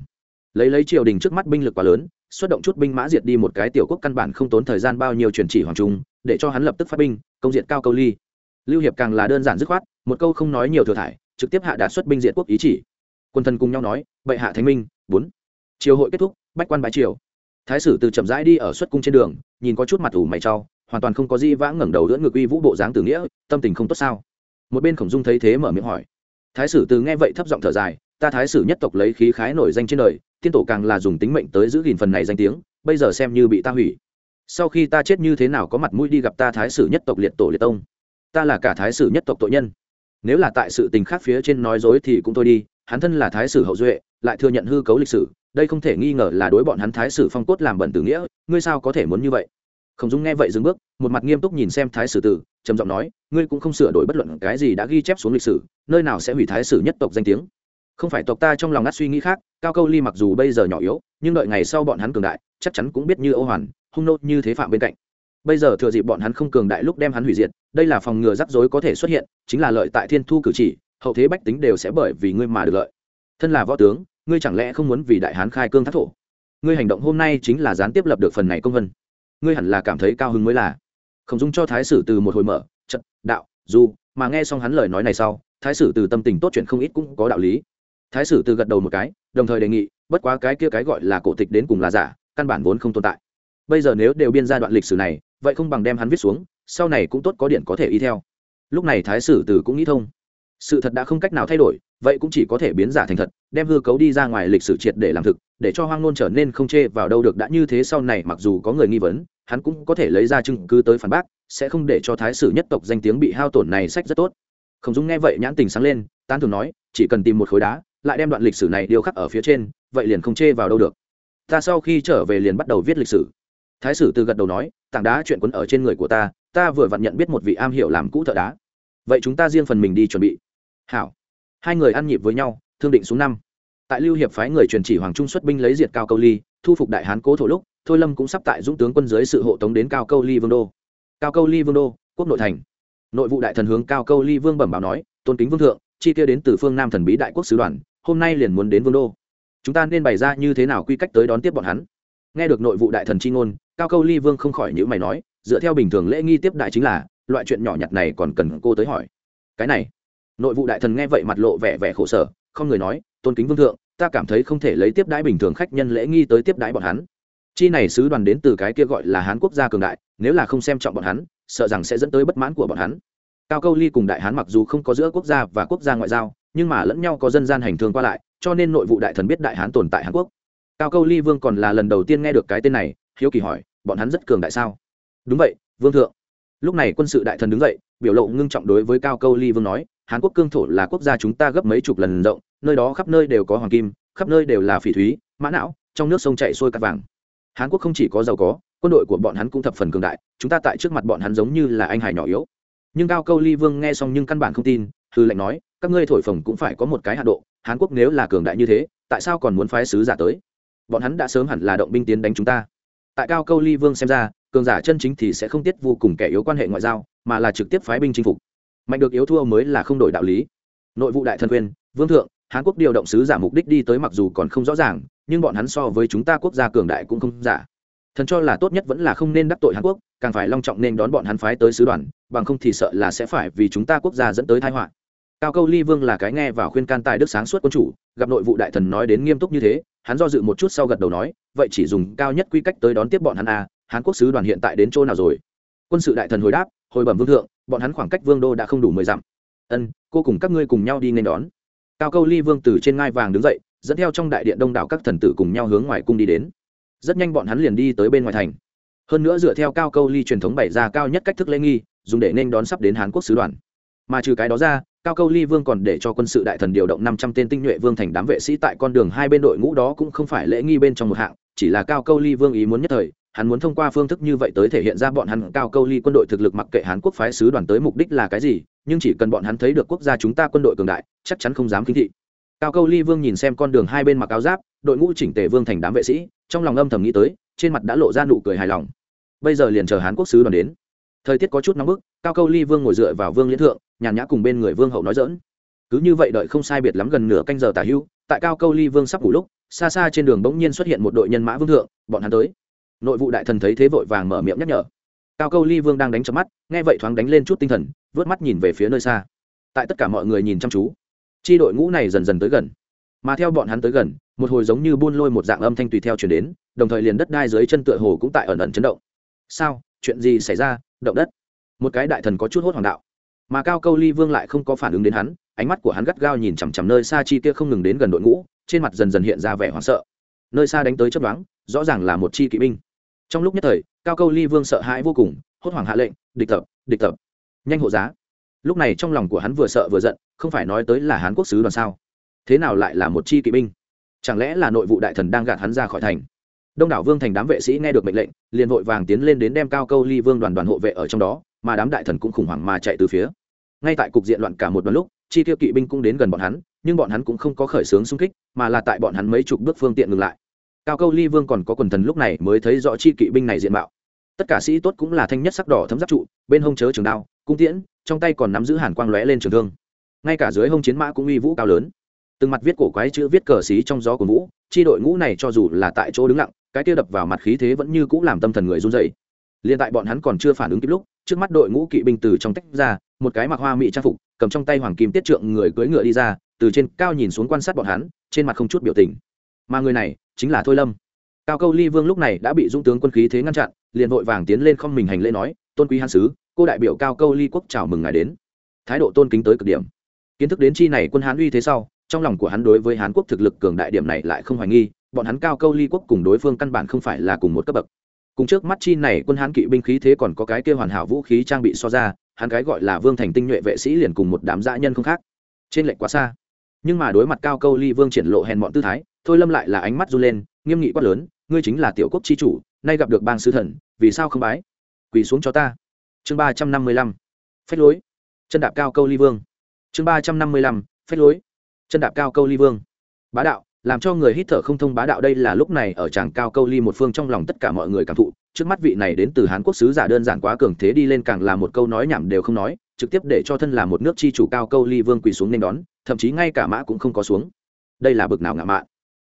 [SPEAKER 1] Lấy lấy triều đình trước mắt binh lực quá lớn, xuất động chút binh mã diệt đi một cái tiểu quốc căn bản không tốn thời gian bao nhiêu truyền chỉ hoàng trung, để cho hắn lập tức phát binh, công diện cao câu ly. Lưu hiệp càng là đơn giản dứt khoát, một câu không nói nhiều thừa thải, trực tiếp hạ đạt xuất binh diệt quốc ý chỉ. Quân thần cùng nhau nói, bệ hạ thánh minh, bốn. Triều hội kết thúc bách quan bái triều. Thái sử từ chậm rãi đi ở xuất cung trên đường, nhìn có chút mặt ủ mày trau hoàn toàn không có gì vãng ngẩng đầu đỡ ngực uy vũ bộ dáng tử nghĩa, tâm tình không tốt sao? Một bên khổng dung thấy thế mở miệng hỏi. Thái sử từ nghe vậy thấp giọng thở dài, ta thái sử nhất tộc lấy khí khái nổi danh trên đời, tiên tổ càng là dùng tính mệnh tới giữ gìn phần này danh tiếng, bây giờ xem như bị ta hủy. Sau khi ta chết như thế nào có mặt mũi đi gặp ta thái sử nhất tộc liệt tổ liệt tông? Ta là cả thái sử nhất tộc tội nhân. Nếu là tại sự tình khác phía trên nói dối thì cũng thôi đi, hắn thân là thái sử hậu duệ, lại thừa nhận hư cấu lịch sử đây không thể nghi ngờ là đối bọn hắn thái sử phong cốt làm bẩn tử nghĩa, ngươi sao có thể muốn như vậy? Khổng dung nghe vậy dừng bước, một mặt nghiêm túc nhìn xem thái sử tử, trầm giọng nói, ngươi cũng không sửa đổi bất luận cái gì đã ghi chép xuống lịch sử, nơi nào sẽ hủy thái sử nhất tộc danh tiếng? Không phải tộc ta trong lòng ngắt suy nghĩ khác, cao câu ly mặc dù bây giờ nhỏ yếu, nhưng đợi ngày sau bọn hắn cường đại, chắc chắn cũng biết như Âu hoàn, hung nô như thế phạm bên cạnh. Bây giờ thừa dịp bọn hắn không cường đại lúc đem hắn hủy diệt, đây là phòng ngừa rắc rối có thể xuất hiện, chính là lợi tại thiên thu cử chỉ, hậu thế bách tính đều sẽ bởi vì ngươi mà được lợi. Thân là võ tướng ngươi chẳng lẽ không muốn vì đại hán khai cương thác thổ? Ngươi hành động hôm nay chính là gián tiếp lập được phần này công vân. Ngươi hẳn là cảm thấy cao hứng mới là. Khổng dung cho thái sử từ một hồi mở trận đạo, dù, mà nghe xong hắn lời nói này sau, thái sử từ tâm tình tốt chuyện không ít cũng có đạo lý. Thái sử từ gật đầu một cái, đồng thời đề nghị, bất quá cái kia cái gọi là cổ tịch đến cùng là giả, căn bản vốn không tồn tại. Bây giờ nếu đều biên ra đoạn lịch sử này, vậy không bằng đem hắn viết xuống, sau này cũng tốt có điện có thể y theo. Lúc này thái sử từ cũng nghĩ thông sự thật đã không cách nào thay đổi, vậy cũng chỉ có thể biến giả thành thật, đem hư cấu đi ra ngoài lịch sử triệt để làm thực, để cho hoang nôn trở nên không chê vào đâu được đã như thế sau này mặc dù có người nghi vấn, hắn cũng có thể lấy ra chứng cứ tới phản bác, sẽ không để cho thái sử nhất tộc danh tiếng bị hao tổn này sách rất tốt. Không dung nghe vậy nhãn tình sáng lên tan thường nói, chỉ cần tìm một khối đá, lại đem đoạn lịch sử này điêu khắc ở phía trên, vậy liền không chê vào đâu được. Ta sau khi trở về liền bắt đầu viết lịch sử. Thái sử từ gật đầu nói, tảng đá chuyện quấn ở trên người của ta ta vừa vặn nhận biết một vị am hiểu làm cũ thợ đá. Vậy chúng ta riêng phần mình đi chuẩn bị hảo. Hai người ăn nhịp với nhau, thương định xuống năm. Tại lưu hiệp phái người truyền chỉ hoàng trung xuất binh lấy diệt cao câu ly, thu phục đại hán cố thổ lúc, thôi lâm cũng sắp tại dũng tướng quân dưới sự hộ tống đến cao câu ly vương đô. Cao câu ly vương đô, quốc nội thành. Nội vụ đại thần hướng cao câu ly vương bẩm báo nói, tôn kính vương thượng, chi kia đến từ phương nam thần bí đại quốc sứ đoàn, hôm nay liền muốn đến vương đô. Chúng ta nên bày ra như thế nào quy cách tới đón tiếp bọn hắn? Nghe được nội vụ đại thần c h i ngôn, cao câu ly vương không khỏi những mày nói, dựa theo bình thường lễ nghi tiếp đại chính là, loại chuyện nhỏ nhặt này còn cần cô tới hỏi. Cái này nội vụ đại thần nghe vậy mặt lộ vẻ vẻ khổ sở, không người nói, tôn kính vương thượng, ta cảm thấy không thể lấy tiếp đãi bình thường khách nhân lễ nghi tới tiếp đãi bọn hắn. Chi này sứ đoàn đến từ cái kia gọi là hán quốc gia cường đại, nếu là không xem trọng bọn hắn, sợ rằng sẽ dẫn tới bất mãn của bọn hắn. Cao câu ly cùng đại hán mặc dù không có giữa quốc gia và quốc gia ngoại giao, nhưng mà lẫn nhau có dân gian hành thương qua lại, cho nên nội vụ đại thần biết đại hán tồn tại hàn quốc. Cao câu ly vương còn là lần đầu tiên nghe được cái tên này, hiếu kỳ hỏi, bọn hắn rất cường đại sao? Đúng vậy, vương thượng. Lúc này quân sự đại thần đứng dậy, biểu lộ ngưng trọng đối với cao câu ly vương nói hàn quốc cương thổ là quốc gia chúng ta gấp mấy chục lần rộng, nơi đó khắp nơi đều có hoàng kim, khắp nơi đều là phỉ thúy, mã não, trong nước sông chạy sôi cắt vàng. Hàn quốc không chỉ có giàu có, quân đội của bọn hắn cũng thập phần cường đại, chúng ta tại trước mặt bọn hắn giống như là anh hải nhỏ yếu. Nhưng cao câu ly vương nghe xong nhưng căn bản không tin hư lệnh nói, các ngươi thổi phồng cũng phải có một cái hạ độ, hàn quốc nếu là cường đại như thế, tại sao còn muốn phái sứ giả tới? Bọn hắn đã sớm hẳn là động binh tiến đánh chúng ta. Tại cao câu ly vương xem ra, cường giả chân chính thì sẽ không tiết vô cùng kẻ yếu quan hệ ngoại giao, mà là trực tiếp phái binh chinh phục mạnh được yếu thua mới là không đổi đạo lý. Nội vụ đại thần quyền, vương thượng hàn quốc điều động sứ giả mục đích đi tới mặc dù còn không rõ ràng, nhưng bọn hắn so với chúng ta quốc gia cường đại cũng không giả. Thần cho là tốt nhất vẫn là không nên đắc tội hàn quốc, càng phải long trọng nên đón bọn hắn phái tới sứ đoàn, bằng không thì sợ là sẽ phải vì chúng ta quốc gia dẫn tới thái họa. Cao câu ly vương là cái nghe và khuyên can tài đức sáng suốt quân chủ, gặp nội vụ đại thần nói đến nghiêm túc như thế, hắn do dự một chút sau gật đầu nói, vậy chỉ dùng cao nhất quy cách tới đón tiếp bọn hắn à hán quốc sứ đoàn hiện tại đến chỗ nào rồi? Quân sự đại thần hồi đáp hồi bẩm vương thượng, bọn hắn khoảng cách vương đô đã không đủ mười dặm. Ân, cô cùng các ngươi cùng nhau đi nên đón. Cao câu ly vương từ trên ngai vàng đứng dậy, dẫn theo trong đại điện đông đảo các thần tử cùng nhau hướng ngoài cung đi đến. Rất nhanh bọn hắn liền đi tới bên ngoài thành. Hơn nữa dựa theo cao câu ly truyền thống bày ra cao nhất cách thức lễ nghi, dùng để nên đón sắp đến Hàn quốc sứ đoàn. Mà trừ cái đó ra, cao câu ly vương còn để cho quân sự đại thần điều động năm trăm tên tinh nhuệ vương thành đám vệ sĩ tại con đường hai bên đội ngũ đó cũng không phải lễ nghi bên trong một hạng, chỉ là cao câu ly vương ý muốn nhất thời hắn muốn thông qua phương thức như vậy tới thể hiện ra bọn hắn cao câu ly quân đội thực lực mặc kệ hán quốc phái sứ đoàn tới mục đích là cái gì, nhưng chỉ cần bọn hắn thấy được quốc gia chúng ta quân đội cường đại, chắc chắn không dám kinh thị. Cao câu ly vương nhìn xem con đường hai bên mặc áo giáp, đội ngũ chỉnh tề vương thành đám vệ sĩ, trong lòng âm thầm nghĩ tới, trên mặt đã lộ ra nụ cười hài lòng. Bây giờ liền chờ hán quốc sứ đoàn đến. Thời tiết có chút nóng bức, cao câu ly vương ngồi dựa vào vương liên thượng, nhàn nhã cùng bên người vương hậu nói dỡn cứ như vậy đợi không sai biệt lắm gần nửa canh giờ tả hưu, tại cao câu ly vương sắp ngủ lúc, xa xa trên đường bỗng nhiên xuất hiện một đội nhân mã vương thượng, bọn hắn tới nội vụ đại thần thấy thế vội vàng mở miệng nhắc nhở. Cao câu ly vương đang đánh chấm mắt, nghe vậy thoáng đánh lên chút tinh thần, vớt mắt nhìn về phía nơi xa. Tại tất cả mọi người nhìn chăm chú, chi đội ngũ này dần dần tới gần. Mà theo bọn hắn tới gần, một hồi giống như buôn lôi một dạng âm thanh tùy theo chuyển đến, đồng thời liền đất đai dưới chân tựa hồ cũng tại ẩn ẩn chấn động. Sao? Chuyện gì xảy ra? Động đất. Một cái đại thần có chút hốt hoàng đạo. Mà cao câu ly vương lại không có phản ứng đến hắn, ánh mắt của hắn gắt gao nhìn chằm chằm nơi xa chi kia không ngừng đến gần đội ngũ, trên mặt dần dần hiện ra vẻ hoảng sợ. Nơi xa đánh tới chấp đoán, rõ ràng là một chi kỵ binh trong lúc nhất thời, cao câu ly vương sợ hãi vô cùng, hốt hoảng hạ lệnh, địch tập địch tập, nhanh hộ giá. Lúc này trong lòng của hắn vừa sợ vừa giận, không phải nói tới là hán quốc sứ đoàn sao? Thế nào lại là một chi kỵ binh? Chẳng lẽ là nội vụ đại thần đang gạt hắn ra khỏi thành? Đông đảo vương thành đám vệ sĩ nghe được mệnh lệnh, liền vội vàng tiến lên đến đem cao câu ly vương đoàn đoàn hộ vệ ở trong đó, mà đám đại thần cũng khủng hoảng mà chạy từ phía. Ngay tại cục diện loạn cả một đoạn lúc, chi tiêu kỵ binh cũng đến gần bọn hắn, nhưng bọn hắn cũng không có khởi xướng xung kích, mà là tại bọn hắn mấy chục bước phương tiện ngừng lại cao câu ly vương còn có quần thần lúc này mới thấy rõ chi kỵ binh này diện mạo. Tất cả sĩ tốt cũng là thanh nhất sắc đỏ thấm giáp trụ, bên hông chớ trường đao, cung tiễn, trong tay còn nắm giữ hàn quang lóe lên trường thương. Ngay cả dưới hông chiến mã cũng uy vũ cao lớn. Từng mặt viết cổ quái chữ viết cờ xí trong gió của vũ chi đội ngũ này cho dù là tại chỗ đứng lặng, cái kia đập vào mặt khí thế vẫn như cũ làm tâm thần người run dậy liền tại bọn hắn còn chưa phản ứng kịp lúc, trước mắt đội ngũ kỵ binh từ trong tách ra, một cái mặc hoa mỹ trang phục, cầm trong tay hoàng kim tiết trượng người cưỡi ngựa đi ra, từ trên cao nhìn xuống quan sát bọn hắn, trên mặt không chút biểu tình. Mà người này chính là thôi lâm. Cao câu ly vương lúc này đã bị dũng tướng quân khí thế ngăn chặn, liền vội vàng tiến lên không mình hành lễ nói, tôn quý hàn sứ, cô đại biểu cao câu ly quốc chào mừng ngài đến. Thái độ tôn kính tới cực điểm. Kiến thức đến chi này quân hán uy thế sau, trong lòng của hắn đối với hán quốc thực lực cường đại điểm này lại không hoài nghi, bọn hắn cao câu ly quốc cùng đối phương căn bản không phải là cùng một cấp bậc. Cùng trước mắt chi này quân hán kỵ binh khí thế còn có cái kia hoàn hảo vũ khí trang bị so ra, hắn cái gọi là vương thành tinh nhuệ vệ sĩ liền cùng một đám dã nhân không khác. Trên lệnh quá xa. Nhưng mà đối mặt cao câu ly vương triển lộ hèn bọn tư thái thôi lâm lại là ánh mắt run lên, nghiêm nghị quát lớn, ngươi chính là tiểu quốc chi chủ, nay gặp được bang sứ thần, vì sao không bái? Quỳ xuống cho ta. Chương ba trăm năm mươi lăm, phách lối. Chân đạp cao câu ly vương. Chương ba trăm năm mươi lăm, phách lối. Chân đạp cao câu ly vương. Bá đạo, làm cho người hít thở không thông bá đạo đây là lúc này ở tràng cao câu ly một phương trong lòng tất cả mọi người cảm thụ. Trước mắt vị này đến từ hán quốc sứ giả đơn giản quá cường thế đi lên càng là một câu nói nhảm đều không nói, trực tiếp để cho thân là một nước chi chủ cao câu ly vương quỳ xuống nên đón, thậm chí ngay cả mã cũng không có xuống. Đây là bực nào ngạo mạn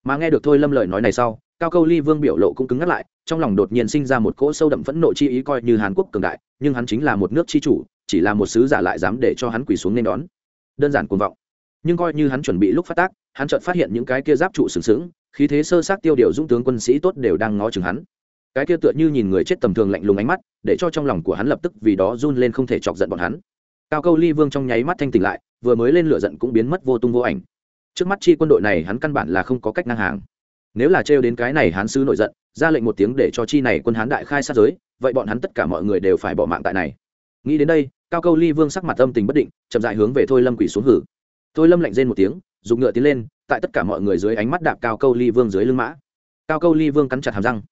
[SPEAKER 1] mà nghe được thôi lâm lời nói này sau, cao câu ly vương biểu lộ cũng cứng ngắt lại, trong lòng đột nhiên sinh ra một cỗ sâu đậm phẫn nộ chi ý coi như hàn quốc cường đại, nhưng hắn chính là một nước chi chủ, chỉ là một sứ giả lại dám để cho hắn quỳ xuống nên đón. Đơn giản cuồng vọng. Nhưng coi như hắn chuẩn bị lúc phát tác, hắn chợt phát hiện những cái kia giáp trụ sừng sững, khí thế sơ sát tiêu điều dũng tướng quân sĩ tốt đều đang ngó chừng hắn. Cái kia tựa như nhìn người chết tầm thường lạnh lùng ánh mắt, để cho trong lòng của hắn lập tức vì đó run lên không thể chọc giận bọn hắn. Cao câu ly vương trong nháy mắt thanh tỉnh lại, vừa mới lên lửa giận cũng biến mất vô tung vô ảnh trước mắt chi quân đội này hắn căn bản là không có cách ngang hàng. Nếu là trêu đến cái này hắn sứ nổi giận, ra lệnh một tiếng để cho chi này quân hán đại khai sát giới, vậy bọn hắn tất cả mọi người đều phải bỏ mạng tại này. Nghĩ đến đây, cao câu ly vương sắc mặt âm tình bất định, chậm dại hướng về thôi lâm quỷ xuống hử. Thôi lâm lạnh rên một tiếng, dùng ngựa tiến lên, tại tất cả mọi người dưới ánh mắt đạp cao câu ly vương dưới lưng mã. Cao câu ly vương cắn chặt hàm răng.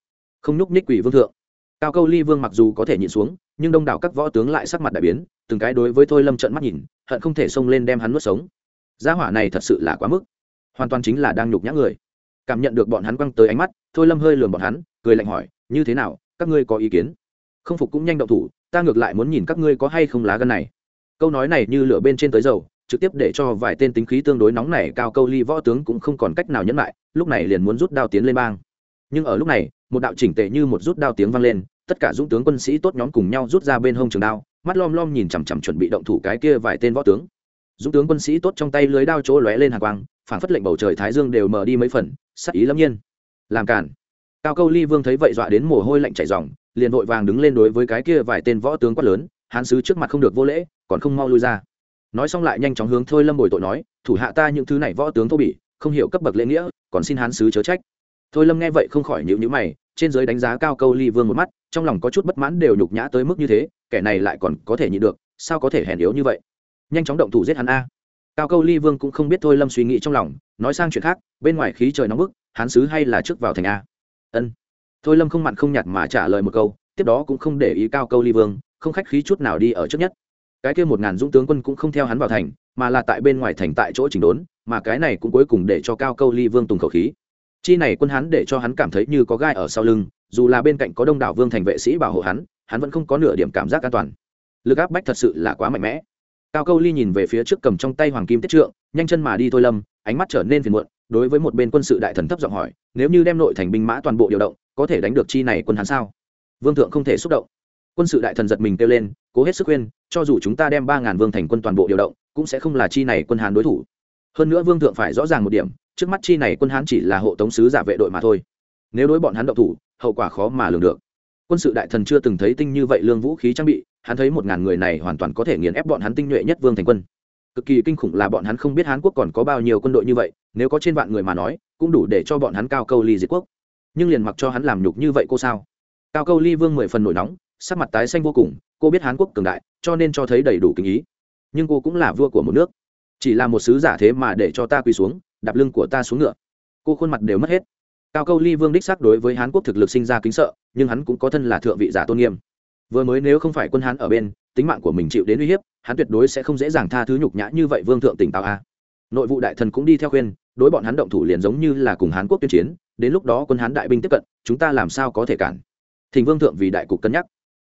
[SPEAKER 1] Không nhúc nhích quỷ vương thượng. Cao câu ly vương mặc dù có thể nhịn xuống, nhưng đông đảo các võ tướng lại sắc mặt đại biến, từng cái đối với thôi lâm trợn mắt nhìn, hận không thể xông lên đem hắn nuốt sống gia hỏa này thật sự là quá mức. Hoàn toàn chính là đang nhục nhã người. Cảm nhận được bọn hắn quăng tới ánh mắt, thôi lâm hơi lườm bọn hắn, cười lạnh hỏi, như thế nào, các ngươi có ý kiến? Không phục cũng nhanh động thủ, ta ngược lại muốn nhìn các ngươi có hay không lá gân này. Câu nói này như lửa bên trên tới dầu, trực tiếp để cho vài tên tính khí tương đối nóng này cao câu ly võ tướng cũng không còn cách nào nhẫn lại, lúc này liền muốn rút đao tiến lên bang. Nhưng ở lúc này, một đạo chỉnh tệ như một rút đao tiếng vang lên, tất cả dũng tướng quân sĩ tốt nhóm cùng nhau rút ra bên hông trường đao, mắt lom lom nhìn chằm chằm chuẩn bị động thủ cái kia vài tên võ tướng dũng tướng quân sĩ tốt trong tay lưới đao chỗ lóe lên hàng quang phản phất lệnh bầu trời thái dương đều mở đi mấy phần, sắc ý lâm nhiên. Làm cản cao câu ly vương thấy vậy dọa đến mồ hôi lạnh chảy ròng, liền vội vàng đứng lên đối với cái kia vài tên võ tướng quát lớn, hán sứ trước mặt không được vô lễ, còn không mau lui ra. Nói xong lại nhanh chóng hướng thôi lâm bồi tội nói, thủ hạ ta những thứ này võ tướng thô bỉ, không hiểu cấp bậc lễ nghĩa, còn xin hán sứ chớ trách. Thôi lâm nghe vậy không khỏi nhịu nhữ mày, trên giới đánh giá cao câu ly vương một mắt, trong lòng có chút bất mãn đều nhục nhã tới mức như thế, kẻ này lại còn có thể nhịn được, sao có thể hèn yếu như vậy? Nhanh chóng động thủ giết hắn a. Cao câu ly vương cũng không biết thôi lâm suy nghĩ trong lòng, nói sang chuyện khác, bên ngoài khí trời nóng bức hán sứ hay là trước vào thành a. Ân. Thôi lâm không mặn không nhạt mà trả lời một câu, tiếp đó cũng không để ý cao câu ly vương, không khách khí chút nào đi ở trước nhất. Cái kia một ngàn dũng tướng quân cũng không theo hắn vào thành, mà là tại bên ngoài thành tại chỗ chỉnh đốn, mà cái này cũng cuối cùng để cho cao câu ly vương tùng khẩu khí. Chi này quân hắn để cho hắn cảm thấy như có gai ở sau lưng, dù là bên cạnh có đông đảo vương thành vệ sĩ bảo hộ hắn hắn vẫn không có nửa điểm cảm giác an toàn. Lực áp bách thật sự là quá mạnh mẽ cao câu ly nhìn về phía trước cầm trong tay hoàng kim tiết trượng, nhanh chân mà đi thôi lâm, ánh mắt trở nên phiền muộn, đối với một bên quân sự đại thần thấp giọng hỏi, nếu như đem nội thành binh mã toàn bộ điều động, có thể đánh được chi này quân hắn sao? Vương thượng không thể xúc động. Quân sự đại thần giật mình kêu lên, cố hết sức khuyên, cho dù chúng ta đem ba ngàn vương thành quân toàn bộ điều động, cũng sẽ không là chi này quân hán đối thủ. Hơn nữa vương thượng phải rõ ràng một điểm, trước mắt chi này quân hán chỉ là hộ tống sứ giả vệ đội mà thôi. Nếu đối bọn hắn động thủ, hậu quả khó mà lường được. Quân sự đại thần chưa từng thấy tinh như vậy lương vũ khí trang bị hắn thấy một ngàn người này hoàn toàn có thể nghiền ép bọn hắn tinh nhuệ nhất vương thành quân. Cực kỳ kinh khủng là bọn hắn không biết hán quốc còn có bao nhiêu quân đội như vậy, nếu có trên vạn người mà nói, cũng đủ để cho bọn hắn cao câu ly diệt quốc. Nhưng liền mặc cho hắn làm nhục như vậy cô sao? Cao câu ly vương mười phần nổi nóng, sắc mặt tái xanh vô cùng, cô biết hán quốc cường đại, cho nên cho thấy đầy đủ kinh ý. Nhưng cô cũng là vua của một nước. Chỉ là một sứ giả thế mà để cho ta quỳ xuống, đạp lưng của ta xuống ngựa. Cô khuôn mặt đều mất hết. Cao câu ly vương đích xác đối với hán quốc thực lực sinh ra kính sợ, nhưng hắn cũng có thân là thượng vị giả tôn nghiêm vừa mới nếu không phải quân hán ở bên, tính mạng của mình chịu đến uy hiếp, hắn tuyệt đối sẽ không dễ dàng tha thứ nhục nhã như vậy vương thượng tỉnh táo a. Nội vụ đại thần cũng đi theo khuyên, đối bọn hắn động thủ liền giống như là cùng hán quốc tuyên chiến, đến lúc đó quân hán đại binh tiếp cận, chúng ta làm sao có thể cản? Thỉnh vương thượng vì đại cục cân nhắc.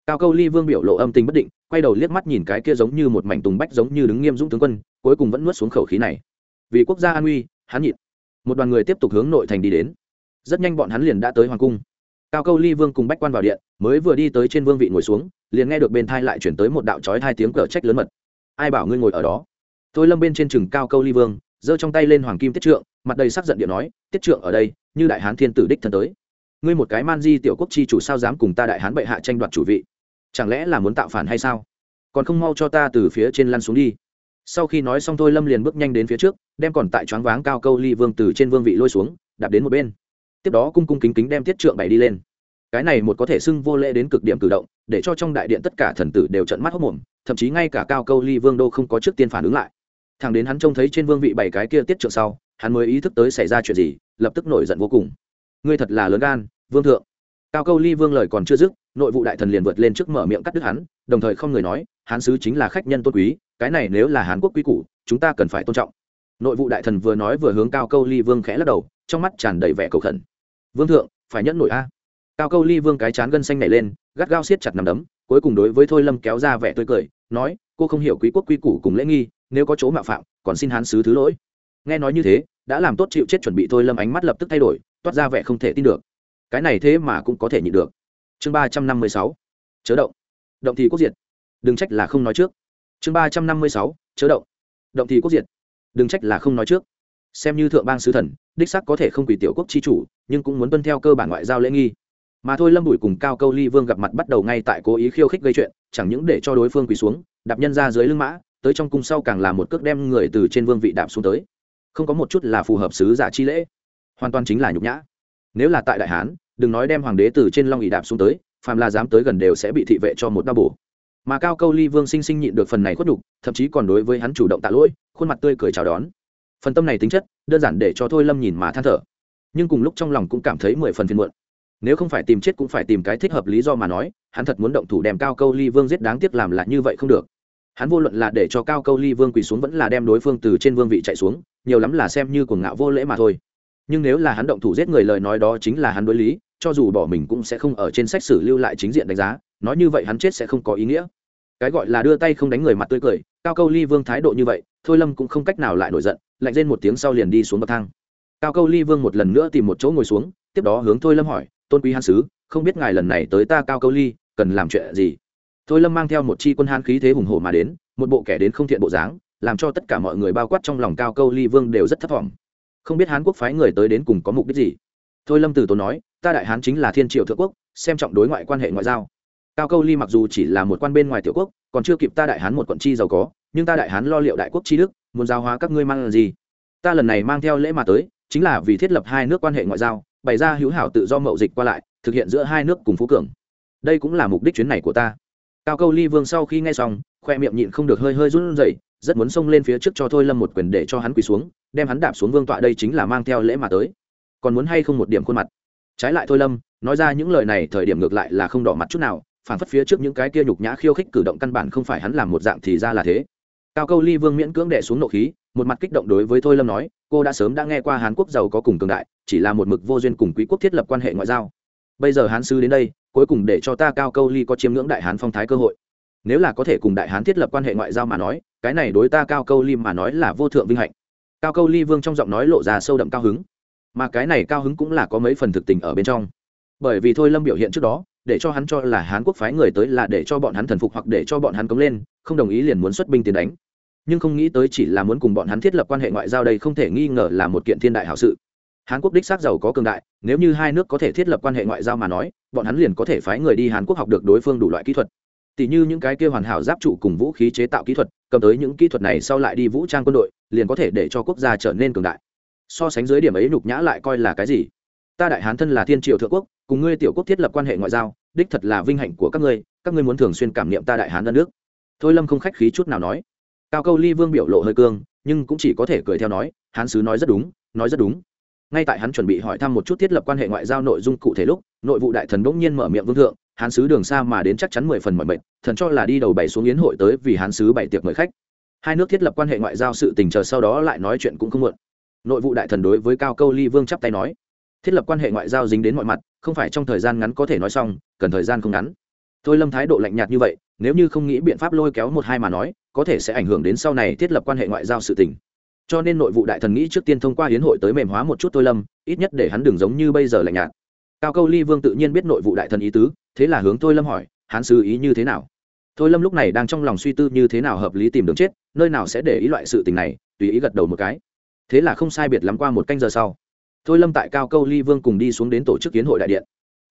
[SPEAKER 1] Cao câu ly vương biểu lộ âm tình bất định, quay đầu liếc mắt nhìn cái kia giống như một mảnh tùng bách giống như đứng nghiêm dũng tướng quân, cuối cùng vẫn nuốt xuống khẩu khí này. Vì quốc gia an uy, hắn nhịn. Một đoàn người tiếp tục hướng nội thành đi đến. Rất nhanh bọn hắn liền đã tới hoàng cung cao câu ly vương cùng bách quan vào điện, mới vừa đi tới trên vương vị ngồi xuống, liền nghe được bên thai lại chuyển tới một đạo trói hai tiếng cờ trách lớn mật. Ai bảo ngươi ngồi ở đó? Tôi lâm bên trên chừng cao câu ly vương, giơ trong tay lên hoàng kim tiết trượng, mặt đầy sắc giận điện nói, tiết trượng ở đây, như đại hán thiên tử đích thân tới. Ngươi một cái man di tiểu quốc chi chủ sao dám cùng ta đại hán bệ hạ tranh đoạt chủ vị? Chẳng lẽ là muốn tạo phản hay sao? Còn không mau cho ta từ phía trên lăn xuống đi. Sau khi nói xong thôi lâm liền bước nhanh đến phía trước, đem còn tại choáng váng cao câu ly vương từ trên vương vị lôi xuống, đạp đến một bên tiếp đó cung cung kính kính đem tiết trượng bày đi lên. Cái này một có thể xưng vô lễ đến cực điểm cử động, để cho trong đại điện tất cả thần tử đều trận mắt hốc mồm, thậm chí ngay cả cao câu ly vương đô không có trước tiên phản ứng lại. Thằng đến hắn trông thấy trên vương vị bảy cái kia tiết trượng sau, hắn mới ý thức tới xảy ra chuyện gì, lập tức nổi giận vô cùng. Ngươi thật là lớn gan, vương thượng. Cao câu ly vương lời còn chưa dứt, nội vụ đại thần liền vượt lên trước mở miệng cắt đứt hắn, đồng thời không người nói, hán sứ chính là khách nhân tôn quý, cái này nếu là hán quốc quý củ, chúng ta cần phải tôn trọng. Nội vụ đại thần vừa nói vừa hướng cao câu ly vương khẽ lắc đầu, trong mắt tràn đầy vẻ cầu khẩn vương thượng, phải nhẫn nổi a. Cao câu ly vương cái chán gân xanh nhảy lên, gắt gao siết chặt nằm đấm, cuối cùng đối với thôi lâm kéo ra vẻ tươi cười, nói, cô không hiểu quý quốc quy củ cùng lễ nghi, nếu có chỗ mạo phạm, còn xin hán sứ thứ lỗi. Nghe nói như thế, đã làm tốt chịu chết chuẩn bị thôi lâm ánh mắt lập tức thay đổi, toát ra vẻ không thể tin được. Cái này thế mà cũng có thể nhịn được. Chương ba trăm năm mươi sáu, chớ động. Động thì quốc diệt. Đừng trách là không nói trước. Chương ba trăm năm mươi sáu, chớ động. Động thì quốc diệt. Đừng trách là không nói trước xem như thượng bang sứ thần, đích sắc có thể không quỷ tiểu quốc chi chủ, nhưng cũng muốn tuân theo cơ bản ngoại giao lễ nghi. Mà thôi lâm bùi cùng cao câu ly vương gặp mặt bắt đầu ngay tại cố ý khiêu khích gây chuyện, chẳng những để cho đối phương quỳ xuống, đạp nhân ra dưới lưng mã, tới trong cung sau càng là một cước đem người từ trên vương vị đạp xuống tới. Không có một chút là phù hợp sứ giả chi lễ. Hoàn toàn chính là nhục nhã. Nếu là tại đại hán, đừng nói đem hoàng đế từ trên long ỵ đạp xuống tới, phàm là dám tới gần đều sẽ bị thị vệ cho một đau bổ. Mà cao câu ly vương sinh sinh nhịn được phần này khuất đục thậm chí còn đối với hắn chủ động tạ lỗi, khuôn mặt tươi cười chào đón phần tâm này tính chất, đơn giản để cho thôi lâm nhìn mà than thở. Nhưng cùng lúc trong lòng cũng cảm thấy mười phần phiền muộn. Nếu không phải tìm chết cũng phải tìm cái thích hợp lý do mà nói, hắn thật muốn động thủ đem cao câu ly vương giết đáng tiếc làm là như vậy không được. Hắn vô luận là để cho cao câu ly vương quỳ xuống vẫn là đem đối phương từ trên vương vị chạy xuống, nhiều lắm là xem như cuồng ngạo vô lễ mà thôi. Nhưng nếu là hắn động thủ giết người lời nói đó chính là hắn đối lý, cho dù bỏ mình cũng sẽ không ở trên sách sử lưu lại chính diện đánh giá, nói như vậy hắn chết sẽ không có ý nghĩa. Cái gọi là đưa tay không đánh người mặt tươi cười, cao câu ly vương thái độ như vậy, thôi lâm cũng không cách nào lại nổi giận lạnh lên một tiếng sau liền đi xuống bậc thang. Cao câu ly vương một lần nữa tìm một chỗ ngồi xuống, tiếp đó hướng thôi lâm hỏi, tôn quý hán sứ, không biết ngài lần này tới ta cao câu ly, cần làm chuyện gì? Thôi lâm mang theo một chi quân hán khí thế hùng hổ mà đến, một bộ kẻ đến không thiện bộ dáng, làm cho tất cả mọi người bao quát trong lòng cao câu ly vương đều rất thất vọng không biết hán quốc phái người tới đến cùng có mục đích gì? Thôi lâm từ tốn nói, ta đại hán chính là thiên triệu thượng quốc, xem trọng đối ngoại quan hệ ngoại giao. Cao câu ly mặc dù chỉ là một quan bên ngoài tiểu quốc, còn chưa kịp ta đại hán một quận chi giàu có, nhưng ta đại hán lo liệu đại quốc chi đức muốn giao hóa các ngươi mang là gì? Ta lần này mang theo lễ mà tới, chính là vì thiết lập hai nước quan hệ ngoại giao, bày ra hữu hảo tự do mậu dịch qua lại, thực hiện giữa hai nước cùng phú cường. Đây cũng là mục đích chuyến này của ta. Cao câu ly vương sau khi nghe xong, khoe miệng nhịn không được hơi hơi run rẩy, rất muốn xông lên phía trước cho thôi lâm một quyền để cho hắn quỳ xuống, đem hắn đạp xuống vương tọa đây chính là mang theo lễ mà tới. Còn muốn hay không một điểm khuôn mặt? Trái lại thôi lâm, nói ra những lời này thời điểm ngược lại là không đỏ mặt chút nào phản phất phía trước những cái kia nhục nhã khiêu khích cử động căn bản không phải hắn làm một dạng thì ra là thế cao câu ly vương miễn cưỡng đẻ xuống nộ khí, một mặt kích động đối với thôi lâm nói, cô đã sớm đã nghe qua hàn quốc giàu có cùng cường đại, chỉ là một mực vô duyên cùng quý quốc thiết lập quan hệ ngoại giao. Bây giờ hán sư đến đây, cuối cùng để cho ta cao câu ly có chiêm ngưỡng đại hán phong thái cơ hội. Nếu là có thể cùng đại hán thiết lập quan hệ ngoại giao mà nói, cái này đối ta cao câu ly mà nói là vô thượng vinh hạnh. Cao câu ly vương trong giọng nói lộ ra sâu đậm cao hứng. Mà cái này cao hứng cũng là có mấy phần thực tình ở bên trong. Bởi vì thôi lâm biểu hiện trước đó để cho hắn cho là hán quốc phái người tới là để cho bọn hắn thần phục hoặc để cho bọn hắn cống lên, không đồng ý liền muốn xuất binh tiến đánh. Nhưng không nghĩ tới chỉ là muốn cùng bọn hắn thiết lập quan hệ ngoại giao đây không thể nghi ngờ là một kiện thiên đại hảo sự. Hán quốc đích xác giàu có cường đại, nếu như hai nước có thể thiết lập quan hệ ngoại giao mà nói, bọn hắn liền có thể phái người đi hàn quốc học được đối phương đủ loại kỹ thuật. Tỷ như những cái kia hoàn hảo giáp trụ cùng vũ khí chế tạo kỹ thuật, cầm tới những kỹ thuật này sau lại đi vũ trang quân đội, liền có thể để cho quốc gia trở nên cường đại. So sánh dưới điểm ấy nhục nhã lại coi là cái gì? Ta đại hán thân là thiên triều thượng quốc, cùng ngươi tiểu quốc thiết lập quan hệ ngoại giao, đích thật là vinh hạnh của các ngươi các ngươi muốn thường xuyên cảm niệm ta đại hán đất nước. Thôi lâm không khách khí chút nào nói. Cao câu ly vương biểu lộ hơi cương, nhưng cũng chỉ có thể cười theo nói, hán sứ nói rất đúng, nói rất đúng. Ngay tại hắn chuẩn bị hỏi thăm một chút thiết lập quan hệ ngoại giao nội dung cụ thể lúc, nội vụ đại thần bỗng nhiên mở miệng vương thượng, hán sứ đường xa mà đến chắc chắn mười phần mọi mệnh thần cho là đi đầu bảy xuống yến hội tới vì hán sứ bảy tiệc mời khách. Hai nước thiết lập quan hệ ngoại giao sự tình chờ sau đó lại nói chuyện cũng không muộn. Nội vụ đại thần đối với cao câu ly vương chắp tay nói thiết lập quan hệ ngoại giao dính đến mọi mặt, không phải trong thời gian ngắn có thể nói xong, cần thời gian không ngắn. Thôi lâm thái độ lạnh nhạt như vậy, nếu như không nghĩ biện pháp lôi kéo một hai mà nói, có thể sẽ ảnh hưởng đến sau này thiết lập quan hệ ngoại giao sự tình. Cho nên nội vụ đại thần nghĩ trước tiên thông qua hiến hội tới mềm hóa một chút tôi lâm, ít nhất để hắn đừng giống như bây giờ lạnh nhạt. Cao câu ly vương tự nhiên biết nội vụ đại thần ý tứ, thế là hướng tôi lâm hỏi hắn xử ý như thế nào? Tôi lâm lúc này đang trong lòng suy tư như thế nào hợp lý tìm đường chết, nơi nào sẽ để ý loại sự tình này, tùy ý gật đầu một cái. Thế là không sai biệt lắm qua một canh giờ sau thôi lâm tại cao câu ly vương cùng đi xuống đến tổ chức kiến hội đại điện.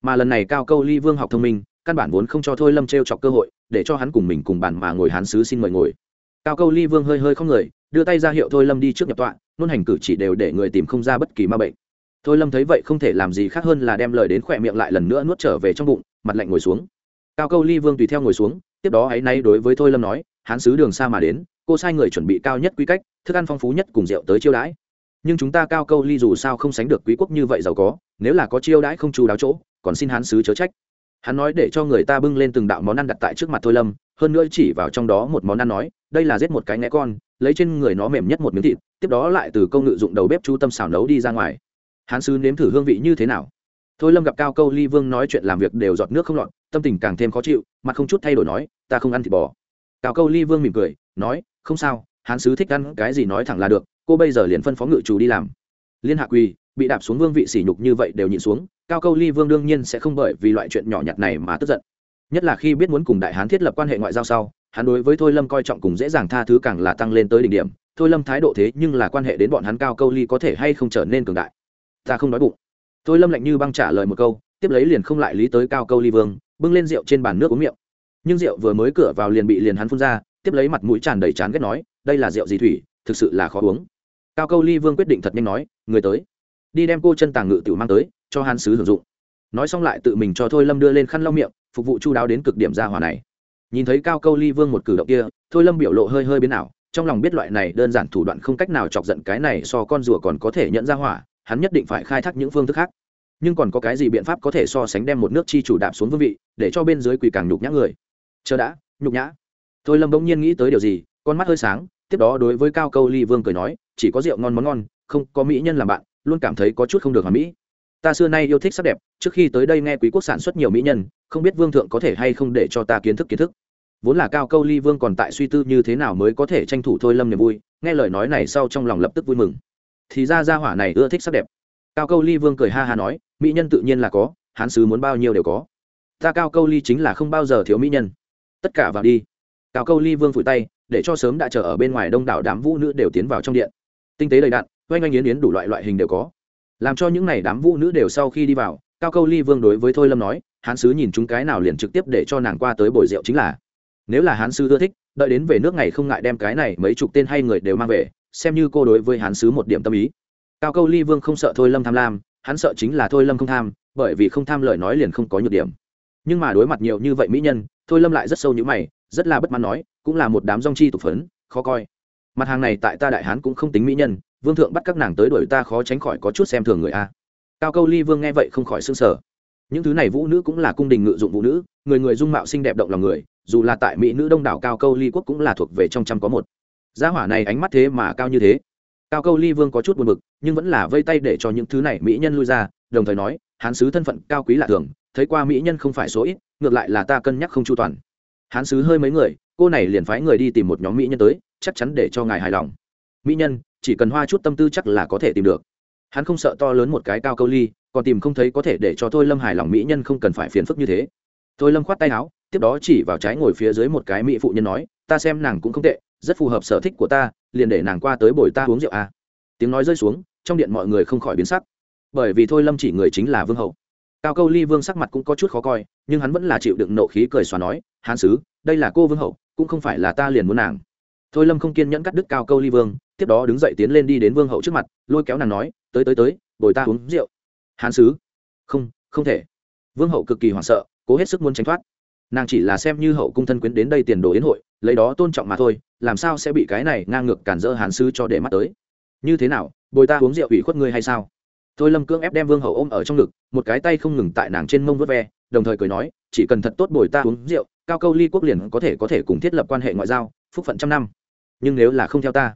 [SPEAKER 1] Mà lần này cao câu ly vương học thông minh, căn bản vốn không cho thôi lâm t r e o chọc cơ hội, để cho hắn cùng mình cùng bàn mà ngồi hán sứ xin mời ngồi. Cao câu ly vương hơi hơi không người, đưa tay ra hiệu thôi lâm đi trước nhập tọa, nôn hành cử chỉ đều để người tìm không ra bất kỳ ma bệnh. Thôi lâm thấy vậy không thể làm gì khác hơn là đem lời đến khỏe miệng lại lần nữa nuốt trở về trong bụng, mặt lạnh ngồi xuống. Cao câu ly vương tùy theo ngồi xuống, tiếp đó áy nay đối với thôi lâm nói, hán sứ đường xa mà đến, cô sai người chuẩn bị cao nhất quy cách, thức ăn phong phú nhất cùng rượu tới chiêu đãi nhưng chúng ta cao câu ly dù sao không sánh được quý quốc như vậy giàu có, nếu là có chiêu đãi không chú đáo chỗ, còn xin hán sứ chớ trách. Hắn nói để cho người ta bưng lên từng đạo món ăn đặt tại trước mặt thôi lâm, hơn nữa chỉ vào trong đó một món ăn nói, đây là giết một cái ngẽ con, lấy trên người nó mềm nhất một miếng thịt, tiếp đó lại từ công ngự dụng đầu bếp chú tâm xào nấu đi ra ngoài. Hán sứ nếm thử hương vị như thế nào? Thôi lâm gặp cao câu ly vương nói chuyện làm việc đều giọt nước không lọt, tâm tình càng thêm khó chịu, mặt không chút thay đổi nói, ta không ăn thịt bò. Cao câu ly vương mỉm cười, nói, không sao, hán sứ thích ăn cái gì nói thẳng là được cô bây giờ liền phân phó ngự chủ đi làm. Liên hạ quỳ, bị đạp xuống vương vị sỉ nhục như vậy đều nhịn xuống, cao câu ly vương đương nhiên sẽ không bởi vì loại chuyện nhỏ nhặt này mà tức giận. Nhất là khi biết muốn cùng đại hán thiết lập quan hệ ngoại giao sau, hắn đối với thôi lâm coi trọng cùng dễ dàng tha thứ càng là tăng lên tới đỉnh điểm. Thôi lâm thái độ thế nhưng là quan hệ đến bọn hắn cao câu ly có thể hay không trở nên cường đại. Ta không nói bụng. Thôi lâm lạnh như băng trả lời một câu, tiếp lấy liền không lại lý tới cao câu ly vương, bưng lên rượu trên bàn nước uống miệng. Nhưng rượu vừa mới cửa vào liền bị liền hắn phun ra, tiếp lấy mặt mũi tràn đầy chán ghét nói, đây là rượu gì thủy, thực sự là khó uống cao câu ly vương quyết định thật nhanh nói, người tới. Đi đem cô chân tàng ngự tiểu mang tới, cho Hàn sứ hưởng dụng. Nói xong lại tự mình cho thôi lâm đưa lên khăn lau miệng, phục vụ chu đáo đến cực điểm ra hỏa này. Nhìn thấy cao câu ly vương một cử động kia, thôi lâm biểu lộ hơi hơi biến ảo, trong lòng biết loại này đơn giản thủ đoạn không cách nào chọc giận cái này so con rùa còn có thể nhận ra hỏa, hắn nhất định phải khai thác những phương thức khác. Nhưng còn có cái gì biện pháp có thể so sánh đem một nước chi chủ đạp xuống vương vị, để cho bên dưới quỳ càng nhục nhã người? Chờ đã, nhục nhã. Thôi lâm bỗng nhiên nghĩ tới điều gì, con mắt hơi sáng, tiếp đó đối với cao câu ly vương cười nói chỉ có rượu ngon món ngon, không có mỹ nhân làm bạn, luôn cảm thấy có chút không được hoàn mỹ. Ta xưa nay yêu thích sắc đẹp, trước khi tới đây nghe quý quốc sản xuất nhiều mỹ nhân, không biết vương thượng có thể hay không để cho ta kiến thức kiến thức. Vốn là cao câu ly vương còn tại suy tư như thế nào mới có thể tranh thủ thôi lâm niềm vui, nghe lời nói này sau trong lòng lập tức vui mừng. Thì ra ra hỏa này ưa thích sắc đẹp. Cao câu ly vương cười ha ha nói, mỹ nhân tự nhiên là có, hán sứ muốn bao nhiêu đều có. Ta cao câu ly chính là không bao giờ thiếu mỹ nhân. Tất cả vào đi. Cao câu ly vương phủi tay, để cho sớm đã chờ ở bên ngoài đông đảo đám vũ nữ đều tiến vào trong điện tinh tế đầy đạn, oanh oanh yến yến đủ loại loại hình đều có. Làm cho những n à y đám vũ nữ đều sau khi đi vào, cao câu ly vương đối với thôi lâm nói, hán sứ nhìn chúng cái nào liền trực tiếp để cho nàng qua tới bồi rượu chính là. Nếu là hán sứ ưa thích, đợi đến về nước ngày không ngại đem cái này mấy chục tên hay người đều mang về, xem như cô đối với hán sứ một điểm tâm ý. Cao câu ly vương không sợ thôi lâm tham lam, hắn sợ chính là thôi lâm không tham, bởi vì không tham lời nói liền không có nhược điểm. Nhưng mà đối mặt nhiều như vậy mỹ nhân, thôi lâm lại rất sâu như mày, rất là bất mãn nói, cũng là một đám rong chi tục phấn, khó coi mặt hàng này tại ta đại hán cũng không tính mỹ nhân, vương thượng bắt các nàng tới đuổi ta khó tránh khỏi có chút xem thường người a. Cao câu ly vương nghe vậy không khỏi s ư n g sở những thứ này vũ nữ cũng là cung đình ngự dụng vũ nữ, người người dung mạo xinh đẹp động lòng người, dù là tại mỹ nữ đông đảo cao câu ly quốc cũng là thuộc về trong trăm có một. Gia hỏa này ánh mắt thế mà cao như thế. Cao câu ly vương có chút buồn b ự c nhưng vẫn là vây tay để cho những thứ này mỹ nhân lui ra, đồng thời nói, hán sứ thân phận cao quý lạ thường, thấy qua mỹ nhân không phải số ít, ngược lại là ta cân nhắc không chu toàn hán sứ hơi mấy người, cô này liền phái người đi tìm một nhóm mỹ nhân tới, chắc chắn để cho ngài hài lòng. Mỹ nhân, chỉ cần hoa chút tâm tư chắc là có thể tìm được. Hắn không sợ to lớn một cái cao câu ly, còn tìm không thấy có thể để cho thôi lâm hài lòng mỹ nhân không cần phải phiền phức như thế. Thôi lâm khoát tay áo, tiếp đó chỉ vào trái ngồi phía dưới một cái mỹ phụ nhân nói, ta xem nàng cũng không tệ, rất phù hợp sở thích của ta, liền để nàng qua tới bồi ta uống rượu à. tiếng nói rơi xuống, trong điện mọi người không khỏi biến sắc. Bởi vì thôi lâm chỉ người chính là vương hậu cao câu ly vương sắc mặt cũng có chút khó coi, nhưng hắn vẫn là chịu đựng nộ khí cười xoa nói, hán sứ, đây là cô vương hậu, cũng không phải là ta liền muốn nàng. Thôi lâm không kiên nhẫn cắt đứt cao câu ly vương, tiếp đó đứng dậy tiến lên đi đến vương hậu trước mặt, lôi kéo nàng nói, tới tới tới, bồi ta uống rượu. Hán sứ? Không không thể. Vương hậu cực kỳ hoảng sợ, cố hết sức muốn tránh thoát. Nàng chỉ là xem như hậu cung thân quyến đến đây tiền đồ yến hội, lấy đó tôn trọng mà thôi, làm sao sẽ bị cái này ngang ngược cản rỡ hán sứ cho để mắt tới. Như thế nào, bồi ta uống rượu ủy khuất ngươi hay sao? Thôi lâm cưỡng ép đem vương hậu ôm ở trong ngực, một cái tay không ngừng tại nàng trên mông vớt ve, đồng thời cười nói, chỉ cần thật tốt bồi ta uống rượu, cao câu ly quốc liền có thể có thể cùng thiết lập quan hệ ngoại giao, phúc phận trăm năm. Nhưng nếu là không theo ta,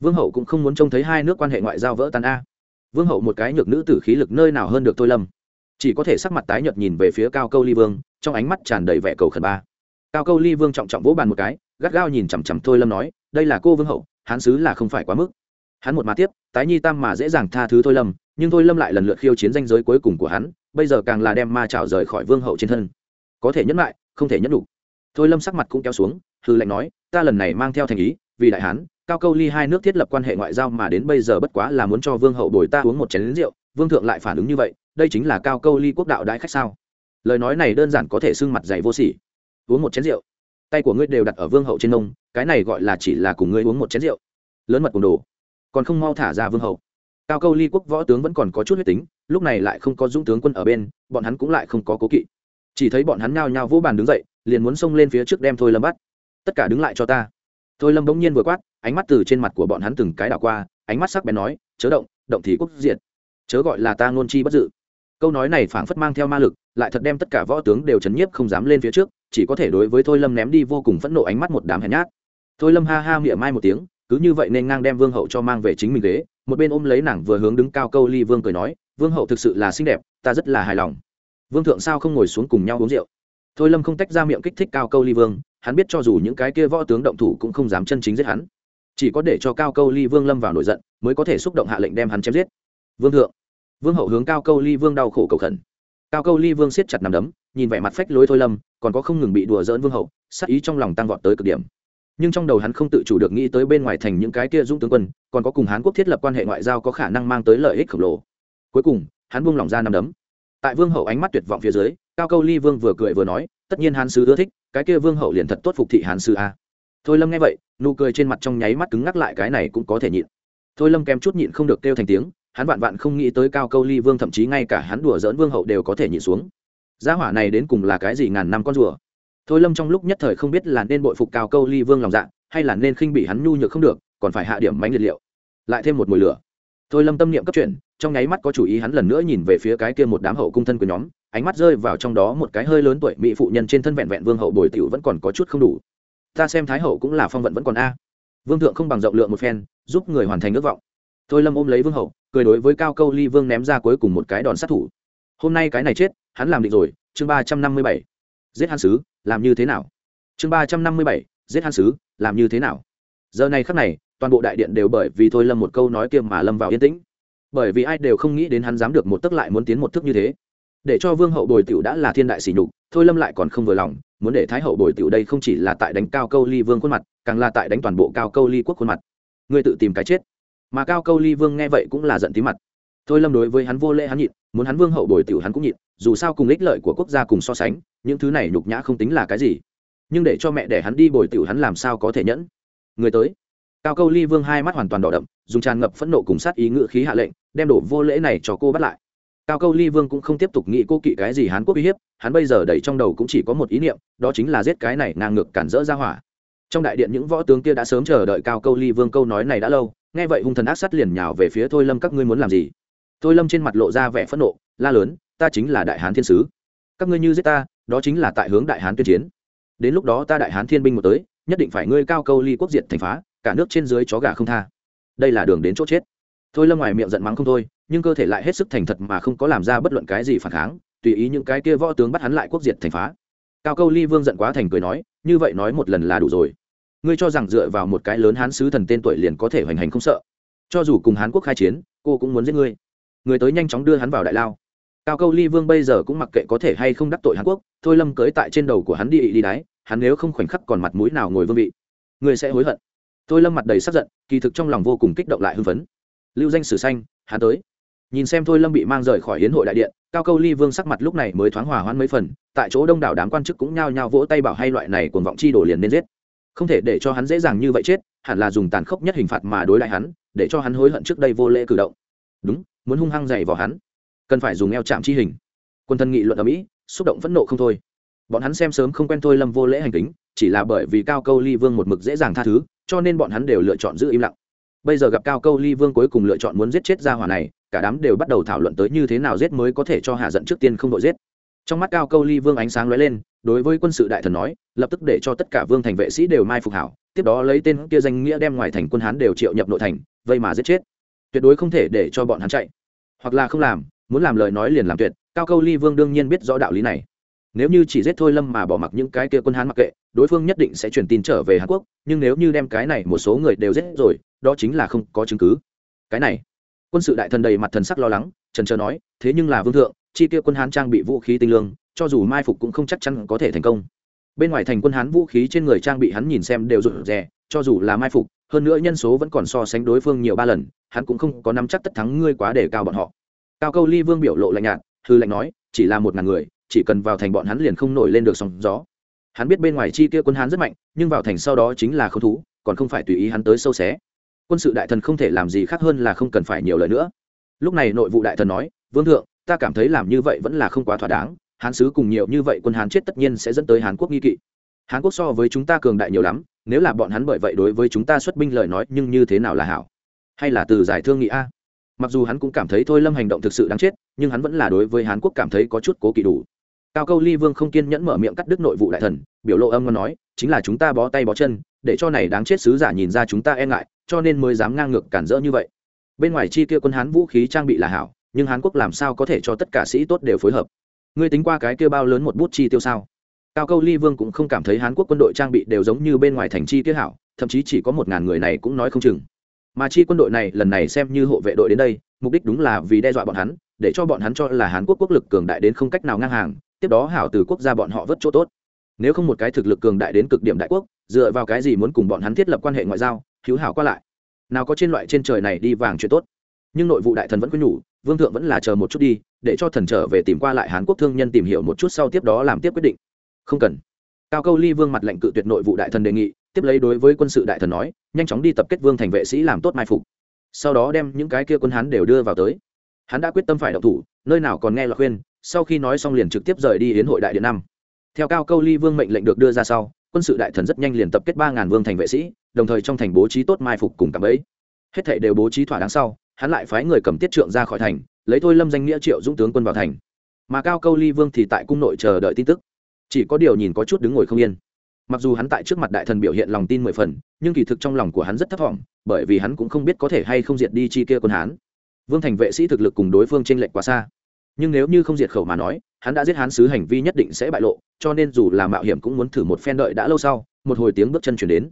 [SPEAKER 1] vương hậu cũng không muốn trông thấy hai nước quan hệ ngoại giao vỡ tan a. Vương hậu một cái nhược nữ tử khí lực nơi nào hơn được tôi lâm. Chỉ có thể sắc mặt tái nhợt nhìn về phía cao câu ly vương, trong ánh mắt tràn đầy vẻ cầu khẩn ba. Cao câu ly vương trọng trọng vỗ bàn một cái, gắt gao nhìn chằm chằm thôi lâm nói, đây là cô vương hậu, hán sứ là không phải quá mức. Hắn một mà tiếp, tái nhi tam mà dễ dàng tha thứ thôi lâm nhưng thôi lâm lại lần lượt khiêu chiến danh giới cuối cùng của hắn, bây giờ càng là đem ma trảo rời khỏi vương hậu trên thân. Có thể nhẫn lại, không thể nhẫn đủ. Thôi lâm sắc mặt cũng kéo xuống hư lệnh nói, ta lần này mang theo thành ý, vì đại hán, cao câu ly hai nước thiết lập quan hệ ngoại giao mà đến bây giờ bất quá là muốn cho vương hậu đổi ta uống một chén lính rượu, vương thượng lại phản ứng như vậy, đây chính là cao câu ly quốc đạo đại khách sao? Lời nói này đơn giản có thể xưng mặt dày vô sỉ. Uống một chén rượu? Tay của ngươi đều đặt ở vương hậu trên nông, cái này gọi là chỉ là cùng ngươi uống một chén rượu. Lớn mật cùng đồ. Còn không mau thả ra vương hậu cao câu ly quốc võ tướng vẫn còn có chút huyết tính, lúc này lại không có dũng tướng quân ở bên, bọn hắn cũng lại không có cố kỵ. Chỉ thấy bọn hắn nhao nhao vỗ bàn đứng dậy, liền muốn xông lên phía trước đem thôi lâm bắt. Tất cả đứng lại cho ta. Thôi lâm bỗng nhiên vừa quát, ánh mắt từ trên mặt của bọn hắn từng cái đảo qua, ánh mắt sắc bén nói, chớ động động thì quốc diệt. Chớ gọi là ta ngôn chi bất dự. Câu nói này phảng phất mang theo ma lực, lại thật đem tất cả võ tướng đều chấn nhiếp không dám lên phía trước, chỉ có thể đối với thôi lâm ném đi vô cùng phẫn nộ ánh mắt một đám hèn nhát. Thôi lâm ha ha miệng mai một tiếng, cứ như vậy nên ngang đem vương hậu cho mang về chính mình ghế một bên ôm lấy nàng vừa hướng đứng cao câu ly vương cười nói, vương hậu thực sự là xinh đẹp, ta rất là hài lòng. Vương thượng sao không ngồi xuống cùng nhau uống rượu? Thôi lâm không tách ra miệng kích thích cao câu ly vương, hắn biết cho dù những cái kia võ tướng động thủ cũng không dám chân chính giết hắn. Chỉ có để cho cao câu ly vương lâm vào nổi giận, mới có thể xúc động hạ lệnh đem hắn chém giết. Vương thượng, vương hậu hướng cao câu ly vương đau khổ cầu khẩn. Cao câu ly vương siết chặt nằm đấm, nhìn vẻ mặt phách lối thôi lâm, còn có không ngừng bị đùa dỡn vương hậu sắc ý trong lòng tăng vọt tới cực điểm nhưng trong đầu hắn không tự chủ được nghĩ tới bên ngoài thành những cái kia dung tướng quân, còn có cùng hán quốc thiết lập quan hệ ngoại giao có khả năng mang tới lợi ích khổng lồ. Cuối cùng, hắn buông lỏng ra nằm đấm. Tại vương hậu ánh mắt tuyệt vọng phía dưới, cao câu ly vương vừa cười vừa nói, tất nhiên hán sứ ưa thích, cái kia vương hậu liền thật tốt phục thị hán sứ a. Thôi lâm nghe vậy, nụ cười trên mặt trong nháy mắt cứng ngắc lại, cái này cũng có thể nhịn. Thôi lâm kém chút nhịn không được kêu thành tiếng, hắn vạn vạn không nghĩ tới cao câu ly vương thậm chí ngay cả hắn đùa dỡn vương hậu đều có thể nhịn xuống. Gia hỏa này đến cùng là cái gì ngàn năm con rùa? Thôi lâm trong lúc nhất thời không biết là nên bội phục cao câu ly vương lòng dạ hay là nên khinh bị hắn nhu nhược không được, còn phải hạ điểm mánh liệt liệu. Lại thêm một mùi lửa. Thôi lâm tâm niệm cấp chuyển, trong nháy mắt có chủ ý hắn lần nữa nhìn về phía cái kia một đám hậu cung thân của nhóm, ánh mắt rơi vào trong đó một cái hơi lớn tuổi mỹ phụ nhân trên thân vẹn vẹn vương hậu bồi tiểu vẫn còn có chút không đủ. Ta xem thái hậu cũng là phong vận vẫn còn a. Vương thượng không bằng rộng lượng một phen, giúp người hoàn thành ước vọng. Thôi lâm ôm lấy vương hậu, cười đối với cao câu ly vương ném ra cuối cùng một cái đòn sát thủ. Hôm nay cái này chết, hắn làm định rồi, chương ba trăm năm mươi bảy. Giết hắn sứ làm như thế nào? Chương ba trăm năm mươi bảy, giết hắn sứ làm như thế nào? Giờ này khắc này, toàn bộ đại điện đều bởi vì thôi lâm một câu nói kia mà lâm vào yên tĩnh. Bởi vì ai đều không nghĩ đến hắn dám được một tấc lại muốn tiến một thức như thế. Để cho vương hậu bồi tiểu đã là thiên đại sỉ nhục, thôi lâm lại còn không vừa lòng, muốn để thái hậu bồi tiểu đây không chỉ là tại đánh cao câu ly vương khuôn mặt, càng là tại đánh toàn bộ cao câu ly quốc khuôn mặt. Ngươi tự tìm cái chết. Mà cao câu ly vương nghe vậy cũng là giận tí mặt thôi lâm đối với hắn vô lễ hắn nhịn, muốn hắn vương hậu bồi tiểu hắn cũng nhịn, dù sao cùng ích lợi của quốc gia cùng so sánh, những thứ này nhục nhã không tính là cái gì. Nhưng để cho mẹ để hắn đi bồi tiểu hắn làm sao có thể nhẫn? Người tới. Cao câu ly vương hai mắt hoàn toàn đỏ đậm, dùng tràn ngập phẫn nộ cùng sát ý ngự khí hạ lệnh, đem đổ vô lễ này cho cô bắt lại. Cao câu ly vương cũng không tiếp tục nghĩ cô kỵ cái gì hán quốc uy hiếp, hắn bây giờ đẩy trong đầu cũng chỉ có một ý niệm, đó chính là giết cái này ngang ngược cản rỡ ra hỏa. Trong đại điện những võ tướng kia đã sớm chờ đợi cao câu ly vương câu nói này đã lâu, nghe vậy hung thần ác sắt liền nhào về phía thôi lâm, các ngươi muốn làm gì? Thôi lâm trên mặt lộ ra vẻ phẫn nộ, la lớn, ta chính là đại hán thiên sứ. Các ngươi như giết ta, đó chính là tại hướng đại hán tuyên chiến. Đến lúc đó ta đại hán thiên binh một tới, nhất định phải ngươi cao câu ly quốc diệt thành phá, cả nước trên dưới chó gà không tha. Đây là đường đến chỗ chết. Thôi lâm ngoài miệng giận mắng không thôi, nhưng cơ thể lại hết sức thành thật mà không có làm ra bất luận cái gì phản kháng, tùy ý những cái kia võ tướng bắt hắn lại quốc diệt thành phá. Cao câu ly vương giận quá thành cười nói, như vậy nói một lần là đủ rồi. Ngươi cho rằng dựa vào một cái lớn hán sứ thần tên tuổi liền có thể hoành hành không sợ. Cho dù cùng hán quốc khai chiến, cô cũng muốn giết ngươi người tới nhanh chóng đưa hắn vào đại lao. Cao câu ly vương bây giờ cũng mặc kệ có thể hay không đắc tội Hàn quốc, thôi lâm cưới tại trên đầu của hắn đi đi đáy hắn nếu không khoảnh khắc còn mặt mũi nào ngồi vương vị, Người sẽ hối hận. Thôi lâm mặt đầy sắc giận, kỳ thực trong lòng vô cùng kích động lại hưng phấn. Lưu danh sử xanh, hắn tới. Nhìn xem thôi lâm bị mang rời khỏi hiến hội đại điện, cao câu ly vương sắc mặt lúc này mới thoáng hòa hoãn mấy phần, tại chỗ đông đảo đám quan chức cũng nhao nhao vỗ tay bảo hay loại này cuồng vọng chi đổ liền nên giết. Không thể để cho hắn dễ dàng như vậy chết, hẳn là dùng tàn khốc nhất hình phạt mà đối lại hắn, để cho hắn hối hận trước đây vô lễ cử động. Đúng muốn hung hăng dày vào hắn. Cần phải dùng eo chạm chi hình. Quân thân nghị luận ở mỹ, xúc động phẫn nộ không thôi. Bọn hắn xem sớm không quen thôi lâm vô lễ hành tính chỉ là bởi vì cao câu ly vương một mực dễ dàng tha thứ, cho nên bọn hắn đều lựa chọn giữ im lặng. Bây giờ gặp cao câu ly vương cuối cùng lựa chọn muốn giết chết gia hỏa này, cả đám đều bắt đầu thảo luận tới như thế nào giết mới có thể cho hạ giận trước tiên không đội giết. Trong mắt cao câu ly vương ánh sáng lóe lên, đối với quân sự đại thần nói, lập tức để cho tất cả vương thành vệ sĩ đều mai phục hảo, tiếp đó lấy tên kia danh nghĩa đem ngoài thành quân hán đều triệu nhập nội thành, vây mà giết chết tuyệt đối không thể để cho bọn hắn chạy. Hoặc là không làm, muốn làm lời nói liền làm tuyệt, cao câu ly vương đương nhiên biết rõ đạo lý này. Nếu như chỉ giết thôi lâm mà bỏ mặc những cái kia quân hán mặc kệ, đối phương nhất định sẽ truyền tin trở về hàn quốc, nhưng nếu như đem cái này một số người đều giết rồi, đó chính là không có chứng cứ. Cái này, quân sự đại thần đầy mặt thần sắc lo lắng, trần trờ nói, thế nhưng là vương thượng, chi tiêu quân hán trang bị vũ khí tinh lương, cho dù mai phục cũng không chắc chắn có thể thành công. Bên ngoài thành quân hán vũ khí trên người trang bị hắn nhìn xem đều rụt rè, cho dù là mai phục, hơn nữa nhân số vẫn còn so sánh đối phương nhiều ba lần hắn cũng không có nắm chắc tất thắng ngươi quá để cao bọn họ. Cao câu ly vương biểu lộ lạnh nhạt, hư lạnh nói, chỉ là một ngàn người, chỉ cần vào thành bọn hắn liền không nổi lên được sóng gió. Hắn biết bên ngoài chi kia quân hán rất mạnh, nhưng vào thành sau đó chính là không thú, còn không phải tùy ý hắn tới sâu xé. Quân sự đại thần không thể làm gì khác hơn là không cần phải nhiều lời nữa. Lúc này nội vụ đại thần nói, vương thượng, ta cảm thấy làm như vậy vẫn là không quá thỏa đáng, hán sứ cùng nhiều như vậy quân hán chết tất nhiên sẽ dẫn tới hán quốc nghi kỵ. Hàn quốc so với chúng ta cường đại nhiều lắm, nếu là bọn hắn bởi vậy đối với chúng ta xuất binh lời nói nhưng như thế nào là hảo? Hay là từ giải thương nghị a? Mặc dù hắn cũng cảm thấy thôi lâm hành động thực sự đáng chết, nhưng hắn vẫn là đối với hàn quốc cảm thấy có chút cố kỵ đủ. Cao câu ly vương không kiên nhẫn mở miệng cắt đứt nội vụ đại thần, biểu lộ âm ngon nói, chính là chúng ta bó tay bó chân, để cho này đáng chết sứ giả nhìn ra chúng ta e ngại, cho nên mới dám ngang ngược cản rỡ như vậy. Bên ngoài chi kia quân hán vũ khí trang bị là hảo, nhưng hán quốc làm sao có thể cho tất cả sĩ tốt đều phối hợp? Ngươi tính qua cái kia bao lớn một bút chi tiêu sao? Cao câu ly vương cũng không cảm thấy hán quốc quân đội trang bị đều giống như bên ngoài thành chi kia hảo, thậm chí chỉ có một ngàn người này cũng nói không chừng mà chi quân đội này lần này xem như hộ vệ đội đến đây, mục đích đúng là vì đe dọa bọn hắn, để cho bọn hắn cho là Hàn quốc quốc lực cường đại đến không cách nào ngang hàng, tiếp đó hảo từ quốc gia bọn họ vớt chỗ tốt. Nếu không một cái thực lực cường đại đến cực điểm đại quốc, dựa vào cái gì muốn cùng bọn hắn thiết lập quan hệ ngoại giao hữu hảo qua lại? Nào có trên loại trên trời này đi vàng chuyện tốt. Nhưng nội vụ đại thần vẫn quyết nhủ, vương thượng vẫn là chờ một chút đi, để cho thần trở về tìm qua lại Hàn quốc thương nhân tìm hiểu một chút sau tiếp đó làm tiếp quyết định. Không cần cao câu ly vương mặt lệnh cự tuyệt nội vụ đại thần đề nghị, tiếp lấy đối với quân sự đại thần nói, nhanh chóng đi tập kết vương thành vệ sĩ làm tốt mai phục. Sau đó đem những cái kia quân hán đều đưa vào tới. Hắn đã quyết tâm phải đậu thủ, nơi nào còn nghe là khuyên sau khi nói xong liền trực tiếp rời đi hiến hội đại điện năm. Theo cao câu ly vương mệnh lệnh được đưa ra sau, quân sự đại thần rất nhanh liền tập kết ba ngàn vương thành vệ sĩ, đồng thời trong thành bố trí tốt mai phục cùng cạm ấy hết thảy đều bố trí thỏa đáng sau, hắn lại phái người cầm tiết trượng ra khỏi thành, lấy thôi lâm danh nghĩa triệu dũng tướng quân vào thành. Mà cao câu ly vương thì tại cung nội chờ đợi tin tức chỉ có điều nhìn có chút đứng ngồi không yên. Mặc dù hắn tại trước mặt đại thần biểu hiện lòng tin mười phần, nhưng kỳ thực trong lòng của hắn rất thấp thỏm bởi vì hắn cũng không biết có thể hay không diệt đi chi kia quân hán. Vương thành vệ sĩ thực lực cùng đối phương t r ê n lệch quá xa. Nhưng nếu như không diệt khẩu mà nói, hắn đã giết hán sứ hành vi nhất định sẽ bại lộ, cho nên dù là mạo hiểm cũng muốn thử một phen đợi đã lâu sau, một hồi tiếng bước chân chuyển đến.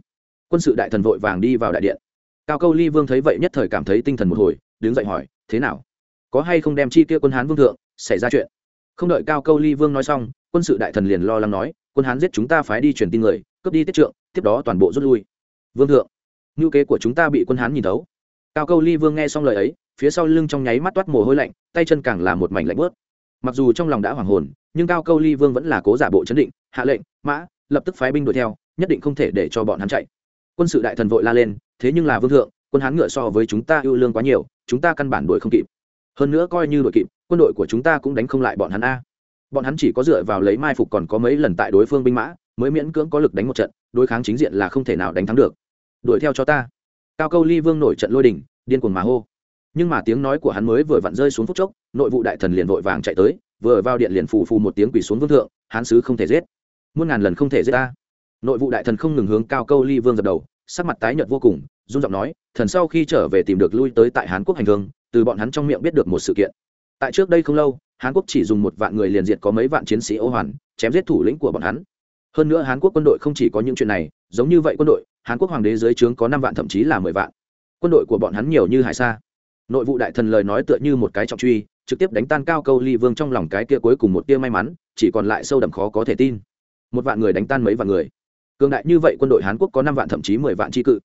[SPEAKER 1] Quân sự đại thần vội vàng đi vào đại điện. Cao câu ly vương thấy vậy nhất thời cảm thấy tinh thần một hồi, đứng dậy hỏi, thế nào? Có hay không đem chi kia quân hán vương thượng, xảy ra chuyện? Không đợi cao câu ly vương nói xong, quân sự đại thần liền lo lắng nói, quân hán giết chúng ta phái đi truyền tin người, cướp đi tiết trượng, tiếp đó toàn bộ rút lui. Vương thượng ngữ kế của chúng ta bị quân hán nhìn thấu. Cao câu ly vương nghe xong lời ấy, phía sau lưng trong nháy mắt toát mồ hôi lạnh, tay chân càng là một mảnh lạnh bớt. Mặc dù trong lòng đã hoảng hồn, nhưng cao câu ly vương vẫn là cố giả bộ chấn định, hạ lệnh, mã, lập tức phái binh đuổi theo, nhất định không thể để cho bọn hắn chạy. Quân sự đại thần vội la lên, thế nhưng là vương thượng, quân hán ngựa so với chúng ta ưu lương quá nhiều, chúng ta căn bản đuổi không kịp. Hơn nữa coi như đuổi kịp quân đội của chúng ta cũng đánh không lại bọn hắn a. Bọn hắn chỉ có dựa vào lấy mai phục còn có mấy lần tại đối phương binh mã, mới miễn cưỡng có lực đánh một trận, đối kháng chính diện là không thể nào đánh thắng được. Đuổi theo cho ta. Cao câu ly vương nổi trận lôi đình, điên cuồng mà hô. Nhưng mà tiếng nói của hắn mới vừa vặn rơi xuống phút chốc, nội vụ đại thần liền vội vàng chạy tới, vừa vào điện liền phù phù một tiếng quỳ xuống vương thượng, hán sứ không thể giết. Muôn ngàn lần không thể giết ta. Nội vụ đại thần không ngừng hướng cao câu ly vương dập đầu, sắc mặt tái nhợt vô cùng, run giọng nói, thần sau khi trở về tìm được lui tới tại hán quốc hành thương từ bọn hắn trong miệng biết được một sự kiện tại trước đây không lâu Hàn quốc chỉ dùng một vạn người liền diệt có mấy vạn chiến sĩ ô hoàn, chém giết thủ lĩnh của bọn hắn. Hơn nữa Hàn quốc quân đội không chỉ có những chuyện này, giống như vậy quân đội Hàn quốc hoàng đế dưới trướng có năm vạn thậm chí là mười vạn. Quân đội của bọn hắn nhiều như hải sa. Nội vụ đại thần lời nói tựa như một cái trọng truy, trực tiếp đánh tan cao câu ly vương trong lòng cái kia cuối cùng một tia may mắn, chỉ còn lại sâu đậm khó có thể tin. Một vạn người đánh tan mấy vạn người. Cường đại như vậy quân đội Hàn quốc có năm vạn thậm chí mười vạn tri cự.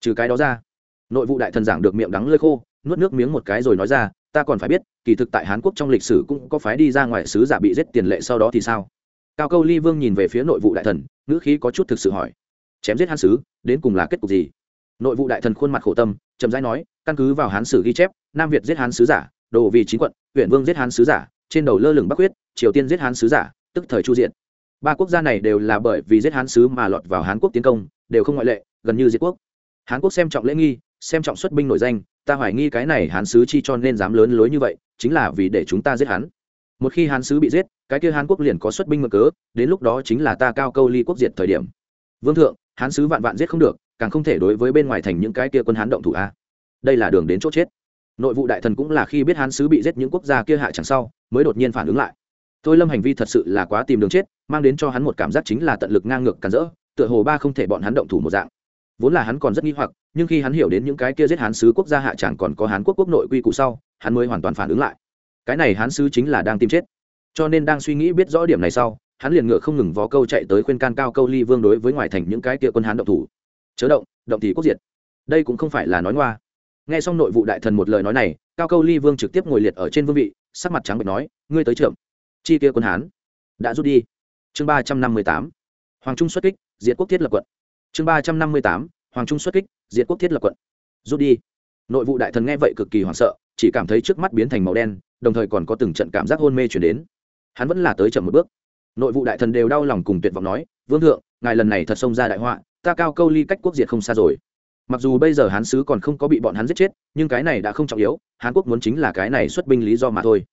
[SPEAKER 1] Trừ cái đó ra, nội vụ đại thần giảng được miệng đắng lơi khô, nuốt nước miếng một cái rồi nói ra, ta còn phải biết kỳ thực tại hán quốc trong lịch sử cũng có phái đi ra ngoài sứ giả bị giết tiền lệ sau đó thì sao? Cao câu ly vương nhìn về phía nội vụ đại thần, ngữ khí có chút thực sự hỏi. Chém giết hán sứ, đến cùng là kết cục gì? Nội vụ đại thần khuôn mặt khổ tâm, chậm rãi nói, căn cứ vào hán sử ghi chép, nam việt giết hán sứ giả, đồ vì chính quận huyện vương giết hán sứ giả, trên đầu lơ lửng bắc huyết, triều tiên giết hán sứ giả, tức thời chu diện. Ba quốc gia này đều là bởi vì giết hán sứ mà lọt vào hán quốc tiến công, đều không ngoại lệ, gần như diệt quốc. Hán quốc xem trọng lễ nghi xem trọng xuất binh nổi danh, ta hoài nghi cái này hán sứ chi cho nên dám lớn lối như vậy, chính là vì để chúng ta giết hắn. Một khi hán sứ bị giết, cái kia hán quốc liền có xuất binh mở cớ, đến lúc đó chính là ta cao câu ly quốc diệt thời điểm. Vương thượng, hán sứ vạn vạn giết không được, càng không thể đối với bên ngoài thành những cái kia quân hán động thủ a. Đây là đường đến chỗ chết. Nội vụ đại thần cũng là khi biết hán sứ bị giết những quốc gia kia hạ chẳng sau, mới đột nhiên phản ứng lại. Tôi lâm hành vi thật sự là quá tìm đường chết, mang đến cho hắn một cảm giác chính là tận lực ngang ngược cản rỡ, tựa hồ ba không thể bọn hắn động thủ một dạng vốn là hắn còn rất nghi hoặc, nhưng khi hắn hiểu đến những cái kia giết hán sứ quốc gia hạ chẳng còn có hán quốc quốc nội quy củ sau, hắn mới hoàn toàn phản ứng lại. Cái này hán sứ chính là đang tìm chết. Cho nên đang suy nghĩ biết rõ điểm này sau, hắn liền ngựa không ngừng vó câu chạy tới khuyên can cao câu ly vương đối với ngoài thành những cái kia quân hán động thủ. Chớ động động thì quốc diệt. Đây cũng không phải là nói ngoa. Nghe xong nội vụ đại thần một lời nói này, cao câu ly vương trực tiếp ngồi liệt ở trên vương vị, sắc mặt trắng bệch nói, ngươi tới trưởng. Chi kia quân hán. Đã rút đi. Chương ba trăm năm mươi tám. Hoàng trung xuất kích, diệt quốc thiết lập quận chương ba trăm năm mươi tám, hoàng trung xuất kích, diệt quốc thiết lập quận. Rút đi. Nội vụ đại thần nghe vậy cực kỳ hoảng sợ, chỉ cảm thấy trước mắt biến thành màu đen, đồng thời còn có từng trận cảm giác hôn mê chuyển đến. Hắn vẫn là tới chậm một bước. Nội vụ đại thần đều đau lòng cùng tuyệt vọng nói, vương thượng, ngài lần này thật xông ra đại họa, ta cao câu ly cách quốc diệt không xa rồi. Mặc dù bây giờ hán sứ còn không có bị bọn hắn giết chết, nhưng cái này đã không trọng yếu, hán quốc muốn chính là cái này xuất binh lý do mà thôi.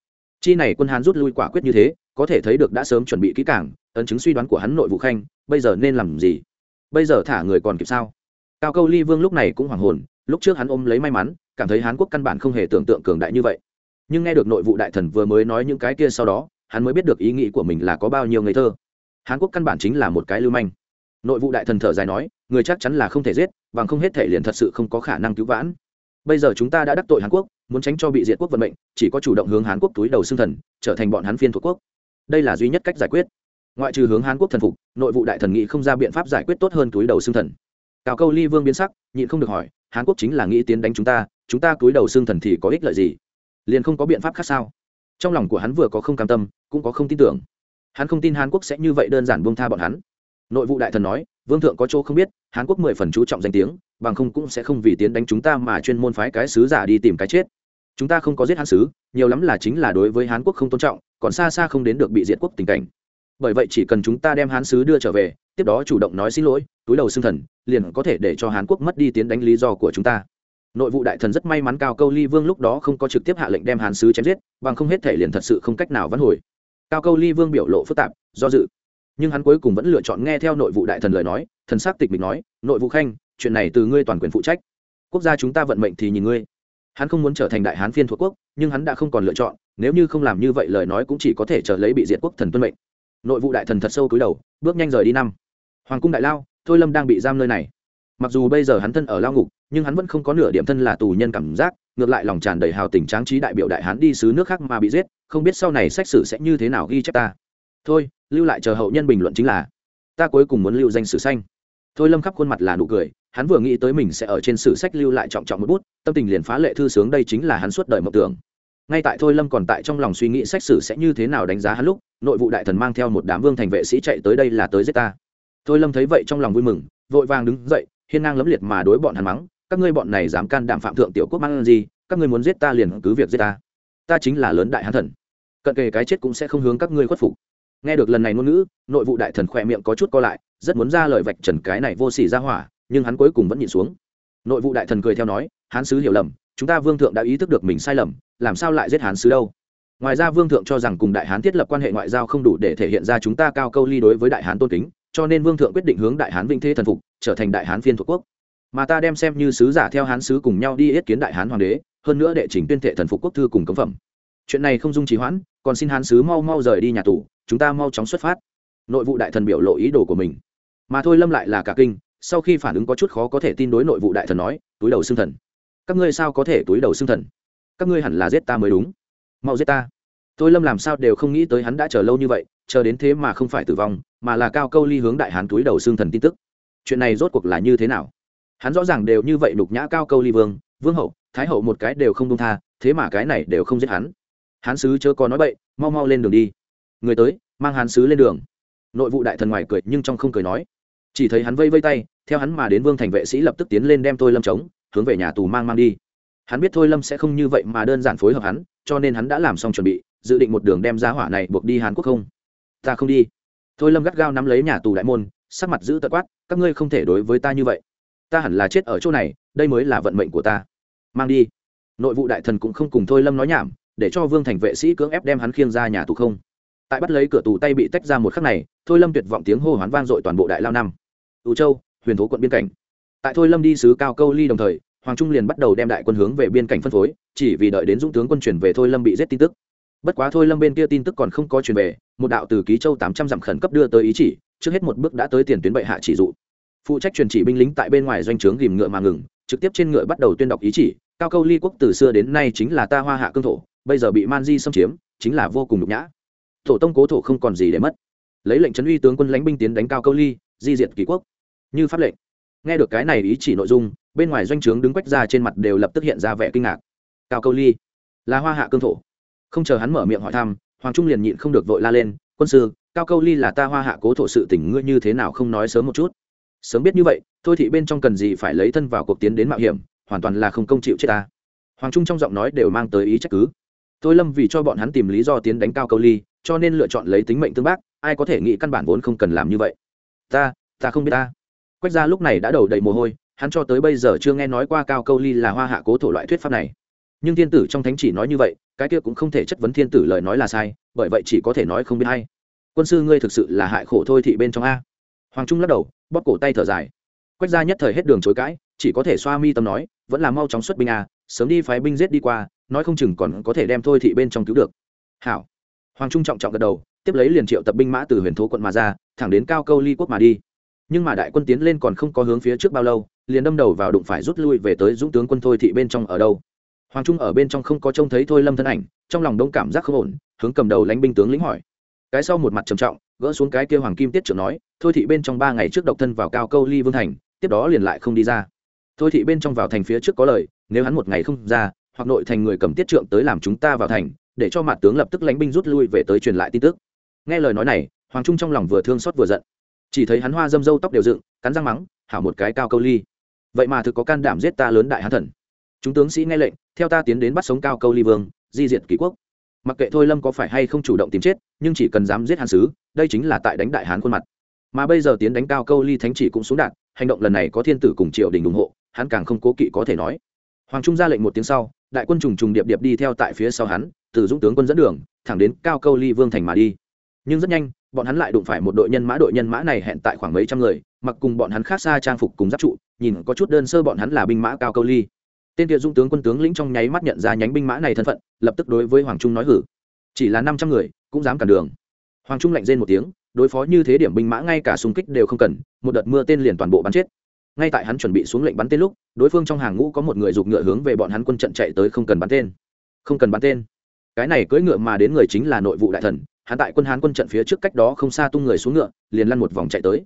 [SPEAKER 1] Chi này quân hán rút lui quả quyết như thế, có thể thấy được đã sớm chuẩn bị kỹ cảng ấn chứng suy đoán của hắn nội vụ khanh, bây giờ nên làm gì? Bây giờ thả người còn kịp sao? Cao câu ly vương lúc này cũng hoảng hồn, lúc trước hắn ôm lấy may mắn, cảm thấy hán quốc căn bản không hề tưởng tượng cường đại như vậy. Nhưng nghe được nội vụ đại thần vừa mới nói những cái kia sau đó, hắn mới biết được ý nghĩ của mình là có bao nhiêu ngây thơ. Hán quốc căn bản chính là một cái lưu manh. Nội vụ đại thần thở dài nói, người chắc chắn là không thể giết, bằng không hết thể liền thật sự không có khả năng cứu vãn. Bây giờ chúng ta đã đắc tội hàn quốc, muốn tránh cho bị diệt quốc vận mệnh, chỉ có chủ động hướng hàn quốc túi đầu xương thần, trở thành bọn hắn phiên thuộc quốc. Đây là duy nhất cách giải quyết ngoại trừ hướng Hán quốc thần phục, nội vụ đại thần nghị không ra biện pháp giải quyết tốt hơn túi đầu xương thần. Cao câu ly vương biến sắc, nhịn không được hỏi, Hán quốc chính là nghĩ tiến đánh chúng ta chúng ta túi đầu xương thần thì có ích lợi gì? Liền không có biện pháp khác sao? Trong lòng của hắn vừa có không cam tâm, cũng có không tin tưởng. Hắn không tin hàn quốc sẽ như vậy đơn giản buông tha bọn hắn. Nội vụ đại thần nói, vương thượng có chỗ không biết hàn quốc mười phần chú trọng danh tiếng, bằng không cũng sẽ không vì tiến đánh chúng ta mà chuyên môn phái cái sứ giả đi tìm cái chết. Chúng ta không có giết hán sứ, nhiều lắm là chính là đối với hán quốc không tôn trọng, còn xa xa không đến được bị diệt quốc tình cảnh bởi vậy chỉ cần chúng ta đem hán sứ đưa trở về, tiếp đó chủ động nói xin lỗi, túi đầu xưng thần, liền có thể để cho hán quốc mất đi tiến đánh lý do của chúng ta. Nội vụ đại thần rất may mắn cao câu ly vương lúc đó không có trực tiếp hạ lệnh đem hán sứ chém giết, bằng không hết thể liền thật sự không cách nào vãn hồi. Cao câu ly vương biểu lộ phức tạp, do dự. Nhưng hắn cuối cùng vẫn lựa chọn nghe theo nội vụ đại thần lời nói, thần s á c tịch mình nói, nội vụ khanh, chuyện này từ ngươi toàn quyền phụ trách. Quốc gia chúng ta vận mệnh thì nhìn ngươi. Hắn không muốn trở thành đại hán phiên thuộc quốc, nhưng hắn đã không còn lựa chọn, nếu như không làm như vậy lời nói cũng chỉ có thể chờ lấy bị diệt quốc thần tuân mệnh nội vụ đại thần thật sâu cúi đầu, bước nhanh rời đi năm. Hoàng cung đại lao, thôi lâm đang bị giam nơi này. Mặc dù bây giờ hắn thân ở lao ngục, nhưng hắn vẫn không có nửa điểm thân là tù nhân cảm giác, ngược lại lòng tràn đầy hào tình tráng trí đại biểu đại hán đi xứ nước khác mà bị giết, không biết sau này xét xử sẽ như thế nào ghi chép ta. Thôi, lưu lại chờ hậu nhân bình luận chính là, ta cuối cùng muốn lưu danh sử xanh. Thôi lâm khắp khuôn mặt là nụ cười, hắn vừa nghĩ tới mình sẽ ở trên sử sách lưu lại trọng trọng một bút, tâm tình liền phá lệ thư sướng đây chính là hắn suốt đời mộng tưởng ngay tại thôi lâm còn tại trong lòng suy nghĩ sách sử sẽ như thế nào đánh giá hắn lúc, nội vụ đại thần mang theo một đám vương thành vệ sĩ chạy tới đây là tới giết ta. Thôi lâm thấy vậy trong lòng vui mừng, vội vàng đứng dậy, hiên ngang lấm liệt mà đối bọn hắn mắng, các ngươi bọn này dám can đảm phạm thượng tiểu quốc mang gì, các ngươi muốn giết ta liền cứ việc giết ta. Ta chính là lớn đại hán thần. Cận kề cái chết cũng sẽ không hướng các ngươi khuất phục. Nghe được lần này ngôn ngữ, nội vụ đại thần khỏe miệng có chút co lại, rất muốn ra lời vạch trần cái này vô s ỉ ra hỏa, nhưng hắn cuối cùng vẫn nhìn xuống. Nội vụ đại thần cười theo nói, hán sứ hiểu lầm chúng ta vương thượng đã ý thức được mình sai lầm, làm sao lại giết hán sứ đâu? Ngoài ra vương thượng cho rằng cùng đại hán thiết lập quan hệ ngoại giao không đủ để thể hiện ra chúng ta cao câu ly đối với đại hán tôn kính, cho nên vương thượng quyết định hướng đại hán vinh thế thần phục, trở thành đại hán phiên thuộc quốc. Mà ta đem xem như sứ giả theo hán sứ cùng nhau đi yết kiến đại hán hoàng đế, hơn nữa đệ trình tuyên thệ thần phục quốc thư cùng cống phẩm. Chuyện này không dung trì hoãn, còn xin hán sứ mau mau rời đi nhà tù, chúng ta mau chóng xuất phát. Nội vụ đại thần biểu lộ ý đồ của mình. Mà thôi, lâm lại là cả kinh, sau khi phản ứng có chút khó có thể tin đối nội vụ đại thần nói, túi đầu xương thần các ngươi sao có thể túi đầu xương thần? Các ngươi hẳn là giết ta mới đúng. Mau giết ta. Tôi lâm làm sao đều không nghĩ tới hắn đã chờ lâu như vậy, chờ đến thế mà không phải tử vong, mà là cao câu ly hướng đại hán túi đầu xương thần tin tức. Chuyện này rốt cuộc là như thế nào? Hắn rõ ràng đều như vậy đục nhã cao câu ly vương vương hậu, thái hậu một cái đều không đông tha, thế mà cái này đều không giết hắn. Hán sứ chớ có nói bậy, mau mau lên đường đi. Người tới, mang hán sứ lên đường. Nội vụ đại thần ngoài cười nhưng trong không cười nói. Chỉ thấy hắn vây vây tay theo hắn mà đến vương thành vệ sĩ lập tức tiến lên đem thôi lâm chống, hướng về nhà tù mang mang đi. Hắn biết thôi lâm sẽ không như vậy mà đơn giản phối hợp hắn, cho nên hắn đã làm xong chuẩn bị, dự định một đường đem ra hỏa này buộc đi hàn quốc không. Ta không đi. Thôi lâm gắt gao nắm lấy nhà tù đại môn, sắc mặt giữ tật quát, các ngươi không thể đối với ta như vậy. Ta hẳn là chết ở chỗ này, đây mới là vận mệnh của ta. Mang đi. Nội vụ đại thần cũng không cùng thôi lâm nói nhảm, để cho vương thành vệ sĩ cưỡng ép đem hắn khiêng ra nhà tù không. Tại bắt lấy cửa tù tay bị tách ra một khắc này, thôi lâm tuyệt vọng tiếng hô hoán vang dội toàn bộ đại lao năm. Tù châu huyền thố quận biên cảnh. Tại thôi lâm đi sứ cao câu ly đồng thời, hoàng trung liền bắt đầu đem đại quân hướng về biên cảnh phân phối, chỉ vì đợi đến dũng tướng quân chuyển về thôi lâm bị giết tin tức. Bất quá thôi lâm bên kia tin tức còn không có chuyển về, một đạo từ ký châu tám trăm dặm khẩn cấp đưa tới ý chỉ, trước hết một bước đã tới tiền tuyến bệ hạ chỉ dụ. Phụ trách truyền chỉ binh lính tại bên ngoài doanh trướng ghìm ngựa mà ngừng, trực tiếp trên ngựa bắt đầu tuyên đọc ý chỉ, cao câu ly quốc từ xưa đến nay chính là ta hoa hạ cương thổ, bây giờ bị man di xâm chiếm, chính là vô cùng nhục nhã. Thổ tông cố thổ không còn gì để mất. Lấy lệnh trấn uy tướng quân lãnh binh tiến đánh cao câu ly, di diệt kỳ quốc như pháp lệnh. Nghe được cái này ý chỉ nội dung, bên ngoài doanh trướng đứng quách ra trên mặt đều lập tức hiện ra vẻ kinh ngạc. Cao câu ly, là hoa hạ cương thổ. Không chờ hắn mở miệng hỏi thăm, hoàng trung liền nhịn không được vội la lên, quân sư, cao câu ly là ta hoa hạ cố thổ sự tỉnh ngươi như thế nào không nói sớm một chút? Sớm biết như vậy, thôi thì bên trong cần gì phải lấy thân vào cuộc tiến đến mạo hiểm, hoàn toàn là không công chịu chết ta. Hoàng trung trong giọng nói đều mang tới ý trách cứ. Tôi lâm vì cho bọn hắn tìm lý do tiến đánh cao câu ly, cho nên lựa chọn lấy tính mệnh tương bác, ai có thể nghĩ căn bản vốn không cần làm như vậy? Ta ta không biết ta quách gia lúc này đã đầu đầy mồ hôi, hắn cho tới bây giờ chưa nghe nói qua cao câu ly là hoa hạ cố thổ loại thuyết pháp này. Nhưng thiên tử trong thánh chỉ nói như vậy, cái kia cũng không thể chất vấn thiên tử lời nói là sai, bởi vậy chỉ có thể nói không biết hay. Quân sư ngươi thực sự là hại khổ thôi thị bên trong a. Hoàng trung lắc đầu, bóp cổ tay thở dài. Quách gia nhất thời hết đường chối cãi, chỉ có thể xoa mi tâm nói, vẫn là mau chóng xuất binh a, sớm đi phái binh giết đi qua, nói không chừng còn có thể đem thôi thị bên trong cứu được. Hảo. Hoàng trung trọng trọng gật đầu, tiếp lấy liền triệu tập binh mã từ huyền thố quận mà ra, thẳng đến cao câu ly quốc mà đi nhưng mà đại quân tiến lên còn không có hướng phía trước bao lâu, liền đâm đầu vào đụng phải rút lui về tới dũng tướng quân thôi thị bên trong ở đâu. Hoàng trung ở bên trong không có trông thấy thôi lâm thân ảnh, trong lòng đông cảm giác không ổn, hướng cầm đầu lãnh binh tướng lĩnh hỏi. Cái sau một mặt trầm trọng, gỡ xuống cái kia hoàng kim tiết trưởng nói, thôi thị bên trong ba ngày trước độc thân vào cao câu ly vương thành, tiếp đó liền lại không đi ra. Thôi thị bên trong vào thành phía trước có lời, nếu hắn một ngày không ra, hoặc nội thành người cầm tiết trượng tới làm chúng ta vào thành, để cho mặt tướng lập tức lãnh binh rút lui về tới truyền lại tin tức. Nghe lời nói này, hoàng trung trong lòng vừa thương xót vừa giận chỉ thấy hắn hoa dâm dâu tóc đều dựng, cắn răng mắng, hảo một cái cao câu ly. Vậy mà thực có can đảm giết ta lớn đại hán thần. Chúng tướng sĩ nghe lệnh, theo ta tiến đến bắt sống cao câu ly vương, di diệt kỷ quốc. Mặc kệ thôi lâm có phải hay không chủ động tìm chết, nhưng chỉ cần dám giết hán sứ, đây chính là tại đánh đại hán khuôn mặt. Mà bây giờ tiến đánh cao câu ly thánh chỉ cũng xuống đạn, hành động lần này có thiên tử cùng triều đình ủng hộ, hắn càng không cố kỵ có thể nói. Hoàng trung ra lệnh một tiếng sau, đại quân trùng trùng điệp điệp đi theo tại phía sau hắn, từ dũng tướng quân dẫn đường, thẳng đến cao câu ly vương thành mà đi nhưng rất nhanh, bọn hắn lại đụng phải một đội nhân mã, đội nhân mã này hẹn tại khoảng mấy trăm người, mặc cùng bọn hắn khác xa trang phục cùng giáp trụ, nhìn có chút đơn sơ bọn hắn là binh mã cao câu ly. Tên kia dung tướng quân tướng lĩnh trong nháy mắt nhận ra nhánh binh mã này thân phận, lập tức đối với hoàng trung nói hử. Chỉ là năm trăm người, cũng dám cản đường. Hoàng trung lạnh rên một tiếng, đối phó như thế điểm binh mã ngay cả xung kích đều không cần, một đợt mưa tên liền toàn bộ bắn chết. Ngay tại hắn chuẩn bị xuống lệnh bắn tên lúc, đối phương trong hàng ngũ có một người giục ngựa hướng về bọn hắn quân trận chạy tới không cần bắn tên. Không cần bắn tên. Cái này cưỡi ngựa mà đến người chính là nội vụ đại thần hắn tại quân hán quân trận phía trước cách đó không xa tung người xuống ngựa, liền lăn một vòng chạy tới.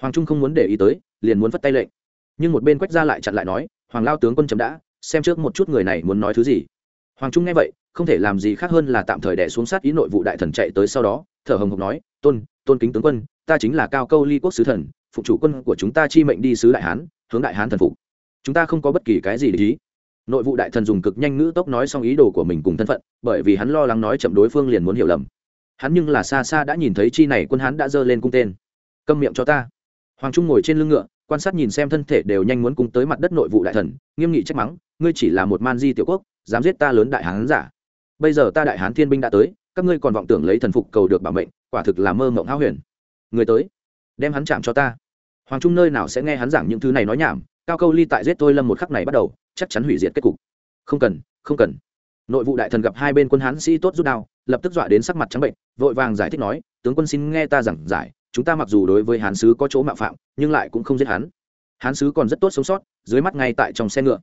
[SPEAKER 1] Hoàng trung không muốn để ý tới, liền muốn vất tay lệnh. Nhưng một bên quách ra lại chặn lại nói, hoàng lao tướng quân chấm đã, xem trước một chút người này muốn nói thứ gì. Hoàng trung nghe vậy, không thể làm gì khác hơn là tạm thời đẻ xuống sát ý nội vụ đại thần chạy tới sau đó, thở hồng hộc nói, tôn tôn kính tướng quân, ta chính là cao câu ly quốc sứ thần, phụ chủ quân của chúng ta chi mệnh đi sứ đại hán, hướng đại hán thần phục. Chúng ta không có bất kỳ cái gì để ý. Nội vụ đại thần dùng cực nhanh ngữ tốc nói xong ý đồ của mình cùng thân phận, bởi vì hắn lo lắng nói chậm đối phương liền muốn hiểu lầm hắn nhưng là xa xa đã nhìn thấy chi này quân hắn đã giơ lên cung tên. Câm miệng cho ta. Hoàng trung ngồi trên lưng ngựa, quan sát nhìn xem thân thể đều nhanh muốn cung tới mặt đất nội vụ đại thần, nghiêm nghị trách mắng, ngươi chỉ là một man di tiểu quốc, dám giết ta lớn đại hán giả. Bây giờ ta đại hán thiên binh đã tới, các ngươi còn vọng tưởng lấy thần phục cầu được bảo mệnh, quả thực là mơ mộng háo huyền. Người tới, đem hắn chạm cho ta. Hoàng trung nơi nào sẽ nghe hắn giảng những thứ này nói nhảm, cao câu ly tại giết tôi lâm một khắc này bắt đầu, chắc chắn hủy diệt kết cục. Không cần không cần nội vụ đại thần gặp hai bên quân hán sĩ tốt rút đao, lập tức dọa đến sắc mặt trắng bệnh, vội vàng giải thích nói, tướng quân xin nghe ta giảng giải, chúng ta mặc dù đối với hán sứ có chỗ mạo phạm, nhưng lại cũng không giết hắn. Hán sứ còn rất tốt sống sót, dưới mắt ngay tại trong xe ngựa.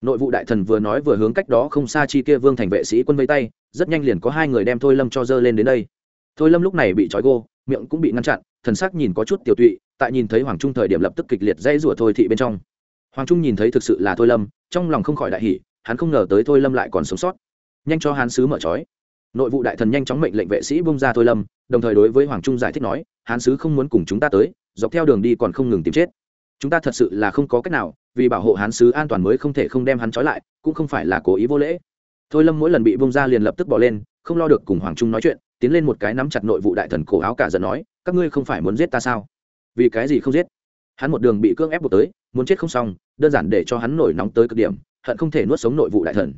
[SPEAKER 1] Nội vụ đại thần vừa nói vừa hướng cách đó không xa chi kia vương thành vệ sĩ quân vây tay, rất nhanh liền có hai người đem thôi lâm cho dơ lên đến đây. Thôi lâm lúc này bị trói gô, miệng cũng bị ngăn chặn, thần sắc nhìn có chút tiểu tụy, tại nhìn thấy hoàng trung thời điểm lập tức kịch liệt dây rủa thôi thị bên trong. Hoàng trung nhìn thấy thực sự là thôi lâm, trong lòng không khỏi đại hỉ, hắn không ngờ tới thôi lâm lại còn sống sót nhanh cho hán sứ mở trói. Nội vụ đại thần nhanh chóng mệnh lệnh vệ sĩ bung ra thôi lâm, đồng thời đối với hoàng trung giải thích nói, hán sứ không muốn cùng chúng ta tới, dọc theo đường đi còn không ngừng tìm chết. Chúng ta thật sự là không có cách nào, vì bảo hộ hán sứ an toàn mới không thể không đem hắn trói lại, cũng không phải là cố ý vô lễ. Thôi lâm mỗi lần bị bung ra liền lập tức bỏ lên, không lo được cùng hoàng trung nói chuyện, tiến lên một cái nắm chặt nội vụ đại thần cổ áo cả giận nói, các ngươi không phải muốn giết ta sao? Vì cái gì không giết? Hắn một đường bị cưỡng ép buộc tới, muốn chết không xong, đơn giản để cho hắn nổi nóng tới cực điểm, hận không thể nuốt sống nội vụ đại thần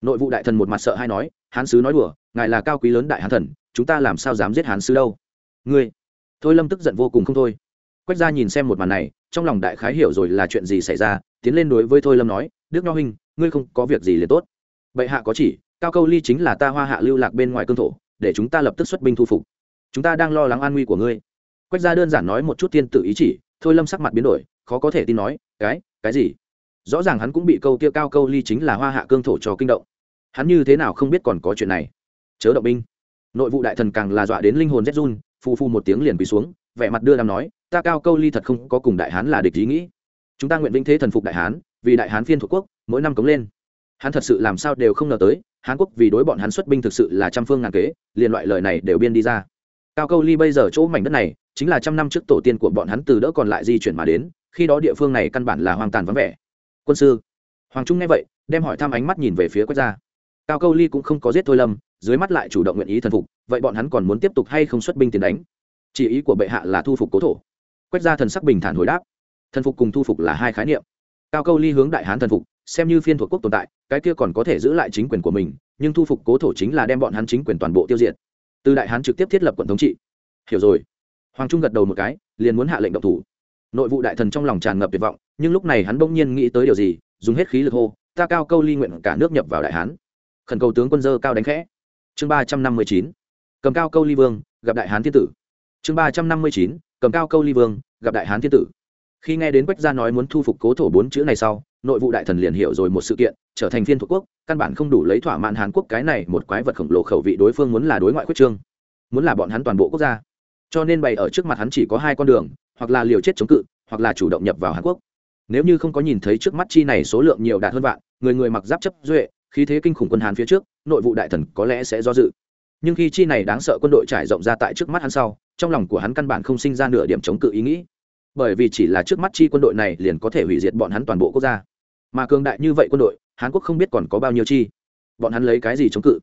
[SPEAKER 1] nội vụ đại thần một mặt sợ hay nói, hán sứ nói đùa, ngài là cao quý lớn đại hán thần, chúng ta làm sao dám giết hán sứ đâu? Ngươi? Thôi lâm tức giận vô cùng không thôi. Quách gia nhìn xem một màn này, trong lòng đại khái hiểu rồi là chuyện gì xảy ra, tiến lên đối với thôi lâm nói, đức nho huynh, ngươi không có việc gì liền tốt. Bệ hạ có chỉ, cao câu ly chính là ta hoa hạ lưu lạc bên ngoài cương thổ, để chúng ta lập tức xuất binh thu phục. Chúng ta đang lo lắng an nguy của ngươi. Quách gia đơn giản nói một chút tiên tự ý chỉ, thôi lâm sắc mặt biến đổi, khó có thể tin nói, cái cái gì? Rõ ràng hắn cũng bị câu kia cao câu ly chính là hoa hạ cương thổ cho kinh động. Hắn như thế nào không biết còn có chuyện này? Chớ động binh. Nội vụ đại thần càng là dọa đến linh hồn rét run phu phu một tiếng liền quỳ xuống, vẻ mặt đưa làm nói, ta cao câu ly thật không có cùng đại hán là địch ý nghĩ. Chúng ta nguyện vinh thế thần phục đại hán, vì đại hán phiên thuộc quốc, mỗi năm cống lên. Hắn thật sự làm sao đều không ngờ tới, hán quốc vì đối bọn hắn xuất binh thực sự là trăm phương ngàn kế, liền loại lời này đều biên đi ra. Cao câu ly bây giờ chỗ mảnh đất này, chính là trăm năm trước tổ tiên của bọn hắn từ đỡ còn lại di chuyển mà đến, khi đó địa phương này căn bản là hoang tàn vắng vẻ quân sư. Hoàng trung nghe vậy, đem hỏi thăm ánh mắt nhìn về phía Quách gia. Cao câu ly cũng không có giết thôi lâm, dưới mắt lại chủ động nguyện ý thần phục, vậy bọn hắn còn muốn tiếp tục hay không xuất binh tiền đánh? Chỉ ý của bệ hạ là thu phục cố thổ. Quách gia thần sắc bình thản hồi đáp. Thần phục cùng thu phục là hai khái niệm. Cao câu ly hướng đại hán thần phục, xem như phiên thuộc quốc tồn tại, cái kia còn có thể giữ lại chính quyền của mình, nhưng thu phục cố thổ chính là đem bọn hắn chính quyền toàn bộ tiêu diệt. Từ đại hán trực tiếp thiết lập quận thống trị. Hiểu rồi. Hoàng trung gật đầu một cái, liền muốn hạ lệnh động thủ nội vụ đại thần trong lòng tràn ngập tuyệt vọng, nhưng lúc này hắn bỗng nhiên nghĩ tới điều gì, dùng hết khí lực hô, ta cao câu ly nguyện cả nước nhập vào đại hán. Khẩn cầu tướng quân dơ cao đánh khẽ. Chương ba trăm năm mươi chín, cầm cao câu ly vương, gặp đại hán thiên tử. Chương ba trăm năm mươi chín, cầm cao câu ly vương, gặp đại hán thiên tử. Khi nghe đến quách gia nói muốn thu phục cố thổ bốn chữ này sau, nội vụ đại thần liền hiểu rồi một sự kiện, trở thành phiên thuộc quốc, căn bản không đủ lấy thỏa mãn hán quốc cái này một quái vật khổng lồ khẩu vị đối phương muốn là đối ngoại quyết trương, muốn là bọn hắn toàn bộ quốc gia. Cho nên bày ở trước mặt hắn chỉ có hai con đường hoặc là liều chết chống cự, hoặc là chủ động nhập vào hàn quốc. Nếu như không có nhìn thấy trước mắt chi này số lượng nhiều đạt hơn vạn, người người mặc giáp chấp duệ, khí thế kinh khủng quân hàn phía trước, nội vụ đại thần có lẽ sẽ do dự. Nhưng khi chi này đáng sợ quân đội trải rộng ra tại trước mắt hắn sau, trong lòng của hắn căn bản không sinh ra nửa điểm chống cự ý nghĩ. Bởi vì chỉ là trước mắt chi quân đội này liền có thể hủy diệt bọn hắn toàn bộ quốc gia. Mà cường đại như vậy quân đội, hàn quốc không biết còn có bao nhiêu chi. Bọn hắn lấy cái gì chống cự?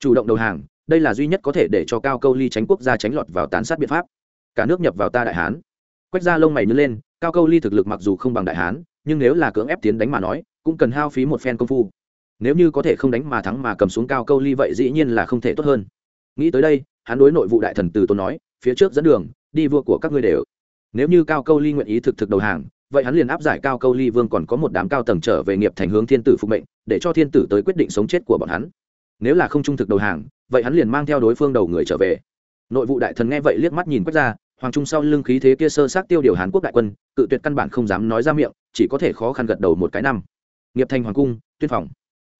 [SPEAKER 1] Chủ động đầu hàng, đây là duy nhất có thể để cho cao câu ly tránh quốc gia tránh lọt vào tàn sát biện pháp. Cả nước nhập vào ta đại hán quách ra lông mày nhớ lên, cao câu ly thực lực mặc dù không bằng đại hán, nhưng nếu là cưỡng ép tiến đánh mà nói, cũng cần hao phí một phen công phu. Nếu như có thể không đánh mà thắng mà cầm xuống cao câu ly vậy dĩ nhiên là không thể tốt hơn. Nghĩ tới đây, hắn đối nội vụ đại thần từ tôn nói, phía trước dẫn đường, đi vua của các ngươi đều. Nếu như cao câu ly nguyện ý thực thực đầu hàng, vậy hắn liền áp giải cao câu ly vương còn có một đám cao tầng trở về nghiệp thành hướng thiên tử phục mệnh, để cho thiên tử tới quyết định sống chết của bọn hắn. Nếu là không trung thực đầu hàng, vậy hắn liền mang theo đối phương đầu người trở về. Nội vụ đại thần nghe vậy liếc mắt nhìn quét ra hoàng trung sau lưng khí thế kia sơ sát tiêu điều hàn quốc đại quân, cự tuyệt căn bản không dám nói ra miệng, chỉ có thể khó khăn gật đầu một cái năm. Nghiệp thành hoàng cung, tuyên phòng.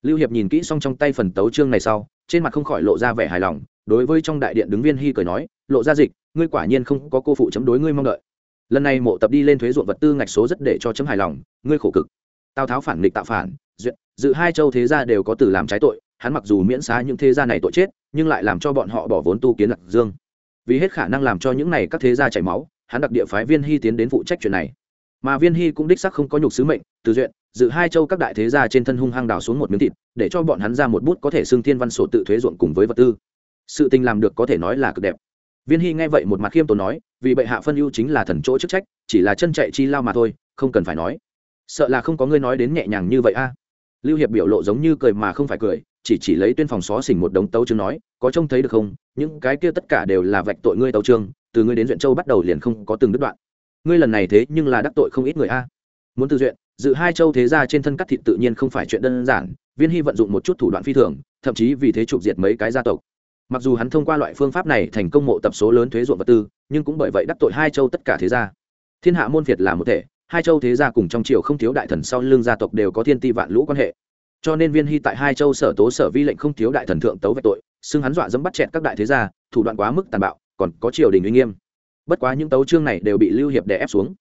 [SPEAKER 1] Lưu hiệp nhìn kỹ xong trong tay phần tấu chương này sau, trên mặt không khỏi lộ ra vẻ hài lòng, đối với trong đại điện đứng viên hy cười nói, lộ ra dịch, ngươi quả nhiên không có cô phụ chấm đối ngươi mong đợi. Lần này mộ tập đi lên thuế ruộng vật tư ngạch số rất để cho chấm hài lòng, ngươi khổ cực. Tào tháo phản nghịch tạo phản, duyệt, dự hai châu thế gia đều có từ làm trái tội, hắn mặc dù miễn xá những thế gia này tội chết, nhưng lại làm cho bọn họ bỏ vốn tu kiến lạc dương vì hết khả năng làm cho những này các thế gia chảy máu, hắn đặc địa phái viên hy tiến đến phụ trách chuyện này. Mà viên hy cũng đích sắc không có nhục sứ mệnh, từ duyện, dự hai châu các đại thế gia trên thân hung hăng đào xuống một miếng thịt, để cho bọn hắn ra một bút có thể xưng thiên văn sổ tự thuế ruộng cùng với vật tư. Sự tình làm được có thể nói là cực đẹp. Viên hy nghe vậy một mặt khiêm tốn nói, vì bệ hạ phân ưu chính là thần chỗ chức trách, chỉ là chân chạy chi lao mà thôi, không cần phải nói. Sợ là không có ngươi nói đến nhẹ nhàng như vậy a. Lưu hiệp biểu lộ giống như cười mà không phải cười chỉ chỉ lấy tuyên phòng xó xỉnh một đống tấu chương nói, có trông thấy được không? Những cái kia tất cả đều là vạch tội ngươi tấu chương, từ ngươi đến duyện châu bắt đầu liền không có từng đứt đoạn. Ngươi lần này thế nhưng là đắc tội không ít người a. Muốn từ duyện, dự hai châu thế ra trên thân cắt thịt tự nhiên không phải chuyện đơn giản, viên hy vận dụng một chút thủ đoạn phi thường, thậm chí vì thế trục diệt mấy cái gia tộc. Mặc dù hắn thông qua loại phương pháp này thành công mộ tập số lớn thuế ruộng vật tư, nhưng cũng bởi vậy đắc tội hai châu tất cả thế gia. Thiên hạ môn việt là một thể, hai châu thế gia cùng trong triều không thiếu đại thần sau lưng gia tộc đều có thiên ti vạn lũ quan hệ cho nên viên hy tại hai châu sở tố sở vi lệnh không thiếu đại thần thượng tấu về tội, xưng hắn dọa dẫm bắt chẹt các đại thế gia, thủ đoạn quá mức tàn bạo, còn có triều đình uy nghiêm. Bất quá những tấu chương này đều bị lưu hiệp đè ép xuống.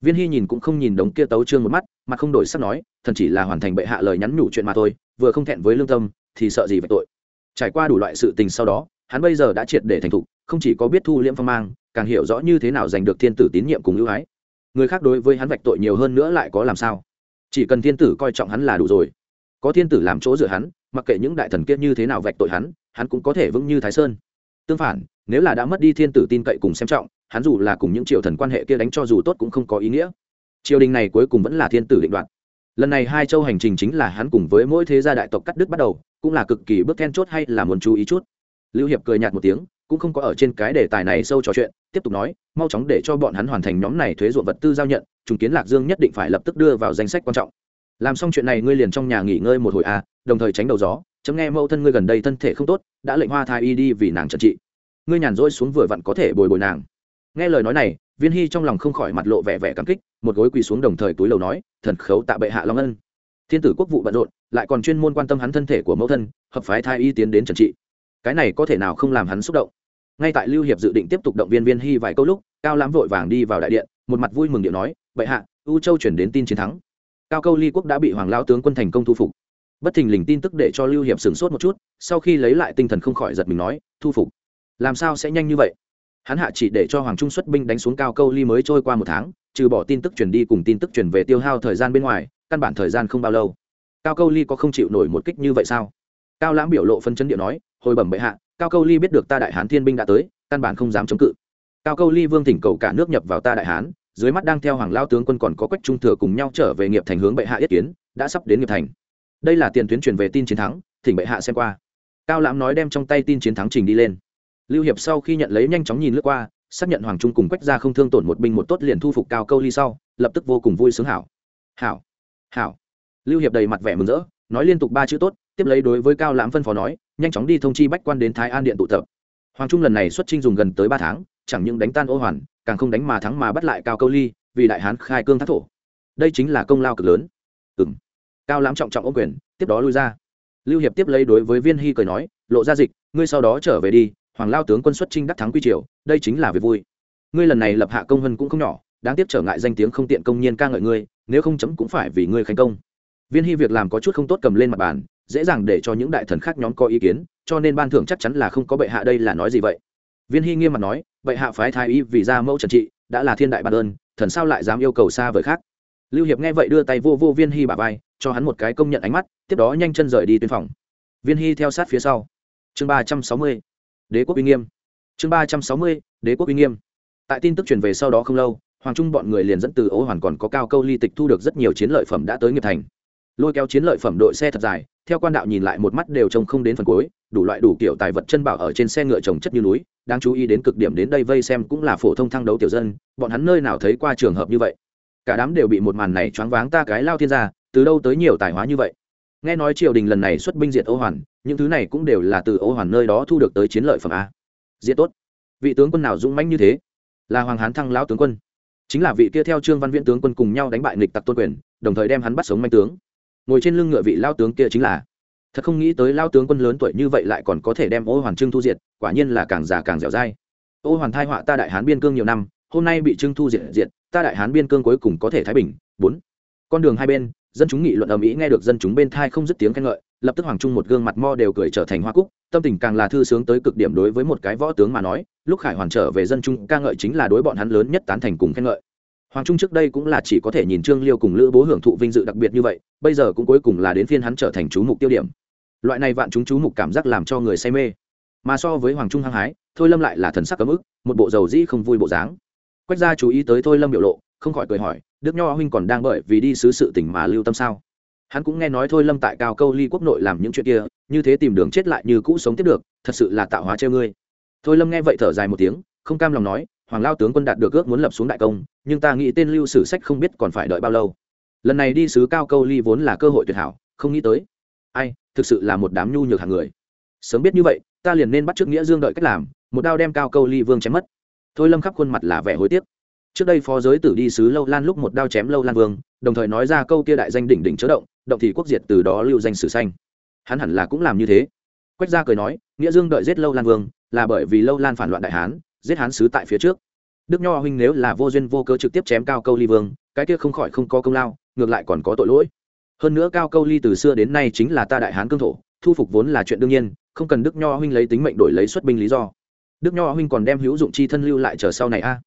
[SPEAKER 1] Viên hy nhìn cũng không nhìn đống kia tấu chương một mắt, mà không đổi sắc nói, thần chỉ là hoàn thành bệ hạ lời nhắn nhủ chuyện mà thôi, vừa không thẹn với lương tâm, thì sợ gì về tội? Trải qua đủ loại sự tình sau đó, hắn bây giờ đã triệt để thành thục, không chỉ có biết thu liễm phong mang, càng hiểu rõ như thế nào giành được thiên tử tín nhiệm cùng ưu ái. Người khác đối với hắn vạch tội nhiều hơn nữa lại có làm sao? Chỉ cần thiên tử coi trọng hắn là đủ rồi có thiên tử làm chỗ dựa hắn, mặc kệ những đại thần kia như thế nào vạch tội hắn hắn cũng có thể vững như thái sơn. Tương phản, nếu là đã mất đi thiên tử tin cậy cùng xem trọng, hắn dù là cùng những triều thần quan hệ kia đánh cho dù tốt cũng không có ý nghĩa. Triều đình này cuối cùng vẫn là thiên tử định đoạt. Lần này hai châu hành trình chính là hắn cùng với mỗi thế gia đại tộc cắt đứt bắt đầu, cũng là cực kỳ bước then chốt hay là muốn chú ý chút. Lưu hiệp cười nhạt một tiếng, cũng không có ở trên cái đề tài này sâu trò chuyện, tiếp tục nói, mau chóng để cho bọn hắn hoàn thành nhóm này thuế ruộng vật tư giao nhận, trùng kiến lạc dương nhất định phải lập tức đưa vào danh sách quan trọng làm xong chuyện này ngươi liền trong nhà nghỉ ngơi một hồi a à, đồng thời tránh đầu gió chấm nghe mẫu thân ngươi gần đây thân thể không tốt đã lệnh hoa thai y đi vì nàng trần trị. Ngươi nhàn rỗi xuống vừa vặn có thể bồi bồi nàng. Nghe lời nói này viên hy trong lòng không khỏi mặt lộ vẻ vẻ cảm kích một gối quỳ xuống đồng thời túi lầu nói thần khấu tạ bệ hạ long ân. Thiên tử quốc vụ bận rộn lại còn chuyên môn quan tâm hắn thân thể của mẫu thân hợp phái thai y tiến đến trần trị. Cái này có thể nào không làm hắn xúc động? Ngay tại lưu hiệp dự định tiếp tục động viên viên hy vài câu lúc cao lãm vội vàng đi vào đại điện một mặt vui mừng điện nói bệ hạ u châu chuyển đến tin chiến thắng cao câu ly quốc đã bị hoàng lao tướng quân thành công thu phục. Bất thình lình tin tức để cho lưu hiệp sửng sốt một chút, sau khi lấy lại tinh thần không khỏi giật mình nói, thu phục. Làm sao sẽ nhanh như vậy? Hắn hạ chỉ để cho hoàng trung xuất binh đánh xuống cao câu ly mới trôi qua một tháng, trừ bỏ tin tức truyền đi cùng tin tức truyền về tiêu hao thời gian bên ngoài, căn bản thời gian không bao lâu. Cao câu ly có không chịu nổi một kích như vậy sao? Cao lãm biểu lộ phân chấn điện nói, hồi bẩm bệ hạ, cao câu ly biết được ta đại hán thiên binh đã tới, căn bản không dám chống cự. Cao câu ly vương thỉnh cầu cả nước nhập vào ta đại hán dưới mắt đang theo hoàng lao tướng quân còn có quách trung thừa cùng nhau trở về nghiệp thành hướng bệ hạ yết kiến, đã sắp đến nghiệp thành. Đây là tiền tuyến truyền về tin chiến thắng, thỉnh bệ hạ xem qua. Cao lãm nói đem trong tay tin chiến thắng trình đi lên. Lưu hiệp sau khi nhận lấy nhanh chóng nhìn lướt qua, xác nhận hoàng trung cùng quách ra không thương tổn một binh một tốt liền thu phục cao câu ly sau, lập tức vô cùng vui sướng hảo. Hảo hảo. Lưu hiệp đầy mặt vẻ mừng rỡ, nói liên tục ba chữ tốt, tiếp lấy đối với cao lãm phân phó nói, nhanh chóng đi thông chi bách quan đến thái an điện tụ tập. Hoàng trung lần này xuất trinh dùng gần tới ba tháng, chẳng những đánh tan ô hoàn càng không đánh mà thắng mà bắt lại cao câu ly, vì đại hán khai cương thác thổ. Đây chính là công lao cực lớn. Ừng cao lãm trọng trọng ô quyền, tiếp đó lui ra. Lưu hiệp tiếp lấy đối với viên hy cười nói, lộ ra dịch, ngươi sau đó trở về đi, hoàng lao tướng quân xuất trinh đắc thắng quy triều, đây chính là việc vui. Ngươi lần này lập hạ công hân cũng không nhỏ, đáng tiếc trở ngại danh tiếng không tiện công nhiên ca ngợi ngươi, nếu không chấm cũng phải vì ngươi khánh công. Viên hy việc làm có chút không tốt cầm lên mặt bàn, dễ dàng để cho những đại thần khác nhóm có ý kiến, cho nên ban thưởng chắc chắn là không có bệ hạ đây là nói gì vậy. Viên hy nghiêm mặt nói bệ hạ phái thái y vì ra mẫu trần trị, đã là thiên đại bản ơn thần sao lại dám yêu cầu xa vời khác? Lưu hiệp nghe vậy đưa tay vô vô viên hy bà vai, cho hắn một cái công nhận ánh mắt, tiếp đó nhanh chân rời đi tuyên phòng. Viên hy theo sát phía sau. Chương ba trăm sáu mươi, đế quốc uy nghiêm. Chương ba trăm sáu mươi, đế quốc uy nghiêm. Tại tin tức truyền về sau đó không lâu, hoàng trung bọn người liền dẫn từ ô hoàn còn có cao câu ly tịch thu được rất nhiều chiến lợi phẩm đã tới nghiệp thành. Lôi kéo chiến lợi phẩm đội xe thật dài, theo quan đạo nhìn lại một mắt đều trông không đến phần cuối đủ loại đủ kiểu tài vật chân bảo ở trên xe ngựa trồng chất như núi, đáng chú ý đến cực điểm đến đây vây xem cũng là phổ thông thăng đấu tiểu dân, bọn hắn nơi nào thấy qua trường hợp như vậy. Cả đám đều bị một màn này choáng váng ta cái lao thiên gia, từ đâu tới nhiều tài hóa như vậy. Nghe nói triều đình lần này xuất binh diệt ô hoàn, những thứ này cũng đều là từ ô hoàn nơi đó thu được tới chiến lợi phẩm a. Diệt tốt. Vị tướng quân nào dũng mãnh như thế? Là hoàng hán thăng lão tướng quân. Chính là vị kia theo trương văn viễn tướng quân cùng nhau đánh bại nghịch tặc tôn quyền, đồng thời đem hắn bắt sống manh tướng. Ngồi trên lưng ngựa vị lao tướng kia chính là thật không nghĩ tới lao tướng quân lớn tuổi như vậy lại còn có thể đem ô hoàn trưng thu diệt, quả nhiên là càng già càng dẻo dai. Ô hoàn thai họa ta đại hán biên cương nhiều năm, hôm nay bị trưng thu diệt diệt, ta đại hán biên cương cuối cùng có thể thái bình. Bốn. Con đường hai bên, dân chúng nghị luận ầm ĩ nghe được dân chúng bên thai không dứt tiếng khen ngợi, lập tức hoàng trung một gương mặt mo đều cười trở thành hoa cúc, tâm tình càng là thư sướng tới cực điểm đối với một cái võ tướng mà nói, lúc khải hoàn trở về dân chúng ca ngợi chính là đối bọn hắn lớn nhất tán thành cùng khen ngợi. Hoàng trung trước đây cũng là chỉ có thể nhìn trương liêu cùng lữ bố hưởng thụ vinh dự đặc biệt như vậy, bây giờ cũng cuối cùng là đến phiên hắn trở thành chú mục tiêu điểm loại này vạn chúng chú mục cảm giác làm cho người say mê. Mà so với hoàng trung hăng hái, thôi lâm lại là thần sắc cấm ức, một bộ dầu dĩ không vui bộ dáng. Quách gia chú ý tới thôi lâm biểu lộ, không khỏi cười hỏi, đức nho huynh còn đang bởi vì đi xứ sự tỉnh mà lưu tâm sao? Hắn cũng nghe nói thôi lâm tại cao câu ly quốc nội làm những chuyện kia, như thế tìm đường chết lại như cũ sống tiếp được, thật sự là tạo hóa treo ngươi. Thôi lâm nghe vậy thở dài một tiếng, không cam lòng nói, hoàng lao tướng quân đạt được ước muốn lập xuống đại công, nhưng ta nghĩ tên lưu sử sách không biết còn phải đợi bao lâu. Lần này đi sứ cao câu ly vốn là cơ hội tuyệt hảo, không nghĩ tới. Ai thực sự là một đám nhu nhược hàng người. Sớm biết như vậy, ta liền nên bắt trước nghĩa dương đợi cách làm, một đao đem cao câu ly vương chém mất. Thôi lâm khắp khuôn mặt là vẻ hối tiếc. Trước đây phó giới tử đi sứ lâu lan lúc một đao chém lâu lan vương, đồng thời nói ra câu kia đại danh đỉnh đỉnh chớ động động thì quốc diệt từ đó lưu danh sử xanh hắn hẳn là cũng làm như thế. Quách gia cười nói, nghĩa dương đợi giết lâu lan vương, là bởi vì lâu lan phản loạn đại hán, giết hán sứ tại phía trước. Đức nho huynh nếu là vô duyên vô cơ trực tiếp chém cao câu ly vương, cái kia không khỏi không có công lao, ngược lại còn có tội lỗi hơn nữa cao câu ly từ xưa đến nay chính là ta đại hán cương thổ, thu phục vốn là chuyện đương nhiên, không cần đức nho huynh lấy tính mệnh đổi lấy xuất binh lý do. Đức nho huynh còn đem hữu dụng chi thân lưu lại chờ sau này a.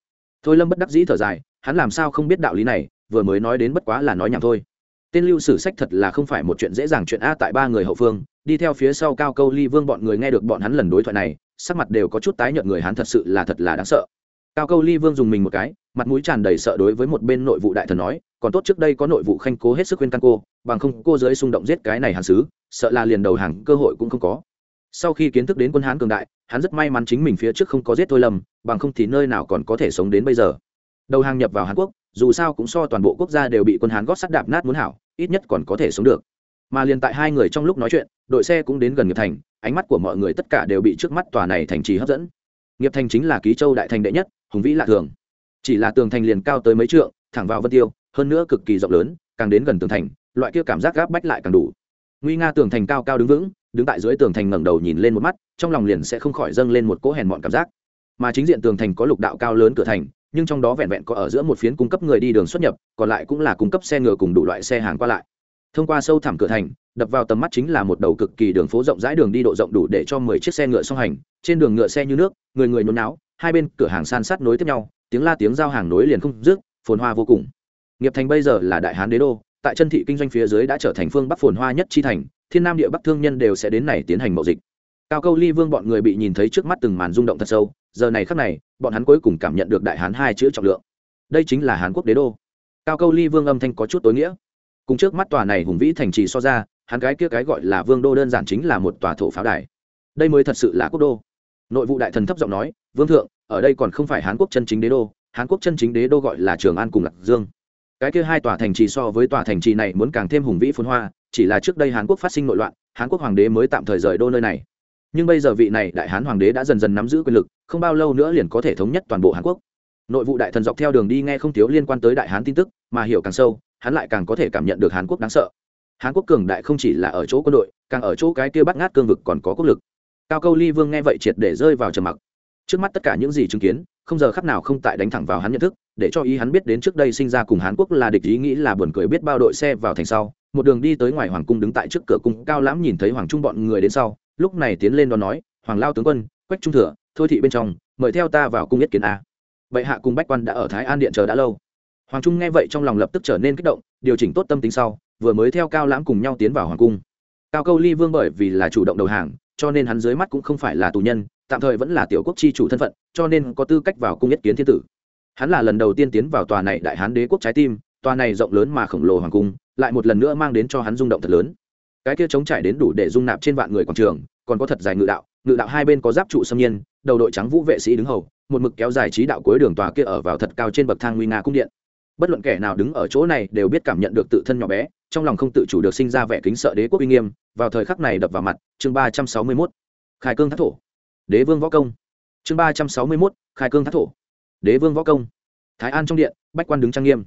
[SPEAKER 1] Thôi lâm bất đắc dĩ thở dài, hắn làm sao không biết đạo lý này, vừa mới nói đến bất quá là nói nhảm thôi. Tên lưu sử sách thật là không phải một chuyện dễ dàng chuyện a tại ba người hậu phương, đi theo phía sau cao câu ly vương bọn người nghe được bọn hắn lần đối thoại này, sắc mặt đều có chút tái nhợt người hắn thật sự là thật là đáng sợ. Cao câu ly vương dùng mình một cái mặt mũi tràn đầy sợ đối với một bên nội vụ đại thần nói, còn tốt trước đây có nội vụ khanh cố hết sức khuyên căn cô, bằng không cô dưới xung động giết cái này hàn sứ, sợ là liền đầu hàng cơ hội cũng không có. Sau khi kiến thức đến quân hán cường đại, hắn rất may mắn chính mình phía trước không có giết thôi lầm bằng không thì nơi nào còn có thể sống đến bây giờ. Đầu hàng nhập vào hàn quốc, dù sao cũng so toàn bộ quốc gia đều bị quân hán gót sắt đạp nát muốn hảo, ít nhất còn có thể sống được. Mà liền tại hai người trong lúc nói chuyện, đội xe cũng đến gần nghiệp thành, ánh mắt của mọi người tất cả đều bị trước mắt tòa này thành trì hấp dẫn. Nghiệp thành chính là ký châu đại thành đệ nhất, hùng vĩ lạ thường chỉ là tường thành liền cao tới mấy trượng, thẳng vào vân tiêu, hơn nữa cực kỳ rộng lớn, càng đến gần tường thành, loại kia cảm giác gáp bách lại càng đủ. Nguy nga tường thành cao cao đứng vững, đứng tại dưới tường thành ngẩng đầu nhìn lên một mắt, trong lòng liền sẽ không khỏi dâng lên một cỗ hèn mọn cảm giác. Mà chính diện tường thành có lục đạo cao lớn cửa thành, nhưng trong đó vẹn vẹn có ở giữa một phiến cung cấp người đi đường xuất nhập, còn lại cũng là cung cấp xe ngựa cùng đủ loại xe hàng qua lại. Thông qua sâu thẳm cửa thành, đập vào tầm mắt chính là một đầu cực kỳ đường phố rộng rãi đường đi độ rộng đủ để cho mười chiếc xe ngựa song hành, trên đường ngựa xe như nước, người người nôn náo hai bên cửa hàng san sát nối tiếp nhau tiếng la tiếng giao hàng nối liền không dứt, phồn hoa vô cùng. Nghiệp thành bây giờ là đại hán đế đô, tại chân thị kinh doanh phía dưới đã trở thành phương bắc phồn hoa nhất chi thành, thiên nam địa bắc thương nhân đều sẽ đến này tiến hành mậu dịch. Cao câu ly vương bọn người bị nhìn thấy trước mắt từng màn rung động thật sâu, giờ này khắc này, bọn hắn cuối cùng cảm nhận được đại hán hai chữ trọng lượng. Đây chính là hán quốc đế đô. Cao câu ly vương âm thanh có chút tối nghĩa. Cùng trước mắt tòa này hùng vĩ thành trì so ra, hắn cái kia cái gọi là vương đô đơn giản chính là một tòa thổ pháo đài. Đây mới thật sự là quốc đô. Nội vụ đại thần thấp giọng nói, vương thượng ở đây còn không phải hán quốc chân chính đế đô, hán quốc chân chính đế đô gọi là trường an cùng lạc dương. Cái kia hai tòa thành trì so với tòa thành trì này muốn càng thêm hùng vĩ phồn hoa, chỉ là trước đây hán quốc phát sinh nội loạn, hán quốc hoàng đế mới tạm thời rời đô nơi này. Nhưng bây giờ vị này đại hán hoàng đế đã dần dần nắm giữ quyền lực, không bao lâu nữa liền có thể thống nhất toàn bộ hàn quốc. Nội vụ đại thần dọc theo đường đi nghe không thiếu liên quan tới đại hán tin tức, mà hiểu càng sâu, hắn lại càng có thể cảm nhận được hàn quốc đáng sợ. Hàn quốc cường đại không chỉ là ở chỗ quân đội, càng ở chỗ cái kia bắt ngát cương vực còn có quốc lực. Cao câu ly vương nghe vậy triệt để rơi vào trầm mặc trước mắt tất cả những gì chứng kiến, không giờ khắc nào không tại đánh thẳng vào hắn nhận thức, để cho ý hắn biết đến trước đây sinh ra cùng hàn quốc là địch ý nghĩ là buồn cười biết bao đội xe vào thành sau, một đường đi tới ngoài hoàng cung đứng tại trước cửa cung cao lãm nhìn thấy hoàng trung bọn người đến sau, lúc này tiến lên đón nói, hoàng lao tướng quân, quách trung thừa, thôi thị bên trong, mời theo ta vào cung yết kiến a. Bệ hạ cùng bách quan đã ở thái an điện chờ đã lâu. Hoàng trung nghe vậy trong lòng lập tức trở nên kích động, điều chỉnh tốt tâm tính sau, vừa mới theo cao lãm cùng nhau tiến vào hoàng cung. Cao câu ly vương bởi vì là chủ động đầu hàng, cho nên hắn dưới mắt cũng không phải là tù nhân tạm thời vẫn là tiểu quốc chi chủ thân phận, cho nên có tư cách vào cung nhất kiến thiên tử. Hắn là lần đầu tiên tiến vào tòa này đại hán đế quốc trái tim, tòa này rộng lớn mà khổng lồ hoàng cung, lại một lần nữa mang đến cho hắn rung động thật lớn. Cái kia chống trải đến đủ để dung nạp trên vạn người quảng trường, còn có thật dài ngự đạo ngự đạo hai bên có giáp trụ xâm nhiên, đầu đội trắng vũ vệ sĩ đứng hầu, một mực kéo dài trí đạo cuối đường tòa kia ở vào thật cao trên bậc thang nguy nga cung điện. Bất luận kẻ nào đứng ở chỗ này đều biết cảm nhận được tự thân nhỏ bé, trong lòng không tự chủ được sinh ra vẻ kính sợ đế quốc uy nghiêm, vào thời khắc này đập vào mặt, chương ba trăm sáu mươi mốt. Khai cương thác thổ đế vương võ công. Chương ba trăm sáu mươi mốt, khai cương thác thổ. Đế vương võ công. Thái an trong điện, bách quan đứng trang nghiêm.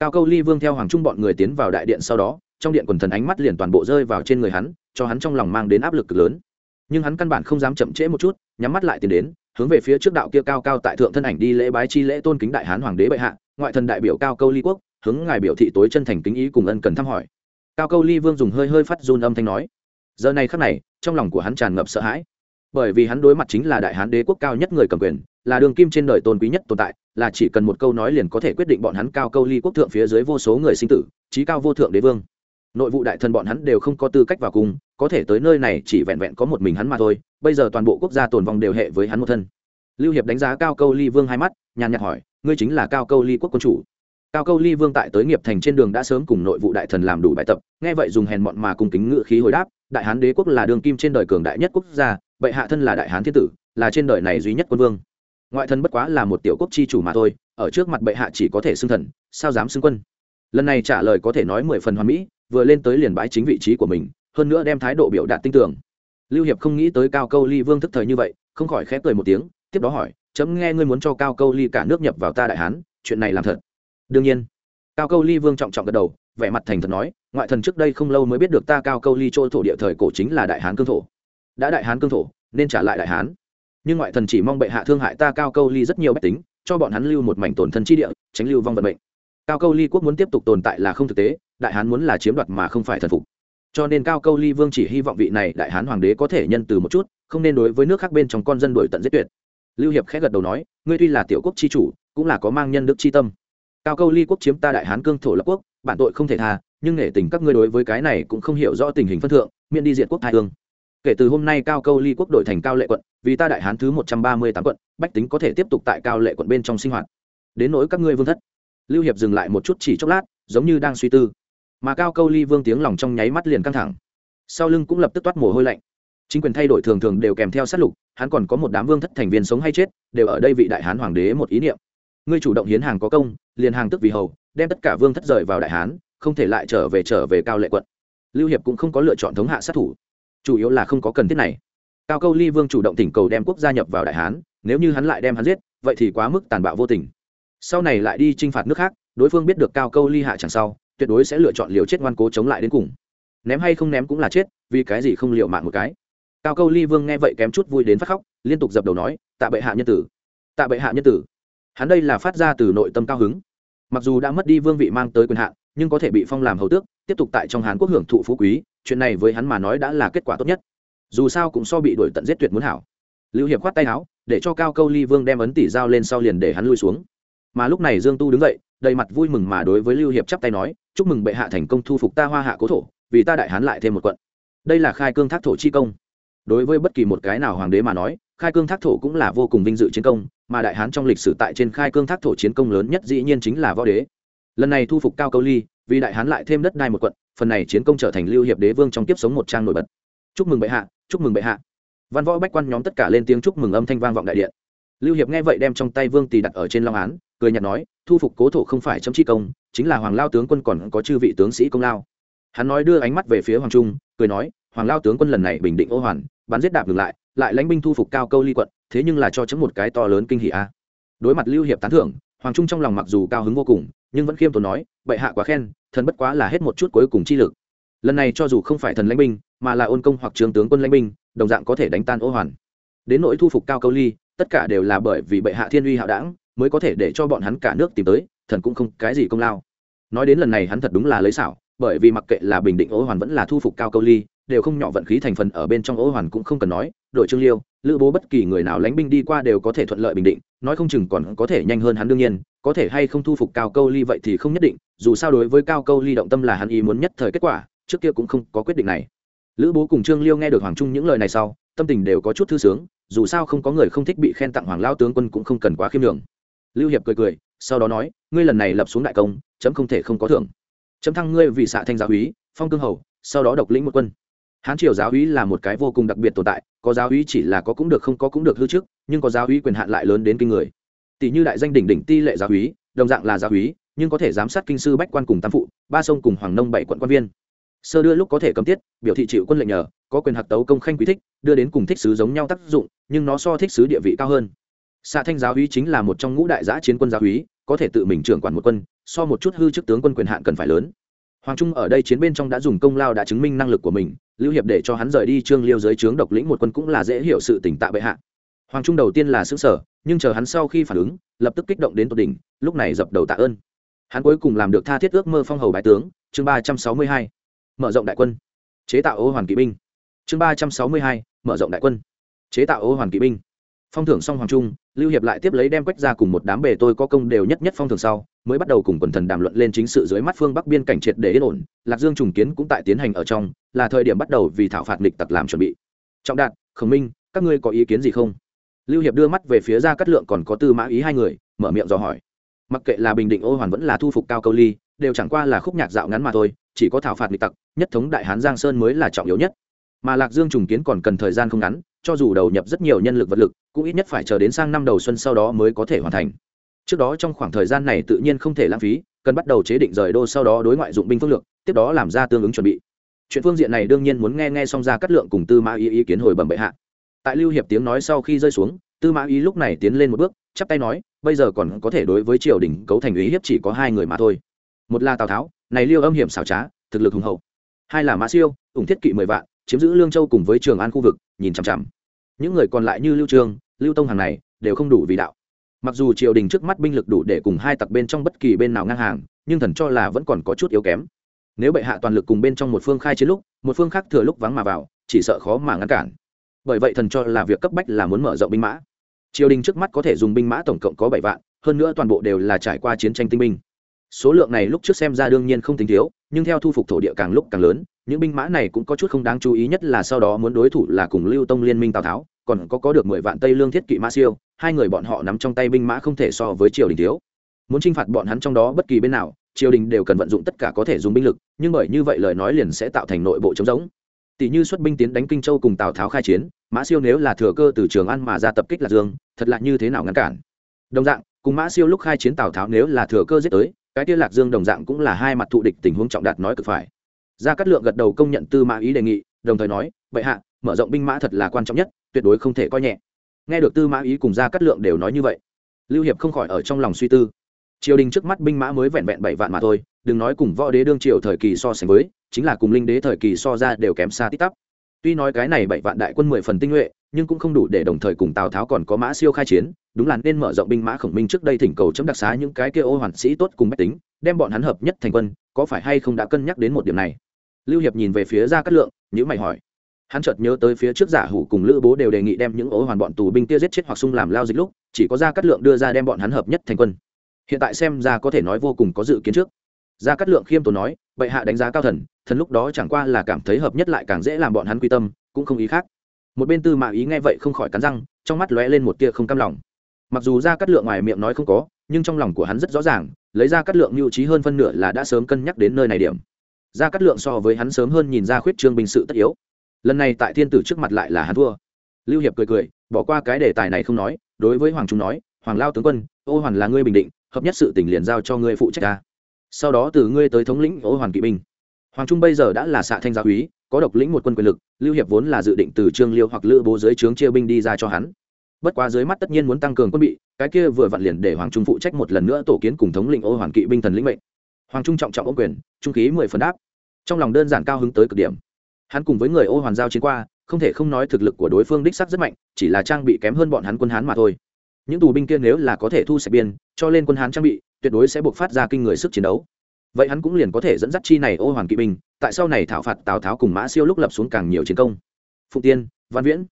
[SPEAKER 1] Cao câu ly vương theo hoàng trung bọn người tiến vào đại điện sau đó, trong điện quần thần ánh mắt liền toàn bộ rơi vào trên người hắn, cho hắn trong lòng mang đến áp lực cực lớn. Nhưng hắn căn bản không dám chậm trễ một chút, nhắm mắt lại tiến đến, hướng về phía trước đạo kia cao cao tại thượng thân ảnh đi lễ bái chi lễ tôn kính đại hán hoàng đế bệ hạ, ngoại thần đại biểu cao câu ly quốc, hướng ngài biểu thị tối chân thành kính ý cùng ân cần thăm hỏi. Cao câu ly vương dùng hơi hơi phát run âm thanh nói. Giờ này khắc này, trong lòng của hắn tràn ngập sợ hãi bởi vì hắn đối mặt chính là đại hán đế quốc cao nhất người cầm quyền, là đường kim trên đời tôn quý nhất tồn tại, là chỉ cần một câu nói liền có thể quyết định bọn hắn cao câu ly quốc thượng phía dưới vô số người sinh tử trí cao vô thượng đế vương. Nội vụ đại thần bọn hắn đều không có tư cách vào cùng, có thể tới nơi này chỉ vẹn vẹn có một mình hắn mà thôi, bây giờ toàn bộ quốc gia tồn vong đều hệ với hắn một thân. Lưu hiệp đánh giá cao câu ly vương hai mắt, nhàn nhạt hỏi, ngươi chính là cao câu ly quốc quân chủ? Cao câu ly vương tại tới nghiệp thành trên đường đã sớm cùng nội vụ đại thần làm đủ bài tập, nghe vậy dùng hèn mọn mà cùng kính ngự khí hồi đáp, đại hán đế quốc là đường kim trên đời cường đại nhất quốc gia bệ hạ thân là đại hán thiên tử, là trên đời này duy nhất quân vương. Ngoại thân bất quá là một tiểu quốc chi chủ mà thôi, ở trước mặt bệ hạ chỉ có thể xưng thần, sao dám xưng quân? Lần này trả lời có thể nói mười phần hoàn mỹ, vừa lên tới liền bãi chính vị trí của mình, hơn nữa đem thái độ biểu đạt tinh tưởng lưu hiệp không nghĩ tới cao câu ly vương thức thời như vậy, không khỏi khép cười một tiếng, tiếp đó hỏi, chấm nghe ngươi muốn cho cao câu ly cả nước nhập vào ta đại hán, chuyện này làm thật? Đương nhiên. Cao câu ly vương trọng trọng gật đầu, vẻ mặt thành thật nói, ngoại thần trước đây không lâu mới biết được ta cao câu ly chỗ thổ địa thời cổ chính là đại hán cương thổ đã đại hán cương thổ, nên trả lại đại hán. Nhưng ngoại thần chỉ mong bệ hạ thương hại ta cao câu ly rất nhiều bách tính, cho bọn hắn lưu một mảnh tổn thân chi địa, tránh lưu vong vận mệnh. Cao câu ly quốc muốn tiếp tục tồn tại là không thực tế, đại hán muốn là chiếm đoạt mà không phải thần phục. Cho nên cao câu ly vương chỉ hy vọng vị này đại hán hoàng đế có thể nhân từ một chút, không nên đối với nước khác bên trong con dân đổi tận giết tuyệt. Lưu hiệp khẽ gật đầu nói, ngươi tuy là tiểu quốc chi chủ, cũng là có mang nhân đức chi tâm. Cao câu ly quốc chiếm ta đại hán cương thổ lập quốc, bản tội không thể tha, nhưng nể tình các ngươi đối với cái này cũng không hiểu rõ tình hình phân thượng, miễn đi diện quốc thái hương kể từ hôm nay cao câu ly quốc đổi thành cao lệ quận, vì ta đại hán thứ một trăm ba mươi tám quận, bách tính có thể tiếp tục tại cao lệ quận bên trong sinh hoạt. Đến nỗi các ngươi vương thất, lưu hiệp dừng lại một chút chỉ chốc lát, giống như đang suy tư. Mà cao câu ly vương tiếng lòng trong nháy mắt liền căng thẳng. Sau lưng cũng lập tức toát mồ hôi lạnh. Chính quyền thay đổi thường thường đều kèm theo sát lục, hắn còn có một đám vương thất thành viên sống hay chết, đều ở đây vị đại hán hoàng đế một ý niệm. Ngươi chủ động hiến hàng có công, liền hàng tức vì hầu, đem tất cả vương thất rời vào đại hán, không thể lại trở về trở về cao lệ quận. Lưu hiệp cũng không có lựa chọn thống hạ sát thủ chủ yếu là không có cần thiết này. Cao câu ly vương chủ động tỉnh cầu đem quốc gia nhập vào đại hán, nếu như hắn lại đem hắn giết, vậy thì quá mức tàn bạo vô tình. Sau này lại đi t r i n h phạt nước khác, đối phương biết được cao câu ly hạ chẳng sau, tuyệt đối sẽ lựa chọn liều chết ngoan cố chống lại đến cùng. Ném hay không ném cũng là chết, vì cái gì không liệu mạng một cái. Cao câu ly vương nghe vậy kém chút vui đến phát khóc, liên tục dập đầu nói, tạ bệ hạ nhân tử, tạ bệ hạ nhân tử. Hắn đây là phát ra từ nội tâm cao hứng. Mặc dù đã mất đi vương vị mang tới quyền hạn, nhưng có thể bị phong làm hầu tước tiếp tục tại trong hàn quốc hưởng thụ phú quý, chuyện này với hắn mà nói đã là kết quả tốt nhất. Dù sao cũng so bị đuổi tận giết tuyệt muốn hảo. Lưu hiệp khoát tay áo, để cho cao câu ly vương đem ấn tỷ giao lên sau liền để hắn lui xuống. Mà lúc này dương tu đứng dậy, đầy mặt vui mừng mà đối với lưu hiệp chắp tay nói, chúc mừng bệ hạ thành công thu phục ta hoa hạ cố thổ, vì ta đại hán lại thêm một quận. Đây là khai cương thác thổ chi công. Đối với bất kỳ một cái nào hoàng đế mà nói, khai cương thác thổ cũng là vô cùng vinh dự chiến công, mà đại hán trong lịch sử tại trên khai cương thác thổ chiến công lớn nhất dĩ nhiên chính là võ đế. Lần này thu phục cao câu ly vì đại hán lại thêm đất đai một quận, phần này chiến công trở thành lưu hiệp đế vương trong kiếp sống một trang nổi bật. Chúc mừng bệ hạ, chúc mừng bệ hạ. Văn võ bách quan nhóm tất cả lên tiếng chúc mừng âm thanh vang vọng đại điện. Lưu hiệp nghe vậy đem trong tay vương tỳ đặt ở trên long án, cười nhạt nói, thu phục cố thổ không phải chấm chi công, chính là hoàng lao tướng quân còn có chư vị tướng sĩ công lao. Hắn nói đưa ánh mắt về phía hoàng trung, cười nói, hoàng lao tướng quân lần này bình định ô hoàn, bắn giết đạp ngược lại lại lãnh binh thu phục cao câu ly quận, thế nhưng là cho chấm một cái to lớn kinh hỷ a. Đối mặt lưu hiệp tán thưởng, hoàng trung trong lòng mặc dù cao hứng vô cùng nhưng vẫn khiêm tốn nói, bệ hạ quá khen, thần bất quá là hết một chút cuối cùng chi lực. Lần này cho dù không phải thần lãnh binh, mà là ôn công hoặc trường tướng quân lãnh binh, đồng dạng có thể đánh tan ô hoàn. Đến nỗi thu phục cao câu ly, tất cả đều là bởi vì bệ hạ thiên uy hạo đảng, mới có thể để cho bọn hắn cả nước tìm tới, thần cũng không cái gì công lao. Nói đến lần này hắn thật đúng là lấy xảo, bởi vì mặc kệ là bình định ô hoàn vẫn là thu phục cao câu ly, đều không nhỏ vận khí thành phần ở bên trong ô hoàn cũng không cần nói, đội trương liêu, lữ bố bất kỳ người nào lánh binh đi qua đều có thể thuận lợi bình định, nói không chừng còn có thể nhanh hơn hắn đương nhiên có thể hay không thu phục cao câu ly vậy thì không nhất định, dù sao đối với cao câu ly động tâm là hắn ý muốn nhất thời kết quả, trước kia cũng không có quyết định này. Lữ bố cùng trương liêu nghe được hoàng trung những lời này sau, tâm tình đều có chút thư sướng, dù sao không có người không thích bị khen tặng hoàng lao tướng quân cũng không cần quá khiêm đường lưu hiệp cười cười, sau đó nói, ngươi lần này lập xuống đại công, chấm không thể không có thưởng. Chấm thăng ngươi vì xạ thanh giáo úy, phong cương hầu, sau đó độc lĩnh một quân. Hán triều giáo úy là một cái vô cùng đặc biệt tồn tại, có giáo úy chỉ là có cũng được không có cũng được hư trước, nhưng có giáo úy quyền hạn lại lớn đến kinh người tỷ như đại danh đỉnh đỉnh ti lệ giáo úy đồng dạng là giáo úy nhưng có thể giám sát kinh sư bách quan cùng tam phụ, ba sông cùng hoàng nông bảy quận quan viên. Sơ đưa lúc có thể cấm tiết, biểu thị chịu quân lệnh nhờ, có quyền hạt tấu công khanh quý thích, đưa đến cùng thích sứ giống nhau tác dụng, nhưng nó so thích sứ địa vị cao hơn. Xạ thanh giáo úy chính là một trong ngũ đại giã chiến quân giáo úy có thể tự mình trưởng quản một quân, so một chút hư chức tướng quân quyền hạn cần phải lớn. Hoàng trung ở đây chiến bên trong đã dùng công lao đã chứng minh năng lực của mình, lưu hiệp để cho hắn rời đi trương liêu dưới trướng độc lĩnh một quân cũng là dễ hiểu sự tỉnh tạ bệ hạ. Hoàng trung đầu tiên là xứ sở nhưng chờ hắn sau khi phản ứng, lập tức kích động đến tột đỉnh, lúc này dập đầu tạ ơn. Hắn cuối cùng làm được tha thiết ước mơ phong hầu bái tướng, chương ba trăm sáu mươi hai, mở rộng đại quân. Chế tạo ô hoàn kỵ binh. Chương ba trăm sáu mươi hai, mở rộng đại quân. Chế tạo ô hoàn kỵ binh. Phong thưởng xong hoàng trung, lưu hiệp lại tiếp lấy đem quách ra cùng một đám bề tôi có công đều nhất nhất phong thưởng sau, mới bắt đầu cùng quần thần đàm luận lên chính sự dưới mắt phương bắc biên cảnh triệt để yên ổn, lạc dương trùng kiến cũng tại tiến hành ở trong, là thời điểm bắt đầu vì thảo phạt nghịch tặc làm chuẩn bị. Trọng đạt, khổng minh, các ngươi có ý kiến gì không? Lưu hiệp đưa mắt về phía ra cắt lượng còn có tư mã ý hai người, mở miệng dò hỏi. Mặc kệ là bình định ô hoàn vẫn là thu phục cao câu ly, đều chẳng qua là khúc nhạc dạo ngắn mà thôi, chỉ có thảo phạt nghịch tặc, nhất thống đại hán giang sơn mới là trọng yếu nhất. Mà lạc dương trùng kiến còn cần thời gian không ngắn, cho dù đầu nhập rất nhiều nhân lực vật lực, cũng ít nhất phải chờ đến sang năm đầu xuân sau đó mới có thể hoàn thành. Trước đó trong khoảng thời gian này tự nhiên không thể lãng phí, cần bắt đầu chế định rời đô sau đó đối ngoại dụng binh phương lược, tiếp đó làm ra tương ứng chuẩn bị. Chuyện phương diện này đương nhiên muốn nghe nghe xong ra cắt lượng cùng tư mã ý ý kiến hồi bẩm bệ hạ tại lưu hiệp tiếng nói sau khi rơi xuống, tư mã ý lúc này tiến lên một bước, chắp tay nói, bây giờ còn có thể đối với triều đình cấu thành ý hiếp chỉ có hai người mà thôi. Một là tào tháo, này liêu âm hiểm xảo trá, thực lực hùng hậu. Hai là mã siêu, ủng thiết kỵ mười vạn, chiếm giữ lương châu cùng với trường an khu vực, nhìn chằm chằm. Những người còn lại như lưu trương lưu tông hàng này, đều không đủ vì đạo. Mặc dù triều đình trước mắt binh lực đủ để cùng hai tặc bên trong bất kỳ bên nào ngang hàng, nhưng thần cho là vẫn còn có chút yếu kém. Nếu bệ hạ toàn lực cùng bên trong một phương khai chiến lúc, một phương khác thừa lúc vắng mà vào, chỉ sợ khó mà ngăn cản bởi vậy thần cho là việc cấp bách là muốn mở rộng binh mã. Triều đình trước mắt có thể dùng binh mã tổng cộng có bảy vạn, hơn nữa toàn bộ đều là trải qua chiến tranh tinh binh. Số lượng này lúc trước xem ra đương nhiên không tính thiếu, nhưng theo thu phục thổ địa càng lúc càng lớn, những binh mã này cũng có chút không đáng chú ý nhất là sau đó muốn đối thủ là cùng lưu tông liên minh tào tháo, còn có có được mười vạn tây lương thiết kỵ mã siêu, hai người bọn họ nắm trong tay binh mã không thể so với triều đình thiếu. Muốn t r i n h phạt bọn hắn trong đó bất kỳ bên nào, triều đình đều cần vận dụng tất cả có thể dùng binh lực, nhưng bởi như vậy lời nói liền sẽ tạo thành nội bộ chống giống tỷ như xuất binh tiến đánh kinh châu cùng tào tháo khai chiến, mã siêu nếu là thừa cơ từ trường an mà ra tập kích lạc dương, thật là như thế nào ngăn cản? Đồng dạng, cùng mã siêu lúc khai chiến tào tháo nếu là thừa cơ giết tới, cái kia lạc dương đồng dạng cũng là hai mặt thụ địch tình huống trọng đạt nói cực phải. Gia cát lượng gật đầu công nhận tư mã ý đề nghị, đồng thời nói vậy hạ, mở rộng binh mã thật là quan trọng nhất, tuyệt đối không thể coi nhẹ. Nghe được tư mã ý cùng gia cát lượng đều nói như vậy, lưu hiệp không khỏi ở trong lòng suy tư. Triều đình trước mắt binh mã mới vẹn vẹn bảy vạn mà thôi đừng nói cùng võ đế đương triều thời kỳ so sánh với, chính là cùng linh đế thời kỳ so ra đều kém xa tít tắp. Tuy nói cái này bảy vạn đại quân mười phần tinh nhuệ, nhưng cũng không đủ để đồng thời cùng tào tháo còn có mã siêu khai chiến, đúng là nên mở rộng binh mã khổng minh trước đây thỉnh cầu chấm đặc xá những cái kia ô hoàn sĩ tốt cùng bách tính, đem bọn hắn hợp nhất thành quân, có phải hay không đã cân nhắc đến một điểm này? Lưu hiệp nhìn về phía gia cát lượng nhữ mày hỏi. Hắn chợt nhớ tới phía trước giả hủ cùng lữ bố đều đề nghị đem những ố hoàn bọn tù binh kia giết chết hoặc sung làm lao dịch lúc, chỉ có gia cát lượng đưa ra đem bọn hắn hợp nhất thành quân. Hiện tại xem ra có thể nói vô cùng có dự kiến trước gia cát lượng khiêm tốn nói, bệ hạ đánh giá cao thần thần lúc đó chẳng qua là cảm thấy hợp nhất lại càng dễ làm bọn hắn quy tâm, cũng không ý khác. Một bên tư mã ý nghe vậy không khỏi cắn răng, trong mắt lóe lên một tia không cam lòng. Mặc dù gia cát lượng ngoài miệng nói không có, nhưng trong lòng của hắn rất rõ ràng, lấy ra cát lượng mưu trí hơn phân nửa là đã sớm cân nhắc đến nơi này điểm. Ra cát lượng so với hắn sớm hơn nhìn ra khuyết trương bình sự tất yếu. Lần này tại thiên tử trước mặt lại là hắn thua. Lưu hiệp cười cười, bỏ qua cái đề tài này không nói, đối với hoàng trung nói, hoàng lao tướng quân, ô hoàn là ngươi bình định, hợp nhất sự tỉnh liền giao cho ngươi phụ trách ta sau đó từ ngươi tới thống lĩnh ô hoàn kỵ binh. Hoàng trung bây giờ đã là xạ thanh gia úy, có độc lĩnh một quân quyền lực, lưu hiệp vốn là dự định từ trương liêu hoặc lữ bố dưới trướng chia binh đi ra cho hắn. Bất quá dưới mắt tất nhiên muốn tăng cường quân bị, cái kia vừa vặn liền để hoàng trung phụ trách một lần nữa tổ kiến cùng thống lĩnh ô hoàn kỵ binh thần lĩnh mệnh. Hoàng trung trọng trọng ô quyền, trung khí mười phần đáp. Trong lòng đơn giản cao hứng tới cực điểm. Hắn cùng với người ô hoàn giao chiến qua, không thể không nói thực lực của đối phương đích sắc rất mạnh, chỉ là trang bị kém hơn bọn hắn quân hán mà thôi. Những tù binh kia nếu là có thể thu sạch biên, cho lên quân hán trang bị tuyệt đối sẽ buộc phát ra kinh người sức chiến đấu. Vậy hắn cũng liền có thể dẫn dắt chi này ô hoàn kỵ binh, tại sau này thảo phạt tào tháo cùng mã siêu lúc lập xuống càng nhiều chiến công. Phụng tiên, văn viễn.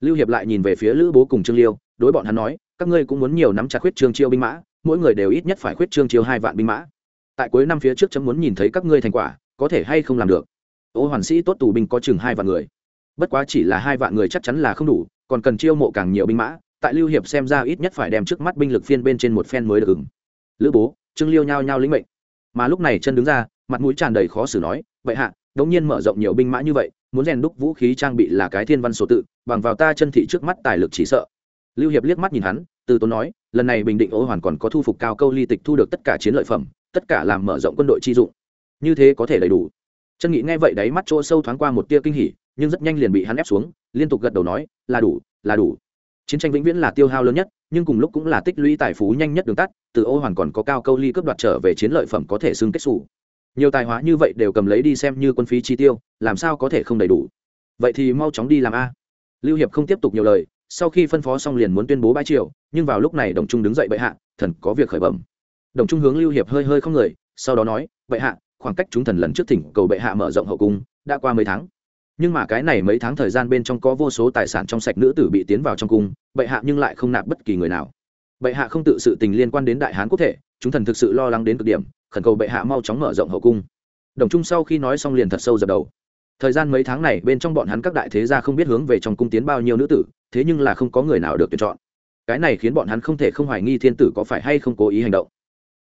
[SPEAKER 1] Lưu hiệp lại nhìn về phía lữ bố cùng trương liêu, đối bọn hắn nói, các ngươi cũng muốn nhiều nắm chặt khuyết trương chiêu binh mã, mỗi người đều ít nhất phải khuyết trương chiêu hai vạn binh mã. Tại cuối năm phía trước chấm muốn nhìn thấy các ngươi thành quả, có thể hay không làm được. Ô hoàn sĩ tốt tù binh có chừng hai vạn người. Bất quá chỉ là hai vạn người chắc chắn là không đủ, còn cần chiêu mộ càng nhiều binh mã, tại lưu hiệp xem ra ít nhất phải đem trước mắt binh lực phiên bên trên một phen mới được ứng lữ bố, trương liêu nhao nhao lĩnh mệnh. Mà lúc này chân đứng ra, mặt mũi tràn đầy khó xử nói, vậy hạ, đống nhiên mở rộng nhiều binh mã như vậy, muốn rèn đúc vũ khí trang bị là cái thiên văn số tự, bằng vào ta chân thị trước mắt tài lực chỉ sợ. Lưu hiệp liếc mắt nhìn hắn, từ tốn nói, lần này bình định ô hoàn còn có thu phục cao câu ly tịch thu được tất cả chiến lợi phẩm, tất cả làm mở rộng quân đội chi dụng. Như thế có thể đầy đủ. Chân nghị nghe vậy đáy mắt chỗ sâu thoáng qua một tia kinh hỉ, nhưng rất nhanh liền bị hắn ép xuống, liên tục gật đầu nói, là đủ là đủ chiến tranh vĩnh viễn là tiêu hao lớn nhất, nhưng cùng lúc cũng là tích lũy tài phú nhanh nhất đường tắt, từ ô hoàn còn có cao câu ly cướp đoạt trở về chiến lợi phẩm có thể xưng kết xù. Nhiều tài hóa như vậy đều cầm lấy đi xem như quân phí chi tiêu, làm sao có thể không đầy đủ? Vậy thì mau chóng đi làm a. Lưu hiệp không tiếp tục nhiều lời, sau khi phân phó xong liền muốn tuyên bố bãi triều, nhưng vào lúc này đồng trung đứng dậy bệ hạ, thần có việc khởi bẩm. Đồng trung hướng lưu hiệp hơi hơi không người, sau đó nói, bệ hạ, khoảng cách chúng thần lần trước thỉnh cầu bệ hạ mở rộng hậu cung, đã qua mấy tháng? Nhưng mà cái này mấy tháng thời gian bên trong có vô số tài sản trong sạch nữ tử bị tiến vào trong cung, bệ hạ nhưng lại không nạp bất kỳ người nào. Bệ hạ không tự sự tình liên quan đến đại hán quốc thể, chúng thần thực sự lo lắng đến cực điểm, khẩn cầu bệ hạ mau chóng mở rộng hậu cung. Đồng trung sau khi nói xong liền thật sâu dập đầu. Thời gian mấy tháng này bên trong bọn hắn các đại thế gia không biết hướng về trong cung tiến bao nhiêu nữ tử, thế nhưng là không có người nào được tuyển chọn. Cái này khiến bọn hắn không thể không hoài nghi thiên tử có phải hay không cố ý hành động.